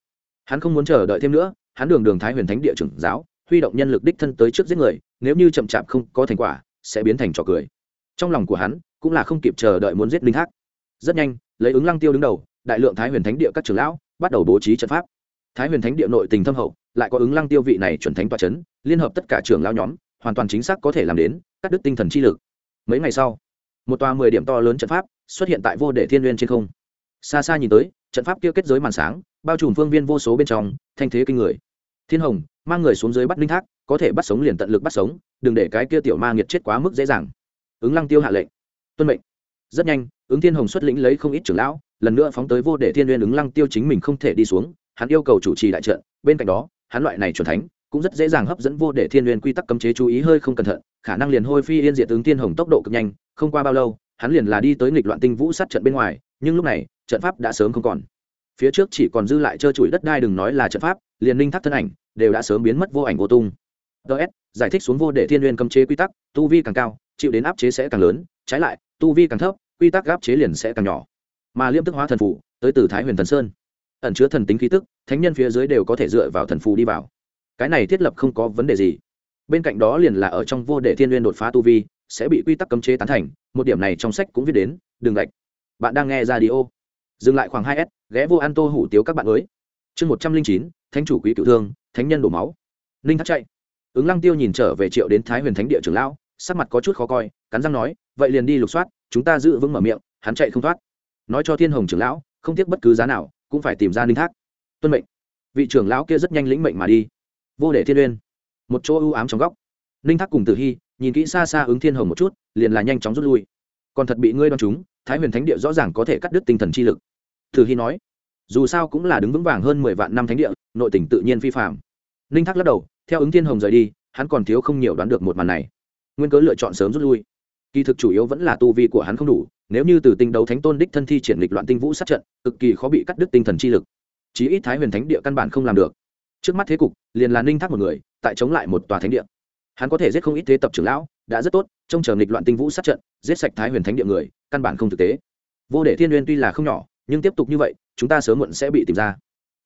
Hắn không muốn chờ đợi thêm nữa, hắn đường đường thái huyền thánh địa trưởng giáo, huy động nhân lực đích thân tới trước giết người, nếu như chậm chạp không có thành quả, sẽ biến thành trò cười. Trong lòng của hắn, cũng là không kịp chờ đợi muốn giết linh thác rất nhanh, lấy ứng lăng tiêu đứng đầu, đại lượng thái huyền thánh địa các trưởng lão, bắt đầu bố trí trận pháp. Thái huyền thánh địa nội tình thâm hậu, lại có ứng lăng tiêu vị này chuẩn thánh toa c h ấ n liên hợp tất cả trưởng lão nhóm, hoàn toàn chính xác có thể làm đến, cắt đứt tinh thần chi lực. Mấy ngày sau, một tòa mười điểm to lớn trận pháp xuất hiện tại vô đệ thiên n g u y ê n trên không. Xa xa nhìn tới trận pháp kia kết giới màn sáng, bao trùm phương viên vô số bên trong, thanh thế kinh người. Thiên hồng, mang người xuống dưới bắt linh thác, có thể bắt sống liền tận lực bắt sống, đừng để cái kia tiểu ma nghiệt chết quá mức dễ dàng. Ứng lăng tiêu hạ lệnh. Tuân mệnh. Rất nhanh, ứng thiên hồng xuất lĩnh lấy không ít trưởng lão, lần nữa phóng tới vô để thiên n ứng lăng tiêu chính mình không thể đi xuống, hắn yêu cầu chủ trì đại trận, bên cạnh đó, hắn loại này chuẩn thánh, cũng rất dễ dàng hấp dẫn vô để thiên n quy tắc cấm chế chú ý hơi không cẩn thận, khả năng liền hôi phi yên diệt ứng thiên hồng tốc độ cực nhanh, không qua bao lâu, hắn liền là đi tới nghịch loạn tinh vũ sát trận bên ngoài, nhưng lúc này trận pháp đã sớm không còn. Phía trước chỉ còn dư lại trơ trụi đất đai đừng nói là trận pháp, liền ninh thác thân ảnh, đều đã sớm biến mất vô ảnh vô tung. Ts giải thích xuống vô để thiên n cấm chế quy tắc, tu vi càng cao, chịu đến áp chế sẽ càng lớn, trái lại, tu vi càng thấp, quy tắc áp chế liền sẽ càng nhỏ. Mà liêm tức hóa thần phủ tới từ thái huyền thần sơn. Ẩn chứa thần tính khí tức, thánh nhân phía dưới đều có thể dựa vào thần phù đi vào. Cái này thiết lập không có vấn đề gì. Bên cạnh đó liền là ở trong vô để thiên n đột phá tu vi, sẽ bị quy tắc cấm chế tán thành, một điểm này trong sách cũng viết đến, đừng gạch. Bạn đang nghe ra đi ô dừng lại khoảng hai s, ghé vô an tô hủ tiếu các bạn mới. Chương một trăm linh chín, thánh chủ quý cựu thương, thánh nhân đổ máu. Ninh thắt chạy. Ứng lăng tiêu nhìn trở về triệu đến thái huyền thánh địa trưởng lão, sắc mặt có chút khó coi, cắn răng nói, vậy liền đi lục soát, chúng ta giữ vững mở miệng, hắn chạy không thoát. Nói cho thiên hồng trưởng lão, không tiếc bất cứ giá nào, cũng phải tìm ra ninh thác. Tuân mệnh. Vị trưởng lão kia rất nhanh lĩnh mệnh mà đi. Vô để thiên uyên. Một chỗ ưu ám trong góc. Ninh thác cùng tử hy, nhìn kỹ xa xa ứng thiên hồng một chút, liền là nhanh chóng rút lui. Còn thật bị ngươi đón chúng thái huyền thánh địa rõ ràng có thể cắt đứt tinh thần chi lực. Thử hy nói, dù sao cũng là đứng vững vàng hơn mười vạn năm thánh địa, nội tỉnh tự nhiên phi phạm. Ninh thác lắc đầu, theo ứng thiên hồng rời đi, hắn còn thiếu không nhiều đoán được một màn này. Nguyên cớ lựa chọn sớm rút lui. Kỳ thực chủ yếu vẫn là tu vi của hắn không đủ, nếu như từ tinh đấu thánh tôn đích thân thi triển lịch loạn tinh vũ sát trận, cực kỳ khó bị cắt đứt tinh thần chi lực. Chí ít thái huyền thánh địa căn bản không làm được. Trước mắt thế cục, liền là ninh thác một người, tại chống lại một tòa thánh địa hắn có thể giết không ít thế tập trưởng lão, đã rất tốt, trông chờ nghịch loạn tinh vũ sát trận, giết sạch thái huyền thánh địa người, căn bản không thực tế. Vô để thiên uyên tuy là không nhỏ, nhưng tiếp tục như vậy, chúng ta sớm muộn sẽ bị tìm ra.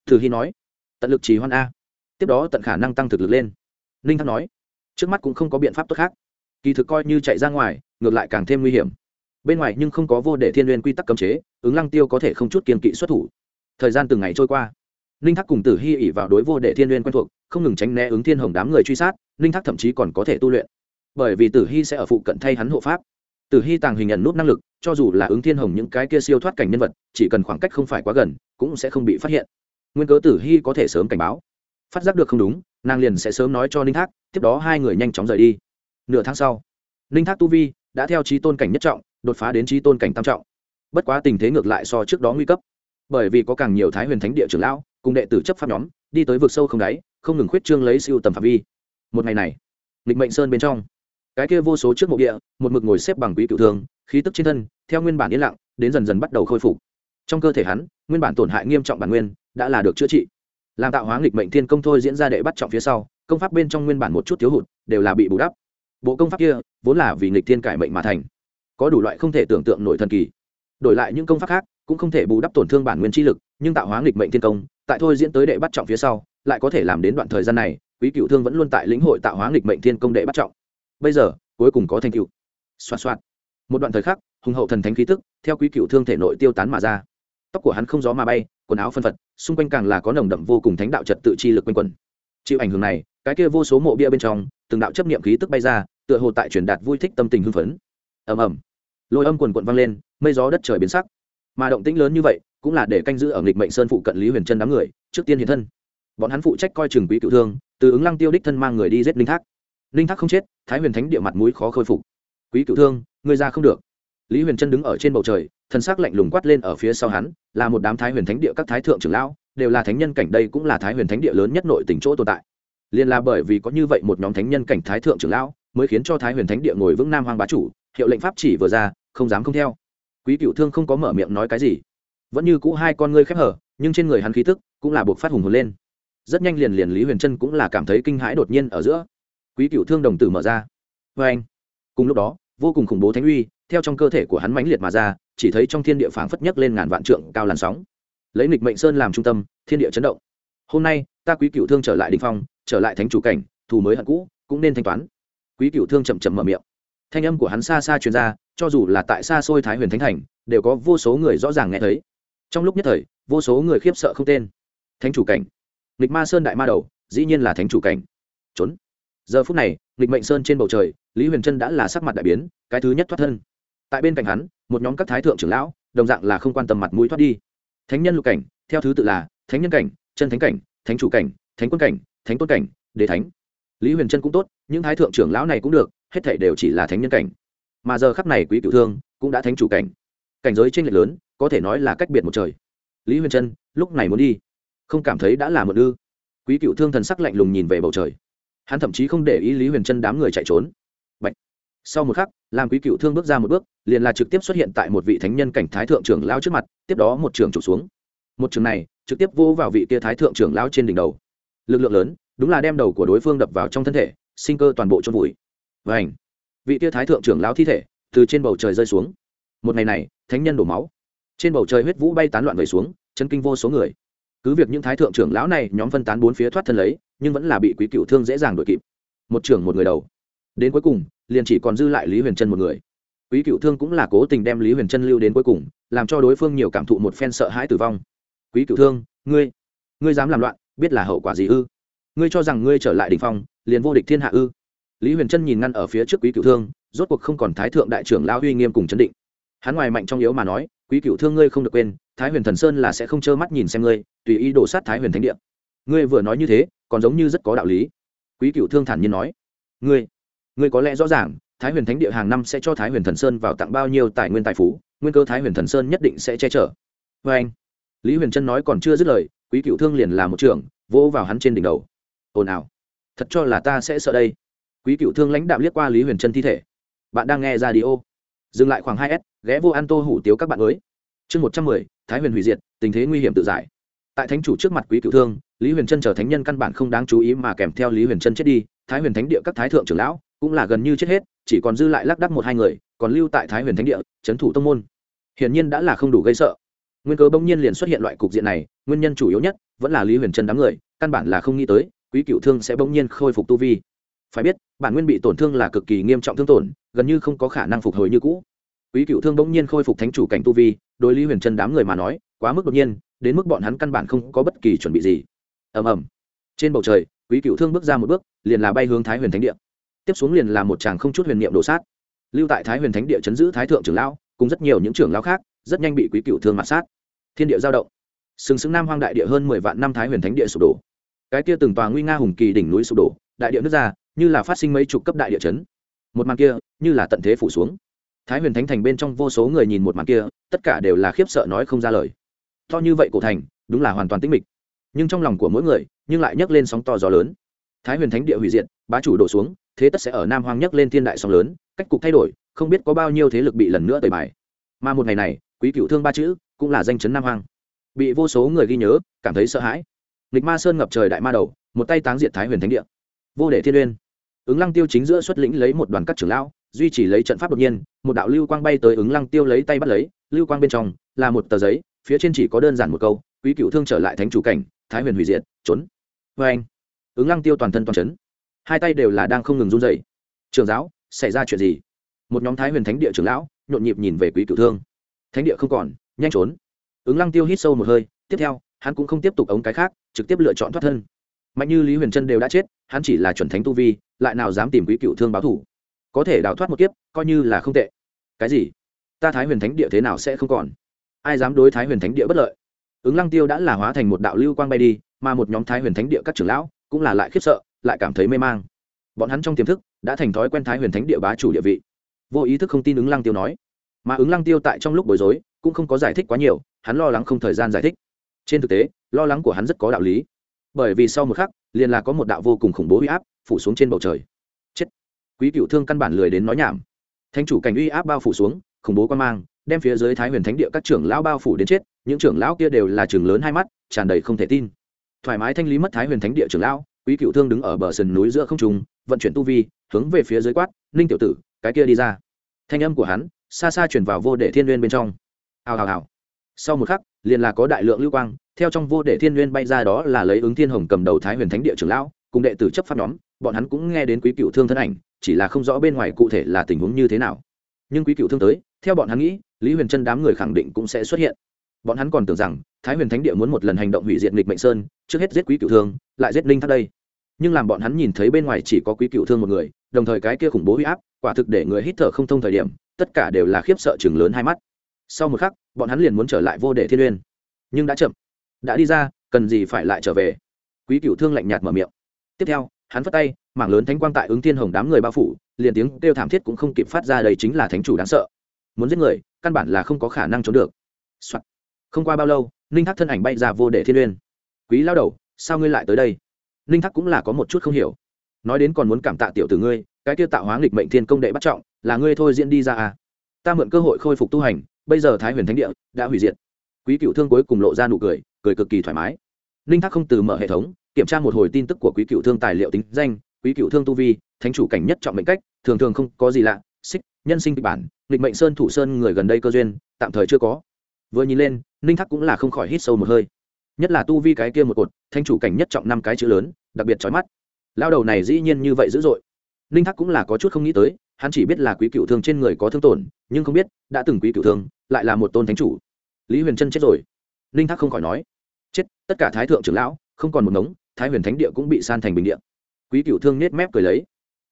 Thử hy nói, tận lực trì hoan a. Tiếp đó tận khả năng tăng thực lực lên. Ninh thăng nói, trước mắt cũng không có biện pháp tốt khác. Kỳ thực coi như chạy ra ngoài, ngược lại càng thêm nguy hiểm. Bên ngoài nhưng không có vô để thiên n quy tắc cấm chế, ứng lăng tiêu có thể không chút kiên kỵ xuất thủ. Thời gian từng ngày trôi qua ninh thác cùng tử hy ỉ vào đối vô để thiên Liên quen thuộc, không ngừng tránh né ứng thiên hồng đám người truy sát, ninh thác thậm chí còn có thể tu luyện. Bởi vì tử hy sẽ ở phụ cận thay hắn hộ pháp. Tử hy tàng hình nhận nút năng lực, cho dù là ứng thiên hồng những cái kia siêu thoát cảnh nhân vật, chỉ cần khoảng cách không phải quá gần, cũng sẽ không bị phát hiện. Nguyên cớ tử hy có thể sớm cảnh báo. Phát giác được không đúng, nàng liền sẽ sớm nói cho ninh thác, tiếp đó hai người nhanh chóng rời đi. Nửa tháng sau, ninh thác tu vi đã theo trí tôn cảnh nhất trọng, đột phá đến trí tôn cảnh tam trọng. Bất quá tình thế ngược lại so trước đó nguy cấp bởi vì có càng nhiều thái huyền thánh địa trưởng lão, cùng đệ tử chấp pháp nhóm, đi tới vực sâu không đáy, không ngừng khuyết trương lấy siêu tầm phạm vi. Một ngày này, nghịch mệnh sơn bên trong, cái kia vô số trước mộ địa, một mực ngồi xếp bằng quý cựu thương, khí tức trên thân, theo nguyên bản yên lặng, đến dần dần bắt đầu khôi phục. Trong cơ thể hắn, nguyên bản tổn hại nghiêm trọng bản nguyên, đã là được chữa trị. Làm tạo hóa nghịch mệnh thiên công thôi diễn ra đệ bắt trọng phía sau, công pháp bên trong nguyên bản một chút thiếu hụt, đều là bị bù đắp. Bộ công pháp kia, vốn là vì nghịch thiên cải mệnh mà thành. Có đủ loại không thể tưởng tượng nổi thần kỳ. Đổi lại những công pháp khác cũng không thể bù đắp tổn thương bản nguyên chi lực, nhưng tạo hóa nghịch mệnh thiên công, tại thôi diễn tới đệ bắt trọng phía sau, lại có thể làm đến đoạn thời gian này, quý cựu thương vẫn luôn tại lĩnh hội tạo hóa nghịch mệnh thiên công đệ bắt trọng. Bây giờ, cuối cùng có thành cựu xoạt xoạt. Một đoạn thời khắc, hùng hậu thần thánh khí tức, theo quý cựu thương thể nội tiêu tán mà ra. Tóc của hắn không gió mà bay, quần áo phân phật, xung quanh càng là có nồng đậm vô cùng thánh đạo trật tự chi lực quanh quẩn. Chịu ảnh hưởng này, cái kia vô số mộ bia bên trong, từng đạo chấp niệm khí tức bay ra, tựa hồ tại truyền đạt vui thích tâm tình hưng phấn. Ầm ầm. Lôi âm quần quận vang lên, mây gió đất trời biến sắc mà động tĩnh lớn như vậy cũng là để canh giữ ở nghịch mệnh sơn phụ cận lý huyền chân đám người trước tiên hiện thân bọn hắn phụ trách coi chừng quý cựu thương từ ứng lăng tiêu đích thân mang người đi giết linh thác linh thác không chết thái huyền thánh địa mặt mũi khó khôi phục quý cựu thương người ra không được lý huyền chân đứng ở trên bầu trời thân xác lạnh lùng quát lên ở phía sau hắn là một đám thái huyền thánh địa các thái thượng trưởng lão đều là thánh nhân cảnh đây cũng là thái huyền thánh địa lớn nhất nội tỉnh chỗ tồn tại liên là bởi vì có như vậy một nhóm thánh nhân cảnh thái thượng trưởng lão mới khiến cho thái huyền thánh địa ngồi vững nam hoàng bá chủ hiệu lệnh pháp chỉ vừa ra không dám không theo quý cựu thương không có mở miệng nói cái gì. Vẫn như cũ hai con ngươi khép hở, nhưng trên người hắn khí tức cũng là buộc phát hùng hồn lên. Rất nhanh liền liền lý huyền trân cũng là cảm thấy kinh hãi đột nhiên ở giữa. Quý cựu thương đồng tử mở ra. Vê anh. Cùng lúc đó, vô cùng khủng bố thánh uy theo trong cơ thể của hắn mãnh liệt mà ra, chỉ thấy trong thiên địa phảng phất nhấc lên ngàn vạn trượng cao làn sóng. Lấy nịch mệnh sơn làm trung tâm, thiên địa chấn động. Hôm nay, ta quý cựu thương trở lại đình phong, trở lại thánh chủ cảnh, thù mới hận cũ, cũng nên thanh toán. Quý cựu thương chậm chậm mở miệng thanh âm của hắn xa xa truyền ra, cho dù là tại xa xôi thái huyền thánh thành, đều có vô số người rõ ràng nghe thấy. Trong lúc nhất thời, vô số người khiếp sợ không tên. Thánh chủ cảnh. Nghịch ma sơn đại ma đầu, dĩ nhiên là thánh chủ cảnh. Trốn. Giờ phút này, nghịch mệnh sơn trên bầu trời, lý huyền trân đã là sắc mặt đại biến, cái thứ nhất thoát thân. Tại bên cạnh hắn, một nhóm các thái thượng trưởng lão, đồng dạng là không quan tâm mặt mũi thoát đi. Thánh nhân lục cảnh, theo thứ tự là thánh nhân cảnh, chân thánh cảnh, thánh chủ cảnh, thánh quân cảnh, thánh tôn cảnh, đế thánh. Lý huyền trân cũng tốt, những thái thượng trưởng lão này cũng được hết thảy đều chỉ là thánh nhân cảnh. Mà giờ khắp này quý cựu thương cũng đã thánh chủ cảnh. Cảnh giới trên lệch lớn, có thể nói là cách biệt một trời. Lý huyền trân, lúc này muốn đi, không cảm thấy đã là một ư? Quý cựu thương thần sắc lạnh lùng nhìn về bầu trời. Hắn thậm chí không để ý lý huyền trân đám người chạy trốn. Bạch. sau một khắc, làm quý cựu thương bước ra một bước, liền là trực tiếp xuất hiện tại một vị thánh nhân cảnh thái thượng trưởng lao trước mặt, tiếp đó một trường trục xuống. Một trường này, trực tiếp vô vào vị kia thái thượng trưởng lao trên đỉnh đầu. Lực lượng lớn, đúng là đem đầu của đối phương đập vào trong thân thể, sinh cơ toàn bộ chôn vùi và ảnh. Vị tia thái thượng trưởng lão thi thể từ trên bầu trời rơi xuống. Một ngày này, thánh nhân đổ máu. Trên bầu trời huyết vũ bay tán loạn về xuống chân kinh vô số người. Cứ việc những thái thượng trưởng lão này nhóm phân tán bốn phía thoát thân lấy, nhưng vẫn là bị quý cựu thương dễ dàng đội kịp. Một trưởng một người đầu. Đến cuối cùng, liền chỉ còn dư lại lý huyền trân một người. Quý cựu thương cũng là cố tình đem lý huyền trân lưu đến cuối cùng, làm cho đối phương nhiều cảm thụ một phen sợ hãi tử vong. Quý cựu thương, ngươi ngươi dám làm loạn, biết là hậu quả gì ư? Ngươi cho rằng ngươi trở lại đình phong, liền vô địch thiên hạ ư? Lý huyền trân nhìn ngăn ở phía trước quý cựu thương, rốt cuộc không còn thái thượng đại trưởng lao uy nghiêm cùng chấn định. Hắn ngoài mạnh trong yếu mà nói, quý cựu thương ngươi không được quên, thái huyền thần sơn là sẽ không trơ mắt nhìn xem ngươi, tùy ý đổ sát thái huyền thánh địa. Ngươi vừa nói như thế, còn giống như rất có đạo lý. Quý cựu thương thản nhiên nói, ngươi ngươi có lẽ rõ ràng, thái huyền thánh địa hàng năm sẽ cho thái huyền thần sơn vào tặng bao nhiêu tài nguyên tài phú, nguyên cơ thái huyền thần sơn nhất định sẽ che chở. Vê anh, lý huyền trân nói còn chưa dứt lời, quý cựu thương liền là một trưởng, vỗ vào hắn trên đỉnh đầu. Ồn ào, thật cho là ta sẽ sợ đây quý cựu thương lãnh đạo liếc qua lý huyền trân thi thể. Bạn đang nghe ra đi ô dừng lại khoảng hai s, ghé vô an tô hủ tiếu các bạn mới. Chương một trăm mười, thái huyền hủy diệt, tình thế nguy hiểm tự giải. Tại thánh chủ trước mặt quý cựu thương, lý huyền trân trở thánh nhân căn bản không đáng chú ý mà kèm theo lý huyền trân chết đi, thái huyền thánh địa các thái thượng trưởng lão cũng là gần như chết hết, chỉ còn dư lại lác đắc một hai người, còn lưu tại thái huyền thánh địa trấn thủ tông môn. Hiển nhiên đã là không đủ gây sợ. Nguyên cớ bỗng nhiên liền xuất hiện loại cục diện này, nguyên nhân chủ yếu nhất vẫn là lý huyền trân đám người, căn bản là không nghĩ tới quý cựu thương sẽ bỗng nhiên khôi phục tu vi. Phải biết bản nguyên bị tổn thương là cực kỳ nghiêm trọng thương tổn, gần như không có khả năng phục hồi như cũ. Quý cựu thương bỗng nhiên khôi phục thánh chủ cảnh tu vi, đối lý huyền trân đám người mà nói, quá mức đột nhiên, đến mức bọn hắn căn bản không có bất kỳ chuẩn bị gì. Ầm ầm. Trên bầu trời, quý cựu thương bước ra một bước, liền là bay hướng thái huyền thánh địa. Tiếp xuống liền là một chàng không chút huyền niệm đổ sát. Lưu tại thái huyền thánh địa chấn giữ thái thượng trưởng lão, cùng rất nhiều những trưởng lão khác, rất nhanh bị quý cựu thương mạt sát. Thiên địa giao động. Sừng sững nam hoang đại địa hơn mười vạn năm thái huyền thánh địa sụp đổ. Cái kia từng tòa nguy nga hùng kỳ đỉnh núi sụp đổ, đại địa nước ra như là phát sinh mấy chục cấp đại địa chấn. Một màn kia, như là tận thế phủ xuống. Thái huyền thánh thành bên trong vô số người nhìn một màn kia, tất cả đều là khiếp sợ nói không ra lời. To như vậy cổ thành, đúng là hoàn toàn tĩnh mịch. Nhưng trong lòng của mỗi người, nhưng lại nhấc lên sóng to gió lớn. Thái huyền thánh địa hủy diệt, bá chủ đổ xuống, thế tất sẽ ở nam hoang nhấc lên thiên đại sóng lớn, cách cục thay đổi, không biết có bao nhiêu thế lực bị lần nữa tời bài. Mà một ngày này, quý cựu thương ba chữ, cũng là danh chấn nam hoang. Bị vô số người ghi nhớ, cảm thấy sợ hãi. Lịch ma sơn ngập trời đại ma đầu, một tay táng diệt thái huyền thánh địa. Vô để thiên uyên ứng lăng tiêu chính giữa xuất lĩnh lấy một đoàn các trưởng lão, duy trì lấy trận pháp đột nhiên, một đạo lưu quang bay tới ứng lăng tiêu lấy tay bắt lấy, lưu quang bên trong là một tờ giấy, phía trên chỉ có đơn giản một câu, quý cựu thương trở lại thánh chủ cảnh, thái huyền hủy diệt, trốn. Vê anh, ứng lăng tiêu toàn thân toàn chấn. Hai tay đều là đang không ngừng run dậy trường giáo, xảy ra chuyện gì? Một nhóm thái huyền thánh địa trưởng lão nhộn nhịp nhìn về quý cựu thương. Thánh địa không còn, nhanh trốn. Ứng lăng tiêu hít sâu một hơi, tiếp theo, hắn cũng không tiếp tục ống cái khác, trực tiếp lựa chọn thoát thân mạnh như lý huyền trân đều đã chết, hắn chỉ là chuẩn thánh tu vi, lại nào dám tìm quý cựu thương báo thủ. Có thể đào thoát một kiếp, coi như là không tệ. Cái gì? Ta thái huyền thánh địa thế nào sẽ không còn? Ai dám đối thái huyền thánh địa bất lợi? Ứng lăng tiêu đã là hóa thành một đạo lưu quang bay đi, mà một nhóm thái huyền thánh địa các trưởng lão cũng là lại khiếp sợ, lại cảm thấy mê mang. Bọn hắn trong tiềm thức đã thành thói quen thái huyền thánh địa bá chủ địa vị. Vô ý thức không tin ứng lăng tiêu nói. Mà ứng lăng tiêu tại trong lúc bối rối cũng không có giải thích quá nhiều, hắn lo lắng không thời gian giải thích. Trên thực tế, lo lắng của hắn rất có đạo lý bởi vì sau một khắc, liền là có một đạo vô cùng khủng bố uy áp phủ xuống trên bầu trời. Chết. Quý cựu thương căn bản lười đến nói nhảm. Thánh chủ cảnh uy áp bao phủ xuống, khủng bố quan mang, đem phía dưới thái huyền thánh địa các trưởng lão bao phủ đến chết, những trưởng lão kia đều là trường lớn hai mắt, tràn đầy không thể tin. Thoải mái thanh lý mất thái huyền thánh địa trưởng lão, quý cựu thương đứng ở bờ sườn núi giữa không trung, vận chuyển tu vi, hướng về phía dưới quát, ninh tiểu tử, cái kia đi ra. Thanh âm của hắn xa xa chuyển vào vô để thiên n bên trong. Hào hào hào. Sau một khắc, liền là có đại lượng lưu quang theo trong vô để thiên nguyên bay ra đó là lấy ứng thiên hồng cầm đầu thái huyền thánh địa trưởng lão, cùng đệ tử chấp pháp nhóm, bọn hắn cũng nghe đến quý cựu thương thân ảnh, chỉ là không rõ bên ngoài cụ thể là tình huống như thế nào. Nhưng quý cựu thương tới, theo bọn hắn nghĩ, lý huyền chân đám người khẳng định cũng sẽ xuất hiện. Bọn hắn còn tưởng rằng, thái huyền thánh địa muốn một lần hành động hủy diệt nghịch mệnh sơn, trước hết giết quý cựu thương, lại giết linh thác đây. Nhưng làm bọn hắn nhìn thấy bên ngoài chỉ có quý cựu thương một người, đồng thời cái kia khủng bố huy áp, quả thực để người hít thở không thông thời điểm, tất cả đều là khiếp sợ chừng lớn hai mắt. Sau một khắc, bọn hắn liền muốn trở lại vô để thiên uyên nhưng đã chậm đã đi ra, cần gì phải lại trở về? Quý cựu thương lạnh nhạt mở miệng. Tiếp theo, hắn phất tay, mảng lớn thánh quang tại ứng thiên hồng đám người bao phủ, liền tiếng kêu thảm thiết cũng không kịp phát ra đây chính là thánh chủ đáng sợ. Muốn giết người, căn bản là không có khả năng trốn được、Soạn. không qua bao lâu, ninh thác thân ảnh bay ra vô để thiên uyên quý lao đầu, sao ngươi lại tới đây? Ninh thác cũng là có một chút không hiểu. Nói đến còn muốn cảm tạ tiểu từ ngươi, cái kia tạo hóa nghịch mệnh thiên công đệ bắt trọng, là ngươi thôi diễn đi ra à? Ta mượn cơ hội khôi phục tu hành, bây giờ thái huyền thánh địa đã hủy diệt. Quý cựu thương cuối cùng lộ ra nụ cười cười cực kỳ thoải mái. Ninh thác không từ mở hệ thống, kiểm tra một hồi tin tức của quý cựu thương tài liệu tính danh, quý cựu thương tu vi, thánh chủ cảnh nhất trọng mệnh cách, thường thường không có gì lạ, xích, nhân sinh kịch bản, nghịch mệnh sơn thủ sơn người gần đây cơ duyên, tạm thời chưa có. Vừa nhìn lên ninh thác cũng là không khỏi hít sâu một hơi. Nhất là tu vi cái kia một cột thanh chủ cảnh nhất trọng năm cái chữ lớn, đặc biệt trói mắt. Lao đầu này dĩ nhiên như vậy dữ dội. Ninh thác cũng là có chút không nghĩ tới, hắn chỉ biết là quý cựu thương trên người có thương tổn, nhưng không biết, đã từng quý cựu thương lại là một tôn thánh chủ. Lý huyền trân chết rồi ninh thác không khỏi nói, chết, tất cả thái thượng trưởng lão, không còn một ngống, thái huyền thánh địa cũng bị san thành bình địa. Quý cựu thương nết mép cười lấy,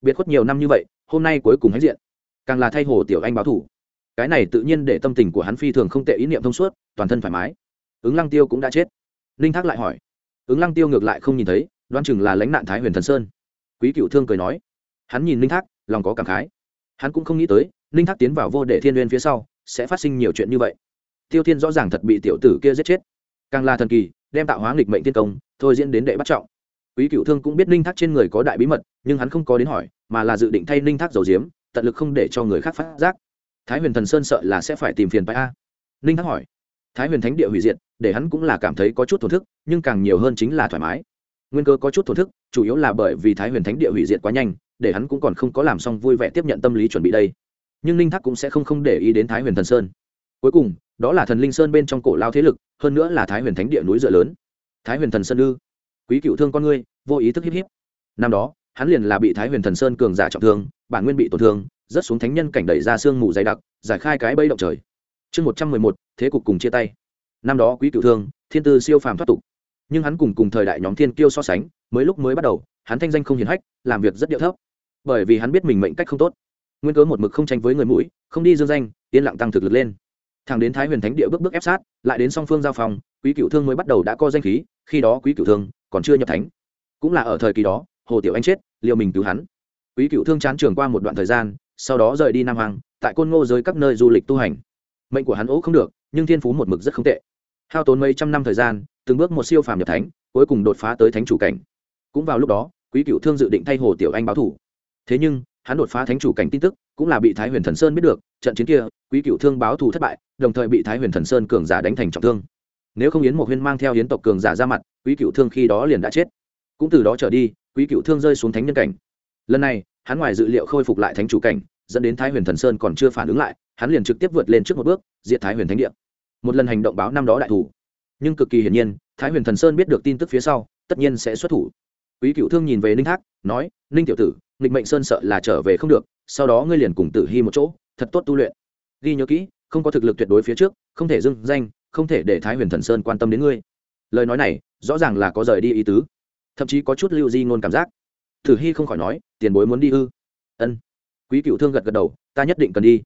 biệt khuất nhiều năm như vậy, hôm nay cuối cùng hãnh diện, càng là thay hồ tiểu anh báo thủ. Cái này tự nhiên để tâm tình của hắn phi thường không tệ ý niệm thông suốt, toàn thân thoải mái. Ứng lăng tiêu cũng đã chết. Ninh thác lại hỏi, ứng lăng tiêu ngược lại không nhìn thấy, đoán chừng là lãnh nạn thái huyền thần sơn. Quý cựu thương cười nói, hắn nhìn ninh thác, lòng có cảm khái. Hắn cũng không nghĩ tới, ninh thác tiến vào vô để thiên n phía sau, sẽ phát sinh nhiều chuyện như vậy tiêu thiên rõ ràng thật bị tiểu tử kia giết chết. Càng là thần kỳ, đem tạo hóa nghịch mệnh tiên công, thôi diễn đến đệ bắt trọng. Quý cựu thương cũng biết ninh thác trên người có đại bí mật, nhưng hắn không có đến hỏi, mà là dự định thay ninh thác dầu diếm, tận lực không để cho người khác phát giác. Thái huyền thần sơn sợ là sẽ phải tìm phiền bài a. Ninh thác hỏi. Thái huyền thánh địa hủy diệt, để hắn cũng là cảm thấy có chút thổn thức, nhưng càng nhiều hơn chính là thoải mái. Nguyên cơ có chút thổn thức, chủ yếu là bởi vì thái huyền thánh địa hủy diệt quá nhanh, để hắn cũng còn không có làm xong vui vẻ tiếp nhận tâm lý chuẩn bị đây. Nhưng ninh thác cũng sẽ không không để ý đến thái huyền thần sơn. Cuối cùng đó là thần linh sơn bên trong cổ lao thế lực, hơn nữa là thái huyền thánh địa núi dựa lớn. Thái huyền thần sơn ư? Quý cựu thương con ngươi, vô ý thức hiếp hiếp năm đó, hắn liền là bị thái huyền thần sơn cường giả trọng thương, bản nguyên bị tổn thương rất xuống thánh nhân cảnh đẩy ra sương mù dày đặc, giải khai cái bẫy động trời. Chương một trăm mười một, thế cục cùng chia tay. Năm đó, quý cựu thương, thiên tư siêu phàm thoát tục. Nhưng hắn cùng cùng thời đại nhóm thiên kiêu so sánh, mới lúc mới bắt đầu, hắn thanh danh không hiền hách, làm việc rất điệu thấp. Bởi vì hắn biết mình mệnh cách không tốt. Nguyên cớ một mực không tranh với người mũi, không đi dương danh, yên lặng tăng thực lực lên thằng đến thái huyền thánh địa bước bước ép sát, lại đến song phương giao phòng, quý cựu thương mới bắt đầu đã có danh khí, khi đó quý cựu thương còn chưa nhập thánh. Cũng là ở thời kỳ đó, hồ tiểu anh chết liệu mình cứu hắn. Quý cựu thương chán trường qua một đoạn thời gian, sau đó rời đi nam hoàng tại côn ngô giới các nơi du lịch tu hành. Mệnh của hắn ố không được, nhưng thiên phú một mực rất không tệ. Hao tốn mấy trăm năm thời gian, từng bước một siêu phàm nhập thánh, cuối cùng đột phá tới thánh chủ cảnh. Cũng vào lúc đó, quý cựu thương dự định thay hồ tiểu anh báo thủ. Thế nhưng, hắn đột phá thánh chủ cảnh tin tức cũng là bị thái huyền thần sơn biết được, trận chiến kia, quý cựu thương báo thù thất bại đồng thời bị thái huyền thần sơn cường giả đánh thành trọng thương. Nếu không yến một huyên mang theo yến tộc cường giả ra mặt, quý cựu thương khi đó liền đã chết. Cũng từ đó trở đi, quý cựu thương rơi xuống thánh nhân cảnh. Lần này, hắn ngoài dự liệu khôi phục lại thánh chủ cảnh, dẫn đến thái huyền thần sơn còn chưa phản ứng lại, hắn liền trực tiếp vượt lên trước một bước, diệt thái huyền thánh địa. Một lần hành động báo năm đó đại thủ. Nhưng cực kỳ hiển nhiên, thái huyền thần sơn biết được tin tức phía sau, tất nhiên sẽ xuất thủ. Quý cựu thương nhìn về ninh thác, nói, ninh tiểu tử, nghịch mệnh sơn sợ là trở về không được, sau đó ngươi liền cùng tử hy một chỗ, thật tốt tu luyện. Ghi nhớ kỹ không có thực lực tuyệt đối phía trước, không thể dưng danh, không thể để thái huyền thần sơn quan tâm đến ngươi. Lời nói này, rõ ràng là có rời đi ý tứ, thậm chí có chút lưu di ngôn cảm giác. Thử hy không khỏi nói, tiền bối muốn đi ư? Ân. Quý cựu thương gật gật đầu, ta nhất định cần đi.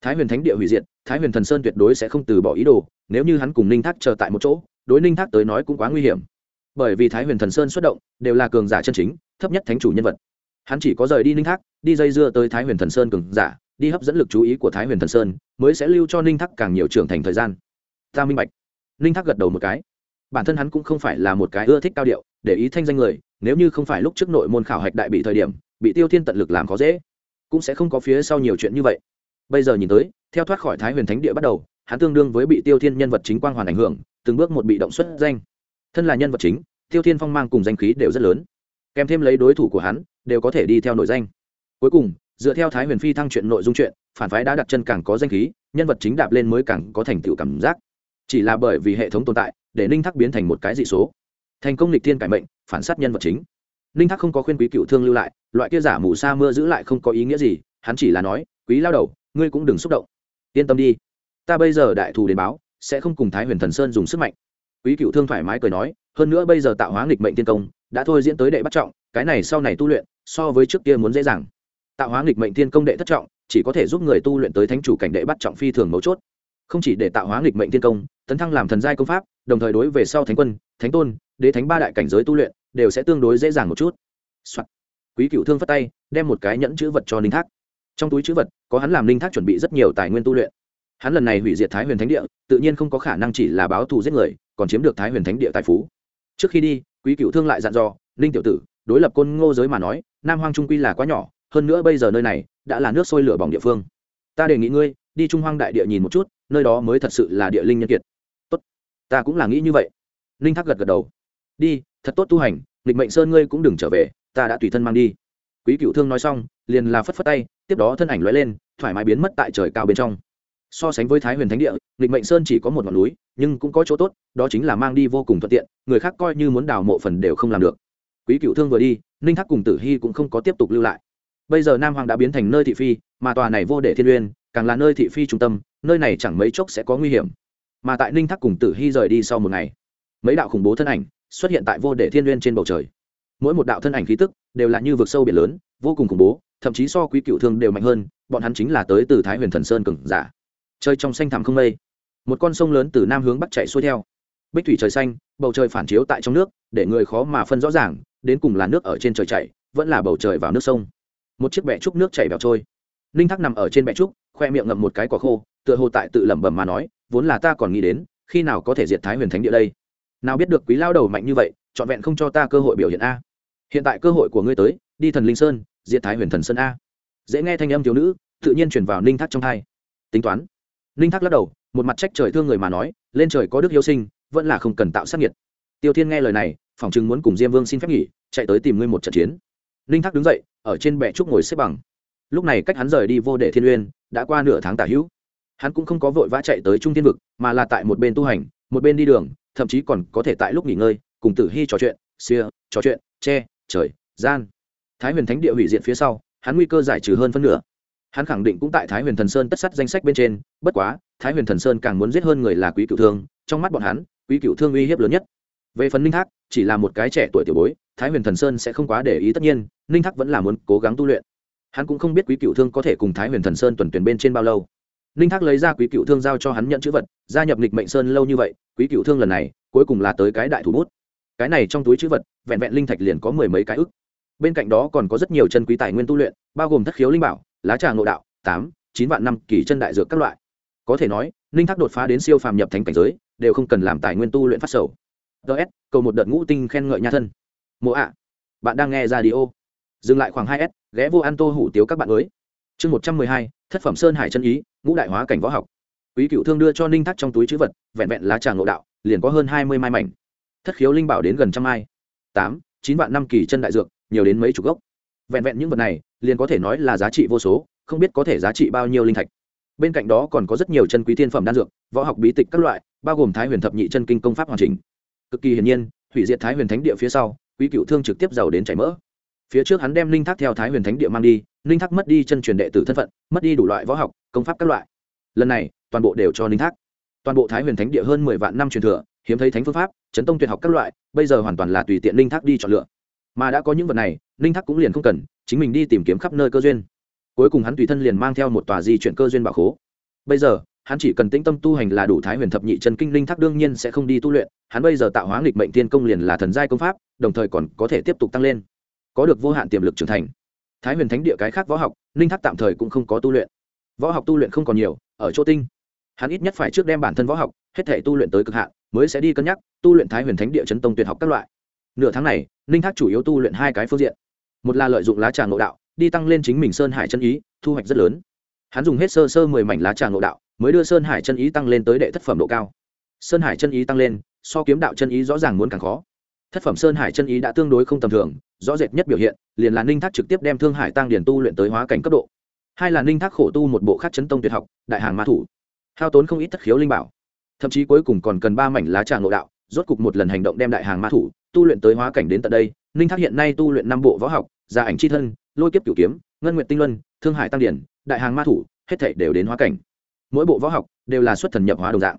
Thái huyền thánh địa hủy diệt, thái huyền thần sơn tuyệt đối sẽ không từ bỏ ý đồ, nếu như hắn cùng ninh thác chờ tại một chỗ, đối ninh thác tới nói cũng quá nguy hiểm. Bởi vì thái huyền thần sơn xuất động, đều là cường giả chân chính, thấp nhất thánh chủ nhân vật. Hắn chỉ có rời đi ninh thác, đi dây dưa tới thái huyền thần sơn cường giả đi hấp dẫn lực chú ý của thái huyền thần sơn, mới sẽ lưu cho ninh thác càng nhiều trưởng thành thời gian. Ta minh bạch. Ninh thác gật đầu một cái. Bản thân hắn cũng không phải là một cái ưa thích cao điệu, để ý thanh danh người, nếu như không phải lúc trước nội môn khảo hạch đại bị thời điểm, bị tiêu thiên tận lực làm khó dễ, cũng sẽ không có phía sau nhiều chuyện như vậy. Bây giờ nhìn tới, theo thoát khỏi thái huyền thánh địa bắt đầu, hắn tương đương với bị tiêu thiên nhân vật chính quang hoàn ảnh hưởng, từng bước một bị động xuất danh. Thân là nhân vật chính, tiêu thiên phong mang cùng danh khí đều rất lớn. Kèm thêm lấy đối thủ của hắn, đều có thể đi theo nội danh. Cuối cùng dựa theo thái huyền phi thăng chuyện nội dung chuyện, phản phái đã đặt chân càng có danh khí, nhân vật chính đạp lên mới càng có thành tựu cảm giác. Chỉ là bởi vì hệ thống tồn tại, để ninh thác biến thành một cái dị số. Thành công lịch thiên cải mệnh, phản s á t nhân vật chính. Ninh thác không có khuyên quý cựu thương lưu lại, loại kia giả mù sa mưa giữ lại không có ý nghĩa gì, hắn chỉ là nói, quý lao đầu, ngươi cũng đừng xúc động. Yên tâm đi. Ta bây giờ đại thù đến báo, sẽ không cùng thái huyền thần sơn dùng sức mạnh. Quý cựu thương thoải mái cười nói, hơn nữa bây giờ tạo hóa nghịch mệnh tiên công, đã thôi diễn tới đệ bắt trọng, cái này sau này tu luyện, so với trước kia muốn dễ dàng tạo hóa nghịch mệnh tiên công đệ thất trọng, chỉ có thể giúp người tu luyện tới thánh chủ cảnh đệ bắt trọng phi thường mấu chốt. Không chỉ để tạo hóa nghịch mệnh tiên công, tấn thăng làm thần giai công pháp, đồng thời đối về sau thánh quân, thánh tôn, đế thánh ba đại cảnh giới tu luyện, đều sẽ tương đối dễ dàng một chút、Soạn. quý cựu thương phát tay, đem một cái nhẫn chữ vật cho ninh thác. Trong túi chữ vật, có hắn làm ninh thác chuẩn bị rất nhiều tài nguyên tu luyện. Hắn lần này hủy diệt thái huyền thánh địa, tự nhiên không có khả năng chỉ là báo thù giết người, còn chiếm được thái huyền thánh địa tài phú. Trước khi đi, quý cựu thương lại dặn dò, ninh tiểu tử, đối lập côn ngô giới mà nói, nam hoang trung quy là quá nhỏ hơn nữa bây giờ nơi này đã là nước sôi lửa bỏng địa phương. Ta đề nghị ngươi, đi trung hoang đại địa nhìn một chút, nơi đó mới thật sự là địa linh nhân kiệt. Tốt. Ta cũng là nghĩ như vậy. Ninh thác gật gật đầu. Đi, thật tốt tu hành, nghịch mệnh sơn ngươi cũng đừng trở về, ta đã tùy thân mang đi. Quý cựu thương nói xong, liền là phất phất tay, tiếp đó thân ảnh lóe lên, thoải mái biến mất tại trời cao bên trong. So sánh với thái huyền thánh địa, nghịch mệnh sơn chỉ có một ngọn núi, nhưng cũng có chỗ tốt, đó chính là mang đi vô cùng thuận tiện, người khác coi như muốn đào mộ phần đều không làm được. Quý cựu thương vừa đi, ninh thác cùng tử hy cũng không có tiếp tục lưu lại bây giờ nam hoàng đã biến thành nơi thị phi, mà tòa này vô để thiên uyên, càng là nơi thị phi trung tâm, nơi này chẳng mấy chốc sẽ có nguy hiểm. Mà tại ninh thác cùng tử hy rời đi sau một ngày, mấy đạo khủng bố thân ảnh xuất hiện tại vô để thiên uyên trên bầu trời. Mỗi một đạo thân ảnh khí tức đều là như vực sâu biển lớn, vô cùng khủng bố, thậm chí so quý cựu thương đều mạnh hơn, bọn hắn chính là tới từ thái huyền thần sơn cừng giả. Chơi trong xanh thẳm không mây, một con sông lớn từ nam hướng bắc chạy xuôi theo. Bích thủy trời xanh, bầu trời phản chiếu tại trong nước, để người khó mà phân rõ ràng, đến cùng là nước ở trên trời chạy, vẫn là bầu trời vào nước sông một chiếc bẹ trúc nước chảy bẹo trôi. Ninh thác nằm ở trên bẹ trúc, khoe miệng ngậm một cái quả khô, tựa hồ tại tự lẩm bẩm mà nói, vốn là ta còn nghĩ đến, khi nào có thể diệt thái huyền thánh địa đây? Nào biết được quý lao đầu mạnh như vậy, trọn vẹn không cho ta cơ hội biểu hiện a. Hiện tại cơ hội của ngươi tới, đi thần linh sơn, diệt thái huyền thần sơn a. Dễ nghe thanh âm thiếu nữ, tự nhiên chuyển vào ninh thác trong thai. Tính toán. Ninh thác lắc đầu, một mặt trách trời thương người mà nói, lên trời có đức yêu sinh, vẫn là không cần tạo sát nhiệt. Tiêu thiên nghe lời này, phỏng chừng muốn cùng diêm vương xin phép nghỉ, chạy tới tìm ngươi một trận chiến ninh thác đứng dậy, ở trên bệ trúc ngồi xếp bằng. Lúc này cách hắn rời đi vô để thiên uyên, đã qua nửa tháng tả hữu. Hắn cũng không có vội vã chạy tới trung thiên vực, mà là tại một bên tu hành, một bên đi đường, thậm chí còn có thể tại lúc nghỉ ngơi, cùng tử hy trò chuyện, xia, trò chuyện, che, trời, gian. Thái huyền thánh địa hủy diệt phía sau, hắn nguy cơ giải trừ hơn phân nửa. Hắn khẳng định cũng tại thái huyền thần sơn tất sắt danh sách bên trên, bất quá, thái huyền thần sơn càng muốn giết hơn người là quý cựu thương, trong mắt bọn hắn, quý cựu thương uy hiếp lớn nhất. Về phần ninh thác, chỉ là một cái trẻ tuổi tiểu bối thái huyền thần sơn sẽ không quá để ý, tất nhiên, ninh thác vẫn là muốn cố gắng tu luyện. Hắn cũng không biết quý cựu thương có thể cùng thái huyền thần sơn tuần tuyển bên trên bao lâu. Ninh thác lấy ra quý cựu thương giao cho hắn nhận chữ vật, gia nhập lịch mệnh sơn lâu như vậy, quý cựu thương lần này, cuối cùng là tới cái đại thủ bút. Cái này trong túi chữ vật, vẹn vẹn linh thạch liền có mười mấy cái ức. Bên cạnh đó còn có rất nhiều chân quý tài nguyên tu luyện, bao gồm thất khiếu linh bảo, lá trà ngộ đạo, tám, chín vạn năm kỳ chân đại dược các loại. Có thể nói, ninh thác đột phá đến siêu phàm nhập thành cảnh giới, đều không cần làm tài nguyên tu luyện phát sầu. Ts cầu một đợt ngũ tinh khen ngợi nha thân mộ ạ. Bạn đang nghe ra đi ô dừng lại khoảng hai s, ghé vô an tô hủ tiếu các bạn mới. Chương một trăm mười hai, thất phẩm sơn hải chân ý, ngũ đại hóa cảnh võ học. Quý cựu thương đưa cho ninh thắt trong túi chữ vật, vẹn vẹn lá trà ngộ đạo, liền có hơn hai mươi mai mảnh. Thất khiếu linh bảo đến gần trăm mai. Tám, chín vạn năm kỳ chân đại dược, nhiều đến mấy chục gốc. Vẹn vẹn những vật này, liền có thể nói là giá trị vô số, không biết có thể giá trị bao nhiêu linh thạch. Bên cạnh đó còn có rất nhiều chân quý thiên phẩm đan dược, võ học bí tịch các loại, bao gồm thái huyền thập nhị chân kinh công pháp hoàn chỉnh. Cực kỳ hiển nhiên, hủy diệt thái huyền thánh địa phía sau quý cựu thương trực tiếp giàu đến chảy mỡ. Phía trước hắn đem linh thác theo thái huyền thánh địa mang đi, linh thác mất đi chân truyền đệ tử thân phận, mất đi đủ loại võ học, công pháp các loại. Lần này, toàn bộ đều cho linh thác. Toàn bộ thái huyền thánh địa hơn mười vạn năm truyền thừa, hiếm thấy thánh phương pháp, chấn tông tuyệt học các loại, bây giờ hoàn toàn là tùy tiện linh thác đi chọn lựa. Mà đã có những vật này, linh thác cũng liền không cần, chính mình đi tìm kiếm khắp nơi cơ duyên. Cuối cùng hắn tùy thân liền mang theo một tòa di chuyển cơ duyên bảo khố. Bây giờ hắn chỉ cần tĩnh tâm tu hành là đủ thái huyền thập nhị chân kinh linh thác đương nhiên sẽ không đi tu luyện, hắn bây giờ tạo hóa nghịch mệnh tiên công liền là thần giai công pháp, đồng thời còn có thể tiếp tục tăng lên, có được vô hạn tiềm lực trưởng thành. Thái huyền thánh địa cái khác võ học, linh thác tạm thời cũng không có tu luyện. Võ học tu luyện không còn nhiều, ở chỗ tinh. Hắn ít nhất phải trước đem bản thân võ học, hết thể tu luyện tới cực hạn, mới sẽ đi cân nhắc tu luyện thái huyền thánh địa chấn tông tuyệt học các loại. Nửa tháng này ninh thác chủ yếu tu luyện hai cái phương diện. Một là lợi dụng lá trà ngộ đạo, đi tăng lên chính mình sơn hải chân ý, thu hoạch rất lớn. Hắn dùng hết sơ sơ mười mảnh lá trà ngộ đạo mới đưa sơn hải chân ý tăng lên tới đệ thất phẩm độ cao. Sơn hải chân ý tăng lên, so kiếm đạo chân ý rõ ràng muốn càng khó. Thất phẩm sơn hải chân ý đã tương đối không tầm thường, rõ rệt nhất biểu hiện, liền là ninh thác trực tiếp đem thương hải tăng điển tu luyện tới hóa cảnh cấp độ. Hai là ninh thác khổ tu một bộ khắc chấn tông tuyệt học, đại hàng ma thủ. Hao tốn không ít thất khiếu linh bảo. Thậm chí cuối cùng còn cần ba mảnh lá trà ngộ đạo, rốt cục một lần hành động đem đại hàng ma thủ, tu luyện tới hóa cảnh đến tận đây. Ninh thác hiện nay tu luyện năm bộ võ học, gia ảnh c h i thân, lôi kiếp cửu kiếm, ngân nguyện tinh luân, thương hải tăng điển đại hàng ma thủ, hết thể đều đến hóa cảnh mỗi bộ võ học đều là xuất thần nhập hóa đồng dạng.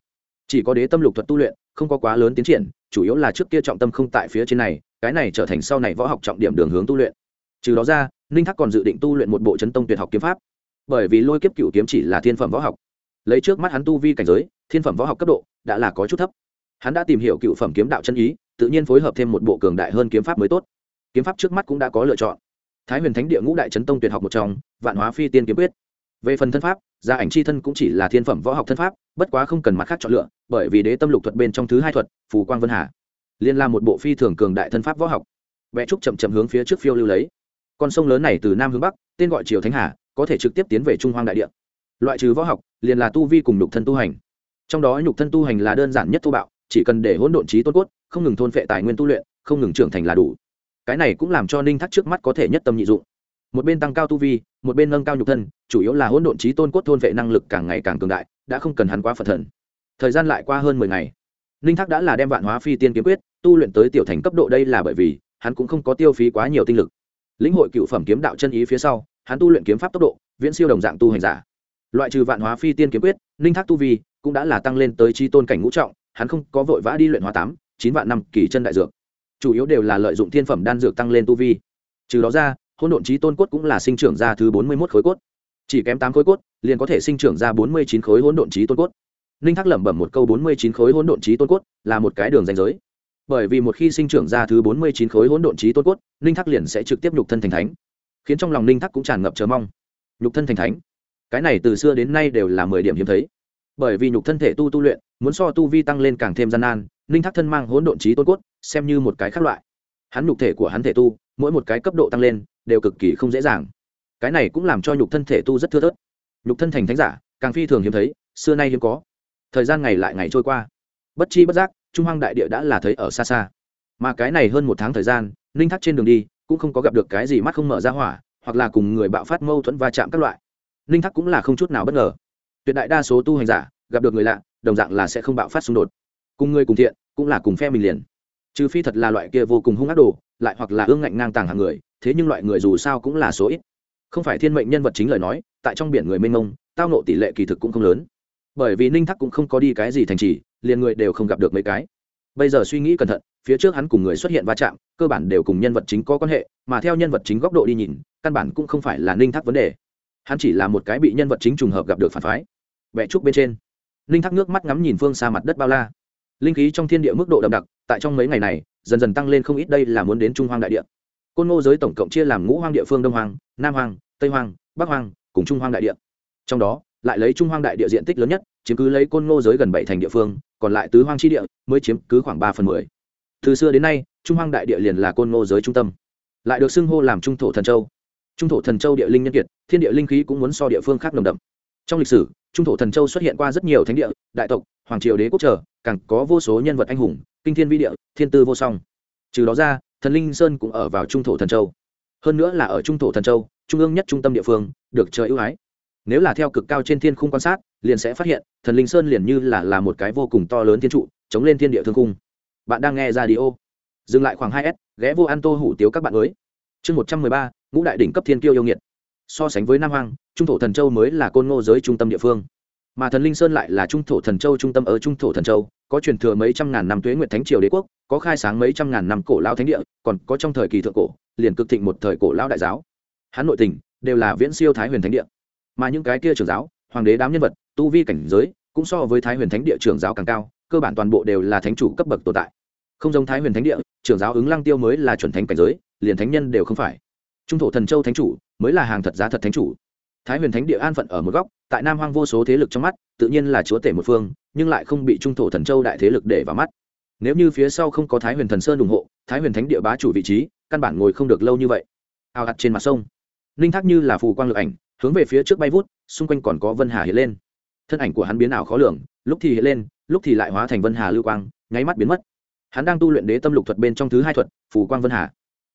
Chỉ có đế tâm lục thuật tu luyện, không có quá lớn tiến triển, chủ yếu là trước kia trọng tâm không tại phía trên này, cái này trở thành sau này võ học trọng điểm đường hướng tu luyện. Trừ đó ra, ninh thác còn dự định tu luyện một bộ chấn tông tuyệt học kiếm pháp. Bởi vì lôi kiếp cựu kiếm chỉ là thiên phẩm võ học. Lấy trước mắt hắn tu vi cảnh giới, thiên phẩm võ học cấp độ đã là có chút thấp. Hắn đã tìm hiểu cựu phẩm kiếm đạo chân ý, tự nhiên phối hợp thêm một bộ cường đại hơn kiếm pháp mới tốt. Kiếm pháp trước mắt cũng đã có lựa chọn. Thái huyền thánh địa ngũ đại chấn tông tuyệt học một trong, vạn hóa phi tiên kiếm quyết về phần thân pháp, gia ảnh c h i thân cũng chỉ là thiên phẩm võ học thân pháp, bất quá không cần mặt khác chọn lựa, bởi vì đế tâm lục thuật bên trong thứ hai thuật, phù quang vân hà, liên là một bộ phi thường cường đại thân pháp võ học. Vẽ trúc chậm chậm hướng phía trước phiêu lưu lấy. Con sông lớn này từ nam hướng bắc, tên gọi triều thánh hà, có thể trực tiếp tiến về trung hoang đại địa. Loại trừ võ học, liền là tu vi cùng nhục thân tu hành. Trong đó nhục thân tu hành là đơn giản nhất thu bạo, chỉ cần để hỗn độn trí tôn cốt, không ngừng thôn phệ tài nguyên tu luyện, không ngừng trưởng thành là đủ. Cái này cũng làm cho ninh thắc trước mắt có thể nhất tâm nhị dụng một bên tăng cao tu vi, một bên nâng cao nhục thân, chủ yếu là hỗn độn trí tôn cốt thôn vệ năng lực càng ngày càng cường đại, đã không cần hắn quá phật thần. Thời gian lại qua hơn mười ngày, ninh thác đã là đem vạn hóa phi tiên kiếm quyết, tu luyện tới tiểu thành cấp độ đây là bởi vì, hắn cũng không có tiêu phí quá nhiều tinh lực. Lĩnh hội cựu phẩm kiếm đạo chân ý phía sau, hắn tu luyện kiếm pháp tốc độ, viễn siêu đồng dạng tu hành giả. Loại trừ vạn hóa phi tiên kiếm quyết, ninh thác tu vi cũng đã là tăng lên tới chi tôn cảnh ngũ trọng, hắn không có vội vã đi luyện hóa tám, chín vạn năm kỳ chân đại dược. Chủ yếu đều là lợi dụng thiên phẩm đan dược tăng lên tu vi. Trừ đó ra hôn độn trí tôn cốt cũng là sinh trưởng ra thứ bốn mươi một khối cốt. Chỉ kém tám khối cốt, liền có thể sinh trưởng ra bốn mươi chín khối hỗn độn trí tôn cốt. Ninh thác lẩm bẩm một câu, bốn mươi chín khối hỗn độn trí tôn cốt là một cái đường danh giới. Bởi vì một khi sinh trưởng ra thứ bốn mươi chín khối hỗn độn trí tôn cốt, ninh thác liền sẽ trực tiếp nhục thân thành thánh. Khiến trong lòng ninh thác cũng tràn ngập chờ mong. Nhục thân thành thánh. Cái này từ xưa đến nay đều là mười điểm hiếm thấy. Bởi vì nhục thân thể tu tu luyện, muốn so tu vi tăng lên càng thêm gian nan, ninh thác thân mang hỗn độn trí tôn cốt, xem như một cái khác loại. Hắn nhục thể của hắn thể tu, mỗi một cái cấp độ tăng lên đều cực kỳ không dễ dàng. Cái này cũng làm cho nhục thân thể tu rất thưa thớt. Nhục thân thành thánh giả, càng phi thường hiếm thấy, xưa nay hiếm có. Thời gian ngày lại ngày trôi qua. Bất chi bất giác, trung hoang đại địa đã là thấy ở xa xa. Mà cái này hơn một tháng thời gian, ninh thác trên đường đi, cũng không có gặp được cái gì mắt không mở ra hỏa, hoặc là cùng người bạo phát mâu thuẫn va chạm các loại. Ninh thác cũng là không chút nào bất ngờ. Tuyệt đại đa số tu hành giả, gặp được người lạ, đồng dạng là sẽ không bạo phát xung đột. Cùng người cùng thiện, cũng là cùng phe mình liền. Trừ phi thật là loại kia vô cùng hung ác đồ, lại hoặc là ương ngạnh ngang tàng hàng người thế nhưng loại người dù sao cũng là số ít. Không phải thiên mệnh nhân vật chính lời nói, tại trong biển người mênh mông, tao nộ tỷ lệ kỳ thực cũng không lớn. Bởi vì ninh thắc cũng không có đi cái gì thành trì, liền người đều không gặp được mấy cái. Bây giờ suy nghĩ cẩn thận, phía trước hắn cùng người xuất hiện va chạm, cơ bản đều cùng nhân vật chính có quan hệ, mà theo nhân vật chính góc độ đi nhìn, căn bản cũng không phải là ninh thắc vấn đề. Hắn chỉ là một cái bị nhân vật chính trùng hợp gặp được phản phái. Vẽ trúc bên trên, ninh thắc nước mắt ngắm nhìn phương xa mặt đất bao la. Linh khí trong thiên địa mức độ đậm đặc, tại trong mấy ngày này, dần dần tăng lên không ít, đây là muốn đến trung hoang đại địa côn ngô giới tổng cộng chia làm ngũ hoang địa phương đông hoang, nam hoang, tây hoang, bắc hoang, cùng trung hoang đại địa. Trong đó, lại lấy trung hoang đại địa diện tích lớn nhất, chiếm cứ lấy côn ngô giới gần bảy thành địa phương, còn lại tứ hoang tri địa mới chiếm cứ khoảng ba phần mười. Từ xưa đến nay, trung hoang đại địa liền là côn ngô giới trung tâm. Lại được xưng hô làm trung thổ thần châu. Trung thổ thần châu địa linh nhân kiệt, thiên địa linh khí cũng muốn so địa phương khác nồng đậm. Trong lịch sử, trung thổ thần châu xuất hiện qua rất nhiều thánh địa, đại tộc, hoàng triều đế quốc trở càng có vô số nhân vật anh hùng, kinh thiên vi địa, thiên tư vô song trừ đó ra, thần linh sơn cũng ở vào trung thổ thần châu. Hơn nữa là ở trung thổ thần châu, trung ương nhất trung tâm địa phương, được trời ưu ái. Nếu là theo cực cao trên thiên khung quan sát, liền sẽ phát hiện, thần linh sơn liền như là là một cái vô cùng to lớn thiên trụ, chống lên thiên địa thương cung bạn đang nghe ra đi ô dừng lại khoảng hai s, ghé vô an tô hủ tiếu các bạn mới. Chương một trăm mười ba, ngũ đại đỉnh cấp thiên kiêu yêu nghiệt. So sánh với nam hoàng trung thổ thần châu mới là côn ngô giới trung tâm địa phương mà thần linh sơn lại là trung thổ thần châu trung tâm ở trung thổ thần châu, có truyền thừa mấy trăm ngàn năm tuế nguyệt thánh triều đế quốc, có khai sáng mấy trăm ngàn năm cổ lao thánh địa, còn có trong thời kỳ thượng cổ, liền cực thịnh một thời cổ lao đại giáo. Hắn nội tình đều là viễn siêu thái huyền thánh địa. Mà những cái kia trưởng giáo, hoàng đế đám nhân vật, tu vi cảnh giới cũng so với thái huyền thánh địa trưởng giáo càng cao, cơ bản toàn bộ đều là thánh chủ cấp bậc tồn tại. Không giống thái huyền thánh địa, trưởng giáo ứng lăng tiêu mới là chuẩn thánh cảnh giới, liền thánh nhân đều không phải. Trung thổ thần châu thánh chủ mới là hàng thật giá thật thánh chủ thái huyền thánh địa an phận ở một góc, tại nam hoang vô số thế lực trong mắt, tự nhiên là chúa tể một phương, nhưng lại không bị trung thổ thần châu đại thế lực để vào mắt. Nếu như phía sau không có thái huyền thần sơn ủng hộ, thái huyền thánh địa bá chủ vị trí, căn bản ngồi không được lâu như vậy. Ao ạt trên mặt sông. Ninh thác như là phù quang lực ảnh, hướng về phía trước bay vút, xung quanh còn có vân hà hiện lên. Thân ảnh của hắn biến ảo khó lường, lúc thì hiện lên, lúc thì lại hóa thành vân hà lưu quang, nháy mắt biến mất. Hắn đang tu luyện đế tâm lục thuật bên trong thứ hai thuật, phù quang vân hà.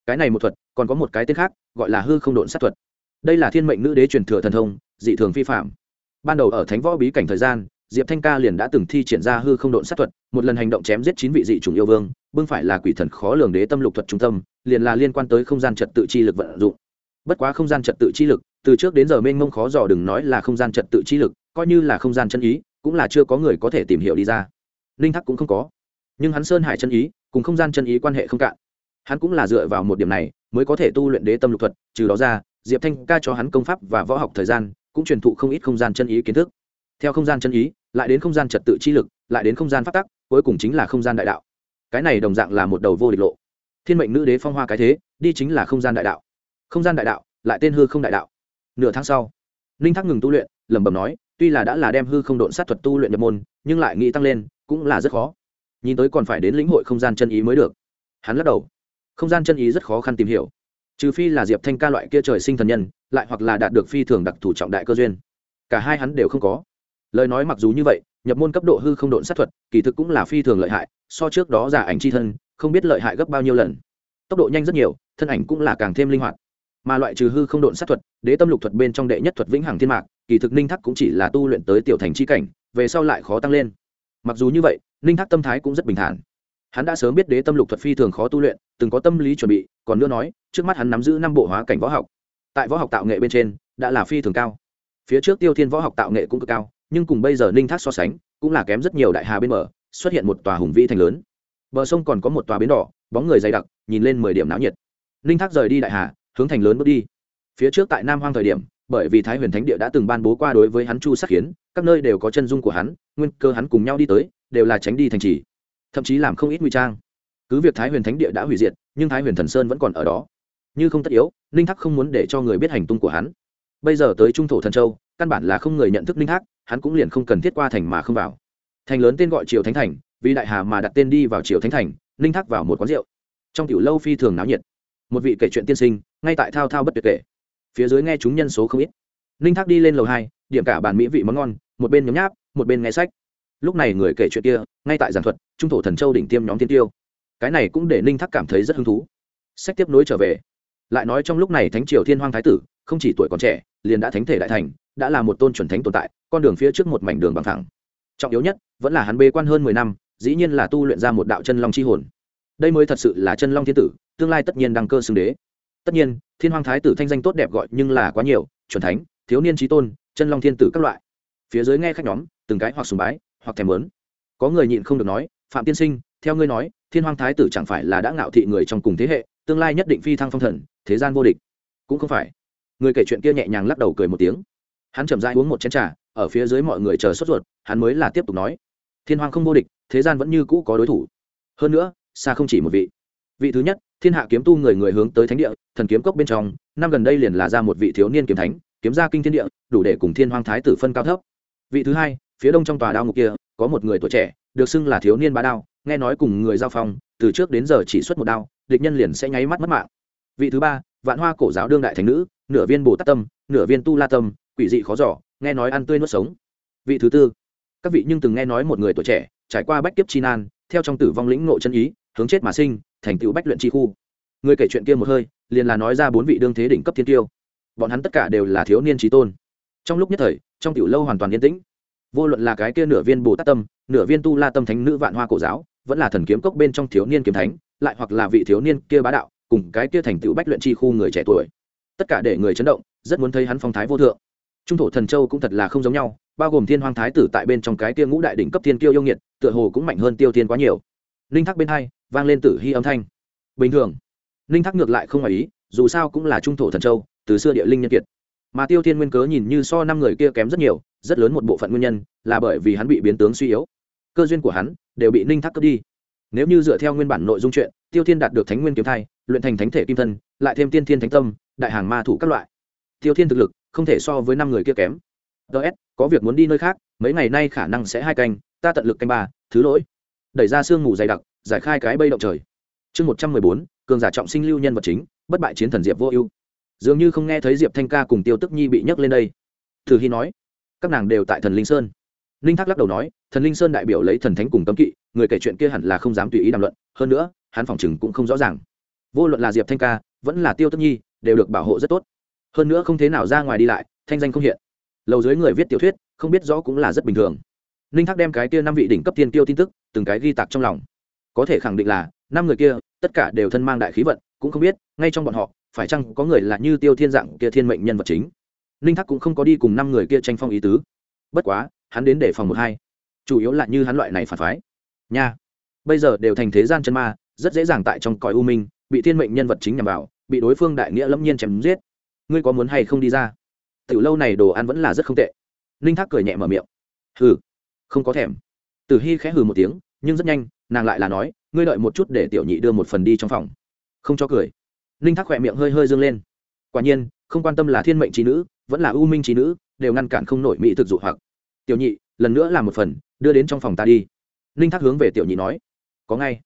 Cái này một thuật, còn có một cái tên khác, gọi là hư không độn sát thuật đây là thiên mệnh nữ đế truyền thừa thần thông, dị thường phi phạm ban đầu ở thánh võ bí cảnh thời gian, diệp thanh ca liền đã từng thi triển ra hư không độn sát thuật, một lần hành động chém giết chín vị dị chủng yêu vương, bưng phải là quỷ thần khó lường đế tâm lục thuật trung tâm, liền là liên quan tới không gian trật tự chi lực vận dụng. Bất quá không gian trật tự chi lực, từ trước đến giờ mênh mông khó dò đừng nói là không gian trật tự chi lực, coi như là không gian chân ý, cũng là chưa có người có thể tìm hiểu đi ra. Linh thắc cũng không có. Nhưng hắn sơn hải chân ý, cùng không gian chân ý quan hệ không cạn. Hắn cũng là dựa vào một điểm này, mới có thể tu luyện đế tâm lục thuật, trừ đó ra diệp thanh ca cho hắn công pháp và võ học thời gian, cũng truyền thụ không ít không gian chân ý kiến thức. Theo không gian chân ý, lại đến không gian trật tự chi lực, lại đến không gian phát tắc, cuối cùng chính là không gian đại đạo. Cái này đồng dạng là một đầu vô địch lộ. Thiên mệnh nữ đế phong hoa cái thế, đi chính là không gian đại đạo. Không gian đại đạo, lại tên hư không đại đạo. Nửa tháng sau, ninh thác ngừng tu luyện, lẩm bẩm nói, tuy là đã là đem hư không độn sát thuật tu luyện nhập môn, nhưng lại nghĩ tăng lên, cũng là rất khó. Nhìn tới còn phải đến lĩnh hội không gian chân ý mới được. Hắn lắc đầu. Không gian chân ý rất khó khăn tìm hiểu trừ phi là diệp thanh ca loại kia trời sinh thần nhân lại hoặc là đạt được phi thường đặc thù trọng đại cơ duyên cả hai hắn đều không có lời nói mặc dù như vậy nhập môn cấp độ hư không độn sát thuật kỳ thực cũng là phi thường lợi hại so trước đó giả ảnh c h i thân không biết lợi hại gấp bao nhiêu lần tốc độ nhanh rất nhiều thân ảnh cũng là càng thêm linh hoạt mà loại trừ hư không độn sát thuật đế tâm lục thuật bên trong đệ nhất thuật vĩnh hằng thiên mạc kỳ thực ninh thắc cũng chỉ là tu luyện tới tiểu thành c cảnh về sau lại khó tăng lên mặc dù như vậy ninh thắc tâm thái cũng rất bình thản hắn đã sớm biết đế tâm lục thuật phi thường khó tu luyện, từng có tâm lý chuẩn bị, còn nữa nói, trước mắt hắn nắm giữ năm bộ hóa cảnh võ học. Tại võ học tạo nghệ bên trên, đã là phi thường cao. Phía trước tiêu thiên võ học tạo nghệ cũng cực cao, nhưng cùng bây giờ ninh thác so sánh, cũng là kém rất nhiều đại hà bên bờ, xuất hiện một tòa hùng vĩ thành lớn. Bờ sông còn có một tòa bến đỏ, bóng người dày đặc, nhìn lên mười điểm náo nhiệt. Ninh thác rời đi đại hà, hướng thành lớn bước đi. Phía trước tại nam hoang thời điểm, bởi vì thái huyền thánh địa đã từng ban bố qua đối với hắn chu sắc khiến các nơi đều có chân dung của hắn, nguyên cơ hắn cùng nhau đi tới, đều là tránh đi thành trì thậm chí làm không ít nguy trang. Cứ việc thái huyền thánh địa đã hủy diệt, nhưng thái huyền thần sơn vẫn còn ở đó. Như không tất yếu, ninh thác không muốn để cho người biết hành tung của hắn. Bây giờ tới trung thổ thần châu, căn bản là không người nhận thức ninh thác, hắn cũng liền không cần thiết qua thành mà không vào. Thành lớn tên gọi triều thánh thành, vì đại hà mà đặt tên đi vào triều thánh thành, ninh thác vào một quán rượu. Trong tiểu lâu phi thường náo nhiệt. Một vị kể chuyện tiên sinh, ngay tại thao thao bất tuyệt kể. Phía dưới nghe chúng nhân số không ít. Ninh thác đi lên lầu hai, điểm cả bàn mỹ vị món ngon, một bên nhấm nháp, một bên nghe sách lúc này người kể chuyện kia, ngay tại giảng thuật, trung thổ thần châu đỉnh tiêm nhóm tiên tiêu. Cái này cũng để ninh thác cảm thấy rất hứng thú. Sách tiếp nối trở về. Lại nói trong lúc này thánh triều thiên hoàng thái tử, không chỉ tuổi còn trẻ, liền đã thánh thể đại thành, đã là một tôn chuẩn thánh tồn tại, con đường phía trước một mảnh đường bằng thẳng trọng yếu nhất, vẫn là hắn bê quan hơn mười năm, dĩ nhiên là tu luyện ra một đạo chân long c h i hồn. Đây mới thật sự là chân long thiên tử, tương lai tất nhiên đăng cơ xưng đế. Tất nhiên, thiên hoàng thái tử thanh danh tốt đẹp gọi nhưng là quá nhiều, chuẩn thánh, thiếu niên trí tôn, chân long thiên tử các loại. Phía dưới nghe khách nhóm, từng cái hoặc sùng bái hoặc thèm lớn có người nhịn không được nói, phạm tiên sinh, theo ngươi nói, thiên hoàng thái tử chẳng phải là đã ngạo thị người trong cùng thế hệ, tương lai nhất định phi thăng phong thần, thế gian vô địch. Cũng không phải. Người kể chuyện kia nhẹ nhàng lắc đầu cười một tiếng. Hắn chậm rãi uống một chén trà, ở phía dưới mọi người chờ sốt ruột, hắn mới là tiếp tục nói, thiên hoàng không vô địch, thế gian vẫn như cũ có đối thủ. Hơn nữa, xa không chỉ một vị. Vị thứ nhất, thiên hạ kiếm tu người người hướng tới thánh địa, thần kiếm cốc bên trong, năm gần đây liền là ra một vị thiếu niên kiếm thánh, kiếm ra kinh thiên địa, đủ để cùng thiên hoàng thái tử phân cao thấp. Vị thứ hai phía đông trong tòa đao ngục kia, có một người tuổi trẻ, được xưng là thiếu niên bá đao, nghe nói cùng người giao phong, từ trước đến giờ chỉ xuất một đao, địch nhân liền sẽ nháy mắt mất mạng. Vị thứ ba, vạn hoa cổ giáo đương đại thành nữ, nửa viên bồ tát tâm, nửa viên tu la tâm, quỷ dị khó giỏ nghe nói ăn tươi nuốt sống. Vị thứ tư, các vị nhưng từng nghe nói một người tuổi trẻ, trải qua bách kiếp chi nan, theo trong tử vong lĩnh ngộ chân ý, hướng chết mà sinh, thành tựu bách luyện chi khu. Người kể chuyện kia một hơi, liền là nói ra bốn vị đương thế đỉnh cấp thiên tiêu. Bọn hắn tất cả đều là thiếu niên trí tôn. Trong lúc nhất thời, trong tiểu lâu hoàn toàn yên tĩnh vô luận là cái kia nửa viên bồ tát tâm, nửa viên tu la tâm thánh nữ vạn hoa cổ giáo, vẫn là thần kiếm cốc bên trong thiếu niên kiếm thánh, lại hoặc là vị thiếu niên kia bá đạo, cùng cái kia thành tựu bách luyện chi khu người trẻ tuổi. Tất cả để người chấn động, rất muốn thấy hắn phong thái vô thượng. Trung thổ thần châu cũng thật là không giống nhau, bao gồm thiên hoàng thái tử tại bên trong cái kia ngũ đại đỉnh cấp thiên kiêu yêu nghiệt, tựa hồ cũng mạnh hơn tiêu thiên quá nhiều. Ninh thác bên hai, vang lên tử hy âm thanh. Bình thường ninh thác ngược lại không ngoài ý, dù sao cũng là trung thổ thần châu, từ xưa địa linh nhân kiệt mà tiêu thiên nguyên cớ nhìn như so năm người kia kém rất nhiều, rất lớn một bộ phận nguyên nhân là bởi vì hắn bị biến tướng suy yếu. Cơ duyên của hắn đều bị ninh thác cướp đi. Nếu như dựa theo nguyên bản nội dung chuyện, tiêu thiên đạt được thánh nguyên kiếm thai, luyện thành thánh thể kim thân, lại thêm tiên thiên thánh tâm, đại hàng ma thủ các loại. Tiêu thiên thực lực không thể so với năm người kia kém. Ts có việc muốn đi nơi khác, mấy ngày nay khả năng sẽ hai canh, ta tận lực canh ba, thứ lỗi. Đẩy ra sương mù dày đặc, giải khai cái bây động trời. Chương một trăm mười bốn, cường giả trọng sinh lưu nhân vật chính, bất bại chiến thần diệp vô ưu dường như không nghe thấy diệp thanh ca cùng tiêu tức nhi bị nhấc lên đây thử hy nói các nàng đều tại thần linh sơn ninh thác lắc đầu nói thần linh sơn đại biểu lấy thần thánh cùng cấm kỵ người kể chuyện kia hẳn là không dám tùy ý đàm luận hơn nữa hắn phòng chừng cũng không rõ ràng vô luận là diệp thanh ca vẫn là tiêu tức nhi đều được bảo hộ rất tốt hơn nữa không thế nào ra ngoài đi lại thanh danh không hiện lầu dưới người viết tiểu thuyết không biết rõ cũng là rất bình thường ninh thác đem cái kia năm vị đỉnh cấp tiên tiêu tin tức từng cái ghi tạc trong lòng có thể khẳng định là năm người kia tất cả đều thân mang đại khí vận cũng không biết ngay trong bọn họ phải chăng có người là như tiêu thiên dạng kia thiên mệnh nhân vật chính? Ninh thác cũng không có đi cùng năm người kia tranh phong ý tứ. Bất quá, hắn đến để phòng một hai. Chủ yếu là như hắn loại này phản phái. Nha. Bây giờ đều thành thế gian chân ma, rất dễ dàng tại trong cõi u minh, bị thiên mệnh nhân vật chính nhằm vào, bị đối phương đại nghĩa lâm nhiên chém giết. Ngươi có muốn hay không đi ra? Tiểu lâu này đồ ăn vẫn là rất không tệ. Ninh thác cười nhẹ mở miệng. Hừ, không có thèm. Tử hy khẽ hừ một tiếng, nhưng rất nhanh, nàng lại là nói, ngươi đợi một chút để tiểu nhị đưa một phần đi trong phòng. Không cho cười ninh thác khỏe miệng hơi hơi dâng lên. Quả nhiên, không quan tâm là thiên mệnh trí nữ, vẫn là ưu minh trí nữ, đều ngăn cản không nổi mỹ thực dụ hoặc. Tiểu nhị, lần nữa làm một phần, đưa đến trong phòng ta đi. Ninh thác hướng về tiểu nhị nói. Có ngay.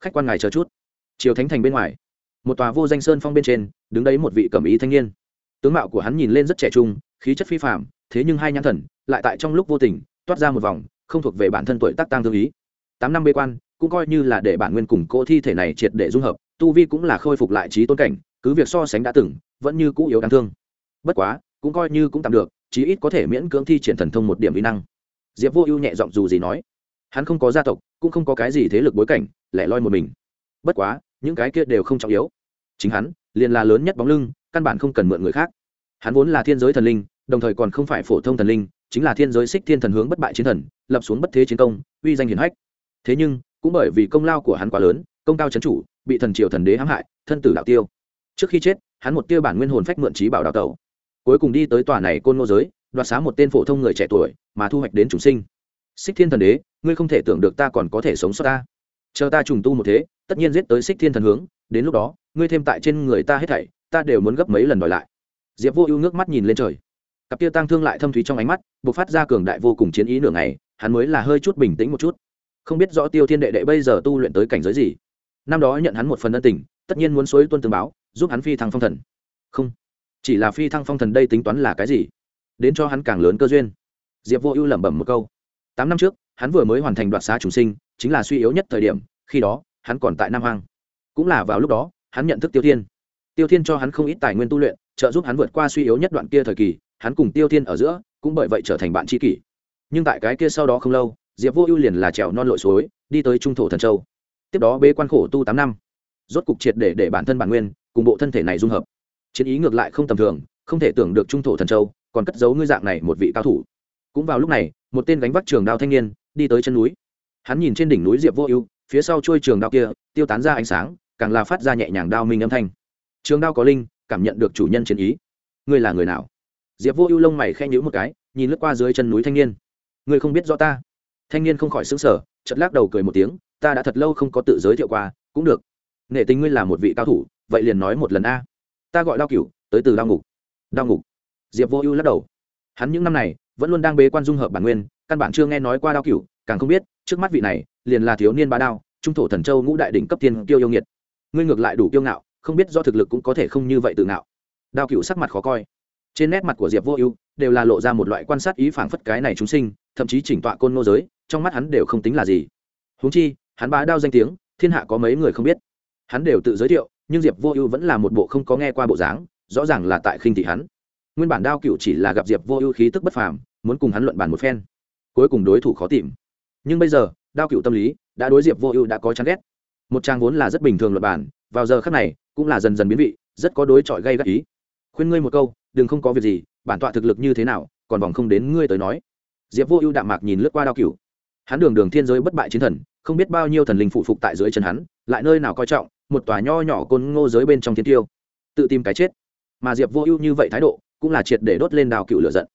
Khách quan ngài chờ chút. Chiều thánh thành bên ngoài. Một tòa vô danh sơn phong bên trên, đứng đấy một vị cẩm ý thanh niên. Tướng mạo của hắn nhìn lên rất trẻ trung, khí chất phi phạm thế nhưng hai nhãn thần, lại tại trong lúc vô tình, toát ra một vòng, không thuộc về bản thân tuổi tác tăng thương ý. Tám năm bê quan, cũng coi như là để bản nguyên cùng cỗ thi thể này triệt để dung hợp tu vi cũng là khôi phục lại trí tôn cảnh, cứ việc so sánh đã từng, vẫn như cũ yếu đáng thương. Bất quá, cũng coi như cũng tạm được, chí ít có thể miễn cưỡng thi triển thần thông một điểm vi năng. Diệp vô ưu nhẹ giọng dù gì nói, hắn không có gia tộc, cũng không có cái gì thế lực bối cảnh, lẻ loi một mình. Bất quá, những cái kia đều không trọng yếu. Chính hắn, liền là lớn nhất bóng lưng, căn bản không cần mượn người khác. Hắn vốn là thiên giới thần linh, đồng thời còn không phải phổ thông thần linh, chính là thiên giới xích thiên thần hướng bất bại chiến thần, lập xuống bất thế chiến công, uy danh hiển hách. Thế nhưng, cũng bởi vì công lao của hắn quá lớn công cao chấn chủ, bị thần triều thần đế hãm hại, thân tử đạo tiêu. Trước khi chết, hắn một tiêu bản nguyên hồn phách mượn trí bảo đạo tẩu. Cuối cùng đi tới tòa này côn ngô giới, đoạt xá một tên phổ thông người trẻ tuổi, mà thu hoạch đến chúng sinh. Xích thiên thần đế, ngươi không thể tưởng được ta còn có thể sống sót ta. Chờ ta trùng tu một thế, tất nhiên giết tới xích thiên thần hướng, đến lúc đó, ngươi thêm tại trên người ta hết thảy, ta đều muốn gấp mấy lần đòi lại. Diệp vô ưu nước mắt nhìn lên trời. Cặp tia tăng thương lại thâm thúy trong ánh mắt b ộ c phát ra cường đại vô cùng chiến ý nửa ngày, hắn mới là hơi chút bình tĩnh một chút. Không biết rõ tiêu thiên đệ đệ bây giờ tu luyện tới cảnh giới gì năm đó nhận hắn một phần ân tình, tất nhiên muốn suối tuân tương báo, giúp hắn phi thăng phong thần. Không, chỉ là phi thăng phong thần đây tính toán là cái gì? Đến cho hắn càng lớn cơ duyên. Diệp vô ưu lẩm bẩm một câu. Tám năm trước, hắn vừa mới hoàn thành đoạt xá chủ sinh, chính là suy yếu nhất thời điểm, khi đó, hắn còn tại nam hoàng cũng là vào lúc đó, hắn nhận thức tiêu thiên. Tiêu thiên cho hắn không ít tài nguyên tu luyện, trợ giúp hắn vượt qua suy yếu nhất đoạn kia thời kỳ, hắn cùng tiêu thiên ở giữa, cũng bởi vậy trở thành bạn tri kỷ. Nhưng tại cái kia sau đó không lâu, diệp vô ưu liền là trèo non lội suối, đi tới trung thổ thần châu tiếp đó bế quan khổ tu tám năm. Rốt cục triệt để để bản thân bản nguyên, cùng bộ thân thể này dung hợp. Chiến ý ngược lại không tầm thường, không thể tưởng được trung thổ thần châu, còn cất giấu ngư dạng này một vị cao thủ. Cũng vào lúc này, một tên gánh vác trường đao thanh niên đi tới chân núi. Hắn nhìn trên đỉnh núi diệp vô ưu, phía sau trôi trường đao kia, tiêu tán ra ánh sáng, càng là phát ra nhẹ nhàng đao minh âm thanh. Trường đao có linh, cảm nhận được chủ nhân chiến ý. Ngươi là người nào? Diệp vô ưu lông mày khẽ nhữ một cái, nhìn lướt qua dưới chân núi thanh niên. Ngươi không biết rõ ta. Thanh niên không khỏi xứng sở chật lắc đầu cười một tiếng ta đã thật lâu không có tự giới thiệu qua, cũng được. Nể tình ngươi là một vị cao thủ, vậy liền nói một lần a. Ta gọi đao cửu, tới từ đao ngục. Đao ngục. Diệp vô ưu lắc đầu. Hắn những năm này, vẫn luôn đang bế quan dung hợp bản nguyên, căn bản chưa nghe nói qua đao cửu, càng không biết, trước mắt vị này, liền là thiếu niên bá đao, trung thổ thần châu ngũ đại đỉnh cấp tiên tiêu yêu nghiệt. Ngươi ngược lại đủ kiêu ngạo, không biết do thực lực cũng có thể không như vậy tự ngạo. Đao cửu sắc mặt khó coi. Trên nét mặt của diệp vô ưu, đều là lộ ra một loại quan sát ý phảng phất cái này chúng sinh, thậm chí chỉnh tọa côn nô giới, trong mắt hắn đều không tính là gì. Huống chi hắn bá đao danh tiếng thiên hạ có mấy người không biết. Hắn đều tự giới thiệu nhưng diệp vô ưu vẫn là một bộ không có nghe qua bộ dáng rõ ràng là tại khinh thị hắn. Nguyên bản đao cựu chỉ là gặp diệp vô ưu khí tức bất phàm muốn cùng hắn luận bàn một phen. Cuối cùng đối thủ khó tìm. Nhưng bây giờ đao cựu tâm lý đã đối diệp vô ưu đã có chán ghét. Một trang vốn là rất bình thường luận bàn, vào giờ khắc này cũng là dần dần biến vị rất có đối chọi gây gắt ý. Khuyên ngươi một câu đừng không có việc gì bản tọa thực lực như thế nào còn vòng không đến ngươi tới nói. Diệp vô ưu đạm mạc nhìn lướt qua đao cựu hắn đường đường thiên giới bất bại chiến thần không biết bao nhiêu thần linh phụ phục tại dưới chân hắn, lại nơi nào coi trọng, một tòa nho nhỏ côn ngô giới bên trong thiên tiêu. Tự tìm cái chết. Mà diệp vô ưu như vậy thái độ, cũng là triệt để đốt lên đạo cựu lửa giận.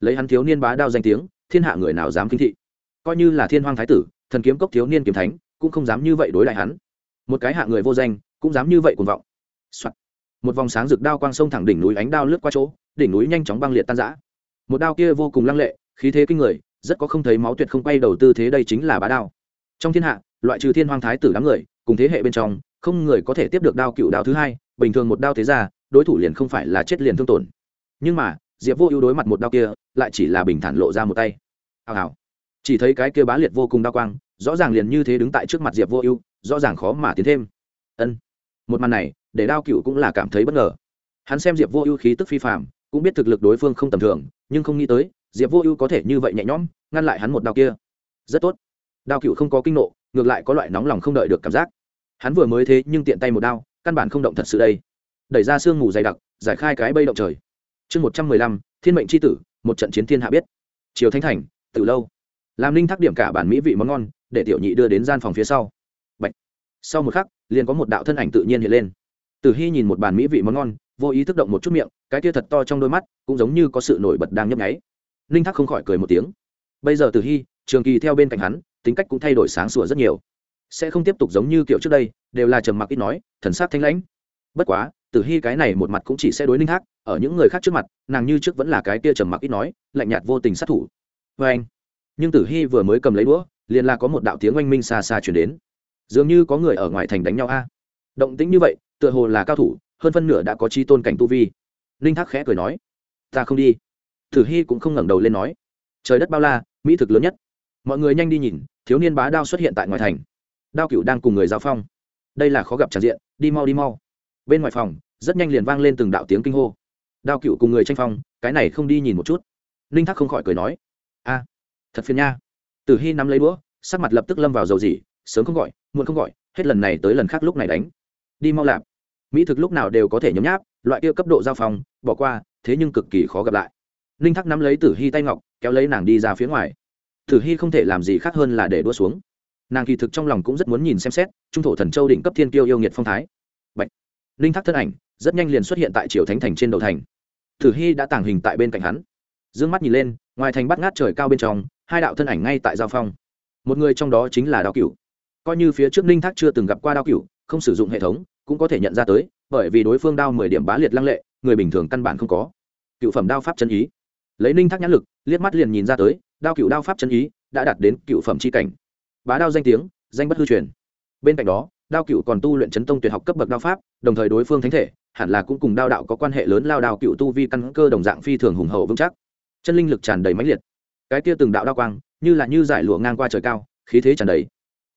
Lấy hắn thiếu niên bá đao danh tiếng, thiên hạ người nào dám kinh thị? Coi như là thiên hoàng thái tử, thần kiếm cốc thiếu niên kiếm thánh, cũng không dám như vậy đối lại hắn. Một cái hạ người vô danh, cũng dám như vậy cuồng vọng、Soạn. một vòng sáng rực đao quang sông thẳng đỉnh núi ánh đao lướt qua chỗ, đỉnh núi nhanh chóng băng liệt tan rã. Một đao kia vô cùng lăng lệ, khí thế kinh người, rất có không thấy máu tuyệt không quay đầu tư thế đây chính là bá đao trong thiên hạ, loại trừ thiên hoàng thái tử đám người, cùng thế hệ bên trong, không người có thể tiếp được đao cựu đao thứ hai, bình thường một đao thế ra, đối thủ liền không phải là chết liền thương tổn. Nhưng mà, diệp vô ưu đối mặt một đao kia, lại chỉ là bình thản lộ ra một tay. Hào hào. Chỉ thấy cái kia bá liệt vô cùng đao quang, rõ ràng liền như thế đứng tại trước mặt diệp vô ưu, rõ ràng khó mà tiến thêm. Ân. Một màn này, để đao cựu cũng là cảm thấy bất ngờ. Hắn xem diệp vô ưu khí tức phi phạm cũng biết thực lực đối phương không tầm thường, nhưng không nghĩ tới, diệp vô ưu có thể như vậy nhẹ nhõm, ngăn lại hắn một đao kia. Rất tốt đao cựu không có kinh nộ, ngược lại có loại nóng lòng không đợi được cảm giác. Hắn vừa mới thế nhưng tiện tay một đao, căn bản không động thật sự đây. Đẩy ra sương mù dày đặc, giải khai cái bây động trời. Chương một trăm mười lăm, thiên mệnh c h i tử, một trận chiến thiên hạ biết. Chiều thanh thành, từ lâu. Làm ninh thác điểm cả bản mỹ vị món ngon, để tiểu nhị đưa đến gian phòng phía sau. Bạch. sau một khắc, liền có một đạo thân ảnh tự nhiên hiện lên. Từ hy nhìn một bàn mỹ vị món ngon, vô ý thức động một chút miệng, cái tia thật to trong đôi mắt, cũng giống như có sự nổi bật đang nhấp nháy. Ninh thác không khỏi cười một tiếng. Bây giờ từ hy, trường kỳ theo bên cạnh hắn tính cách cũng thay đổi sáng sủa rất nhiều. Sẽ không tiếp tục giống như kiểu trước đây, đều là trầm mặc ít nói, thần sát thanh lãnh. Bất quá, tử hy cái này một mặt cũng chỉ sẽ đối ninh thác ở những người khác trước mặt, nàng như trước vẫn là cái kia trầm mặc ít nói, lạnh nhạt vô tình sát thủ. Vê anh, nhưng tử hy vừa mới cầm lấy đũa, liền là có một đạo tiếng oanh minh xa xa chuyển đến. Dường như có người ở ngoài thành đánh nhau a. Động tĩnh như vậy, tựa hồ là cao thủ, hơn phân nửa đã có chi tôn cảnh tu vi. Ninh thác khẽ cười nói, ta không đi. Tử hy cũng không ngẩng đầu lên nói, trời đất bao la, mỹ thực lớn nhất. Mọi người nhanh đi nhìn thiếu niên bá đao xuất hiện tại ngoài thành. Đao cựu đang cùng người giao phong. Đây là khó gặp tràn diện, đi mau đi mau. Bên ngoài phòng, rất nhanh liền vang lên từng đạo tiếng kinh hô. Đao cựu cùng người tranh phong, cái này không đi nhìn một chút. Ninh thác không khỏi cười nói, a, thật phiền nha. Tử hy nắm lấy đũa, sắc mặt lập tức lâm vào dầu dỉ sớm không gọi, muộn không gọi, hết lần này tới lần khác lúc này đánh. Đi mau lạp. Mỹ thực lúc nào đều có thể nhấm nháp, loại kia cấp độ giao phòng bỏ qua, thế nhưng cực kỳ khó gặp lại. Ninh thác nắm lấy tử hy tay ngọc, kéo lấy nàng đi ra phía ngoài. Thử hy không thể làm gì khác hơn là để đua xuống. Nàng kỳ thực trong lòng cũng rất muốn nhìn xem xét, trung thổ thần châu đỉnh cấp thiên kiêu yêu nghiệt phong thái. Bạch. ninh thác thân ảnh, rất nhanh liền xuất hiện tại triều thánh thành trên đầu thành. Thử hy đã tàng hình tại bên cạnh hắn. D ư ơ n g mắt nhìn lên, ngoài thành bắt ngát trời cao bên trong, hai đạo thân ảnh ngay tại giao phong. Một người trong đó chính là đao cựu coi như phía trước ninh thác chưa từng gặp qua đao cựu không sử dụng hệ thống, cũng có thể nhận ra tới, bởi vì đối phương đao mười điểm bá liệt lăng lệ, người bình thường căn bản không có. Cựu phẩm đao pháp chân ý. Lấy ninh thác nhãn lực, liếc mắt liền nhìn ra tới đao cựu đao pháp chân ý đã đạt đến cựu phẩm c h i cảnh. Bá đao danh tiếng, danh bất hư truyền. Bên cạnh đó, đao cựu còn tu luyện chấn tông tuyệt học cấp bậc đao pháp, đồng thời đối phương thánh thể, hẳn là cũng cùng đao đạo có quan hệ lớn, lao đao cựu tu vi căn cơ đồng dạng phi thường hùng hậu vững chắc. Chân linh lực tràn đầy mãnh liệt. Cái tia từng đạo đao quang, như là như giải lụa ngang qua trời cao, khí thế tràn đầy.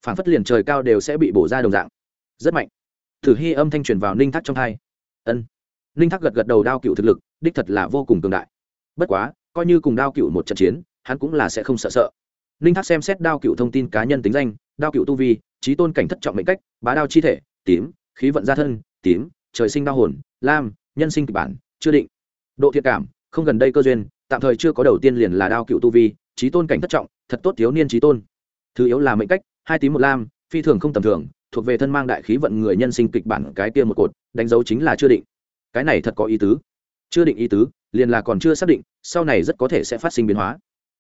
Phản phất liền trời cao đều sẽ bị bổ ra đồng dạng. Rất mạnh. Thử hy âm thanh truyền vào ninh thác trong thai. Ân. Ninh thác gật gật đầu, đao cựu thực lực, đích thật là vô cùng cường đại. Bất quá, coi như cùng đao cựu một trận chiến hắn cũng là sẽ không sợ sợ. Ninh thác xem xét đao cựu thông tin cá nhân tính danh, đao cựu tu vi, trí tôn cảnh thất trọng mệnh cách, bá đao chi thể, tím, khí vận gia thân, tím, trời sinh đao hồn, lam, nhân sinh kịch bản, chưa định. Độ thiệt cảm, không gần đây cơ duyên, tạm thời chưa có đầu tiên liền là đao cựu tu vi, trí tôn cảnh thất trọng, thật tốt thiếu niên trí tôn. Thứ yếu là mệnh cách, hai tím một lam, phi thường không tầm thường, thuộc về thân mang đại khí vận người nhân sinh kịch bản cái kia một cột, đánh dấu chính là chưa định. Cái này thật có ý tứ. Chưa định ý tứ, liền là còn chưa xác định, sau này rất có thể sẽ phát sinh biến hóa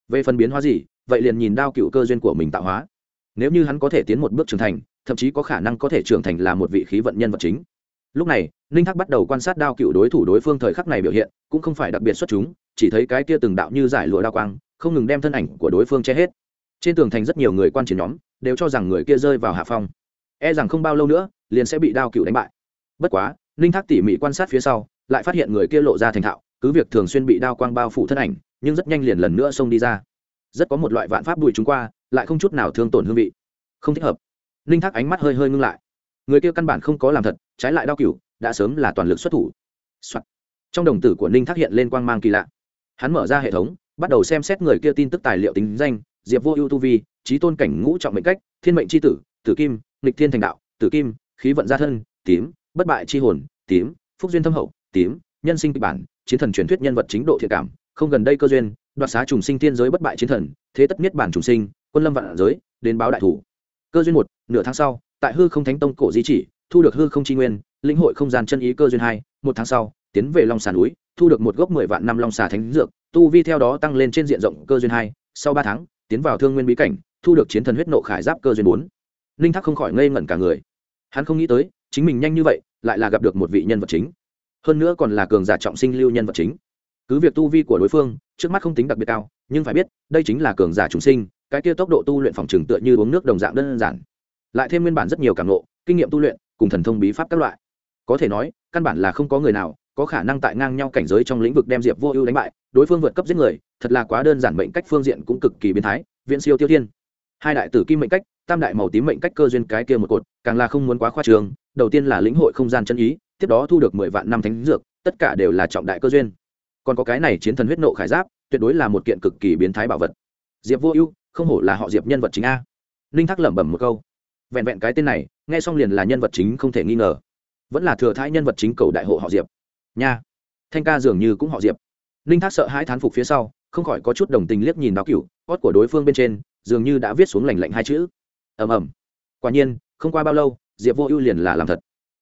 về phần biến hóa gì, vậy liền nhìn đao cựu cơ duyên của mình tạo hóa. Nếu như hắn có thể tiến một bước trưởng thành, thậm chí có khả năng có thể trưởng thành là một vị khí vận nhân vật chính. Lúc này, ninh thác bắt đầu quan sát đao cựu đối thủ đối phương thời khắc này biểu hiện, cũng không phải đặc biệt xuất chúng, chỉ thấy cái kia từng đạo như giải lụa đao quang, không ngừng đem thân ảnh của đối phương che hết. Trên tường thành rất nhiều người quan chiến nhóm, đều cho rằng người kia rơi vào hạ phong. E rằng không bao lâu nữa, liền sẽ bị đao cựu đánh bại. Bất quá, ninh thác tỉ mỉ quan sát phía sau, lại phát hiện người kia lộ ra thành thạo, cứ việc thường xuyên bị đao quang bao phủ thân ảnh nhưng rất nhanh liền lần nữa xông đi ra. Rất có một loại vạn pháp bụi chúng qua, lại không chút nào thương tổn hương vị. Không thích hợp. Ninh thác ánh mắt hơi hơi ngưng lại. Người kia căn bản không có làm thật, trái lại đau cửu, đã sớm là toàn lực xuất thủ、Soạn. trong đồng tử của ninh thác hiện lên quang mang kỳ lạ. Hắn mở ra hệ thống, bắt đầu xem xét người kia tin tức tài liệu tính danh, diệp vô ưu tu vi, trí tôn cảnh ngũ trọng mệnh cách, thiên mệnh c h i tử tử kim lịch thiên thành đạo, tử kim, khí vận gia thân, tím, bất bại c h i hồn, tím, phúc duyên thâm hậu, tím, nhân sinh kịch bản, chiến thần truyền thuyết nhân vật chính độ thiện cảm không gần đây cơ duyên, đoạt xá trùng sinh thiên giới bất bại chiến thần, thế tất niết bản trùng sinh, quân lâm vạn giới, đến báo đại thủ. Cơ duyên một, nửa tháng sau, tại hư không thánh tông cổ di chỉ, thu được hư không tri nguyên, lĩnh hội không gian chân ý cơ duyên hai, một tháng sau, tiến về long xà núi, thu được một gốc mười vạn năm long xà thánh dược, tu vi theo đó tăng lên trên diện rộng cơ duyên hai, sau ba tháng, tiến vào thương nguyên bí cảnh, thu được chiến thần huyết nộ khải giáp cơ duyên bốn. Ninh thác không khỏi ngây ngẩn cả người. Hắn không nghĩ tới, chính mình nhanh như vậy, lại là gặp được một vị nhân vật chính. Hơn nữa còn là cường giả trọng sinh lưu nhân vật chính cứ việc tu vi của đối phương trước mắt không tính đặc biệt cao, nhưng phải biết, đây chính là cường giả trùng sinh, cái kia tốc độ tu luyện phòng trường tựa như uống nước đồng dạng đơn giản. Lại thêm nguyên bản rất nhiều cảm nộ kinh nghiệm tu luyện, cùng thần thông bí pháp các loại. Có thể nói, căn bản là không có người nào có khả năng tại ngang nhau cảnh giới trong lĩnh vực đem diệp vô ưu đánh bại, đối phương vượt cấp giết người, thật là quá đơn giản mệnh cách phương diện cũng cực kỳ biến thái viện siêu tiêu thiên. Hai đại tử kim mệnh cách, tam đại màu tím mệnh cách cơ duyên cái kia một cột, càng là không muốn quá khoa trường đầu tiên là lĩnh hội không gian chân ý, tiếp đó thu được mười vạn năm thánh dược, tất cả đều là trọng đại cơ duyên còn có cái này chiến thần huyết nộ khải giáp, tuyệt đối là một kiện cực kỳ biến thái bảo vật. Diệp vô ưu, không hổ là họ diệp nhân vật chính a. Ninh thác lẩm bẩm một câu. Vẹn vẹn cái tên này, nghe xong liền là nhân vật chính không thể nghi ngờ. Vẫn là thừa thái nhân vật chính cầu đại hộ họ diệp. Nha. Thanh ca dường như cũng họ diệp. Ninh thác sợ hãi thán phục phía sau, không khỏi có chút đồng tình liếc nhìn báo cựu ót của đối phương bên trên, dường như đã viết xuống lành lạnh hai chữ. Ầm ầm. Quả nhiên, không qua bao lâu, diệp vô ưu liền là làm thật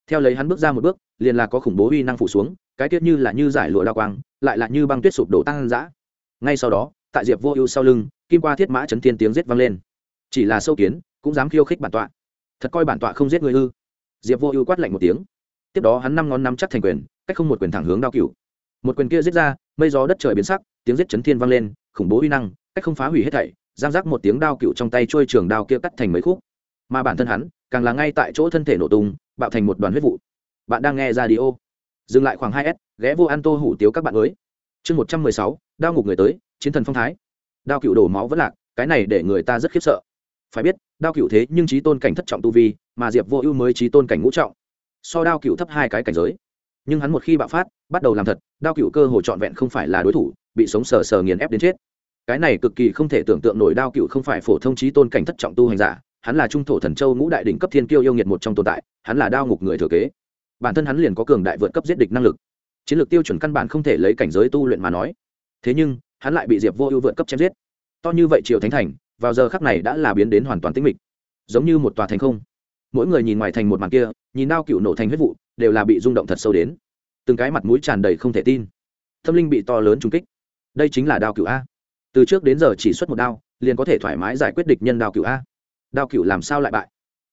theo lấy hắn bước ra một bước, liền là có khủng bố uy năng phủ xuống, cái tiết như là như giải lụa đa quang, lại là như băng tuyết sụp đổ tăng dã. Ngay sau đó, tại diệp vô ưu sau lưng, kim qua thiết mã chấn thiên tiếng giết vang lên. Chỉ là sâu kiến, cũng dám khiêu khích bản tọa. Thật coi bản tọa không giết người ư? Diệp vô ưu quát lạnh một tiếng. Tiếp đó hắn năm ngón nắm chắc thành quyền, cách không một quyền thẳng hướng đao cựu một quyền kia giết ra, mây gió đất trời biến sắc, tiếng giết chấn thiên vang lên, khủng bố uy năng, cách không phá hủy hết thảy, giang giác một tiếng đao cựu trong tay trôi trường đao kia cắt thành mấy khúc. Mà bản thân hắn, càng là ngay tại chỗ thân thể nổ tung bạo thành một đoàn huyết vụ. Bạn đang nghe ra đi ô dừng lại khoảng hai s, ghé vô ăn tô hủ tiếu các bạn mới chương một trăm mười sáu, đao ngục người tới, chiến thần phong thái. Đao cựu đổ máu vẫn lạc, cái này để người ta rất khiếp sợ. Phải biết, đao cựu thế nhưng trí tôn cảnh thất trọng tu vi, mà diệp vô ưu mới trí tôn cảnh ngũ trọng. So đao cựu thấp hai cái cảnh giới. Nhưng hắn một khi bạo phát, bắt đầu làm thật, đao cựu cơ hồ trọn vẹn không phải là đối thủ, bị sống sờ sờ nghiền ép đến chết. Cái này cực kỳ không thể tưởng tượng nổi đao cựu không phải phổ thông trí tôn cảnh thất trọng tu hành giả hắn là trung thổ thần châu ngũ đại đỉnh cấp thiên kiêu yêu nghiệt một trong tồn tại, hắn là đao ngục người thừa kế. Bản thân hắn liền có cường đại vượt cấp giết địch năng lực. Chiến lược tiêu chuẩn căn bản không thể lấy cảnh giới tu luyện mà nói. Thế nhưng, hắn lại bị diệp vô ưu vượt cấp chém giết. To như vậy triều thánh thành, vào giờ khắc này đã là biến đến hoàn toàn tĩnh mịch. Giống như một tòa thành không. Mỗi người nhìn ngoài thành một màn kia, nhìn đao cựu nổ thành huyết vụ, đều là bị rung động thật sâu đến. Từng cái mặt mũi tràn đầy không thể tin. Tâm linh bị to lớn trùng kích. Đây chính là đao cựu a. Từ trước đến giờ chỉ xuất một đao, liền có thể thoải mái giải quyết địch nhân đao cựu a đao cựu làm sao lại bại?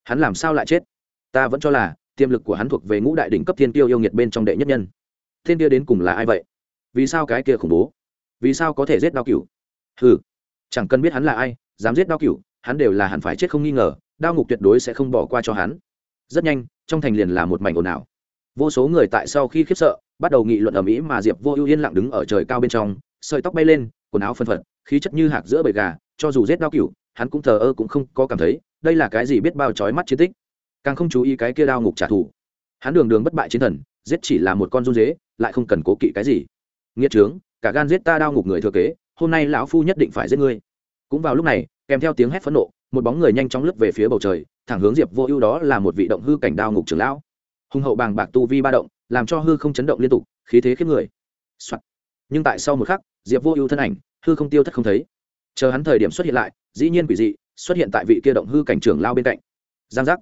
Hắn làm sao lại chết? Ta vẫn cho là, tiềm lực của hắn thuộc về ngũ đại đỉnh cấp thiên tiêu yêu nghiệt bên trong đệ nhất nhân. Thiên tiêu đến cùng là ai vậy? Vì sao cái kia khủng bố? Vì sao có thể giết đao cựu? Ừ chẳng cần biết hắn là ai, dám giết đao cựu, hắn đều là hẳn phải chết không nghi ngờ, đao ngục tuyệt đối sẽ không bỏ qua cho hắn. Rất nhanh, trong thành liền là một mảnh ồn ào. Vô số người tại sau khi khiếp sợ, bắt đầu nghị luận ở mỹ mà diệp vô ưu yên lặng đứng ở trời cao bên trong, sợi tóc bay lên, quần áo phân phật, khí chất như hạc giữa bầy gà, cho dù giết đao cựu hắn cũng thờ ơ cũng không có cảm thấy, đây là cái gì biết bao trói mắt chiến tích. Càng không chú ý cái kia đao ngục trả thù. Hắn đường đường bất bại chiến thần, giết chỉ là một con run dế, lại không cần cố kỵ cái gì. Nghĩa trướng, cả gan giết ta đao ngục người thừa kế, hôm nay lão phu nhất định phải giết ngươi. Cũng vào lúc này, kèm theo tiếng hét phẫn nộ, một bóng người nhanh chóng lướt về phía bầu trời, thẳng hướng diệp vô ưu đó là một vị động hư cảnh đao ngục trưởng lão. Hùng hậu bàng bạc tu vi ba động, làm cho hư không chấn động liên tục, khí thế khiếp người、Soạn. nhưng tại sau một khắc, diệp vô ưu thân ảnh, hư không tiêu thất không thấy. Chờ hắn thời điểm xuất hiện lại dĩ nhiên quỷ dị, xuất hiện tại vị kia động hư cảnh trưởng lao bên cạnh. Giang giác.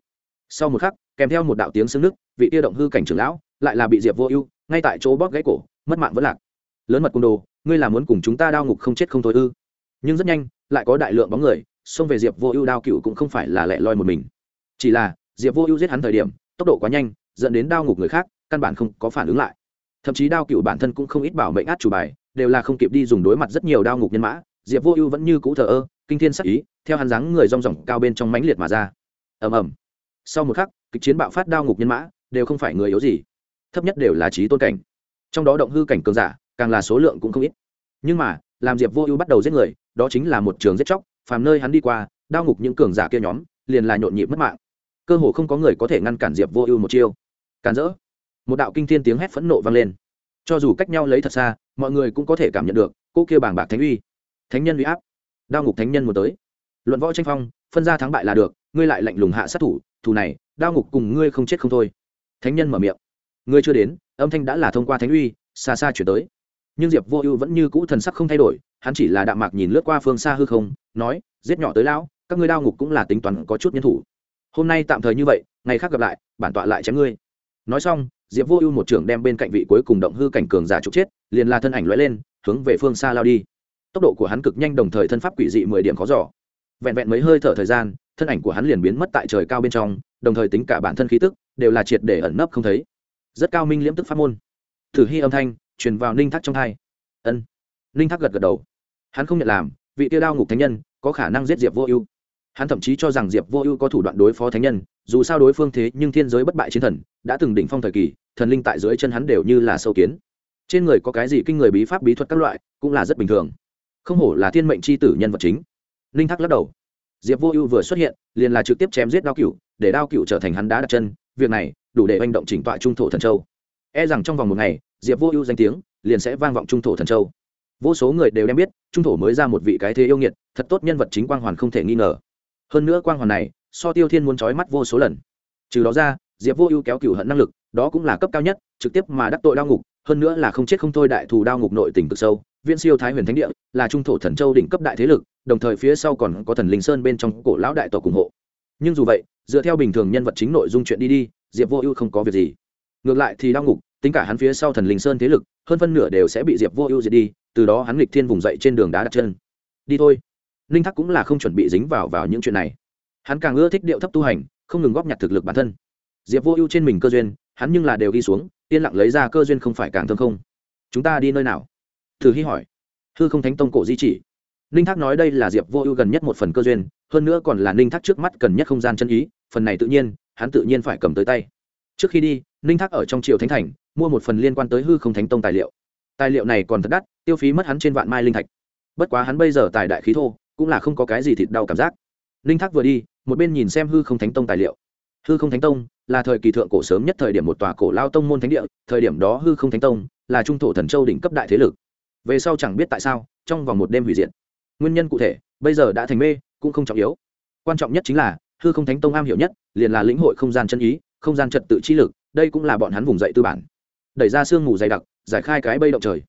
Sau một khắc, kèm theo một đạo tiếng xương nước, vị kia động hư cảnh trưởng lão lại là bị diệp vô ưu ngay tại chỗ bóp gãy cổ, mất mạng vẫn lạc. Lớn mật cung đồ, ngươi là muốn cùng chúng ta đao ngục không chết không thôi ư? Nhưng rất nhanh, lại có đại lượng bóng người xông về diệp vô ưu đao cựu cũng không phải là lẻ loi một mình. Chỉ là, diệp vô ưu giết hắn thời điểm, tốc độ quá nhanh, dẫn đến đao ngục người khác căn bản không có phản ứng lại. Thậm chí đao cựu bản thân cũng không ít bảo mệnh át chủ bài, đều là không kịp đi dùng đối mặt rất nhiều đao ngục nhân mã, diệp vô ưu vẫn như cũ thờ ơ kinh thiên sắc ý, theo hắn dáng người rong ròng cao bên trong mãnh liệt mà ra. Ầm ầm. Sau một khắc, kịch chiến bạo phát đao ngục nhân mã, đều không phải người yếu gì. Thấp nhất đều là trí tôn cảnh. Trong đó động hư cảnh cường giả, càng là số lượng cũng không ít. Nhưng mà, làm diệp vô ưu bắt đầu giết người, đó chính là một trường giết chóc, phàm nơi hắn đi qua, đao ngục những cường giả kia nhóm, liền là nhộn nhịp mất mạng. Cơ hồ không có người có thể ngăn cản diệp vô ưu một chiêu. Càn rỡ. Một đạo kinh thiên tiếng hét phẫn nộ vang lên. Cho dù cách nhau lấy thật xa, mọi người cũng có thể cảm nhận được, cô kia bàng bạc thánh uy. Thánh nhân uy áp đao ngục thánh nhân muốn tới. Luận võ tranh phong, phân ra thắng bại là được, ngươi lại lạnh lùng hạ sát thủ thủ này, đao ngục cùng ngươi không chết không thôi. Thánh nhân mở miệng. Ngươi chưa đến, âm thanh đã là thông qua thánh uy, xa xa chuyển tới. Nhưng diệp vô ưu vẫn như cũ thần sắc không thay đổi, hắn chỉ là đạm mạc nhìn lướt qua phương xa hư không, nói, giết nhỏ tới lão, các ngươi đao ngục cũng là tính toán có chút nhân thủ. Hôm nay tạm thời như vậy, ngày khác gặp lại, bản tọa lại chém ngươi. Nói xong, diệp vô ưu một trưởng đem bên cạnh vị cuối cùng động hư cảnh cường giả trục chết, liền là thân ảnh lóe lên, hướng về phương xa lao đi tốc độ của hắn cực nhanh đồng thời thân pháp quỷ dị mười điểm khó giỏ vẹn vẹn mấy hơi thở thời gian, thân ảnh của hắn liền biến mất tại trời cao bên trong, đồng thời tính cả bản thân khí tức đều là triệt để ẩn nấp không thấy. Rất cao minh liễm tức pháp môn. Thử hy âm thanh truyền vào ninh thác trong thai. Ân. Ninh thác gật gật đầu. Hắn không nhận làm, vị tiêu đao ngục thánh nhân có khả năng giết diệp vô ưu. Hắn thậm chí cho rằng diệp vô ưu có thủ đoạn đối phó thánh nhân, dù sao đối phương thế nhưng thiên giới bất bại chiến thần, đã từng đỉnh phong thời kỳ, thần linh tại dưới chân hắn đều như là sâu kiến. Trên người có cái gì kinh người bí pháp bí thuật các loại, cũng là rất bình thường không hổ là thiên mệnh c h i tử nhân vật chính. Ninh thác lắc đầu. Diệp vô ưu vừa xuất hiện, liền là trực tiếp chém giết đao cựu để đao cựu trở thành hắn đá đặt chân, việc này đủ để manh động chỉnh tọa trung thổ thần châu. E rằng trong vòng một ngày, diệp vô ưu danh tiếng liền sẽ vang vọng trung thổ thần châu. Vô số người đều đem biết, trung thổ mới ra một vị cái thế yêu nghiệt, thật tốt nhân vật chính quang hoàn không thể nghi ngờ. Hơn nữa quang hoàn này, so tiêu thiên muốn trói mắt vô số lần. Trừ đó ra, diệp vô ưu kéo cựu hận năng lực, đó cũng là cấp cao nhất, trực tiếp mà đắc tội đao ngục, hơn nữa là không chết không thôi đại thù đao ngục nội tỉnh cực sâu Viễn siêu thái huyền thánh địa, là trung thổ thần châu đỉnh cấp đại thế lực, đồng thời phía sau còn có thần linh sơn bên trong cổ lão đại tổ ủng hộ. Nhưng dù vậy, dựa theo bình thường nhân vật chính nội dung chuyện đi đi, diệp vô ưu không có việc gì. Ngược lại thì đau ngục, tính cả hắn phía sau thần linh sơn thế lực, hơn phân nửa đều sẽ bị diệp vô ưu diệt đi, từ đó hắn lịch thiên vùng dậy trên đường đá đặt chân. Đi thôi. Ninh thắc cũng là không chuẩn bị dính vào vào những chuyện này. Hắn càng ưa thích điệu thấp tu hành, không ngừng góp nhặt thực lực bản thân. Diệp vô ưu trên mình cơ duyên, hắn nhưng là đều ghi xuống, yên lặng lấy ra cơ duyên không phải càng thơm không. Chúng ta đi nơi nào? Thử hy hỏi. Hư không thánh tông cổ di chỉ. Ninh thác nói đây là diệp vô ưu gần nhất một phần cơ duyên, hơn nữa còn là ninh thác trước mắt cần nhất không gian chân ý, phần này tự nhiên, hắn tự nhiên phải cầm tới tay. Trước khi đi, ninh thác ở trong triều thánh thành, mua một phần liên quan tới hư không thánh tông tài liệu. Tài liệu này còn thật đắt, tiêu phí mất hắn trên vạn mai linh thạch. Bất quá hắn bây giờ tài đại khí thô, cũng là không có cái gì thịt đau cảm giác. Ninh thác vừa đi, một bên nhìn xem hư không thánh tông tài liệu. Hư không thánh tông là thời kỳ thượng cổ sớm nhất thời điểm một tòa cổ lao tông môn thánh địa, thời điểm đó hư không thánh tông là trung thổ thần châu đỉnh cấp đại thế lực về sau chẳng biết tại sao, trong vòng một đêm hủy diệt. Nguyên nhân cụ thể, bây giờ đã thành mê, cũng không trọng yếu. Quan trọng nhất chính là, hư không thánh tông am hiểu nhất, liền là lĩnh hội không gian chân ý, không gian trật tự chi lực, đây cũng là bọn hắn vùng dậy tư bản. Đẩy ra sương mù dày đặc, giải khai cái bây động trời.